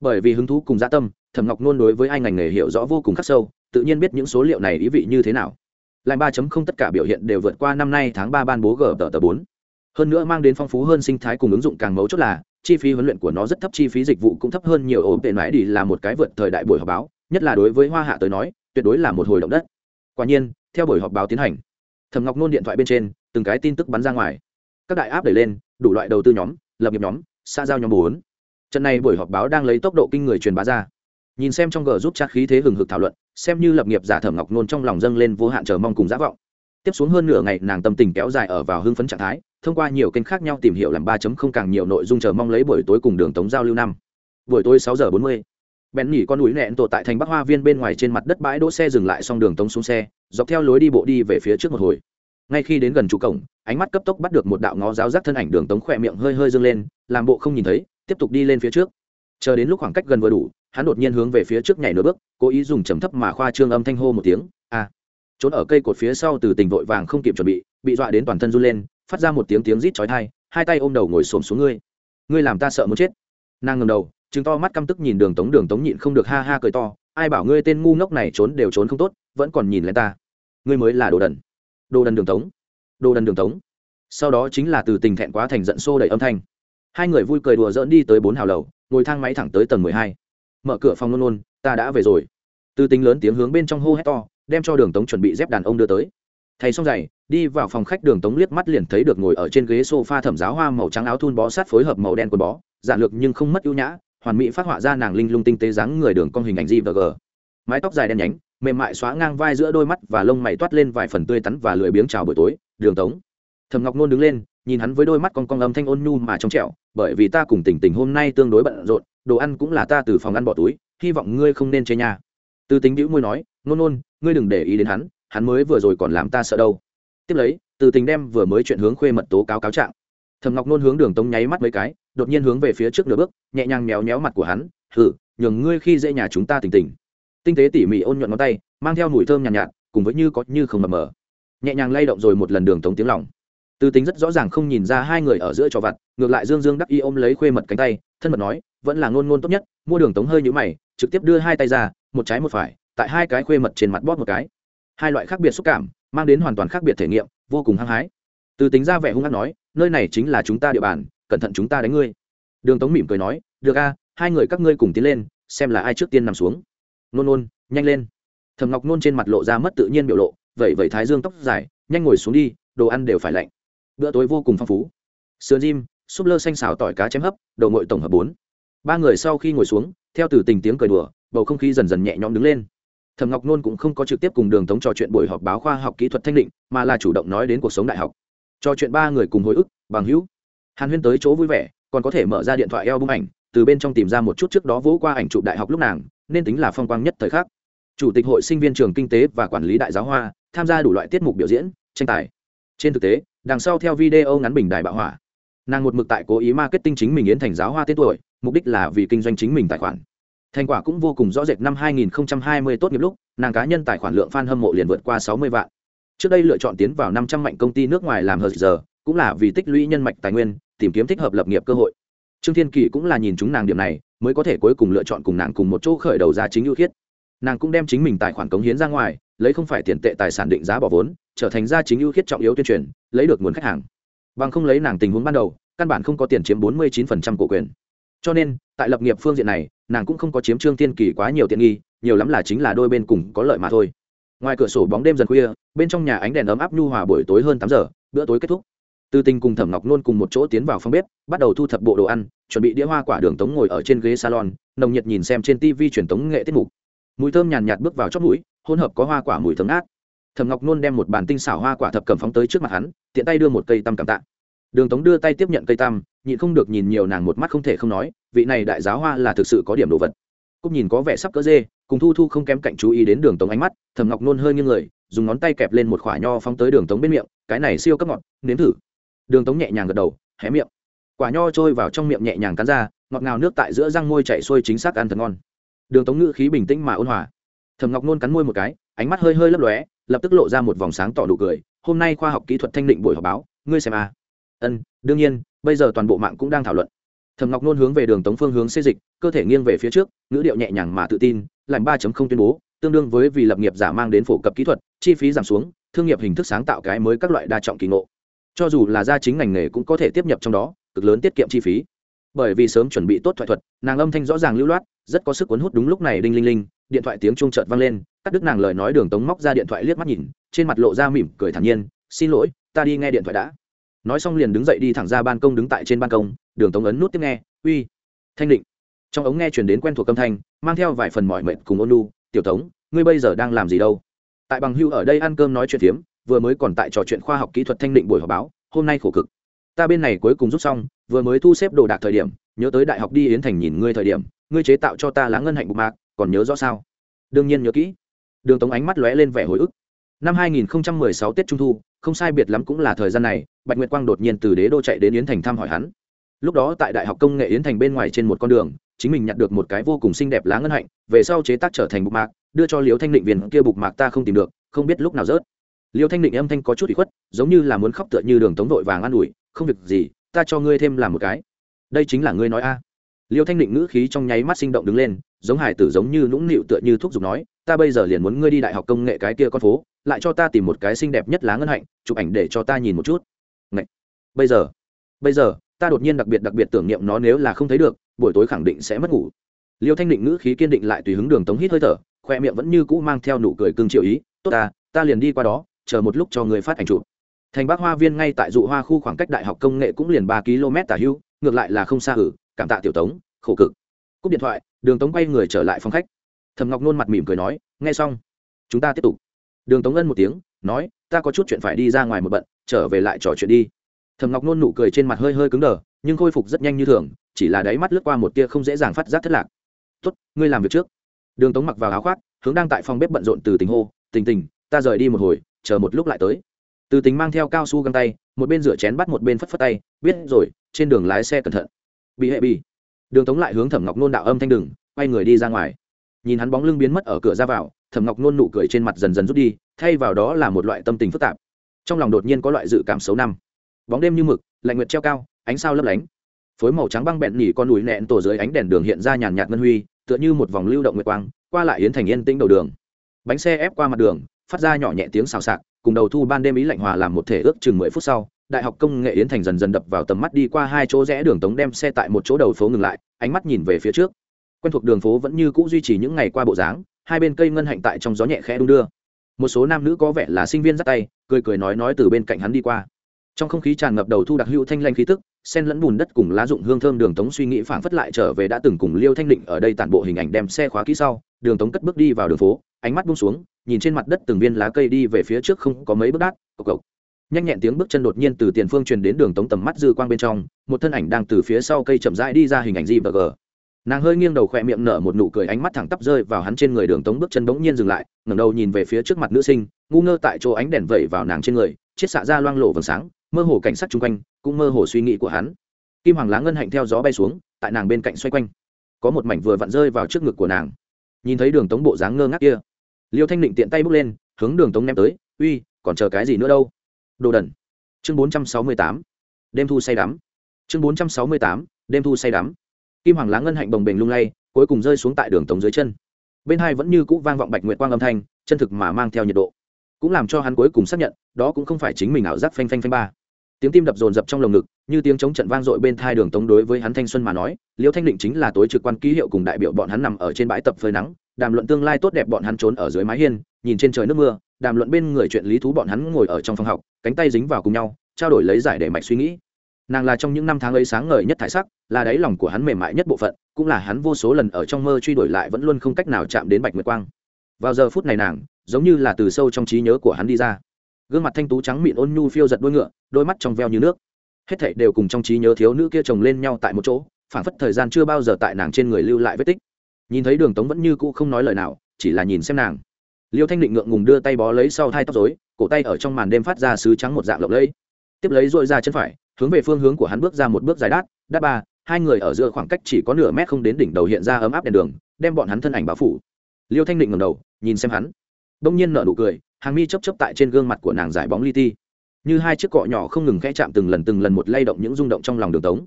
bởi vì hứng thú cùng gia tâm, thẩm ngọc nôn đối với ai ngành nghề hiểu rõ vô cùng khắc sâu, tự nhiên biết những số liệu này ý vị như thế nào lại ba không tất cả biểu hiện đều vượt qua năm nay tháng ba ban bố g tờ tờ bốn. Hơn nữa mang đến phong phú hơn sinh thái cùng ứng dụng càng mấu chốt là, chi phí huấn luyện của nó rất thấp, chi phí dịch vụ cũng thấp hơn nhiều, ổn tệ mãi đi là một cái vượt thời đại buổi họp báo, nhất là đối với hoa hạ tới nói, tuyệt đối là một hồi động đất. Quả nhiên, theo buổi họp báo tiến hành, thẩm ngọc nôn điện thoại bên trên, từng cái tin tức bắn ra ngoài. Các đại áp đẩy lên, đủ loại đầu tư nhóm, lập nghiệp nhóm xa giao nhóm muốn. trận này buổi họp báo đang lấy tốc độ kinh người truyền bá ra nhìn xem trong g giúp chat khí thế hừng hực thảo luận, xem như lập nghiệp giả thẩm ngọc nôn trong lòng dâng lên vô hạn chờ mong cùng giả vọng. Tiếp xuống hơn nửa ngày, nàng tâm tình kéo dài ở vào hưng phấn trạng thái, thông qua nhiều kênh khác nhau tìm hiểu làm ba không càng nhiều nội dung chờ mong lấy buổi tối cùng đường tống giao lưu năm. Buổi tối sáu giờ bốn mươi, bèn nhỉ con núi nẹn tổ tại thành bắc hoa viên bên ngoài trên mặt đất bãi đỗ xe dừng lại xong đường tống xuống xe, dọc theo lối đi bộ đi về phía trước một hồi. Ngay khi đến gần trụ cổng, ánh mắt cấp tốc bắt được một đạo ngó giáo giác thân ảnh đường tống khỏe miệng hơi hơi dâng lên, làm bộ không nhìn thấy, tiếp tục đi lên phía trước. Chờ đến lúc khoảng cách gần vừa đủ hắn đột nhiên hướng về phía trước nhảy nửa bước, cố ý dùng trầm thấp mà khoa trương âm thanh hô một tiếng, a! Trốn ở cây cột phía sau từ tình vội vàng không kịp chuẩn bị bị dọa đến toàn thân run lên, phát ra một tiếng tiếng rít chói tai, hai tay ôm đầu ngồi xổm xuống ngươi. Ngươi làm ta sợ muốn chết. Nàng ngầm đầu chứng to mắt căm tức nhìn đường tống đường tống nhịn không được ha ha cười to, ai bảo ngươi tên ngu ngốc này trốn đều trốn không tốt, vẫn còn nhìn lên ta. Ngươi mới là đồ đần. Đồ đần đường tống. Đồ đần đường tống. Sau đó chính là từ tình thẹn quá thành giận xô đầy âm thanh. Hai người vui cười đùa dỡn đi tới bốn hào lầu, ngồi thang máy thẳng tới tầng mười hai mở cửa phòng luôn luôn ta đã về rồi. Từ tính lớn tiếng hướng bên trong hô hét to, đem cho đường tống chuẩn bị dép đàn ông đưa tới. Thầy xong giày, đi vào phòng khách, đường tống liếc mắt liền thấy được ngồi ở trên ghế sofa thẩm giáo hoa màu trắng áo thun bó sát phối hợp màu đen quần bó, giản lược nhưng không mất ưu nhã, hoàn mỹ phát họa ra nàng linh lung tinh tế dáng người đường con hình ảnh di và g. Mái tóc dài đen nhánh, mềm mại xóa ngang vai giữa đôi mắt và lông mày toát lên vài phần tươi tắn và lười biếng chào buổi tối, đường tống. Thầm ngọc nôn đứng lên nhìn hắn với đôi mắt con con âm thanh ôn nhu mà trong trẻo bởi vì ta cùng tình tình hôm nay tương đối bận rộn đồ ăn cũng là ta từ phòng ăn bỏ túi hy vọng ngươi không nên chê nhà từ tính đĩu môi nói nôn nôn ngươi đừng để ý đến hắn hắn mới vừa rồi còn làm ta sợ đâu. Tiếp lấy từ tình đem vừa mới chuyện hướng khuê mật tố cáo cáo trạng. Thầm ngọc nôn hướng đường tống nháy mắt mấy cái đột nhiên hướng về phía trước nửa bước nhẹ nhàng méo méo mặt của hắn hử nhường ngươi khi dễ nhà chúng ta tỉnh tỉnh tinh tế tỉ mỉ ôn nhuận ngón tay mang theo mùi thơm nhàn nhạt, nhạt cùng với như có như không mờ mờ. Nhẹ nhàng lay động rồi một lần đường tống tiếng lòng từ tính rất rõ ràng không nhìn ra hai người ở giữa trò vặt, ngược lại dương dương đắc y ôm lấy khuê mật cánh tay, thân mật nói, vẫn là ngôn ngôn tốt nhất, mua đường tống hơi nhũ mày, trực tiếp đưa hai tay ra, một trái một phải, tại hai cái khuê mật trên mặt bóp một cái. Hai loại khác biệt xúc cảm, mang đến hoàn toàn khác biệt thể nghiệm, vô cùng hăng hái. Từ tính ra vẻ hung hăng nói, nơi này chính là chúng ta địa bàn, cẩn thận chúng ta đánh ngươi. Đường tống mỉm cười nói, được a, hai người các ngươi cùng tiến lên, xem là ai trước tiên nằm xuống. Nôn nôn nhanh lên. Thầm ngọc nôn trên mặt lộ ra mất tự nhiên biểu lộ vậy vậy thái dương tóc dài, nhanh ngồi xuống đi, đồ ăn đều phải lạnh bữa tối vô cùng phong phú. Sườn diêm súp lơ xanh xào tỏi cá chém hấp, đầu ngội tổng hợp bốn. Ba người sau khi ngồi xuống, theo từ tình tiếng cười đùa, bầu không khí dần dần nhẹ nhõm đứng lên. Thầm ngọc nôn cũng không có trực tiếp cùng đường tống trò chuyện buổi họp báo khoa học kỹ thuật thanh định, mà là chủ động nói đến cuộc sống đại học. Trò chuyện ba người cùng hồi ức, bằng hữu. Hàn huyên tới chỗ vui vẻ, còn có thể mở ra điện thoại eo bung ảnh, từ bên trong tìm ra một chút trước đó vỗ qua ảnh chụp đại học lúc nàng, nên tính là phong quang nhất thời khắc. Chủ tịch hội sinh viên trường kinh tế và quản lý đại giáo hoa, tham gia đủ loại tiết mục biểu diễn, tranh tài. Trên thực tế đằng sau theo video ngắn bình đài bạo hỏa. Nàng một mực tại cố ý marketing chính mình yến thành giáo hoa tên tuổi, mục đích là vì kinh doanh chính mình tài khoản. Thành quả cũng vô cùng rõ rệt năm 2020 tốt nghiệp lúc, nàng cá nhân tài khoản lượng fan hâm mộ liền vượt qua 60 vạn. Trước đây lựa chọn tiến vào 500 mạnh công ty nước ngoài làm hờ giờ, cũng là vì tích lũy nhân mạch tài nguyên, tìm kiếm thích hợp lập nghiệp cơ hội. Trương thiên kỳ cũng là nhìn chúng nàng điểm này, mới có thể cuối cùng lựa chọn cùng nàng cùng một chỗ khởi đầu ra chính ưu khiết. Nàng cũng đem chính mình tài khoản cống hiến ra ngoài lấy không phải tiền tệ tài sản định giá bỏ vốn, trở thành ra chính ưu khiết trọng yếu tuyên truyền, lấy được nguồn khách hàng. Bằng không lấy nàng tình huống ban đầu, căn bản không có tiền chiếm bốn mươi 49% cổ quyền. Cho nên, tại lập nghiệp phương diện này, nàng cũng không có chiếm trương tiên kỳ quá nhiều tiện nghi, nhiều lắm là chính là đôi bên cùng có lợi mà thôi. Ngoài cửa sổ bóng đêm dần khuya, bên trong nhà ánh đèn ấm áp nhu hòa buổi tối hơn tám giờ, bữa tối kết thúc. Từ tình cùng thẩm ngọc nôn cùng một chỗ tiến vào phòng bếp, bắt đầu thu thập bộ đồ ăn, chuẩn bị đĩa hoa quả đường tống ngồi ở trên ghế salon, nồng nhiệt nhìn xem trên tv truyền tống nghệ tiết mục. Mùi thơm nhàn nhạt bước vào chót mũi hỗn hợp có hoa quả mùi thơm ngát. Thẩm ngọc nôn đem một bàn tinh xảo hoa quả thập cầm phóng tới trước mặt hắn, tiện tay đưa một cây tăm cảm tạ. Đường tống đưa tay tiếp nhận cây tăm, nhịn không được nhìn nhiều nàng một mắt không thể không nói, vị này đại giáo hoa là thực sự có điểm đồ vật. Cúc nhìn có vẻ sắp cỡ dê, cùng thu thu không kém cạnh chú ý đến đường tống ánh mắt, thẩm ngọc nôn hơi nghiêng người, dùng ngón tay kẹp lên một khoả nho phóng tới đường tống bên miệng, cái này siêu cấp ngọt, nếm thử. Đường tống nhẹ nhàng gật đầu, hé miệng. Quả nho trôi vào trong miệng nhẹ nhàng cắn ra, ngọt ngào nước tại giữa răng môi chạy xuôi chính xác ăn thật ngon. Đường tống ngữ khí bình tĩnh mà ôn hòa thầm ngọc nôn cắn môi một cái, ánh mắt hơi hơi lấp lóe, lập tức lộ ra một vòng sáng tỏ đủ cười. Hôm nay khoa học kỹ thuật thanh định buổi họp báo, ngươi xem à. ân, đương nhiên, bây giờ toàn bộ mạng cũng đang thảo luận. Thầm ngọc nôn hướng về đường tống phương hướng xê dịch, cơ thể nghiêng về phía trước, ngữ điệu nhẹ nhàng mà tự tin, lạnh ba tuyên bố, tương đương với vì lập nghiệp giả mang đến phổ cập kỹ thuật, chi phí giảm xuống, thương nghiệp hình thức sáng tạo cái mới các loại đa trọng kỳ ngộ. Cho dù là gia chính ngành nghề cũng có thể tiếp nhập trong đó, cực lớn tiết kiệm chi phí bởi vì sớm chuẩn bị tốt thoại thuật, nàng âm thanh rõ ràng lưu loát, rất có sức cuốn hút đúng lúc này đinh linh linh, điện thoại tiếng chuông chợt vang lên, cắt đứt nàng lời nói đường tống móc ra điện thoại liếc mắt nhìn, trên mặt lộ ra mỉm cười thản nhiên, xin lỗi, ta đi nghe điện thoại đã. Nói xong liền đứng dậy đi thẳng ra ban công đứng tại trên ban công, đường tống ấn nút tiếp nghe, uy, thanh định. Trong ống nghe chuyển đến quen thuộc âm thanh, mang theo vài phần mọi mệnh cùng ôn lu tiểu tống, ngươi bây giờ đang làm gì đâu? Tại bằng hưu ở đây ăn cơm nói chuyện phiếm, vừa mới còn tại trò chuyện khoa học kỹ thuật thanh định buổi họp báo, hôm nay khổ cực ta bên này cuối cùng rút xong, vừa mới thu xếp đồ đạc thời điểm, nhớ tới đại học đi yến thành nhìn ngươi thời điểm, ngươi chế tạo cho ta lá ngân hạnh bục mạc, còn nhớ rõ sao? Đương nhiên nhớ kỹ. Đường tống ánh mắt lóe lên vẻ hồi ức. Năm 2016 tết trung thu, không sai biệt lắm cũng là thời gian này, bạch nguyệt quang đột nhiên từ đế đô chạy đến yến thành thăm hỏi hắn. Lúc đó tại đại học công nghệ yến thành bên ngoài trên một con đường, chính mình nhặt được một cái vô cùng xinh đẹp lá ngân hạnh, về sau chế tác trở thành bục mạc, đưa cho liễu thanh định viên kia bục mạc ta không tìm được, không biết lúc nào rớt. Liễu thanh định âm thanh có chút bị khuất, giống như là muốn khóc tựa như đường tống vội vàng an ủi không việc gì, ta cho ngươi thêm làm một cái. Đây chính là ngươi nói a. Liêu thanh định ngữ khí trong nháy mắt sinh động đứng lên, giống hải tử giống như nũng nịu tựa như thuốc giục nói, ta bây giờ liền muốn ngươi đi đại học công nghệ cái kia con phố, lại cho ta tìm một cái xinh đẹp nhất lá ngân hạnh, chụp ảnh để cho ta nhìn một chút. Ngậy! bây giờ. Bây giờ, ta đột nhiên đặc biệt đặc biệt tưởng niệm nó nếu là không thấy được, buổi tối khẳng định sẽ mất ngủ. Liêu thanh định ngữ khí kiên định lại tùy hứng đường tống hít hơi thở, khoe miệng vẫn như cũ mang theo nụ cười cưng chịu ý, tốt ta ta liền đi qua đó, chờ một lúc cho người phát ảnh chụp thành bắc hoa viên ngay tại dụ hoa khu khoảng cách đại học công nghệ cũng liền ba km tả hưu ngược lại là không xa hử cảm tạ tiểu tống, khổ cực. Cúp điện thoại, đường tống quay người trở lại phòng khách. Thầm ngọc nôn mặt mỉm cười nói, nghe xong, chúng ta tiếp tục. Đường tống ân một tiếng, nói, ta có chút chuyện phải đi ra ngoài một bận, trở về lại trò chuyện đi. Thầm ngọc nôn nụ cười trên mặt hơi hơi cứng đờ, nhưng khôi phục rất nhanh như thường, chỉ là đáy mắt lướt qua một tia không dễ dàng phát giác thất lạc. Tốt, ngươi làm việc trước. Đường tống mặc vào áo khoác, hướng đang tại phòng bếp bận rộn từ tình hô, tình tình, ta rời đi một hồi, chờ một lúc lại tới từ tính mang theo cao su găng tay, một bên rửa chén bắt một bên phất phất tay, biết rồi, trên đường lái xe cẩn thận. Bị hệ bị. Đường tống lại hướng thẩm ngọc nôn đạo âm thanh đừng quay người đi ra ngoài. Nhìn hắn bóng lưng biến mất ở cửa ra vào, thẩm ngọc nôn nụ cười trên mặt dần dần rút đi, thay vào đó là một loại tâm tình phức tạp. Trong lòng đột nhiên có loại dự cảm xấu năm. Bóng đêm như mực, lạnh nguyệt treo cao, ánh sao lấp lánh. Phối màu trắng băng bẹn nhỉ con núi nẹn tổ dưới ánh đèn đường hiện ra nhàn nhạt ngân huy, tựa như một vòng lưu động nguyệt quang, qua lại yến thành yên tĩnh đầu đường. Bánh xe ép qua mặt đường, phát ra nhỏ nhẹ tiếng xào xạc cùng đầu thu ban đêm ý lạnh hòa làm một thể ước chừng mười phút sau, đại học công nghệ yến thành dần dần đập vào tầm mắt đi qua hai chỗ rẽ đường tống đem xe tại một chỗ đầu phố ngừng lại, ánh mắt nhìn về phía trước. Quen thuộc đường phố vẫn như cũ duy trì những ngày qua bộ dáng, hai bên cây ngân hạnh tại trong gió nhẹ khẽ đung đưa. Một số nam nữ có vẻ là sinh viên dắt tay, cười cười nói nói từ bên cạnh hắn đi qua. Trong không khí tràn ngập đầu thu đặc hữu thanh lanh khí tức sen lẫn bùn đất cùng lá dụng hương thơm đường tống suy nghĩ phảng phất lại trở về đã từng cùng liêu thanh định ở đây tản bộ hình ảnh đem xe khóa kỹ sau, đường tống cất bước đi vào đường phố, ánh mắt bung xuống, nhìn trên mặt đất từng viên lá cây đi về phía trước không có mấy bước đát, cộc cộc. Nhanh nhẹn tiếng bước chân đột nhiên từ tiền phương truyền đến đường tống tầm mắt dư quang bên trong, một thân ảnh đang từ phía sau cây chậm rãi đi ra hình ảnh gì và g nàng hơi nghiêng đầu khỏe miệng nở một nụ cười ánh mắt thẳng tắp rơi vào hắn trên người đường tống bước chân bỗng nhiên dừng lại, ngẩng đầu nhìn về phía trước mặt nữ sinh, ngu ngơ tại chỗ ánh đèn vẩy vào nàng trên người chiết xạ ra loang lộ vầng sáng mơ hồ cảnh sát chung quanh, cũng mơ hồ suy nghĩ của hắn. Kim hoàng lá ngân hạnh theo gió bay xuống, tại nàng bên cạnh xoay quanh. Có một mảnh vừa vặn rơi vào trước ngực của nàng. Nhìn thấy đường tống bộ dáng ngơ ngác kia, liêu thanh định tiện tay bước lên, hướng đường tống ném tới, uy, còn chờ cái gì nữa đâu? Đồ đần. Chương bốn trăm sáu mươi tám. Đêm thu say đắm. Chương bốn trăm sáu mươi tám. Đêm thu say đắm. Kim hoàng lá ngân hạnh bồng bềnh lung lay, cuối cùng rơi xuống tại đường tống dưới chân. Bên hai vẫn như cũ vang vọng bạch nguyệt quang âm thanh, chân thực mà mang theo nhiệt độ. Cũng làm cho hắn cuối cùng xác nhận, đó cũng không phải chính mình ảo giác phanh phanh phanh ba tiếng tim đập rồn rập trong lồng ngực, như tiếng chống trận vang dội bên thai đường tống đối với hắn thanh xuân mà nói, liêu thanh định chính là tối trực quan ký hiệu cùng đại biểu bọn hắn nằm ở trên bãi tập phơi nắng, đàm luận tương lai tốt đẹp bọn hắn trốn ở dưới mái hiên, nhìn trên trời nước mưa, đàm luận bên người chuyện lý thú bọn hắn ngồi ở trong phòng học, cánh tay dính vào cùng nhau, trao đổi lấy giải để mạch suy nghĩ. Nàng là trong những năm tháng ấy sáng ngời nhất thải sắc, là đáy lòng của hắn mềm mại nhất bộ phận, cũng là hắn vô số lần ở trong mơ truy đuổi lại vẫn luôn không cách nào chạm đến bạch nguyệt quang. Vào giờ phút này nàng, giống như là từ sâu trong trí nhớ của hắn đi ra gương mặt thanh tú trắng mịn ôn nhu phiêu giật đuôi ngựa, đôi mắt trong veo như nước. Hết thảy đều cùng trong trí nhớ thiếu nữ kia chồng lên nhau tại một chỗ, phảng phất thời gian chưa bao giờ tại nàng trên người lưu lại vết tích. Nhìn thấy đường tống vẫn như cũ không nói lời nào, chỉ là nhìn xem nàng. Liêu thanh định ngượng ngùng đưa tay bó lấy sau hai tóc dối cổ tay ở trong màn đêm phát ra sứ trắng một dạng lộng lẫy. Tiếp lấy dội ra chân phải, hướng về phương hướng của hắn bước ra một bước dài đát đát ba, hai người ở giữa khoảng cách chỉ có nửa mét không đến đỉnh đầu hiện ra ấm áp đèn đường, đem bọn hắn thân ảnh bao phủ. Liêu thanh định ngầm đầu, nhìn xem hắn. Đông nhiên nở nụ cười hàng mi chấp chấp tại trên gương mặt của nàng giải bóng li ti. Như hai chiếc cọ nhỏ không ngừng khẽ chạm từng lần từng lần một lay động những rung động trong lòng đường tống.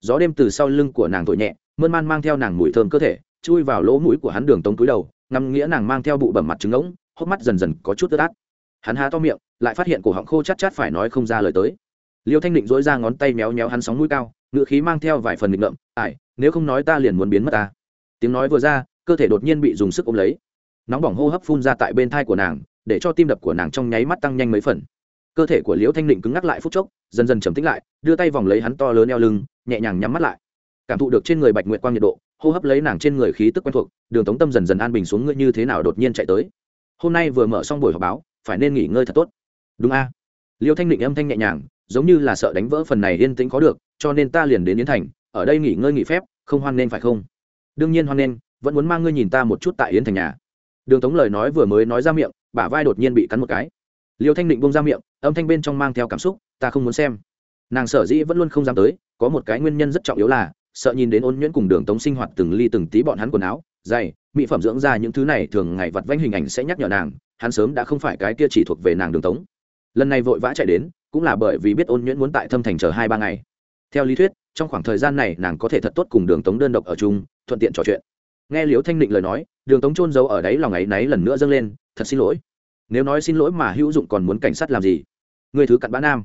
Gió đêm từ sau lưng của nàng thổi nhẹ, mơn man mang theo nàng mùi thơm cơ thể, chui vào lỗ mũi của hắn đường tống túi đầu, ngắm nghĩa nàng mang theo bụ bẩm mặt trứng ngỗng hốc mắt dần dần có chút tơ át hắn há to miệng, lại phát hiện cổ họng khô chát chát phải nói không ra lời tới. Liêu thanh định dỗi ra ngón tay méo méo hắn sóng mũi cao ngự khí mang theo vài phần nghịch ngợm ải nếu không nói ta liền muốn biến mất ta. Tiếng nói vừa ra, cơ thể đột nhiên bị dùng sức ôm lấy. Nóng bỏng hô hấp phun ra tại bên thai của nàng để cho tim đập của nàng trong nháy mắt tăng nhanh mấy phần. Cơ thể của liễu thanh định cứng ngắc lại phút chốc, dần dần trầm tĩnh lại, đưa tay vòng lấy hắn to lớn eo lưng, nhẹ nhàng nhắm mắt lại. Cảm thụ được trên người bạch nguyệt quang nhiệt độ, hô hấp lấy nàng trên người khí tức quen thuộc, đường tống tâm dần dần an bình xuống ngươi như thế nào đột nhiên chạy tới. Hôm nay vừa mở xong buổi họp báo, phải nên nghỉ ngơi thật tốt. Đúng a. Liêu thanh định âm thanh nhẹ nhàng, giống như là sợ đánh vỡ phần này yên tĩnh có được, cho nên ta liền đến yến thành, ở đây nghỉ ngơi nghỉ phép, không hoan nên phải không? Đương nhiên hoan nên, vẫn muốn mang ngươi nhìn ta một chút tại yến thành nhà. Đường tống lời nói vừa mới nói ra miệng bả vai đột nhiên bị cắn một cái. Liêu thanh định bông ra miệng, âm thanh bên trong mang theo cảm xúc, ta không muốn xem. Nàng sở dĩ vẫn luôn không dám tới, có một cái nguyên nhân rất trọng yếu là, sợ nhìn đến ôn nhuyễn cùng đường tống sinh hoạt từng ly từng tí bọn hắn quần áo dày mỹ phẩm dưỡng ra những thứ này thường ngày vặt vanh hình ảnh sẽ nhắc nhở nàng, hắn sớm đã không phải cái kia chỉ thuộc về nàng đường tống. Lần này vội vã chạy đến, cũng là bởi vì biết ôn nhuyễn muốn tại thâm thành chờ hai ba ngày. Theo lý thuyết, trong khoảng thời gian này nàng có thể thật tốt cùng đường tống đơn độc ở chung, thuận tiện trò chuyện. Nghe liễu thanh định lời nói, đường tống trôn giấu ở đấy lòng ấy náy lần nữa dâng lên thật xin lỗi. Nếu nói xin lỗi mà hữu dụng còn muốn cảnh sát làm gì? Người thứ cặn bã nam.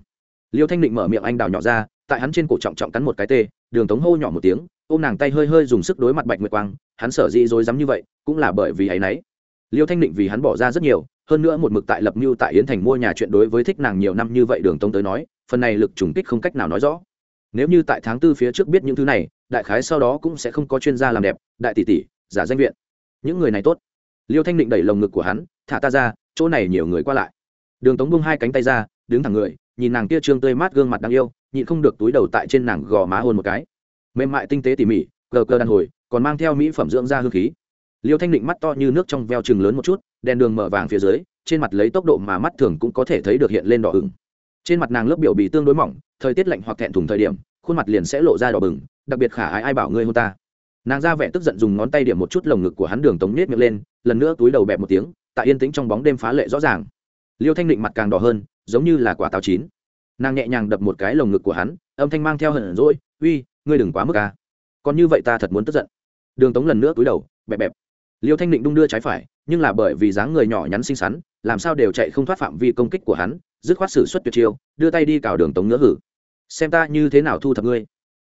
Liêu thanh định mở miệng anh đào nhỏ ra, tại hắn trên cổ trọng trọng cắn một cái tê, đường tống hô nhỏ một tiếng, ôm nàng tay hơi hơi dùng sức đối mặt bạch nguyệt quang, hắn sở dĩ dối dám như vậy, cũng là bởi vì ấy nấy. Liêu thanh định vì hắn bỏ ra rất nhiều, hơn nữa một mực tại lập mưu tại yến thành mua nhà chuyện đối với thích nàng nhiều năm như vậy đường tống tới nói, phần này lực trùng kích không cách nào nói rõ. Nếu như tại tháng tư phía trước biết những thứ này, đại khái sau đó cũng sẽ không có chuyên gia làm đẹp, đại tỷ tỷ, giả danh viện. Những người này tốt. Liêu thanh định đẩy lồng ngực của hắn thả ta ra, chỗ này nhiều người qua lại. Đường tống bung hai cánh tay ra, đứng thẳng người, nhìn nàng kia trương tươi mát gương mặt đáng yêu, nhịn không được túi đầu tại trên nàng gò má hôn một cái. Mềm mại tinh tế tỉ mỉ cờ cơ đàn hồi, còn mang theo mỹ phẩm dưỡng da hương khí. Liêu thanh định mắt to như nước trong veo chừng lớn một chút, đèn đường mở vàng phía dưới, trên mặt lấy tốc độ mà mắt thường cũng có thể thấy được hiện lên đỏ ửng. Trên mặt nàng lớp biểu bì tương đối mỏng, thời tiết lạnh hoặc thẹn thùng thời điểm, khuôn mặt liền sẽ lộ ra đỏ bừng, đặc biệt khả ai ai bảo ngươi hôn ta. Nàng ra vẻ tức giận dùng ngón tay điểm một chút lồng ngực của hắn đường tống nết miệng lên, lần nữa túi đầu bẹp một tiếng tại yên tĩnh trong bóng đêm phá lệ rõ ràng. Liêu thanh định mặt càng đỏ hơn, giống như là quả táo chín. Nàng nhẹ nhàng đập một cái lồng ngực của hắn, âm thanh mang theo hận rỗi uy, ngươi đừng quá mức ca còn như vậy ta thật muốn tức giận. Đường tống lần nữa túi đầu, bẹp bẹp. Liêu thanh định đung đưa trái phải, nhưng là bởi vì dáng người nhỏ nhắn xinh xắn, làm sao đều chạy không thoát phạm vi công kích của hắn, dứt khoát xử suất tuyệt chiêu, đưa tay đi cào đường tống ngỡ hử. Xem ta như thế nào thu thập ngươi.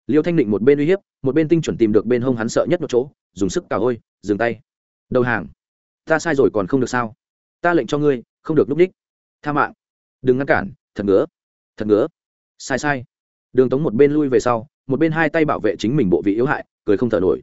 Liêu thanh định một bên uy hiếp, một bên tinh chuẩn tìm được bên hông hắn sợ nhất một chỗ, dùng sức cào ôi, dừng tay. Đầu hàng ta sai rồi còn không được sao? Ta lệnh cho ngươi, không được núp ních tha mạng. Đừng ngăn cản, thật ngứa. Thật ngứa. Sai sai. Đường tống một bên lui về sau, một bên hai tay bảo vệ chính mình bộ vị yếu hại, cười không thở nổi.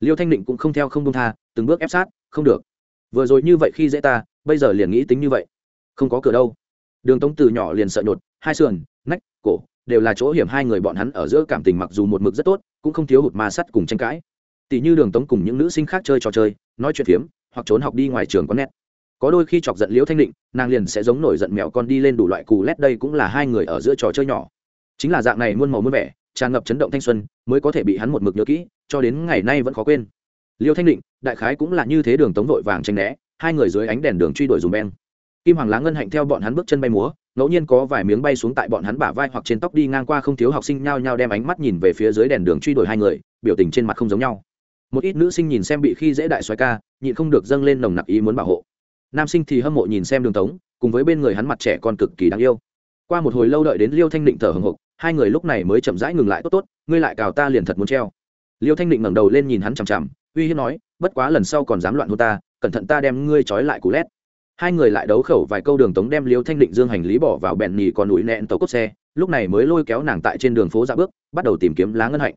Liêu thanh định cũng không theo không công tha, từng bước ép sát, không được. Vừa rồi như vậy khi dễ ta, bây giờ liền nghĩ tính như vậy. Không có cửa đâu. Đường tống từ nhỏ liền sợ nhột, hai sườn, nách, cổ, đều là chỗ hiểm hai người bọn hắn ở giữa cảm tình mặc dù một mực rất tốt, cũng không thiếu hụt ma sắt cùng tranh cãi. Tỷ như đường tống cùng những nữ sinh khác chơi trò chơi, nói chuyện phiếm hoặc trốn học đi ngoài trường có nét. Có đôi khi chọc giận liễu thanh định, nàng liền sẽ giống nổi giận mèo con đi lên đủ loại cù lét đây cũng là hai người ở giữa trò chơi nhỏ. Chính là dạng này muôn màu muôn vẻ, tràn ngập chấn động thanh xuân, mới có thể bị hắn một mực nhớ kỹ, cho đến ngày nay vẫn khó quên. Liêu thanh định, đại khái cũng là như thế đường tống vội vàng tranh né, hai người dưới ánh đèn đường truy đuổi dùm beng. Kim hoàng lá ngân hạnh theo bọn hắn bước chân bay múa, ngẫu nhiên có vài miếng bay xuống tại bọn hắn bả vai hoặc trên tóc đi ngang qua không thiếu học sinh nhao nhao đem ánh mắt nhìn về phía dưới đèn đường truy đuổi hai người, biểu tình trên mặt không giống nhau một ít nữ sinh nhìn xem bị khi dễ đại xoái ca, nhịn không được dâng lên nồng nặc ý muốn bảo hộ. Nam sinh thì hâm mộ nhìn xem đường tống, cùng với bên người hắn mặt trẻ con cực kỳ đáng yêu. Qua một hồi lâu đợi đến liêu thanh định thở hồng hộc, hai người lúc này mới chậm rãi ngừng lại. Tốt tốt, ngươi lại cào ta liền thật muốn treo. Liêu thanh định ngẩng đầu lên nhìn hắn chằm chằm, uy hiếp nói, bất quá lần sau còn dám loạn hô ta, cẩn thận ta đem ngươi trói lại cú lét. Hai người lại đấu khẩu vài câu đường tống đem liêu thanh định dương hành lý bỏ vào bẹn nhì còn núi nẹn tàu cốt xe, lúc này mới lôi kéo nàng tại trên đường phố ra bước, bắt đầu tìm kiếm lá ngân hạnh.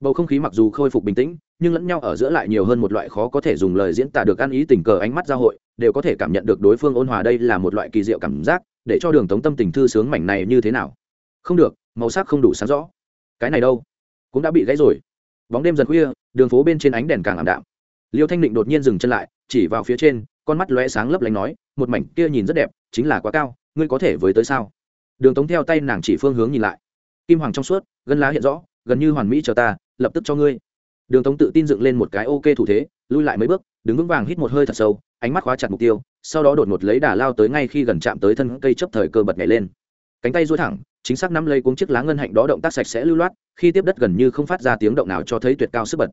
Bầu không khí mặc dù khôi phục bình tĩnh nhưng lẫn nhau ở giữa lại nhiều hơn một loại khó có thể dùng lời diễn tả được ăn ý tình cờ ánh mắt giao hội, đều có thể cảm nhận được đối phương ôn hòa đây là một loại kỳ diệu cảm giác, để cho đường tống tâm tình thư sướng mảnh này như thế nào. Không được, màu sắc không đủ sáng rõ. Cái này đâu? Cũng đã bị gãy rồi. Bóng đêm dần khuya, đường phố bên trên ánh đèn càng ảm đạm. Liêu thanh định đột nhiên dừng chân lại, chỉ vào phía trên, con mắt lóe sáng lấp lánh nói, một mảnh kia nhìn rất đẹp, chính là quá cao, ngươi có thể với tới sao? Đường tống theo tay nàng chỉ phương hướng nhìn lại. Kim hoàng trong suốt, gân lá hiện rõ, gần như hoàn mỹ chờ ta, lập tức cho ngươi đường tống tự tin dựng lên một cái ok thủ thế, lui lại mấy bước, đứng vững vàng hít một hơi thật sâu, ánh mắt khóa chặt mục tiêu, sau đó đột ngột lấy đà lao tới ngay khi gần chạm tới thân cây chấp thời cơ bật nhảy lên. Cánh tay duỗi thẳng, chính xác nắm lấy cuống chiếc lá ngân hạnh đó động tác sạch sẽ lưu loát, khi tiếp đất gần như không phát ra tiếng động nào cho thấy tuyệt cao sức bật.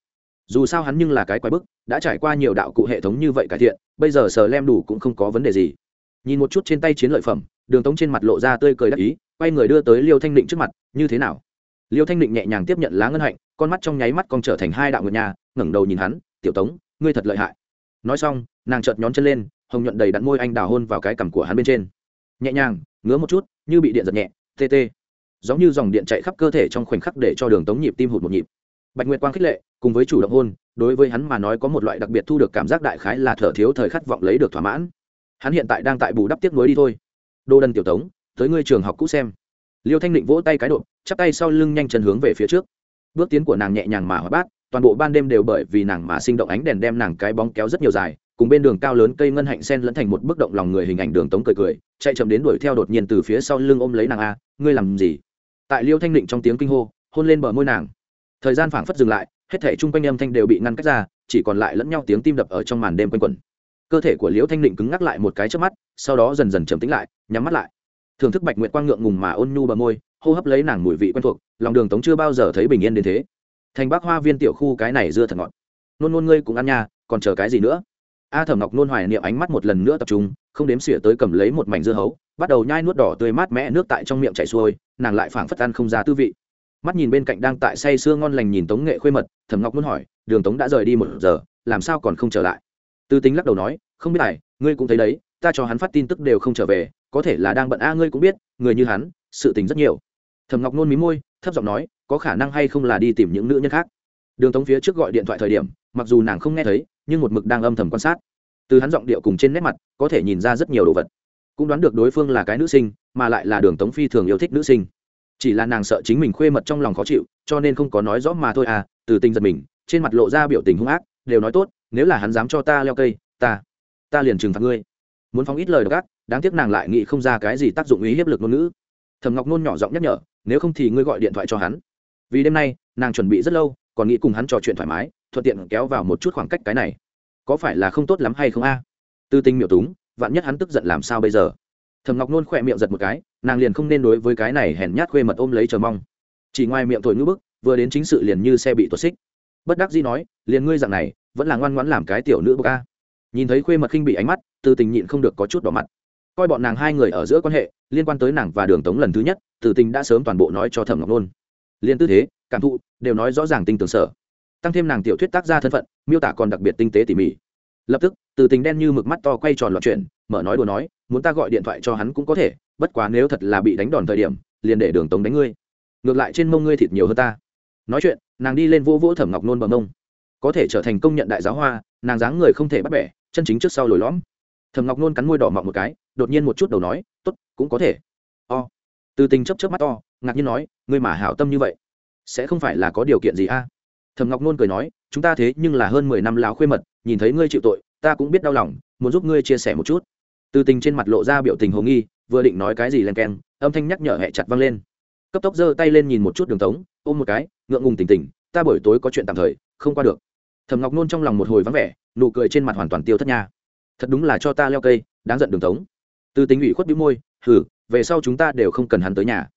Dù sao hắn nhưng là cái quái bức, đã trải qua nhiều đạo cụ hệ thống như vậy cải thiện, bây giờ sờ lem đủ cũng không có vấn đề gì. Nhìn một chút trên tay chiến lợi phẩm, đường tống trên mặt lộ ra tươi cười đắc ý, quay người đưa tới liêu thanh định trước mặt, như thế nào? Liêu thanh định nhẹ nhàng tiếp nhận lá ngân hạnh con mắt trong nháy mắt còn trở thành hai đạo ngược nhà ngẩng đầu nhìn hắn, tiểu tống, ngươi thật lợi hại. Nói xong, nàng chợt nhón chân lên, hồng nhuận đầy đặn môi anh đào hôn vào cái cằm của hắn bên trên. Nhẹ nhàng, ngứa một chút, như bị điện giật nhẹ, tê tê. Giống như dòng điện chạy khắp cơ thể trong khoảnh khắc để cho đường tống nhịp tim hụt một nhịp. Bạch nguyệt quang khích lệ, cùng với chủ động hôn, đối với hắn mà nói có một loại đặc biệt thu được cảm giác đại khái là thở thiếu thời khát vọng lấy được thỏa mãn. Hắn hiện tại đang tại bù đắp tiếp nối đi thôi. Đô đần tiểu tống, tới ngươi trường học cũ xem. Liêu thanh định vỗ tay cái độ, chắp tay sau lưng nhanh chân hướng về phía trước bước tiến của nàng nhẹ nhàng mà hóa bát, toàn bộ ban đêm đều bởi vì nàng mà sinh động ánh đèn đem nàng cái bóng kéo rất nhiều dài, cùng bên đường cao lớn cây ngân hạnh sen lẫn thành một bức động lòng người hình ảnh đường tống cười cười, chạy chậm đến đuổi theo đột nhiên từ phía sau lưng ôm lấy nàng a, ngươi làm gì? Tại liêu thanh định trong tiếng kinh hô, hôn lên bờ môi nàng. Thời gian phảng phất dừng lại, hết thể chung quanh âm thanh đều bị ngăn cách ra, chỉ còn lại lẫn nhau tiếng tim đập ở trong màn đêm quanh quẩn. Cơ thể của liễu thanh định cứng ngắc lại một cái trước mắt, sau đó dần dần trầm tính lại, nhắm mắt lại. Thưởng thức bạch nguyệt quang ngượng ngùng mà ôn nhu bờ môi hô hấp lấy nàng mùi vị quen thuộc, lòng đường tống chưa bao giờ thấy bình yên đến thế. Thành bác hoa viên tiểu khu cái này dưa thật ngọt. Nôn nôn ngươi cũng ăn nha, còn chờ cái gì nữa? A thẩm ngọc nôn hoài niệm ánh mắt một lần nữa tập trung, không đếm xỉa tới cầm lấy một mảnh dưa hấu, bắt đầu nhai nuốt đỏ tươi mát mẽ nước tại trong miệng chảy xuôi, nàng lại phảng phất ăn không ra tư vị. Mắt nhìn bên cạnh đang tại say sưa ngon lành nhìn tống nghệ khuê mật, thẩm ngọc muốn hỏi, đường tống đã rời đi một giờ, làm sao còn không trở lại? Tư tính lắc đầu nói, không biết này ngươi cũng thấy đấy, ta cho hắn phát tin tức đều không trở về, có thể là đang bận a, ngươi cũng biết, người như hắn, sự tình rất nhiều thẩm ngọc nôn mí môi, thấp giọng nói, có khả năng hay không là đi tìm những nữ nhân khác. Đường tống phía trước gọi điện thoại thời điểm, mặc dù nàng không nghe thấy, nhưng một mực đang âm thầm quan sát. Từ hắn giọng điệu cùng trên nét mặt, có thể nhìn ra rất nhiều đồ vật. Cũng đoán được đối phương là cái nữ sinh, mà lại là đường tống phi thường yêu thích nữ sinh. Chỉ là nàng sợ chính mình khuê mật trong lòng khó chịu, cho nên không có nói rõ mà thôi à từ tình giật mình, trên mặt lộ ra biểu tình hung ác, đều nói tốt, nếu là hắn dám cho ta leo cây, ta ta liền trừng phạt ngươi. Muốn phóng ít lời độc ác, đáng tiếc nàng lại nghĩ không ra cái gì tác dụng ý hiếp lực ngôn ngữ thầm ngọc nôn nhỏ giọng nhắc nhở, nếu không thì ngươi gọi điện thoại cho hắn. Vì đêm nay, nàng chuẩn bị rất lâu, còn nghĩ cùng hắn trò chuyện thoải mái, thuận tiện kéo vào một chút khoảng cách cái này. Có phải là không tốt lắm hay không a? Tư tinh miểu túng, vạn nhất hắn tức giận làm sao bây giờ? Thầm ngọc nôn khỏe miệng giật một cái, nàng liền không nên đối với cái này hèn nhát khuê mật ôm lấy chờ mong. Chỉ ngoài miệng thổi ngữ bức, vừa đến chính sự liền như xe bị tuột xích. Bất đắc dĩ nói, liền ngươi dạng này, vẫn là ngoan ngoãn làm cái tiểu nữ bức a. Nhìn thấy khuê mật khinh bị ánh mắt từ tình nhịn không được có chút đỏ mặt coi bọn nàng hai người ở giữa quan hệ, liên quan tới nàng và đường tống lần thứ nhất tử tình đã sớm toàn bộ nói cho thẩm ngọc nôn. Liên tư thế, cảm thụ, đều nói rõ ràng tinh tường sở. Tăng thêm nàng tiểu thuyết tác gia thân phận, miêu tả còn đặc biệt tinh tế tỉ mỉ. Lập tức, từ tình đen như mực mắt to quay tròn loạt chuyện mở nói đùa nói, muốn ta gọi điện thoại cho hắn cũng có thể, bất quá nếu thật là bị đánh đòn thời điểm, liền để đường tống đánh ngươi. Ngược lại trên mông ngươi thịt nhiều hơn ta. Nói chuyện, nàng đi lên vô vỗ thẩm ngọc nôn bằng mông. Có thể trở thành công nhận đại giáo hoa, nàng dáng người không thể bắt bẻ, chân chính trước sau lồi lõm thẩm ngọc nôn cắn môi đỏ mọng một cái, đột nhiên một chút đầu nói t ố t cũng có thể. O. Từ tình chấp chấp mắt to, ngạc nhiên nói, ngươi mà hảo tâm như vậy, sẽ không phải là có điều kiện gì a? À? thẩm ngọc nôn cười nói, chúng ta thế nhưng là hơn mười năm láo khuê mật, nhìn thấy ngươi chịu tội, ta cũng biết đau lòng, muốn giúp ngươi chia sẻ một chút. Từ tình trên mặt lộ ra biểu tình hồ nghi, vừa định nói cái gì len keng, âm thanh nhắc nhở hẹ chặt văng lên. Cấp tốc giơ tay lên nhìn một chút đường tống, ôm một cái, ngượng ngùng tỉnh tỉnh, ta buổi tối có chuyện tạm thời, không qua được. Thầm ngọc nôn trong lòng một hồi vắng vẻ, nụ cười trên mặt hoàn toàn tiêu thất nha thật đúng là cho ta leo cây, đáng giận đường tống. Từ tính ủy khuất bĩu môi hử về sau chúng ta đều không cần hắn tới nhà.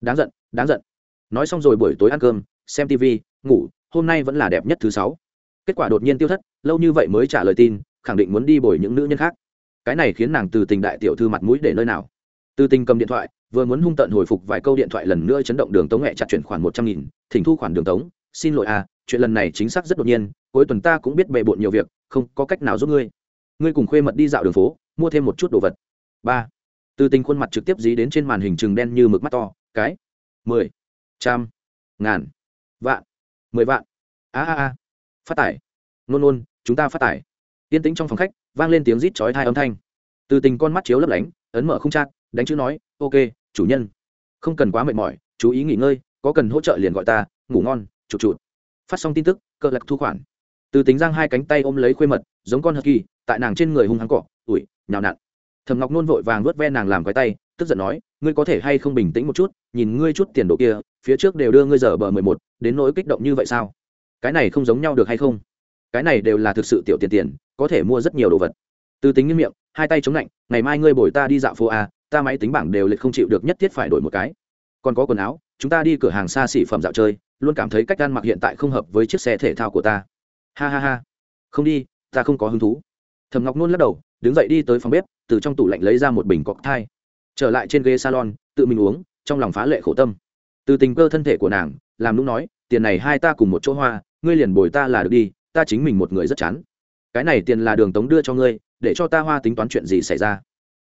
Đáng giận đáng giận. Nói xong rồi buổi tối ăn cơm, xem tv ngủ, hôm nay vẫn là đẹp nhất thứ sáu. Kết quả đột nhiên tiêu thất, lâu như vậy mới trả lời tin, khẳng định muốn đi bồi những nữ nhân khác. Cái này khiến nàng từ tình đại tiểu thư mặt mũi để nơi nào? Từ tình cầm điện thoại, vừa muốn hung tận hồi phục vài câu điện thoại lần nữa chấn động đường tống nghệ chặt chuyển khoản một trăm nghìn, thỉnh thu khoản đường tống, xin lỗi à chuyện lần này chính xác rất đột nhiên, cuối tuần ta cũng biết bề bộn nhiều việc, không có cách nào giúp ngươi ngươi cùng khuê mật đi dạo đường phố, mua thêm một chút đồ vật. Ba. Từ tình khuôn mặt trực tiếp dí đến trên màn hình chừng đen như mực mắt to, cái. Mười. Trăm. Ngàn. Vạn. Mười vạn. A a a. Phát tải. Nôn nôn, chúng ta phát tải. Yên tĩnh trong phòng khách, vang lên tiếng rít chói thai âm thanh. Từ tình con mắt chiếu lấp lánh, ấn mở không chát đánh chữ nói, ok, chủ nhân. Không cần quá mệt mỏi, chú ý nghỉ ngơi, có cần hỗ trợ liền gọi ta, ngủ ngon, chụp chụp. Phát xong tin tức, cờ lạc thu khoản từ tính giang hai cánh tay ôm lấy khuê mật, giống con hờ kỳ, tại nàng trên người hung hăng cọ, ủi, nhào nặn. Thầm ngọc nôn vội vàng vớt ve nàng làm quái tay, tức giận nói, ngươi có thể hay không bình tĩnh một chút, nhìn ngươi chút tiền đồ kia, phía trước đều đưa ngươi giờ bờ mười một, đến nỗi kích động như vậy sao? Cái này không giống nhau được hay không? Cái này đều là thực sự tiểu tiền tiền, có thể mua rất nhiều đồ vật. Từ tính như miệng, hai tay chống lạnh, ngày mai ngươi bồi ta đi dạo phố a, ta máy tính bảng đều lịch không chịu được nhất thiết phải đổi một cái. Còn có quần áo, chúng ta đi cửa hàng xa xỉ phẩm dạo chơi, luôn cảm thấy cách ăn mặc hiện tại không hợp với chiếc xe thể thao của ta ha ha ha. Không đi, ta không có hứng thú. Thầm ngọc nôn lắc đầu, đứng dậy đi tới phòng bếp, từ trong tủ lạnh lấy ra một bình cọc thai. Trở lại trên ghế salon, tự mình uống, trong lòng phá lệ khổ tâm. Từ tình cơ thân thể của nàng, làm lúc nói, tiền này hai ta cùng một chỗ hoa, ngươi liền bồi ta là được đi, ta chính mình một người rất chán. Cái này tiền là đường tống đưa cho ngươi, để cho ta hoa tính toán chuyện gì xảy ra.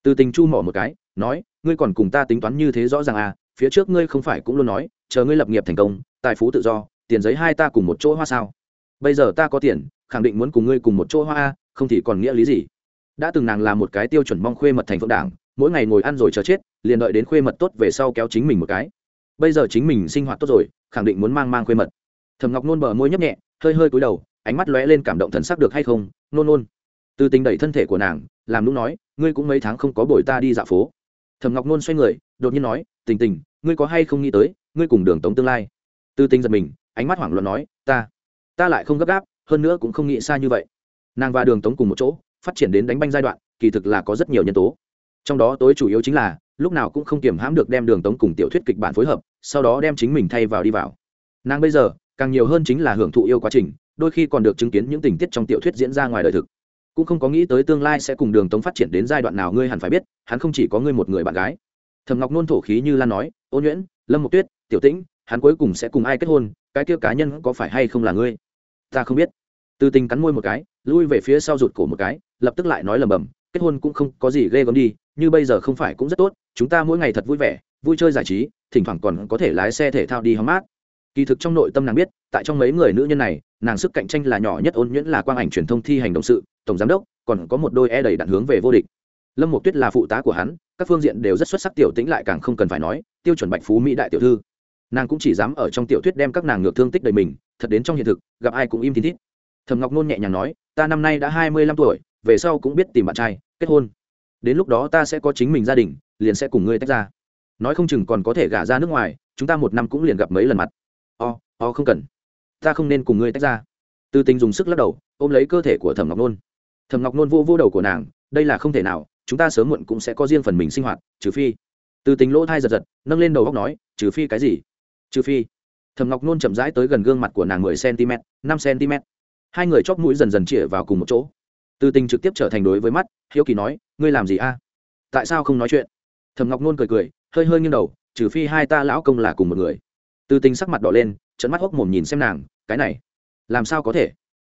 Từ tình chu mỏ một cái, nói, ngươi còn cùng ta tính toán như thế rõ ràng à phía trước ngươi không phải cũng luôn nói, chờ ngươi lập nghiệp thành công, tài phú tự do, tiền giấy hai ta cùng một chỗ hoa sao? Bây giờ ta có tiền, khẳng định muốn cùng ngươi cùng một chỗ hoa a không thì còn nghĩa lý gì? Đã từng nàng là một cái tiêu chuẩn mong khuê mật thành phượng đảng, mỗi ngày ngồi ăn rồi chờ chết, liền đợi đến khuê mật tốt về sau kéo chính mình một cái. Bây giờ chính mình sinh hoạt tốt rồi, khẳng định muốn mang mang khuê mật. Thầm ngọc nôn bờ môi nhấp nhẹ, hơi hơi cúi đầu, ánh mắt lóe lên cảm động thần sắc được hay không? Nôn nôn. Từ tình đẩy thân thể của nàng, làm lúc nói, ngươi cũng mấy tháng không có bồi ta đi dạo phố. Thầm ngọc nôn xoay người, đột nhiên nói, tình tình, ngươi có hay không nghĩ tới, ngươi cùng đường tống tương lai? Tư tình giật mình, ánh mắt hoảng loạn nói, ta ta lại không gấp gáp, hơn nữa cũng không nghĩ xa như vậy. Nàng và đường tống cùng một chỗ, phát triển đến đánh banh giai đoạn, kỳ thực là có rất nhiều nhân tố. Trong đó tối chủ yếu chính là, lúc nào cũng không kiềm hãm được đem đường tống cùng tiểu thuyết kịch bản phối hợp, sau đó đem chính mình thay vào đi vào. Nàng bây giờ, càng nhiều hơn chính là hưởng thụ yêu quá trình, đôi khi còn được chứng kiến những tình tiết trong tiểu thuyết diễn ra ngoài đời thực. Cũng không có nghĩ tới tương lai sẽ cùng đường tống phát triển đến giai đoạn nào ngươi hẳn phải biết, hắn không chỉ có ngươi một người bạn gái. Thầm ngọc nôn thổ khí như lan nói, ô nhuyễn, lâm mộc tuyết, tiểu tĩnh, hắn cuối cùng sẽ cùng ai kết hôn, cái kia cá nhân có phải hay không là ngươi? Ta không biết. Từ tình cắn môi một cái, lui về phía sau rụt cổ một cái, lập tức lại nói lầm bầm, kết hôn cũng không có gì ghê gớm đi, như bây giờ không phải cũng rất tốt, chúng ta mỗi ngày thật vui vẻ, vui chơi giải trí, thỉnh thoảng còn có thể lái xe thể thao đi hóng mát. Kỳ thực trong nội tâm nàng biết, tại trong mấy người nữ nhân này, nàng sức cạnh tranh là nhỏ nhất ôn nhuyễn là quang ảnh truyền thông thi hành động sự, tổng giám đốc, còn có một đôi e đầy đạn hướng về vô địch. Lâm mục tuyết là phụ tá của hắn, các phương diện đều rất xuất sắc, tiểu tĩnh lại càng không cần phải nói, tiêu chuẩn bạch phú mỹ đại tiểu thư. Nàng cũng chỉ dám ở trong tiểu thuyết đem các nàng ngược thương tích đầy mình thật đến trong hiện thực gặp ai cũng im thít thít. Thầm ngọc nôn nhẹ nhàng nói ta năm nay đã hai mươi lăm tuổi về sau cũng biết tìm bạn trai kết hôn. Đến lúc đó ta sẽ có chính mình gia đình liền sẽ cùng ngươi tách ra. Nói không chừng còn có thể gả ra nước ngoài chúng ta một năm cũng liền gặp mấy lần mặt. O、oh, o、oh, không cần. Ta không nên cùng ngươi tách ra. Tư tình dùng sức lắc đầu ôm lấy cơ thể của thẩm ngọc nôn. Thẩm ngọc nôn vô vô đầu của nàng đây là không thể nào chúng ta sớm muộn cũng sẽ có riêng phần mình sinh hoạt trừ phi. Từ tính lỗ thai giật giật nâng lên đầu góc nói trừ phi cái gì? Trừ phi thầm ngọc nôn chậm rãi tới gần gương mặt của nàng mười cm, năm cm. Hai người chóp mũi dần dần chĩa vào cùng một chỗ. Từ tình trực tiếp trở thành đối với mắt, hiếu kỳ nói, ngươi làm gì a? Tại sao không nói chuyện? Thầm ngọc nôn cười cười, hơi hơi nghiêng đầu, trừ phi hai ta lão công là cùng một người. Từ tình sắc mặt đỏ lên trận mắt hốc mồm nhìn xem nàng, cái này, làm sao có thể?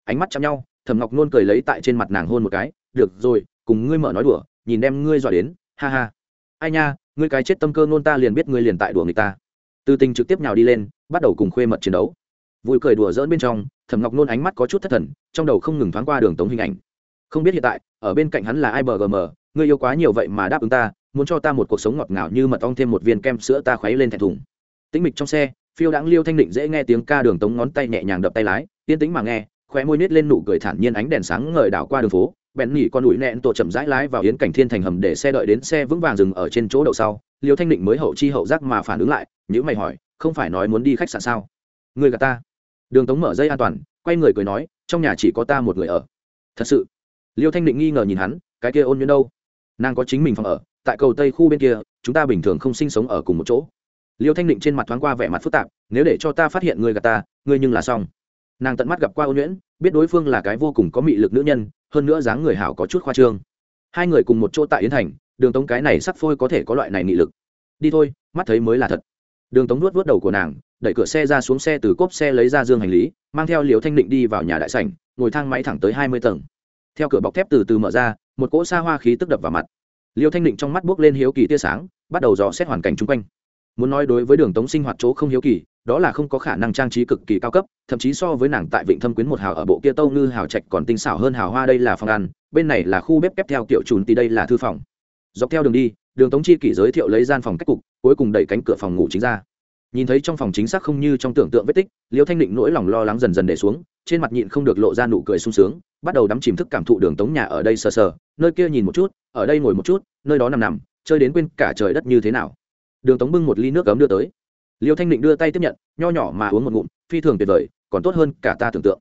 Ánh mắt chạm nhau thầm ngọc nôn cười lấy tại trên mặt nàng hôn một cái, được rồi, cùng ngươi mở nói đùa, nhìn đem ngươi dọa đến, ha ha. Ai nha, ngươi cái chết tâm cơ nôn ta liền biết ngươi liền tại đùa người ta từ tình trực tiếp nhào đi lên, bắt đầu cùng khuê mật chiến đấu. Vui cười đùa dỡn bên trong, thẩm ngọc nôn ánh mắt có chút thất thần, trong đầu không ngừng thoáng qua đường tống hình ảnh. Không biết hiện tại, ở bên cạnh hắn là ai bờ gm người yêu quá nhiều vậy mà đáp ứng ta, muốn cho ta một cuộc sống ngọt ngào như mật ong thêm một viên kem sữa ta khuấy lên thẹn thùng. Tĩnh mịch trong xe, phiêu đãng liêu thanh định dễ nghe tiếng ca đường tống ngón tay nhẹ nhàng đập tay lái, yên tĩnh mà nghe, khóe môi nít lên nụ cười thản nhiên ánh đèn sáng ngời đảo qua đường phố. Bèn nhỉ con ủi nẹn tổ chậm rãi lái vào yến cảnh thiên thành hầm để xe đợi đến xe vững vàng dừng ở trên chỗ đậu sau liêu thanh định mới hậu chi hậu giác mà phản ứng lại nhữ mày hỏi, không phải nói muốn đi khách sạn sao? Người gà ta. Đường tống mở dây an toàn, quay người cười nói, trong nhà chỉ có ta một người ở. Thật sự? Liêu thanh định nghi ngờ nhìn hắn, cái kia ôn nhuyễn đâu? Nàng có chính mình phòng ở, tại cầu tây khu bên kia, chúng ta bình thường không sinh sống ở cùng một chỗ. Liêu thanh định trên mặt thoáng qua vẻ mặt phức tạp, nếu để cho ta phát hiện người gà ta, ngươi nhưng là xong. Nàng tận mắt gặp qua ôn nhuyễn, biết đối phương là cái vô cùng có mị lực nữ nhân, hơn nữa dáng người hảo có chút khoa trương. Hai người cùng một chỗ tại yến thành đường tống cái này sắc phôi có thể có loại này nghị lực. Đi thôi, mắt thấy mới là thật. Đường tống nuốt vớt đầu của nàng, đẩy cửa xe ra xuống xe từ cốp xe lấy ra dương hành lý, mang theo liều thanh định đi vào nhà đại sảnh, ngồi thang máy thẳng tới hai mươi tầng. Theo cửa bọc thép từ từ mở ra, một cỗ xa hoa khí tức đập vào mặt. Liêu thanh định trong mắt buốc lên hiếu kỳ tia sáng, bắt đầu dò xét hoàn cảnh chung quanh. Muốn nói đối với đường tống sinh hoạt chỗ không hiếu kỳ, đó là không có khả năng trang trí cực kỳ cao cấp, thậm chí so với nàng tại vịnh thâm quyến một hào ở bộ kia tâu ngư hào trạch còn tinh xảo hơn hào hoa đây là phòng ăn, bên này là khu bếp kép theo kiểu trùn thì đây là thư phòng dọc theo đường đi, đường tống chi kỷ giới thiệu lấy gian phòng cách cục, cuối cùng đẩy cánh cửa phòng ngủ chính ra. Nhìn thấy trong phòng chính xác không như trong tưởng tượng vết tích liêu thanh định nỗi lòng lo lắng dần dần để xuống, trên mặt nhịn không được lộ ra nụ cười sung sướng, bắt đầu đắm chìm thức cảm thụ đường tống nhà ở đây sờ sờ, nơi kia nhìn một chút, ở đây ngồi một chút, nơi đó nằm nằm, chơi đến quên cả trời đất như thế nào. Đường tống bưng một ly nước cấm đưa tới. Liêu thanh định đưa tay tiếp nhận, nho nhỏ mà uống một ngụm, phi thường tuyệt vời, còn tốt hơn cả ta tưởng tượng.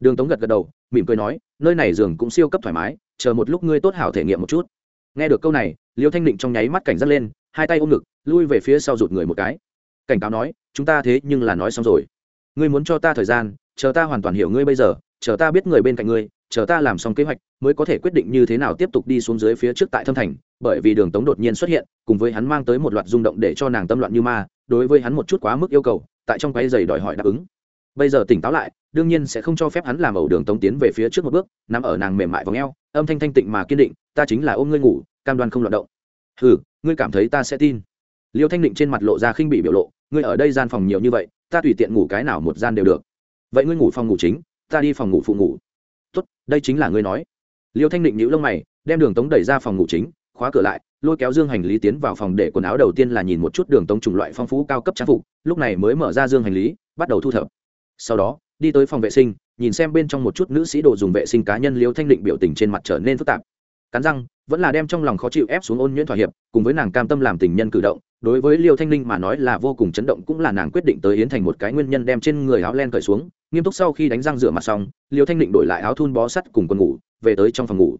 Đường tống gật gật đầu, mỉm cười nói, nơi này giường cũng siêu cấp thoải mái, chờ một lúc ngươi tốt hảo thể nghiệm một chút nghe được câu này, liêu thanh định trong nháy mắt cảnh giác lên, hai tay ôm ngực, lui về phía sau rụt người một cái. Cảnh cáo nói, chúng ta thế nhưng là nói xong rồi. Ngươi muốn cho ta thời gian, chờ ta hoàn toàn hiểu ngươi bây giờ, chờ ta biết người bên cạnh ngươi, chờ ta làm xong kế hoạch, mới có thể quyết định như thế nào tiếp tục đi xuống dưới phía trước tại thâm thành, bởi vì đường tống đột nhiên xuất hiện, cùng với hắn mang tới một loạt rung động để cho nàng tâm loạn như ma, đối với hắn một chút quá mức yêu cầu, tại trong quái giày đòi hỏi đáp ứng. Bây giờ tỉnh táo lại đương nhiên sẽ không cho phép hắn làm ẩu đường tống tiến về phía trước một bước, nằm ở nàng mềm mại v ò âm thanh thanh tịnh mà kiên định, ta chính là ôm ngươi ngủ, cam đoan không loạt động. Ừ ngươi cảm thấy ta sẽ tin. Liêu thanh định trên mặt lộ ra khinh bị biểu lộ, ngươi ở đây gian phòng nhiều như vậy, ta tùy tiện ngủ cái nào một gian đều được. Vậy ngươi ngủ phòng ngủ chính, ta đi phòng ngủ phụ ngủ. Tốt, đây chính là ngươi nói. Liêu thanh định nhíu lông mày, đem đường tống đẩy ra phòng ngủ chính, khóa cửa lại, lôi kéo dương hành lý tiến vào phòng để quần áo đầu tiên là nhìn một chút đường tống chủng loại phong phú cao cấp trang phục, lúc này mới mở ra dương hành lý, bắt đầu thu thập. Sau đó đi tới phòng vệ sinh nhìn xem bên trong một chút nữ sĩ đồ dùng vệ sinh cá nhân liêu thanh định biểu tình trên mặt trở nên phức tạp. Cắn răng vẫn là đem trong lòng khó chịu ép xuống ôn nhuyễn thỏa hiệp cùng với nàng cam tâm làm tình nhân cử động đối với liêu thanh ninh mà nói là vô cùng chấn động cũng là nàng quyết định tới yến thành một cái nguyên nhân đem trên người áo len cởi xuống nghiêm túc sau khi đánh răng rửa mặt xong liêu thanh định đổi lại áo thun bó sắt cùng quần ngủ về tới trong phòng ngủ.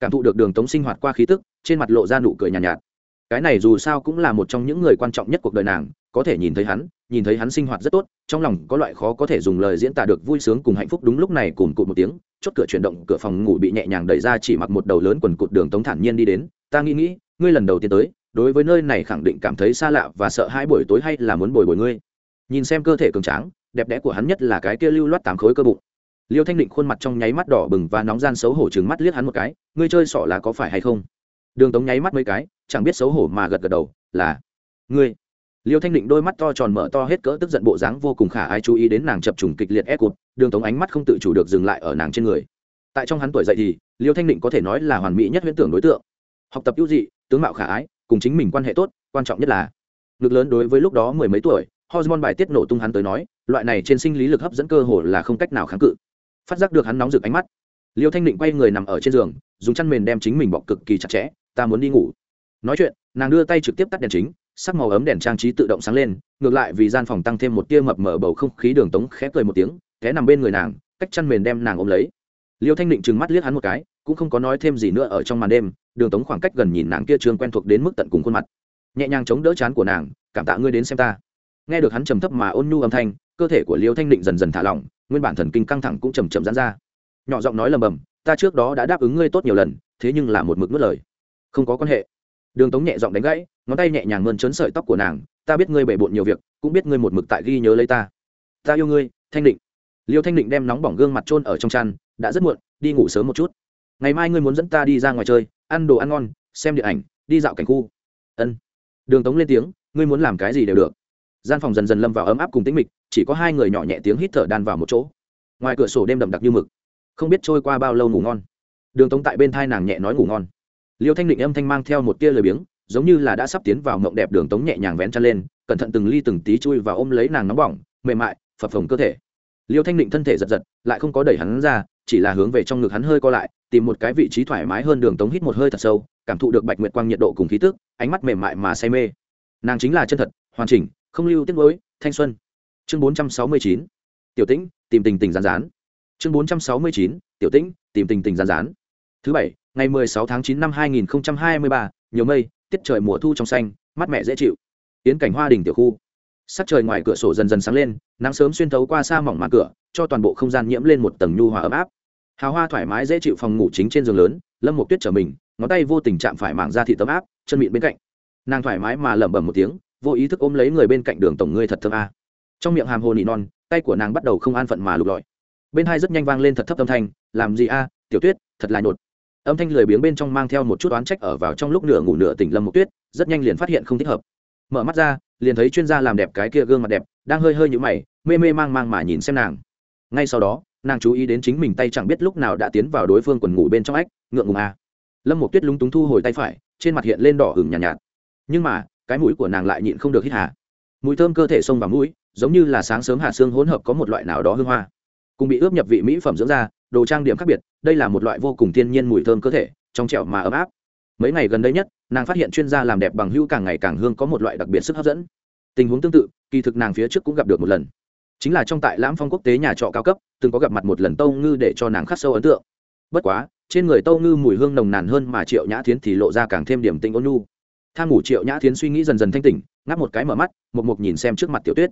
Cảm thụ được đường tống sinh hoạt qua khí tức trên mặt lộ ra nụ cười nhàn nhạt, nhạt. Cái này dù sao cũng là một trong những người quan trọng nhất cuộc đời nàng có thể nhìn thấy hắn nhìn thấy hắn sinh hoạt rất tốt, trong lòng có loại khó có thể dùng lời diễn tả được vui sướng cùng hạnh phúc đúng lúc này cùng cụt một tiếng, chốt cửa chuyển động, cửa phòng ngủ bị nhẹ nhàng đẩy ra chỉ mặc một đầu lớn quần cụt đường tống thản nhiên đi đến, ta nghĩ nghĩ, ngươi lần đầu tiên tới, đối với nơi này khẳng định cảm thấy xa lạ và sợ hai buổi tối hay là muốn bồi bồi ngươi? Nhìn xem cơ thể cường tráng, đẹp đẽ của hắn nhất là cái kia lưu loát tám khối cơ bụng. Liêu thanh định khuôn mặt trong nháy mắt đỏ bừng và nóng gian xấu hổ chừng mắt liếc hắn một cái, ngươi chơi sọ là có phải hay không? Đường tống nháy mắt mấy cái, chẳng biết xấu hổ mà gật gật đầu, là. Ngươi? Liêu thanh định đôi mắt to tròn mở to hết cỡ tức giận bộ dáng vô cùng khả ai chú ý đến nàng chập trùng kịch liệt ép cụt, đường tống ánh mắt không tự chủ được dừng lại ở nàng trên người. Tại trong hắn tuổi dậy thì, liêu thanh định có thể nói là hoàn mỹ nhất huyễn tưởng đối tượng. Học tập ưu dị, tướng mạo khả ái, cùng chính mình quan hệ tốt, quan trọng nhất là ngực lớn đối với lúc đó mười mấy tuổi, hormone bài tiết nổ tung hắn tới nói, loại này trên sinh lý lực hấp dẫn cơ hồ là không cách nào kháng cự. Phát giác được hắn nóng rực ánh mắt, liêu thanh định quay người nằm ở trên giường, dùng chăn mền đem chính mình bọc cực kỳ chặt chẽ, ta muốn đi ngủ. Nói chuyện, nàng đưa tay trực tiếp tắt đèn chính sắc màu ấm đèn trang trí tự động sáng lên, ngược lại vì gian phòng tăng thêm một tia mập mở bầu không khí đường tống khẽ cười một tiếng, té nằm bên người nàng, cách chăn mền đem nàng ôm lấy. Liêu thanh định trừng mắt liếc hắn một cái, cũng không có nói thêm gì nữa ở trong màn đêm, đường tống khoảng cách gần nhìn nàng kia trương quen thuộc đến mức tận cùng khuôn mặt. Nhẹ nhàng chống đỡ chán của nàng, cảm tạ ngươi đến xem ta. Nghe được hắn trầm thấp mà ôn nhu âm thanh, cơ thể của liêu thanh định dần dần thả lỏng, nguyên bản thần kinh căng thẳng cũng chầm chậm dán ra. Nhỏ giọng nói lầm bầm, ta trước đó đã đáp ứng ngươi tốt nhiều lần, thế nhưng là một mực mất lời. Không có quan hệ. Đường tống nhẹ giọng đánh gãy ngón tay nhẹ nhàng mơn trớn sợi tóc của nàng, ta biết ngươi bề bộn nhiều việc, cũng biết ngươi một mực tại ghi nhớ lấy ta. Ta yêu ngươi, thanh định. Liêu thanh định đem nóng bỏng gương mặt trôn ở trong chăn, đã rất muộn, đi ngủ sớm một chút. Ngày mai ngươi muốn dẫn ta đi ra ngoài chơi, ăn đồ ăn ngon, xem điện ảnh, đi dạo cảnh khu. Ân. Đường tống lên tiếng, ngươi muốn làm cái gì đều được. Gian phòng dần dần lâm vào ấm áp cùng tĩnh mịch, chỉ có hai người nhỏ nhẹ tiếng hít thở đan vào một chỗ. Ngoài cửa sổ đêm đậm đặc như mực, không biết trôi qua bao lâu ngủ ngon. Đường tống tại bên thai nàng nhẹ nói ngủ ngon. Liêu thanh định âm thanh mang theo một tia lời biếng giống như là đã sắp tiến vào mộng đẹp đường tống nhẹ nhàng vén chân lên, cẩn thận từng ly từng tí chui và ôm lấy nàng nóng bỏng, mềm mại, phập phồng cơ thể. Liêu thanh định thân thể giật giật, lại không có đẩy hắn ra, chỉ là hướng về trong ngực hắn hơi co lại, tìm một cái vị trí thoải mái hơn đường tống hít một hơi thật sâu, cảm thụ được bạch nguyệt quang nhiệt độ cùng khí tức, ánh mắt mềm mại mà say mê. Nàng chính là chân thật, hoàn chỉnh, không lưu tiết mới thanh xuân. Chương bốn trăm sáu mươi chín, tiểu tĩnh, tìm tình tình rán rán chương bốn trăm sáu mươi chín, tiểu tĩnh, tìm tình tình rán rán thứ bảy, ngày mười sáu tháng chín năm hai nghìn hai mươi ba, nhiều mây tiết trời mùa thu trong xanh, mát mẻ dễ chịu. Tiến cảnh hoa đình tiểu khu. Sắc trời ngoài cửa sổ dần dần sáng lên, nắng sớm xuyên thấu qua xa mỏng màn cửa, cho toàn bộ không gian nhiễm lên một tầng nhu hòa ấm áp. Hào hoa thoải mái dễ chịu phòng ngủ chính trên giường lớn, lâm một tuyết trở mình, ngón tay vô tình chạm phải mảng da thị tấm áp, chân mịn bên cạnh. Nàng thoải mái mà lẩm bẩm một tiếng, vô ý thức ôm lấy người bên cạnh đường tổng ngươi thật thơm a. Trong miệng hàm hồ nị non, tay của nàng bắt đầu không an phận mà lục lọi. Bên hai rất nhanh vang lên thật thấp âm thanh, làm gì a, tiểu tuyết, thật là nhột âm thanh lười biếng bên trong mang theo một chút oán trách ở vào trong lúc nửa ngủ nửa tỉnh lâm một tuyết rất nhanh liền phát hiện không thích hợp. Mở mắt ra liền thấy chuyên gia làm đẹp cái kia gương mặt đẹp đang hơi hơi nhũ mày mê mê mang mang mà nhìn xem nàng. Ngay sau đó nàng chú ý đến chính mình tay chẳng biết lúc nào đã tiến vào đối phương quần ngủ bên trong ách ngượng ngùng a lâm một tuyết lúng túng thu hồi tay phải trên mặt hiện lên đỏ hừng nhàn nhạt, nhạt. Nhưng mà cái mũi của nàng lại nhịn không được hít hà. Mùi thơm cơ thể xông vào mũi giống như là sáng sớm hạ xương hỗn hợp có một loại nào đó hương hoa. Cùng bị ướp nhập vị mỹ phẩm dưỡng da đồ trang điểm khác biệt, đây là một loại vô cùng thiên nhiên mùi thơm cơ thể, trong trẻo mà ấm áp. Mấy ngày gần đây nhất, nàng phát hiện chuyên gia làm đẹp bằng hữu càng ngày càng hương có một loại đặc biệt sức hấp dẫn. Tình huống tương tự, kỳ thực nàng phía trước cũng gặp được một lần. Chính là trong tại lãm phong quốc tế nhà trọ cao cấp, từng có gặp mặt một lần tâu ngư để cho nàng khắc sâu ấn tượng. Bất quá, trên người tâu ngư mùi hương nồng nàn hơn mà triệu nhã thiến thì lộ ra càng thêm điểm tinh ôn nhu. Tham ngủ triệu nhã thiến suy nghĩ dần dần thanh tỉnh, ngáp một cái mở mắt, một mục nhìn xem trước mặt tiểu tuyết.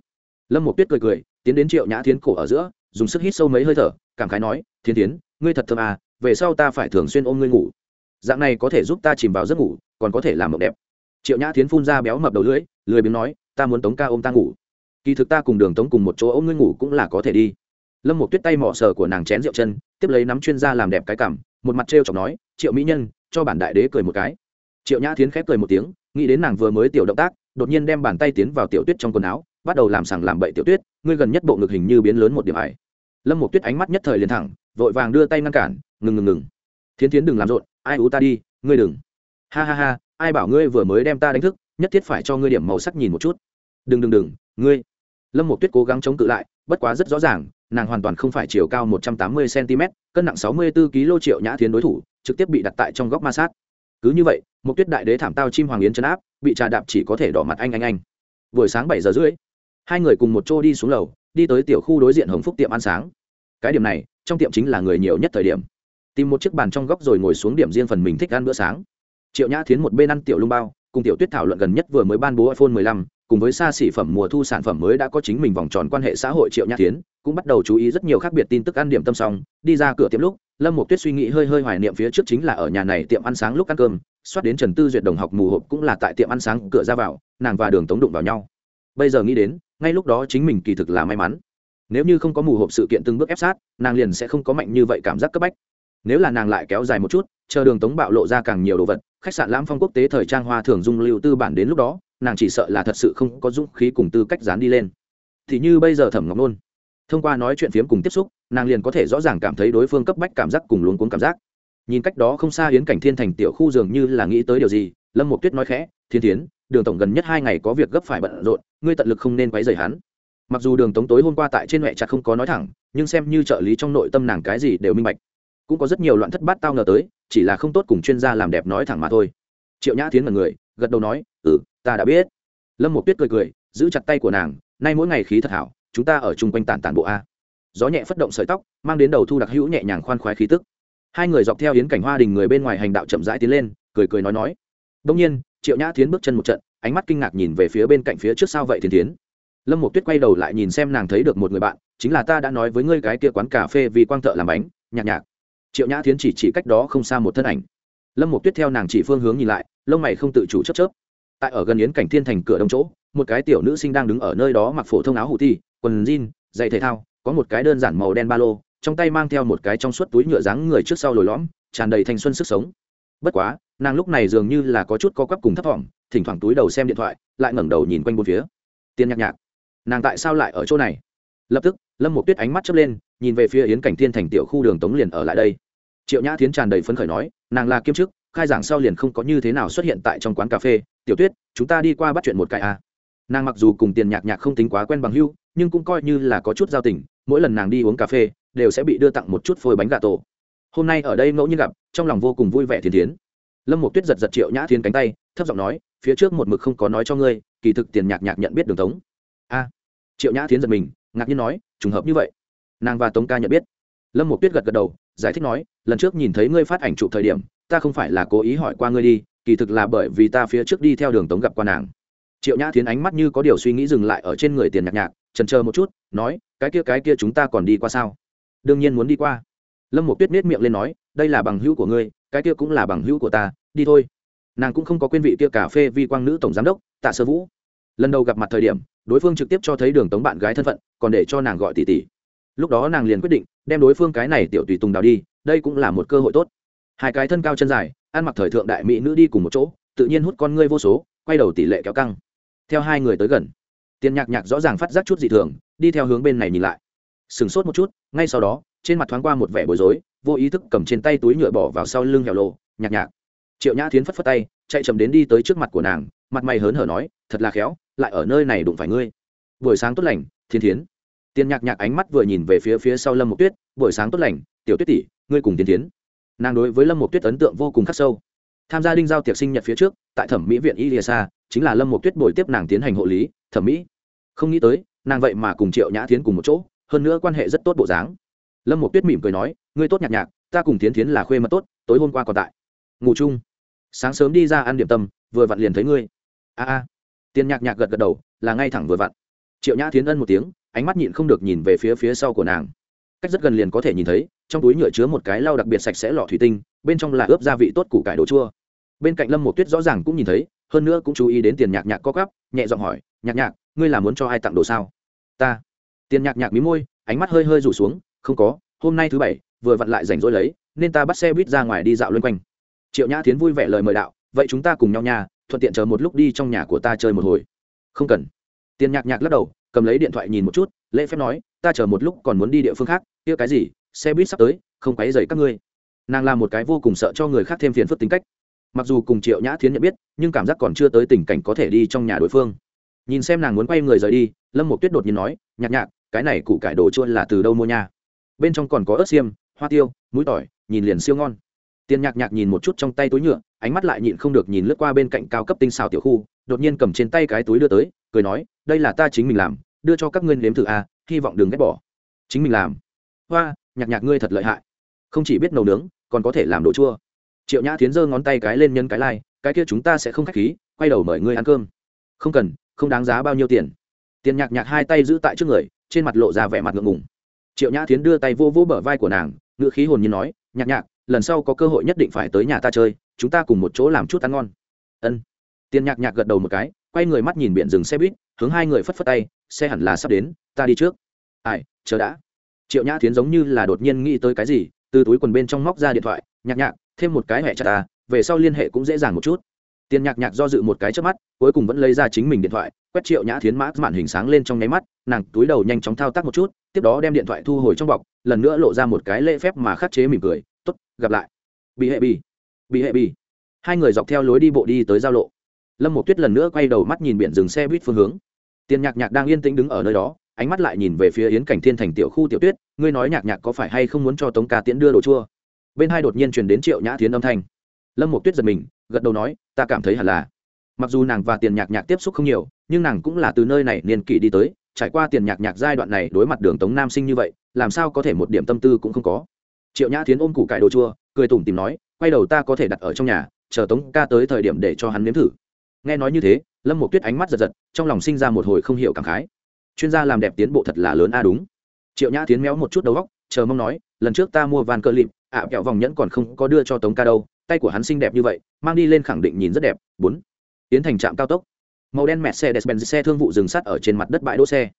Lâm một tuyết cười cười, tiến đến triệu nhã thiến cổ ở giữa, dùng sức hít sâu mấy hơi thở, cảm khái nói thiên tiến ngươi thật thơm à về sau ta phải thường xuyên ôm ngươi ngủ. Dạng này có thể giúp ta chìm vào giấc ngủ, còn có thể làm mộng đẹp. Triệu nhã thiến phun ra béo mập đầu lưỡi, lười biếng nói, ta muốn tống ca ôm ta ngủ. Kỳ thực ta cùng đường tống cùng một chỗ ôm ngươi ngủ cũng là có thể đi. Lâm một tuyết tay mỏ sờ của nàng chén rượu chân, tiếp lấy nắm chuyên gia làm đẹp cái cảm một mặt t r e o chọc nói, triệu mỹ nhân, cho bản đại đế cười một cái. Triệu nhã thiến khép cười một tiếng, nghĩ đến nàng vừa mới tiểu động tác, đột nhiên đem bàn tay tiến vào tiểu tuyết trong quần áo, bắt đầu làm sằng làm bậy tiểu tuyết, ngươi gần nhất bộ ngực hình như biến lớn một điểm ải lâm một tuyết ánh mắt nhất thời liền thẳng vội vàng đưa tay ngăn cản, ngừng ngừng ngừng. Thiến thiến đừng làm rộn, ai ú ta đi, ngươi đừng. Ha ha ha, ai bảo ngươi vừa mới đem ta đánh thức, nhất thiết phải cho ngươi điểm màu sắc nhìn một chút. Đừng đừng đừng, ngươi. Lâm một tuyết cố gắng chống cự lại, bất quá rất rõ ràng, nàng hoàn toàn không phải chiều cao một trăm tám mươi cm cân nặng sáu mươi bốn kg triệu nhã thiến đối thủ, trực tiếp bị đặt tại trong góc ma sát. Cứ như vậy một tuyết đại đế thảm tao chim hoàng yến chấn áp, bị trà đạp chỉ có thể đỏ mặt anh anh anh. Buổi sáng bảy giờ rưỡi, hai người cùng một chỗ đi xuống lầu, đi tới tiểu khu đối diện hồng phúc tiệm ăn sáng. Cái điểm này trong tiệm chính là người nhiều nhất thời điểm. Tìm một chiếc bàn trong góc rồi ngồi xuống điểm riêng phần mình thích ăn bữa sáng. Triệu nhã thiến một bên ăn tiểu lung bao cùng tiểu tuyết thảo luận gần nhất vừa mới ban bố iphone 15, cùng với xa xỉ phẩm mùa thu sản phẩm mới đã có chính mình vòng tròn quan hệ xã hội triệu nhã thiến cũng bắt đầu chú ý rất nhiều khác biệt tin tức ăn điểm tâm xong đi ra cửa tiệm lúc lâm một tuyết suy nghĩ hơi hơi hoài niệm phía trước chính là ở nhà này tiệm ăn sáng lúc ăn cơm xoát đến trần tư duyệt đồng học mù hộp cũng là tại tiệm ăn sáng cửa ra vào nàng và đường tống đụng vào nhau. Bây giờ nghĩ đến ngay lúc đó chính mình kỳ thực là may mắn nếu như không có mù hộp sự kiện từng bước ép sát, nàng liền sẽ không có mạnh như vậy cảm giác cấp bách. Nếu là nàng lại kéo dài một chút, chờ đường tống bạo lộ ra càng nhiều đồ vật, khách sạn lãm phong quốc tế thời trang hoa thường dung lưu tư bản đến lúc đó, nàng chỉ sợ là thật sự không có dũng khí cùng tư cách dán đi lên. Thì như bây giờ thẩm ngọc nôn, thông qua nói chuyện phiếm cùng tiếp xúc, nàng liền có thể rõ ràng cảm thấy đối phương cấp bách cảm giác cùng luống cuống cảm giác. Nhìn cách đó không xa hiến cảnh thiên thành tiểu khu dường như là nghĩ tới điều gì, lâm một tuyết nói khẽ, thiên tiến đường tổng gần nhất hai ngày có việc gấp phải bận rộn, ngươi tận lực không nên quấy rầy hắn mặc dù đường tống tối hôm qua tại trên huệ chặt không có nói thẳng, nhưng xem như trợ lý trong nội tâm nàng cái gì đều minh bạch. Cũng có rất nhiều loạn thất bát tao ngờ tới, chỉ là không tốt cùng chuyên gia làm đẹp nói thẳng mà thôi. Triệu nhã tiến là người, gật đầu nói ừ ta đã biết. Lâm một tuyết cười cười, giữ chặt tay của nàng, nay mỗi ngày khí thật hảo, chúng ta ở chung quanh tản tản bộ a. Gió nhẹ phất động sợi tóc, mang đến đầu thu đặc hữu nhẹ nhàng khoan khoái khí tức. Hai người dọc theo yến cảnh hoa đình người bên ngoài hành đạo chậm rãi tiến lên, cười cười nói nói. Đông nhiên, triệu nhã tiến bước chân một trận, ánh mắt kinh ngạc nhìn về phía bên cạnh phía trước sau vậy thiên tiến lâm một tuyết quay đầu lại nhìn xem nàng thấy được một người bạn, chính là ta đã nói với ngươi cái kia quán cà phê vì quang thợ làm bánh, nhạc nhạc. Triệu nhã tiến chỉ chỉ cách đó không xa một thân ảnh. Lâm một tuyết theo nàng chỉ phương hướng nhìn lại, lông mày không tự chủ chấp chớp. Tại ở gần yến cảnh thiên thành cửa đông chỗ, một cái tiểu nữ sinh đang đứng ở nơi đó mặc phổ thông áo hủ ti, quần jean, giày thể thao, có một cái đơn giản màu đen ba lô, trong tay mang theo một cái trong suốt túi nhựa dáng người trước sau lồi lõm, tràn đầy thanh xuân sức sống. Bất quá, nàng lúc này dường như là có chút co quắp cùng thấp thỏm, thỉnh thoảng túi đầu xem điện thoại, lại ngẩng đầu nhìn quanh bốn phía. Tiên nhạc nhạc nàng tại sao lại ở chỗ này? Lập tức, lâm một tuyết ánh mắt chớp lên, nhìn về phía yến cảnh thiên thành tiểu khu đường tống liền ở lại đây. Triệu nhã tiến tràn đầy phấn khởi nói, nàng là kiêm chức, khai giảng sau liền không có như thế nào xuất hiện tại trong quán cà phê. Tiểu tuyết, chúng ta đi qua bắt chuyện một cái à. nàng mặc dù cùng tiền nhạc nhạc không tính quá quen bằng hưu nhưng cũng coi như là có chút giao tình, mỗi lần nàng đi uống cà phê, đều sẽ bị đưa tặng một chút phôi bánh gà tổ. Hôm nay ở đây ngẫu nhiên gặp, trong lòng vô cùng vui vẻ thiên tiến lâm một tuyết giật giật triệu nhã thiên cánh tay, thấp giọng nói, phía trước một mực không có nói cho ngươi, kỳ thực tiền nhạc nhạc nhận biết đường tống a. Triệu nhã thiến giật mình, ngạc nhiên nói, trùng hợp như vậy. Nàng và tống ca nhận biết. Lâm một tuyết gật gật đầu, giải thích nói, lần trước nhìn thấy ngươi phát ảnh chụp thời điểm, ta không phải là cố ý hỏi qua ngươi đi, kỳ thực là bởi vì ta phía trước đi theo đường tống gặp qua nàng. Triệu nhã thiến ánh mắt như có điều suy nghĩ dừng lại ở trên người tiền nhạc nhạc trần chờ một chút, nói, cái kia cái kia chúng ta còn đi qua sao? Đương nhiên muốn đi qua. Lâm một tuyết nết miệng lên nói, đây là bằng hữu của ngươi, cái kia cũng là bằng hữu của ta, đi thôi. Nàng cũng không có quên vị kia cà phê vi quang nữ tổng giám đốc, tạ sơ vũ. Lần đầu gặp mặt thời điểm đối phương trực tiếp cho thấy đường tống bạn gái thân phận, còn để cho nàng gọi tỷ tỷ lúc đó nàng liền quyết định, đem đối phương cái này tiểu tùy tùng đào đi, đây cũng là một cơ hội tốt. Hai cái thân cao chân dài, ăn mặc thời thượng đại mỹ nữ đi cùng một chỗ, tự nhiên hút con ngươi vô số, quay đầu tỷ lệ kéo căng. Theo hai người tới gần, tiền nhạc nhạc rõ ràng phát giác chút dị thường, đi theo hướng bên này nhìn lại. Sửng sốt một chút, ngay sau đó, trên mặt thoáng qua một vẻ bối rối, vô ý thức cầm trên tay túi nhựa bỏ vào sau lưng hẻo lộ nhạc nhạc. Triệu nhã tiến phất phất tay, chạy chậm đến đi tới trước mặt của nàng, mặt mày hớn hở nói, thật là khéo lại ở nơi này đụng phải ngươi. Buổi sáng tốt lành, thiên thiến. Tiền nhạc nhạc ánh mắt vừa nhìn về phía phía sau lâm một tuyết, buổi sáng tốt lành, tiểu tuyết tỷ, ngươi cùng tiến tiến nàng đối với lâm một tuyết ấn tượng vô cùng khắc sâu. Tham gia đinh giao tiệc sinh nhật phía trước, tại thẩm mỹ viện iliasa chính là lâm một tuyết bồi tiếp nàng tiến hành hộ lý, thẩm mỹ. Không nghĩ tới, nàng vậy mà cùng triệu nhã tiến cùng một chỗ, hơn nữa quan hệ rất tốt bộ dáng. Lâm một tuyết mỉm cười nói, ngươi tốt nhạc nhạc, ta cùng tiến tiến là khuê mật tốt, tối hôm qua còn tại. Ngủ chung. Sáng sớm đi ra ăn điểm tâm, vừa vặn liền thấy ngươi. A a tiền nhạc nhạc gật gật đầu, là ngay thẳng vừa vặn. Triệu nhã tiến ân một tiếng, ánh mắt nhịn không được nhìn về phía phía sau của nàng. Cách rất gần liền có thể nhìn thấy, trong túi nhựa chứa một cái lau đặc biệt sạch sẽ lọ thủy tinh, bên trong là ướp gia vị tốt củ cải đồ chua. Bên cạnh lâm một tuyết rõ ràng cũng nhìn thấy, hơn nữa cũng chú ý đến tiền nhạc nhạc có gắp nhẹ giọng hỏi, nhạc nhạc, ngươi là muốn cho ai tặng đồ sao? Ta. Tiền nhạc nhạc mí môi, ánh mắt hơi hơi rủ xuống, không có, hôm nay thứ bảy, vừa vặn lại rảnh rỗi lấy, nên ta bắt xe buýt ra ngoài đi dạo loanh quanh. Triệu nhã tiến vui vẻ lời mời đạo, vậy chúng ta cùng nhau nhà thuận tiện chờ một lúc đi trong nhà của ta chơi một hồi. Không cần. Tiền nhạc nhạc lắc đầu, cầm lấy điện thoại nhìn một chút, lễ phép nói, ta chờ một lúc còn muốn đi địa phương khác, kia cái gì, xe buýt sắp tới, không quấy dày các ngươi. Nàng là một cái vô cùng sợ cho người khác thêm phiền phức tính cách. Mặc dù cùng triệu nhã thiến nhận biết, nhưng cảm giác còn chưa tới tình cảnh có thể đi trong nhà đối phương. Nhìn xem nàng muốn quay người rời đi, lâm một tuyết đột nhiên nói, nhạc nhạc, cái này củ cải đồ chua là từ đâu mua nha? Bên trong còn có ớt xiêm, hoa tiêu, mũi tỏi, nhìn liền siêu ngon. Tiền nhạc nhạc nhìn một chút trong tay túi nhựa ánh mắt lại nhịn không được nhìn lướt qua bên cạnh cao cấp tinh xào tiểu khu đột nhiên cầm trên tay cái túi đưa tới cười nói đây là ta chính mình làm đưa cho các ngươi nếm thử à hy vọng đừng ghét bỏ. Chính mình làm? Hoa nhạc nhạc ngươi thật lợi hại. Không chỉ biết nấu nướng còn có thể làm đồ chua. Triệu nhã tiến giơ ngón tay cái lên nhân cái lai、like, cái kia chúng ta sẽ không k h á c h khí quay đầu mời ngươi ăn cơm. Không cần không đáng giá bao nhiêu tiền. Tiền nhạc nhạc hai tay giữ tại trước người trên mặt lộ ra vẻ mặt ngượng ngùng. Triệu nhã tiến đưa tay vô vỗ bờ vai của nàng ngựa khí hồn nhiên nói nhạc nhạc lần sau có cơ hội nhất định phải tới nhà ta chơi chúng ta cùng một chỗ làm chút ăn ngon. Ân. Tiền nhạc nhạc gật đầu một cái, quay người mắt nhìn biển rừng xe buýt, hướng hai người phất phất tay, xe hẳn là sắp đến, ta đi trước. Ai, chờ đã. Triệu nhã tiến giống như là đột nhiên nghĩ tới cái gì, từ túi quần bên trong móc ra điện thoại, nhạc nhạc, thêm một cái hẹ chặt ta, về sau liên hệ cũng dễ dàng một chút. Tiền nhạc nhạc do dự một cái trước mắt, cuối cùng vẫn lấy ra chính mình điện thoại, quét triệu nhã thiến mã màn hình sáng lên trong nháy mắt, nàng túi đầu nhanh chóng thao tác một chút, tiếp đó đem điện thoại thu hồi trong bọc, lần nữa lộ ra một cái lễ phép mà khắc chế mỉm cười t ố t gặp lại. Bị hệ bị bị hệ bị. Hai người dọc theo lối đi bộ đi tới giao lộ. Lâm một tuyết lần nữa quay đầu mắt nhìn biển dừng xe buýt phương hướng. Tiền nhạc nhạc đang yên tĩnh đứng ở nơi đó, ánh mắt lại nhìn về phía yến cảnh thiên thành tiểu khu tiểu tuyết, ngươi nói nhạc nhạc có phải hay không muốn cho tống ca tiễn đưa đồ chua? Bên hai đột nhiên truyền đến triệu nhã tiến âm thanh. Lâm một tuyết giật mình, gật đầu nói, ta cảm thấy hẳn là. Mặc dù nàng và tiền nhạc nhạc tiếp xúc không nhiều, nhưng nàng cũng là từ nơi này niên kỷ đi tới, trải qua tiền nhạc nhạc giai đoạn này đối mặt đường tống nam sinh như vậy, làm sao có thể một điểm tâm tư cũng không có. Triệu nhã tiến ôm củ cải đồ chua, cười tủm tìm nói quay đầu ta có thể đặt ở trong nhà chờ tống ca tới thời điểm để cho hắn nếm thử. Nghe nói như thế lâm một tuyết ánh mắt giật giật trong lòng sinh ra một hồi không hiểu cảm khái. Chuyên gia làm đẹp tiến bộ thật là lớn a đúng. Triệu nhã tiến méo một chút đầu góc chờ mong nói lần trước ta mua van cơ lịp ạ à, kẹo vòng nhẫn còn không có đưa cho tống ca đâu tay của hắn xinh đẹp như vậy mang đi lên khẳng định nhìn rất đẹp. Bốn. Tiến thành trạm cao tốc. Màu đen mẹt xe đẹp benz xe thương vụ dừng sắt ở trên mặt đất bãi đỗ xe.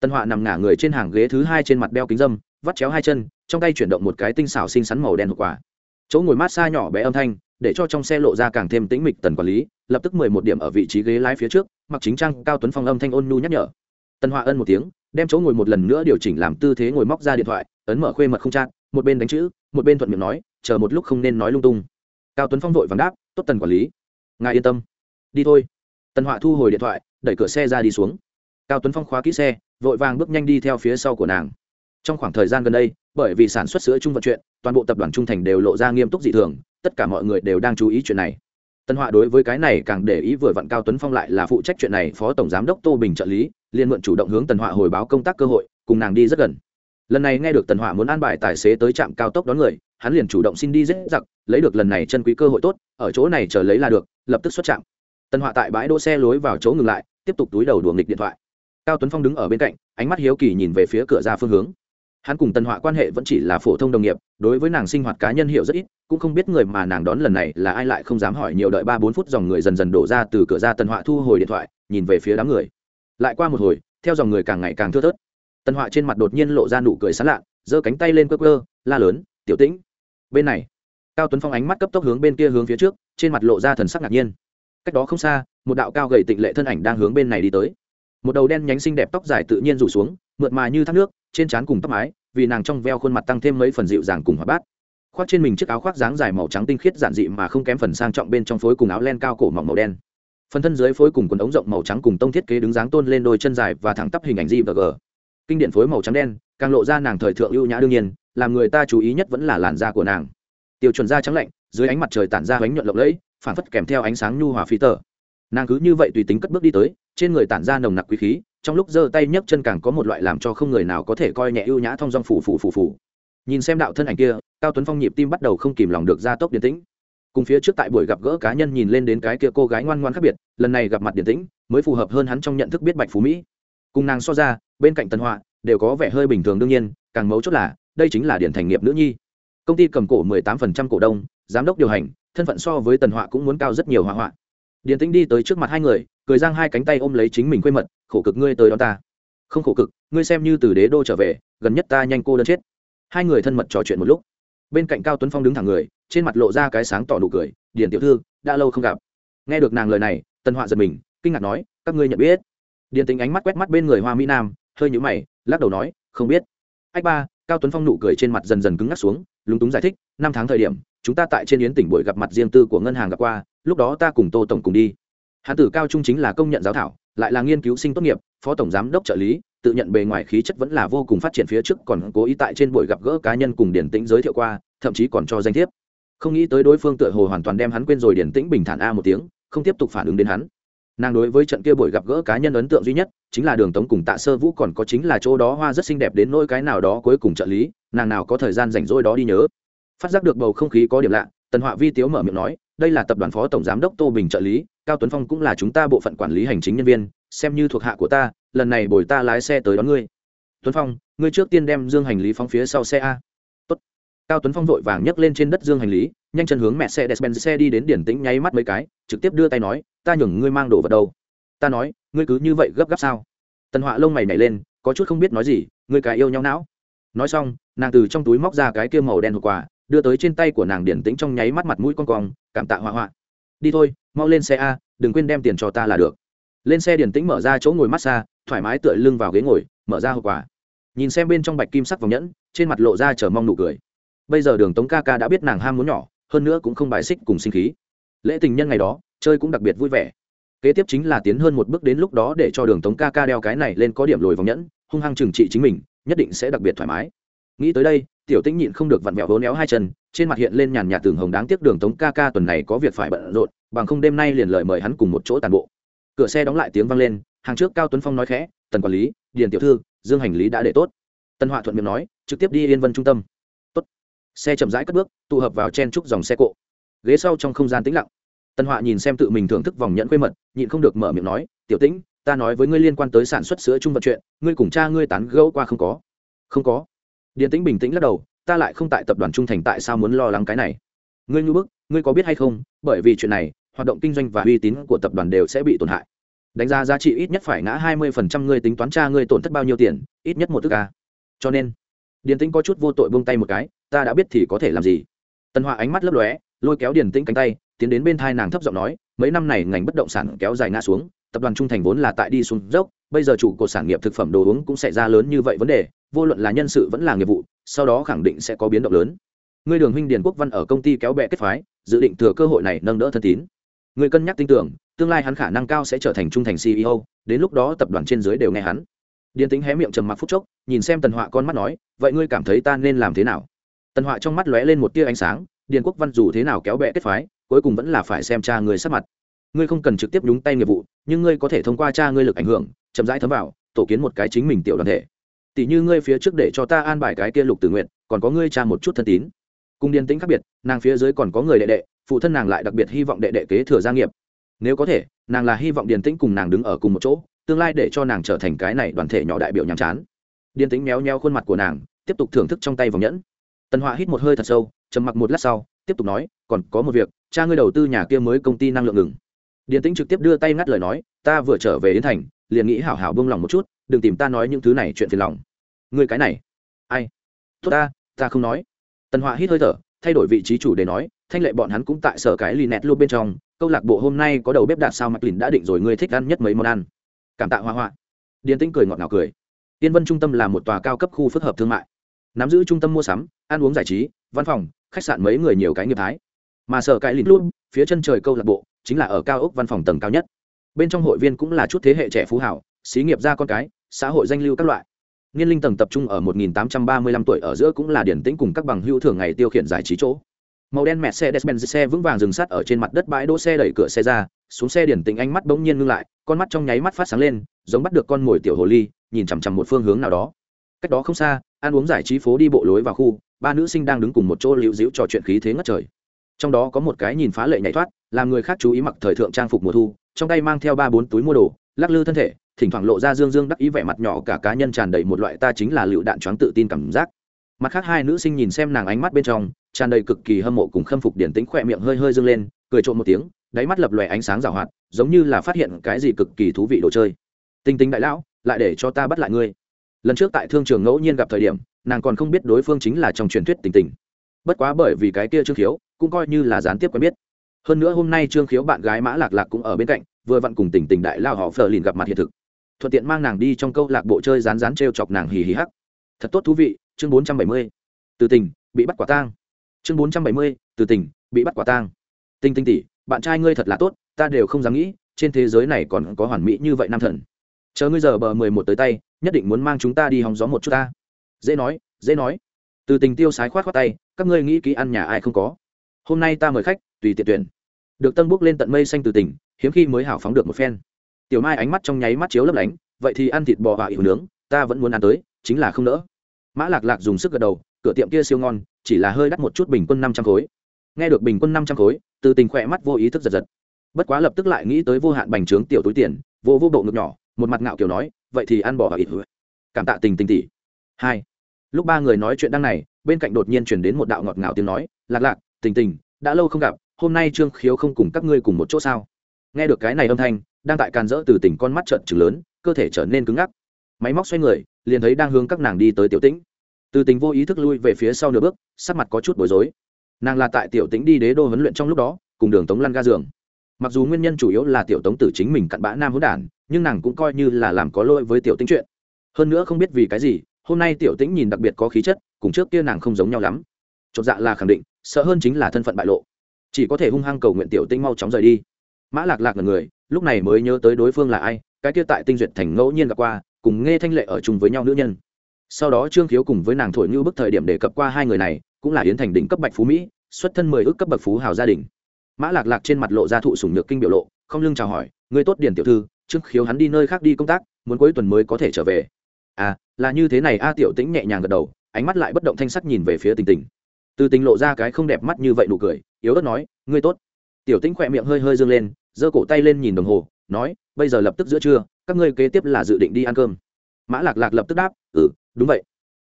Tân họa nằm ngả người trên hàng ghế thứ hai trên mặt đeo kính dâm vắt chéo hai chân trong tay chuyển động một cái tinh xảo xinh xắn màu đen hộp quả chỗ ngồi mát xa nhỏ bé âm thanh, để cho trong xe lộ ra càng thêm tĩnh mịch tần quản lý, lập tức mười một điểm ở vị trí ghế lái phía trước, mặc chính trang cao tuấn phong âm thanh ôn nhu nhắc nhở. Tần họa ân một tiếng, đem chỗ ngồi một lần nữa điều chỉnh làm tư thế ngồi móc ra điện thoại, ấn mở khuê mật không trang một bên đánh chữ, một bên thuận miệng nói, chờ một lúc không nên nói lung tung. Cao tuấn phong vội vàng đáp, tốt tần quản lý, ngài yên tâm. Đi thôi. Tần họa thu hồi điện thoại, đẩy cửa xe ra đi xuống. Cao tuấn phong khóa kỹ xe, vội vàng bước nhanh đi theo phía sau của nàng. Trong khoảng thời gian gần đây bởi vì sản xuất sữa chung vận chuyện, toàn bộ tập đoàn trung thành đều lộ ra nghiêm túc dị thường, tất cả mọi người đều đang chú ý chuyện này. Tân họa đối với cái này càng để ý vừa vặn cao tuấn phong lại là phụ trách chuyện này phó tổng giám đốc tô bình trợ lý liên mượn chủ động hướng tần họa hồi báo công tác cơ hội, cùng nàng đi rất gần. Lần này nghe được tần họa muốn an bài tài xế tới trạm cao tốc đón người, hắn liền chủ động xin đi dễ giặc lấy được lần này chân quý cơ hội tốt, ở chỗ này chờ lấy là được, lập tức xuất trạm. Tần họa tại bãi đỗ xe lối vào chỗ ngừng lại, tiếp tục túi đầu đùa nghịch điện thoại. Cao tuấn phong đứng ở bên cạnh, ánh mắt hiếu kỳ nhìn về phía cửa ra phương hướng hắn cùng tần họa quan hệ vẫn chỉ là phổ thông đồng nghiệp, đối với nàng sinh hoạt cá nhân hiểu rất ít, cũng không biết người mà nàng đón lần này là ai lại không dám hỏi nhiều đợi ba bốn phút dòng người dần dần đổ ra từ cửa ra tần họa thu hồi điện thoại, nhìn về phía đám người. Lại qua một hồi, theo dòng người càng ngày càng thưa thớt. Tần họa trên mặt đột nhiên lộ ra nụ cười sán lạ, giơ cánh tay lên cơ cơ la lớn, tiểu tĩnh. Bên này, cao tuấn phong ánh mắt cấp tốc hướng bên kia hướng phía trước, trên mặt lộ ra thần sắc ngạc nhiên. Cách đó không xa, một đạo cao gầy tịnh lệ thân ảnh đang hướng bên này đi tới một đầu đen nhánh xinh đẹp tóc dài tự nhiên rủ xuống, mượt mà như thác nước, trên trán cùng tóc mái, vì nàng trong veo khuôn mặt tăng thêm mấy phần dịu dàng cùng hoạt bát. Khoác trên mình chiếc áo khoác dáng dài màu trắng tinh khiết giản dị mà không kém phần sang trọng bên trong phối cùng áo len cao cổ mỏng màu đen. Phần thân dưới phối cùng quần ống rộng màu trắng cùng tông thiết kế đứng dáng tôn lên đôi chân dài và thẳng tắp hình ảnh di và g. Kinh điện phối màu trắng đen, càng lộ ra nàng thời thượng ưu nhã đương nhiên, làm người ta chú ý nhất vẫn là làn da của nàng. Tiêu chuẩn da trắng lạnh, dưới ánh mặt trời tản ra bánh nhuận lộng lẫy phản phất kèm theo ánh sáng nhu hòa phi tờ nàng cứ như vậy tùy tính cất bước đi tới, trên người tản ra nồng nặc quý khí, trong lúc giơ tay nhấc chân càng có một loại làm cho không người nào có thể coi nhẹ ưu nhã thong dong phủ phủ phủ phủ nhìn xem đạo thân ảnh kia, cao tuấn phong nhịp tim bắt đầu không kìm lòng được ra tốc điển tĩnh. Cùng phía trước tại buổi gặp gỡ cá nhân nhìn lên đến cái kia cô gái ngoan ngoan khác biệt, lần này gặp mặt điển tĩnh, mới phù hợp hơn hắn trong nhận thức biết bạch phú mỹ. Cùng nàng so ra, bên cạnh tân họa, đều có vẻ hơi bình thường đương nhiên, càng mấu chốt là, đây chính là điển thành nghiệp nữ nhi. Công ty cầm cổ 18% cổ đông, giám đốc điều hành, thân phận so với tần họa cũng muốn cao rất nhiều hỏa hoạn Điền tĩnh đi tới trước mặt hai người, cười giang hai cánh tay ôm lấy chính mình quê mật, khổ cực ngươi tới đó ta. Không khổ cực, ngươi xem như từ đế đô trở về, gần nhất ta nhanh cô đơn chết. Hai người thân mật trò chuyện một lúc. Bên cạnh cao tuấn phong đứng thẳng người, trên mặt lộ ra cái sáng tỏ nụ cười, Điền tiểu thư, đã lâu không gặp. Nghe được nàng lời này, tân họa giật mình, kinh ngạc nói, các ngươi nhận biết? Điền tính ánh mắt quét mắt bên người hoa mỹ nam, hơi nhũ mày, lắc đầu nói, không biết. Ách ba, cao tuấn phong nụ cười trên mặt dần dần cứng ngắc xuống, lúng túng giải thích, năm tháng thời điểm chúng ta tại trên yến tỉnh buổi gặp mặt riêng tư của ngân hàng gặp qua, lúc đó ta cùng tô tổng cùng đi. Hán tử cao trung chính là công nhận giáo thảo, lại là nghiên cứu sinh tốt nghiệp, phó tổng giám đốc trợ lý, tự nhận bề ngoài khí chất vẫn là vô cùng phát triển phía trước còn cố ý tại trên buổi gặp gỡ cá nhân cùng điển tĩnh giới thiệu qua, thậm chí còn cho danh thiếp. Không nghĩ tới đối phương tựa hồ hoàn toàn đem hắn quên rồi điển tĩnh bình thản a một tiếng, không tiếp tục phản ứng đến hắn. Nàng đối với trận kia buổi gặp gỡ cá nhân ấn tượng duy nhất, chính là đường tống cùng tạ sơ vũ còn có chính là chỗ đó hoa rất xinh đẹp đến nỗi cái nào đó cuối cùng trợ lý, nàng nào có thời gian rảnh rỗi đó đi nhớ phát giác được bầu không khí có điểm lạ, tần họa vi tiếu mở miệng nói, đây là tập đoàn phó tổng giám đốc tô bình trợ lý, cao tuấn phong cũng là chúng ta bộ phận quản lý hành chính nhân viên, xem như thuộc hạ của ta, lần này bồi ta lái xe tới đón ngươi. Tuấn phong, ngươi trước tiên đem dương hành lý phóng phía sau xe a. Tốt. cao tuấn phong vội vàng nhấc lên trên đất dương hành lý, nhanh chân hướng mẹ xe despen xe đi đến điển tĩnh nháy mắt mấy cái, trực tiếp đưa tay nói, ta nhường ngươi mang đồ vào đâu? Ta nói, ngươi cứ như vậy gấp gáp sao? Tần họa lông mày nhảy lên, có chút không biết nói gì, ngươi cái yêu nhau não. Nói xong, nàng từ trong túi móc ra cái kia màu đen hộp quà đưa tới trên tay của nàng điển tĩnh trong nháy mắt mặt mũi con cong, cảm tạ hoa hoa đi thôi, mau lên xe a, đừng quên đem tiền cho ta là được. Lên xe điển tĩnh mở ra chỗ ngồi massage, thoải mái tựa lưng vào ghế ngồi, mở ra hộp quà nhìn xem bên trong bạch kim sắc vòng nhẫn, trên mặt lộ ra chờ mong nụ cười. Bây giờ đường tống ca ca đã biết nàng ham muốn nhỏ, hơn nữa cũng không bài xích cùng sinh khí. Lễ tình nhân ngày đó, chơi cũng đặc biệt vui vẻ. Kế tiếp chính là tiến hơn một bước đến lúc đó để cho đường tống ca ca đeo cái này lên có điểm lồi vòng nhẫn, hung hăng trừng trị chính mình, nhất định sẽ đặc biệt thoải mái. Nghĩ tới đây tiểu tĩnh nhịn không được vặn vẹo hố néo hai chân, trên mặt hiện lên nhàn nhạt tường hồng đáng tiếc đường tống ca ca tuần này có việc phải bận rộn, bằng không đêm nay liền lời mời hắn cùng một chỗ tàn bộ. Cửa xe đóng lại tiếng vang lên, hàng trước cao tuấn phong nói khẽ, tần quản lý, điền tiểu thư, dương hành lý đã để tốt. Tân họa thuận miệng nói, trực tiếp đi yên vân trung tâm. Tốt. Xe chậm rãi cất bước, tụ hợp vào chen trúc dòng xe cộ. Ghế sau trong không gian tĩnh lặng. Tân họa nhìn xem tự mình thưởng thức vòng nhẫn quê mật, nhịn không được mở miệng nói, tiểu tĩnh, ta nói với ngươi liên quan tới sản xuất sữa chung vận chuyện, ngươi cùng cha ngươi tán gẫu qua không có? Không có điền tĩnh bình tĩnh lắc đầu, ta lại không tại tập đoàn trung thành, tại sao muốn lo lắng cái này? Ngươi như bức, ngươi có biết hay không, bởi vì chuyện này, hoạt động kinh doanh và uy tín của tập đoàn đều sẽ bị tổn hại. Đánh giá giá trị ít nhất phải ngã hai mươi phần trăm, ngươi tính toán cha ngươi tổn thất bao nhiêu tiền, ít nhất một tức ca cho nên, điền tĩnh có chút vô tội buông tay một cái, ta đã biết thì có thể làm gì? Tần họa ánh mắt lấp lóe, lôi kéo điền tĩnh cánh tay, tiến đến bên thai nàng thấp giọng nói, mấy năm này ngành bất động sản kéo dài ngã xuống, tập đoàn trung thành vốn là tại đi xuống dốc, bây giờ chủ cột sản nghiệp thực phẩm đồ uống cũng sẽ ra lớn như vậy vấn đề vô luận là nhân sự vẫn là nghiệp vụ, sau đó khẳng định sẽ có biến động lớn. Ngươi đường huynh điền quốc văn ở công ty kéo bè kết phái, dự định thừa cơ hội này nâng đỡ thân tín. Ngươi cân nhắc tin tưởng, tương lai hắn khả năng cao sẽ trở thành trung thành ceo đến lúc đó tập đoàn trên dưới đều nghe hắn. Điền tính hé miệng trầm mặc phút chốc, nhìn xem tần họa con mắt nói, vậy ngươi cảm thấy ta nên làm thế nào? Tần họa trong mắt lóe lên một tia ánh sáng, điền quốc văn dù thế nào kéo bẹ kết phái, cuối cùng vẫn là phải xem cha ngươi sắp mặt. Ngươi không cần trực tiếp nhúng tay nghiệp vụ, nhưng ngươi có thể thông qua cha ngươi lực ảnh hưởng, chậm rãi thấm vào, tổ kiến một cái chính mình tiểu đoàn thể tỷ như ngươi phía trước để cho ta an bài cái kia lục tử nguyện, còn có ngươi cha một chút thân tín. Cùng điền tĩnh khác biệt, nàng phía dưới còn có người đệ đệ, phụ thân nàng lại đặc biệt hy vọng đệ đệ kế thừa gia nghiệp. Nếu có thể, nàng là hy vọng điền tĩnh cùng nàng đứng ở cùng một chỗ, tương lai để cho nàng trở thành cái này đoàn thể nhỏ đại biểu nhàm chán. Điền tĩnh méo nheo khuôn mặt của nàng, tiếp tục thưởng thức trong tay vòng nhẫn. Tần họa hít một hơi thật sâu, trầm mặc một lát sau, tiếp tục nói, còn có một việc, cha ngươi đầu tư nhà kia mới công ty năng lượng ngừng. Điền tĩnh trực tiếp đưa tay ngắt lời nói, ta vừa trở về đến thành, liền nghĩ hảo hảo bông lòng một chút đừng tìm ta nói những thứ này chuyện phiền lòng. Người cái này. Ai? Tốt ta ta không nói. Tần họa hít hơi thở, thay đổi vị trí chủ để nói, thanh lệ bọn hắn cũng tại sở cái lì nẹt luôn bên trong, câu lạc bộ hôm nay có đầu bếp đạt sao mạch lìn đã định rồi, ngươi thích ăn nhất mấy món ăn. Cảm tạ hoa hoa. Điền tĩnh cười ngọt ngào cười. Tiên vân trung tâm là một tòa cao cấp khu phức hợp thương mại. Nắm giữ trung tâm mua sắm, ăn uống giải trí, văn phòng, khách sạn mấy người nhiều cái nghiệp thái. Mà sở cái lìn luôn phía chân trời câu lạc bộ, chính là ở cao ốc văn phòng tầng cao nhất. Bên trong hội viên cũng là chút thế hệ trẻ phú hảo xí nghiệp gia con cái xã hội danh lưu các loại niên linh tầng tập trung ở 1835 tuổi ở giữa cũng là điển tĩnh cùng các bằng hữu thường ngày tiêu khiển giải trí chỗ màu đen Mercedes-Benz xe vững vàng dừng sát ở trên mặt đất bãi đỗ xe đẩy cửa xe ra, xuống xe điển tĩnh ánh mắt bỗng nhiên ngưng lại, con mắt trong nháy mắt phát sáng lên, giống bắt được con mồi tiểu hồ ly, nhìn chằm chằm một phương hướng nào đó. Cách đó không xa, ăn uống giải trí phố đi bộ lối vào khu, ba nữ sinh đang đứng cùng một chỗ liễu díu trò chuyện khí thế ngất trời. Trong đó có một cái nhìn phá lệ nhảy thoát, làm người khác chú ý mặc thời thượng trang phục mùa thu, trong tay mang theo ba bốn túi mua đồ, lắc lư thân thể, thỉnh thoảng lộ ra dương dương đắc ý vẻ mặt nhỏ cả cá nhân tràn đầy một loại ta chính là lựu đạn choáng tự tin cảm giác. Mặt khác hai nữ sinh nhìn xem nàng ánh mắt bên trong, tràn đầy cực kỳ hâm mộ cùng khâm phục điển tính khỏe miệng hơi hơi dâng lên, cười trộm một tiếng, đáy mắt lập lòe ánh sáng rào hoạt, giống như là phát hiện cái gì cực kỳ thú vị đồ chơi. Tinh tinh đại lão, lại để cho ta bắt lại ngươi. Lần trước tại thương trường ngẫu nhiên gặp thời điểm, nàng còn không biết đối phương chính là trong truyền thuyết tình tình. Bất quá bởi vì cái kia trương khiếu, cũng coi như là gián tiếp quen biết. Hơn nữa hôm nay trương khiếu bạn gái mã lạc lạc cũng ở bên cạnh, vừa vặn cùng tình tình đại lao họ phờ lìn gặp mặt hiện thực thuận tiện mang nàng đi trong câu lạc bộ chơi rán rán t r e o chọc nàng hì hì hắc. Thật tốt thú vị, chương bốn trăm bảy mươi. Từ tình, bị bắt quả tang. Chương bốn trăm bảy mươi, từ tình, bị bắt quả tang. Tinh tinh tỉ bạn trai ngươi thật là tốt, ta đều không dám nghĩ, trên thế giới này còn có hoàn mỹ như vậy nam thần. Chờ ngươi giờ bờ mười một tới tay, nhất định muốn mang chúng ta đi hóng gió một chút ta. Dễ nói dễ nói. Từ tình tiêu sái khoát khoát tay, các ngươi nghĩ kỹ ăn nhà ai không có. Hôm nay ta mời khách, tùy tiện tuyển. Được tân bước lên tận mây xanh từ tình, hiếm khi mới hảo phóng được một phen tiểu mai ánh mắt trong nháy mắt chiếu lấp lánh, vậy thì ăn thịt bò và ỉu nướng, ta vẫn muốn ăn tới, chính là không nỡ. Mã lạc lạc dùng sức gật đầu, cửa tiệm kia siêu ngon, chỉ là hơi đắt một chút bình quân năm trăm khối. Nghe được bình quân năm trăm khối, từ tình khỏe mắt vô ý thức giật giật. Bất quá lập tức lại nghĩ tới vô hạn bành trướng tiểu túi tiền, vô vô bộ ngực nhỏ, một mặt ngạo kiểu nói, vậy thì ăn bò và ít cảm tạ tình tình tỷ. Hai. Lúc ba người nói chuyện đăng này, bên cạnh đột nhiên chuyển đến một đạo ngọt ngào tiếng nói, lạc lạc, tình tình, đã lâu không gặp, hôm nay trương khiếu không cùng các ngươi cùng một chỗ sao? Nghe được cái này âm thanh đang tại càn rỡ từ tỉnh con mắt trợn trừng lớn, cơ thể trở nên cứng ngắc. Máy móc xoay người, liền thấy đang hướng các nàng đi tới tiểu tĩnh. Từ tình vô ý thức lui về phía sau nửa bước, sắc mặt có chút bối rối. Nàng là tại tiểu tĩnh đi đế đô huấn luyện trong lúc đó, cùng đường tống lăn ga giường. Mặc dù nguyên nhân chủ yếu là tiểu tống tử chính mình cặn bã nam hữu đản, nhưng nàng cũng coi như là làm có lỗi với tiểu tĩnh chuyện. Hơn nữa không biết vì cái gì, hôm nay tiểu tĩnh nhìn đặc biệt có khí chất, cùng trước kia nàng không giống nhau lắm. Chột dạ là khẳng định, sợ hơn chính là thân phận bại lộ. Chỉ có thể hung hăng cầu nguyện tiểu tĩnh mau chóng rời đi mã lạc lạc là người, lúc này mới nhớ tới đối phương là ai, cái kia tại tinh duyệt thành ngẫu nhiên gặp qua, cùng nghe thanh lệ ở chung với nhau nữ nhân. Sau đó trương khiếu cùng với nàng thổi như bức thời điểm đề cập qua hai người này, cũng là yến thành đỉnh cấp bạch phú mỹ, xuất thân mười ước cấp bậc phú hào gia đình. Mã lạc lạc trên mặt lộ ra thụ sủng nhược kinh biểu lộ, không lưng chào hỏi người tốt điển tiểu thư, trương khiếu hắn đi nơi khác đi công tác, muốn cuối tuần mới có thể trở về. À là như thế này. A tiểu tĩnh nhẹ nhàng gật đầu, ánh mắt lại bất động thanh sắc nhìn về phía tình tình. Từ tình lộ ra cái không đẹp mắt như vậy nụ cười, yếu ớt nói, ngươi tốt. Tiểu tĩnh khỏe miệng hơi hơi dương lên giơ cổ tay lên nhìn đồng hồ, nói, bây giờ lập tức giữa trưa, các ngươi kế tiếp là dự định đi ăn cơm. Mã lạc lạc lập tức đáp ừ đúng vậy.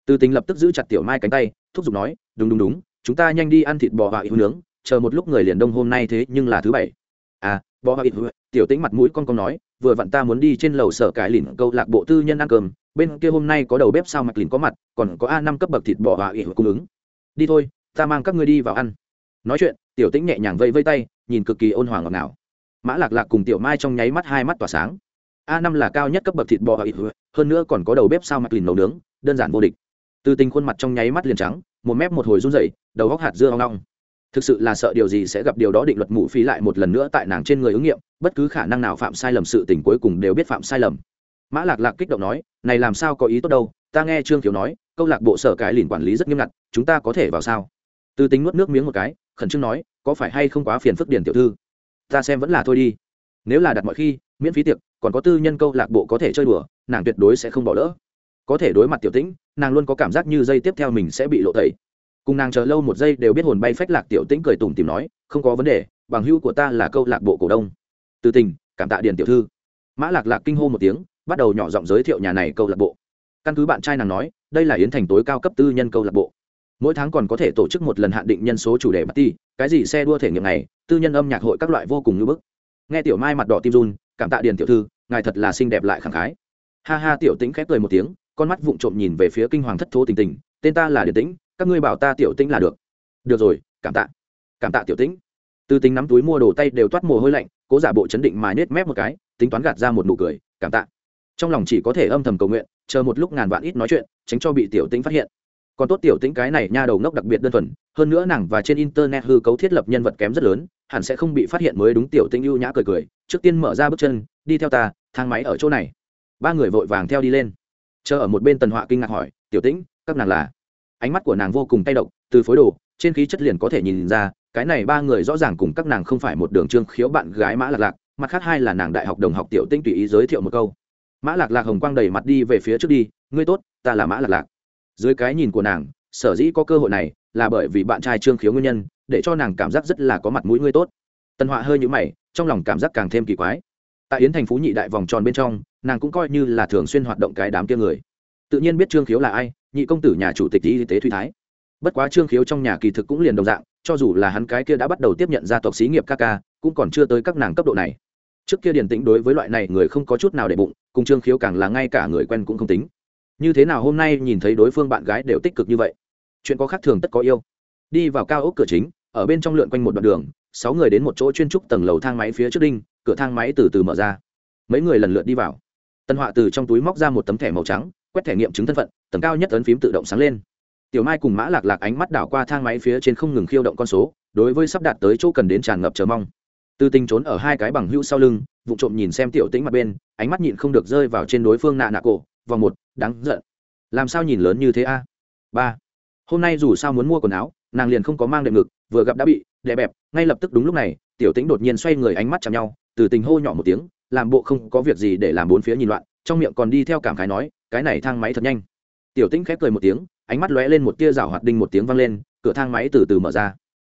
Từ tình lập tức giữ chặt tiểu mai cánh tay, thúc giục nói, đúng đúng đúng, chúng ta nhanh đi ăn thịt bò và ít nướng, chờ một lúc người liền đông hôm nay thế nhưng là thứ bảy. À bò và ít tiểu tĩnh mặt mũi con con nói, vừa vặn ta muốn đi trên lầu sở cải lìn câu lạc bộ tư nhân ăn cơm, bên kia hôm nay có đầu bếp sao mặc lìn có mặt, còn có a năm cấp bậc thịt bò và ít cung ứng. Đi thôi, ta mang các ngươi đi vào ăn. Nói chuyện, tiểu tĩnh nhẹ nhàng vây vây tay, nhìn cực kỳ ôn hòa ngọt ngào mã lạc lạc cùng tiểu mai trong nháy mắt hai mắt tỏa sáng. A năm là cao nhất cấp bậc thịt bò ít hơn nữa còn có đầu bếp sao mặc lìn nấu nướng, đơn giản vô địch. Từ tình khuôn mặt trong nháy mắt liền trắng, một mép một hồi run rẩy, đầu góc hạt dưa hoang long thực sự là sợ điều gì sẽ gặp điều đó định luật mụ phí lại một lần nữa tại nàng trên người ứng nghiệm, bất cứ khả năng nào phạm sai lầm sự tình cuối cùng đều biết phạm sai lầm. Mã lạc lạc kích động nói, này làm sao có ý tốt đâu, ta nghe trương kiều nói, câu lạc bộ sở cái lìn quản lý rất nghiêm ngặt, chúng ta có thể vào sao? Từ tính nuốt nước miếng một cái, khẩn trương nói, có phải hay không quá phiền phức điển tiểu thư? Ta xem vẫn là thôi đi. Nếu là đặt mọi khi, miễn phí tiệc, còn có tư nhân câu lạc bộ có thể chơi đùa, nàng tuyệt đối sẽ không bỏ lỡ. Có thể đối mặt tiểu tĩnh, nàng luôn có cảm giác như dây tiếp theo mình sẽ bị lộ tẩy. Cùng nàng chờ lâu một giây đều biết hồn bay phách lạc tiểu tĩnh cười tủm tìm nói, không có vấn đề, bằng hữu của ta là câu lạc bộ cổ đông. Từ tình, cảm tạ điền tiểu thư. Mã lạc lạc kinh hô một tiếng, bắt đầu nhỏ giọng giới thiệu nhà này câu lạc bộ. Căn cứ bạn trai nàng nói, đây là yến thành tối cao cấp tư nhân câu lạc bộ mỗi tháng còn có thể tổ chức một lần hạn định nhân số chủ đề bà ti cái gì xe đua thể nghiệm này, tư nhân âm nhạc hội các loại vô cùng như bức. Nghe tiểu mai mặt đỏ tim run, cảm tạ điền tiểu thư, ngài thật là xinh đẹp lại khẳng khái. Ha ha, tiểu tĩnh khép cười một tiếng, con mắt vụng trộm nhìn về phía kinh hoàng thất thố tình tình, tên ta là điền tĩnh, các ngươi bảo ta tiểu tĩnh là được. Được rồi, cảm tạ. Cảm tạ tiểu tĩnh. Từ tính nắm túi mua đồ tay đều toát mồ hôi lạnh, cố giả bộ chấn định mà nết mép một cái, tính toán gạt ra một nụ cười, cảm tạ. Trong lòng chỉ có thể âm thầm cầu nguyện, chờ một lúc ngàn vạn ít nói chuyện, tránh cho bị tiểu tĩnh phát hiện còn tốt tiểu tĩnh cái này nha đầu ngốc đặc biệt đơn thuần, hơn nữa nàng và trên internet hư cấu thiết lập nhân vật kém rất lớn, hẳn sẽ không bị phát hiện mới đúng tiểu tĩnh ưu nhã cười cười, trước tiên mở ra bước chân, đi theo ta, thang máy ở chỗ này. Ba người vội vàng theo đi lên. Chờ ở một bên tần họa kinh ngạc hỏi, tiểu tĩnh, các nàng là? Ánh mắt của nàng vô cùng tay động từ phối đồ, trên khí chất liền có thể nhìn ra, cái này ba người rõ ràng cùng các nàng không phải một đường trương khiếu bạn gái mã lạc lạc, mặt khác hai là nàng đại học đồng học tiểu tĩnh tùy ý giới thiệu một câu. Mã lạc lạc hồng quang đầy mặt đi về phía trước đi, ngươi tốt, ta là mã lạc lạc dưới cái nhìn của nàng, sở dĩ có cơ hội này là bởi vì bạn trai trương khiếu nguyên nhân, để cho nàng cảm giác rất là có mặt mũi ngươi tốt. Tân họa hơi nhũ mày, trong lòng cảm giác càng thêm kỳ quái. Tại yến thành phú nhị đại vòng tròn bên trong, nàng cũng coi như là thường xuyên hoạt động cái đám kia người. Tự nhiên biết trương khiếu là ai, nhị công tử nhà chủ tịch y tế thụy thái. Bất quá trương khiếu trong nhà kỳ thực cũng liền đồng dạng, cho dù là hắn cái kia đã bắt đầu tiếp nhận gia tộc xí nghiệp ca ca, cũng còn chưa tới các nàng cấp độ này. Trước kia điển tĩnh đối với loại này người không có chút nào để bụng, cùng trương khiếu càng là ngay cả người quen cũng không tính như thế nào hôm nay nhìn thấy đối phương bạn gái đều tích cực như vậy? Chuyện có khác thường tất có yêu. Đi vào cao ốc cửa chính, ở bên trong lượn quanh một đoạn đường, sáu người đến một chỗ chuyên trúc tầng lầu thang máy phía trước đinh, cửa thang máy từ từ mở ra. Mấy người lần lượt đi vào. Tân họa từ trong túi móc ra một tấm thẻ màu trắng, quét thẻ nghiệm chứng thân phận, tầng cao nhất ấn phím tự động sáng lên. Tiểu mai cùng mã lạc lạc ánh mắt đảo qua thang máy phía trên không ngừng khiêu động con số, đối với sắp đạt tới chỗ cần đến tràn ngập chờ mong. Tư tình trốn ở hai cái bằng hữu sau lưng, vụ trộm nhìn xem tiểu tĩnh mặt bên, ánh mắt nhịn không được rơi vào trên đối phương nạ nạ cổ vòng một, đáng giận. Làm sao nhìn lớn như thế a? Ba. Hôm nay dù sao muốn mua quần áo, nàng liền không có mang đệm ngực, vừa gặp đã bị đè bẹp, ngay lập tức đúng lúc này, tiểu tĩnh đột nhiên xoay người ánh mắt chạm nhau, từ tình hô nhỏ một tiếng, làm bộ không có việc gì để làm bốn phía nhìn loạn, trong miệng còn đi theo cảm khái nói, cái này thang máy thật nhanh. Tiểu tĩnh khép cười một tiếng, ánh mắt lóe lên một tia rào hoạt đinh một tiếng vang lên, cửa thang máy từ từ mở ra.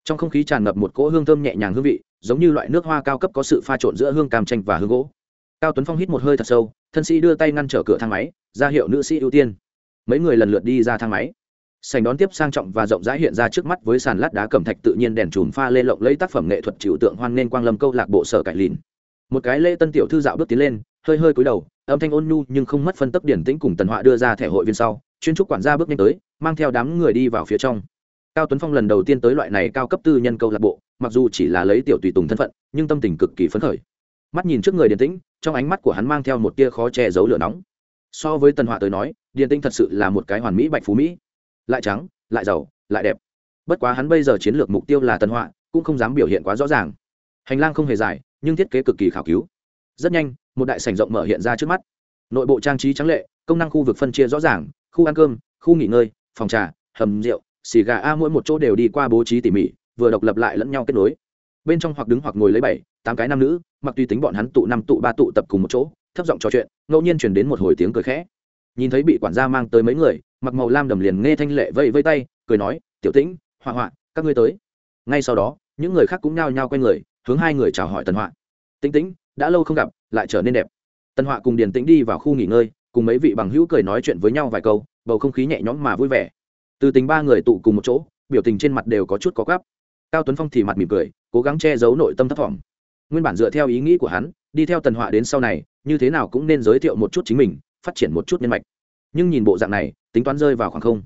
Trong không khí tràn ngập một cỗ hương thơm nhẹ nhàng hương vị, giống như loại nước hoa cao cấp có sự pha trộn giữa hương cam chanh và hương gỗ cao tuấn phong hít một hơi thật sâu, thân sĩ đưa tay ngăn trở cửa thang máy, ra hiệu nữ sĩ ưu tiên. Mấy người lần lượt đi ra thang máy. Sành đón tiếp sang trọng và rộng rãi hiện ra trước mắt với sàn lát đá cẩm thạch tự nhiên đèn chùm pha lê lộng lấy tác phẩm nghệ thuật chịu tượng hoan nên quang lâm câu lạc bộ sở cải lìn. Một cái lễ tân tiểu thư dạo bước tiến lên, hơi hơi cúi đầu, âm thanh ôn nhu nhưng không mất phân tấp điển tĩnh cùng tần họa đưa ra thẻ hội viên sau, chuyên trúc quản gia bước nhanh tới, mang theo đám người đi vào phía trong. Cao tuấn phong lần đầu tiên tới loại này cao cấp tư nhân câu lạc bộ, mặc dù chỉ là lấy tiểu tùy tùng thân phận, nhưng tâm tình cực kỳ phấn khởi mắt nhìn trước người Điền tĩnh, trong ánh mắt của hắn mang theo một tia khó che giấu lửa nóng. So với tần họa tới nói, Điền tĩnh thật sự là một cái hoàn mỹ bạch phú mỹ. Lại trắng, lại giàu, lại đẹp. Bất quá hắn bây giờ chiến lược mục tiêu là tần họa, cũng không dám biểu hiện quá rõ ràng. Hành lang không hề dài, nhưng thiết kế cực kỳ khảo cứu. Rất nhanh, một đại sảnh rộng mở hiện ra trước mắt. Nội bộ trang trí trắng lệ, công năng khu vực phân chia rõ ràng, khu ăn cơm, khu nghỉ ngơi, phòng trà, hầm rượu, xì gà a mỗi một chỗ đều đi qua bố trí tỉ mỉ, vừa độc lập lại lẫn nhau kết nối bên trong hoặc đứng hoặc ngồi lấy bảy, tám cái nam nữ, mặc tùy tính bọn hắn tụ năm tụ ba tụ tập cùng một chỗ, thấp giọng trò chuyện, ngẫu nhiên chuyển đến một hồi tiếng cười khẽ. Nhìn thấy bị quản gia mang tới mấy người, mặc màu lam đầm liền nghe thanh lệ vây vây tay, cười nói, tiểu tĩnh hoa họa, các ngươi tới. Ngay sau đó, những người khác cũng nhao nhao quay người, hướng hai người chào hỏi tần họa. Tĩnh tĩnh, đã lâu không gặp, lại trở nên đẹp. Tần họa cùng điền tĩnh đi vào khu nghỉ ngơi, cùng mấy vị bằng hữu cười nói chuyện với nhau vài câu, bầu không khí nhẹ nhõm mà vui vẻ. Từ tình ba người tụ cùng một chỗ, biểu tình trên mặt đều có chút có gắp cao tuấn phong thì mặt mỉm cười cố gắng che giấu nội tâm thất vọng nguyên bản dựa theo ý nghĩ của hắn, đi theo tần họa đến sau này, như thế nào cũng nên giới thiệu một chút chính mình, phát triển một chút nhân mạch. Nhưng nhìn bộ dạng này, tính toán rơi vào khoảng không.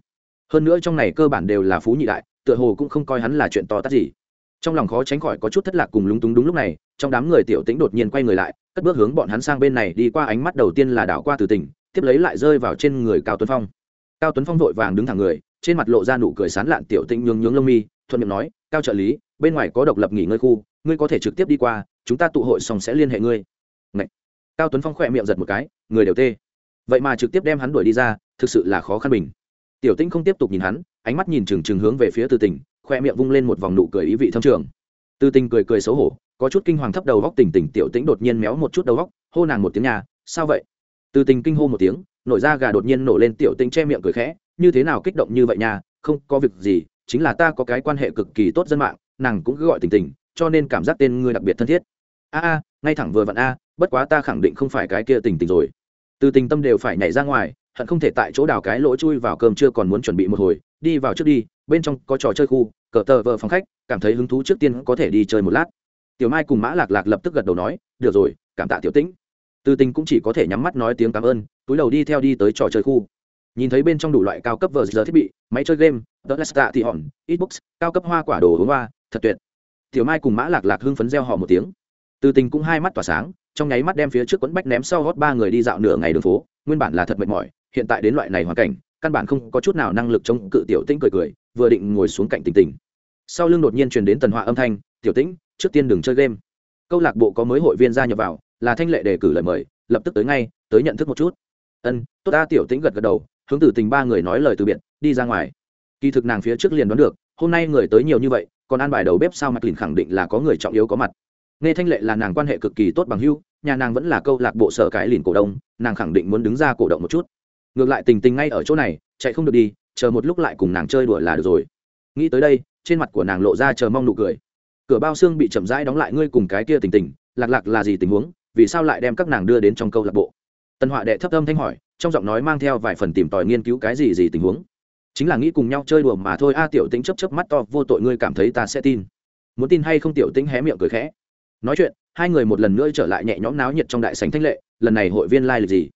Hơn nữa trong này cơ bản đều là phú nhị đại, tựa hồ cũng không coi hắn là chuyện to tát gì. Trong lòng khó tránh khỏi có chút thất lạc cùng lúng túng đúng lúc này, trong đám người tiểu tĩnh đột nhiên quay người lại, cất bước hướng bọn hắn sang bên này đi qua ánh mắt đầu tiên là đảo qua từ tỉnh, tiếp lấy lại rơi vào trên người cao tuấn phong. Cao tuấn phong vội vàng đứng thẳng người, trên mặt lộ ra nụ cười sán lạn tiểu tĩnh nhướng nhướng lông mi, thuận miệng nói cao trợ lý, bên ngoài có độc lập nghỉ ngơi khu, ngươi có thể trực tiếp đi qua, chúng ta tụ hội xong sẽ liên hệ ngươi. Ngậy. cao tuấn phong khỏe miệng giật một cái, người đều tê. Vậy mà trực tiếp đem hắn đuổi đi ra, thực sự là khó khăn bình. Tiểu tĩnh không tiếp tục nhìn hắn, ánh mắt nhìn trừng trừng hướng về phía từ tỉnh khoe miệng vung lên một vòng nụ cười ý vị thâm trường. Từ tình cười cười xấu hổ, có chút kinh hoàng thấp đầu góc tỉnh tỉnh tiểu tĩnh đột nhiên méo một chút đầu góc, hô nàng một tiếng nhà sao vậy? Từ tình kinh hô một tiếng, nổi da gà đột nhiên nổ lên tiểu tĩnh che miệng cười khẽ, như thế nào kích động như vậy nha, không có việc gì chính là ta có cái quan hệ cực kỳ tốt dân mạng, nàng cũng cứ gọi tình tình, cho nên cảm giác tên ngươi đặc biệt thân thiết. A a, ngay thẳng vừa vặn a, bất quá ta khẳng định không phải cái kia tình tình rồi. Từ tình tâm đều phải nhảy ra ngoài, hận không thể tại chỗ đào cái lỗ chui vào cơm chưa còn muốn chuẩn bị một hồi, đi vào trước đi, bên trong có trò chơi khu, cờ tờ vợ phòng khách, cảm thấy hứng thú trước tiên có thể đi chơi một lát. Tiểu mai cùng mã lạc lạc lập tức gật đầu nói, được rồi, cảm tạ tiểu tĩnh. Từ tình cũng chỉ có thể nhắm mắt nói tiếng cảm ơn, túi đầu đi theo đi tới trò chơi khu. Nhìn thấy bên trong đủ loại cao cấp vờ giờ thiết bị, máy chơi game the lesta thì hòn Xbox, cao cấp hoa quả đồ uống hoa thật tuyệt. Tiểu mai cùng mã lạc lạc hưng phấn reo họ một tiếng. Từ tình cũng hai mắt tỏa sáng trong nháy mắt đem phía trước quấn bách ném sau gót ba người đi dạo nửa ngày đường phố nguyên bản là thật mệt mỏi hiện tại đến loại này hoàn cảnh căn bản không có chút nào năng lực chống cự tiểu tĩnh cười cười vừa định ngồi xuống cạnh tình tình. Sau lưng đột nhiên truyền đến tần họa âm thanh tiểu tĩnh trước tiên đừng chơi game. Câu lạc bộ có mới hội viên gia nhập vào là thanh lệ đề cử lời mời lập tức tới ngay tới nhận thức một chút. Ân tốt ta. Tiểu tĩnh gật gật đầu hướng từ tình ba người nói lời từ biệt đi ra ngoài kỳ thực nàng phía trước liền đoán được, hôm nay người tới nhiều như vậy, còn an bài đầu bếp sao mạch lìn khẳng định là có người trọng yếu có mặt. Nghe thanh lệ là nàng quan hệ cực kỳ tốt bằng hưu nhà nàng vẫn là câu lạc bộ sở cái lìn cổ đông, nàng khẳng định muốn đứng ra cổ động một chút. Ngược lại tình tình ngay ở chỗ này, chạy không được đi, chờ một lúc lại cùng nàng chơi đùa là được rồi. Nghĩ tới đây, trên mặt của nàng lộ ra chờ mong nụ cười. Cửa bao xương bị chậm rãi đóng lại ngươi cùng cái kia tình tình, lạc lạc là gì tình huống, vì sao lại đem các nàng đưa đến trong câu lạc bộ? Tân họa đệ thấp âm thanh hỏi, trong giọng nói mang theo vài phần tìm tòi nghiên cứu cái gì gì tình huống chính là nghĩ cùng nhau chơi đùa mà thôi. A, tiểu tính chấp chấp mắt to, vô tội ngươi cảm thấy ta sẽ tin. Muốn tin hay không, tiểu tính hé miệng cười khẽ. Nói chuyện, hai người một lần nữa trở lại nhẹ nhõm náo nhiệt trong đại sành thanh lệ. Lần này hội viên lai、like、lịch gì?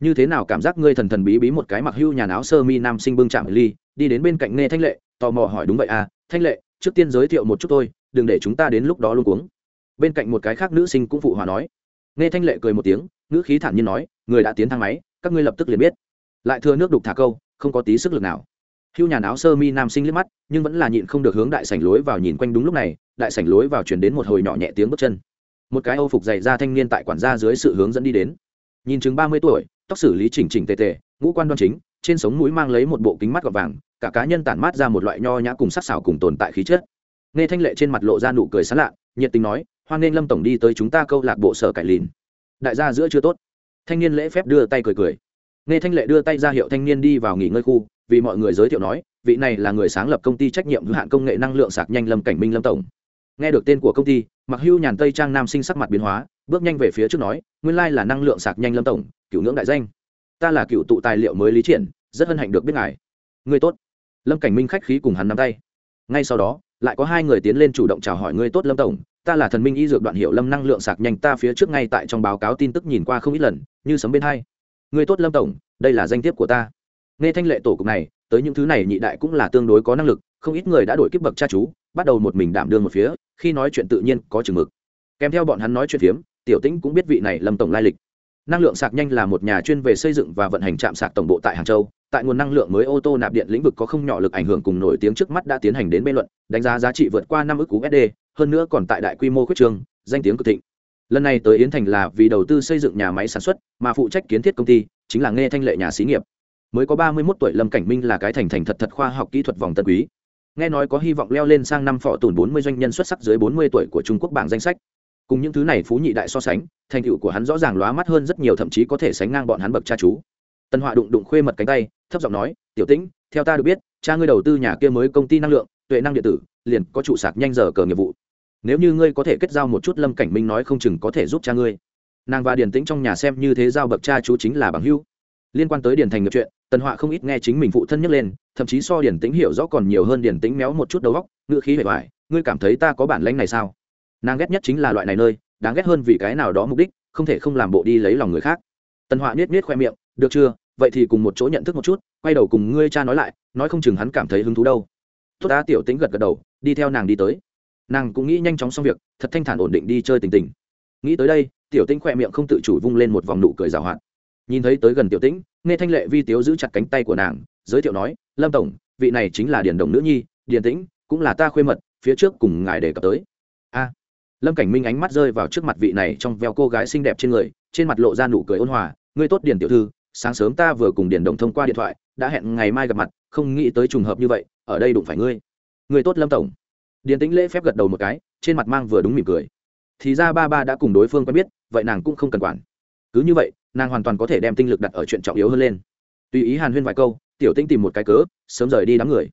Như thế nào cảm giác ngươi thần thần bí bí một cái mặc hưu nhà áo sơ mi nam sinh bưng chạm ly, đi đến bên cạnh nghe thanh lệ, tò mò hỏi đúng vậy à thanh lệ, trước tiên giới thiệu một chút thôi đừng để chúng ta đến lúc đó luôn cuống. Bên cạnh một cái khác nữ sinh cũng phụ hòa nói. Nghe thanh lệ cười một tiếng nữ khí thản nhiên nói, người đã tiến thang máy, các ngươi lập tức liền biết. Lại thưa nước đục thả câu, không có tí sức lực nào hưu nhà áo sơ mi nam sinh liếc mắt, nhưng vẫn là nhịn không được hướng đại sảnh lối vào nhìn quanh đúng lúc này, đại sảnh lối vào chuyển đến một hồi nhỏ nhẹ tiếng bước chân. Một cái âu phục dày ra thanh niên tại quản gia dưới sự hướng dẫn đi đến. Nhìn chừng ba mươi tuổi, tóc xử lý chỉnh chỉnh tề tề, ngũ quan đoan chính, trên sống mũi mang lấy một bộ kính mắt gọt vàng, cả cá nhân tản mát ra một loại nho nhã cùng sắc sảo cùng tồn tại khí chất. Nghe thanh lệ trên mặt lộ ra nụ cười sán lạ, nhiệt tình nói, hoan nghênh lâm tổng đi tới chúng ta câu lạc bộ sở cải lìn. Đại gia giữa chưa tốt. Thanh niên lễ phép đưa tay cười cười. Nghe thanh lệ đưa tay ra hiệu thanh niên đi vào nghỉ ngơi khu vì mọi người giới thiệu nói, vị này là người sáng lập công ty trách nhiệm hữu hạn công nghệ năng lượng sạc nhanh lâm cảnh minh lâm tổng. Nghe được tên của công ty mặc hưu nhàn tây trang nam sinh sắc mặt biến hóa, bước nhanh về phía trước nói, nguyên lai là năng lượng sạc nhanh lâm tổng, cựu ngưỡng đại danh. Ta là cựu tụ tài liệu mới lý triển, rất hân hạnh được biết ngài. Người tốt. Lâm cảnh minh khách khí cùng hắn nắm tay. Ngay sau đó, lại có hai người tiến lên chủ động chào hỏi người tốt lâm tổng, ta là thần minh y dược đoạn hiệu lâm năng lượng sạc nhanh, ta phía trước ngay tại trong báo cáo tin tức nhìn qua không ít lần, như sấm bên hai. Người tốt lâm tổng, đây là danh thiếp của ta nghe thanh lệ tổ cục này, tới những thứ này nhị đại cũng là tương đối có năng lực, không ít người đã đổi kiếp bậc cha chú, bắt đầu một mình đảm đương một phía, khi nói chuyện tự nhiên có chừng mực. Kèm theo bọn hắn nói chuyện phiếm, tiểu tĩnh cũng biết vị này lâm tổng lai lịch. Năng lượng sạc nhanh là một nhà chuyên về xây dựng và vận hành trạm sạc tổng bộ tại hàng châu, tại nguồn năng lượng mới ô tô nạp điện lĩnh vực có không nhỏ lực ảnh hưởng cùng nổi tiếng trước mắt đã tiến hành đến bên luận, đánh giá giá trị vượt qua năm ước usd sd hơn nữa còn tại đại quy mô khuyết trường, danh tiếng cực thịnh. Lần này tới yến thành là vì đầu tư xây dựng nhà máy sản xuất, mà phụ trách kiến thiết công ty chính là nghe thanh lệ nhà xí nghiệp mới có ba mươi mốt tuổi lâm cảnh minh là cái thành thành thật thật khoa học kỹ thuật vòng tân quý. Nghe nói có hy vọng leo lên sang năm phò tùn bốn mươi doanh nhân xuất sắc dưới bốn mươi tuổi của trung quốc bảng danh sách. Cùng những thứ này phú nhị đại so sánh, thành tựu của hắn rõ ràng lóa mắt hơn rất nhiều, thậm chí có thể sánh ngang bọn hắn bậc cha chú. Tân họa đụng đụng khuê mật cánh tay, thấp giọng nói, tiểu tĩnh, theo ta được biết, cha ngươi đầu tư nhà kia mới công ty năng lượng, tuệ năng điện tử, liền có trụ sạc nhanh giờ cờ nghiệp vụ. Nếu như ngươi có thể kết giao một chút lâm cảnh minh nói không chừng có thể giúp cha ngươi. Nàng và điền tĩnh trong nhà xem như thế giao bậc cha chú chính là bằng hữu liên quan tới điền thành nghiệp chuyện tần họa không ít nghe chính mình phụ thân nhắc lên thậm chí so điền tĩnh hiểu rõ còn nhiều hơn điền tĩnh méo một chút đầu góc, ngựa khí vẻ vải, ngươi cảm thấy ta có bản lanh này sao? Nàng ghét nhất chính là loại này nơi đáng ghét hơn vì cái nào đó mục đích không thể không làm bộ đi lấy lòng người khác. Tần họa niết niết khoe miệng được chưa? Vậy thì cùng một chỗ nhận thức một chút quay đầu cùng ngươi cha nói lại nói không chừng hắn cảm thấy hứng thú đâu. Tốt ta tiểu tĩnh gật gật đầu đi theo nàng đi tới. Nàng cũng nghĩ nhanh chóng xong việc thật thanh thản ổn định đi chơi tình tình. Nghĩ tới đây tiểu tĩnh khoe miệng không tự chủ vung lên một vòng nụ cười rào hoạt nhìn thấy tới gần tiểu tĩnh, nghe thanh lệ vi tiếu giữ chặt cánh tay của nàng, giới thiệu nói, lâm tổng, vị này chính là điền đồng nữ nhi, điền tĩnh, cũng là ta khuê mật, phía trước cùng ngài đề cập tới. A. Lâm cảnh minh ánh mắt rơi vào trước mặt vị này trong veo cô gái xinh đẹp trên người, trên mặt lộ ra nụ cười ôn hòa, ngươi tốt điền tiểu thư, sáng sớm ta vừa cùng điền đồng thông qua điện thoại, đã hẹn ngày mai gặp mặt, không nghĩ tới trùng hợp như vậy, ở đây đụng phải ngươi. Ngươi tốt lâm tổng. Điền tĩnh lễ phép gật đầu một cái, trên mặt mang vừa đúng mỉm cười. Thì ra ba ba đã cùng đối phương quen biết, vậy nàng cũng không cần quản. Cứ như vậy nàng hoàn toàn có thể đem tinh lực đặt ở chuyện trọng yếu hơn lên. Tùy ý hàn huyên vài câu, tiểu tinh tìm một cái cớ, sớm rời đi đám người.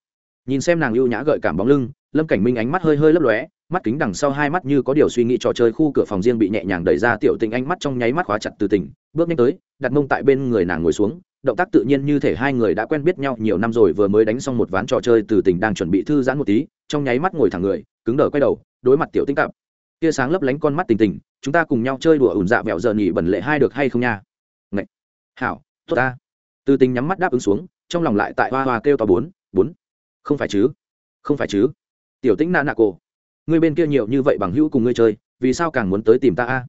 Nhìn xem nàng ưu nhã gợi cảm bóng lưng, lâm cảnh minh ánh mắt hơi hơi lấp lóe, mắt kính đằng sau hai mắt như có điều suy nghĩ trò chơi khu cửa phòng riêng bị nhẹ nhàng đẩy ra, tiểu tình ánh mắt trong nháy mắt khóa chặt từ tỉnh, bước nhanh tới, đặt mông tại bên người nàng ngồi xuống, động tác tự nhiên như thể hai người đã quen biết nhau nhiều năm rồi vừa mới đánh xong một ván trò chơi từ tỉnh đang chuẩn bị thư giãn một tí, trong nháy mắt ngồi thẳng người, cứng đờ quay đầu, đối mặt tiểu tinh cặp. Tia sáng lấp lánh con mắt tình tình, chúng ta cùng nhau chơi đùa ủn dạ vẹo giờ nhỉ bẩn lệ hai được hay không nha? Hảo, tốt ta. Từ tình nhắm mắt đáp ứng xuống, trong lòng lại tại hoa hoa kêu to bốn bốn. Không phải chứ? Không phải chứ? Tiểu tĩnh nạ nạ cổ, ngươi bên kia nhiều như vậy bằng hữu cùng ngươi chơi, vì sao càng muốn tới tìm ta a?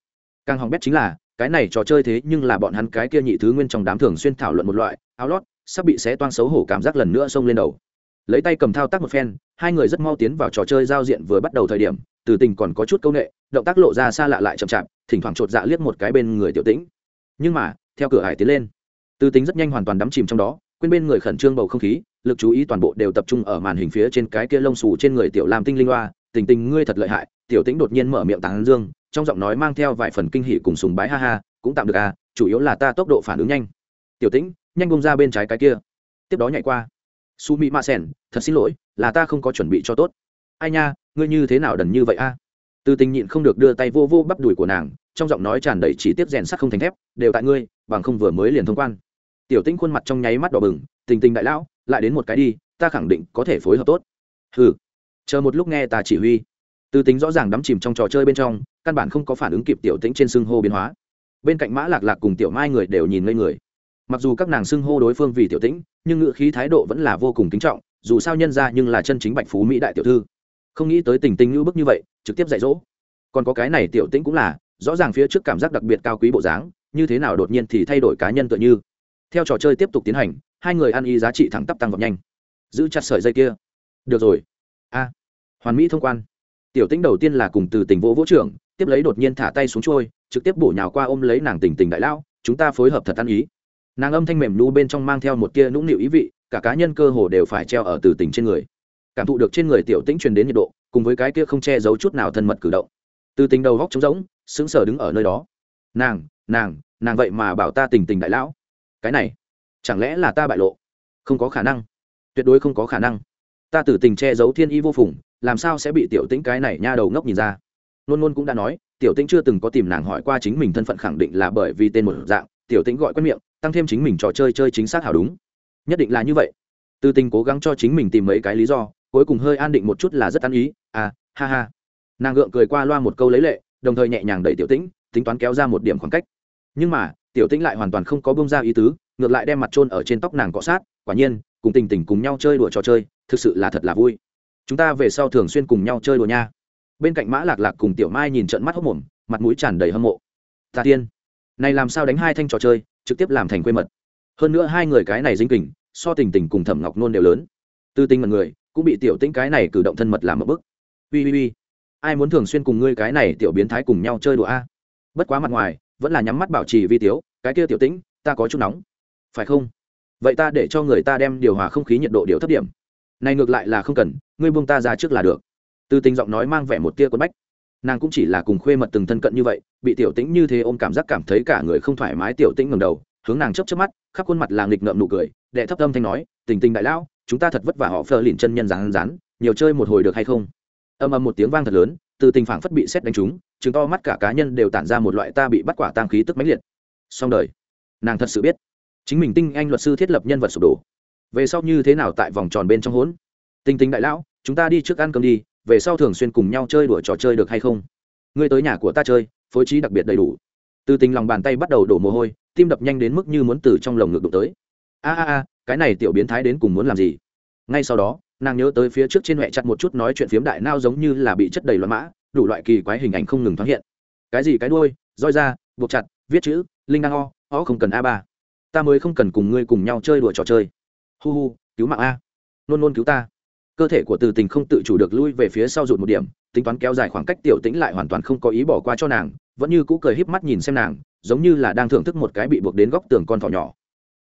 Càng hỏng bét chính là, cái này trò chơi thế nhưng là bọn hắn cái kia nhị thứ nguyên trong đám thường xuyên thảo luận một loại, áo lót, sắp bị xé toan xấu hổ cảm giác lần nữa xông lên đầu. Lấy tay cầm thao tác một phen, hai người rất mau tiến vào trò chơi giao diện vừa bắt đầu thời điểm, từ tình còn có chút c â u n ệ động tác lộ ra xa lạ lại chậm chạp, thỉnh thoảng chột dạ liếc một cái bên người tiểu tĩnh. Nhưng mà theo cửa hải tiến lên. Tư tính rất nhanh hoàn toàn đắm chìm trong đó, quên bên người khẩn trương bầu không khí, lực chú ý toàn bộ đều tập trung ở màn hình phía trên cái kia lông xù trên người tiểu lam tinh linh loa tình tình ngươi thật lợi hại, tiểu tĩnh đột nhiên mở miệng tán dương, trong giọng nói mang theo vài phần kinh hỉ cùng sùng bái ha ha, cũng tạm được à chủ yếu là ta tốc độ phản ứng nhanh. Tiểu tĩnh, nhanh bông ra bên trái cái kia. Tiếp đó nhảy qua. Su mỹ ma sen thật xin lỗi, là ta không có chuẩn bị cho tốt. Ai nha, ngươi như thế nào đần như vậy a? Từ tình nhịn không được đưa tay vô vô bắp đùi của nàng trong giọng nói tràn đầy chỉ tiếp rèn sắt không thành thép, đều tại ngươi, bằng không vừa mới liền thông quan. Tiểu tĩnh khuôn mặt trong nháy mắt đỏ bừng, tình tình đại lão, lại đến một cái đi, ta khẳng định có thể phối hợp tốt. Hừ. Chờ một lúc nghe ta chỉ huy. Từ tính rõ ràng đắm chìm trong trò chơi bên trong, căn bản không có phản ứng kịp tiểu tĩnh trên xưng hô biến hóa. Bên cạnh mã lạc lạc cùng tiểu mai người đều nhìn ngây người. Mặc dù các nàng xưng hô đối phương vì tiểu tĩnh, nhưng ngữ khí thái độ vẫn là vô cùng kính trọng, dù sao nhân ra nhưng là chân chính bạch phú mỹ đại tiểu thư. Không nghĩ tới tình tình ngữ bức như vậy, trực tiếp dạy dỗ. Còn có cái này tiểu tĩnh cũng là rõ ràng phía trước cảm giác đặc biệt cao quý bộ dáng, như thế nào đột nhiên thì thay đổi cá nhân tựa như. Theo trò chơi tiếp tục tiến hành, hai người ăn y giá trị thẳng tắp tăng vọt nhanh. Giữ chặt sợi dây kia. Được rồi. A. Hoàn mỹ thông quan. Tiểu tĩnh đầu tiên là cùng từ tình vỗ vỗ trưởng, tiếp lấy đột nhiên thả tay xuống trôi, trực tiếp bổ nhào qua ôm lấy nàng tình tình đại lão, chúng ta phối hợp thật ăn ý. Nàng âm thanh mềm nu bên trong mang theo một tia nũng nịu ý vị, cả cá nhân cơ hồ đều phải treo ở từ tình trên người. Cảm thụ được trên người tiểu tĩnh truyền đến nhiệt độ, cùng với cái kia không che giấu chút nào thân mật cử động. Từ tình đầu góc trống rỗng sững sờ đứng ở nơi đó. Nàng nàng nàng vậy mà bảo ta tình tình đại lão. Cái này, chẳng lẽ là ta bại lộ? Không có khả năng. Tuyệt đối không có khả năng. Ta tử tình che giấu thiên y vô phùng, làm sao sẽ bị tiểu tĩnh cái này nha đầu ngốc nhìn ra? Nôn nôn cũng đã nói, tiểu tĩnh chưa từng có tìm nàng hỏi qua chính mình thân phận khẳng định là bởi vì tên một dạng, tiểu tĩnh gọi quen miệng, tăng thêm chính mình trò chơi chơi chính xác hảo đúng. Nhất định là như vậy. Tư tình cố gắng cho chính mình tìm mấy cái lý do, cuối cùng hơi an định một chút là rất ăn ý. À ha ha. Nàng gượng cười qua loa một câu lấy lệ đồng thời nhẹ nhàng đẩy tiểu tĩnh, tính toán kéo ra một điểm khoảng cách. Nhưng mà, tiểu tĩnh lại hoàn toàn không có bông ra ý tứ, ngược lại đem mặt trôn ở trên tóc nàng cọ sát, quả nhiên, cùng tình tình cùng nhau chơi đùa trò chơi, thực sự là thật là vui. Chúng ta về sau thường xuyên cùng nhau chơi đùa nha. Bên cạnh mã lạc lạc cùng tiểu mai nhìn trận mắt hốc mồm, mặt mũi tràn đầy hâm mộ. Ta tiên, này làm sao đánh hai thanh trò chơi, trực tiếp làm thành quê mật. Hơn nữa hai người cái này dính kình, so tình tình cùng thẩm ngọc nôn đều lớn. Tư tinh mật người cũng bị tiểu tĩnh cái này cử động thân mật làm một bức. Ui ui ui ai muốn thường xuyên cùng ngươi cái này tiểu biến thái cùng nhau chơi đùa a? Bất quá mặt ngoài, vẫn là nhắm mắt bảo trì vi tiếu, cái kia tiểu tĩnh, ta có chút nóng. Phải không? Vậy ta để cho người ta đem điều hòa không khí nhiệt độ điều thấp điểm. Này ngược lại là không cần, ngươi buông ta ra trước là được. Từ tình giọng nói mang vẻ một tia quấn bách. Nàng cũng chỉ là cùng khuê mật từng thân cận như vậy, bị tiểu tĩnh như thế ôm cảm giác cảm thấy cả người không thoải mái, tiểu tĩnh ngầm đầu, hướng nàng chấp chấp mắt, khắp khuôn mặt là nghịch ngợm nụ cười, đệ thấp âm thanh nói, tình tình đại lão, chúng ta thật vất vả họ phờ lìn chân nhân rán rán, nhiều chơi một hồi được hay không? Âm âm một tiếng vang thật lớn, từ tình phảng phất bị xét đánh trúng chứng to mắt cả cá nhân đều tản ra một loại ta bị bắt quả tang khí tức mãnh liệt. Xong đời, nàng thật sự biết, chính mình tinh anh luật sư thiết lập nhân vật sụp đổ. Về sau như thế nào tại vòng tròn bên trong hỗn tinh tinh đại lão, chúng ta đi trước ăn cơm đi, về sau thường xuyên cùng nhau chơi đùa trò chơi được hay không? Ngươi tới nhà của ta chơi, phối trí đặc biệt đầy đủ. Từ tình lòng bàn tay bắt đầu đổ mồ hôi, tim đập nhanh đến mức như muốn từ trong lồng ngực đụng tới. A a a, cái này tiểu biến thái đến cùng muốn làm gì? Ngay sau đó nàng nhớ tới phía trước trên huệ chặt một chút nói chuyện phiếm đại nao giống như là bị chất đầy loạn mã, đủ loại kỳ quái hình ảnh không ngừng thoáng hiện. Cái gì cái đuôi, roi ra, buộc chặt, viết chữ, linh đang o o không cần a ba. Ta mới không cần cùng ngươi cùng nhau chơi đùa trò chơi. Hu hu, cứu mạng a. Nôn nôn cứu ta. Cơ thể của từ tình không tự chủ được lui về phía sau rụt một điểm, tính toán kéo dài khoảng cách tiểu tĩnh lại hoàn toàn không có ý bỏ qua cho nàng, vẫn như cũ cười híp mắt nhìn xem nàng, giống như là đang thưởng thức một cái bị buộc đến góc tường con thỏ nhỏ.